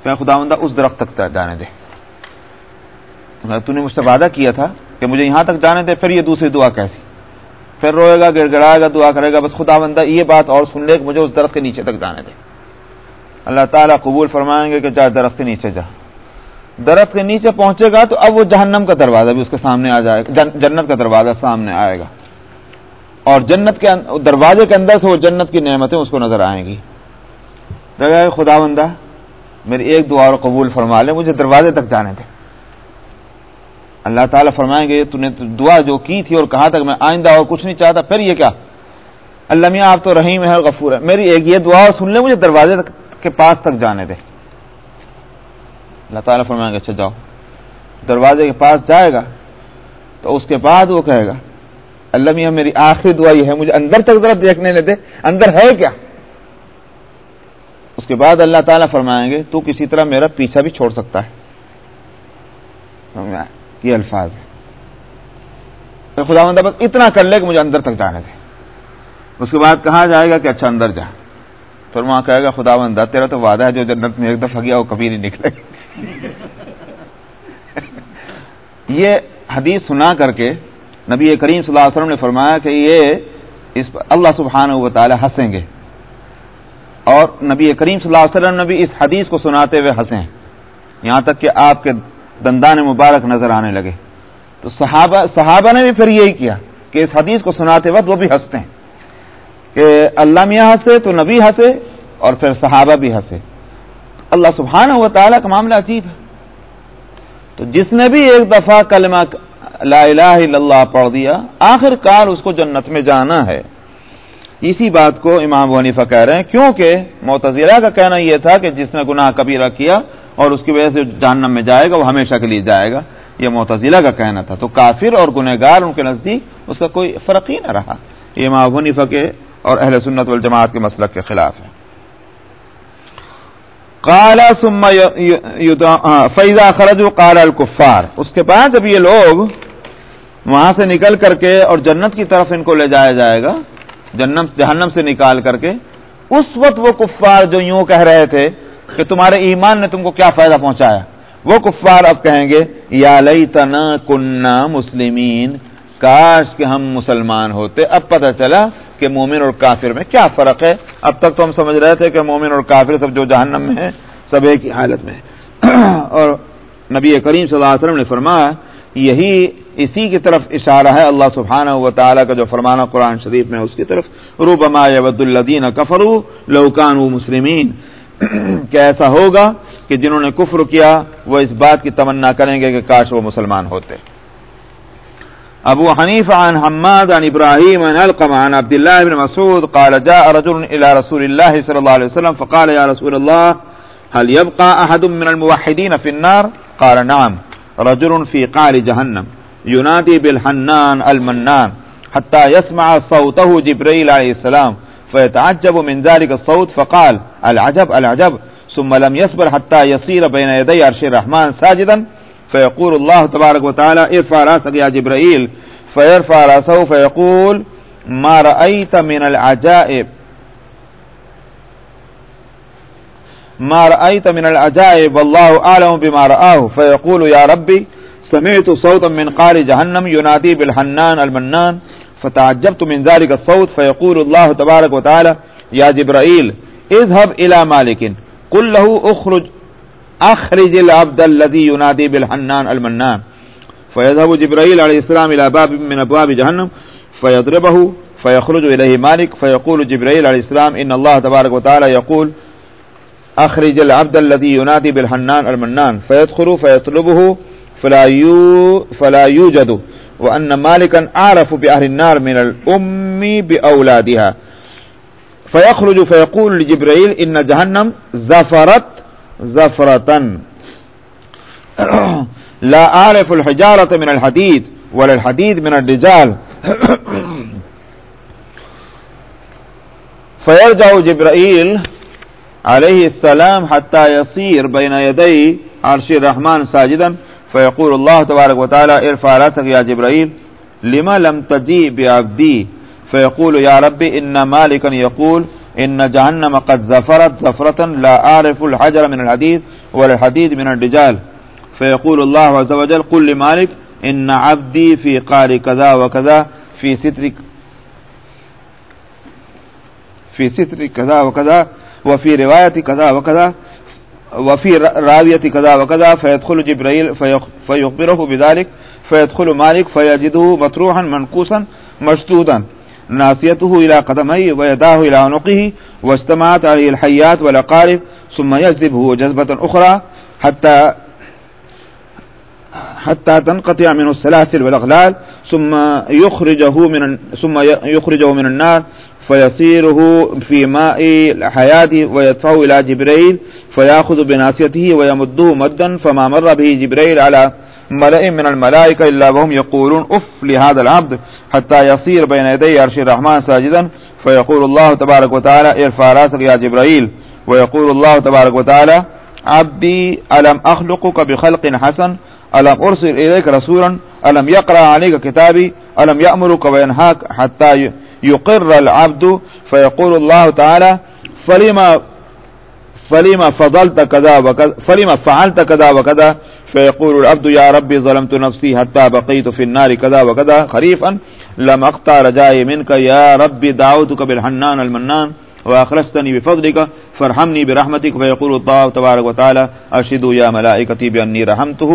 میں خدا مندہ اس درخت تک جانے دے۔ تو نے مجھ سے وعدہ کیا تھا کہ مجھے یہاں تک جانے دے، پھر یہ دوسری دعا کیسی؟ پھر روئے گا گڑ گڑائے گا، دعا کرے گا، بس خدا بندہ، یہ بات اور سن لے کہ مجھے اس درخت کے نیچے تک جانے دے۔ اللہ تعالیٰ قبول فرمائیں گے کہ جا درخت کے نیچے جا۔ درخت کے نیچے پہنچے گا تو اب وہ جہنم کا دروازہ بھی اس کے سامنے آ جائے گا جنت کا دروازہ سامنے آئے گا۔ اور جنت کے دروازے کے اندر سے وہ جنت کی نعمتیں اس کو نظر آئیں گی۔ خدا بندہ، میری ایک دعا اور قبول فرما لے، مجھے دروازے تک جانے دے۔ اللہ تعالیٰ فرمائیں گے، تو نے دعا جو کی تھی اور کہا تک میں آئندہ اور کچھ نہیں چاہتا، پھر یہ کیا؟ اللہ میاں، آپ تو رحیم ہے غفور ہے میری ایک یہ دعا اور سن لے مجھے دروازے کے پاس تک جانے دے اللہ تعالیٰ فرمائیں گے اچھا جاؤ۔ دروازے کے پاس جائے گا، تو اس کے بعد وہ کہے گا، اللہ میاں، میری آخری دعا یہ ہے، مجھے اندر تک ذرا دیکھنے لے دے، اندر ہے کیا؟ اس کے بعد اللہ تعالیٰ فرمائیں گے، تو کسی طرح میرا پیچھا بھی چھوڑ سکتا ہے۔ یہ الفاظ ہے خدا مندہ بس اتنا کر لے کہ مجھے اندر تک جانے دے۔ اس کے بعد کہا جائے گا کہ اچھا اندر جا۔ پھر وہاں کہے گا خدا بندہ، تیرا تو وعدہ ہے جو جنت میں ایک دفعہ گیا وہ کبھی نہیں نکلے۔ یہ حدیث سنا کر کے نبی کریم صلی اللہ علیہ وسلم نے فرمایا کہ یہ اس پر اللہ سبحانہ و تعالی ہنسیں گے۔ اور نبی کریم صلی اللہ علیہ وسلم نے بھی اس حدیث کو سناتے ہوئے ہنسیں یہاں تک کہ آپ کے دندان مبارک نظر آنے لگے۔ تو صحابہ صحابہ نے بھی پھر یہی کیا کہ اس حدیث کو سناتے وقت وہ بھی ہنستے ہیں کہ اللہ میاں ہنسے تو نبی ہنسے اور پھر صحابہ بھی ہنسے۔ اللہ سبحانہ و تعالیٰ کا معاملہ عجیب ہے۔ تو جس نے بھی ایک دفعہ کلمہ لا الہ الا اللہ پڑھ دیا آخر کار اس کو جنت میں جانا ہے۔ اسی بات کو امام ونیفا کہہ رہے ہیں، کیونکہ معتزلہ کا کہنا یہ تھا کہ جس نے گناہ کبیرہ کیا اور اس کی وجہ سے جہنم میں جائے گا، وہ ہمیشہ کے لیے جائے گا۔ یہ معتزلہ کا کہنا تھا۔ تو کافر اور گنہگار ان کے نزدیک اس کا کوئی فرق ہی نہ رہا۔ یہ امام ونیفا کے اور اہل سنت والجماعت کے مسلک کے خلاف ہے۔ کالا سما فیضا خرج و کالا الکفار اس کے بعد جب یہ لوگ وہاں سے نکل کر کے اور جنت کی طرف ان کو لے جایا جائے گا جنم جہنم سے نکال کر کے، اس وقت وہ کفار جو یوں کہہ رہے تھے کہ تمہارے ایمان نے تم کو کیا فائدہ پہنچایا؟ وہ کفار اب کہیں گے، یا لئی تنا کنہ مسلمین، کاش کہ ہم مسلمان ہوتے، اب پتہ چلا کہ مومن اور کافر میں کیا فرق ہے۔ اب تک تو ہم سمجھ رہے تھے کہ مومن اور کافر سب جو جہنم میں ہیں، سب ایک ہی حالت میں اور نبی کریم صلی اللہ علیہ وسلم نے فرمایا، یہی اسی کی طرف اشارہ ہے اللہ سبحانہ و تعالیٰ کا جو فرمانا قرآن شریف میں اس کی طرف۔ روبما ود الدین کفرو لوکان و مسلمین۔ کہ ایسا ہوگا کہ جنہوں نے کفر کیا، وہ اس بات کی تمنا کریں گے کہ کاش وہ مسلمان ہوتے۔ ابو حنیف عن حماد عن ابراہیم عن القم عن عبد الله بن مسعود قال جاء رجل الى رسول الله صلى الله عليه وسلم فقال يا رسول الله هل يبقى احد من الموحدين في النار؟ قال نعم، رجل في قار جهنم ينادي بالحنان المنان حتى يسمع صوته جبريل عليه السلام فيتعجب من ذلك الصوت فقال، العجب العجب. ثم لم يصبر حتى يصير بين يدي عرش الرحمن ساجدا. فيقول الله تبارك وتعالى، ارفع راسك يا جبرائيل. فيرفع راسه فيقول، ما رأيت من العجائب. ما رأيت من العجائب، والله أعلم بما رآه. فيقول، يا ربي، سمعت صوتا من قار جهنم ينادي بالحنان المنان. فتعجبت من ذلك الصوت فيقول الله تبارك وتعالى، يا جبرائيل، اذهب إلى مالك، قل له اخرج اخرج العبد الذي ينادي بالحنان المنان. فيذهب جبرائيل عليه السلام الى باب من ابواب جهنم، فيضربه، فيخرج اليه مالك، فيقول جبرائيل عليه السلام ان الله تبارك وتعالى يقول اخرج العبد الذي ينادي بالحنان المنان. فيدخل، فيطلبه، فلا يو، فلا يوجد. وان مالكا اعرف باهل النار من الام باولادها فيخرج فيقول لجبرائيل ان جهنم زفرت زفرتن لا عارف الحجارة من الحديد ولا الحديد من الرجال. فيرجع جبرائيل عليه السلام حتى يصير بين يدي عرش الرحمن ساجدا. فيقول الله تبارك وتعالى ارفع راسك يا جبرائيل لما لم تجي بعبدي فيقول يا ربي إن مالكا يقول ان جہنم قد زفرت زفرة لا اعرف الحجر من الحديد ولا الحديد من الرجال. فيقول الله عز وجل قل لمالك ان عبدي في قار كذا وكذا في ستر في ستر كذا وكذا وفي رواية كذا وكذا وفي راوية كذا وكذا، فيدخل جبريل فيخبره بذلك، فيدخل مالك، فيجده مطروحا منقوسا مشدودا، ناصيته إلى قدميه ويداه إلى عنقه، واستمعت عليه الحيات والأقارب ثم يجذبه جذبة أخرى حتى حتى تنقطع من السلاسل والأغلال، ثم يخرجه من ثم يخرجه من النار، فيصيره في ماء الحياة ويدفعه إلى جبريل، فيأخذ بناصيته ويمده مدا، فما مر به جبريل على ملئ من الملائكة إلا وهم يقولون أف لهذا العبد. حتى يصير بين يدي عرش الرحمن ساجدا، فيقول الله تبارك وتعالى، ارفع راسك يا جبرائيل ويقول الله تبارك وتعالى، عبدي، ألم أخلقك بخلق حسن؟ ألم أرسل إليك رسولا؟ ألم يقرأ عليك كتابي؟ ألم يأمرك وينهاك حتى يقر العبد؟ فيقول الله تعالى، فلما فلما فضلت كذا وكذا فلما فعلت كذا وكذا؟ فيقول العبد، يا ربي، ظلمت نفسي حتى بقيت في النار كذا وكذا. خريفا، لم اقطع رجائي منك، يا ربي، دعوتك بالحنان المنان. واخرجتني بفضلك، فارحمني برحمتك، فيقول الله تبارك وتعالى اشهدوا يا ملائكتي باني رحمته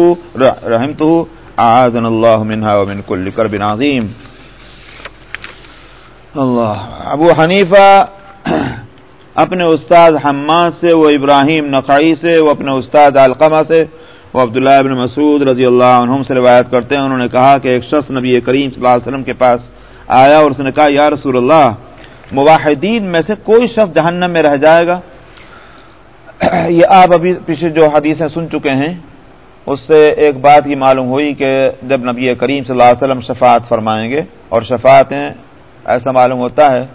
رحمته اعاذنا الله منها ومن كل كرب عظيم. اللہ ابو حنیفہ اپنے استاد حماد سے وہ ابراہیم نقعی سے وہ اپنے استاد علقمہ سے وہ عبداللہ ابن مسعود رضی اللہ عنہم سے روایت کرتے ہیں، انہوں نے کہا کہ ایک شخص نبی کریم صلی اللہ علیہ وسلم کے پاس آیا اور اس نے کہا، یا رسول اللہ مواحدین میں سے کوئی شخص جہنم میں رہ جائے گا؟ یہ آپ ابھی پیچھے جو حدیثیں سن چکے ہیں، اس سے ایک بات یہ معلوم ہوئی کہ جب نبی کریم صلی اللہ علیہ وسلم شفاعت فرمائیں گے، اور شفاعتیں ایسا معلوم ہوتا ہے،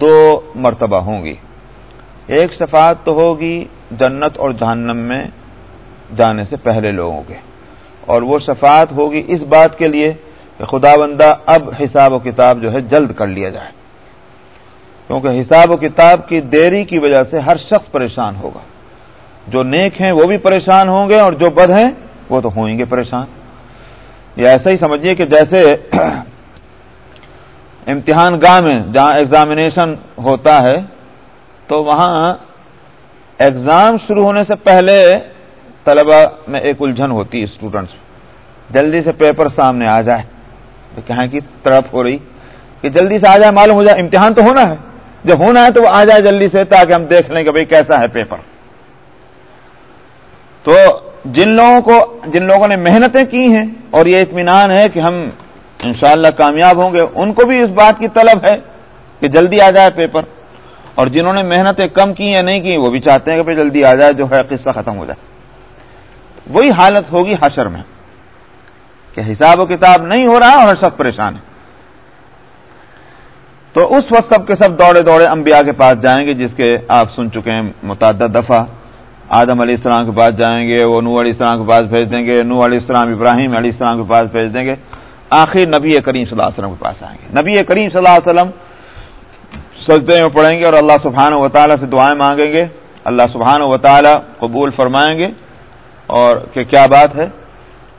دو مرتبہ ہوں گی۔ ایک شفاعت تو ہوگی جنت اور جہنم میں جانے سے پہلے لوگوں کے۔ اور وہ شفاعت ہوگی اس بات کے لیے کہ خدا بندہ اب حساب و کتاب جو ہے جلد کر لیا جائے۔ کیونکہ حساب و کتاب کی دیری کی وجہ سے ہر شخص پریشان ہوگا۔ جو نیک ہیں وہ بھی پریشان ہوں گے اور جو بد ہیں وہ تو ہوئیں گے پریشان۔ یا ایسا ہی سمجھیے کہ جیسے امتحان گاہ میں جہاں ایگزامینیشن ہوتا ہے، تو وہاں ایگزام شروع ہونے سے پہلے طلبا میں ایک الجھن ہوتی ہے اسٹوڈنٹس جلدی سے پیپر سامنے آ جائے۔ کہیں کی طرف ہو رہی کہ جلدی سے آ جائے، معلوم ہو جائے امتحان تو ہونا ہے۔ جب ہونا ہے تو وہ آ جائے جلدی سے تاکہ ہم دیکھ لیں کہ بھائی کیسا ہے پیپر۔ تو جن لوگوں کو، جن لوگوں نے محنتیں کی ہیں اور یہ اطمینان ہے کہ ہم انشاءاللہ کامیاب ہوں گے، ان کو بھی اس بات کی طلب ہے کہ جلدی آ جائے پیپر۔ اور جنہوں نے محنتیں کم کی یا نہیں کی، وہ بھی چاہتے ہیں کہ بھائی جلدی آ جائے، جو ہے قصہ ختم ہو جائے۔ وہی حالت ہوگی حشر میں، کہ حساب و کتاب نہیں ہو رہا اور ہر شخص پریشان ہے۔ تو اس وقت سب کے سب دوڑے دوڑے انبیاء کے پاس جائیں گے، جس کے آپ سن چکے ہیں متعدد دفعہ۔ آدم علیہ السلام کے پاس جائیں گے، وہ نو علیہ السلام کے پاس بھیج دیں گے نو علیہ السلام، ابراہیم علیہ السلام کے پاس بھیج دیں گے۔ آخر نبی کریم صلی اللہ علیہ وسلم کے پاس آئیں گے۔ نبی کریم صلی اللہ علیہ وسلم سجدے میں پڑھیں گے اور اللہ سبحانہ و تعالیٰ سے دعائیں مانگیں گے۔ اللہ سبحانہ و تعالیٰ قبول فرمائیں گے۔ اور کہ کیا بات ہے؟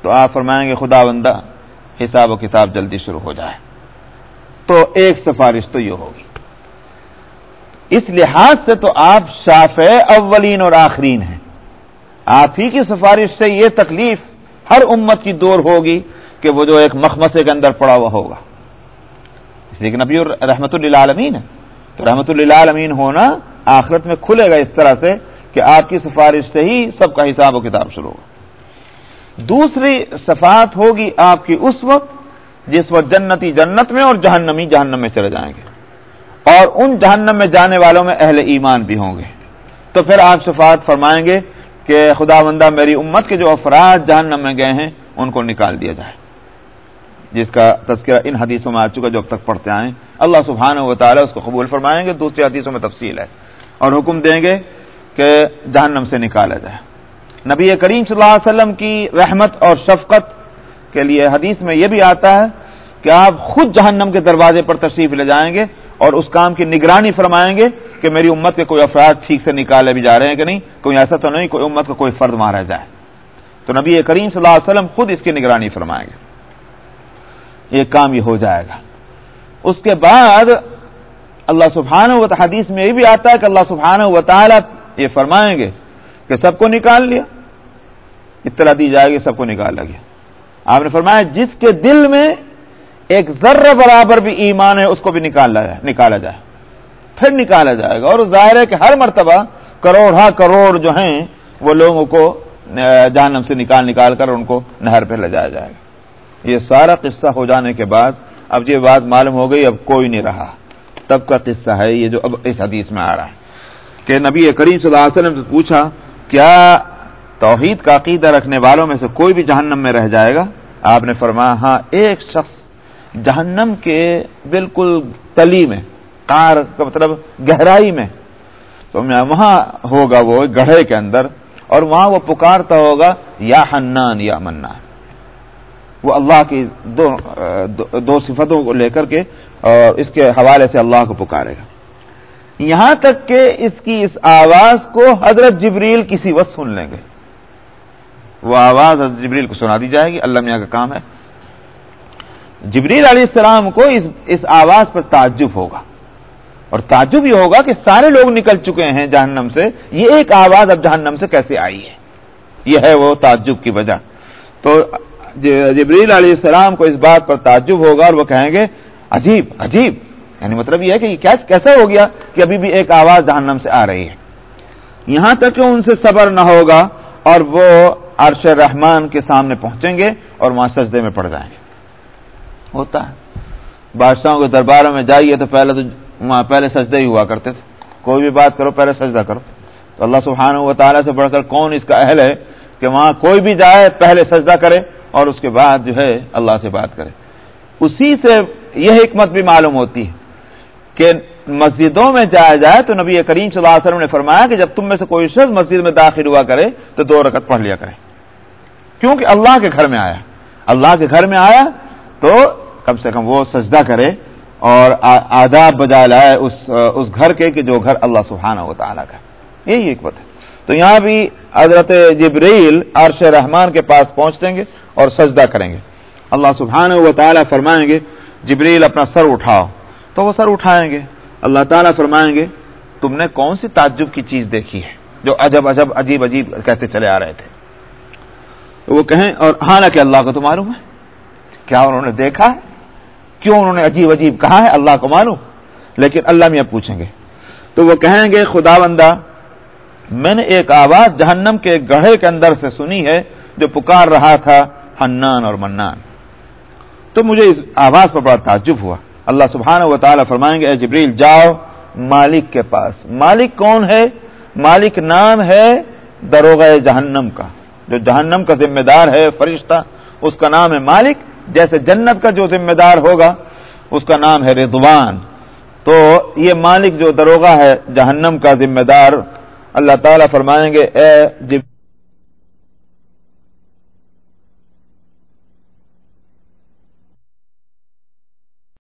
تو آپ فرمائیں گے خدا بندہ حساب و کتاب جلدی شروع ہو جائے۔ تو ایک سفارش تو یہ ہوگی۔ اس لحاظ سے تو آپ شاف اولین اور آخرین ہیں۔ آپ ہی کی سفارش سے یہ تکلیف ہر امت کی دور ہوگی کہ وہ جو ایک مخمسے کے اندر پڑا ہوا ہوگا۔ اس لیے کہ نبی رحمت اللہ عالمین ہے تو رحمت اللہ عالمین ہونا آخرت میں کھلے گا اس طرح سے کہ آپ کی سفارش سے ہی سب کا حساب و کتاب شروع ہوگا۔ دوسری صفات ہوگی آپ کی اس وقت جس وقت جنتی جنت میں اور جہنمی جہنم میں چلے جائیں گے اور ان جہنم میں جانے والوں میں اہل ایمان بھی ہوں گے تو پھر آپ شفاعت فرمائیں گے کہ خدا بندہ میری امت کے جو افراد جہنم میں گئے ہیں، ان کو نکال دیا جائے۔ جس کا تذکرہ ان حدیثوں میں آ چکا جو اب تک پڑھتے آئیں۔ اللہ سبحانہ و تعالیٰ اس کو قبول فرمائیں گے، دوسری حدیثوں میں تفصیل ہے۔ اور حکم دیں گے کہ جہنم سے نکالا جائے۔ نبی کریم صلی اللہ علیہ وسلم کی رحمت اور شفقت کے لیے حدیث میں یہ بھی آتا ہے کہ آپ خود جہنم کے دروازے پر تشریف لے جائیں گے اور اس کام کی نگرانی فرمائیں گے کہ میری امت کے کوئی افراد ٹھیک سے نکالے بھی جا رہے ہیں کہ نہیں؟ کوئی ایسا تو نہیں، کوئی امت کا کوئی فرد مارا جائے۔ تو نبی کریم صلی اللہ علیہ وسلم خود اس کی نگرانی فرمائیں گے۔ یہ کام یہ ہو جائے گا۔ اس کے بعد اللہ سبحانہ و حدیث میں یہ بھی آتا ہے کہ اللہ سبحانہ و تعالیٰ یہ فرمائیں گے کہ سب کو نکال لیا۔ اطلاع دی جائے گی، سب کو نکالا گیا آپ نے فرمایا جس کے دل میں ایک ذر برابر بھی ایمان ہے، اس کو بھی نکالا جائے نکالا جائے۔ پھر نکالا جائے گا۔ اور ظاہر ہے کہ ہر مرتبہ کروڑ ہا کروڑ جو ہیں، وہ لوگوں کو جہنم سے نکال نکال کر ان کو نہر پہ لے جایا جائے گا۔ یہ سارا قصہ ہو جانے کے بعد اب یہ بات معلوم ہو گئی، اب کوئی نہیں رہا۔ تب کا قصہ ہے یہ جو اب اس حدیث میں آ رہا ہے۔ کہ نبی کریم صلی اللہ علیہ وسلم سے پوچھا، کیا توحید کا عقیدہ رکھنے والوں میں سے کوئی بھی جہنم میں رہ جائے گا؟ آپ نے فرمایا ہاں ایک شخص جہنم کے بالکل تلی میں کار کا مطلب گہرائی میں، تو وہاں ہوگا وہ گڑھے کے اندر، اور وہاں وہ پکارتا ہوگا، یا حنان، یا منان۔ وہ اللہ کی دو دو صفتوں کو لے کر کے، اور اس کے حوالے سے اللہ کو پکارے گا۔ یہاں تک کہ اس کی اس آواز کو حضرت جبریل کسی وقت سن لیں گے۔ وہ آواز جبریل کو سنا دی جائے گی، اللہ میاں کا کام ہے۔ جبریل علیہ السلام کو اس اس آواز پر تعجب ہوگا۔ اور تعجب یہ ہوگا کہ سارے لوگ نکل چکے ہیں جہنم سے۔ یہ ایک آواز اب جہنم سے کیسے آئی ہے؟ یہ ہے وہ تعجب کی وجہ۔ تو جبریل علیہ السلام کو اس بات پر تعجب ہوگا اور وہ کہیں گے، عجیب عجیب۔ یعنی مطلب یہ ہے کہ یہ کیسا ہو گیا کہ ابھی بھی ایک آواز جہنم سے آ رہی ہے۔ یہاں تک کہ ان سے صبر نہ ہوگا اور وہ عرش رحمان کے سامنے پہنچیں گے اور وہاں سجدے میں پڑ جائیں گے۔ ہوتا ہے۔ بادشاہوں کے درباروں میں جائیے تو پہلے تو وہاں پہلے سجدے ہی ہوا کرتے تھے۔ کوئی بھی بات کرو، پہلے سجدہ کرو۔ تو اللہ سبحانہ و تعالیٰ سے بڑھ کر کون اس کا اہل ہے کہ وہاں کوئی بھی جائے، پہلے سجدہ کرے اور اس کے بعد جو ہے اللہ سے بات کرے۔ اسی سے یہ حکمت بھی معلوم ہوتی ہے کہ مسجدوں میں جایا جائے تو نبی کریم صلی اللہ علیہ وسلم نے فرمایا کہ جب تم میں سے کوئی شخص مسجد میں داخل ہوا کرے تو دو رکعت پڑھ لیا کرے۔ کیونکہ اللہ کے گھر میں آیا۔ اللہ کے گھر میں آیا تو کم سے کم وہ سجدہ کرے اور آداب بجا لائے اس اس گھر کے کہ جو گھر اللہ سبحانہ و تعالیٰ کا یہی حکمت ہے۔ تو یہاں بھی حضرت جبریل عرش رحمان کے پاس پہنچیں گے اور سجدہ کریں گے۔ اللہ سبحانہ و تعالیٰ فرمائیں گے جبریل اپنا سر اٹھاؤ۔ تو وہ سر اٹھائیں گے۔ اللہ تعالیٰ فرمائیں گے، تم نے کون سی تعجب کی چیز دیکھی ہے جو عجب عجب، عجیب عجیب کہتے چلے آ رہے تھے؟ وہ کہیں، اور حالانکہ اللہ کو تو معلوم ہے۔ کیا انہوں نے دیکھا ہے؟ کیوں انہوں نے عجیب عجیب کہا ہے؟ اللہ کو معلوم۔ لیکن اللہ میں پوچھیں گے۔ تو وہ کہیں گے، خدا بندہ، میں نے ایک آواز جہنم کے گڑھے کے اندر سے سنی ہے جو پکار رہا تھا حنان اور منان۔ تو مجھے اس آواز پر بڑا تعجب ہوا۔ اللہ سبحانہ و تعالیٰ فرمائیں گے، اے جبریل، جاؤ مالک کے پاس۔ مالک کون ہے؟ مالک نام ہے دروغ جہنم کا۔ جو جہنم کا ذمہ دار ہے، فرشتہ، اس کا نام ہے مالک، جیسے جنت کا جو ذمہ دار ہوگا، اس کا نام ہے رضوان۔ تو یہ مالک جو دروغہ ہے، جہنم کا ذمہ دار، اللہ تعالیٰ فرمائیں گے، اے جب